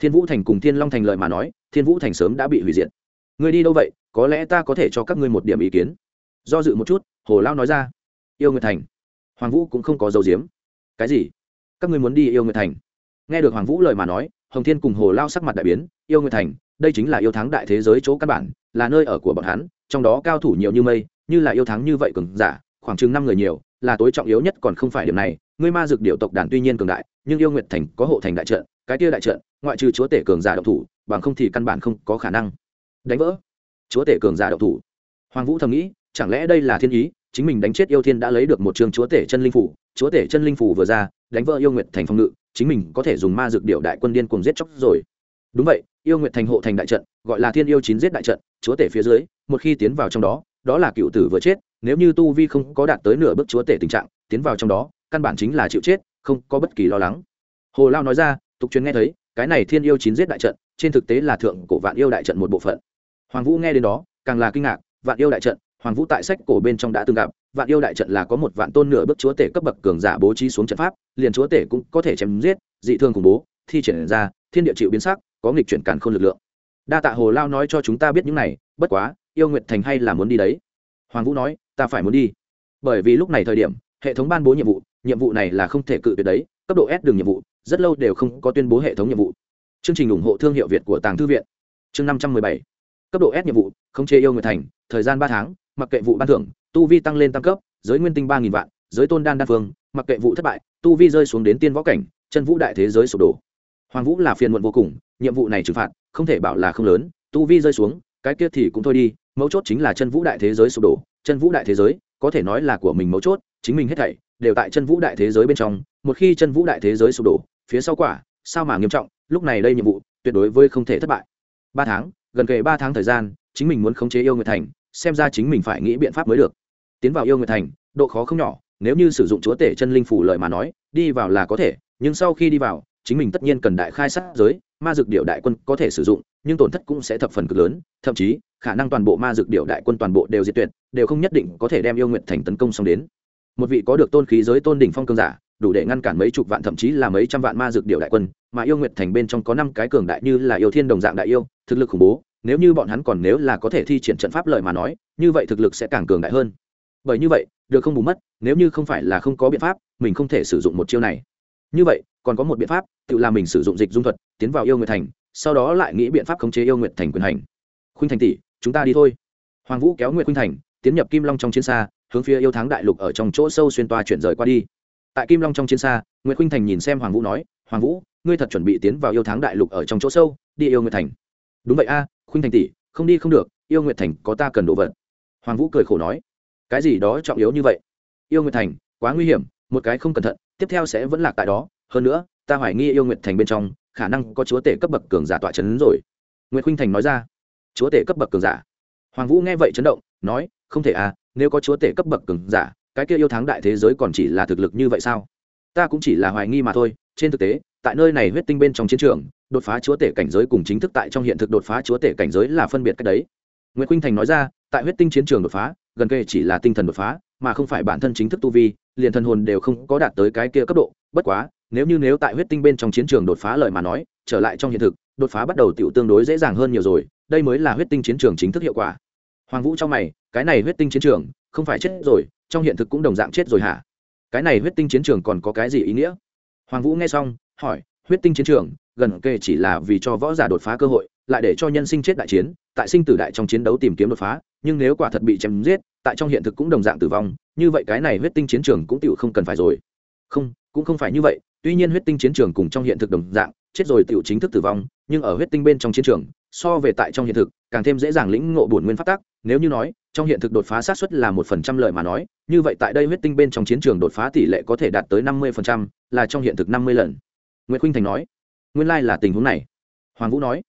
Thiên vũ thành cùng thiên long thành lợi mà nói, thiên vũ thành sớm đã bị hủy diệt. Người đi đâu vậy? Có lẽ ta có thể cho các ngươi một điểm ý kiến. Do dự một chút, hồ lao nói ra. Yêu nguyệt thành. Hoàng vũ cũng không có dấu diếm. Cái gì? Các ngươi muốn đi yêu nguyệt thành? Nghe được hoàng vũ lời mà nói hồng thiên cùng hồ lao sắc mặt đại biến, yêu nguyệt thành, đây chính là yêu thắng đại thế giới chỗ căn bản, là nơi ở của bọn hắn, trong đó cao thủ nhiều như mây, như là yêu thắng như vậy cường giả, khoảng chừng năm người nhiều, là tối trọng yếu nhất còn không phải điểm này. Ngươi ma dược điệu tộc đàn tuy nhiên cường đại, nhưng yêu nguyệt thành có hộ thành đại trận, cái kia đại trận, ngoại trừ chúa tể cường giả độc thủ, bằng không thì căn bản không có khả năng. Đánh vỡ. Chúa tể cường giả độc thủ. Hoàng vũ thầm nghĩ, chẳng lẽ đây là thiên ý, chính mình đánh chết yêu thiên đã lấy được một trường chúa tể chân linh phủ chúa tể chân linh phủ vừa ra, đánh vỡ yêu nguyệt thành phòng ngự chính mình có thể dùng ma dược điệu đại quân điên cùng giết chóc rồi. Đúng vậy, yêu nguyệt thành hộ thành đại trận, gọi là thiên yêu chín giết đại trận, chúa tể phía dưới, một khi tiến vào trong đó đó là cựu tử vừa chết, nếu như tu vi không có đạt tới nửa bước chúa tể tình trạng, tiến vào trong đó, căn bản chính là chịu chết, không có bất kỳ lo lắng. Hồ lao nói ra, tục truyền nghe thấy, cái này thiên yêu chín giết đại trận, trên thực tế là thượng cổ vạn yêu đại trận một bộ phận. Hoàng vũ nghe đến đó, càng là kinh ngạc, vạn yêu đại trận, hoàng vũ tại sách cổ bên trong đã từng gặp vạn yêu đại trận là có một vạn tôn nửa bước chúa tể cấp bậc cường giả bố trí xuống trận pháp, liền chúa tể cũng có thể chém giết, dị thương khủng bố, thi triển ra, thiên địa chịu biến sắc, có nghịch chuyển cản khôn lực lượng. Đa tạ hồ lao nói cho chúng ta biết những này, bất quá, yêu nguyệt thành hay là muốn đi đấy? Hoàng vũ nói, ta phải muốn đi. Bởi vì lúc này thời điểm, hệ thống ban bố nhiệm vụ nhiệm vụ này là không thể cự tuyệt đấy, cấp độ s đường nhiệm vụ, rất lâu đều không có tuyên bố hệ thống nhiệm vụ. Chương trình ủng hộ thương hiệu việt của tàng thư viện. Chương năm trăm mười bảy. Cấp độ s nhiệm vụ không chế yêu nguyệt thành, thời gian ba tháng, mặc kệ vụ ban thưởng tu vi tăng lên tăng cấp, giới nguyên tinh ba nghìn vạn, giới tôn đan đa phương, mặc kệ vụ thất bại, tu vi rơi xuống đến tiên võ cảnh, chân vũ đại thế giới sụp đổ. Hoàng vũ là phiền muộn vô cùng, nhiệm vụ này trừng phạt, không thể bảo là không lớn, tu vi rơi xuống, cái kia thì cũng thôi đi, mấu chốt chính là chân vũ đại thế giới sụp đổ. Chân vũ đại thế giới, có thể nói là của mình mấu chốt, chính mình hết thảy đều tại chân vũ đại thế giới bên trong, một khi chân vũ đại thế giới sụp đổ, phía sau quả, sao mà nghiêm trọng, lúc này đây nhiệm vụ tuyệt đối với không thể thất bại. Ba tháng, gần kề ba tháng thời gian, chính mình muốn khống chế yêu người thành, xem ra chính mình phải nghĩ biện pháp mới được tiến vào yêu nguyệt thành, độ khó không nhỏ, nếu như sử dụng chúa tể chân linh phủ lợi mà nói, đi vào là có thể, nhưng sau khi đi vào, chính mình tất nhiên cần đại khai sát giới, ma dược điệu đại quân có thể sử dụng, nhưng tổn thất cũng sẽ thập phần cực lớn, thậm chí, khả năng toàn bộ ma dược điệu đại quân toàn bộ đều diệt tuyệt, đều không nhất định có thể đem yêu nguyện thành tấn công xong đến. Một vị có được tôn khí giới tôn đỉnh phong cường giả, đủ để ngăn cản mấy chục vạn thậm chí là mấy trăm vạn ma dược điệu đại quân, mà yêu nguyện thành bên trong có năm cái cường đại như là yêu thiên đồng dạng đại yêu, thực lực khủng bố, nếu như bọn hắn còn nếu là có thể thi triển trận pháp lợi mà nói, như vậy thực lực sẽ càng cường đại hơn bởi như vậy, được không bù mất, nếu như không phải là không có biện pháp, mình không thể sử dụng một chiêu này. Như vậy, còn có một biện pháp, tự làm mình sử dụng dịch dung thuật, tiến vào yêu nguyệt thành, sau đó lại nghĩ biện pháp khống chế yêu nguyệt thành quyền hành. Khuynh thành tỷ, chúng ta đi thôi. Hoàng vũ kéo nguyệt khuynh thành, tiến nhập kim long trong chiến xa, hướng phía yêu thắng đại lục ở trong chỗ sâu xuyên toa chuyển rời qua đi. Tại kim long trong chiến xa, nguyệt khuynh thành nhìn xem hoàng vũ nói, hoàng vũ, ngươi thật chuẩn bị tiến vào yêu thắng đại lục ở trong chỗ sâu, đi yêu nguyệt thành. Đúng vậy a, khuynh thành tỷ, không đi không được, yêu nguyệt thành có ta cần đồ vật. Hoàng vũ cười khổ nói cái gì đó trọng yếu như vậy? Yêu nguyệt thành, quá nguy hiểm, một cái không cẩn thận, tiếp theo sẽ vẫn lạc tại đó. Hơn nữa, ta hoài nghi yêu nguyệt thành bên trong, khả năng có chúa tể cấp bậc cường giả tọa chấn rồi. Nguyễn khuynh thành nói ra. Chúa tể cấp bậc cường giả? Hoàng vũ nghe vậy chấn động, nói, không thể à nếu có chúa tể cấp bậc cường giả, cái kia yêu thắng đại thế giới còn chỉ là thực lực như vậy sao? Ta cũng chỉ là hoài nghi mà thôi. Trên thực tế, tại nơi này huyết tinh bên trong chiến trường, đột phá chúa tể cảnh giới cùng chính thức tại trong hiện thực đột phá chúa tể cảnh giới là phân biệt cách đấy. Nguyễn khuynh thành nói ra, tại huyết tinh chiến trường đột phá gần kề chỉ là tinh thần đột phá, mà không phải bản thân chính thức tu vi, liền thần hồn đều không có đạt tới cái kia cấp độ. Bất quá, nếu như nếu tại huyết tinh bên trong chiến trường đột phá lời mà nói, trở lại trong hiện thực, đột phá bắt đầu tiểu tương đối dễ dàng hơn nhiều rồi, đây mới là huyết tinh chiến trường chính thức hiệu quả. Hoàng vũ trong mày, cái này huyết tinh chiến trường, không phải chết rồi, trong hiện thực cũng đồng dạng chết rồi hả? Cái này huyết tinh chiến trường còn có cái gì ý nghĩa? Hoàng vũ nghe xong, hỏi, huyết tinh chiến trường, gần kề chỉ là vì cho võ giả đột phá cơ hội lại để cho nhân sinh chết đại chiến, tại sinh tử đại trong chiến đấu tìm kiếm đột phá, nhưng nếu quả thật bị chém giết, tại trong hiện thực cũng đồng dạng tử vong, như vậy cái này huyết tinh chiến trường cũng tựu không cần phải rồi không, cũng không phải như vậy, tuy nhiên huyết tinh chiến trường cùng trong hiện thực đồng dạng, chết rồi tựu chính thức tử vong, nhưng ở huyết tinh bên trong chiến trường, so về tại trong hiện thực, càng thêm dễ dàng lĩnh ngộ bổn nguyên pháp tắc. nếu như nói, trong hiện thực đột phá xác suất là một phần trăm lợi mà nói, như vậy tại đây huyết tinh bên trong chiến trường đột phá tỷ lệ có thể đạt tới năm mươi phần trăm, là trong hiện thực năm mươi lần nguyễn khuynh thành nói, nguyên lai là tình huống này hoàng vũ nói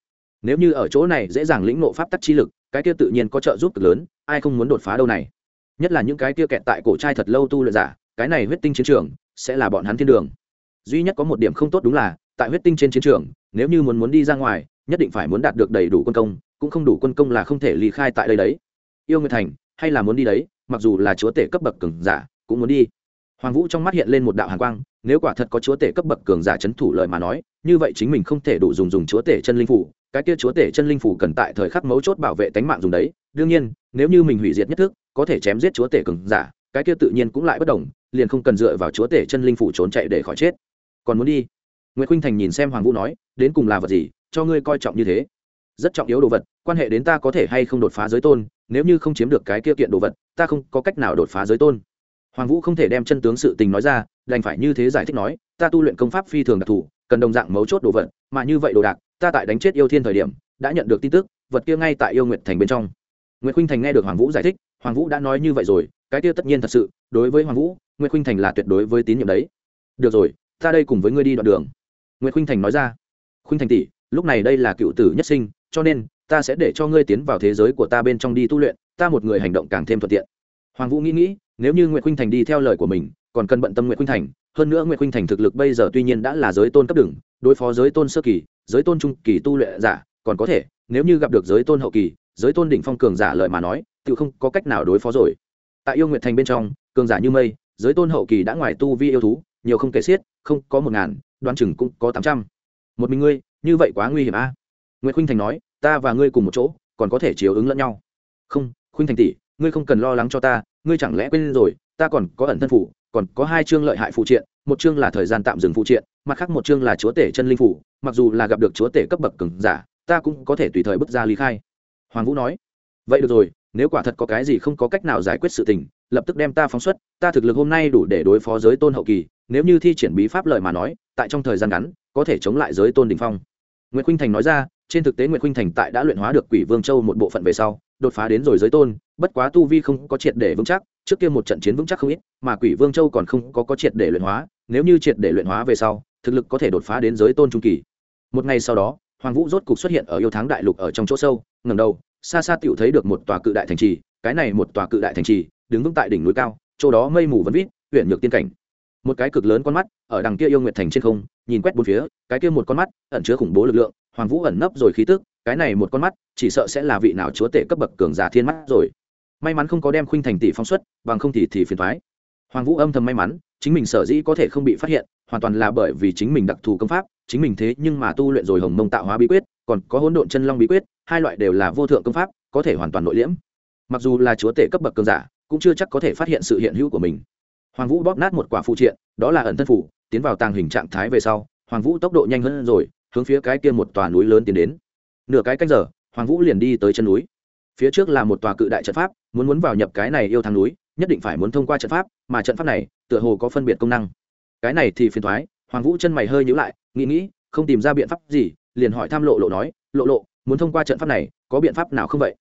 nếu như ở chỗ này dễ dàng lĩnh ngộ pháp tắc chi lực, cái kia tự nhiên có trợ giúp cực lớn, ai không muốn đột phá đâu này? Nhất là những cái kia kẹt tại cổ trai thật lâu tu luyện giả, cái này huyết tinh chiến trường, sẽ là bọn hắn thiên đường. Duy nhất có một điểm không tốt đúng là, tại huyết tinh trên chiến trường, nếu như muốn muốn đi ra ngoài, nhất định phải muốn đạt được đầy đủ quân công, cũng không đủ quân công là không thể ly khai tại đây đấy. Yêu nguyệt thành, hay là muốn đi đấy, mặc dù là chúa tể cấp bậc cường giả, cũng muốn đi. Hoàng vũ trong mắt hiện lên một đạo hàn quang, nếu quả thật có chúa tể cấp bậc cường giả c h ấ n thủ lời mà nói, như vậy chính mình không thể đủ dùng dùng chúa tể chân linh phủ cái kia chúa tể chân linh phủ cần tại thời khắc mấu chốt bảo vệ tánh mạng dùng đấy. Đương nhiên, nếu như mình hủy diệt nhất thức, có thể chém giết chúa tể cường giả, cái kia tự nhiên cũng lại bất đồng, liền không cần dựa vào chúa tể chân linh phủ trốn chạy để khỏi chết. Còn muốn đi? Nguyễn khuynh thành nhìn xem hoàng vũ nói, đến cùng là vật gì, cho ngươi coi trọng như thế. Rất trọng yếu đồ vật, quan hệ đến ta có thể hay không đột phá giới tôn, nếu như không chiếm được cái kia kiện đồ vật, ta không có cách nào đột phá giới tôn. Hoàng vũ không thể đem chân tướng sự tình nói ra, đành phải như thế giải thích nói, ta tu luyện công pháp phi thường đặc thù, cần đồng dạng mấu chốt đồ vật, mà như vậy đồ đạc ta tại đánh chết yêu thiên thời điểm, đã nhận được tin tức, vật kia ngay tại yêu nguyệt thành bên trong. Nguyễn khuynh thành nghe được hoàng vũ giải thích, hoàng vũ đã nói như vậy rồi, cái kia tất nhiên thật sự, đối với hoàng vũ nguyễn khuynh thành là tuyệt đối với tín nhiệm đấy. Được rồi, ta đây cùng với ngươi đi đoạn đường. Nguyễn khuynh thành nói ra. Khuynh thành tỷ, lúc này đây là cựu tử nhất sinh, cho nên, ta sẽ để cho ngươi tiến vào thế giới của ta bên trong đi tu luyện, ta một người hành động càng thêm thuận tiện. Hoàng vũ nghĩ nghĩ, nếu như nguyễn khuynh thành đi theo lời của mình còn cần bận tâm nguyệt khuynh thành, hơn nữa nguyệt khuynh thành thực lực bây giờ tuy nhiên đã là giới tôn cấp đừng đối phó giới tôn sơ kỳ, giới tôn trung kỳ tu luyện giả, còn có thể, nếu như gặp được giới tôn hậu kỳ, giới tôn đỉnh phong cường giả lợi mà nói tự không có cách nào đối phó rồi. Tại yêu nguyệt thành bên trong, cường giả như mây, giới tôn hậu kỳ đã ngoài tu vi yêu thú, nhiều không kể xiết, không có một ngàn, đoán chừng cũng có tám trăm. Một mình ngươi, như vậy quá nguy hiểm a. À? nguyễn khuynh thành nói, ta và ngươi cùng một chỗ, còn có thể chiếu ứng lẫn nhau. Không, khuynh thành tỷ, ngươi không cần lo lắng cho ta, ngươi chẳng lẽ quên rồi, ta còn có ẩn thân phủ còn có hai chương lợi hại phụ triện, một chương là thời gian tạm dừng phụ triện, mặt khác một chương là chúa tể chân linh phủ, mặc dù là gặp được chúa tể cấp bậc cứng giả, ta cũng có thể tùy thời bước ra lý khai. Hoàng vũ nói. Vậy được rồi, nếu quả thật có cái gì không có cách nào giải quyết sự tình, lập tức đem ta phóng xuất, ta thực lực hôm nay đủ để đối phó giới tôn hậu kỳ, nếu như thi triển bí pháp lợi mà nói, tại trong thời gian ngắn, có thể chống lại giới tôn đình phong. Nguyễn khuynh thành nói ra, trên thực tế nguyễn khuynh thành tại đã luyện hóa được quỷ vương châu một bộ phận về sau, đột phá đến rồi giới tôn, bất quá tu vi không có triệt để vững chắc trước kia một trận chiến vững chắc không ít, mà quỷ vương châu còn không có có triệt để luyện hóa, nếu như triệt để luyện hóa về sau, thực lực có thể đột phá đến giới tôn trung kỳ. Một ngày sau đó, hoàng vũ rốt cục xuất hiện ở yêu tháng đại lục ở trong chỗ sâu ngầm đầu, xa xa tựu thấy được một tòa cự đại thành trì, cái này một tòa cự đại thành trì, đứng vững tại đỉnh núi cao, chỗ đó mây mù vẫn vít huyện nhược tiên cảnh. Một cái cực lớn con mắt ở đằng kia yêu nguyệt thành trên không, nhìn quét bốn phía, cái kia một con mắt ẩn chứa khủng bố lực lượng, hoàng vũ ẩn nấp rồi khí tức, cái này một con mắt chỉ sợ sẽ là vị nào chúa tể cấp bậc cường giả thiên mắt rồi may mắn không có đem khuynh thành tỷ phóng xuất, bằng không thì thì phiền thoái hoàng vũ âm thầm may mắn, chính mình sở dĩ có thể không bị phát hiện, hoàn toàn là bởi vì chính mình đặc thù công pháp, chính mình thế nhưng mà tu luyện rồi hồng mông tạo hóa bí quyết, còn có hỗn độn chân long bí quyết, hai loại đều là vô thượng công pháp, có thể hoàn toàn nội liễm. Mặc dù là chúa tể cấp bậc cường giả, cũng chưa chắc có thể phát hiện sự hiện hữu của mình. Hoàng vũ bóp nát một quả phụ triện, đó là ẩn thân phủ, tiến vào tàng hình trạng thái về sau, hoàng vũ tốc độ nhanh hơn rồi, hướng phía cái kia một tòa núi lớn tiến đến. Nửa cái canh giờ, hoàng vũ liền đi tới chân núi phía trước là một tòa cự đại trận pháp, muốn muốn vào nhập cái này yêu thang núi, nhất định phải muốn thông qua trận pháp, mà trận pháp này, tựa hồ có phân biệt công năng. Cái này thì phiền thoái, hoàng vũ chân mày hơi nhữ lại, nghĩ nghĩ, không tìm ra biện pháp gì, liền hỏi tham lộ lộ nói, lộ lộ, muốn thông qua trận pháp này, có biện pháp nào không vậy?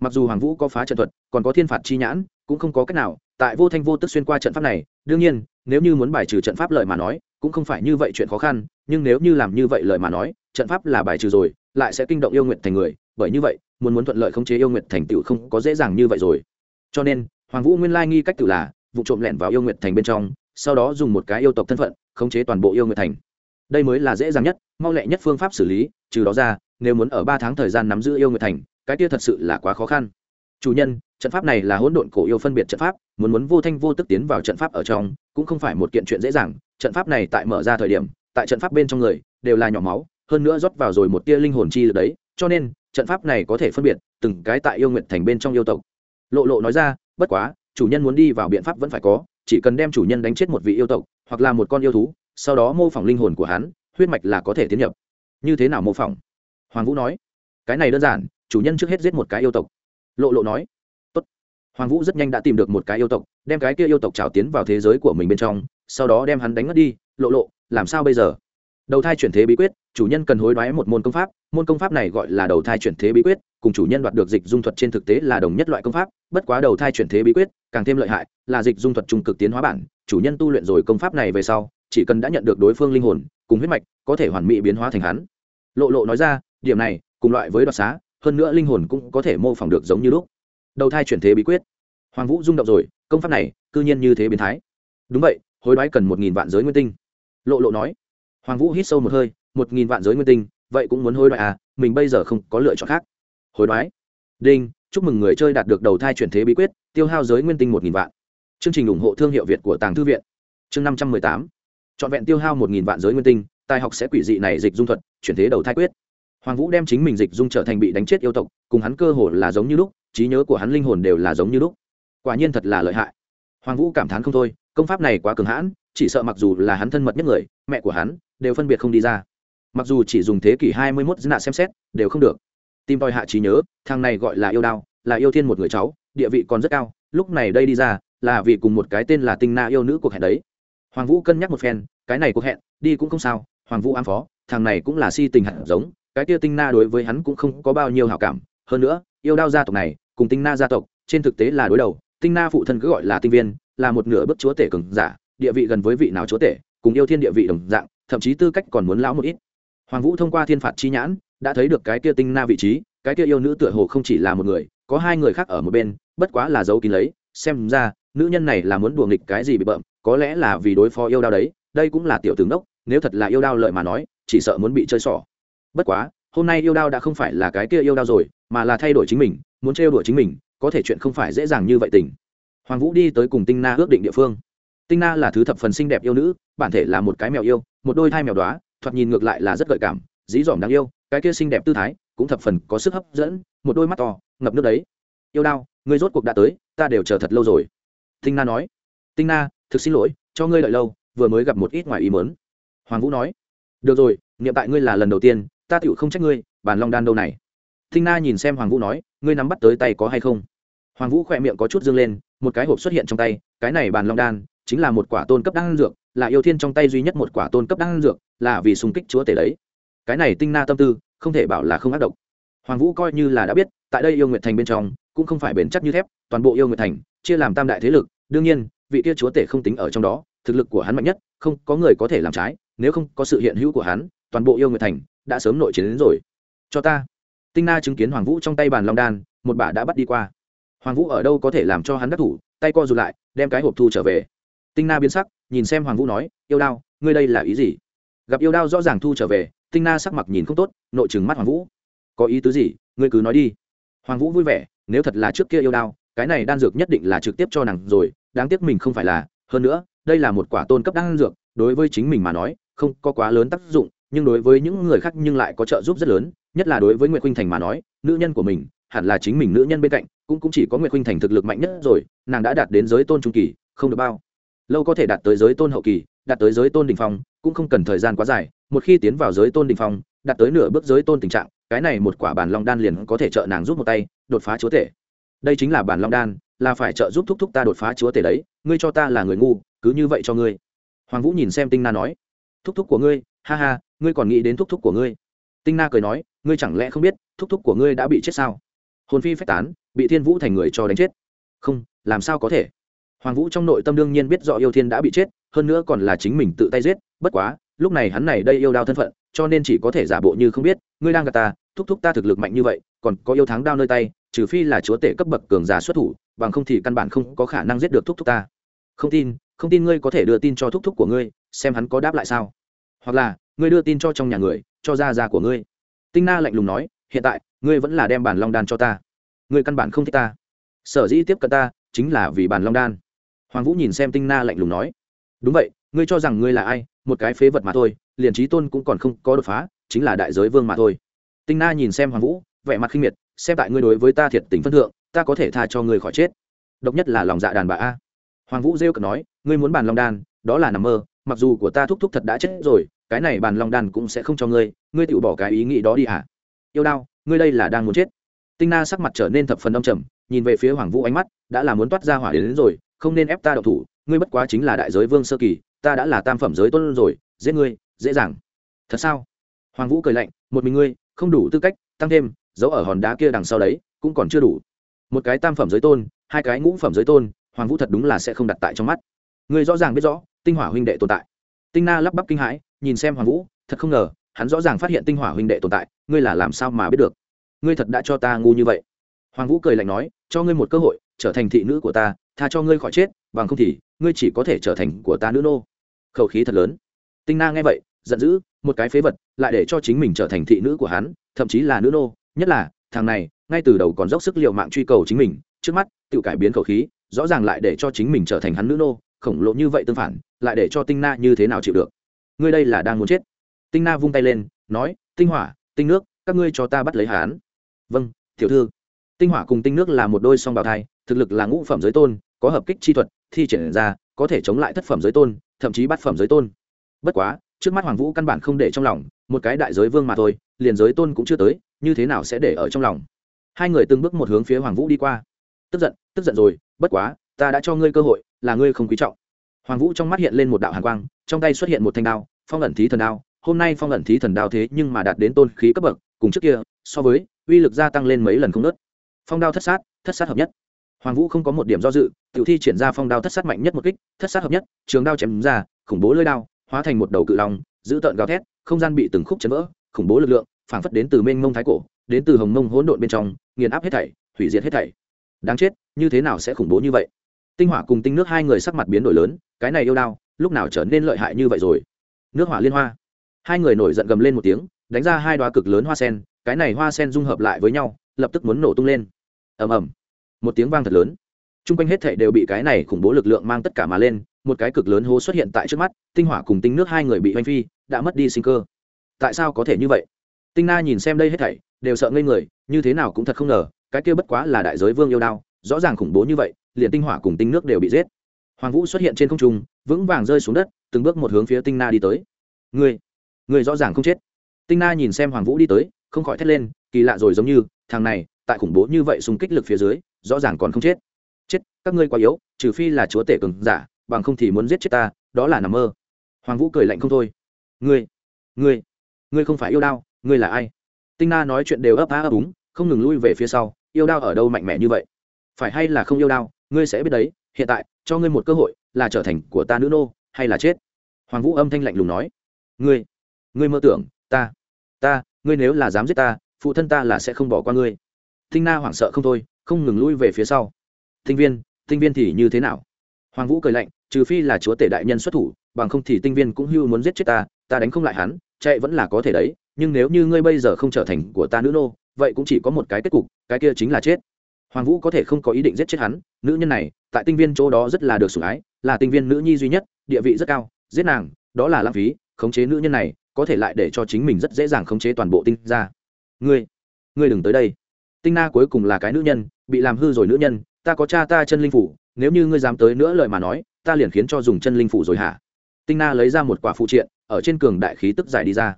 Mặc dù hoàng vũ có phá trận thuật, còn có thiên phạt chi nhãn, cũng không có cách nào, tại vô thanh vô tức xuyên qua trận pháp này, đương nhiên, nếu như muốn bài trừ trận pháp lời mà nói, cũng không phải như vậy chuyện khó khăn, nhưng nếu như làm như vậy lời mà nói, trận pháp là bài trừ rồi, lại sẽ kinh động yêu nguyện thành người, bởi như vậy muốn muốn thuận lợi khống chế yêu nguyệt thành tựu không có dễ dàng như vậy rồi. Cho nên, hoàng vũ nguyên lai nghi cách tự là, vụ trộm lẻn vào yêu nguyệt thành bên trong, sau đó dùng một cái yêu tộc thân phận, khống chế toàn bộ yêu nguyệt thành. Đây mới là dễ dàng nhất, mau lẹ nhất phương pháp xử lý, trừ đó ra, nếu muốn ở ba tháng thời gian nắm giữ yêu nguyệt thành, cái kia thật sự là quá khó khăn. Chủ nhân, trận pháp này là hỗn độn cổ yêu phân biệt trận pháp, muốn muốn vô thanh vô tức tiến vào trận pháp ở trong, cũng không phải một kiện chuyện dễ dàng. Trận pháp này tại mở ra thời điểm, tại trận pháp bên trong người, đều là nhỏ máu, hơn nữa rót vào rồi một tia linh hồn chi lực đấy, cho nên trận pháp này có thể phân biệt từng cái tại yêu nguyện thành bên trong yêu tộc. Lộ lộ nói ra, bất quá, chủ nhân muốn đi vào biện pháp vẫn phải có, chỉ cần đem chủ nhân đánh chết một vị yêu tộc, hoặc là một con yêu thú, sau đó mô phỏng linh hồn của hắn, huyết mạch là có thể tiến nhập. Như thế nào mô phỏng? Hoàng vũ nói. Cái này đơn giản, chủ nhân trước hết giết một cái yêu tộc. Lộ lộ nói. Tốt. hoàng vũ rất nhanh đã tìm được một cái yêu tộc, đem cái kia yêu tộc trào tiến vào thế giới của mình bên trong, sau đó đem hắn đánh ngất đi. Lộ lộ, làm sao bây giờ? Đầu thai chuyển thế bí quyết, chủ nhân cần hối đoái một môn công pháp môn công pháp này gọi là đầu thai chuyển thế bí quyết, cùng chủ nhân đoạt được dịch dung thuật trên thực tế là đồng nhất loại công pháp, bất quá đầu thai chuyển thế bí quyết, càng thêm lợi hại, là dịch dung thuật trung cực tiến hóa bản, chủ nhân tu luyện rồi công pháp này về sau, chỉ cần đã nhận được đối phương linh hồn, cùng huyết mạch, có thể hoàn mỹ biến hóa thành hắn. Lộ lộ nói ra, điểm này, cùng loại với đoạt xá, hơn nữa linh hồn cũng có thể mô phỏng được giống như lúc. Đầu thai chuyển thế bí quyết. Hoàng vũ rung động rồi, công pháp này, cư nhiên như thế biến thái. Đúng vậy, hối đoái cần một nghìn vạn giới nguyên tinh. Lộ lộ nói. Hoàng vũ hít sâu một hơi, một nghìn vạn giới nguyên tinh vậy cũng muốn hối đoái à mình bây giờ không có lựa chọn khác. Hối đoái. Đinh, chúc mừng người chơi đạt được đầu thai chuyển thế bí quyết, tiêu hao giới nguyên tinh một nghìn vạn. Chương trình ủng hộ thương hiệu việt của tàng thư viện. Chương năm trăm mười tám. Trọn vẹn tiêu hao một nghìn vạn giới nguyên tinh, tài học sẽ quỷ dị này dịch dung thuật, chuyển thế đầu thai quyết. Hoàng vũ đem chính mình dịch dung trở thành bị đánh chết yêu tộc, cùng hắn cơ hồ là giống như lúc, trí nhớ của hắn linh hồn đều là giống như lúc. Quả nhiên thật là lợi hại. Hoàng vũ cảm thán không thôi, công pháp này quá cường hãn, chỉ sợ mặc dù là hắn thân mật nhất người, mẹ của hắn, đều phân biệt không đi ra mặc dù chỉ dùng thế kỷ hai mươi mốt dư nạ xem xét, đều không được. Tìm tòi hạ trí nhớ, thằng này gọi là yêu đao, là yêu thiên một người cháu, địa vị còn rất cao, lúc này đây đi ra, là vì cùng một cái tên là tinh na yêu nữ cuộc hẹn đấy. Hoàng vũ cân nhắc một phen, cái này cuộc hẹn, đi cũng không sao, hoàng vũ ám phó, thằng này cũng là si tình hẳn giống, cái kia tinh na đối với hắn cũng không có bao nhiêu hảo cảm. Hơn nữa, yêu đao gia tộc này, cùng tinh na gia tộc, trên thực tế là đối đầu, tinh na phụ thân cứ gọi là tinh viên, là một nửa bức chúa tể cường giả, địa vị gần với vị nào chúa tể, cùng yêu thiên địa vị đồng dạng, thậm chí tư cách còn muốn lão một ít hoàng vũ thông qua thiên phạt chi nhãn, đã thấy được cái kia tinh na vị trí, cái kia yêu nữ tựa hồ không chỉ là một người, có hai người khác ở một bên, bất quá là dấu kín lấy, xem ra, nữ nhân này là muốn đùa nghịch cái gì bị bợm, có lẽ là vì đối phó yêu đao đấy, đây cũng là tiểu tướng đốc, nếu thật là yêu đao lợi mà nói, chỉ sợ muốn bị chơi xỏ. Bất quá, hôm nay yêu đao đã không phải là cái kia yêu đao rồi, mà là thay đổi chính mình, muốn trêu đuổi chính mình, có thể chuyện không phải dễ dàng như vậy tình. Hoàng vũ đi tới cùng tinh na ước định địa phương. Tinh na là thứ thập phần xinh đẹp yêu nữ, bản thể là một cái mèo yêu, một đôi thai mèo đoá thoạt nhìn ngược lại là rất gợi cảm, dí dỏm đáng yêu, cái kia xinh đẹp tư thái cũng thập phần có sức hấp dẫn, một đôi mắt to, ngập nước đấy. Yêu đao ngươi rốt cuộc đã tới, ta đều chờ thật lâu rồi. Tinh na nói. Tinh na, thực xin lỗi, cho ngươi đợi lâu, vừa mới gặp một ít ngoài ý mớn hoàng vũ nói. Được rồi, niệm tại ngươi là lần đầu tiên, ta tựu không trách ngươi bàn long đan đâu này. Tinh na nhìn xem hoàng vũ nói, ngươi nắm bắt tới tay có hay không? Hoàng vũ khỏe miệng có chút dương lên, một cái hộp xuất hiện trong tay, cái này bàn long đan chính là một quả tôn cấp đan dược là yêu thiên trong tay duy nhất một quả tôn cấp đan dược, là vì xung kích chúa tể đấy. Cái này tinh na tâm tư, không thể bảo là không ác độc. Hoàng vũ coi như là đã biết, tại đây yêu nguyệt thành bên trong, cũng không phải bền chắc như thép, toàn bộ yêu nguyệt thành, chia làm tam đại thế lực, đương nhiên, vị kia chúa tể không tính ở trong đó, thực lực của hắn mạnh nhất, không có người có thể làm trái, nếu không có sự hiện hữu của hắn, toàn bộ yêu nguyệt thành đã sớm nội chiến đến rồi. Cho ta. Tinh na chứng kiến hoàng vũ trong tay bàn long đan, một bà đã bắt đi qua. Hoàng vũ ở đâu có thể làm cho hắn đắc thủ, tay co rụt lại, đem cái hộp thu trở về. Tinh na biến sắc nhìn xem hoàng vũ nói, yêu đao, ngươi đây là ý gì? Gặp yêu đao rõ ràng thu trở về, tinh na sắc mặt nhìn không tốt, nội trừng mắt hoàng vũ. Có ý tứ gì? Ngươi cứ nói đi. Hoàng vũ vui vẻ, nếu thật là trước kia yêu đao, cái này đan dược nhất định là trực tiếp cho nàng rồi, đáng tiếc mình không phải là, hơn nữa, đây là một quả tôn cấp đan dược, đối với chính mình mà nói, không có quá lớn tác dụng, nhưng đối với những người khác nhưng lại có trợ giúp rất lớn, nhất là đối với nguyễn khuynh thành mà nói, nữ nhân của mình, hẳn là chính mình nữ nhân bên cạnh, cũng cũng chỉ có nguyễn khuynh thành thực lực mạnh nhất rồi, nàng đã đạt đến giới tôn trung kỳ, không được bao lâu có thể đạt tới giới tôn hậu kỳ, đạt tới giới tôn đình phong, cũng không cần thời gian quá dài, một khi tiến vào giới tôn đình phong, đạt tới nửa bước giới tôn tình trạng, cái này một quả bản long đan liền có thể trợ nàng giúp một tay, đột phá chúa tể. Đây chính là bản long đan, là phải trợ giúp thúc thúc ta đột phá chúa tể đấy, ngươi cho ta là người ngu, cứ như vậy cho ngươi. Hoàng vũ nhìn xem tinh na nói, thúc thúc của ngươi, ha ha, ngươi còn nghĩ đến thúc thúc của ngươi? Tinh na cười nói, ngươi chẳng lẽ không biết, thúc thúc của ngươi đã bị chết sao? Hồn phi phách tán, bị thiên vũ thành người cho đánh chết. Không, làm sao có thể? Hoàng vũ trong nội tâm đương nhiên biết rõ yêu thiên đã bị chết, hơn nữa còn là chính mình tự tay giết, bất quá, lúc này hắn này đây yêu đao thân phận, cho nên chỉ có thể giả bộ như không biết, ngươi đang gặp ta, thúc thúc ta thực lực mạnh như vậy, còn có yêu thắng đao nơi tay, trừ phi là chúa tể cấp bậc cường giả xuất thủ, bằng không thì căn bản không có khả năng giết được thúc thúc ta. Không tin không tin ngươi có thể đưa tin cho thúc thúc của ngươi, xem hắn có đáp lại sao. Hoặc là, ngươi đưa tin cho trong nhà người, cho gia gia của ngươi. Tinh na lạnh lùng nói, hiện tại, ngươi vẫn là đem bản long đan cho ta. Ngươi căn bản không thích ta. Sở dĩ tiếp cận ta, chính là vì bản long đan hoàng vũ nhìn xem tinh na lạnh lùng nói đúng vậy ngươi cho rằng ngươi là ai? Một cái phế vật mà thôi liền trí tôn cũng còn không có đột phá chính là đại giới vương mà thôi. Tinh na nhìn xem hoàng vũ vẻ mặt khinh miệt xem tại ngươi đối với ta thiệt tình phân thượng ta có thể tha cho ngươi khỏi chết. Độc nhất là lòng dạ đàn bà a. Hoàng vũ rêu cợt nói ngươi muốn bàn long đan đó là nằm mơ mặc dù của ta thúc thúc thật đã chết rồi cái này bàn long đan cũng sẽ không cho ngươi ngươi tự bỏ cái ý nghĩ đó đi hả? Yêu đao ngươi đây là đang muốn chết. Tinh na sắc mặt trở nên thập phần âm trầm nhìn về phía hoàng vũ ánh mắt đã là muốn toát ra hỏa đến, đến rồi không nên ép ta đậu thủ, ngươi bất quá chính là đại giới vương sơ kỳ, ta đã là tam phẩm giới tôn rồi, giết ngươi, dễ dàng. Thật sao? Hoàng vũ cười lạnh, một mình ngươi, không đủ tư cách, tăng thêm giấu ở hòn đá kia đằng sau đấy, cũng còn chưa đủ. Một cái tam phẩm giới tôn, hai cái ngũ phẩm giới tôn, hoàng vũ thật đúng là sẽ không đặt tại trong mắt. Ngươi rõ ràng biết rõ, tinh hỏa huynh đệ tồn tại. Tinh na lắp bắp kinh hãi, nhìn xem hoàng vũ, thật không ngờ, hắn rõ ràng phát hiện tinh hỏa huynh đệ tồn tại, ngươi là làm sao mà biết được? Ngươi thật đã cho ta ngu như vậy hoàng vũ cười lạnh nói, cho ngươi một cơ hội, trở thành thị nữ của ta, tha cho ngươi khỏi chết, bằng không thì ngươi chỉ có thể trở thành của ta nữ nô. Khẩu khí thật lớn. Tinh na nghe vậy, giận dữ, một cái phế vật, lại để cho chính mình trở thành thị nữ của hắn, thậm chí là nữ nô. Nhất là, thằng này, ngay từ đầu còn dốc sức l i ề u mạng truy cầu chính mình, trước mắt, tự cải biến khẩu khí, rõ ràng lại để cho chính mình trở thành hắn nữ nô. Khổng lồ như vậy tương phản, lại để cho tinh na như thế nào chịu được? Ngươi đây là đang muốn chết. Tinh na vung tay lên, nói, tinh hỏa, tinh nước, các ngươi cho ta bắt lấy hắn. vâng tiểu thư tinh hỏa cùng tinh nước là một đôi song bào thai, thực lực là ngũ phẩm giới tôn, có hợp kích chi thuật, thi triển ra, có thể chống lại thất phẩm giới tôn, thậm chí bát phẩm giới tôn. Bất quá, trước mắt hoàng vũ căn bản không để trong lòng, một cái đại giới vương mà thôi, liền giới tôn cũng chưa tới, như thế nào sẽ để ở trong lòng? Hai người từng bước một hướng phía hoàng vũ đi qua. Tức giận tức giận rồi, bất quá, ta đã cho ngươi cơ hội, là ngươi không quý trọng. Hoàng vũ trong mắt hiện lên một đạo hàn quang, trong tay xuất hiện một thanh đao, phong ẩn thí thần đao, hôm nay phong ẩn thí thần đao thế nhưng mà đạt đến tôn khí cấp bậc, cùng trước kia, so với uy lực gia tăng lên mấy lần không nớt phong đao thất sát thất sát hợp nhất. Hoàng vũ không có một điểm do dự, tiểu thi triển ra phong đao thất sát mạnh nhất một kích, thất sát hợp nhất, trường đao chém ra, khủng bố lưỡi đao, hóa thành một đầu cự long, giữ tợn gào thét, không gian bị từng khúc chấn vỡ, khủng bố lực lượng, phảng phất đến từ mênh mông thái cổ, đến từ hồng mông hỗn độn bên trong, nghiền áp hết thảy, hủy diệt hết thảy. Đáng chết, như thế nào sẽ khủng bố như vậy? Tinh hỏa cùng tinh nước hai người sắc mặt biến đổi lớn, cái này yêu đao, lúc nào trở nên lợi hại như vậy rồi? Nước hỏa liên hoa. Hai người nổi giận gầm lên một tiếng, đánh ra hai đoá cực lớn hoa sen, cái này hoa sen dung hợp lại với nhau, lập tức muốn nổ tung lên ầm ầm. Một tiếng vang thật lớn. T r u n g quanh hết thệ đều bị cái này khủng bố lực lượng mang tất cả mà lên một cái cực lớn hố xuất hiện tại trước mắt tinh hỏa cùng tinh nước hai người bị oanh phi đã mất đi sinh cơ. Tại sao có thể như vậy? Tinh na nhìn xem đây hết thảy đều sợ ngây người như thế nào cũng thật không ngờ cái kia bất quá là đại giới vương yêu đao rõ ràng khủng bố như vậy liền tinh hỏa cùng tinh nước đều bị giết. Hoàng vũ xuất hiện trên không trung vững vàng rơi xuống đất từng bước một hướng phía tinh na đi tới. Người, người rõ ràng không chết. Tinh na nhìn xem hoàng vũ đi tới không khỏi thét lên kỳ lạ rồi giống như thằng này tại khủng bố như vậy xung kích lực phía dưới, rõ ràng còn không chết. Chết, các ngươi quá yếu, trừ phi là chúa tể cường giả, bằng không thì muốn giết chết ta, đó là nằm mơ. Hoàng vũ cười lạnh không thôi. Ngươi ngươi ngươi không phải yêu đao, ngươi là ai? Tinh na nói chuyện đều ấp á ấp úng, không ngừng lui về phía sau, yêu đao ở đâu mạnh mẽ như vậy? Phải hay là không yêu đao, ngươi sẽ biết đấy, hiện tại, cho ngươi một cơ hội, là trở thành của ta nữ nô, hay là chết? Hoàng vũ âm thanh lạnh lùng nói. Ngươi ngươi mơ tưởng, ta ta, ngươi nếu là dám giết ta, phụ thân ta là sẽ không bỏ qua ngươi tinh na hoảng sợ không thôi, không ngừng lui về phía sau. Tinh viên tinh viên thì như thế nào? Hoàng vũ cười lạnh, trừ phi là chúa tể đại nhân xuất thủ, bằng không thì tinh viên cũng hưu muốn giết chết ta ta đánh không lại hắn, chạy vẫn là có thể đấy, nhưng nếu như ngươi bây giờ không trở thành của ta nữ nô, vậy cũng chỉ có một cái kết cục, cái kia chính là chết. Hoàng vũ có thể không có ý định giết chết hắn, nữ nhân này, tại tinh viên chỗ đó rất là được sủng ái, là tinh viên nữ nhi duy nhất, địa vị rất cao, giết nàng, đó là lãng phí, khống chế nữ nhân này, có thể lại để cho chính mình rất dễ dàng khống chế toàn bộ tinh ra ngươi ngươi đừng tới đây tinh na cuối cùng là cái nữ nhân, bị làm hư rồi nữ nhân, ta có cha ta chân linh phủ, nếu như ngươi dám tới nữa lời mà nói, ta liền khiến cho dùng chân linh phủ rồi hả? Tinh na lấy ra một quả phụ triện, ở trên cường đại khí tức giải đi ra.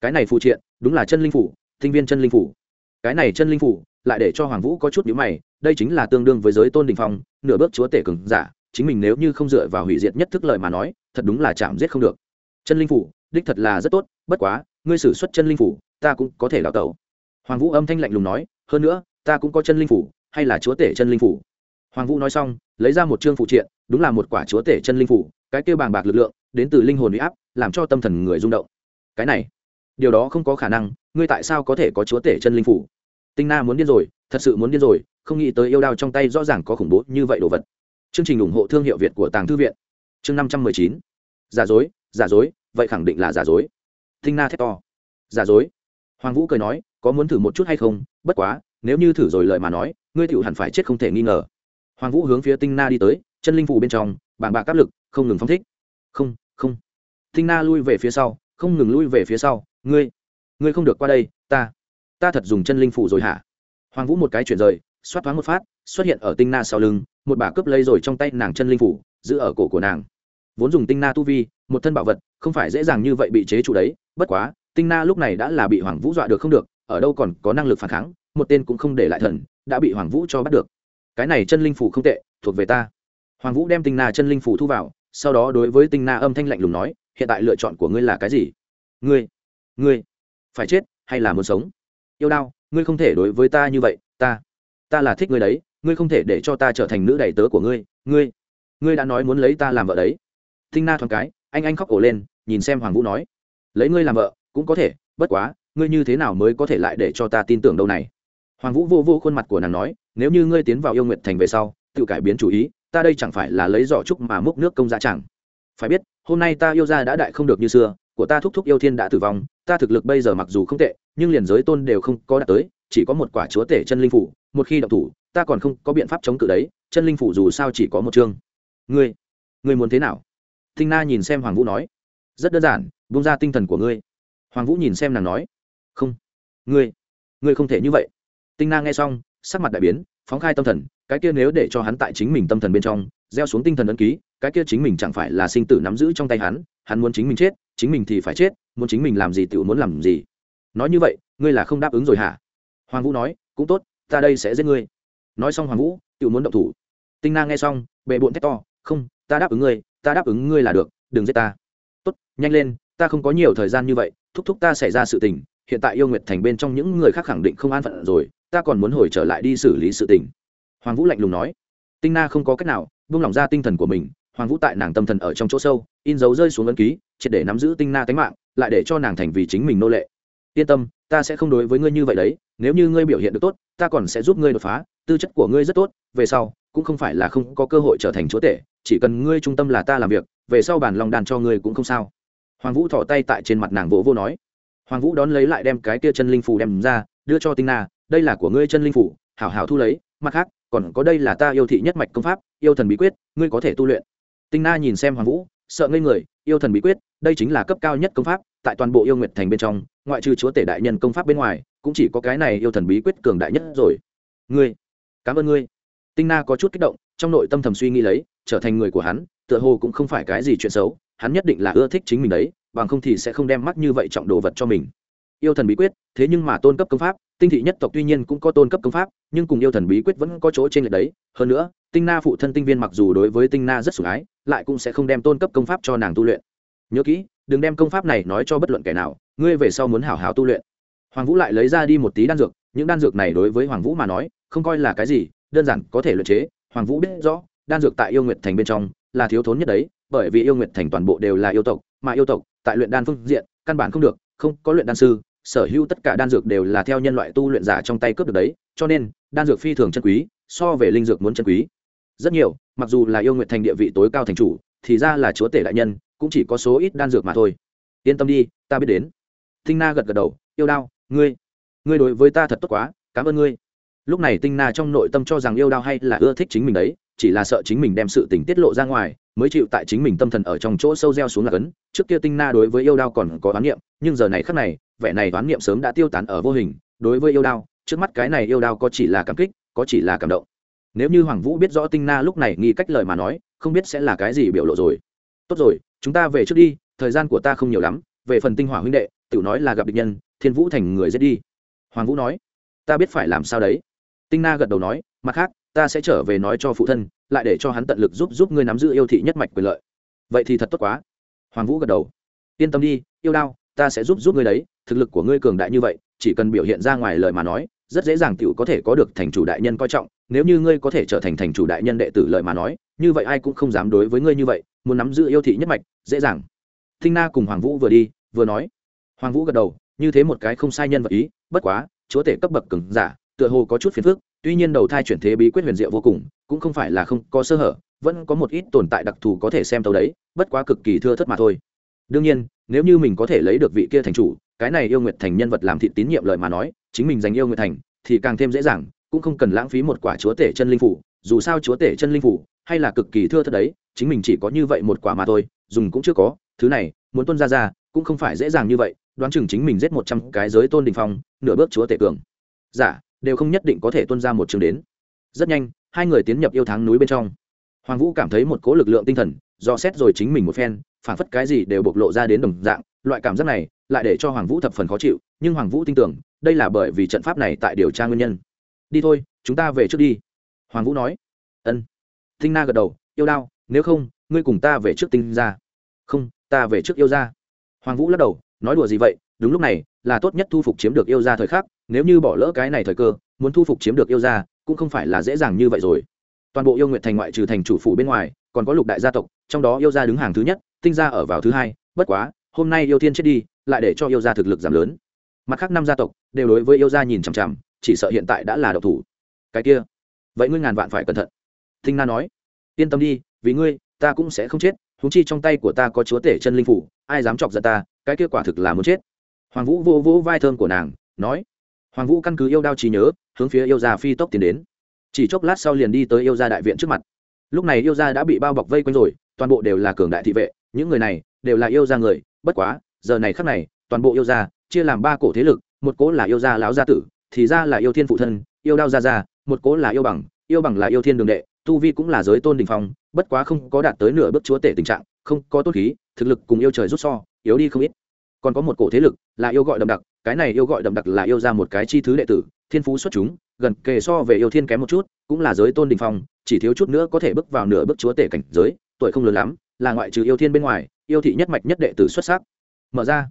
Cái này phụ triện, đúng là chân linh phủ, tinh viên chân linh phủ. Cái này chân linh phủ, lại để cho hoàng vũ có chút nhíu mày, đây chính là tương đương với giới tôn đình phong, nửa bước chúa tể cường giả, chính mình nếu như không dựa vào hủy diệt nhất thức lợi mà nói, thật đúng là chạm giết không được. Chân linh phủ, đích thật là rất tốt, bất quá, ngươi xử xuất chân linh phủ, ta cũng có thể đào tẩu. Hoàng vũ âm thanh lạnh lùng nói hơn nữa, ta cũng có chân linh phủ, hay là chúa tể chân linh phủ. Hoàng vũ nói xong, lấy ra một chương phụ triện, đúng là một quả chúa tể chân linh phủ, cái kêu bàng bạc lực lượng, đến từ linh hồn huy áp, làm cho tâm thần người rung động. Cái này, điều đó không có khả năng, ngươi tại sao có thể có chúa tể chân linh phủ? Tinh na muốn điên rồi, thật sự muốn điên rồi, không nghĩ tới yêu đao trong tay rõ ràng có khủng bố như vậy đồ vật. Chương trình ủng hộ thương hiệu việt của tàng thư viện. Chương năm trăm mười chín. Giả dối giả dối, vậy khẳng định là giả dối. Tinh na thét to. Giả dối hoàng vũ cười nói, có muốn thử một chút hay không? Bất quá, nếu như thử rồi lời mà nói, ngươi tựu hẳn phải chết không thể nghi ngờ. Hoàng vũ hướng phía tinh na đi tới, chân linh phù bên trong, bàng bạc áp lực, không ngừng phóng thích. Không không. Tinh na lui về phía sau, không ngừng lui về phía sau, ngươi ngươi không được qua đây, ta ta thật dùng chân linh phủ rồi hả? Hoàng vũ một cái chuyển rời, xoát thoáng một phát, xuất hiện ở tinh na sau lưng, một bà cướp lấy rồi trong tay nàng chân linh phủ giữ ở cổ của nàng. Vốn dùng tinh na tu vi, một thân bảo vật, không phải dễ dàng như vậy bị chế chủ đấy, bất quá tinh na lúc này đã là bị hoàng vũ dọa được không được, ở đâu còn có năng lực phản kháng, một tên cũng không để lại thần, đã bị hoàng vũ cho bắt được. Cái này chân linh phủ không tệ, thuộc về ta. Hoàng vũ đem tinh na chân linh phủ thu vào, sau đó đối với tinh na âm thanh lạnh lùng nói, hiện tại lựa chọn của ngươi là cái gì? Ngươi ngươi, phải chết hay là muốn sống? Yêu đao, ngươi không thể đối với ta như vậy, ta ta là thích ngươi đấy, ngươi không thể để cho ta trở thành nữ đầy tớ của ngươi ngươi ngươi đã nói muốn lấy ta làm vợ đấy. Tinh na thoáng cái, anh anh khóc ổ lên, nhìn xem hoàng vũ nói, lấy ngươi làm vợ cũng có thể, bất quá, ngươi như thế nào mới có thể lại để cho ta tin tưởng đâu này? Hoàng vũ vô vô khuôn mặt của nàng nói, nếu như ngươi tiến vào yêu nguyện thành về sau, tự cải biến chủ ý, ta đây chẳng phải là lấy giỏ trúc mà múc nước công giá chẳng? Phải biết, hôm nay ta yêu ra đã đại không được như xưa, của ta thúc thúc yêu thiên đã tử vong, ta thực lực bây giờ mặc dù không tệ, nhưng liền giới tôn đều không có đạt tới, chỉ có một quả chúa tể chân linh phủ, một khi động thủ, ta còn không có biện pháp chống cự đấy, chân linh phủ dù sao chỉ có một chương. Ngươi ngươi muốn thế nào? Thinh na nhìn xem hoàng vũ nói. Rất đơn giản bung ra tinh thần của ngươi hoàng vũ nhìn xem nàng nói, không, ngươi ngươi không thể như vậy. Tinh na nghe xong, sắc mặt đại biến, phóng khai tâm thần, cái kia nếu để cho hắn tại chính mình tâm thần bên trong, gieo xuống tinh thần ấn ký, cái kia chính mình chẳng phải là sinh tử nắm giữ trong tay hắn hắn muốn chính mình chết, chính mình thì phải chết, muốn chính mình làm gì tự muốn làm gì. Nói như vậy, ngươi là không đáp ứng rồi hả? Hoàng vũ nói, cũng tốt, ta đây sẽ giết ngươi. Nói xong hoàng vũ tự muốn động thủ. Tinh na nghe xong bệ bộn thét to, không, ta đáp ứng ngươi, ta đáp ứng ngươi là được, đừng giết ta. Tốt, nhanh lên ta không có nhiều thời gian như vậy, thúc thúc ta xảy ra sự tình, hiện tại yêu nguyệt thành bên trong những người khác khẳng định không an phận rồi, ta còn muốn hồi trở lại đi xử lý sự tình. Hoàng vũ lạnh lùng nói. Tinh na không có cách nào, buông lỏng ra tinh thần của mình, hoàng vũ tại nàng tâm thần ở trong chỗ sâu, in dấu rơi xuống ấn ký, triệt để nắm giữ tinh na tánh mạng, lại để cho nàng thành vì chính mình nô lệ. Yên tâm, ta sẽ không đối với ngươi như vậy đấy, nếu như ngươi biểu hiện được tốt, ta còn sẽ giúp ngươi đột phá, tư chất của ngươi rất tốt, về sau, cũng không phải là không có cơ hội trở thành chúa tể, chỉ cần ngươi trung tâm là ta làm việc, về sau bản lòng đàn cho ngươi cũng không sao hoàng vũ thỏ tay tại trên mặt nàng vỗ vô nói, hoàng vũ đón lấy lại đem cái kia chân linh phủ đem ra, đưa cho tinh na, đây là của ngươi chân linh phủ hảo hảo thu lấy, mặt khác, còn có đây là ta yêu thị nhất mạch công pháp, yêu thần bí quyết, ngươi có thể tu luyện. Tinh na nhìn xem hoàng vũ, sợ ngây người, yêu thần bí quyết, đây chính là cấp cao nhất công pháp, tại toàn bộ yêu nguyệt thành bên trong, ngoại trừ chúa tể đại nhân công pháp bên ngoài, cũng chỉ có cái này yêu thần bí quyết cường đại nhất rồi. Ngươi, cảm ơn ngươi. Tinh na có chút kích động, trong nội tâm thầm suy nghĩ lấy, trở thành người của hắn, tựa hồ cũng không phải cái gì chuyện xấu hắn nhất định là ưa thích chính mình đấy, bằng không thì sẽ không đem mắt như vậy trọng đồ vật cho mình. Yêu thần bí quyết, thế nhưng mà tôn cấp công pháp, tinh thị nhất tộc tuy nhiên cũng có tôn cấp công pháp, nhưng cùng yêu thần bí quyết vẫn có chỗ trên lệch đấy. Hơn nữa, tinh na phụ thân tinh viên mặc dù đối với tinh na rất sủng ái, lại cũng sẽ không đem tôn cấp công pháp cho nàng tu luyện. Nhớ kỹ, đừng đem công pháp này nói cho bất luận kẻ nào, ngươi về sau muốn hảo hảo tu luyện. Hoàng vũ lại lấy ra đi một tí đan dược, những đan dược này đối với hoàng vũ mà nói, không coi là cái gì, đơn giản có thể luyện chế. Hoàng vũ biết rõ, đan dược tại yêu nguyệt thành bên trong là thiếu thốn nhất đấy bởi vì yêu nguyệt thành toàn bộ đều là yêu tộc, mà yêu tộc, tại luyện đan phương diện, căn bản không được, không có luyện đan sư, sở hữu tất cả đan dược đều là theo nhân loại tu luyện giả trong tay cướp được đấy, cho nên, đan dược phi thường chân quý, so về linh dược muốn chân quý. Rất nhiều, mặc dù là yêu nguyện thành địa vị tối cao thành chủ, thì ra là chúa tể đại nhân, cũng chỉ có số ít đan dược mà thôi. Yên tâm đi, ta biết đến. Thinh na gật gật đầu, yêu đao, ngươi ngươi đối với ta thật tốt quá, cảm ơn ngươi. Lúc này tinh na trong nội tâm cho rằng yêu đao hay là ưa thích chính mình đấy, chỉ là sợ chính mình đem sự tình tiết lộ ra ngoài mới chịu tại chính mình tâm thần ở trong chỗ sâu gieo xuống là cấn. Trước kia tinh na đối với yêu đao còn có oán niệm, nhưng giờ này khắc này, vẻ này oán niệm sớm đã tiêu tán ở vô hình. Đối với yêu đao, trước mắt cái này yêu đao có chỉ là cảm kích, có chỉ là cảm động. Nếu như hoàng vũ biết rõ tinh na lúc này nghi cách lời mà nói, không biết sẽ là cái gì biểu lộ rồi. Tốt rồi, chúng ta về trước đi, thời gian của ta không nhiều lắm, về phần tinh hỏa huynh đệ tự nói là gặp địch nhân, thiên vũ thành người giết đi. Hoàng vũ nói. Ta biết phải làm sao đấy. Tinh na gật đầu nói. Mặt khác ta sẽ trở về nói cho phụ thân, lại để cho hắn tận lực giúp giúp ngươi nắm giữ yêu thị nhất mạch quyền lợi. Vậy thì thật tốt quá. Hoàng vũ gật đầu. Yên tâm đi, yêu đao, ta sẽ giúp giúp ngươi đấy, thực lực của ngươi cường đại như vậy, chỉ cần biểu hiện ra ngoài lời mà nói, rất dễ dàng t có thể có được thành chủ đại nhân coi trọng, nếu như ngươi có thể trở thành thành chủ đại nhân đệ tử lợi mà nói, như vậy ai cũng không dám đối với ngươi như vậy, muốn nắm giữ yêu thị nhất mạch, dễ dàng. Thinh na cùng hoàng vũ vừa đi, vừa nói. Hoàng vũ gật đầu, như thế một cái không sai nhân vật ý, bất quá, chúa tể cấp bậc cứng giả, tựa hồ có chút phiền phức tuy nhiên đầu thai chuyển thế bí quyết huyền diệu vô cùng cũng không phải là không có sơ hở vẫn có một ít tồn tại đặc thù có thể xem tàu đấy bất quá cực kỳ thưa thất mà thôi. Đương nhiên nếu như mình có thể lấy được vị kia thành chủ cái này yêu nguyệt thành nhân vật làm thị tín nhiệm lợi mà nói chính mình dành yêu nguyệt thành thì càng thêm dễ dàng cũng không cần lãng phí một quả chúa tể chân linh phủ dù sao chúa tể chân linh phủ hay là cực kỳ thưa thất đấy chính mình chỉ có như vậy một quả mà thôi dùng cũng chưa có thứ này muốn tuân ra ra cũng không phải dễ dàng như vậy đoán chừng chính mình giết một trăm cái giới tôn đình phong nửa bước chúa tể cường. Giả dạ, đều không nhất định có thể tuân ra một trường đến. Rất nhanh, hai người tiến nhập yêu tháng núi bên trong. Hoàng vũ cảm thấy một cố lực lượng tinh thần do xét rồi chính mình một phen, phản phất cái gì đều bộc lộ ra đến đồng dạng, loại cảm giác này lại để cho hoàng vũ thập phần khó chịu, nhưng hoàng vũ tin tưởng, đây là bởi vì trận pháp này tại điều tra nguyên nhân. Đi thôi, chúng ta về trước đi. Hoàng vũ nói. Ân. Tinh na gật đầu, yêu đao, nếu không, ngươi cùng ta về trước tinh ra không, ta về trước yêu ra hoàng vũ lắc đầu, nói đùa gì vậy? Đúng lúc này, là tốt nhất thu phục chiếm được yêu ra thời khắc nếu như bỏ lỡ cái này thời cơ, muốn thu phục chiếm được yêu ra cũng không phải là dễ dàng như vậy rồi. Toàn bộ yêu nguyện thành ngoại trừ thành chủ phủ bên ngoài, còn có lục đại gia tộc, trong đó yêu gia đứng hàng thứ nhất, tinh gia ở vào thứ hai, bất quá, hôm nay yêu thiên chết đi, lại để cho yêu gia thực lực giảm lớn. Mặt khác năm gia tộc, đều đối với yêu gia nhìn chằm chằm, chỉ sợ hiện tại đã là độc thủ. Cái kia, vậy ngươi ngàn vạn phải cẩn thận. Tinh na nói, yên tâm đi, vì ngươi, ta cũng sẽ không chết húng chi trong tay của ta có chúa tể chân linh phủ, ai dám chọc giận ta, cái kia quả thực là muốn chết. Hoàng vũ vô vỗ vai thơm của nàng, nói hoàng vũ căn cứ yêu đao trí nhớ, hướng phía yêu gia phi tốc tiến đến. Chỉ chốc lát sau liền đi tới yêu gia đại viện trước mặt. Lúc này yêu gia đã bị bao bọc vây quanh rồi, toàn bộ đều là cường đại thị vệ, những người này đều là yêu gia người, bất quá, giờ này khắc này, toàn bộ yêu gia chia làm ba cổ thế lực, một cố là yêu gia láo gia tử, thì ra là yêu thiên phụ thân, yêu đao gia gia, một cố là yêu bằng yêu bằng là yêu thiên đường đệ, tu vi cũng là giới tôn đình phong, bất quá không có đạt tới nửa bước chúa tể tình trạng, không có tốt khí, thực lực cùng yêu trời rút so, yếu đi không ít. Còn có một cổ thế lực là yêu gọi đậm đặc cái này yêu gọi đậm đặc là yêu ra một cái chi thứ đệ tử, thiên phú xuất chúng, gần kề so về yêu thiên kém một chút, cũng là giới tôn đình phong, chỉ thiếu chút nữa có thể bước vào nửa bước chúa tể cảnh giới, tuổi không lớn lắm, là ngoại trừ yêu thiên bên ngoài, yêu thị nhất mạch nhất đệ tử xuất sắc. Mở ra.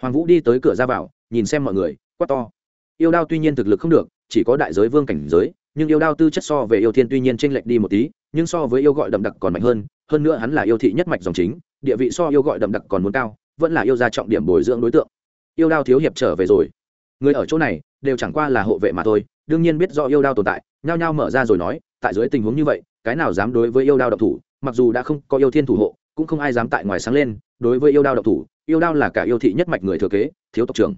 Hoàng vũ đi tới cửa ra vào, nhìn xem mọi người, quát to. Yêu đao tuy nhiên thực lực không được, chỉ có đại giới vương cảnh giới, nhưng yêu đao tư chất so về yêu thiên tuy nhiên tranh lệch đi một tí, nhưng so với yêu gọi đậm đặc còn mạnh hơn hơn nữa hắn là yêu thị nhất mạch dòng chính, địa vị so yêu gọi đậm đặc còn muốn cao, vẫn là yêu ra trọng điểm bồi dưỡng đối tượng yêu đao thiếu hiệp trở về rồi. Người ở chỗ này, đều chẳng qua là hộ vệ mà thôi, đương nhiên biết do yêu đao tồn tại, nhao nhao mở ra rồi nói, tại dưới tình huống như vậy, cái nào dám đối với yêu đao độc thủ, mặc dù đã không có yêu thiên thủ hộ, cũng không ai dám tại ngoài sáng lên, đối với yêu đao độc thủ, yêu đao là cả yêu thị nhất mạch người thừa kế, thiếu tộc trưởng.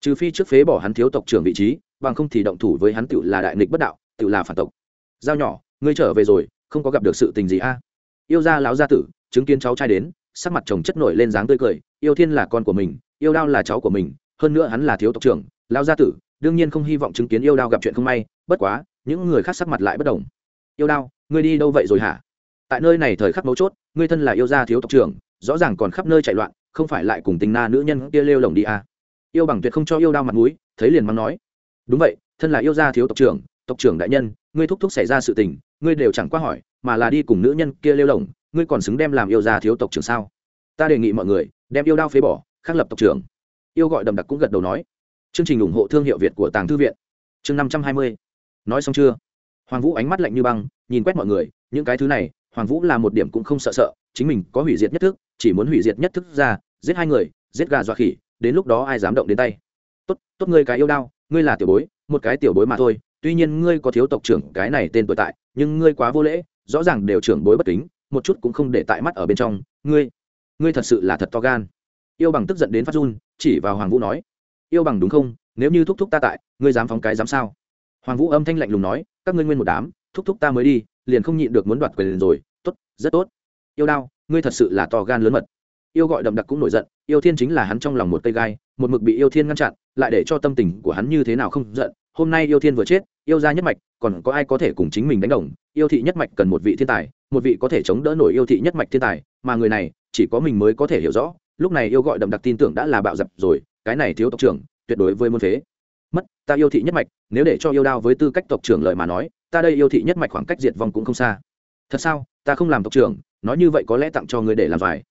Trừ phi trước phế bỏ hắn thiếu tộc trưởng vị trí, bằng không thì động thủ với hắn tự là đại nghịch bất đạo tự là phản tộc. Giao nhỏ, ngươi trở về rồi, không có gặp được sự tình gì a? Yêu gia láo gia tử, chứng kiến cháu trai đến, sắc mặt chồng chất nổi lên dáng tươi cười, yêu thiên là con của mình yêu đao là cháu của mình, hơn nữa hắn là thiếu tộc trưởng, Lao gia tử, đương nhiên không hy vọng chứng kiến yêu đao gặp chuyện không may, bất quá, những người khác sắc mặt lại bất đồng. Yêu đao, ngươi đi đâu vậy rồi hả? Tại nơi này thời khắc mấu chốt, ngươi thân là yêu gia thiếu tộc trưởng, rõ ràng còn khắp nơi chạy loạn, không phải lại cùng tình na nữ nhân kia lêu lồng đi à. yêu bằng tuyệt không cho yêu đao mặt mũi, thấy liền mắng nói. Đúng vậy, thân là yêu gia thiếu tộc trưởng tộc trưởng đại nhân, ngươi thúc thúc xảy ra sự tình, ngươi đều chẳng qua hỏi, mà là đi cùng nữ nhân kia lêu lồng ngươi còn xứng đem làm yêu gia thiếu tộc trưởng sao? Ta đề nghị mọi người, đem yêu đao phế bỏ khắc lập tộc trưởng. Yêu gọi đầm đặc cũng gật đầu nói. Chương trình ủng hộ thương hiệu việt của tàng thư viện. Chương năm trăm hai mươi. Nói xong chưa? Hoàng vũ ánh mắt lạnh như băng, nhìn quét mọi người, những cái thứ này, hoàng vũ là một điểm cũng không sợ sợ, chính mình có hủy diệt nhất thức, chỉ muốn hủy diệt nhất thức ra, giết hai người, giết gà dọa khỉ, đến lúc đó ai dám động đến tay? Tốt tốt ngươi cái yêu đao, ngươi là tiểu bối, một cái tiểu bối mà thôi, tuy nhiên ngươi có thiếu tộc trưởng cái này tên tuổi tại, nhưng ngươi quá vô lễ, rõ ràng đều trưởng bối bất kính, một chút cũng không để tại mắt ở bên trong, ngươi ngươi thật sự là thật to gan yêu bằng tức giận đến phát run, chỉ vào hoàng vũ nói, yêu bằng đúng không? Nếu như thúc thúc ta tại, ngươi dám phóng cái dám sao? Hoàng vũ âm thanh lạnh lùng nói, các ngươi nguyên một đám, thúc thúc ta mới đi, liền không nhịn được muốn đoạt quyền rồi, tốt, rất tốt. Yêu đao, ngươi thật sự là to gan lớn mật. Yêu gọi đậm đặc cũng nổi giận, yêu thiên chính là hắn trong lòng một cây gai, một mực bị yêu thiên ngăn chặn, lại để cho tâm tình của hắn như thế nào không giận. Hôm nay yêu thiên vừa chết, yêu ra nhất mạch, còn có ai có thể cùng chính mình đánh đồng? Yêu thị nhất mạch cần một vị thiên tài, một vị có thể chống đỡ nổi yêu thị nhất mạch thiên tài, mà người này, chỉ có mình mới có thể hiểu rõ lúc này yêu gọi đậm đặc tin tưởng đã là bạo dập rồi, cái này thiếu tộc trưởng, tuyệt đối với môn phế. Mất, ta yêu thị nhất mạch, nếu để cho yêu đao với tư cách tộc trưởng lời mà nói, ta đây yêu thị nhất mạch khoảng cách diệt vong cũng không xa. Thật sao, ta không làm tộc trưởng, nói như vậy có lẽ tặng cho ngươi để làm vải.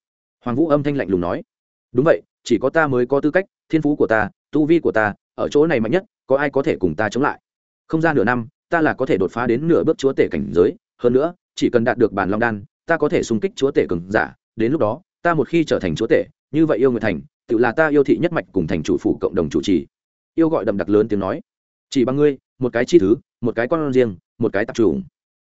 Hoàng vũ âm thanh lạnh lùng nói. Đúng vậy, chỉ có ta mới có tư cách, thiên phú của ta, tu vi của ta, ở chỗ này mạnh nhất, có ai có thể cùng ta chống lại? Không ra nửa năm, ta là có thể đột phá đến nửa bước chúa tể cảnh giới, hơn nữa, chỉ cần đạt được bản long đan, ta có thể xung kích chúa tể cường giả, đến lúc đó ta một khi trở thành chúa tể, như vậy yêu người thành, tự là ta yêu thị nhất mạch cùng thành chủ phủ cộng đồng chủ trì. Yêu gọi đậm đặc lớn tiếng nói. Chỉ bằng ngươi, một cái chi thứ, một cái con riêng, một cái tập trùng.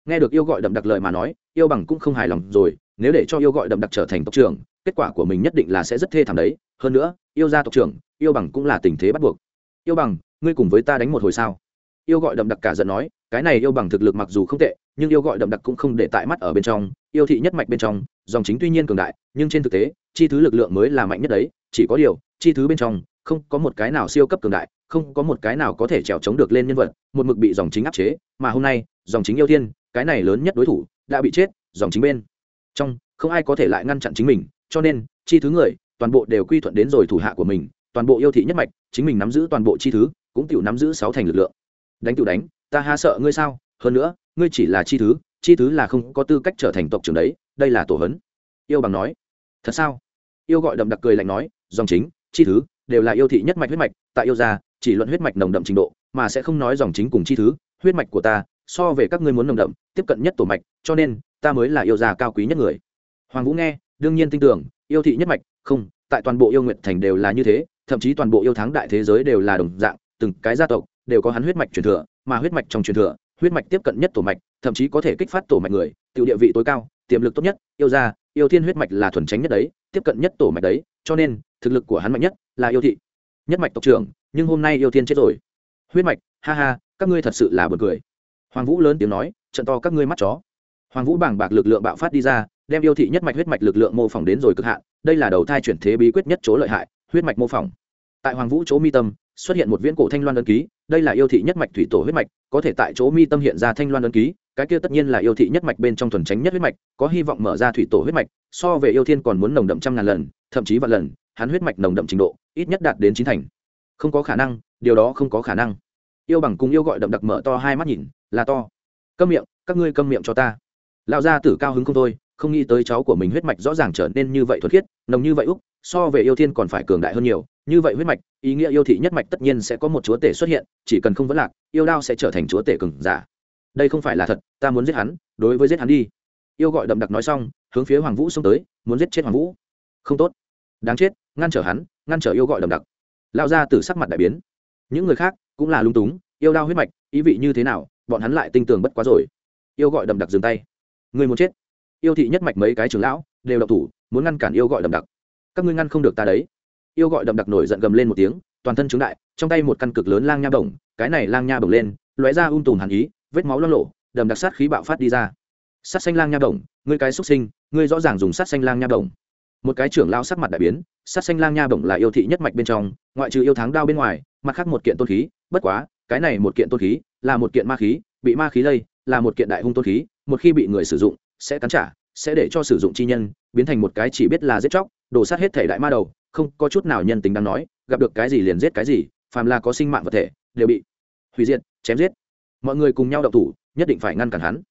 nghe được yêu gọi đậm đặc lời mà nói, yêu bằng cũng không hài lòng rồi, nếu để cho yêu gọi đậm đặc trở thành tộc trưởng, kết quả của mình nhất định là sẽ rất thê thảm đấy. Hơn nữa, yêu gia tộc trưởng, yêu bằng cũng là tình thế bắt buộc. Yêu bằng, ngươi cùng với ta đánh một hồi sao? Yêu gọi đậm đặc cả giận nói, cái này yêu bằng thực lực mặc dù không tệ, nhưng yêu gọi đậm đặc cũng không để tại mắt ở bên trong yêu thị nhất mạch bên trong, dòng chính tuy nhiên cường đại, nhưng trên thực tế, chi thứ lực lượng mới là mạnh nhất đấy, chỉ có điều, chi thứ bên trong, không có một cái nào siêu cấp cường đại, không có một cái nào có thể trèo chống được lên nhân vật, một mực bị dòng chính áp chế, mà hôm nay, dòng chính yêu thiên, cái này lớn nhất đối thủ, đã bị chết, dòng chính bên trong, không ai có thể lại ngăn chặn chính mình, cho nên, chi thứ người, toàn bộ đều quy thuận đến rồi thủ hạ của mình, toàn bộ yêu thị nhất mạch, chính mình nắm giữ toàn bộ chi thứ, cũng tự nắm giữ sáu thành lực lượng. Đánh tự đánh, ta ha sợ ngươi sao? Hơn nữa, ngươi chỉ là chi thứ chi thứ là không có tư cách trở thành tộc trưởng đấy, đây là tổ hấn. Yêu bằng nói. Thật sao? Yêu gọi đậm đặc cười lạnh nói, dòng chính, chi thứ đều là yêu thị nhất mạch huyết mạch, tại yêu gia, chỉ luận huyết mạch nồng đậm trình độ, mà sẽ không nói dòng chính cùng chi thứ, huyết mạch của ta so về các ngươi muốn nồng đậm, tiếp cận nhất tổ mạch, cho nên ta mới là yêu gia cao quý nhất người. Hoàng vũ nghe, đương nhiên tin tưởng, yêu thị nhất mạch, không, tại toàn bộ yêu nguyện thành đều là như thế, thậm chí toàn bộ yêu thắng đại thế giới đều là đồng dạng, từng cái gia tộc đều có hắn huyết mạch truyền thừa, mà huyết mạch trong truyền thừa huyết mạch tiếp cận nhất tổ mạch, thậm chí có thể kích phát tổ mạch người tự địa vị tối cao, tiềm lực tốt nhất, yêu gia, yêu thiên huyết mạch là thuần tránh nhất đấy, tiếp cận nhất tổ mạch đấy, cho nên, thực lực của hắn mạnh nhất là yêu thị. Nhất mạch tộc trưởng, nhưng hôm nay yêu thiên chết rồi. Huyết mạch, ha ha, các ngươi thật sự là buồn cười. Hoàng vũ lớn tiếng nói, trận to các ngươi mắt chó. Hoàng vũ bảng bạc lực lượng bạo phát đi ra, đem yêu thị nhất mạch huyết mạch lực lượng mô phỏng đến rồi cực hạn, đây là đầu thai chuyển thế bí quyết nhất chỗ lợi hại, huyết mạch mô phỏng. Tại hoàng vũ chỗ mi tâm xuất hiện một viễn cổ thanh loan ấn ký, đây là yêu thị nhất mạch thủy tổ huyết mạch, có thể tại chỗ mi tâm hiện ra thanh loan ấn ký, cái kia tất nhiên là yêu thị nhất mạch bên trong thuần tránh nhất huyết mạch, có hy vọng mở ra thủy tổ huyết mạch, so về yêu thiên còn muốn nồng đậm trăm ngàn lần, thậm chí vạn lần, hắn huyết mạch nồng đậm trình độ, ít nhất đạt đến chín thành. Không có khả năng, điều đó không có khả năng. Yêu bằng cùng yêu gọi đậm đặc mở to hai mắt nhìn, là to. Câm miệng, các ngươi câm miệng cho ta. Lão gia tử cao hứng không thôi, không nghĩ tới cháu của mình huyết mạch rõ ràng trở nên như vậy thuật khiết, nồng như vậy úc, so về yêu thiên còn phải cường đại hơn nhiều như vậy huyết mạch, ý nghĩa yêu thị nhất mạch tất nhiên sẽ có một chúa tể xuất hiện, chỉ cần không vấn lạc, yêu đao sẽ trở thành chúa tể cường giả. Đây không phải là thật, ta muốn giết hắn, đối với giết hắn đi. Yêu gọi đậm đặc nói xong, hướng phía hoàng vũ xông tới, muốn giết chết hoàng vũ. Không tốt. Đáng chết, ngăn trở hắn, ngăn trở yêu gọi đậm đặc. Lao ra từ sắc mặt đại biến. Những người khác cũng là lung túng, yêu đao huyết mạch, ý vị như thế nào, bọn hắn lại tinh tường bất quá rồi. Yêu gọi đậm đặc dừng tay. Người muốn chết. Yêu thị nhất mạch mấy cái trưởng lão, đều độc thủ, muốn ngăn cản yêu gọi đậm đặc. Các ngươi ngăn không được ta đấy yêu gọi đậm đặc nổi giận gầm lên một tiếng, toàn thân trứng đại, trong tay một căn cực lớn lang nha bổng, cái này lang nha bổng lên, lóe ra um tùm hàn ý, vết máu lo lộ đầm đặc sát khí bạo phát đi ra. Sát xanh lang nha bổng, ngươi cái xuất sinh, ngươi rõ ràng dùng sát xanh lang nha bổng. Một cái trưởng lao sắc mặt đại biến, sát xanh lang nha bổng là yêu thị nhất mạch bên trong, ngoại trừ yêu thắng đao bên ngoài, mặt khác một kiện tôn khí, bất quá, cái này một kiện tôn khí, là một kiện ma khí, bị ma khí lây, là một kiện đại hung tôn khí, một khi bị người sử dụng, sẽ cắn trả, sẽ để cho sử dụng chi nhân, biến thành một cái chỉ biết là giết chóc, đổ sát hết thể đại ma đầu không có chút nào nhân tính đáng nói, gặp được cái gì liền giết cái gì, phàm là có sinh mạng vật thể, đều bị hủy diệt, chém giết. Mọi người cùng nhau đậu thủ, nhất định phải ngăn cản hắn.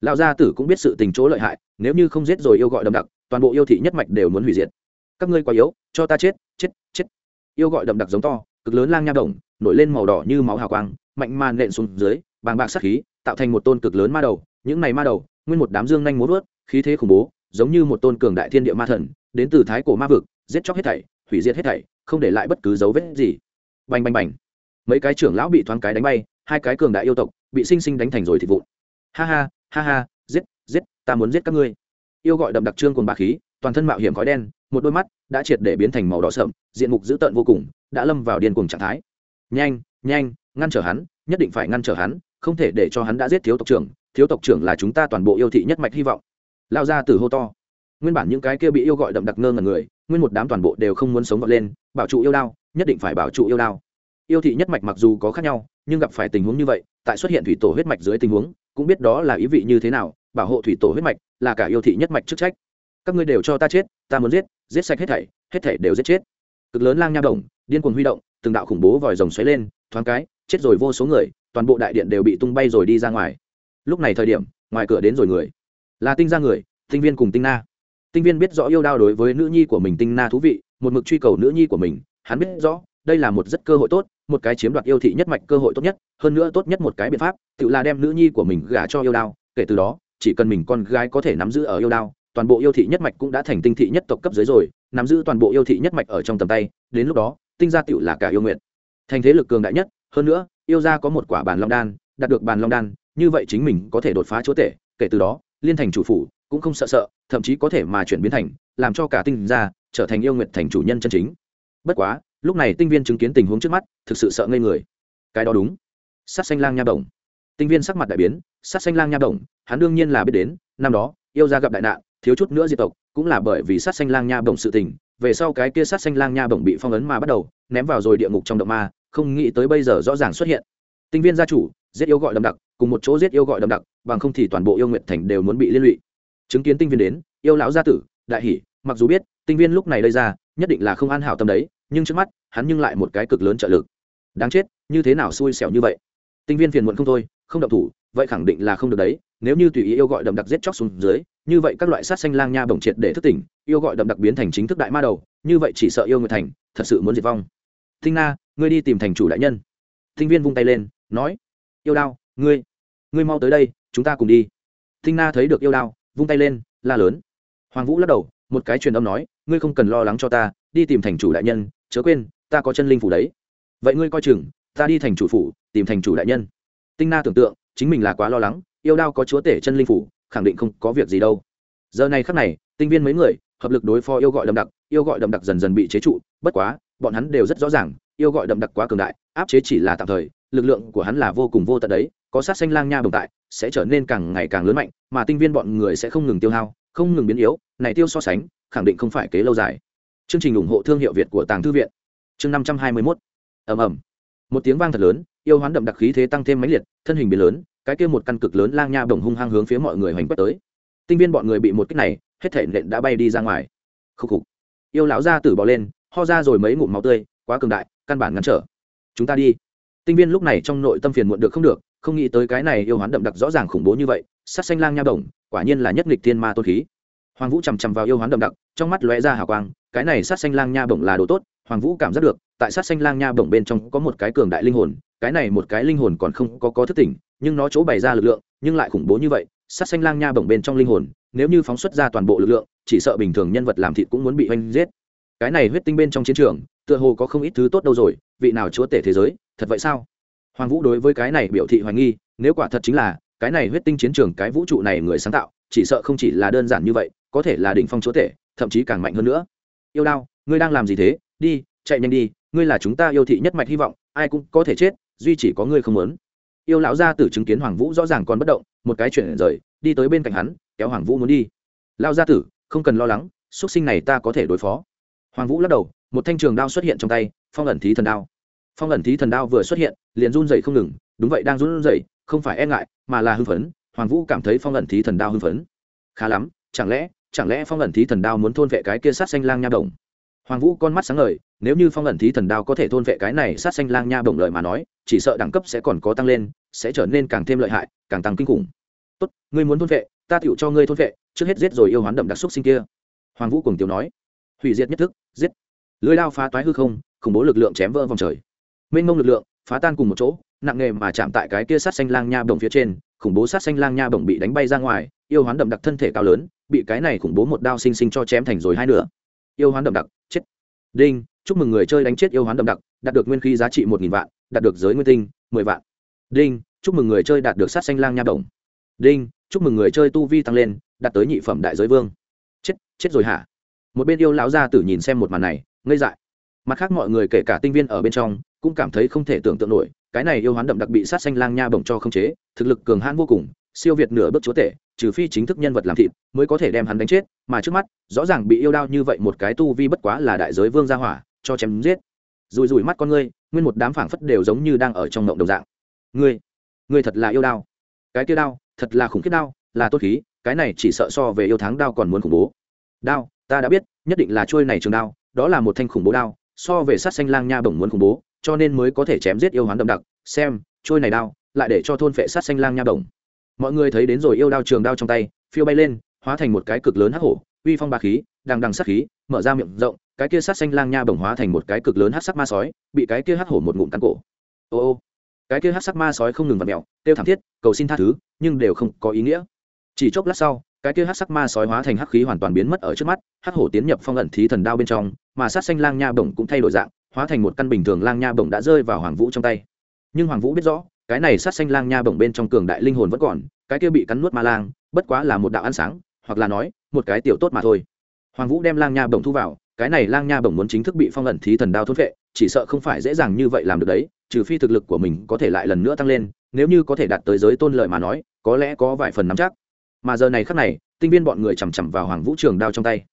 Lão gia tử cũng biết sự tình chỗ lợi hại, nếu như không giết rồi yêu gọi đậm đặc, toàn bộ yêu thị nhất mạch đều muốn hủy diệt. Các ngươi quá yếu, cho ta chết chết chết. Yêu gọi đậm đặc giống to, cực lớn lang nha đồng, nổi lên màu đỏ như máu hào quang, mạnh màn nện xuống dưới, bàng bạc sát khí, tạo thành một tôn cực lớn ma đầu. Những này ma đầu, nguyên một đám dương nhanh múa vớt, khí thế khủng bố, giống như một tôn cường đại thiên địa ma thần, đến từ thái cổ ma vực, giết chóc hết thảy hủy diệt hết thảy, không để lại bất cứ dấu vết gì. Bành bành bành. Mấy cái trưởng lão bị thoáng cái đánh bay, hai cái cường đại yêu tộc bị sinh sinh đánh thành rồi thịt vụn. Ha ha ha ha, giết giết, ta muốn giết các ngươi. Yêu gọi đậm đặc trương cùng bà khí, toàn thân mạo hiểm khói đen, một đôi mắt đã triệt để biến thành màu đỏ sậm, diện mục dữ tợn vô cùng, đã lâm vào điên cuồng trạng thái. Nhanh nhanh, ngăn trở hắn, nhất định phải ngăn trở hắn, không thể để cho hắn đã giết thiếu tộc trưởng, thiếu tộc trưởng là chúng ta toàn bộ yêu thị nhất mạch hy vọng. Lao ra từ hô to. Nguyên bản những cái kia bị yêu gọi đậm đặc ngơ ngẩn người nguyên một đám toàn bộ đều không muốn sống vọt lên, bảo trụ yêu đao, nhất định phải bảo trụ yêu đao. Yêu thị nhất mạch mặc dù có khác nhau, nhưng gặp phải tình huống như vậy, tại xuất hiện thủy tổ huyết mạch dưới tình huống, cũng biết đó là ý vị như thế nào, bảo hộ thủy tổ huyết mạch là cả yêu thị nhất mạch chức trách. Các ngươi đều cho ta chết, ta muốn giết giết sạch hết thảy hết thảy đều giết chết. Cực lớn lang nha đồng điên cuồng huy động, từng đạo khủng bố vòi rồng xoáy lên, thoáng cái, chết rồi vô số người, toàn bộ đại điện đều bị tung bay rồi đi ra ngoài. Lúc này thời điểm, ngoài cửa đến rồi người. Là tinh ra người, tinh viên cùng tinh na tinh viên biết rõ yêu đao đối với nữ nhi của mình tinh na thú vị, một mực truy cầu nữ nhi của mình, hắn biết rõ, đây là một rất cơ hội tốt, một cái chiếm đoạt yêu thị nhất mạch cơ hội tốt nhất, hơn nữa tốt nhất một cái biện pháp, tự là đem nữ nhi của mình gả cho yêu đao, kể từ đó, chỉ cần mình con gái có thể nắm giữ ở yêu đao, toàn bộ yêu thị nhất mạch cũng đã thành tinh thị nhất tộc cấp dưới rồi, nắm giữ toàn bộ yêu thị nhất mạch ở trong tầm tay, đến lúc đó, tinh gia tựu là cả yêu nguyện. Thành thế lực cường đại nhất, hơn nữa, yêu gia có một quả bàn long đan, đạt được bàn long đan, như vậy chính mình có thể đột phá chúa tể, kể từ đó, liên thành chủ phủ cũng không sợ sợ, thậm chí có thể mà chuyển biến thành, làm cho cả tinh gia trở thành yêu nguyện thành chủ nhân chân chính. Bất quá, lúc này tinh viên chứng kiến tình huống trước mắt, thực sự sợ ngây người. Cái đó đúng. Sát xanh lang nha đồng. Tinh viên sắc mặt đại biến, sát xanh lang nha đồng, hắn đương nhiên là biết đến, năm đó, yêu gia gặp đại nạn, thiếu chút nữa diệt tộc, cũng là bởi vì sát xanh lang nha bổng sự tình, về sau cái kia sát xanh lang nha bổng bị phong ấn mà bắt đầu, ném vào rồi địa ngục trong động ma, không nghĩ tới bây giờ rõ ràng xuất hiện. Tinh viên gia chủ, giết yêu gọi đậm đặc, cùng một chỗ giết yêu gọi đậm đặc, bằng không thì toàn bộ yêu nguyện thành đều muốn bị liên lụy chứng kiến tinh viên đến, yêu lão gia tử, đại hỷ mặc dù biết, tinh viên lúc này đây ra, nhất định là không an hảo tâm đấy, nhưng trước mắt, hắn nhưng lại một cái cực lớn trợ lực. Đáng chết, như thế nào xui xẻo như vậy? Tinh viên phiền muộn không thôi, không động thủ, vậy khẳng định là không được đấy, nếu như tùy ý yêu gọi đậm đặc giết chóc xuống dưới, như vậy các loại sát xanh lang nha bổng triệt để thức tỉnh, yêu gọi đậm đặc biến thành chính thức đại ma đầu, như vậy chỉ sợ yêu người thành, thật sự muốn diệt vong. Thinh na, ngươi đi tìm thành chủ đại nhân. Tinh viên vung tay lên, nói, yêu đao, ngươi ngươi mau tới đây, chúng ta cùng đi. Thinh na thấy được yêu đao vung tay lên, la lớn. Hoàng vũ lắc đầu, một cái truyền âm nói, ngươi không cần lo lắng cho ta, đi tìm thành chủ đại nhân, chớ quên, ta có chân linh phủ đấy. Vậy ngươi coi chừng, ta đi thành chủ phủ, tìm thành chủ đại nhân. Tinh na tưởng tượng, chính mình là quá lo lắng, yêu đao có chúa tể chân linh phủ, khẳng định không có việc gì đâu. Giờ này khắc này, tinh viên mấy người, hợp lực đối phó yêu gọi đậm đặc, yêu gọi đậm đặc dần dần bị chế trụ, bất quá, bọn hắn đều rất rõ ràng, yêu gọi đậm đặc quá cường đại, áp chế chỉ là tạm thời, lực lượng của hắn là vô cùng vô tận đấy, có sát xanh lang nha bồng tại sẽ trở nên càng ngày càng lớn mạnh, mà tinh viên bọn người sẽ không ngừng tiêu hao, không ngừng biến yếu, này tiêu so sánh, khẳng định không phải kế lâu dài. Chương trình ủng hộ thương hiệu việt của tàng thư viện. Chương năm trăm hai mươi mốt. Ẩm ẩm một tiếng vang thật lớn, yêu hoán đậm đặc khí thế tăng thêm mãnh liệt, thân hình biến lớn, cái kia một căn cực lớn lang nha bồng hung hăng hướng phía mọi người hoành quét tới. Tinh viên bọn người bị một kích này, hết thể nện đã bay đi ra ngoài. Khúc khục. Yêu lão ra tử bỏ lên, ho ra rồi mấy ngụm máu tươi, quá cường đại, căn bản ngăn trở. Chúng ta đi. Tinh viên lúc này trong nội tâm phiền muộn được không được không nghĩ tới cái này yêu hoán đậm đặc rõ ràng khủng bố như vậy, sát xanh lang nha đồng quả nhiên là nhất nghịch thiên ma tôn khí. Hoàng vũ chằm chằm vào yêu hoán đậm đặc, trong mắt lóe ra hào quang, cái này sát xanh lang nha bổng là đồ tốt, hoàng vũ cảm giác được, tại sát xanh lang nha bổng bên trong có một cái cường đại linh hồn, cái này một cái linh hồn còn không có có thức tỉnh, nhưng nó chỗ bày ra lực lượng, nhưng lại khủng bố như vậy, sát xanh lang nha bổng bên trong linh hồn, nếu như phóng xuất ra toàn bộ lực lượng, chỉ sợ bình thường nhân vật làm thịt cũng muốn bị oanh giết. Cái này huyết tinh bên trong chiến trường, tựa hồ có không ít thứ tốt đâu rồi, vị nào chúa tể thế giới, thật vậy sao? Hoàng vũ đối với cái này biểu thị hoài nghi, nếu quả thật chính là, cái này huyết tinh chiến trường cái vũ trụ này người sáng tạo, chỉ sợ không chỉ là đơn giản như vậy, có thể là đỉnh phong chúa tể, thậm chí càng mạnh hơn nữa. Yêu đao, ngươi đang làm gì thế? Đi, chạy nhanh đi, ngươi là chúng ta yêu thị nhất mạch hy vọng, ai cũng có thể chết, duy chỉ có ngươi không muốn. Yêu lão gia tử chứng kiến hoàng vũ rõ ràng còn bất động, một cái chuyển rời, đi tới bên cạnh hắn, kéo hoàng vũ muốn đi. Lao gia tử, không cần lo lắng xuất sinh này ta có thể đối phó. Hoàng vũ lắc đầu, một thanh trường đao xuất hiện trong tay, phong ẩn thí thần đao phong ẩn thí thần đao vừa xuất hiện, liền run dày không ngừng, đúng vậy đang run dày không phải e ngại, mà là hưng phấn, hoàng vũ cảm thấy phong ẩn thí thần đao hưng phấn. Khá lắm, chẳng lẽ chẳng lẽ phong ẩn thí thần đao muốn thôn vệ cái kia sát xanh lang nha đồng hoàng vũ con mắt sáng ngời, nếu như phong ẩn thí thần đao có thể thôn vệ cái này sát xanh lang nha bổng lợi mà nói, chỉ sợ đẳng cấp sẽ còn có tăng lên, sẽ trở nên càng thêm lợi hại, càng tăng kinh khủng. Tốt, ngươi muốn thôn vệ, ta tựu cho ngươi thôn vệ, trước hết giết rồi yêu hoán đậm đặc xúc sinh kia. Hoàng vũ cùng tiểu nói. Hủy diệt nhất thức, giết. Lưới lao phá toái hư không, khủng bố lực lượng chém vỡ vòng trời mênh mông lực lượng, phá tan cùng một chỗ, nặng nghề mà chạm tại cái kia sát xanh lang nha bồng phía trên, khủng bố sát xanh lang nha bồng bị đánh bay ra ngoài, yêu hoán đậm đặc thân thể cao lớn, bị cái này khủng bố một đao sinh sinh cho chém thành rồi hai nửa. Yêu hoán đậm đặc, chết. Đinh, chúc mừng người chơi đánh chết yêu hoán đậm đặc, đạt được nguyên khí giá trị một nghìn vạn, đạt được giới nguyên tinh, mười vạn. Đinh, chúc mừng người chơi đạt được sát xanh lang nha bồng đinh, chúc mừng người chơi tu vi tăng lên, đạt tới nhị phẩm đại giới vương. Chết chết rồi hả? Một bên yêu lão gia tử nhìn xem một màn này, ngây dại. Mặt khác mọi người kể cả tinh viên ở bên trong cũng cảm thấy không thể tưởng tượng nổi, cái này yêu hoán đậm đặc bị sát xanh lang nha bổng cho không chế, thực lực cường hãn vô cùng, siêu việt nửa bước chúa tể, trừ phi chính thức nhân vật làm thịt mới có thể đem hắn đánh chết, mà trước mắt, rõ ràng bị yêu đao như vậy một cái tu vi bất quá là đại giới vương gia hỏa, cho chém giết. Rùi rùi mắt con ngươi, nguyên một đám phảng phất đều giống như đang ở trong mộng đồng dạng. Ngươi ngươi thật là yêu đao. Cái kia đao, thật là khủng khiếp đao, là tốt khí, cái này chỉ sợ so về yêu tháng đao còn muốn khủng bố. Đao, ta đã biết, nhất định là trôi này trường đao, đó là một thanh khủng bố đao, so về sát xanh lang nha bổng muốn khủng bố cho nên mới có thể chém giết yêu hoán đậm đặc, xem, trôi này đao, lại để cho thôn phệ sát xanh lang nha đồng. Mọi người thấy đến rồi yêu đao trường đao trong tay, phiêu bay lên, hóa thành một cái cực lớn hắc hổ, uy phong ba khí, đằng đằng sát khí, mở ra miệng rộng, cái kia sát xanh lang nha bồng hóa thành một cái cực lớn hắc sắc ma sói, bị cái kia hắc hổ một ngụm cắn cổ. Ô ô, cái kia hắc sắc ma sói không ngừng vặn mẹo tiêu thảm thiết, cầu xin tha thứ, nhưng đều không có ý nghĩa. Chỉ chốc lát sau, cái kia hắc sắc ma sói hóa thành hắc khí hoàn toàn biến mất ở trước mắt, hắc hổ tiến nhập phong ẩn thí thần đao bên trong, mà sát xanh lang nha bồng cũng thay đổi dạng hóa thành một căn bình thường lang nha bổng đã rơi vào hoàng vũ trong tay. Nhưng hoàng vũ biết rõ, cái này sát xanh lang nha bổng bên trong cường đại linh hồn vẫn còn, cái kia bị cắn nuốt ma lang, bất quá là một đạo ăn sáng, hoặc là nói, một cái tiểu tốt mà thôi. Hoàng vũ đem lang nha bổng thu vào, cái này lang nha bổng muốn chính thức bị phong ẩn thí thần đao thốt vệ chỉ sợ không phải dễ dàng như vậy làm được đấy, trừ phi thực lực của mình có thể lại lần nữa tăng lên, nếu như có thể đạt tới giới tôn lợi mà nói, có lẽ có vài phần nắm chắc. Mà giờ này khắc này, tinh viên bọn người chằm chằm vào hoàng vũ trường đao trong tay.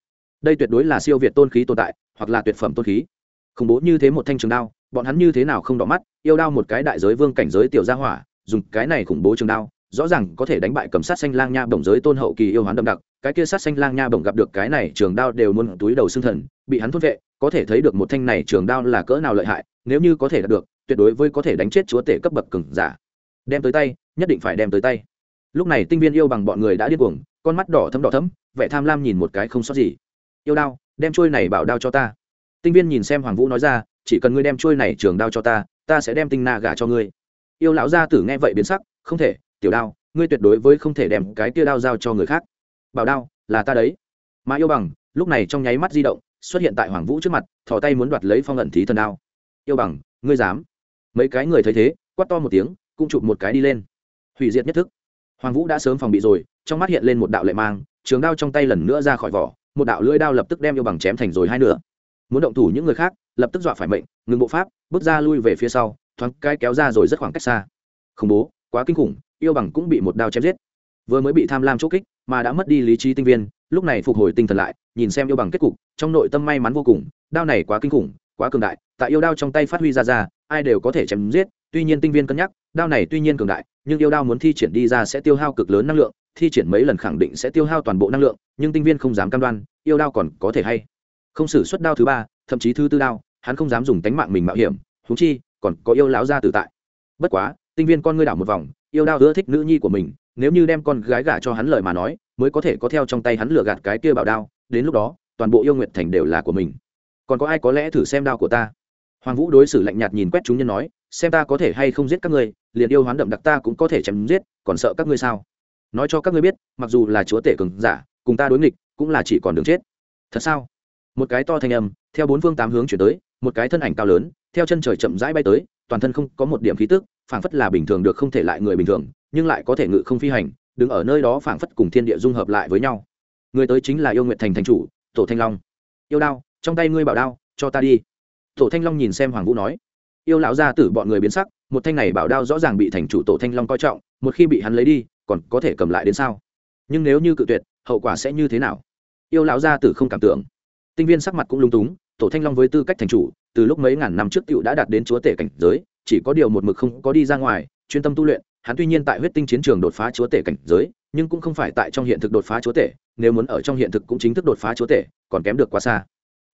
Đây tuyệt đối là siêu việt tôn khí tồn tại, hoặc là tuyệt phẩm tôn khí khủng bố như thế một thanh trường đao, bọn hắn như thế nào không đỏ mắt, yêu đao một cái đại giới vương cảnh giới tiểu gia hỏa, dùng cái này khủng bố trường đao, rõ ràng có thể đánh bại cầm sát xanh lang nha bổng giới tôn hậu kỳ yêu hoán đậm đặc, cái kia sát xanh lang nha bổng gặp được cái này trường đao đều muốn túi đầu xương thần, bị hắn thốt vệ, có thể thấy được một thanh này trường đao là cỡ nào lợi hại, nếu như có thể đạt được, tuyệt đối với có thể đánh chết chúa tể cấp bậc cừng giả. Đem tới tay, nhất định phải đem tới tay. Lúc này tinh viên yêu bằng bọn người đã điên cuồng, con mắt đỏ thấm đỏ thấm vẻ tham lam nhìn một cái không sót gì. Yêu đao, đem trôi này bảo đao cho ta tinh viên nhìn xem hoàng vũ nói ra, chỉ cần ngươi đem trôi này trường đao cho ta ta sẽ đem tinh na gả cho ngươi. Yêu lão gia tử nghe vậy biến sắc, không thể, tiểu đao, ngươi tuyệt đối với không thể đem cái tia đao giao cho người khác. Bảo đao, là ta đấy. Mà yêu bằng, lúc này trong nháy mắt di động, xuất hiện tại hoàng vũ trước mặt, thò tay muốn đoạt lấy phong ẩn thí thần đao. Yêu bằng, ngươi dám? Mấy cái người thấy thế, quát to một tiếng, cũng chụp một cái đi lên. Hủy diệt nhất thức. Hoàng vũ đã sớm phòng bị rồi, trong mắt hiện lên một đạo lệ mang, trường đao trong tay lần nữa ra khỏi vỏ, một đạo lưỡi đao lập tức đem yêu bằng chém thành rồi hai nửa muốn động thủ những người khác, lập tức dọa phải mệnh, ngừng bộ pháp, bước ra lui về phía sau, thoáng cái kéo ra rồi rất khoảng cách xa. Khủng bố, quá kinh khủng, yêu bằng cũng bị một đao chém giết. Vừa mới bị tham lam chỗ kích, mà đã mất đi lý trí tinh viên, lúc này phục hồi tinh thần lại, nhìn xem yêu bằng kết cục, trong nội tâm may mắn vô cùng, đao này quá kinh khủng, quá cường đại, tại yêu đao trong tay phát huy ra ra, ai đều có thể chém giết, tuy nhiên tinh viên cân nhắc, đao này tuy nhiên cường đại, nhưng yêu đao muốn thi triển đi ra sẽ tiêu hao cực lớn năng lượng, thi triển mấy lần khẳng định sẽ tiêu hao toàn bộ năng lượng, nhưng tinh viên không dám cam đoan, yêu đao còn có thể hay không xử suất đao thứ ba, thậm chí thứ tư đao, hắn không dám dùng tánh mạng mình mạo hiểm thú chi, còn có yêu lão gia tự tại. Bất quá, tinh viên con ngươi đảo một vòng, yêu đao ưa thích nữ nhi của mình, nếu như đem con gái gả cho hắn lời mà nói, mới có thể có theo trong tay hắn lừa gạt cái kia bảo đao, đến lúc đó, toàn bộ yêu nguyện thành đều là của mình. Còn có ai có lẽ thử xem đao của ta? Hoàng vũ đối xử lạnh nhạt nhìn quét chúng nhân nói, xem ta có thể hay không giết các ngươi, liền yêu hoán đậm đặc ta cũng có thể chém giết, còn sợ các ngươi sao? Nói cho các ngươi biết, mặc dù là chúa tể cường giả, cùng ta đối nghịch, cũng là chỉ còn đường chết. Thật sao? Một cái to thanh âm, theo bốn phương tám hướng chuyển tới, một cái thân ảnh cao lớn, theo chân trời chậm rãi bay tới, toàn thân không có một điểm khí tức, phảng phất là bình thường được không thể lại người bình thường, nhưng lại có thể ngự không phi hành, đứng ở nơi đó phảng phất cùng thiên địa dung hợp lại với nhau. Người tới chính là yêu nguyện thành thành chủ, tổ thanh long. Yêu đao, trong tay ngươi bảo đao, cho ta đi. Tổ thanh long nhìn xem hoàng vũ nói. Yêu lão gia tử bọn người biến sắc, một thanh này bảo đao rõ ràng bị thành chủ tổ thanh long coi trọng, một khi bị hắn lấy đi, còn có thể cầm lại đến sao? Nhưng nếu như cự tuyệt, hậu quả sẽ như thế nào? Yêu lão gia tử không cảm tưởng tinh viên sắc mặt cũng lung túng, tổ thanh long với tư cách thành chủ, từ lúc mấy ngàn năm trước cựu đã đạt đến chúa tể cảnh giới, chỉ có điều một mực không có đi ra ngoài, chuyên tâm tu luyện, hắn tuy nhiên tại huyết tinh chiến trường đột phá chúa tể cảnh giới, nhưng cũng không phải tại trong hiện thực đột phá chúa tể, nếu muốn ở trong hiện thực cũng chính thức đột phá chúa tể, còn kém được quá xa.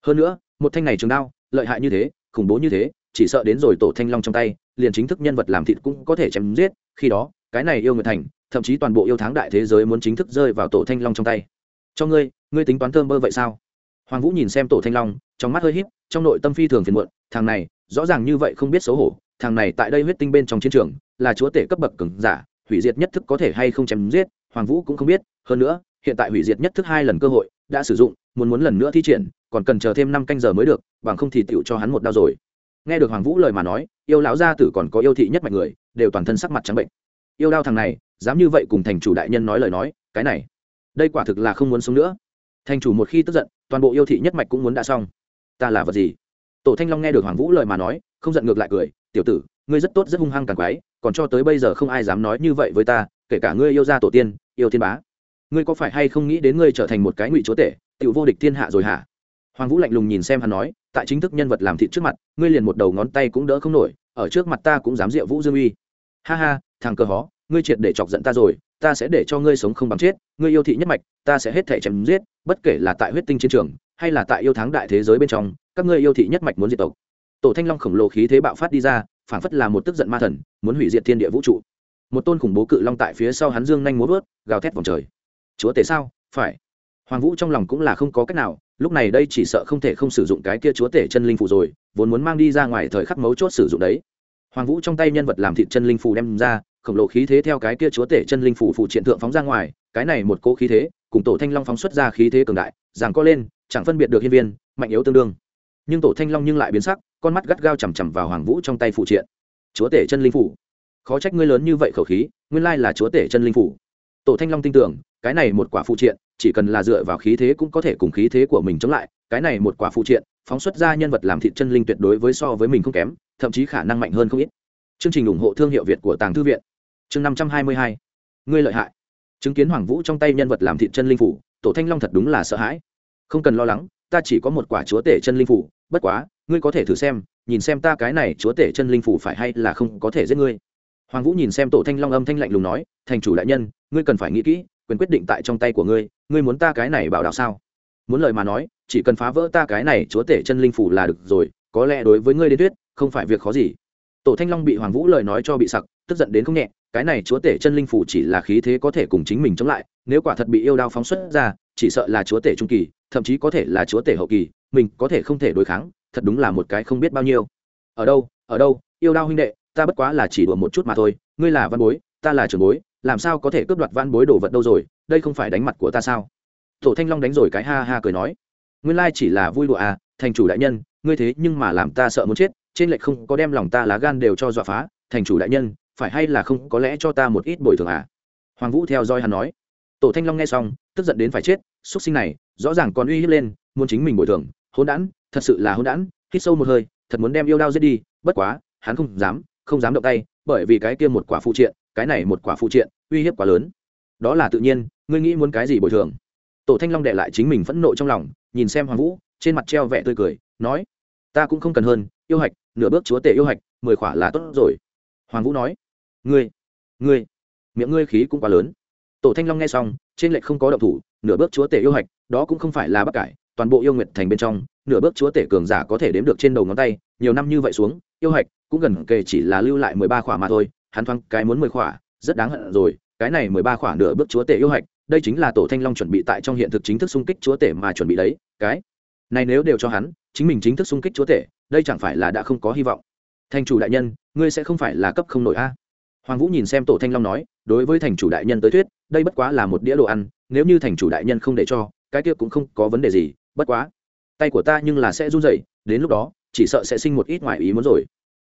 Hơn nữa, một thanh này trường đao, lợi hại như thế, khủng bố như thế, chỉ sợ đến rồi tổ thanh long trong tay, liền chính thức nhân vật làm thịt cũng có thể chém giết, khi đó, cái này yêu người thành, thậm chí toàn bộ yêu tháng đại thế giới muốn chính thức rơi vào tổ thanh long trong tay. Cho ngươi ngươi tính toán thơm bơ vậy sao? Hoàng vũ nhìn xem tổ thanh long, trong mắt hơi híp, trong nội tâm phi thường phiền muộn, thằng này, rõ ràng như vậy không biết xấu hổ, thằng này tại đây huyết tinh bên trong chiến trường, là chúa tể cấp bậc cứng giả, hủy diệt nhất thức có thể hay không chém giết, hoàng vũ cũng không biết, hơn nữa, hiện tại hủy diệt nhất thức hai lần cơ hội, đã sử dụng, muốn muốn lần nữa thi triển, còn cần chờ thêm năm canh giờ mới được, bằng không thì tựu cho hắn một đau rồi. Nghe được hoàng vũ lời mà nói, yêu lão gia tử còn có yêu thị nhất mạch người, đều toàn thân sắc mặt trắng bệnh. Yêu đau thằng này, dám như vậy cùng thành chủ đại nhân nói lời nói, cái này, đây quả thực là không muốn sống nữa. Thành chủ một khi tức giận toàn bộ yêu thị nhất mạch cũng muốn đã xong. Ta là vật gì? Tổ thanh long nghe được hoàng vũ lời mà nói, không giận ngược lại cười, tiểu tử, ngươi rất tốt, rất hung hăng càng quái, còn cho tới bây giờ không ai dám nói như vậy với ta, kể cả ngươi yêu gia tổ tiên, yêu thiên bá. Ngươi có phải hay không nghĩ đến ngươi trở thành một cái ngụy chúa tể, tiểu vô địch thiên hạ rồi hả? Hoàng vũ lạnh lùng nhìn xem hắn nói, tại chính thức nhân vật làm thịt trước mặt, ngươi liền một đầu ngón tay cũng đỡ không nổi, ở trước mặt ta cũng dám diệu vũ dương uy. Ha ha, thằng cờ hó, ngươi triệt để chọc giận ta rồi ta sẽ để cho ngươi sống không bằng chết, ngươi yêu thị nhất mạch, ta sẽ hết thể chém giết, bất kể là tại huyết tinh chiến trường, hay là tại yêu thắng đại thế giới bên trong, các ngươi yêu thị nhất mạch muốn diệt tộc. Tổ thanh long khổng lồ khí thế bạo phát đi ra phản phất là một tức giận ma thần, muốn hủy diệt thiên địa vũ trụ. Một tôn khủng bố cự long tại phía sau hắn dương nhanh múa vớt, gào thét vòng trời. Chúa tể sao? Phải. Hoàng vũ trong lòng cũng là không có cách nào, lúc này đây chỉ sợ không thể không sử dụng cái kia chúa tể chân linh phủ rồi, vốn muốn mang đi ra ngoài thời khắc mấu chốt sử dụng đấy. Hoàng vũ trong tay nhân vật làm thịt chân linh phù đem ra khổng lồ khí thế theo cái kia chúa tể chân linh phủ phụ triện thượng phóng ra ngoài, cái này một cỗ khí thế, cùng tổ thanh long phóng xuất ra khí thế cường đại giảng co lên, chẳng phân biệt được hiên viên, mạnh yếu tương đương. Nhưng tổ thanh long nhưng lại biến sắc, con mắt gắt gao chằm chằm vào hoàng vũ trong tay phụ triện. Chúa tể chân linh phủ. Khó trách ngươi lớn như vậy khẩu khí, nguyên lai là chúa tể chân linh phủ. Tổ thanh long tin tưởng, cái này một quả phụ triện, chỉ cần là dựa vào khí thế cũng có thể cùng khí thế của mình chống lại, cái này một quả phụ triện, phóng xuất ra nhân vật làm thịt chân linh tuyệt đối với so với mình không kém, thậm chí khả năng mạnh hơn không ít. Chương trình ủng hộ thương hiệu việt của tàng thư viện chương năm trăm hai mươi hai ngươi lợi hại chứng kiến hoàng vũ trong tay nhân vật làm thị chân linh phủ tổ thanh long thật đúng là sợ hãi không cần lo lắng ta chỉ có một quả chúa tể chân linh phủ bất quá ngươi có thể thử xem nhìn xem ta cái này chúa tể chân linh phủ phải hay là không có thể giết ngươi hoàng vũ nhìn xem tổ thanh long âm thanh lạnh lùng nói thành chủ đại nhân ngươi cần phải nghĩ kỹ quyền quyết định tại trong tay của ngươi ngươi muốn ta cái này bảo đạo sao muốn lời mà nói chỉ cần phá vỡ ta cái này chúa tể chân linh phủ là được rồi có lẽ đối với ngươi đến tuyết không phải việc khó gì tổ thanh long bị hoàng vũ lời nói cho bị sặc tức giận đến không nhẹ cái này chúa tể chân linh phủ chỉ là khí thế có thể cùng chính mình chống lại, nếu quả thật bị yêu đao phóng xuất ra, chỉ sợ là chúa tể trung kỳ, thậm chí có thể là chúa tể hậu kỳ, mình có thể không thể đối kháng, thật đúng là một cái không biết bao nhiêu. Ở đâu ở đâu, yêu đao huynh đệ, ta bất quá là chỉ đùa một chút mà thôi, ngươi là văn bối, ta là trường bối, làm sao có thể cướp đoạt văn bối đồ vật đâu rồi, đây không phải đánh mặt của ta sao? Tổ thanh long đánh rồi cái ha ha cười nói. Nguyên lai chỉ là vui đùa à thành chủ đại nhân, ngươi thế nhưng mà làm ta sợ muốn chết, trên lệch không có đem lòng ta lá gan đều cho dọa phá, thành chủ đại nhân phải hay là không có lẽ cho ta một ít bồi thường à? Hoàng vũ theo dõi hắn nói. Tổ thanh long nghe xong, tức giận đến phải chết xuất sinh này, rõ ràng còn uy hiếp lên, muốn chính mình bồi thường. Hôn đản, thật sự là hôn đản, hít sâu một hơi, thật muốn đem yêu đao giết đi, bất quá, hắn không dám không dám động tay, bởi vì cái kia một quả phụ triện, cái này một quả phụ triện, uy hiếp quá lớn. Đó là tự nhiên, ngươi nghĩ muốn cái gì bồi thường? Tổ thanh long đệ lại chính mình phẫn nộ trong lòng, nhìn xem hoàng vũ, trên mặt treo vẻ tươi cười, nói, ta cũng không cần hơn, yêu hạch, nửa bước chúa tể yêu hạch, mười khỏa là tốt rồi. Hoàng vũ nói ngươi ngươi, miệng ngươi khí cũng quá lớn. Tổ thanh long nghe xong, trên lệnh không có động thủ, nửa bước chúa tể yêu hạch, đó cũng không phải là bắc cải, toàn bộ yêu nguyệt thành bên trong, nửa bước chúa tể cường giả có thể đếm được trên đầu ngón tay, nhiều năm như vậy xuống, yêu hạch cũng gần kề chỉ là lưu lại mười ba khỏa mà thôi, hắn thoáng cái muốn mười khỏa, rất đáng hận rồi, cái này mười ba khỏa nửa bước chúa tể yêu hạch, đây chính là tổ thanh long chuẩn bị tại trong hiện thực chính thức xung kích chúa tể mà chuẩn bị đấy, cái này nếu đều cho hắn, chính mình chính thức xung kích chúa tể, đây chẳng phải là đã không có hy vọng. Thành chủ đại nhân, ngươi sẽ không phải là cấp không nổi a? Hoàng vũ nhìn xem tổ thanh long nói, đối với thành chủ đại nhân tới thuyết, đây bất quá là một đĩa đồ ăn, nếu như thành chủ đại nhân không để cho, cái kia cũng không có vấn đề gì, bất quá. Tay của ta nhưng là sẽ run rẩy, đến lúc đó, chỉ sợ sẽ sinh một ít ngoại ý muốn rồi.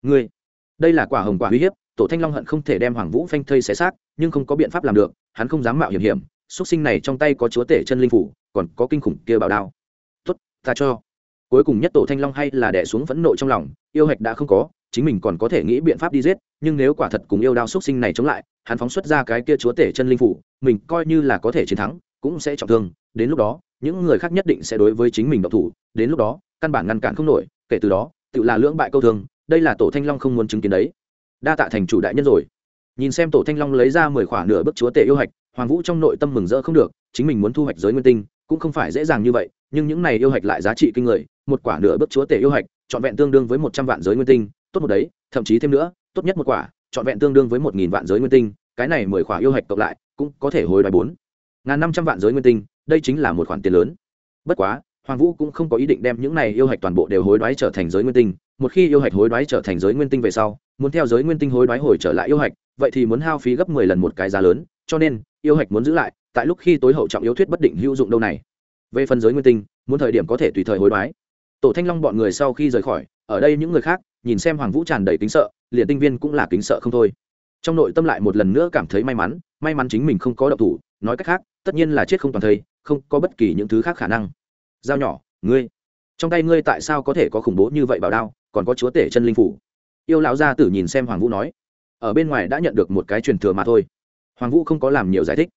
Ngươi, đây là quả hồng quả uy hiếp, tổ thanh long hận không thể đem hoàng vũ phanh thây xé xác, nhưng không có biện pháp làm được, hắn không dám mạo hiểm hiểm. Xuất sinh này trong tay có chúa tể chân linh phủ, còn có kinh khủng kia bảo đao. Tốt, ta cho. Cuối cùng nhất tổ thanh long hay là đẻ xuống phẫn nộ trong lòng, yêu hạch đã không có chính mình còn có thể nghĩ biện pháp đi giết, nhưng nếu quả thật cùng yêu đao xuất sinh này chống lại, hắn phóng xuất ra cái kia chúa tể chân linh phủ, mình coi như là có thể chiến thắng, cũng sẽ trọng thương. Đến lúc đó, những người khác nhất định sẽ đối với chính mình độc thủ. Đến lúc đó, căn bản ngăn cản không nổi, kể từ đó, tự là lưỡng bại câu thương, đây là tổ thanh long không muốn chứng kiến đấy. Đa tạ thành chủ đại nhân rồi. Nhìn xem tổ thanh long lấy ra mười khoảng nửa bức chúa tể yêu hạch, hoàng vũ trong nội tâm mừng rỡ không được, chính mình muốn thu hoạch giới nguyên tinh, cũng không phải dễ dàng như vậy, nhưng những này yêu hạch lại giá trị kinh người, một quả nửa bức chúa tể yêu hạch, trọn vẹn tương đương với một trăm vạn giới nguyên tinh tốt một đấy, thậm chí thêm nữa, tốt nhất một quả, trọn vẹn tương đương với một nghìn vạn giới nguyên tinh, cái này mười quả yêu hạch cộng lại, cũng có thể hối đoái bốn. Ngàn năm trăm vạn giới nguyên tinh, đây chính là một khoản tiền lớn. Bất quá, hoàng vũ cũng không có ý định đem những này yêu hạch toàn bộ đều hối đoái trở thành giới nguyên tinh. Một khi yêu hạch hối đoái trở thành giới nguyên tinh về sau, muốn theo giới nguyên tinh hối đoái hồi trở lại yêu hạch, vậy thì muốn hao phí gấp mười lần một cái giá lớn, cho nên, yêu hạch muốn giữ lại, tại lúc khi tối hậu trọng yếu thuyết bất định hữu dụng đâu này. Về phần giới nguyên tinh, muốn thời điểm có thể tùy thời hối đoái. Tổ thanh long bọn người sau khi rời khỏi, ở đây những người khác nhìn xem hoàng vũ tràn đầy kính sợ, liền tinh viên cũng là kính sợ không thôi. Trong nội tâm lại một lần nữa cảm thấy may mắn may mắn chính mình không có động thủ, nói cách khác, tất nhiên là chết không toàn thây, không có bất kỳ những thứ khác khả năng. Dao nhỏ, ngươi, trong tay ngươi tại sao có thể có khủng bố như vậy bảo đao, còn có chúa tể chân linh phủ? Yêu lão gia tử nhìn xem hoàng vũ nói, ở bên ngoài đã nhận được một cái truyền thừa mà thôi. Hoàng vũ không có làm nhiều giải thích.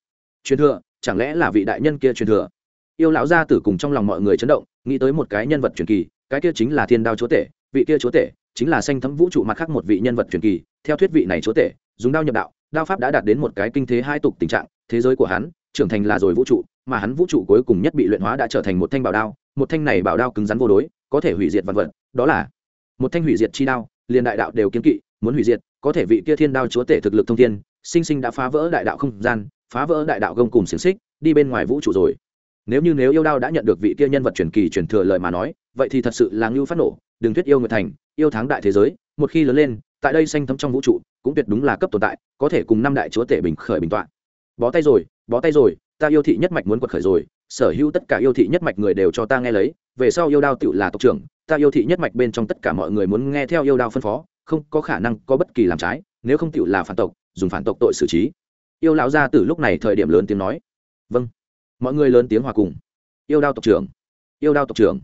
Truyền thừa, chẳng lẽ là vị đại nhân kia truyền thừa? Yêu lão gia tử cùng trong lòng mọi người chấn động, nghĩ tới một cái nhân vật truyền kỳ, cái kia chính là thiên đao chúa tể, vị kia chúa tể chính là sanh thấm vũ trụ mặt khác một vị nhân vật truyền kỳ. Theo thuyết vị này chúa tể, dùng đao nhập đạo, đao pháp đã đạt đến một cái kinh thế hai tục tình trạng. Thế giới của hắn trưởng thành là rồi vũ trụ, mà hắn vũ trụ cuối cùng nhất bị luyện hóa đã trở thành một thanh bảo đao. Một thanh này bảo đao cứng rắn vô đối, có thể hủy diệt vật vật. Đó là một thanh hủy diệt chi đao, liền đại đạo đều kiến kỵ, muốn hủy diệt, có thể vị kia thiên đao chúa tể thực lực thông thiên, sinh sinh đã phá vỡ đại đạo không gian, phá vỡ đại đạo gông cùng xiềng xích, đi bên ngoài vũ trụ rồi. Nếu như nếu yêu đao đã nhận được vị kia nhân vật truyền kỳ truyền thừa lời mà nói, vậy thì thật sự là ngưu phát nổ, đừng thuyết yêu người thành yêu thắng đại thế giới, một khi lớn lên, tại đây xanh thấm trong vũ trụ, cũng tuyệt đúng là cấp tồn tại, có thể cùng năm đại chúa tể bình khởi bình tọa. Bó tay rồi, bó tay rồi, ta yêu thị nhất mạch muốn quật khởi rồi, sở hữu tất cả yêu thị nhất mạch người đều cho ta nghe lấy, về sau yêu đao tựu là tộc trưởng, ta yêu thị nhất mạch bên trong tất cả mọi người muốn nghe theo yêu đao phân phó, không có khả năng có bất kỳ làm trái, nếu không tựu là phản tộc, dùng phản tộc tội xử trí. Yêu lão gia từ lúc này thời điểm lớn tiếng nói. Vâng. Mọi người lớn tiếng hòa cùng. Yêu đao tộc trưởng. Yêu đao tộc trưởng.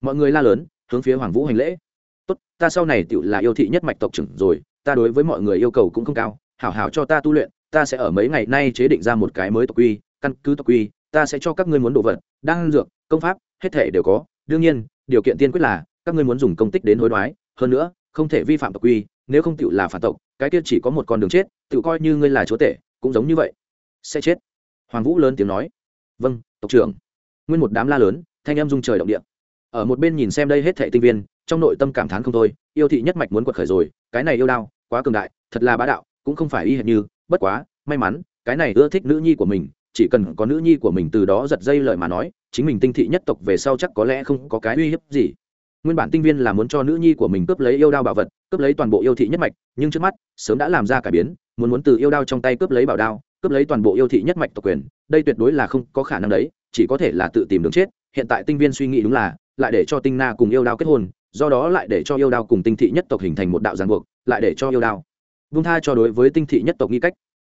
Mọi người la lớn, hướng phía hoàng vũ hành lễ tốt, ta sau này tựu là yêu thị nhất mạch tộc trưởng rồi, ta đối với mọi người yêu cầu cũng không cao, hảo hảo cho ta tu luyện, ta sẽ ở mấy ngày nay chế định ra một cái mới tộc quy, căn cứ tộc quy, ta sẽ cho các ngươi muốn đồ vật, đan dược, công pháp, hết thể đều có. Đương nhiên, điều kiện tiên quyết là, các ngươi muốn dùng công tích đến hối đoái, hơn nữa, không thể vi phạm tộc quy, nếu không tựu là phản tộc, cái kia chỉ có một con đường chết tự coi như ngươi là chúa tể, cũng giống như vậy, sẽ chết. Hoàng vũ lớn tiếng nói. Vâng tộc trưởng. Nguyên một đám la lớn, thanh em dung trời động địa. Ở một bên nhìn xem đây hết thệ tinh viên trong nội tâm cảm thán không thôi, yêu thị nhất mạch muốn quật khởi rồi, cái này yêu đao, quá cường đại, thật là bá đạo, cũng không phải y hệt như, bất quá, may mắn, cái này ưa thích nữ nhi của mình, chỉ cần có nữ nhi của mình từ đó giật dây lời mà nói, chính mình tinh thị nhất tộc về sau chắc có lẽ không có cái uy hiếp gì. Nguyên bản tinh viên là muốn cho nữ nhi của mình cướp lấy yêu đao bảo vật, cướp lấy toàn bộ yêu thị nhất mạch, nhưng trước mắt, sớm đã làm ra cải biến, muốn muốn từ yêu đao trong tay cướp lấy bảo đao, cướp lấy toàn bộ yêu thị nhất mạch tộc quyền, đây tuyệt đối là không có khả năng đấy, chỉ có thể là tự tìm đường chết, hiện tại tinh viên suy nghĩ đúng là, lại để cho tinh na cùng yêu đao kết hôn do đó lại để cho yêu đao cùng tinh thị nhất tộc hình thành một đạo giàn buộc, lại để cho yêu đao vung tha cho đối với tinh thị nhất tộc nghi cách.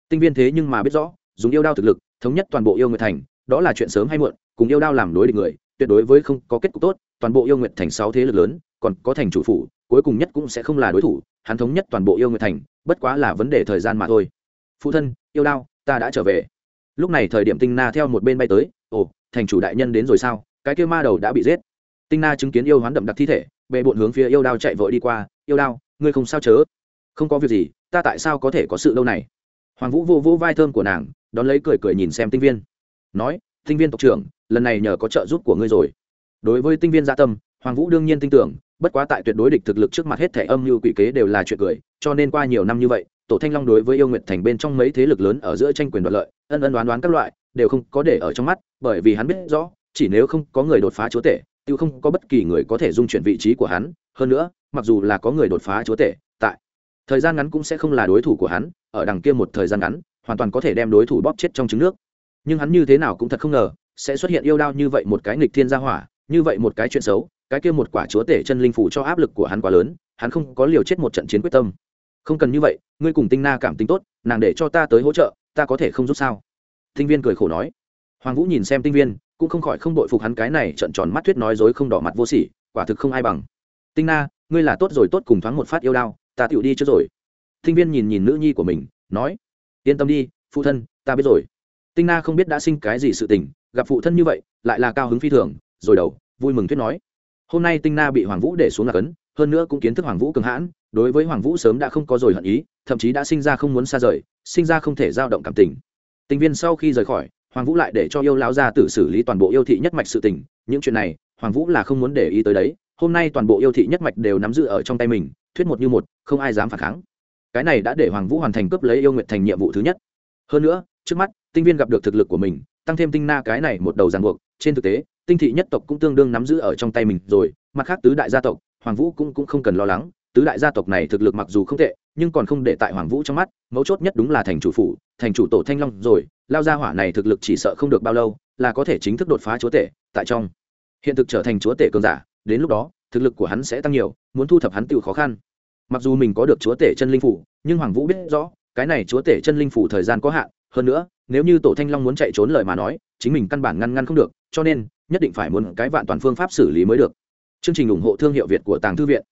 Tinh viên thế nhưng mà biết rõ, dùng yêu đao thực lực, thống nhất toàn bộ yêu nguyệt thành, đó là chuyện sớm hay muộn, cùng yêu đao làm đối địch người, tuyệt đối với không có kết cục tốt, toàn bộ yêu nguyệt thành sáu thế lực lớn, còn có thành chủ phủ, cuối cùng nhất cũng sẽ không là đối thủ, hắn thống nhất toàn bộ yêu nguyệt thành, bất quá là vấn đề thời gian mà thôi. Phụ thân, yêu đao, ta đã trở về. Lúc này thời điểm tinh na theo một bên bay tới, ồ, thành chủ đại nhân đến rồi sao? Cái kêu ma đầu đã bị giết. Tinh na chứng kiến yêu hoán đậm đặc thi thể bệ bộn hướng phía yêu đao chạy vội đi qua, yêu đao, ngươi không sao chớ? Không có việc gì, ta tại sao có thể có sự lâu này? Hoàng vũ vô vô vai thơm của nàng, đón lấy cười cười nhìn xem tinh viên. Nói, tinh viên tộc trưởng, lần này nhờ có trợ giúp của ngươi rồi. Đối với tinh viên gia tâm, hoàng vũ đương nhiên tin tưởng, bất quá tại tuyệt đối địch thực lực trước mặt hết thẻ âm mưu quỷ kế đều là chuyện cười, cho nên qua nhiều năm như vậy, tổ thanh long đối với yêu nguyện thành bên trong mấy thế lực lớn ở giữa tranh quyền đoạt lợi, ân ân đoán đoán các loại, đều không có để ở trong mắt, bởi vì hắn biết rõ, chỉ nếu không có người đột phá chúa tể tự không có bất kỳ người có thể dung chuyển vị trí của hắn, hơn nữa, mặc dù là có người đột phá chúa tể, tại thời gian ngắn cũng sẽ không là đối thủ của hắn, ở đằng kia một thời gian ngắn, hoàn toàn có thể đem đối thủ bóp chết trong trứng nước. Nhưng hắn như thế nào cũng thật không ngờ, sẽ xuất hiện yêu đao như vậy một cái nghịch thiên gia hỏa, như vậy một cái chuyện xấu, cái kia một quả chúa tể chân linh phủ cho áp lực của hắn quá lớn, hắn không có liều chết một trận chiến quyết tâm. Không cần như vậy, ngươi cùng tinh na cảm tính tốt, nàng để cho ta tới hỗ trợ, ta có thể không giúp sao? Tinh viên cười khổ nói. Hoàng vũ nhìn xem tinh viên cũng không khỏi không đội phục hắn cái này trận tròn mắt thuyết nói dối không đỏ mặt vô sỉ, quả thực không ai bằng. Tinh na, ngươi là tốt rồi tốt cùng thoáng một phát yêu đao, ta tựu đi trước rồi. Thinh viên nhìn nhìn nữ nhi của mình, nói, yên tâm đi, phụ thân, ta biết rồi. Tinh na không biết đã sinh cái gì sự tình, gặp phụ thân như vậy, lại là cao hứng phi thường, rồi đầu, vui mừng thuyết nói. Hôm nay tinh na bị hoàng vũ để xuống là cấn, hơn nữa cũng kiến thức hoàng vũ cường hãn, đối với hoàng vũ sớm đã không có rồi hận ý, thậm chí đã sinh ra không muốn xa rời, sinh ra không thể giao động cảm tình. Tình viên sau khi rời khỏi hoàng vũ lại để cho yêu lão gia tử xử lý toàn bộ yêu thị nhất mạch sự tình. Những chuyện này hoàng vũ là không muốn để ý tới đấy. Hôm nay toàn bộ yêu thị nhất mạch đều nắm giữ ở trong tay mình thuyết một như một không ai dám phản kháng. Cái này đã để hoàng vũ hoàn thành cướp lấy yêu nguyện thành nhiệm vụ thứ nhất. Hơn nữa trước mắt tinh viên gặp được thực lực của mình tăng thêm tinh na cái này một đầu ràng buộc. Trên thực tế tinh thị nhất tộc cũng tương đương nắm giữ ở trong tay mình rồi. Mặt khác tứ đại gia tộc hoàng vũ cũng, cũng không cần lo lắng tứ đại gia tộc này thực lực mặc dù không tệ, nhưng còn không để tại hoàng vũ trong mắt, mấu chốt nhất đúng là thành chủ phủ, thành chủ tổ thanh long rồi, lao gia hỏa này thực lực chỉ sợ không được bao lâu, là có thể chính thức đột phá chúa tể, tại trong hiện thực trở thành chúa tể cường giả, đến lúc đó, thực lực của hắn sẽ tăng nhiều, muốn thu thập hắn tự khó khăn. Mặc dù mình có được chúa tể chân linh phủ, nhưng hoàng vũ biết rõ, cái này chúa tể chân linh phủ thời gian có hạn, hơn nữa, nếu như tổ thanh long muốn chạy trốn lời mà nói, chính mình căn bản ngăn ngăn không được, cho nên, nhất định phải muốn cái vạn toàn phương pháp xử lý mới được. Chương trình ủng hộ thương hiệu việt của tàng thư viện.